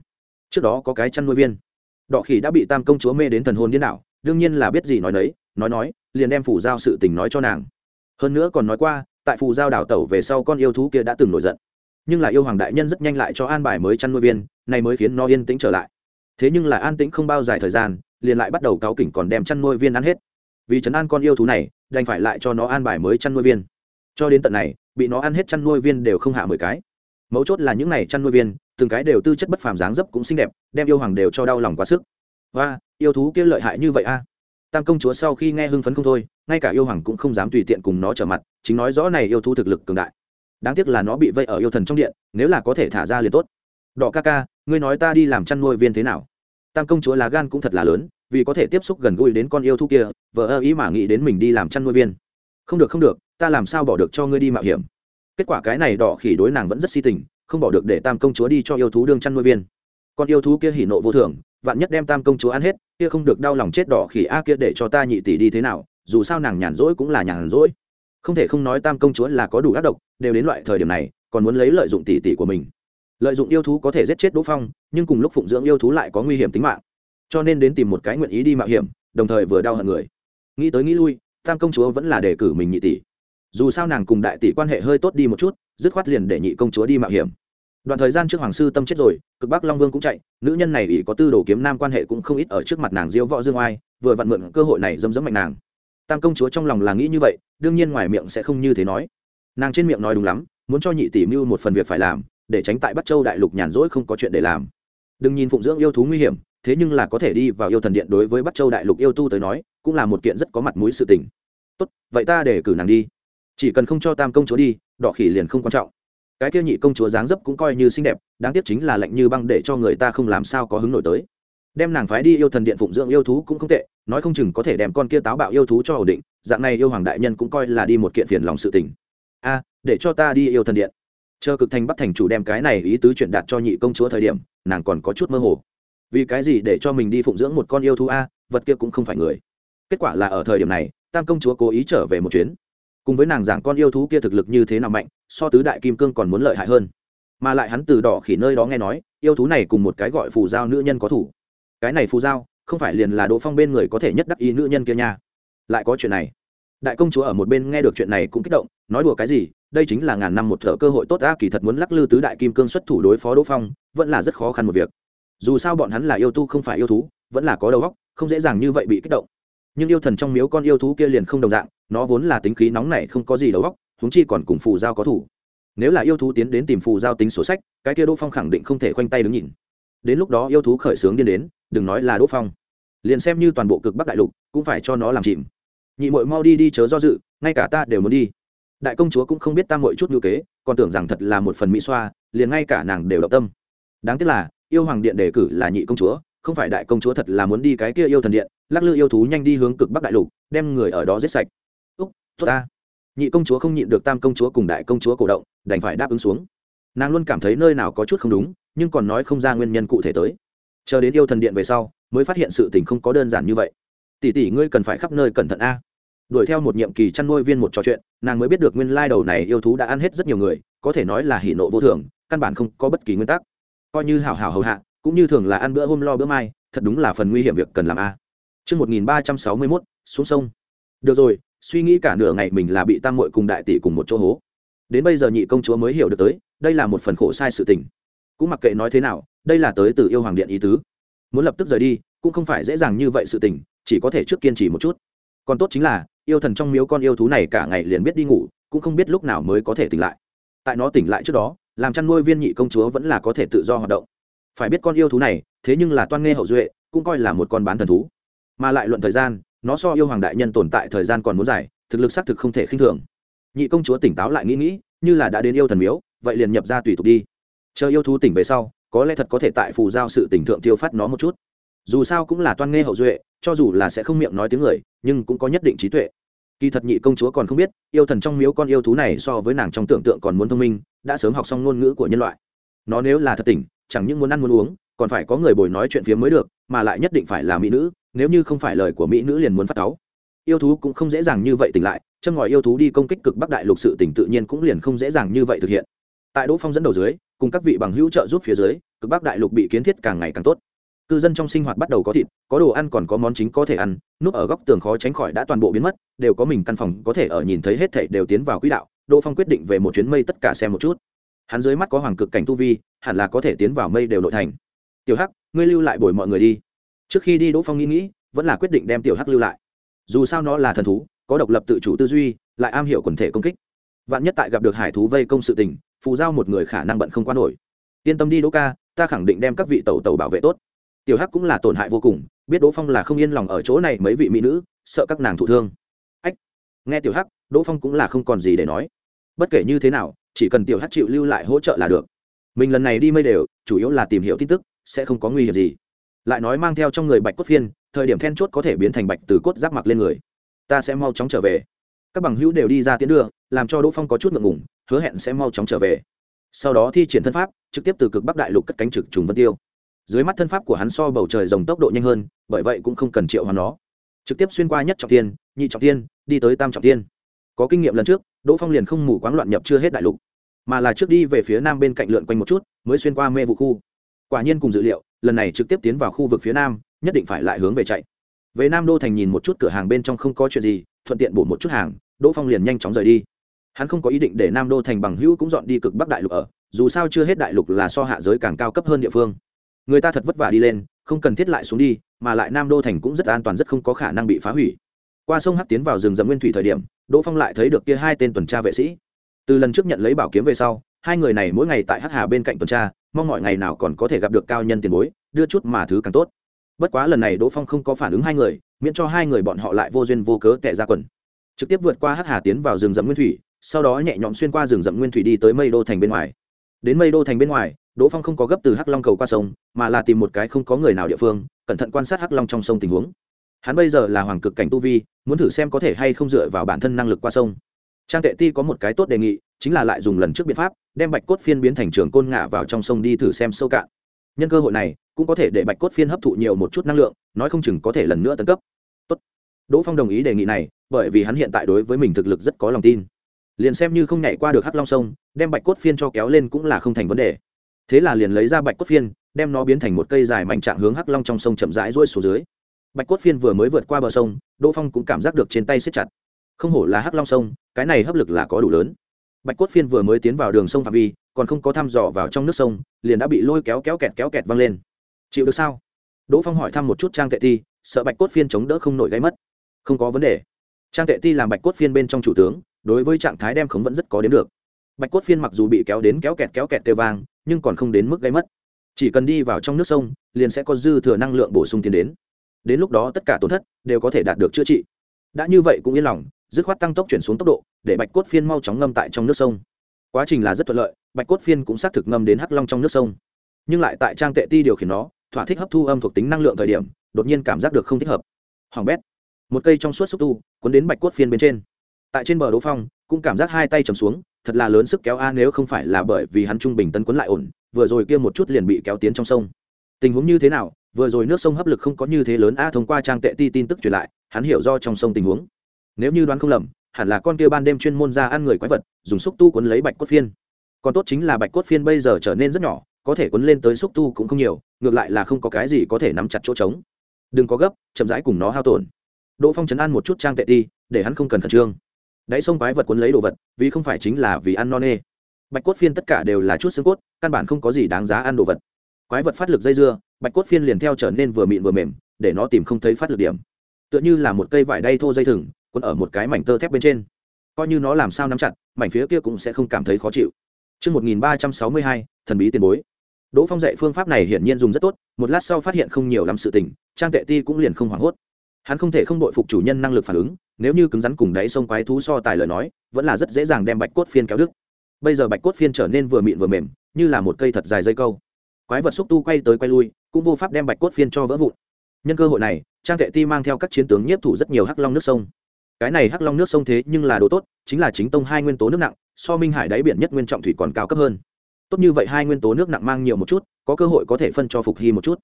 Trước đó có cái chăn nuôi viên. Đọ khỉ đã bị tam công chúa mê đến thần hồn điên đảo, đương nhiên là biết gì nói nấy, nói nói, liền đem phủ giao sự tình nói cho nàng. Hơn nữa còn nói qua, tại phù giao đảo tẩu về sau con yêu thú kia đã từng nổi giận nhưng là yêu hoàng đại nhân rất nhanh lại cho an bài mới chăn nuôi viên này mới khiến nó yên tĩnh trở lại. Thế nhưng là an tĩnh không bao dài thời gian, liền lại bắt đầu cáo kỉnh còn đem chăn nuôi viên ăn hết. Vì chấn an con yêu thú này, đành phải lại cho nó an bài mới chăn nuôi viên. Cho đến tận này, bị nó ăn hết chăn nuôi viên đều không hạ mười cái. Mấu chốt là những này chăn nuôi viên, từng cái đều tư chất bất phàm dáng dấp cũng xinh đẹp, đem yêu hoàng đều cho đau lòng quá sức. Và yêu thú kia lợi hại như vậy a? Tam công chúa sau khi nghe hưng phấn không thôi, ngay cả yêu hoàng cũng không dám tùy tiện cùng nó trở mặt, chính nói rõ này yêu thú thực lực cường đại đáng tiếc là nó bị vây ở yêu thần trong điện, nếu là có thể thả ra liền tốt. Đỏ ca ca, ngươi nói ta đi làm chăn nuôi viên thế nào? Tam công chúa lá gan cũng thật là lớn, vì có thể tiếp xúc gần gũi đến con yêu thú kia vợ ơ ý mà nghĩ đến mình đi làm chăn nuôi viên. Không được không được, ta làm sao bỏ được cho ngươi đi mạo hiểm? Kết quả cái này đỏ khỉ đối nàng vẫn rất si tình, không bỏ được để tam công chúa đi cho yêu thú đương chăn nuôi viên. Con yêu thú kia hỉ nộ vô thường, vạn nhất đem tam công chúa ăn hết, kia không được đau lòng chết đỏ khỉ a kia để cho ta nhị tỷ đi thế nào, dù sao nàng nhàn rỗi cũng là nhàn rỗi không thể không nói tam công chúa là có đủ ác độc, đều đến loại thời điểm này, còn muốn lấy lợi dụng tỷ tỷ của mình. Lợi dụng yêu thú có thể giết chết đỗ phong, nhưng cùng lúc phụng dưỡng yêu thú lại có nguy hiểm tính mạng. Cho nên đến tìm một cái nguyện ý đi mạo hiểm, đồng thời vừa đau hận người. Nghĩ tới nghĩ lui, tam công chúa vẫn là đề cử mình nhị tỷ. Dù sao nàng cùng đại tỷ quan hệ hơi tốt đi một chút, dứt khoát liền để nhị công chúa đi mạo hiểm. Đoạn thời gian trước hoàng sư tâm chết rồi, cực bắc long vương cũng chạy, nữ nhân này ỷ có tư đồ kiếm nam quan hệ cũng không ít ở trước mặt nàng diễu võ dương oai, vừa vặn mượn cơ hội này dâm dẫm mạnh nàng tam công chúa trong lòng là nghĩ như vậy, đương nhiên ngoài miệng sẽ không như thế nói. Nàng trên miệng nói đúng lắm, muốn cho nhị tỷ mưu một phần việc phải làm, để tránh tại bắc châu đại lục nhàn rỗi không có chuyện để làm. Đừng nhìn phụng dưỡng yêu thú nguy hiểm, thế nhưng là có thể đi vào yêu thần điện đối với bắc châu đại lục yêu tu tới nói, cũng là một kiện rất có mặt mũi sự tình. Tốt, vậy ta để cử nàng đi. Chỉ cần không cho tam công chúa đi, đỏ khỉ liền không quan trọng. Cái kia nhị công chúa dáng dấp cũng coi như xinh đẹp, đáng tiếc chính là lạnh như băng để cho người ta không làm sao có hứng nổi tới đem nàng phái đi yêu thần điện phụng dưỡng yêu thú cũng không tệ, nói không chừng có thể đem con kia táo bạo yêu thú cho ổn định, dạng này yêu hoàng đại nhân cũng coi là đi một kiện phiền lòng sự tình. A, để cho ta đi yêu thần điện. Chờ cực thành bắt thành chủ đem cái này ý tứ chuyển đạt cho nhị công chúa thời điểm, nàng còn có chút mơ hồ. Vì cái gì để cho mình đi phụng dưỡng một con yêu thú a, vật kia cũng không phải người. Kết quả là ở thời điểm này, tam công chúa cố ý trở về một chuyến. Cùng với nàng giảng con yêu thú kia thực lực như thế nào mạnh, so tứ đại kim cương còn muốn lợi hại hơn. Mà lại hắn từ đỏ khỉ nơi đó nghe nói, yêu thú này cùng một cái gọi phù giao nữ nhân có thủ cái này phù giao, không phải liền là đỗ phong bên người có thể nhất đắc ý nữ nhân kia nha. Lại có chuyện này. Đại công chúa ở một bên nghe được chuyện này cũng kích động, nói đùa cái gì, đây chính là ngàn năm một thợ cơ hội tốt ta kỳ thật muốn lắc lư tứ đại kim cương xuất thủ đối phó đỗ phong, vẫn là rất khó khăn một việc. Dù sao bọn hắn là yêu tu không phải yêu thú, vẫn là có đầu óc, không dễ dàng như vậy bị kích động. Nhưng yêu thần trong miếu con yêu thú kia liền không đồng dạng, nó vốn là tính khí nóng này không có gì đầu óc húng chi còn cùng phù giao có thủ. Nếu là yêu thú tiến đến tìm phù giao tính sổ sách, cái kia đỗ phong khẳng định không thể khoanh tay đứng nhìn. Đến lúc đó yêu thú khởi xướng điên đến đừng nói là đỗ phong liền xem như toàn bộ cực bắc đại lục cũng phải cho nó làm chìm nhị mội mau đi đi chớ do dự ngay cả ta đều muốn đi đại công chúa cũng không biết tam mội chút ngữ kế còn tưởng rằng thật là một phần mỹ xoa liền ngay cả nàng đều động tâm đáng tiếc là yêu hoàng điện đề cử là nhị công chúa không phải đại công chúa thật là muốn đi cái kia yêu thần điện lắc lư yêu thú nhanh đi hướng cực bắc đại lục đem người ở đó giết sạch úc tốt ta nhị công chúa không nhịn được tam công chúa cùng đại công chúa cổ động đành phải đáp ứng xuống nàng luôn cảm thấy nơi nào có chút không đúng nhưng còn nói không ra nguyên nhân cụ thể tới chờ đến yêu thần điện về sau mới phát hiện sự tình không có đơn giản như vậy tỷ tỷ ngươi cần phải khắp nơi cẩn thận a đuổi theo một nhiệm kỳ chăn nuôi viên một trò chuyện nàng mới biết được nguyên lai đầu này yêu thú đã ăn hết rất nhiều người có thể nói là hỉ nộ vô thường căn bản không có bất kỳ nguyên tắc coi như hảo hảo hầu hạ cũng như thường là ăn bữa hôm lo bữa mai thật đúng là phần nguy hiểm việc cần làm a Trước 1361, xuống sông. Được rồi, suy nghĩ cả nửa ngày mình là bị tam muội cùng đại tỷ cùng một chỗ hố. Đến bây giờ nhị công chúa mới hiểu được tới, đây là một phần khổ sai sự tình. Cũng mặc kệ nói thế nào, đây là tới từ yêu hoàng điện ý tứ. Muốn lập tức rời đi, cũng không phải dễ dàng như vậy sự tình, chỉ có thể trước kiên trì một chút. Còn tốt chính là, yêu thần trong miếu con yêu thú này cả ngày liền biết đi ngủ, cũng không biết lúc nào mới có thể tỉnh lại. Tại nó tỉnh lại trước đó, làm chăn nuôi viên nhị công chúa vẫn là có thể tự do hoạt động phải biết con yêu thú này thế nhưng là toan nghe hậu duệ cũng coi là một con bán thần thú mà lại luận thời gian nó so yêu hoàng đại nhân tồn tại thời gian còn muốn dài thực lực xác thực không thể khinh thường nhị công chúa tỉnh táo lại nghĩ nghĩ như là đã đến yêu thần miếu vậy liền nhập ra tùy tục đi chờ yêu thú tỉnh về sau có lẽ thật có thể tại phù giao sự tình thượng tiêu phát nó một chút. Dù sao cũng là toan nghe hậu duệ, cho dù là sẽ không miệng nói tiếng người, nhưng cũng có nhất định trí tuệ. Kỳ thật nhị công chúa còn không biết, yêu thần trong miếu con yêu thú này so với nàng trong tưởng tượng còn muốn thông minh, đã sớm học xong ngôn ngữ của nhân loại. Nó nếu là thật tỉnh, chẳng những muốn ăn muốn uống, còn phải có người bồi nói chuyện phía mới được, mà lại nhất định phải là mỹ nữ, nếu như không phải lời của mỹ nữ liền muốn phát cáu. Yêu thú cũng không dễ dàng như vậy tỉnh lại châm ngòi yêu thú đi công kích cực bắc đại lục sự tỉnh tự nhiên cũng liền không dễ dàng như vậy thực hiện tại đỗ phong dẫn đầu dưới, cùng các vị bằng hữu trợ giúp phía dưới, cực bắc đại lục bị kiến thiết càng ngày càng tốt. Cư dân trong sinh hoạt bắt đầu có thịt, có đồ ăn còn có món chính có thể ăn, núp ở góc tường khó tránh khỏi đã toàn bộ biến mất, đều có mình căn phòng có thể ở nhìn thấy hết thảy đều tiến vào quỹ đạo, đỗ phong quyết định về một chuyến mây tất cả xem một chút. Hắn dưới mắt có hoàng cực cảnh tu vi, hẳn là có thể tiến vào mây đều nội thành. Tiểu hắc, ngươi lưu lại bồi mọi người đi. Trước khi đi, đỗ phong nghĩ nghĩ, vẫn là quyết định đem tiểu hắc lưu lại. Dù sao nó là thần thú, có độc lập tự chủ tư duy, lại am hiểu quần thể công kích. Vạn nhất tại gặp được hải thú vây công sự tình phù giao một người khả năng bận không qua nổi. Yên tâm đi, đỗ ca, ta khẳng định đem các vị tàu tàu bảo vệ tốt. Tiểu hắc cũng là tổn hại vô cùng, biết đỗ phong là không yên lòng ở chỗ này mấy vị mỹ nữ, sợ các nàng thụ thương. Ách, nghe tiểu hắc, đỗ phong cũng là không còn gì để nói. Bất kể như thế nào, chỉ cần tiểu hắc chịu lưu lại hỗ trợ là được. Mình lần này đi mây đều, chủ yếu là tìm hiểu tin tức, sẽ không có nguy hiểm gì. Lại nói mang theo trong người bạch cốt phiên, thời điểm then chốt có thể biến thành bạch từ cốt giáp mặc lên người. Ta sẽ mau chóng trở về các bằng hữu đều đi ra tiến đường làm cho đỗ phong có chút ngượng ngùng, hứa hẹn sẽ mau chóng trở về. Sau đó thi triển thân pháp, trực tiếp từ cực bắc đại lục cất cánh trực trùng vân tiêu. Dưới mắt thân pháp của hắn so bầu trời rồng tốc độ nhanh hơn, bởi vậy cũng không cần triệu hoàn nó. Trực tiếp xuyên qua nhất trọng tiên nhị trọng tiên đi tới tam trọng tiên có kinh nghiệm lần trước, đỗ phong liền không mù quáng loạn nhập chưa hết đại lục, mà là trước đi về phía nam bên cạnh lượn quanh một chút, mới xuyên qua mê vụ khu. Quả nhiên cùng dự liệu, lần này trực tiếp tiến vào khu vực phía nam, nhất định phải lại hướng về chạy. Về nam đô thành nhìn một chút cửa hàng bên trong không có chuyện gì, thuận tiện bổ một chút hàng đỗ phong liền nhanh chóng rời đi. Hắn không có ý định để nam đô thành bằng hữu cũng dọn đi cực bắc đại lục ở, dù sao chưa hết đại lục là so hạ giới càng cao cấp hơn địa phương. Người ta thật vất vả đi lên, không cần thiết lại xuống đi, mà lại nam đô thành cũng rất an toàn rất không có khả năng bị phá hủy. Qua sông hắc tiến vào rừng rậm nguyên thủy thời điểm, đỗ phong lại thấy được kia hai tên tuần tra vệ sĩ. Từ lần trước nhận lấy bảo kiếm về sau, hai người này mỗi ngày tại hắc hà bên cạnh tuần tra, mong mọi ngày nào còn có thể gặp được cao nhân tiền bối, đưa chút mà thứ càng tốt. Bất quá lần này đỗ phong không có phản ứng hai người, miễn cho hai người bọn họ lại vô duyên vô cớ tệ ra quần trực tiếp vượt qua hắc hà tiến vào rừng rậm nguyên thủy, sau đó nhẹ nhõm xuyên qua rừng rậm nguyên thủy đi tới mây đô thành bên ngoài. Đến mây đô thành bên ngoài, đỗ phong không có gấp từ hắc long cầu qua sông, mà là tìm một cái không có người nào địa phương, cẩn thận quan sát hắc long trong sông tình huống. Hắn bây giờ là hoàng cực cảnh tu vi, muốn thử xem có thể hay không dựa vào bản thân năng lực qua sông. Trang tệ ti có một cái tốt đề nghị, chính là lại dùng lần trước biện pháp, đem bạch cốt phiên biến thành trường côn ngạ vào trong sông đi thử xem sâu cạn. Nhân cơ hội này, cũng có thể để bạch cốt phiên hấp thụ nhiều một chút năng lượng, nói không chừng có thể lần nữa tấn cấp đỗ phong đồng ý đề nghị này, bởi vì hắn hiện tại đối với mình thực lực rất có lòng tin. Liền xem như không nhảy qua được hắc long sông, đem bạch cốt phiên cho kéo lên cũng là không thành vấn đề. Thế là liền lấy ra bạch cốt phiên, đem nó biến thành một cây dài mạnh trạng hướng hắc long trong sông chậm rãi ruôi xuống dưới. Bạch cốt phiên vừa mới vượt qua bờ sông, đỗ phong cũng cảm giác được trên tay siết chặt. Không hổ là hắc long sông, cái này hấp lực là có đủ lớn. Bạch cốt phiên vừa mới tiến vào đường sông phạm vi, còn không có thăm dò vào trong nước sông, liền đã bị lôi kéo kéo kẹt kéo kẹt văng lên. Chịu được sao? Đỗ phong hỏi thăm một chút trang tệ ti sợ bạch cốt phiên chống đỡ không nổi gáy mất không có vấn đề. Trang tệ ti làm bạch cốt phiên bên trong chủ tướng, đối với trạng thái đem khống vẫn rất có đến được. Bạch cốt phiên mặc dù bị kéo đến kéo kẹt kéo kẹt tê vang, nhưng còn không đến mức gây mất. Chỉ cần đi vào trong nước sông, liền sẽ có dư thừa năng lượng bổ sung tiến đến. Đến lúc đó tất cả tổn thất đều có thể đạt được chữa trị. Đã như vậy cũng yên lòng, dứt khoát tăng tốc chuyển xuống tốc độ, để bạch cốt phiên mau chóng ngâm tại trong nước sông. Quá trình là rất thuận lợi, bạch cốt phiên cũng xác thực ngâm đến hắc long trong nước sông. Nhưng lại tại trang tệ ti điều khiển nó, thỏa thích hấp thu âm thuộc tính năng lượng thời điểm, đột nhiên cảm giác được không thích hợp. Hoàng bét một cây trong suốt xúc tu, cuốn đến bạch cốt phiên bên trên. Tại trên bờ đỗ phong, cũng cảm giác hai tay chầm xuống, thật là lớn sức kéo a, nếu không phải là bởi vì hắn trung bình tân quấn lại ổn, vừa rồi kia một chút liền bị kéo tiến trong sông. Tình huống như thế nào, vừa rồi nước sông hấp lực không có như thế lớn a, thông qua trang tệ ti tin tức truyền lại, hắn hiểu do trong sông tình huống. Nếu như đoán không lầm, hẳn là con kia ban đêm chuyên môn ra ăn người quái vật, dùng xúc tu cuốn lấy bạch cốt phiên. Còn tốt chính là bạch cốt phiên bây giờ trở nên rất nhỏ, có thể cuốn lên tới xúc tu cũng không nhiều, ngược lại là không có cái gì có thể nắm chặt chỗ trống. Đừng có gấp, chậm rãi cùng nó hao tổn đỗ phong chấn an một chút trang tệ ti để hắn không cần khẩn trương. Đáy sông quái vật cuốn lấy đồ vật vì không phải chính là vì ăn no nê. Bạch cốt phiên tất cả đều là chút xương cốt căn bản không có gì đáng giá ăn đồ vật. Quái vật phát lực dây dưa bạch cốt phiên liền theo trở nên vừa mịn vừa mềm để nó tìm không thấy phát lực điểm. Tựa như là một cây vải đay thô dây thừng quấn ở một cái mảnh tơ thép bên trên. Coi như nó làm sao nắm chặt mảnh phía kia cũng sẽ không cảm thấy khó chịu. Trước 1362, thần bí tiền bối. Đỗ Phong dạy phương pháp này hiển nhiên dùng rất tốt, một lát sau phát hiện không nhiều lắm sự tình, Trang Tệ Ti cũng liền không hoảng hốt. Hắn không thể không đội phục chủ nhân năng lực phản ứng, nếu như cứng rắn cùng đáy sông quái thú so tài lời nói, vẫn là rất dễ dàng đem bạch cốt phiên kéo đứt. Bây giờ bạch cốt phiên trở nên vừa mịn vừa mềm, như là một cây thật dài dây câu. Quái vật xúc tu quay tới quay lui, cũng vô pháp đem bạch cốt phiên cho vỡ vụn. Nhân cơ hội này, Trang Tệ Ti mang theo các chiến tướng nhiếp thủ rất nhiều hắc long nước sông. Cái này hắc long nước sông thế nhưng là đồ tốt, chính là chính tông hai nguyên tố nước nặng, so minh hải đáy biển nhất nguyên trọng thủy còn cao cấp hơn tốt như vậy hai nguyên tố nước nặng mang nhiều một chút có cơ hội có thể phân cho phục hy một chút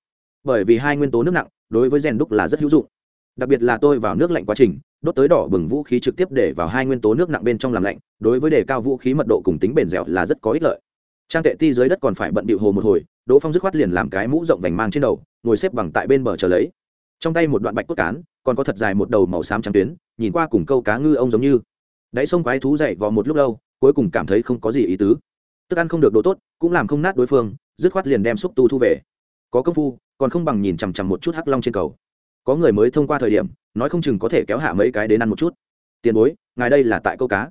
bởi vì hai nguyên tố nước nặng đối với rèn đúc là rất hữu dụng đặc biệt là tôi vào nước lạnh quá trình, đốt tới đỏ bừng vũ khí trực tiếp để vào hai nguyên tố nước nặng bên trong làm lạnh, đối với đề cao vũ khí mật độ cùng tính bền dẻo là rất có ích lợi. Trang tệ ti dưới đất còn phải bận bịu hồ một hồi, đỗ phong dứt khoát liền làm cái mũ rộng vành mang trên đầu, ngồi xếp bằng tại bên bờ chờ lấy. Trong tay một đoạn bạch cốt cán, còn có thật dài một đầu màu xám trắng tuyến, nhìn qua cùng câu cá ngư ông giống như. Đáy sông quái thú dậy vào một lúc lâu, cuối cùng cảm thấy không có gì ý tứ. Tức ăn không được đồ tốt, cũng làm không nát đối phương, dứt khoát liền đem xúc tu thu về. Có công phu, còn không bằng nhìn chằm chằm một chút hắc long trên cầu có người mới thông qua thời điểm, nói không chừng có thể kéo hạ mấy cái đến ăn một chút. Tiền bối, ngài đây là tại câu cá.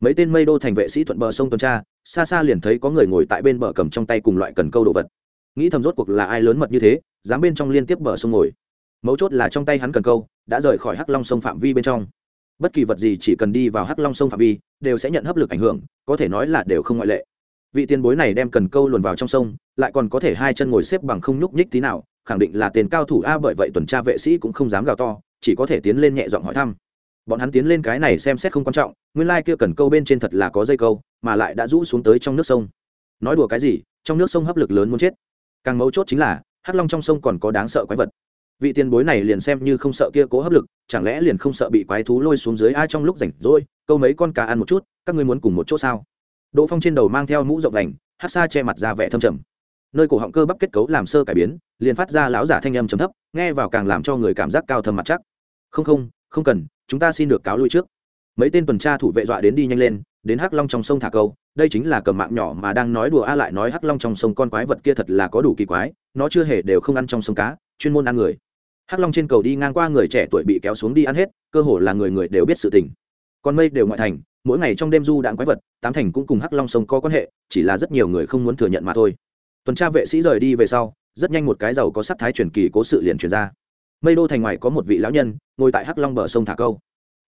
Mấy tên mây đô thành vệ sĩ thuận bờ sông tuần tra, xa xa liền thấy có người ngồi tại bên bờ cầm trong tay cùng loại cần câu đồ vật. Nghĩ thầm rốt cuộc là ai lớn mật như thế, dám bên trong liên tiếp bờ sông ngồi. Mấu chốt là trong tay hắn cần câu, đã rời khỏi hắc long sông phạm vi bên trong. Bất kỳ vật gì chỉ cần đi vào hắc long sông phạm vi, đều sẽ nhận hấp lực ảnh hưởng, có thể nói là đều không ngoại lệ. Vị tiền bối này đem cần câu luồn vào trong sông, lại còn có thể hai chân ngồi xếp bằng không nhúc nhích tí nào khẳng định là tiền cao thủ a bởi vậy tuần tra vệ sĩ cũng không dám gào to, chỉ có thể tiến lên nhẹ giọng hỏi thăm. Bọn hắn tiến lên cái này xem xét không quan trọng, nguyên lai、like、kia cần câu bên trên thật là có dây câu, mà lại đã rũ xuống tới trong nước sông. Nói đùa cái gì, trong nước sông hấp lực lớn muốn chết. Càng mấu chốt chính là, hắc long trong sông còn có đáng sợ quái vật. Vị tiền bối này liền xem như không sợ kia cố hấp lực, chẳng lẽ liền không sợ bị quái thú lôi xuống dưới ai trong lúc rảnh rỗi, câu mấy con cá ăn một chút, các ngươi muốn cùng một chỗ sao? Đỗ phong trên đầu mang theo mũ rộng vành hát xa che mặt ra vẻ thâm trầm nơi cổ họng cơ bắp kết cấu làm sơ cải biến, liền phát ra lão giả thanh âm trầm thấp, nghe vào càng làm cho người cảm giác cao thâm mặt chắc. Không không không cần, chúng ta xin được cáo lui trước. Mấy tên tuần tra thủ vệ dọa đến đi nhanh lên, đến hắc long trong sông thả câu, đây chính là cầm mạng nhỏ mà đang nói đùa a lại nói hắc long trong sông con quái vật kia thật là có đủ kỳ quái, nó chưa hề đều không ăn trong sông cá, chuyên môn ăn người. Hắc long trên cầu đi ngang qua người trẻ tuổi bị kéo xuống đi ăn hết, cơ hồ là người người đều biết sự tình. Con mây đều ngoại thành, mỗi ngày trong đêm du đạn quái vật, tám thành cũng cùng hắc long sông có quan hệ, chỉ là rất nhiều người không muốn thừa nhận mà thôi tuần tra vệ sĩ rời đi về sau, rất nhanh một cái giàu có sắc thái truyền kỳ cố sự liền truyền ra. Mây đô thành ngoài có một vị lão nhân, ngồi tại hắc long bờ sông thả câu.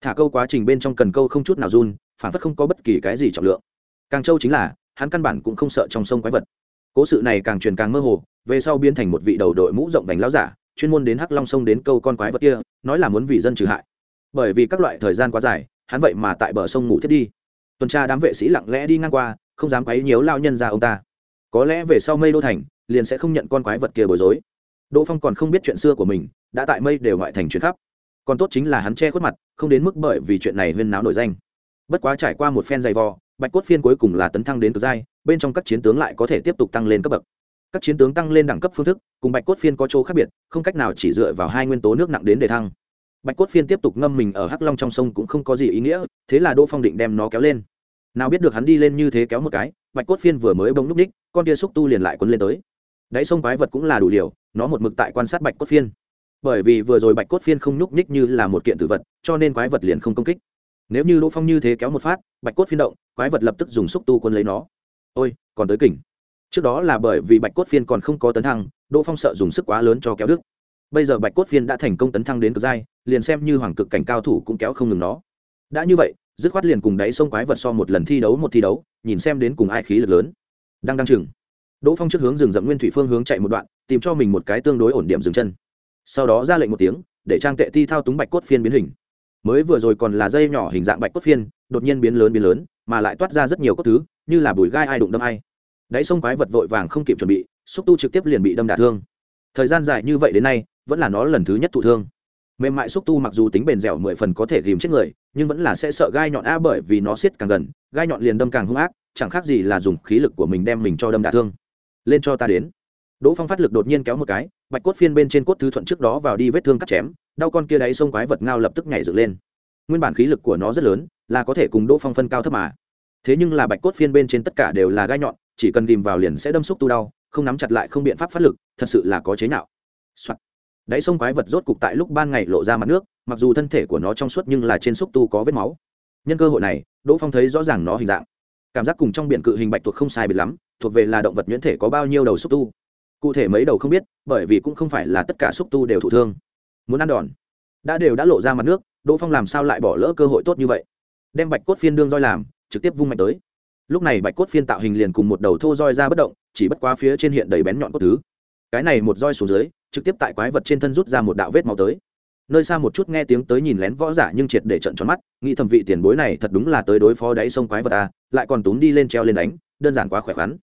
Thả câu quá trình bên trong cần câu không chút nào run, phản phất không có bất kỳ cái gì trọng lượng. Càng châu chính là, hắn căn bản cũng không sợ trong sông quái vật. Cố sự này càng truyền càng mơ hồ, về sau biến thành một vị đầu đội mũ rộng vành lão giả, chuyên môn đến hắc long sông đến câu con quái vật kia, nói là muốn vì dân trừ hại. Bởi vì các loại thời gian quá dài, hắn vậy mà tại bờ sông ngủ thiết đi. Tuần tra đám vệ sĩ lặng lẽ đi ngang qua, không dám quấy nhiễu lao nhân ra ông ta có lẽ về sau mây đô thành, liền sẽ không nhận con quái vật kia bối rối. Đỗ phong còn không biết chuyện xưa của mình, đã tại mây đều ngoại thành chuyện khắp. Còn tốt chính là hắn che khuất mặt, không đến mức bởi vì chuyện này huyên náo nổi danh. Bất quá trải qua một phen dày vò, bạch cốt phiên cuối cùng là tấn thăng đến cực giai, bên trong các chiến tướng lại có thể tiếp tục tăng lên cấp bậc. Các chiến tướng tăng lên đẳng cấp phương thức, cùng bạch cốt phiên có chỗ khác biệt, không cách nào chỉ dựa vào hai nguyên tố nước nặng đến để thăng. Bạch cốt phiên tiếp tục ngâm mình ở hắc long trong sông cũng không có gì ý nghĩa, thế là đỗ phong định đem nó kéo lên nào biết được hắn đi lên như thế kéo một cái, bạch cốt phiên vừa mới bông núp ních, con tia xúc tu liền lại quấn lên tới. Đáy sông quái vật cũng là đủ liều, nó một mực tại quan sát bạch cốt phiên. Bởi vì vừa rồi bạch cốt phiên không núp ních như là một kiện tử vật, cho nên quái vật liền không công kích. Nếu như đỗ phong như thế kéo một phát, bạch cốt phiên động, quái vật lập tức dùng xúc tu quân lấy nó. Ôi, còn tới kỉnh. Trước đó là bởi vì bạch cốt phiên còn không có tấn thăng, đỗ phong sợ dùng sức quá lớn cho kéo đức bây giờ bạch cốt phiên đã thành công tấn thăng đến cực giai, liền xem như hoàng cực cảnh cao thủ cũng kéo không ngừng nó đã như vậy, dứt khoát liền cùng đáy sông quái vật so một lần thi đấu một thi đấu, nhìn xem đến cùng ai khí lực lớn. Đang đang chừng. Đỗ phong trước hướng rừng rậm nguyên thủy phương hướng chạy một đoạn, tìm cho mình một cái tương đối ổn điểm dừng chân. Sau đó ra lệnh một tiếng, để trang tệ thi thao túng bạch cốt phiên biến hình. Mới vừa rồi còn là dây nhỏ hình dạng bạch cốt phiên, đột nhiên biến lớn biến lớn, mà lại toát ra rất nhiều cốt thứ, như là bùi gai ai đụng đâm ai. Đáy sông quái vật vội vàng không kịp chuẩn bị, xúc tu trực tiếp liền bị đâm đả thương. Thời gian dài như vậy đến nay, vẫn là nó lần thứ nhất thụ thương mềm mại xúc tu mặc dù tính bền dẻo mười phần có thể ghìm chết người, nhưng vẫn là sẽ sợ gai nhọn a bởi vì nó siết càng gần, gai nhọn liền đâm càng hung ác, chẳng khác gì là dùng khí lực của mình đem mình cho đâm đả thương. Lên cho ta đến. Đỗ phong phát lực đột nhiên kéo một cái, bạch cốt phiên bên trên cốt thứ thuận trước đó vào đi vết thương cắt chém, đau con kia đáy sông quái vật ngao lập tức nhảy dựng lên. Nguyên bản khí lực của nó rất lớn, là có thể cùng đỗ phong phân cao thấp mà. Thế nhưng là bạch cốt phiên bên trên tất cả đều là gai nhọn, chỉ cần ghìm vào liền sẽ đâm xúc tu đau, không nắm chặt lại không biện pháp phát lực, thật sự là có chế nhạo、Soạn đáy sông quái vật rốt cục tại lúc ban ngày lộ ra mặt nước, mặc dù thân thể của nó trong suốt nhưng là trên xúc tu có vết máu. Nhân cơ hội này, đỗ phong thấy rõ ràng nó hình dạng. Cảm giác cùng trong biển cự hình bạch tuộc không sai biệt lắm, thuộc về là động vật nhuyễn thể có bao nhiêu đầu xúc tu. Cụ thể mấy đầu không biết, bởi vì cũng không phải là tất cả xúc tu đều thụ thương. Muốn ăn đòn, đã đều đã lộ ra mặt nước, đỗ phong làm sao lại bỏ lỡ cơ hội tốt như vậy? Đem bạch cốt phiên đương roi làm, trực tiếp vung mạnh tới. Lúc này bạch cốt phiên tạo hình liền cùng một đầu thô roi ra bất động, chỉ bất quá phía trên hiện đầy bén nhọn cốt thứ cái này một roi xuống dưới trực tiếp tại quái vật trên thân rút ra một đạo vết máu tới nơi xa một chút nghe tiếng tới nhìn lén võ giả nhưng triệt để trận tròn mắt nghĩ thẩm vị tiền bối này thật đúng là tới đối phó đáy sông quái vật à lại còn túm đi lên treo lên đánh đơn giản quá khỏe khoắn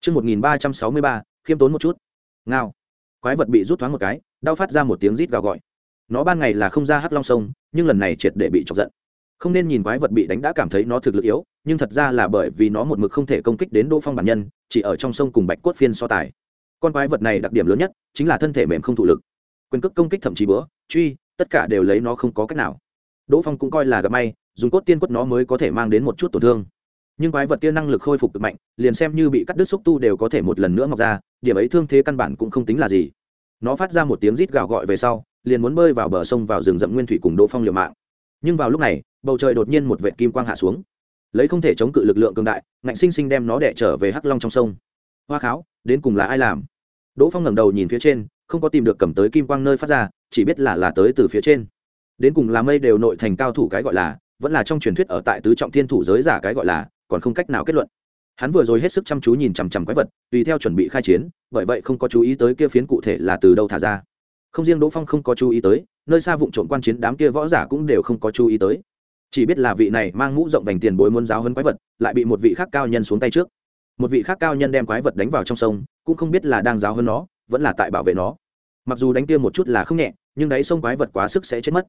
Trước 1363, khiêm tốn một chút. Ngao. Quái vật bị rút thoáng một cái, đau phát ra một tiếng rít gào gọi. Nó ban ngày là không ra hắc long sông, nhưng lần này triệt để bị chọc giận. Không nên nhìn quái vật bị đánh đã cảm thấy nó thực lực yếu, nhưng thật ra là bởi vì nó một mực không thể công kích đến Đỗ Phong bản nhân, chỉ ở trong sông cùng Bạch Cốt Phiên so tài. Con quái vật này đặc điểm lớn nhất chính là thân thể mềm không thụ lực. Quyền cước công kích thậm chí bữa, truy, tất cả đều lấy nó không có cách nào. Đỗ Phong cũng coi là gặp may, dùng cốt tiên quất nó mới có thể mang đến một chút tổn thương. Nhưng quái vật kia năng lực khôi phục cực mạnh liền xem như bị cắt đứt xúc tu đều có thể một lần nữa mọc ra điểm ấy thương thế căn bản cũng không tính là gì. Nó phát ra một tiếng rít gào gọi về sau liền muốn bơi vào bờ sông vào rừng rậm nguyên thủy cùng đỗ phong liều mạng. Nhưng vào lúc này bầu trời đột nhiên một vệ kim quang hạ xuống. Lấy không thể chống cự lực lượng cường đại ngạnh sinh sinh đem nó đẻ trở về hắc long trong sông hoa kháo, đến cùng là ai làm? Đỗ phong ngẩng đầu nhìn phía trên, không có tìm được cầm tới kim quang nơi phát ra, chỉ biết là là tới từ phía trên. Đến cùng là mây đều nội thành cao thủ cái gọi là, vẫn là trong truyền thuyết ở tại tứ trọng thiên thủ giới giả cái gọi là, còn không cách nào kết luận. Hắn vừa rồi hết sức chăm chú nhìn chằm chằm quái vật, tùy theo chuẩn bị khai chiến, bởi vậy không có chú ý tới kia phiến cụ thể là từ đâu thả ra. Không riêng đỗ phong không có chú ý tới, nơi xa vụ trộm quan chiến đám kia võ giả cũng đều không có chú ý tới. Chỉ biết là vị này mang mũ rộng vành tiền bối muốn giáo hơn quái vật, lại bị một vị khác cao nhân xuống tay trước một vị khác cao nhân đem quái vật đánh vào trong sông, cũng không biết là đang giáo hơn nó, vẫn là tại bảo vệ nó. Mặc dù đánh kia một chút là không nhẹ, nhưng đáy sông quái vật quá sức sẽ chết mất.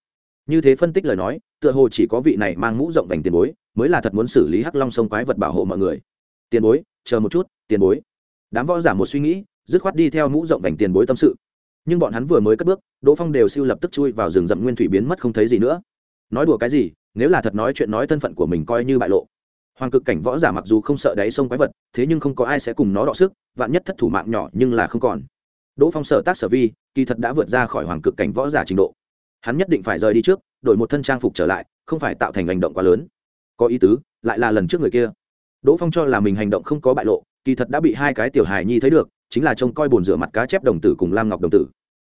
Như thế phân tích lời nói, tựa hồ chỉ có vị này mang mũ rộng vành tiền bối mới là thật muốn xử lý hắc long sông quái vật bảo hộ mọi người. Tiền bối, chờ một chút, tiền bối. Đám võ giả một suy nghĩ, dứt khoát đi theo mũ rộng vành tiền bối tâm sự. Nhưng bọn hắn vừa mới cất bước, đỗ phong đều siêu lập tức chui vào rừng rậm nguyên thủy biến mất không thấy gì nữa. Nói đùa cái gì, nếu là thật nói chuyện nói thân phận của mình coi như bại lộ hoàng cực cảnh võ giả mặc dù không sợ đáy sông quái vật, thế nhưng không có ai sẽ cùng nó đọ sức, vạn nhất thất thủ mạng nhỏ nhưng là không còn. Đỗ phong sợ tác sở vi, kỳ thật đã vượt ra khỏi hoàng cực cảnh võ giả trình độ. Hắn nhất định phải rời đi trước, đổi một thân trang phục trở lại, không phải tạo thành hành động quá lớn. Có ý tứ, lại là lần trước người kia. Đỗ phong cho là mình hành động không có bại lộ, kỳ thật đã bị hai cái tiểu hài nhi thấy được, chính là trông coi bồn rửa mặt cá chép đồng tử cùng lam ngọc đồng tử.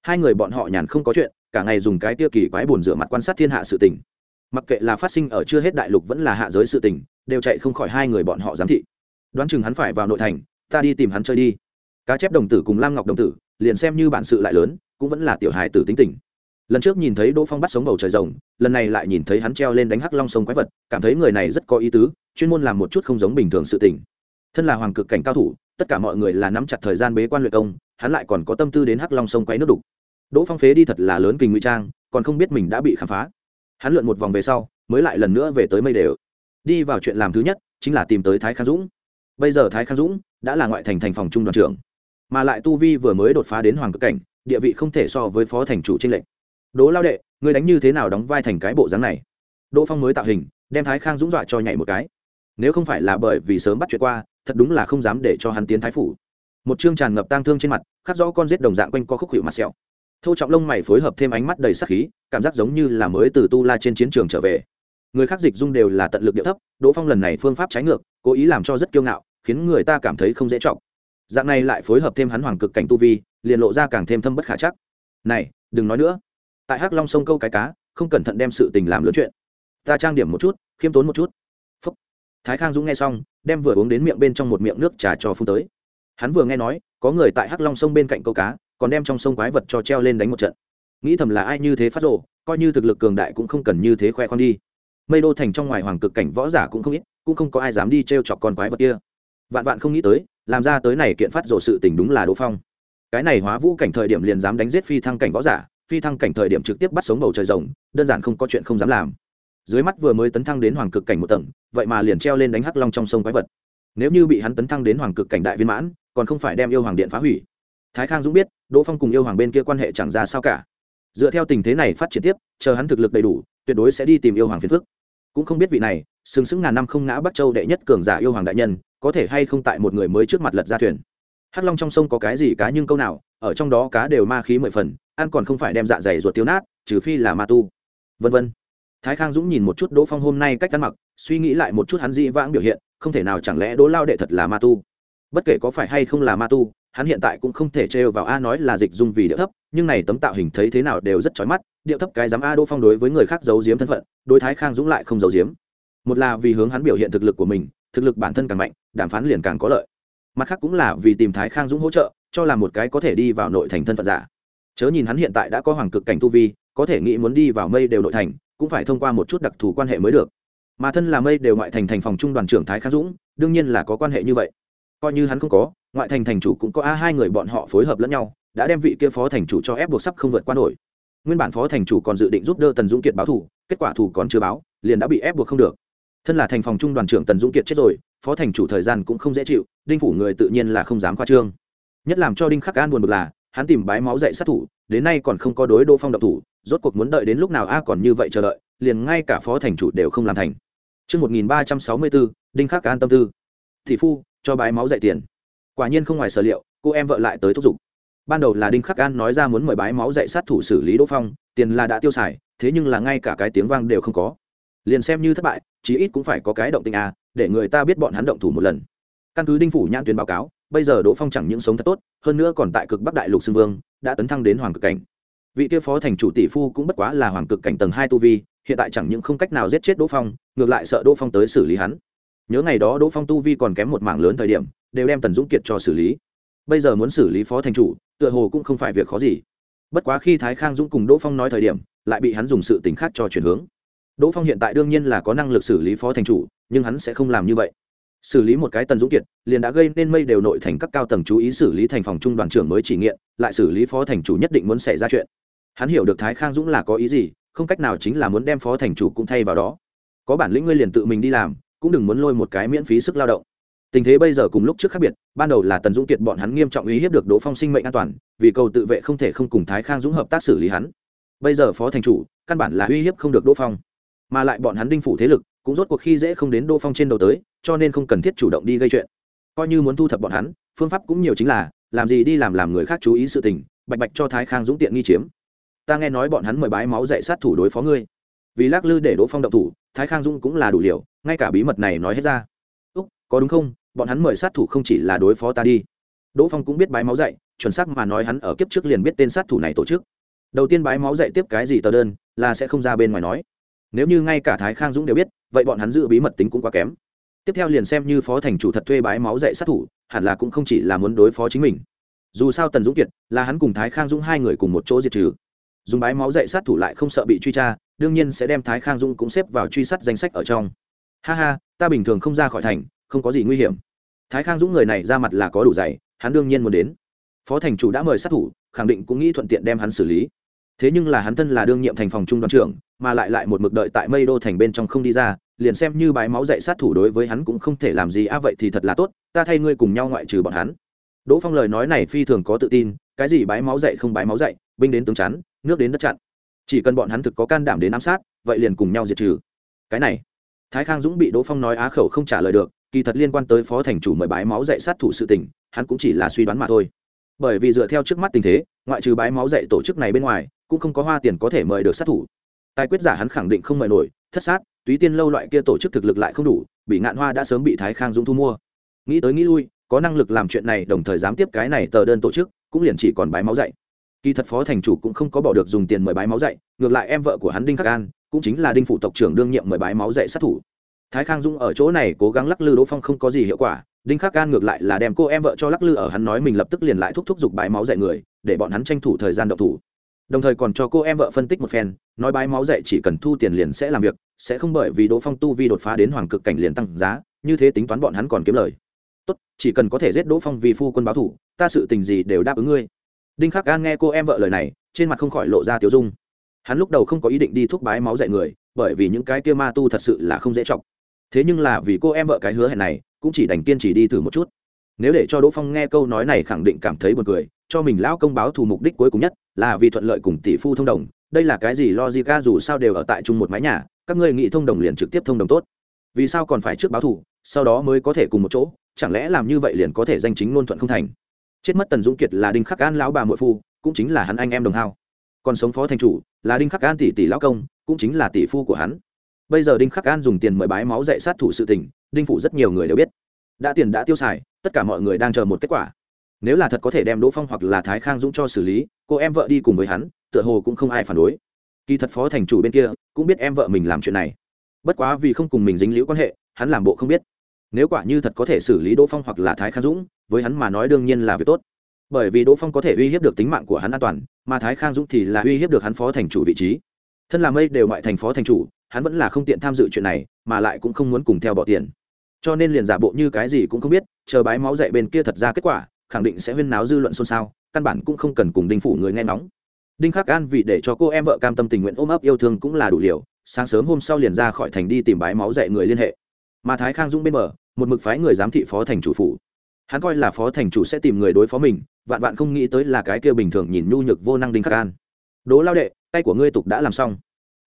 Hai người bọn họ nhàn không có chuyện, cả ngày dùng cái tia kỳ quái bồn rửa mặt quan sát thiên hạ sự tình. Mặc kệ là phát sinh ở chưa hết đại lục vẫn là hạ giới sự tình đều chạy không khỏi hai người bọn họ giám thị. Đoán chừng hắn phải vào nội thành, ta đi tìm hắn chơi đi. Cá chép đồng tử cùng lam ngọc đồng tử, liền xem như bản sự lại lớn, cũng vẫn là tiểu hài tử tính tình. Lần trước nhìn thấy đỗ phong bắt sống bầu trời rồng, lần này lại nhìn thấy hắn treo lên đánh hắc long sông quái vật, cảm thấy người này rất có ý tứ, chuyên môn làm một chút không giống bình thường sự tình. Thân là hoàng cực cảnh cao thủ, tất cả mọi người là nắm chặt thời gian bế quan luyện công, hắn lại còn có tâm tư đến hắc long sông quấy nước đục. Đỗ phong phế đi thật là lớn kình nguy trang, còn không biết mình đã bị khám phá. Hắn lượn một vòng về sau, mới lại lần nữa về tới mây đều đi vào chuyện làm thứ nhất chính là tìm tới thái khang dũng. Bây giờ thái khang dũng đã là ngoại thành thành phòng trung đoàn trưởng, mà lại tu vi vừa mới đột phá đến hoàng cực cảnh, địa vị không thể so với phó thành chủ tranh lệnh đỗ lao đệ người đánh như thế nào đóng vai thành cái bộ dáng này? Đỗ phong mới tạo hình, đem thái khang dũng dọa cho nhảy một cái. Nếu không phải là bởi vì sớm bắt chuyện qua, thật đúng là không dám để cho hắn tiến thái phủ. Một chương tràn ngập tang thương trên mặt, khắc rõ con rết đồng dạng quanh co khúc hiệu mặt sẹo. Thâu trọng lông mày phối hợp thêm ánh mắt đầy sắc khí, cảm giác giống như là mới từ tu la trên chiến trường trở về người khác dịch dung đều là tận lực điệu thấp, đỗ phong lần này phương pháp trái ngược, cố ý làm cho rất kiêu ngạo, khiến người ta cảm thấy không dễ trọng dạng này lại phối hợp thêm hắn hoàng cực cảnh tu vi, liền lộ ra càng thêm thâm bất khả chắc. Này, đừng nói nữa. Tại hắc long sông câu cái cá, không cẩn thận đem sự tình làm lớn chuyện. Ta trang điểm một chút, khiêm tốn một chút. Phúc. thái khang dũng nghe xong, đem vừa uống đến miệng bên trong một miệng nước trà cho phun tới. Hắn vừa nghe nói, có người tại hắc long sông bên cạnh câu cá, còn đem trong sông quái vật cho treo lên đánh một trận. Nghĩ thầm là ai như thế phát rộ coi như thực lực cường đại cũng không cần như thế khoe khoang đi mây đô thành trong ngoài hoàng cực cảnh võ giả cũng không ít, cũng không có ai dám đi t r e o chọc con quái vật kia. Vạn vạn không nghĩ tới, làm ra tới này kiện phát rộ sự tình đúng là đỗ phong. Cái này hóa vũ cảnh thời điểm liền dám đánh giết phi thăng cảnh võ giả, phi thăng cảnh thời điểm trực tiếp bắt sống bầu trời rồng, đơn giản không có chuyện không dám làm. Dưới mắt vừa mới tấn thăng đến hoàng cực cảnh một tầng, vậy mà liền treo lên đánh hắc long trong sông quái vật. Nếu như bị hắn tấn thăng đến hoàng cực cảnh đại viên mãn, còn không phải đem yêu hoàng điện phá hủy. Thái khang dũng biết, đỗ phong cùng yêu hoàng bên kia quan hệ chẳng ra sao cả. Dựa theo tình thế này phát triển tiếp, chờ hắn thực lực đầy đủ, tuyệt đối sẽ đi tìm yêu hoàng phiền phức cũng không biết vị này, sừng sững ngàn năm không ngã bắc châu đệ nhất cường giả yêu hoàng đại nhân, có thể hay không tại một người mới trước mặt lật ra thuyền. Hắc long trong sông có cái gì cá nhưng câu nào, ở trong đó cá đều ma khí mười phần, ăn còn không phải đem dạ dày ruột tiêu nát, trừ phi là ma tu. Vân vân. Thái khang dũng nhìn một chút đỗ phong hôm nay cách ăn mặc, suy nghĩ lại một chút hắn dĩ vãng biểu hiện, không thể nào chẳng lẽ đỗ lao đệ thật là ma tu? Bất kể có phải hay không là ma tu hắn hiện tại cũng không thể trêu vào a nói là dịch dung vì điệu thấp, nhưng này tấm tạo hình thấy thế nào đều rất chói mắt, điệu thấp cái dám a đỗ phong đối với người khác giấu giếm thân phận, đối thái khang dũng lại không giấu giếm. Một là vì hướng hắn biểu hiện thực lực của mình, thực lực bản thân càng mạnh, đàm phán liền càng có lợi. Mặt khác cũng là vì tìm thái khang dũng hỗ trợ, cho là một cái có thể đi vào nội thành thân phận giả. Chớ nhìn hắn hiện tại đã có hoàng cực cảnh tu vi, có thể nghĩ muốn đi vào mây đều nội thành, cũng phải thông qua một chút đặc thù quan hệ mới được. Mà thân là mây đều ngoại thành thành phòng trung đoàn trưởng thái khang dũng, đương nhiên là có quan hệ như vậy. Coi như hắn không có ngoại thành thành chủ cũng có a hai người bọn họ phối hợp lẫn nhau đã đem vị kia phó thành chủ cho ép buộc sắp không vượt qua nổi nguyên bản phó thành chủ còn dự định giúp đỡ tần dũng kiệt báo thủ kết quả thủ còn chưa báo liền đã bị ép buộc không được thân là thành phòng trung đoàn trưởng tần dũng kiệt chết rồi phó thành chủ thời gian cũng không dễ chịu đinh phủ người tự nhiên là không dám khoa trương nhất làm cho đinh khắc an buồn bực là hắn tìm bái máu dạy sát thủ đến nay còn không có đối đỗ phong độc thủ rốt cuộc muốn đợi đến lúc nào a còn như vậy chờ đợi liền ngay cả phó thành chủ đều không làm thành Trước 1364, đinh khắc an tâm tư. Thị phu, cho bái máu dạy tiền. Quả nhiên không ngoài sở liệu, cô em vợ lại tới thúc giục. Ban đầu là đinh khắc an nói ra muốn mời bái máu dạy sát thủ xử lý đỗ phong, tiền là đã tiêu xài, thế nhưng là ngay cả cái tiếng vang đều không có. Liền xem như thất bại, chí ít cũng phải có cái động tình a, à, để người ta biết bọn hắn động thủ một lần. Căn cứ đinh phủ nhãn tuyến báo cáo, bây giờ đỗ phong chẳng những sống thật tốt, hơn nữa còn tại cực bắc đại lục xưng vương, đã tấn thăng đến hoàng cực cảnh vị kia phó thành chủ tỷ phu cũng bất quá là hoàng cực cảnh tầng hai tu vi hiện tại chẳng những không cách nào giết chết đỗ phong ngược lại sợ đỗ phong tới xử lý hắn nhớ ngày đó đỗ phong tu vi còn kém một mảng lớn thời điểm, đều đem tần dũng kiệt cho xử lý. Bây giờ muốn xử lý phó thành chủ, tựa hồ cũng không phải việc khó gì. Bất quá khi thái khang dũng cùng đỗ phong nói thời điểm, lại bị hắn dùng sự tính khác cho chuyển hướng. Đỗ phong hiện tại đương nhiên là có năng lực xử lý phó thành chủ, nhưng hắn sẽ không làm như vậy. Xử lý một cái tần dũng kiệt, liền đã gây nên mây đều nội thành các cao tầng chú ý xử lý thành phòng trung đoàn trưởng mới chỉ nghiện, lại xử lý phó thành chủ nhất định muốn xảy ra chuyện. Hắn hiểu được thái khang dũng là có ý gì, không cách nào chính là muốn đem phó thành chủ cũng thay vào đó. Có bản lĩnh ngươi liền tự mình đi làm cũng đừng muốn lôi một cái miễn phí sức lao động. Tình thế bây giờ cùng lúc trước khác biệt, ban đầu là tần dũng kiệt bọn hắn nghiêm trọng ý hiếp được đỗ phong sinh mệnh an toàn, vì cầu tự vệ không thể không cùng thái khang dũng hợp tác xử lý hắn. Bây giờ phó thành chủ, căn bản là uy hiếp không được đỗ phong. Mà lại bọn hắn đinh phủ thế lực, cũng rốt cuộc khi dễ không đến đỗ phong trên đầu tới, cho nên không cần thiết chủ động đi gây chuyện. Coi như muốn thu thập bọn hắn, phương pháp cũng nhiều chính là, làm gì đi làm làm người khác chú ý sự tình, bạch bạch cho thái khang dũng tiện nghi chiếm. Ta nghe nói bọn hắn mời bái máu dạy sát thủ đối phó ngươi vì lắc lư để đỗ phong động thủ, thái khang dũng cũng là đủ liều, ngay cả bí mật này nói hết ra. Úc, có đúng không? Bọn hắn mời sát thủ không chỉ là đối phó ta đi. Đỗ phong cũng biết bái máu dạy, chuẩn xác mà nói hắn ở kiếp trước liền biết tên sát thủ này tổ chức. Đầu tiên bái máu dạy tiếp cái gì tờ đơn, là sẽ không ra bên ngoài nói. Nếu như ngay cả thái khang dũng đều biết, vậy bọn hắn giữ bí mật tính cũng quá kém. Tiếp theo liền xem như phó thành chủ thật thuê bái máu dạy sát thủ, hẳn là cũng không chỉ là muốn đối phó chính mình. Dù sao tần dũng kiệt, là hắn cùng thái khang dũng hai người cùng một chỗ diệt trừ. Dùng bái máu dạy sát thủ lại không sợ bị truy tra đương nhiên sẽ đem thái khang dũng cũng xếp vào truy sát danh sách ở trong. Ha ha, ta bình thường không ra khỏi thành, không có gì nguy hiểm. Thái khang dũng người này ra mặt là có đủ dày hắn đương nhiên muốn đến. Phó thành chủ đã mời sát thủ, khẳng định cũng nghĩ thuận tiện đem hắn xử lý. Thế nhưng là hắn thân là đương nhiệm thành phòng trung đoàn trưởng, mà lại lại một mực đợi tại mây đô thành bên trong không đi ra, liền xem như bái máu dạy sát thủ đối với hắn cũng không thể làm gì, a, vậy thì thật là tốt, ta thay ngươi cùng nhau ngoại trừ bọn hắn. Đỗ phong lời nói này phi thường có tự tin, cái gì bái máu dạy không bái máu dạy, binh đến tướng chắn, nước đến đất chặn chỉ cần bọn hắn thực có can đảm đến ám sát, vậy liền cùng nhau diệt trừ. Cái này, thái khang dũng bị đỗ phong nói á khẩu không trả lời được, kỳ thật liên quan tới phó thành chủ mời bái máu dạy sát thủ sự tình, hắn cũng chỉ là suy đoán mà thôi. Bởi vì dựa theo trước mắt tình thế, ngoại trừ bái máu dạy tổ chức này bên ngoài, cũng không có hoa tiền có thể mời được sát thủ. Tài quyết giả hắn khẳng định không mời nổi, thất sát, túy tiên lâu loại kia tổ chức thực lực lại không đủ, bị ngạn hoa đã sớm bị thái khang dũng thu mua. Nghĩ tới nghĩ lui, có năng lực làm chuyện này, đồng thời dám tiếp cái này tờ đơn tổ chức, cũng liền chỉ còn bái máu dạy kỳ thật phó thành chủ cũng không có bỏ được dùng tiền mời bái máu dạy, ngược lại em vợ của hắn đinh khắc an cũng chính là đinh phụ tộc trưởng đương nhiệm mời bái máu dạy sát thủ. Thái khang dung ở chỗ này cố gắng lắc lư đỗ phong không có gì hiệu quả, đinh khắc an ngược lại là đem cô em vợ cho lắc lư ở hắn nói mình lập tức liền lại thúc thúc giục bái máu dạy người, để bọn hắn tranh thủ thời gian đậu thủ. Đồng thời còn cho cô em vợ phân tích một phen, nói bái máu dạy chỉ cần thu tiền liền sẽ làm việc, sẽ không bởi vì đỗ phong tu vi đột phá đến hoàng cực cảnh liền tăng giá, như thế tính toán bọn hắn còn kiếm lời. Tốt, chỉ cần có thể giết đỗ phong vì phu quân báo thủ, ta sự tình gì đều đáp ứng ngươi đinh khắc an nghe cô em vợ lời này, trên mặt không khỏi lộ ra tiêu dung. Hắn lúc đầu không có ý định đi thuốc bái máu dạy người, bởi vì những cái kia ma tu thật sự là không dễ chọc. Thế nhưng là vì cô em vợ cái hứa hẹn này, cũng chỉ đành kiên trì đi thử một chút. Nếu để cho đỗ phong nghe câu nói này khẳng định cảm thấy buồn cười, cho mình lão công báo thù mục đích cuối cùng nhất là vì thuận lợi cùng tỷ phu thông đồng, đây là cái gì logica dù sao đều ở tại chung một mái nhà, các ngươi nghĩ thông đồng liền trực tiếp thông đồng tốt. Vì sao còn phải trước báo thù, sau đó mới có thể cùng một chỗ, chẳng lẽ làm như vậy liền có thể danh chính ngôn thuận không thành? Chết mất tần dũng kiệt là đinh khắc an lão bà muội phu, cũng chính là hắn anh em đồng hao. Còn sống phó thành chủ là đinh khắc an tỷ tỷ lão công, cũng chính là tỷ phu của hắn. Bây giờ đinh khắc an dùng tiền mời bái máu dạy sát thủ sự tình, đinh phủ rất nhiều người đều biết. Đã tiền đã tiêu xài, tất cả mọi người đang chờ một kết quả. Nếu là thật có thể đem đỗ phong hoặc là thái khang dũng cho xử lý, cô em vợ đi cùng với hắn, tựa hồ cũng không ai phản đối. Kỳ thật phó thành chủ bên kia cũng biết em vợ mình làm chuyện này. Bất quá vì không cùng mình dính liễu quan hệ, hắn làm bộ không biết nếu quả như thật có thể xử lý đỗ phong hoặc là thái khang dũng, với hắn mà nói đương nhiên là việc tốt. Bởi vì đỗ phong có thể uy hiếp được tính mạng của hắn an toàn, mà thái khang dũng thì là uy hiếp được hắn phó thành chủ vị trí. Thân là mây đều ngoại thành phó thành chủ, hắn vẫn là không tiện tham dự chuyện này, mà lại cũng không muốn cùng theo bỏ tiền. Cho nên liền giả bộ như cái gì cũng không biết, chờ bái máu dạy bên kia thật ra kết quả, khẳng định sẽ huyên náo dư luận xôn xao, căn bản cũng không cần cùng đinh phủ người nghe nóng đinh khắc an vì để cho cô em vợ cam tâm tình nguyện ôm ấp yêu thương cũng là đủ liều, sáng sớm hôm sau liền ra khỏi thành đi tìm bái máu dạy người liên hệ mà thái khang dũng bên bờ, một mực phái người giám thị phó thành chủ phủ. Hắn coi là phó thành chủ sẽ tìm người đối phó mình, vạn vạn không nghĩ tới là cái kia bình thường nhìn nhu nhược vô năng đinh khắc an. Đố lao đệ, tay của ngươi tục đã làm xong.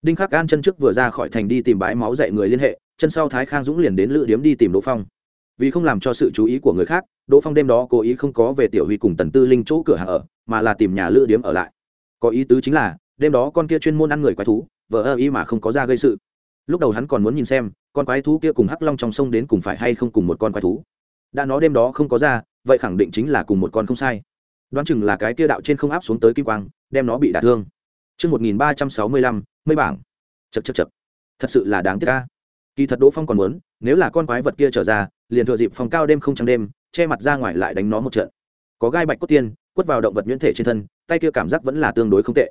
Đinh khắc an chân trước vừa ra khỏi thành đi tìm bãi máu dạy người liên hệ, chân sau thái khang dũng liền đến lữ điếm đi tìm đỗ phong. Vì không làm cho sự chú ý của người khác, đỗ phong đêm đó cố ý không có về tiểu huy cùng tần tư linh chỗ cửa hàng ở, mà là tìm nhà lữ điếm ở lại. Có ý tứ chính là, đêm đó con kia chuyên môn ăn người quái thú vợ ơ ý mà không có ra gây sự. Lúc đầu hắn còn muốn nhìn xem con quái thú kia cùng hắc long trong sông đến cùng phải hay không cùng một con quái thú đã nó đêm đó không có ra vậy khẳng định chính là cùng một con không sai đoán chừng là cái kia đạo trên không áp xuống tới kim quang đem nó bị đả thương Trước 1365, mây bảng. Chật chật chật. Thật sự là đáng tiếc ca. Kỳ thật Đỗ Phong còn muốn, nếu là con quái vật kia trở ra, liền thừa dịp phòng cao đêm không trăng đêm, che mặt ra ngoài lại đánh nó một trận. Có gai bạch cốt tiên, quất vào động vật nhuyễn thể trên thân, tay kia cảm giác vẫn là tương đối không tệ.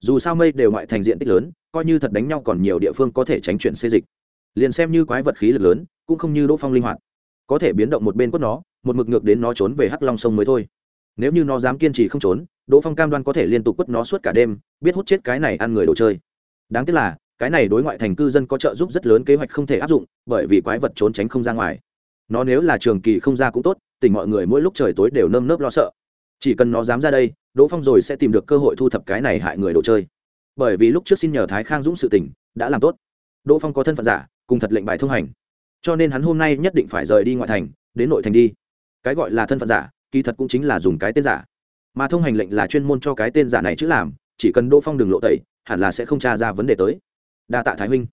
Dù sao mây đều ngoại thành diện tích lớn, coi như thật đánh nhau còn nhiều địa phương có thể tránh chuyển xê dịch. Liền xem như quái vật khí lực lớn, cũng không như Đỗ Phong linh hoạt. Có thể biến động một bên quất nó, một mực ngược đến nó trốn về Hắc Long sông mới thôi. Nếu như nó dám kiên trì không trốn, Đỗ Phong cam đoan có thể liên tục quất nó suốt cả đêm, biết hút chết cái này ăn người đồ chơi. Đáng tiếc là, cái này đối ngoại thành cư dân có trợ giúp rất lớn kế hoạch không thể áp dụng, bởi vì quái vật trốn tránh không ra ngoài. Nó nếu là trường kỳ không ra cũng tốt, tỉnh mọi người mỗi lúc trời tối đều nơm nớp lo sợ. Chỉ cần nó dám ra đây, Đỗ Phong rồi sẽ tìm được cơ hội thu thập cái này hại người đồ chơi. Bởi vì lúc trước xin nhờ Thái Khang Dũng sự tình, đã làm tốt. Đỗ Phong có thân phận giả, cùng thật lệnh bài thông hành. Cho nên hắn hôm nay nhất định phải rời đi ngoại thành, đến nội thành đi. Cái gọi là thân phận giả, kỳ thật cũng chính là dùng cái tên giả. Mà thông hành lệnh là chuyên môn cho cái tên giả này chứ làm chỉ cần đỗ phong đừng lộ tẩy hẳn là sẽ không tra ra vấn đề tới. Đa tạ thái huynh.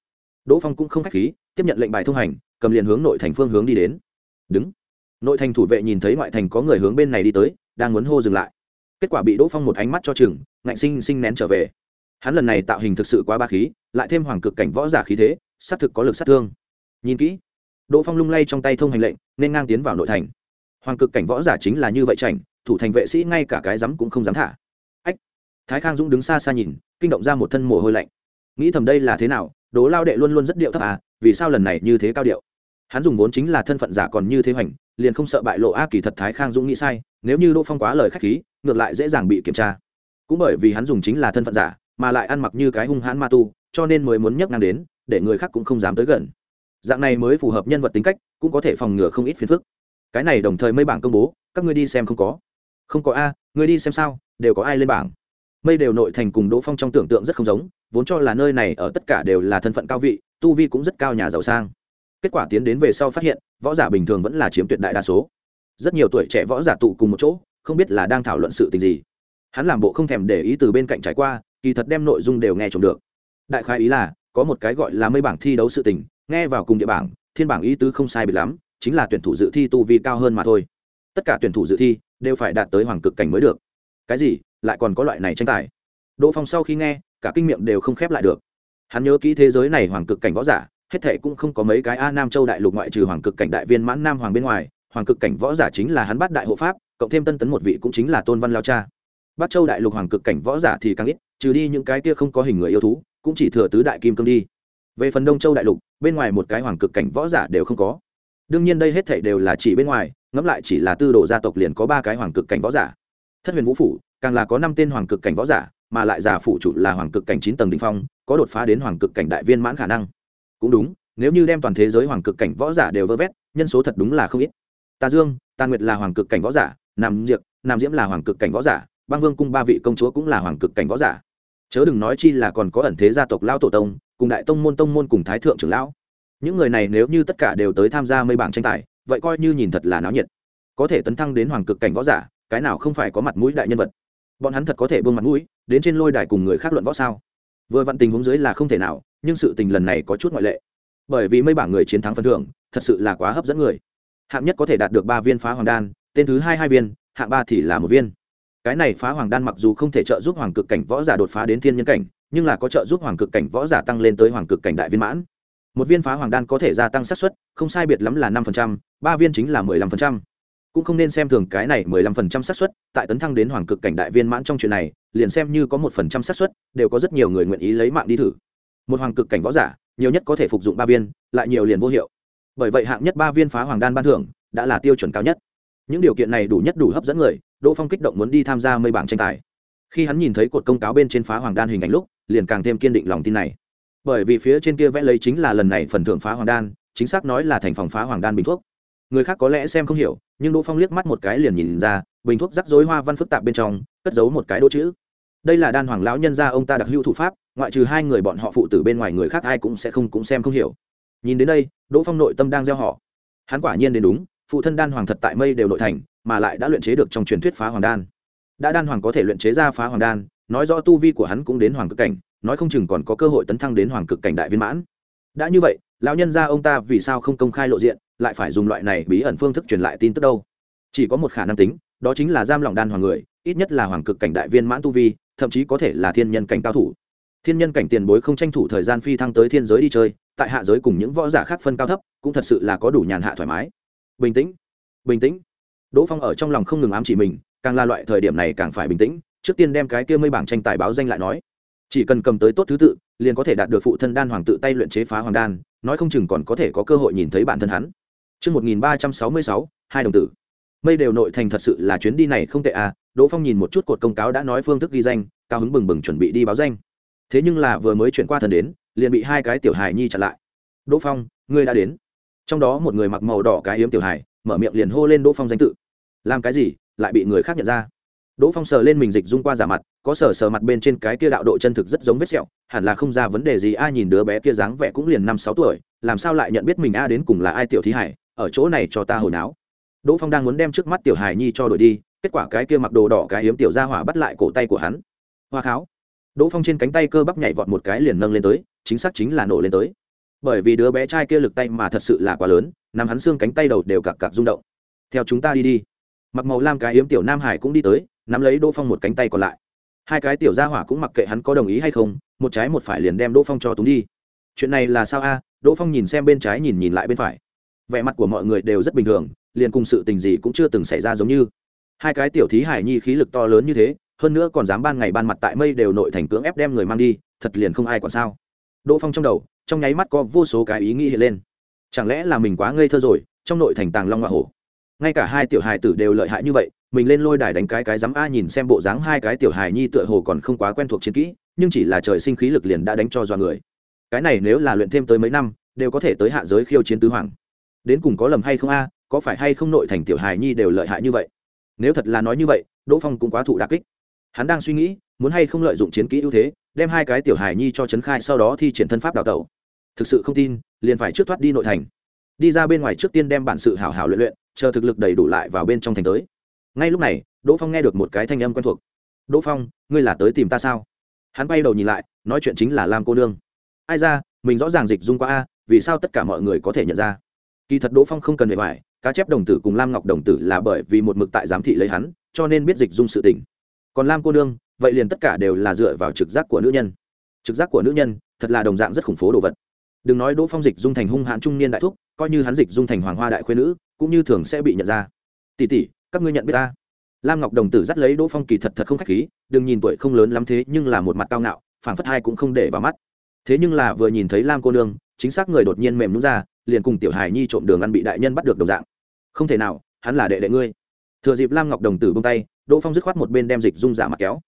Đỗ phong cũng không k h á c h khí tiếp nhận lệnh bài thông hành cầm liền hướng nội thành phương hướng đi đến. Đứng. Nội thành thủ vệ nhìn thấy ngoại thành có người hướng bên này đi tới đang muốn hô dừng lại. Kết quả bị đỗ phong một ánh mắt cho chừng ngạnh sinh sinh nén trở về hắn lần này tạo hình thực sự quá ba khí, lại thêm hoàng cực cảnh võ giả khí thế, xác thực có lực sát thương. Nhìn kỹ, đỗ phong lung lay trong tay thông hành lệnh, nên ngang tiến vào nội thành. Hoàng cực cảnh võ giả chính là như vậy chảnh, thủ thành vệ sĩ ngay cả cái rắm cũng không dám thả. Ách! Thái khang dũng đứng xa xa nhìn, kinh động ra một thân mồ hôi lạnh. Nghĩ thầm đây là thế nào đố lao đệ luôn luôn rất điệu thấp à vì sao lần này như thế cao điệu? Hắn dùng vốn chính là thân phận giả còn như thế hoành, liền không sợ bại lộ a kỳ thật thái khang dũng nghĩ sai, nếu như đỗ phong quá lời k h á c h khí, ngược lại dễ dàng bị kiểm tra. Cũng bởi vì hắn dùng chính là thân phận giả mà lại ăn mặc như cái hung hãn ma tu, cho nên mới muốn nhấc ngang đến, để người khác cũng không dám tới gần. Dạng này mới phù hợp nhân vật tính cách, cũng có thể phòng ngừa không ít phiền phức. Cái này đồng thời mây bảng công bố, các ngươi đi xem không có. Không có a, ngươi đi xem sao, đều có ai lên bảng? Mây đều nội thành cùng đỗ phong trong tưởng tượng rất không giống, vốn cho là nơi này ở tất cả đều là thân phận cao vị, tu vi cũng rất cao nhà giàu sang. Kết quả tiến đến về sau phát hiện, võ giả bình thường vẫn là chiếm tuyệt đại đa số. Rất nhiều tuổi trẻ võ giả tụ cùng một chỗ, không biết là đang thảo luận sự tình gì. Hắn làm bộ không thèm để ý từ bên cạnh trải qua kỳ thật đem nội dung đều nghe trộm được. Đại khái ý là, có một cái gọi là mây bảng thi đấu sự tình, nghe vào cùng địa bảng, thiên bảng ý tứ không sai biệt lắm, chính là tuyển thủ dự thi tu vi cao hơn mà thôi. Tất cả tuyển thủ dự thi đều phải đạt tới hoàng cực cảnh mới được. Cái gì? Lại còn có loại này tranh tài? Đỗ phong sau khi nghe, cả kinh miệng đều không khép lại được. Hắn nhớ kỹ thế giới này hoàng cực cảnh võ giả, hết thệ cũng không có mấy cái a nam châu đại lục ngoại trừ hoàng cực cảnh đại viên mãn nam hoàng bên ngoài, hoàng cực cảnh võ giả chính là hắn bắt đại hộ pháp, cộng thêm tân tấn một vị cũng chính là tôn văn lao cha. Bắc châu đại lục hoàng cực cảnh võ giả thì càng ít trừ đi những cái kia không có hình người yêu thú, cũng chỉ thừa tứ đại kim cương đi. Về phần đông châu đại lục, bên ngoài một cái hoàng cực cảnh võ giả đều không có. Đương nhiên đây hết thảy đều là chỉ bên ngoài, ngẫm lại chỉ là tư đồ gia tộc liền có ba cái hoàng cực cảnh võ giả. Thất huyền vũ phủ, càng là có năm tên hoàng cực cảnh võ giả, mà lại giả phủ chủ là hoàng cực cảnh chín tầng đ ỉ n h phong, có đột phá đến hoàng cực cảnh đại viên mãn khả năng. Cũng đúng, nếu như đem toàn thế giới hoàng cực cảnh võ giả đều vơ vét, nhân số thật đúng là không ít. Tà dương tàn nguyệt là hoàng cực cảnh võ giả, nam diệp, nam diễm là hoàng cực cảnh võ giả, băng vương cung ba vị công chúa cũng là hoàng cực cảnh võ giả chớ đừng nói chi là còn có ẩn thế gia tộc lao tổ tông, cùng đại tông môn tông môn cùng thái thượng trưởng lão. Những người này nếu như tất cả đều tới tham gia mây bảng tranh tài, vậy coi như nhìn thật là náo nhiệt. Có thể tấn thăng đến hoàng cực cảnh võ giả, cái nào không phải có mặt mũi đại nhân vật? Bọn hắn thật có thể buông mặt mũi, đến trên lôi đài cùng người khác luận võ sao? Vừa vặn tình huống dưới là không thể nào, nhưng sự tình lần này có chút ngoại lệ. Bởi vì mấy bảng người chiến thắng phần thưởng, thật sự là quá hấp dẫn người. Hạng nhất có thể đạt được ba viên phá hoàng đan, tên thứ hai hai viên, hạng ba thì là một viên cái này phá hoàng đan mặc dù không thể trợ giúp hoàng cực cảnh võ giả đột phá đến thiên nhân cảnh, nhưng là có trợ giúp hoàng cực cảnh võ giả tăng lên tới hoàng cực cảnh đại viên mãn. Một viên phá hoàng đan có thể gia tăng xác suất, không sai biệt lắm là năm ba viên chính là mười lăm cũng không nên xem thường cái này mười lăm phần trăm xác suất, tại tấn thăng đến hoàng cực cảnh đại viên mãn trong chuyện này, liền xem như có một phần trăm xác suất, đều có rất nhiều người nguyện ý lấy mạng đi thử. Một hoàng cực cảnh võ giả, nhiều nhất có thể phục dụng ba viên, lại nhiều liền vô hiệu. Bởi vậy hạng nhất ba viên phá hoàng đan ban thưởng, đã là tiêu chuẩn cao nhất. Những điều kiện này đủ nhất đủ hấp dẫn người đỗ phong kích động muốn đi tham gia mây bảng tranh tài. Khi hắn nhìn thấy cột công cáo bên trên phá hoàng đan hình ảnh lúc, liền càng thêm kiên định lòng tin này. Bởi vì phía trên kia vẽ lấy chính là lần này phần thưởng phá hoàng đan, chính xác nói là thành phòng phá hoàng đan bình thuốc. Người khác có lẽ xem không hiểu, nhưng đỗ phong liếc mắt một cái liền nhìn ra, bình thuốc rắc rối hoa văn phức tạp bên trong, cất giấu một cái đỗ chữ. Đây là đan hoàng lão nhân gia ông ta đặc hữu thủ pháp, ngoại trừ hai người bọn họ phụ tử bên ngoài người khác ai cũng sẽ không, cũng xem không hiểu. Nhìn đến đây, đỗ phong nội tâm đang gieo họ. Hắn quả nhiên đến đúng, phụ thân đan hoàng thật tại mây đều nội thành mà lại đã luyện chế được trong truyền thuyết phá hoàng đan. Đã đan hoàng có thể luyện chế ra phá hoàng đan, nói rõ tu vi của hắn cũng đến hoàng cực cảnh, nói không chừng còn có cơ hội tấn thăng đến hoàng cực cảnh đại viên mãn. Đã như vậy, lão nhân gia ông ta vì sao không công khai lộ diện, lại phải dùng loại này bí ẩn phương thức truyền lại tin tức đâu? Chỉ có một khả năng tính, đó chính là giam lòng đan hoàng người, ít nhất là hoàng cực cảnh đại viên mãn tu vi, thậm chí có thể là thiên nhân cảnh cao thủ. Thiên nhân cảnh tiền bối không tranh thủ thời gian phi thăng tới thiên giới đi chơi, tại hạ giới cùng những võ giả khác phân cao thấp, cũng thật sự là có đủ nhàn hạ thoải mái. Bình tĩnh bình tĩnh đỗ phong ở trong lòng không ngừng ám chỉ mình càng là loại thời điểm này càng phải bình tĩnh trước tiên đem cái kia mây bảng tranh tài báo danh lại nói chỉ cần cầm tới tốt thứ tự liền có thể đạt được phụ thân đan hoàng tự tay luyện chế phá hoàng đan nói không chừng còn có thể có cơ hội nhìn thấy bản thân hắn Trước 1366, hai đồng tử. Mây đều nội thành thật sự là chuyến đi này không tệ à, Đỗ Phong nhìn một chút cột công cáo đã nói phương thức ghi danh, cao hứng bừng bừng chuẩn bị đi báo danh. Thế nhưng là vừa mới chuyển qua thần đến, liền bị hai cái tiểu hài nhi chặn lại. "Đỗ Phong, ngươi đã đến." Trong đó một người mặc màu đỏ cái yếm tiểu hài, mở miệng liền hô lên Đỗ Phong danh tự. "Làm cái gì, lại bị người khác nhận ra?" Đỗ Phong sờ lên mình dịch dung qua giả mặt, có sờ sờ mặt bên trên cái kia đạo độ chân thực rất giống vết sẹo, hẳn là không ra vấn đề gì ai nhìn đứa bé kia dáng vẻ cũng liền năm sáu tuổi, làm sao lại nhận biết mình a đến cùng là ai tiểu thí hải, ở chỗ này cho ta hồi náo. Đỗ Phong đang muốn đem trước mắt tiểu hải nhi cho đổi đi, kết quả cái kia mặc đồ đỏ cái hiếm tiểu gia hỏa bắt lại cổ tay của hắn. Hoa kháo. Đỗ Phong trên cánh tay cơ bắp nhảy vọt một cái liền nâng lên tới, chính xác chính là nổ lên tới. Bởi vì đứa bé trai kia lực tay mà thật sự là quá lớn, nằm hắn xương cánh tay đầu đều cặc cặc rung động. Theo chúng ta đi đi. Mặc màu lam cái yếm tiểu nam hải cũng đi tới, nắm lấy đỗ phong một cánh tay còn lại. Hai cái tiểu gia hỏa cũng mặc kệ hắn có đồng ý hay không một trái một phải liền đem đỗ phong cho túng đi. Chuyện này là sao a? Đỗ phong nhìn xem bên trái nhìn nhìn lại bên phải. Vẻ mặt của mọi người đều rất bình thường liền cùng sự tình gì cũng chưa từng xảy ra giống như. Hai cái tiểu thí hải nhi khí lực to lớn như thế hơn nữa còn dám ban ngày ban mặt tại mây đều nội thành cưỡng ép đem người mang đi thật liền không ai còn sao. Đỗ phong trong đầu trong nháy mắt có vô số cái ý nghĩ hiện lên chẳng lẽ là mình quá ngây thơ rồi, trong nội thành tàng long hoa hổ? Ngay cả hai tiểu hài tử đều lợi hại như vậy, mình lên lôi đài đánh cái cái dám a nhìn xem bộ dáng hai cái tiểu hài nhi tựa hồ còn không quá quen thuộc chiến kỹ, nhưng chỉ là trời sinh khí lực liền đã đánh cho do người. Cái này nếu là luyện thêm tới mấy năm, đều có thể tới hạ giới khiêu chiến tứ hoàng. Đến cùng có lầm hay không a, có phải hay không nội thành tiểu hài nhi đều lợi hại như vậy? Nếu thật là nói như vậy, đỗ phong cũng quá thụ đà kích. Hắn đang suy nghĩ, muốn hay không lợi dụng chiến kỹ ưu thế, đem hai cái tiểu hài nhi cho trấn khai sau đó thi triển thân pháp đào tẩu thực sự không tin, liền phải trước thoát đi nội thành. Đi ra bên ngoài trước tiên đem bản sự hảo hảo luyện luyện, chờ thực lực đầy đủ lại vào bên trong thành tới. Ngay lúc này, đỗ phong nghe được một cái thanh âm quen thuộc. Đỗ phong, ngươi là tới tìm ta sao? Hắn bay đầu nhìn lại, nói chuyện chính là lam cô nương. Ai ra, mình rõ ràng dịch dung qua a, vì sao tất cả mọi người có thể nhận ra? Kỳ thật đỗ phong không cần bề ngoài cá chép đồng tử cùng lam ngọc đồng tử là bởi vì một mực tại giám thị lấy hắn, cho nên biết dịch dung sự tình. Còn lam cô nương, vậy liền tất cả đều là dựa vào trực giác của nữ nhân. Trực giác của nữ nhân, thật là đồng dạng rất khủng phố đồ vật đừng nói đỗ phong dịch dung thành hung hãn trung niên đại thúc, coi như hắn dịch dung thành hoàng hoa đại khuyên nữ, cũng như thường sẽ bị nhận ra. Tỷ tỷ, các ngươi nhận biết ta? Lam ngọc đồng tử dắt lấy đỗ phong kỳ thật thật không k h á c h khí, đừng nhìn tuổi không lớn lắm thế, nhưng là một mặt cao ngạo, phảng phất hai cũng không để vào mắt. Thế nhưng là vừa nhìn thấy lam cô nương, chính xác người đột nhiên mềm nhún ra, liền cùng tiểu hài nhi trộm đường ăn bị đại nhân bắt được đồng dạng. Không thể nào, hắn là đệ đệ ngươi. Thừa dịp lam ngọc đồng tử bông tay, đỗ phong dứt khoát một bên đem dịch dung giả mặt kéo.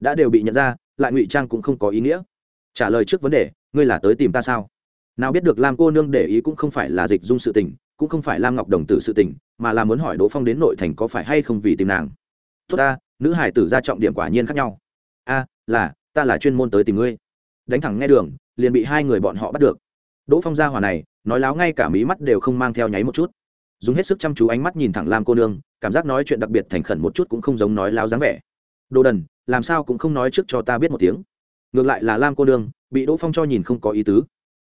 Đã đều bị nhận ra, lại ngụy trang cũng không có ý nghĩa. Trả lời trước vấn đề, ngươi là tới tìm ta sao? Nào biết được lam cô nương để ý cũng không phải là dịch dung sự tình, cũng không phải lam ngọc đồng tử sự tình, mà là muốn hỏi đỗ phong đến nội thành có phải hay không vì tìm nàng. Tốt ta, nữ hải tử ra trọng điểm quả nhiên khác nhau. A, là, ta là chuyên môn tới tìm ngươi. Đánh thẳng nghe đường, liền bị hai người bọn họ bắt được. Đỗ phong gia hỏa này, nói láo ngay cả mí mắt đều không mang theo nháy một chút. Dùng hết sức chăm chú ánh mắt nhìn thẳng lam cô nương, cảm giác nói chuyện đặc biệt thành khẩn một chút cũng không giống nói láo dáng vẻ. Đồ đần, làm sao cũng không nói trước cho ta biết một tiếng. Ngược lại là lam cô nương, bị đỗ phong cho nhìn không có ý tứ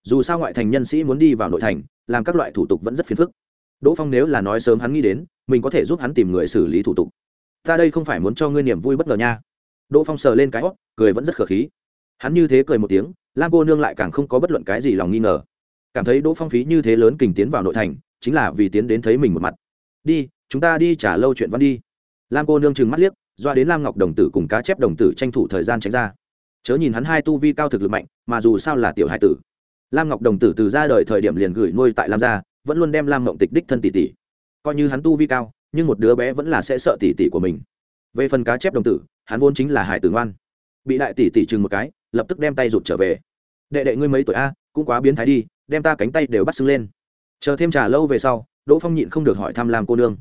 dù sao ngoại thành nhân sĩ muốn đi vào nội thành, làm các loại thủ tục vẫn rất phiền phức. Đỗ phong nếu là nói sớm hắn nghĩ đến, mình có thể giúp hắn tìm người xử lý thủ tục. Ta đây không phải muốn cho ngươi niềm vui bất ngờ nha. Đỗ phong sờ lên cái hót cười vẫn rất khờ khí. Hắn như thế cười một tiếng, lam cô nương lại càng không có bất luận cái gì lòng nghi ngờ. Cảm thấy đỗ phong phí như thế lớn kình tiến vào nội thành, chính là vì tiến đến thấy mình một mặt. Đi, chúng ta đi trả lâu chuyện văn đi. Lam cô nương trừng mắt liếc, doa đến lam ngọc đồng tử cùng cá chép đồng tử tranh thủ thời gian tránh ra. Chớ nhìn hắn hai tu vi cao thực lực mạnh, mà dù sao là tiểu hải tử lam ngọc đồng tử từ ra đời thời điểm liền gửi nuôi tại lam gia, vẫn luôn đem lam ngộng tịch đích thân tỷ tỷ. Coi như hắn tu vi cao, nhưng một đứa bé vẫn là sẽ sợ tỷ tỷ của mình. Về phần cá chép đồng tử, hắn vốn chính là hải tử ngoan. Bị đại tỷ tỷ chừng một cái, lập tức đem tay rụt trở về. Đệ đệ ngươi mấy tuổi a, cũng quá biến thái đi, đem ta cánh tay đều bắt sưng lên. Chờ thêm trà lâu về sau, đỗ phong nhịn không được hỏi thăm lam cô nương.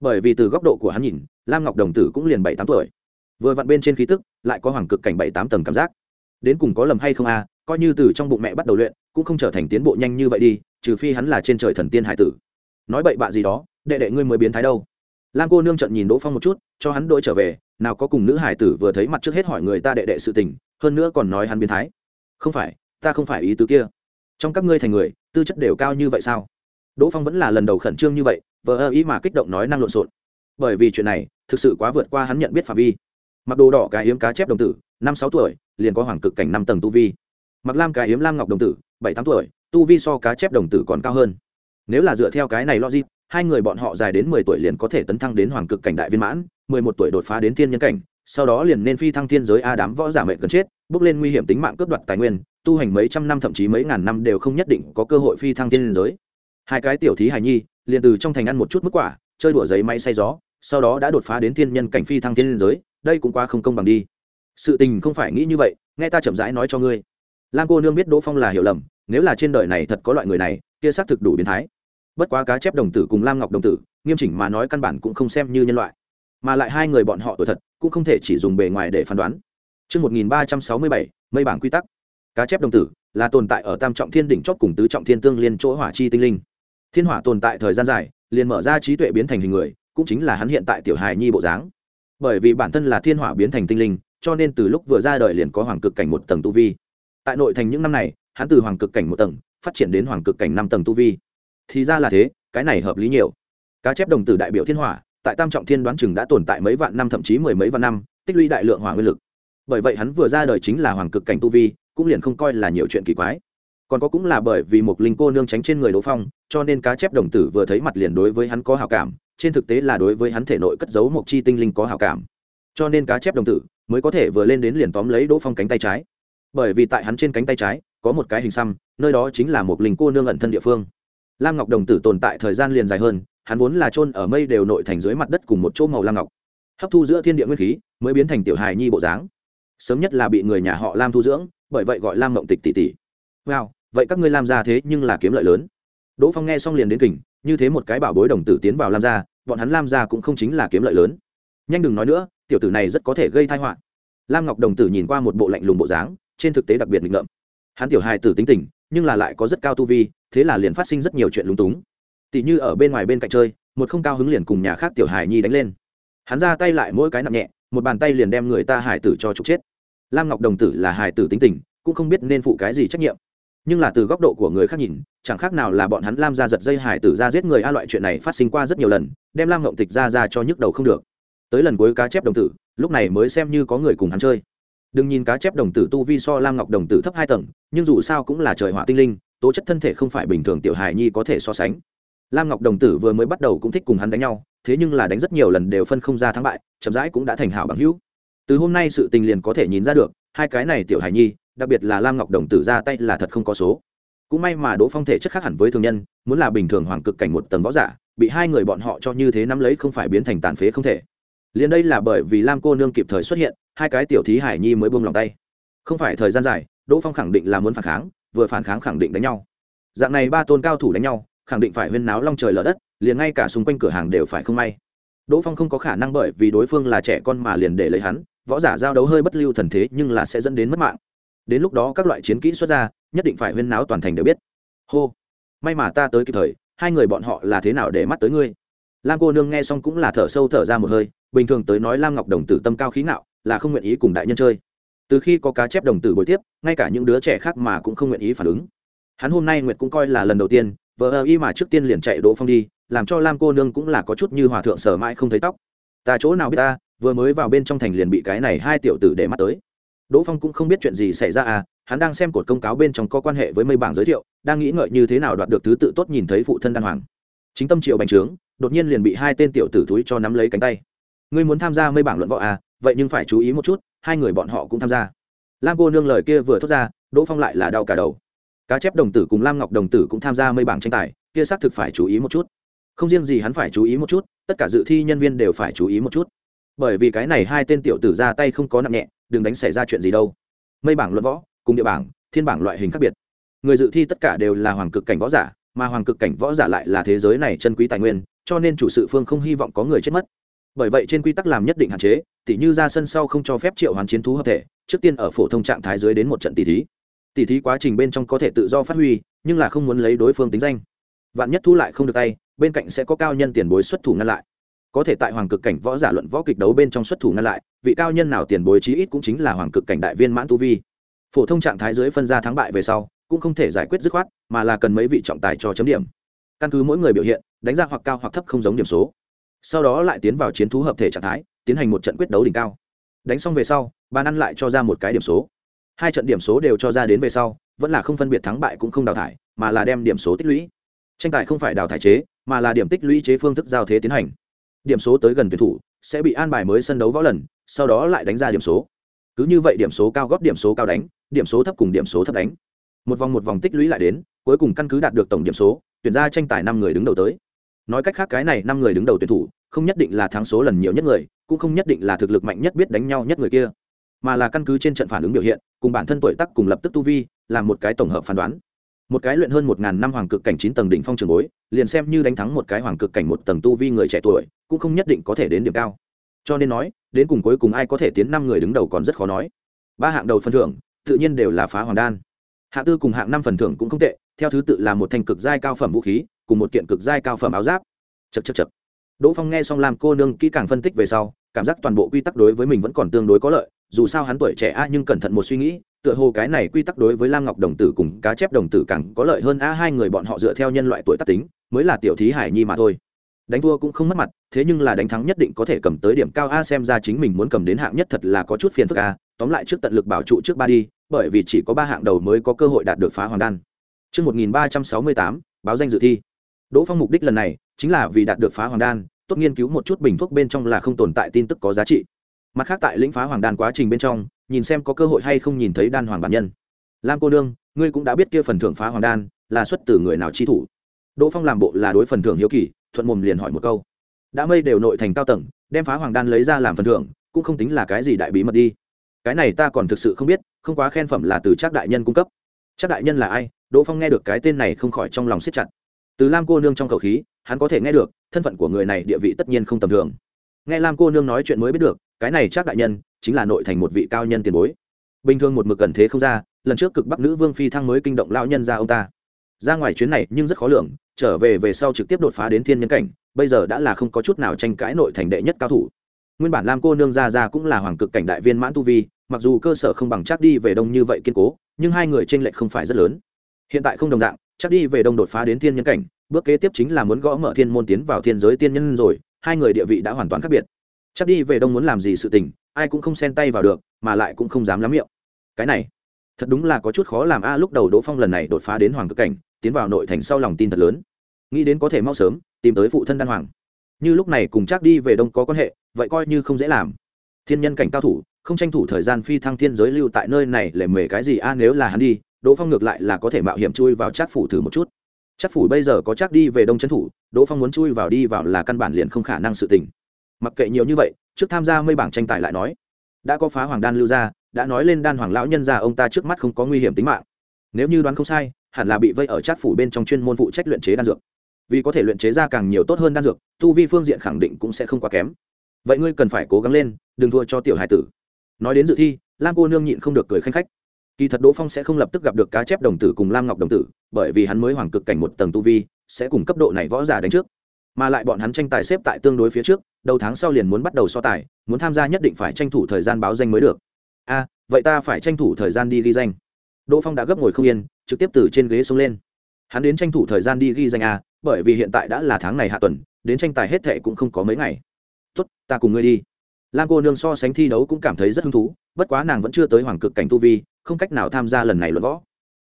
Bởi vì từ góc độ của hắn nhìn, lam ngọc đồng tử cũng liền bảy tám tuổi. Vừa vặn bên trên khí tức, lại có hoàng cực cảnh bảy tám tầng cảm giác. Đến cùng có lầm hay không a coi như từ trong bụng mẹ bắt đầu luyện, cũng không trở thành tiến bộ nhanh như vậy đi, trừ phi hắn là trên trời thần tiên hải tử. Nói bậy bạ gì đó, đệ đệ ngươi mới biến thái đâu. Lam cô nương trận nhìn đỗ phong một chút, cho hắn đôi trở về, nào có cùng nữ hải tử vừa thấy mặt trước hết hỏi người ta đệ đệ sự tình, hơn nữa còn nói hắn biến thái. Không phải, ta không phải ý tứ kia. Trong các ngươi thành người, tư chất đều cao như vậy sao? Đỗ phong vẫn là lần đầu khẩn trương như vậy, vờ ơ ý mà kích động nói năng lộn xộn. Bởi vì chuyện này, thực sự quá vượt qua hắn nhận biết phạm vi. Mặc đồ đỏ, cái hiếm cá chép đồng tử, năm sáu tuổi, liền có hoàng cực cảnh năm tầng tu vi mặc lam cái hiếm lam ngọc đồng tử, bảy tám tuổi, tu vi so cá chép đồng tử còn cao hơn. Nếu là dựa theo cái này logic, hai người bọn họ dài đến mười tuổi liền có thể tấn thăng đến hoàng cực cảnh đại viên mãn, mười một tuổi đột phá đến thiên nhân cảnh, sau đó liền nên phi thăng thiên giới a đám võ giả mệnh gần chết, bước lên nguy hiểm tính mạng cướp đoạt tài nguyên, tu hành mấy trăm năm thậm chí mấy ngàn năm đều không nhất định có cơ hội phi thăng thiên giới. Hai cái tiểu thí hài nhi, liền từ trong thành ăn một chút mức quả, chơi đùa giấy máy say gió, sau đó đã đột phá đến thiên nhân cảnh phi thăng thiên giới, đây cũng quá không công bằng đi. Sự tình không phải nghĩ như vậy, nghe ta chậm rãi nói cho ngươi lam cô nương biết đỗ phong là hiểu lầm nếu là trên đời này thật có loại người này kia xác thực đủ biến thái bất quá cá chép đồng tử cùng lam ngọc đồng tử nghiêm chỉnh mà nói căn bản cũng không xem như nhân loại mà lại hai người bọn họ tuổi thật cũng không thể chỉ dùng bề ngoài để phán đoán Trước 1367, mây bảng quy tắc. Cá chép đồng tử là tồn tại ở tam trọng thiên đỉnh chót cùng tứ trọng thiên tương liên chỗ hỏa chi tinh linh. Thiên hỏa tồn tại thời gian dài, liền mở ra trí tuệ biến thành hình người, cũng chính là hắn hiện tại tiểu hài nhi bộ dáng. Bởi vì bản thân là thiên hỏa biến thành tinh linh, cho nên từ lúc vừa ra đời liền có hoàng cực cảnh một tầng tu vi. Tại nội thành những năm này, hắn từ hoàng cực cảnh một tầng phát triển đến hoàng cực cảnh năm tầng tu vi. Thì ra là thế, cái này hợp lý nhiều. Cá chép đồng tử đại biểu thiên hỏa, tại tam trọng thiên đoán chừng đã tồn tại mấy vạn năm thậm chí mười mấy vạn năm tích lũy đại lượng hỏa nguyên lực bởi vậy hắn vừa ra đời chính là hoàng cực cảnh tu vi cũng liền không coi là nhiều chuyện kỳ quái còn có cũng là bởi vì một linh cô nương tránh trên người đỗ phong cho nên cá chép đồng tử vừa thấy mặt liền đối với hắn có hào cảm trên thực tế là đối với hắn thể nội cất giấu một chi tinh linh có hào cảm cho nên cá chép đồng tử mới có thể vừa lên đến liền tóm lấy đỗ phong cánh tay trái bởi vì tại hắn trên cánh tay trái, có một cái hình xăm, nơi đó chính là một linh cô nương ẩn thân địa phương. Lam ngọc đồng tử tồn tại thời gian liền dài hơn, hắn vốn là trôn ở mây đều nội thành dưới mặt đất cùng một chỗ màu lam ngọc. Hấp thu giữa thiên địa nguyên khí, mới biến thành tiểu hài nhi bộ dáng. Sớm nhất là bị người nhà họ lam thu dưỡng, bởi vậy gọi lam mộng tịch tỷ tỷ. Wow, vậy các ngươi làm ra thế nhưng là kiếm lợi lớn. Đỗ phong nghe xong liền đến kình, như thế một cái bảo bối đồng tử tiến vào lam gia, bọn hắn lam gia cũng không chính là kiếm lợi lớn. Nhanh đừng nói nữa, tiểu tử này rất có thể gây thai họa. Lam ngọc đồng tử nhìn qua một bộ lạnh lùng bộ dáng trên thực tế đặc biệt nghịch ngợm. Hắn tiểu hài tử tính tình, nhưng là lại có rất cao tu vi, thế là liền phát sinh rất nhiều chuyện lúng túng. Tỷ như ở bên ngoài bên cạnh chơi, một không cao hứng liền cùng nhà khác tiểu hài nhi đánh lên. Hắn ra tay lại mỗi cái nặng nhẹ, một bàn tay liền đem người ta hải tử cho trục chết. Lam ngọc đồng tử là hải tử tính tình, cũng không biết nên phụ cái gì trách nhiệm. Nhưng là từ góc độ của người khác nhìn, chẳng khác nào là bọn hắn lam ra giật dây hải tử ra giết người a loại chuyện này phát sinh qua rất nhiều lần, đem lam ngộng tịch ra ra cho nhức đầu không được. Tới lần cuối cá chép đồng tử, lúc này mới xem như có người cùng hắn chơi đừng nhìn cá chép đồng tử tu vi so lam ngọc đồng tử thấp hai tầng, nhưng dù sao cũng là trời hỏa tinh linh, tố chất thân thể không phải bình thường tiểu hài nhi có thể so sánh. Lam ngọc đồng tử vừa mới bắt đầu cũng thích cùng hắn đánh nhau, thế nhưng là đánh rất nhiều lần đều phân không ra thắng bại, chậm rãi cũng đã thành hảo bằng hữu. Từ hôm nay sự tình liền có thể nhìn ra được, hai cái này tiểu hài nhi, đặc biệt là lam ngọc đồng tử ra tay là thật không có số. Cũng may mà đỗ phong thể chất khác hẳn với thường nhân, muốn là bình thường hoàng cực cảnh một tầng võ giả, bị hai người bọn họ cho như thế nắm lấy không phải biến thành tàn phế không thể. Liền đây là bởi vì lam cô nương kịp thời xuất hiện hai cái tiểu thí hải nhi mới buông lòng tay. Không phải thời gian dài, đỗ phong khẳng định là muốn phản kháng, vừa phản kháng khẳng định đánh nhau. Dạng này ba tôn cao thủ đánh nhau, khẳng định phải huyên náo long trời lở đất, liền ngay cả xung quanh cửa hàng đều phải không may. Đỗ phong không có khả năng bởi vì đối phương là trẻ con mà liền để lấy hắn, võ giả giao đấu hơi bất lưu thần thế nhưng là sẽ dẫn đến mất mạng. Đến lúc đó các loại chiến kỹ xuất ra, nhất định phải huyên náo toàn thành đều biết. Hô, may mà ta tới kịp thời, hai người bọn họ là thế nào để mắt tới ngươi? Lam cô nương nghe xong cũng là thở sâu thở ra một hơi, bình thường tới nói lam ngọc đồng tử tâm cao khí ngạo là không nguyện ý cùng đại nhân chơi. Từ khi có cá chép đồng tử bồi tiếp, ngay cả những đứa trẻ khác mà cũng không nguyện ý phản ứng. Hắn hôm nay nguyệt cũng coi là lần đầu tiên vợ ơ y mà trước tiên liền chạy đỗ phong đi, làm cho lam cô nương cũng là có chút như hòa thượng sở mãi không thấy tóc. Ta chỗ nào biết ta, vừa mới vào bên trong thành liền bị cái này hai tiểu tử để mắt tới. Đỗ phong cũng không biết chuyện gì xảy ra à hắn đang xem cột công cáo bên trong có quan hệ với mây bảng giới thiệu, đang nghĩ ngợi như thế nào đoạt được thứ tự tốt nhìn thấy phụ thân đan hoàng. Chính tâm triệu bành trướng, đột nhiên liền bị hai tên tiểu tử thúi cho nắm lấy cánh tay. Ngươi muốn tham gia mây bảng luận võ à vậy nhưng phải chú ý một chút, hai người bọn họ cũng tham gia. Lam cô nương lời kia vừa thốt ra, đỗ phong lại là đau cả đầu. Cá chép đồng tử cùng lam ngọc đồng tử cũng tham gia mây bảng tranh tài, kia xác thực phải chú ý một chút. Không riêng gì hắn phải chú ý một chút, tất cả dự thi nhân viên đều phải chú ý một chút. Bởi vì cái này hai tên tiểu tử ra tay không có nặng nhẹ, đừng đánh xảy ra chuyện gì đâu. Mây bảng luận võ, cùng địa bảng, thiên bảng loại hình khác biệt. Người dự thi tất cả đều là hoàng cực cảnh võ giả, mà hoàng cực cảnh võ giả lại là thế giới này chân quý tài nguyên, cho nên chủ sự phương không hy vọng có người chết mất bởi vậy trên quy tắc làm nhất định hạn chế, tỉ như ra sân sau không cho phép triệu hoán chiến thú hợp thể, trước tiên ở phổ thông trạng thái dưới đến một trận tỷ thí. Tỷ thí quá trình bên trong có thể tự do phát huy, nhưng là không muốn lấy đối phương tính danh. Vạn nhất thu lại không được tay, bên cạnh sẽ có cao nhân tiền bối xuất thủ ngăn lại. Có thể tại hoàng cực cảnh võ giả luận võ kịch đấu bên trong xuất thủ ngăn lại, vị cao nhân nào tiền bối chí ít cũng chính là hoàng cực cảnh đại viên mãn tu vi. Phổ thông trạng thái dưới phân ra thắng bại về sau, cũng không thể giải quyết dứt khoát, mà là cần mấy vị trọng tài cho chấm điểm. Căn cứ mỗi người biểu hiện, đánh ra hoặc cao hoặc thấp không giống điểm số sau đó lại tiến vào chiến thú hợp thể trạng thái, tiến hành một trận quyết đấu đỉnh cao. Đánh xong về sau, ban ăn lại cho ra một cái điểm số. Hai trận điểm số đều cho ra đến về sau, vẫn là không phân biệt thắng bại cũng không đào thải, mà là đem điểm số tích lũy. Tranh tài không phải đào thải chế, mà là điểm tích lũy chế phương thức giao thế tiến hành. Điểm số tới gần tuyển thủ, sẽ bị an bài mới sân đấu võ lần, sau đó lại đánh ra điểm số. Cứ như vậy điểm số cao góp điểm số cao đánh, điểm số thấp cùng điểm số thấp đánh. Một vòng một vòng tích lũy lại đến, cuối cùng căn cứ đạt được tổng điểm số, tuyển ra tranh tài năm người đứng đầu tới nói cách khác cái này năm người đứng đầu tuyển thủ, không nhất định là thắng số lần nhiều nhất người, cũng không nhất định là thực lực mạnh nhất biết đánh nhau nhất người kia. Mà là căn cứ trên trận phản ứng biểu hiện, cùng bản thân tuổi tác cùng lập tức tu vi, làm một cái tổng hợp phán đoán. Một cái luyện hơn một ngàn năm hoàng cực cảnh chín tầng đỉnh phong trường bối, liền xem như đánh thắng một cái hoàng cực cảnh một tầng tu vi người trẻ tuổi, cũng không nhất định có thể đến điểm cao. Cho nên nói, đến cùng cuối cùng ai có thể tiến năm người đứng đầu còn rất khó nói. Ba hạng đầu phần thưởng, tự nhiên đều là phá hoàng đan. Hạng tư cùng hạng năm phần thưởng cũng không tệ, theo thứ tự là một thành cực giai cao phẩm vũ khí cùng một kiện cực giai cao phẩm áo giáp. Chật chật chật đỗ phong nghe xong làm cô nương kỹ càng phân tích về sau cảm giác toàn bộ quy tắc đối với mình vẫn còn tương đối có lợi dù sao hắn tuổi trẻ a nhưng cẩn thận một suy nghĩ tựa hồ cái này quy tắc đối với lam ngọc đồng tử cùng cá chép đồng tử càng có lợi hơn a hai người bọn họ dựa theo nhân loại tuổi tác tính mới là tiểu thí hải nhi mà thôi. Đánh thua cũng không mất mặt thế nhưng là đánh thắng nhất định có thể cầm tới điểm cao a xem ra chính mình muốn cầm đến hạng nhất thật là có chút phiền phức a. Tóm lại trước tận lực bảo trụ trước ba đi bởi vì chỉ có ba hạng đầu mới có cơ hội đạt được phá hoàng đan. Trước 1368, báo danh dự thi. Đỗ Phong mục đích lần này chính là vì đạt được phá hoàng đan, tốt nghiên cứu một chút bình thuốc bên trong là không tồn tại tin tức có giá trị. Mặt khác tại lĩnh phá hoàng đan quá trình bên trong, nhìn xem có cơ hội hay không nhìn thấy đan hoàng bản nhân. Lam cô nương, ngươi cũng đã biết kia phần thưởng phá hoàng đan là xuất từ người nào chi thủ. Đỗ Phong làm bộ là đối phần thưởng hiếu kỳ, thuận mồm liền hỏi một câu. Đã mây đều nội thành cao tầng, đem phá hoàng đan lấy ra làm phần thưởng, cũng không tính là cái gì đại bí mật đi. Cái này ta còn thực sự không biết, không quá khen phẩm là từ Trác đại nhân cung cấp. Trác đại nhân là ai? Đỗ Phong nghe được cái tên này không khỏi trong lòng siết chặt từ lam cô nương trong khẩu khí, hắn có thể nghe được, thân phận của người này địa vị tất nhiên không tầm thường. Nghe lam cô nương nói chuyện mới biết được, cái này chắc đại nhân, chính là nội thành một vị cao nhân tiền bối. Bình thường một mực cần thế không ra, lần trước cực bắc nữ vương phi thăng mới kinh động lao nhân ra ông ta. Ra ngoài chuyến này nhưng rất khó lường, trở về về sau trực tiếp đột phá đến thiên nhân cảnh, bây giờ đã là không có chút nào tranh cãi nội thành đệ nhất cao thủ. Nguyên bản lam cô nương ra ra cũng là hoàng cực cảnh đại viên mãn tu vi, mặc dù cơ sở không bằng chắc đi về đông như vậy kiên cố, nhưng hai người tranh lệch không phải rất lớn. Hiện tại không đồng dạng chắc đi về đông đột phá đến thiên nhân cảnh, bước kế tiếp chính là muốn gõ mở thiên môn tiến vào thiên giới tiên nhân rồi, hai người địa vị đã hoàn toàn khác biệt. Chắc đi về đông muốn làm gì sự tình, ai cũng không xen tay vào được, mà lại cũng không dám lắm miệng. Cái này, thật đúng là có chút khó làm a, lúc đầu đỗ phong lần này đột phá đến hoàng cực cảnh, tiến vào nội thành sau lòng tin thật lớn. Nghĩ đến có thể mau sớm, tìm tới phụ thân đan hoàng. Như lúc này cùng chắc đi về đông có quan hệ, vậy coi như không dễ làm. Thiên nhân cảnh cao thủ, không tranh thủ thời gian phi thăng thiên giới lưu tại nơi này lề mề cái gì a, nếu là hắn đi đỗ phong ngược lại là có thể mạo hiểm chui vào Trác phủ thử một chút. Trác phủ bây giờ có Trác đi về đông trấn thủ, đỗ phong muốn chui vào đi vào là căn bản liền không khả năng sự tình. Mặc kệ nhiều như vậy, trước tham gia mây bảng tranh tài lại nói, đã có phá hoàng đan lưu ra, đã nói lên đan hoàng lão nhân ra ông ta trước mắt không có nguy hiểm tính mạng. Nếu như đoán không sai, hẳn là bị vây ở trát phủ bên trong chuyên môn phụ trách luyện chế đan dược. Vì có thể luyện chế ra càng nhiều tốt hơn đan dược, tu vi phương diện khẳng định cũng sẽ không quá kém. Vậy ngươi cần phải cố gắng lên, đừng thua cho tiểu hải tử. Nói đến dự thi, lam cô nương nhịn không được cười khanh khách kỳ thật đỗ phong sẽ không lập tức gặp được cá chép đồng tử cùng lam ngọc đồng tử, bởi vì hắn mới hoàng cực cảnh một tầng tu vi, sẽ cùng cấp độ này võ giả đánh trước. Mà lại bọn hắn tranh tài xếp tại tương đối phía trước, đầu tháng sau liền muốn bắt đầu so tài, muốn tham gia nhất định phải tranh thủ thời gian báo danh mới được. A, vậy ta phải tranh thủ thời gian đi ghi danh. Đỗ phong đã gấp ngồi không yên, trực tiếp từ trên ghế xuống lên. Hắn đến tranh thủ thời gian đi ghi danh a, bởi vì hiện tại đã là tháng này hạ tuần, đến tranh tài hết thệ cũng không có mấy ngày. Tốt, ta cùng ngươi đi. Lam cô nương so sánh thi đấu cũng cảm thấy rất hứng thú bất quá nàng vẫn chưa tới hoàng cực cảnh tu vi, không cách nào tham gia lần này luận võ.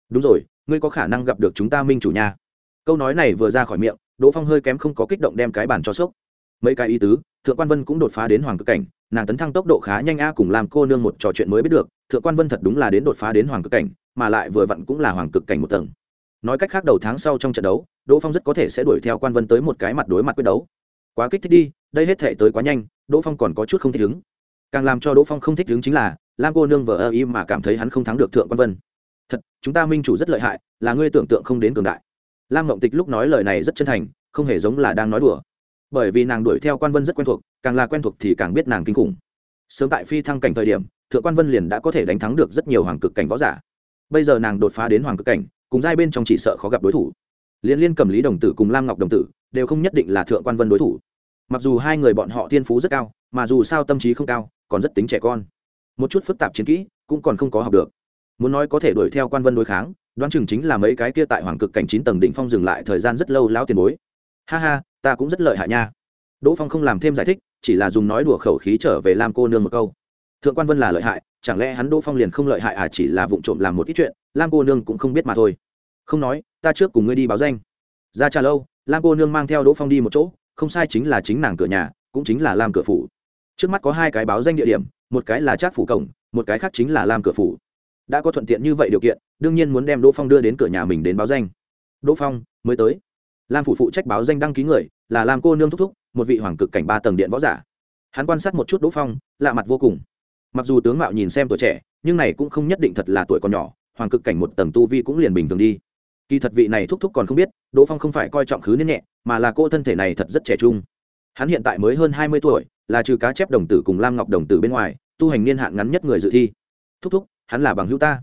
Đúng rồi, ngươi có khả năng gặp được chúng ta minh chủ nha. Câu nói này vừa ra khỏi miệng, đỗ phong hơi kém không có kích động đem cái bàn cho sốc. Mấy cái ý tứ, thượng quan vân cũng đột phá đến hoàng cực cảnh, nàng tấn thăng tốc độ khá nhanh a cùng làm cô nương một trò chuyện mới biết được, thượng quan vân thật đúng là đến đột phá đến hoàng cực cảnh, mà lại vừa vặn cũng là hoàng cực cảnh một tầng. Nói cách khác đầu tháng sau trong trận đấu, đỗ phong rất có thể sẽ đuổi theo quan vân tới một cái mặt đối mặt quyết đấu. Quá kích thích đi, đây hết thể tới quá nhanh, đỗ phong còn có chút không thích ứng càng làm cho đỗ phong không thích ứng chính là lam cô nương vờ ơ im mà cảm thấy hắn không thắng được thượng quan vân. Thật, chúng ta minh chủ rất lợi hại, là ngươi tưởng tượng không đến cường đại. Lam mộng tịch lúc nói lời này rất chân thành, không hề giống là đang nói đùa. Bởi vì nàng đuổi theo quan vân rất quen thuộc, càng là quen thuộc thì càng biết nàng kinh khủng. Sớm tại phi thăng cảnh thời điểm, thượng quan vân liền đã có thể đánh thắng được rất nhiều hoàng cực cảnh võ giả. Bây giờ nàng đột phá đến hoàng cực cảnh, cùng giai bên trong chỉ sợ khó gặp đối thủ. Liên liên cầm lý đồng tử cùng lam ngọc đồng tử đều không nhất định là thượng quan vân đối thủ. Mặc dù hai người bọn họ thiên phú rất cao, mà dù sao tâm trí không cao, còn rất tính trẻ con một chút phức tạp chiến kỹ cũng còn không có học được. Muốn nói có thể đuổi theo quan vân đối kháng, đoán chừng chính là mấy cái kia tại hoàng cực cảnh chín tầng đỉnh phong dừng lại thời gian rất lâu lao tiền bối. Ha ha, ta cũng rất lợi hại nha. Đỗ phong không làm thêm giải thích, chỉ là dùng nói đùa khẩu khí trở về làm cô nương một câu. Thượng quan vân là lợi hại, chẳng lẽ hắn đỗ phong liền không lợi hại à chỉ là vụ trộm làm một ít chuyện, lam cô nương cũng không biết mà thôi. Không nói, ta trước cùng ngươi đi báo danh. Ra trà lâu, lam cô nương mang theo đỗ phong đi một chỗ, không sai chính là chính nàng cửa nhà, cũng chính là lam cửa phủ trước mắt có hai cái báo danh địa điểm, một cái là trác phủ cổng, một cái khác chính là làm cửa phủ. Đã có thuận tiện như vậy điều kiện, đương nhiên muốn đem đỗ phong đưa đến cửa nhà mình đến báo danh. Đỗ phong, mới tới. Lam phủ phụ trách báo danh đăng ký người, là lam cô nương thúc thúc, một vị hoàng cực cảnh ba tầng điện võ giả. Hắn quan sát một chút đỗ phong, lạ mặt vô cùng. Mặc dù tướng mạo nhìn xem tuổi trẻ, nhưng này cũng không nhất định thật là tuổi còn nhỏ, hoàng cực cảnh một tầng tu vi cũng liền bình thường đi. Kỳ thật vị này thúc thúc còn không biết, đỗ phong không phải coi trọng khứ niên nhẹ, mà là cô thân thể này thật rất trẻ trung hắn hiện tại mới hơn hai mươi tuổi, là trừ cá chép đồng tử cùng lam ngọc đồng tử bên ngoài, tu hành niên hạn ngắn nhất người dự thi. Thúc thúc, hắn là bằng hữu ta.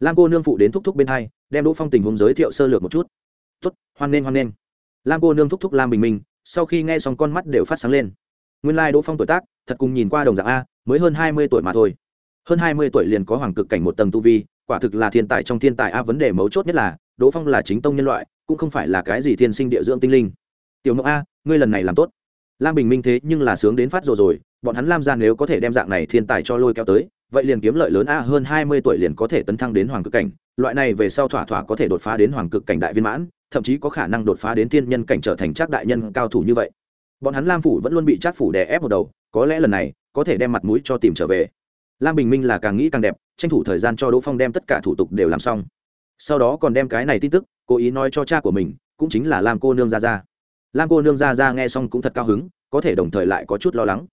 Lam cô nương phụ đến thúc thúc bên hai, đem đỗ phong tình huống giới thiệu sơ lược một chút. Tuất hoan nghênh hoan nghênh. Lam cô nương thúc thúc lam bình minh, sau khi nghe xong con mắt đều phát sáng lên. Nguyên lai đỗ phong tuổi tác, thật cùng nhìn qua đồng dạng a, mới hơn hai mươi tuổi mà thôi. Hơn hai mươi tuổi liền có hoàng cực cảnh một tầng tu vi, quả thực là thiên tài trong thiên tài a, vấn đề mấu chốt nhất là, đỗ phong là chính tông nhân loại, cũng không phải là cái gì thiên sinh địa dưỡng tinh linh. Tiểu mộng a, ngươi lần này làm tốt lam bình minh thế nhưng là sướng đến phát rồi rồi, bọn hắn lam ra nếu có thể đem dạng này thiên tài cho lôi kéo tới, vậy liền kiếm lợi lớn a, hơn hai mươi tuổi liền có thể tấn thăng đến hoàng cực cảnh, loại này về sau thỏa thỏa có thể đột phá đến hoàng cực cảnh đại viên mãn, thậm chí có khả năng đột phá đến thiên nhân cảnh trở thành trác đại nhân cao thủ như vậy. Bọn hắn lam phủ vẫn luôn bị trác phủ đè ép một đầu, có lẽ lần này, có thể đem mặt mũi cho tìm trở về. Lam bình minh là càng nghĩ càng đẹp, tranh thủ thời gian cho đỗ phong đem tất cả thủ tục đều làm xong. Sau đó còn đem cái này tin tức, cố ý nói cho cha của mình, cũng chính là lam cô nương ra ra lam cô nương ra ra nghe xong cũng thật cao hứng, có thể đồng thời lại có chút lo lắng.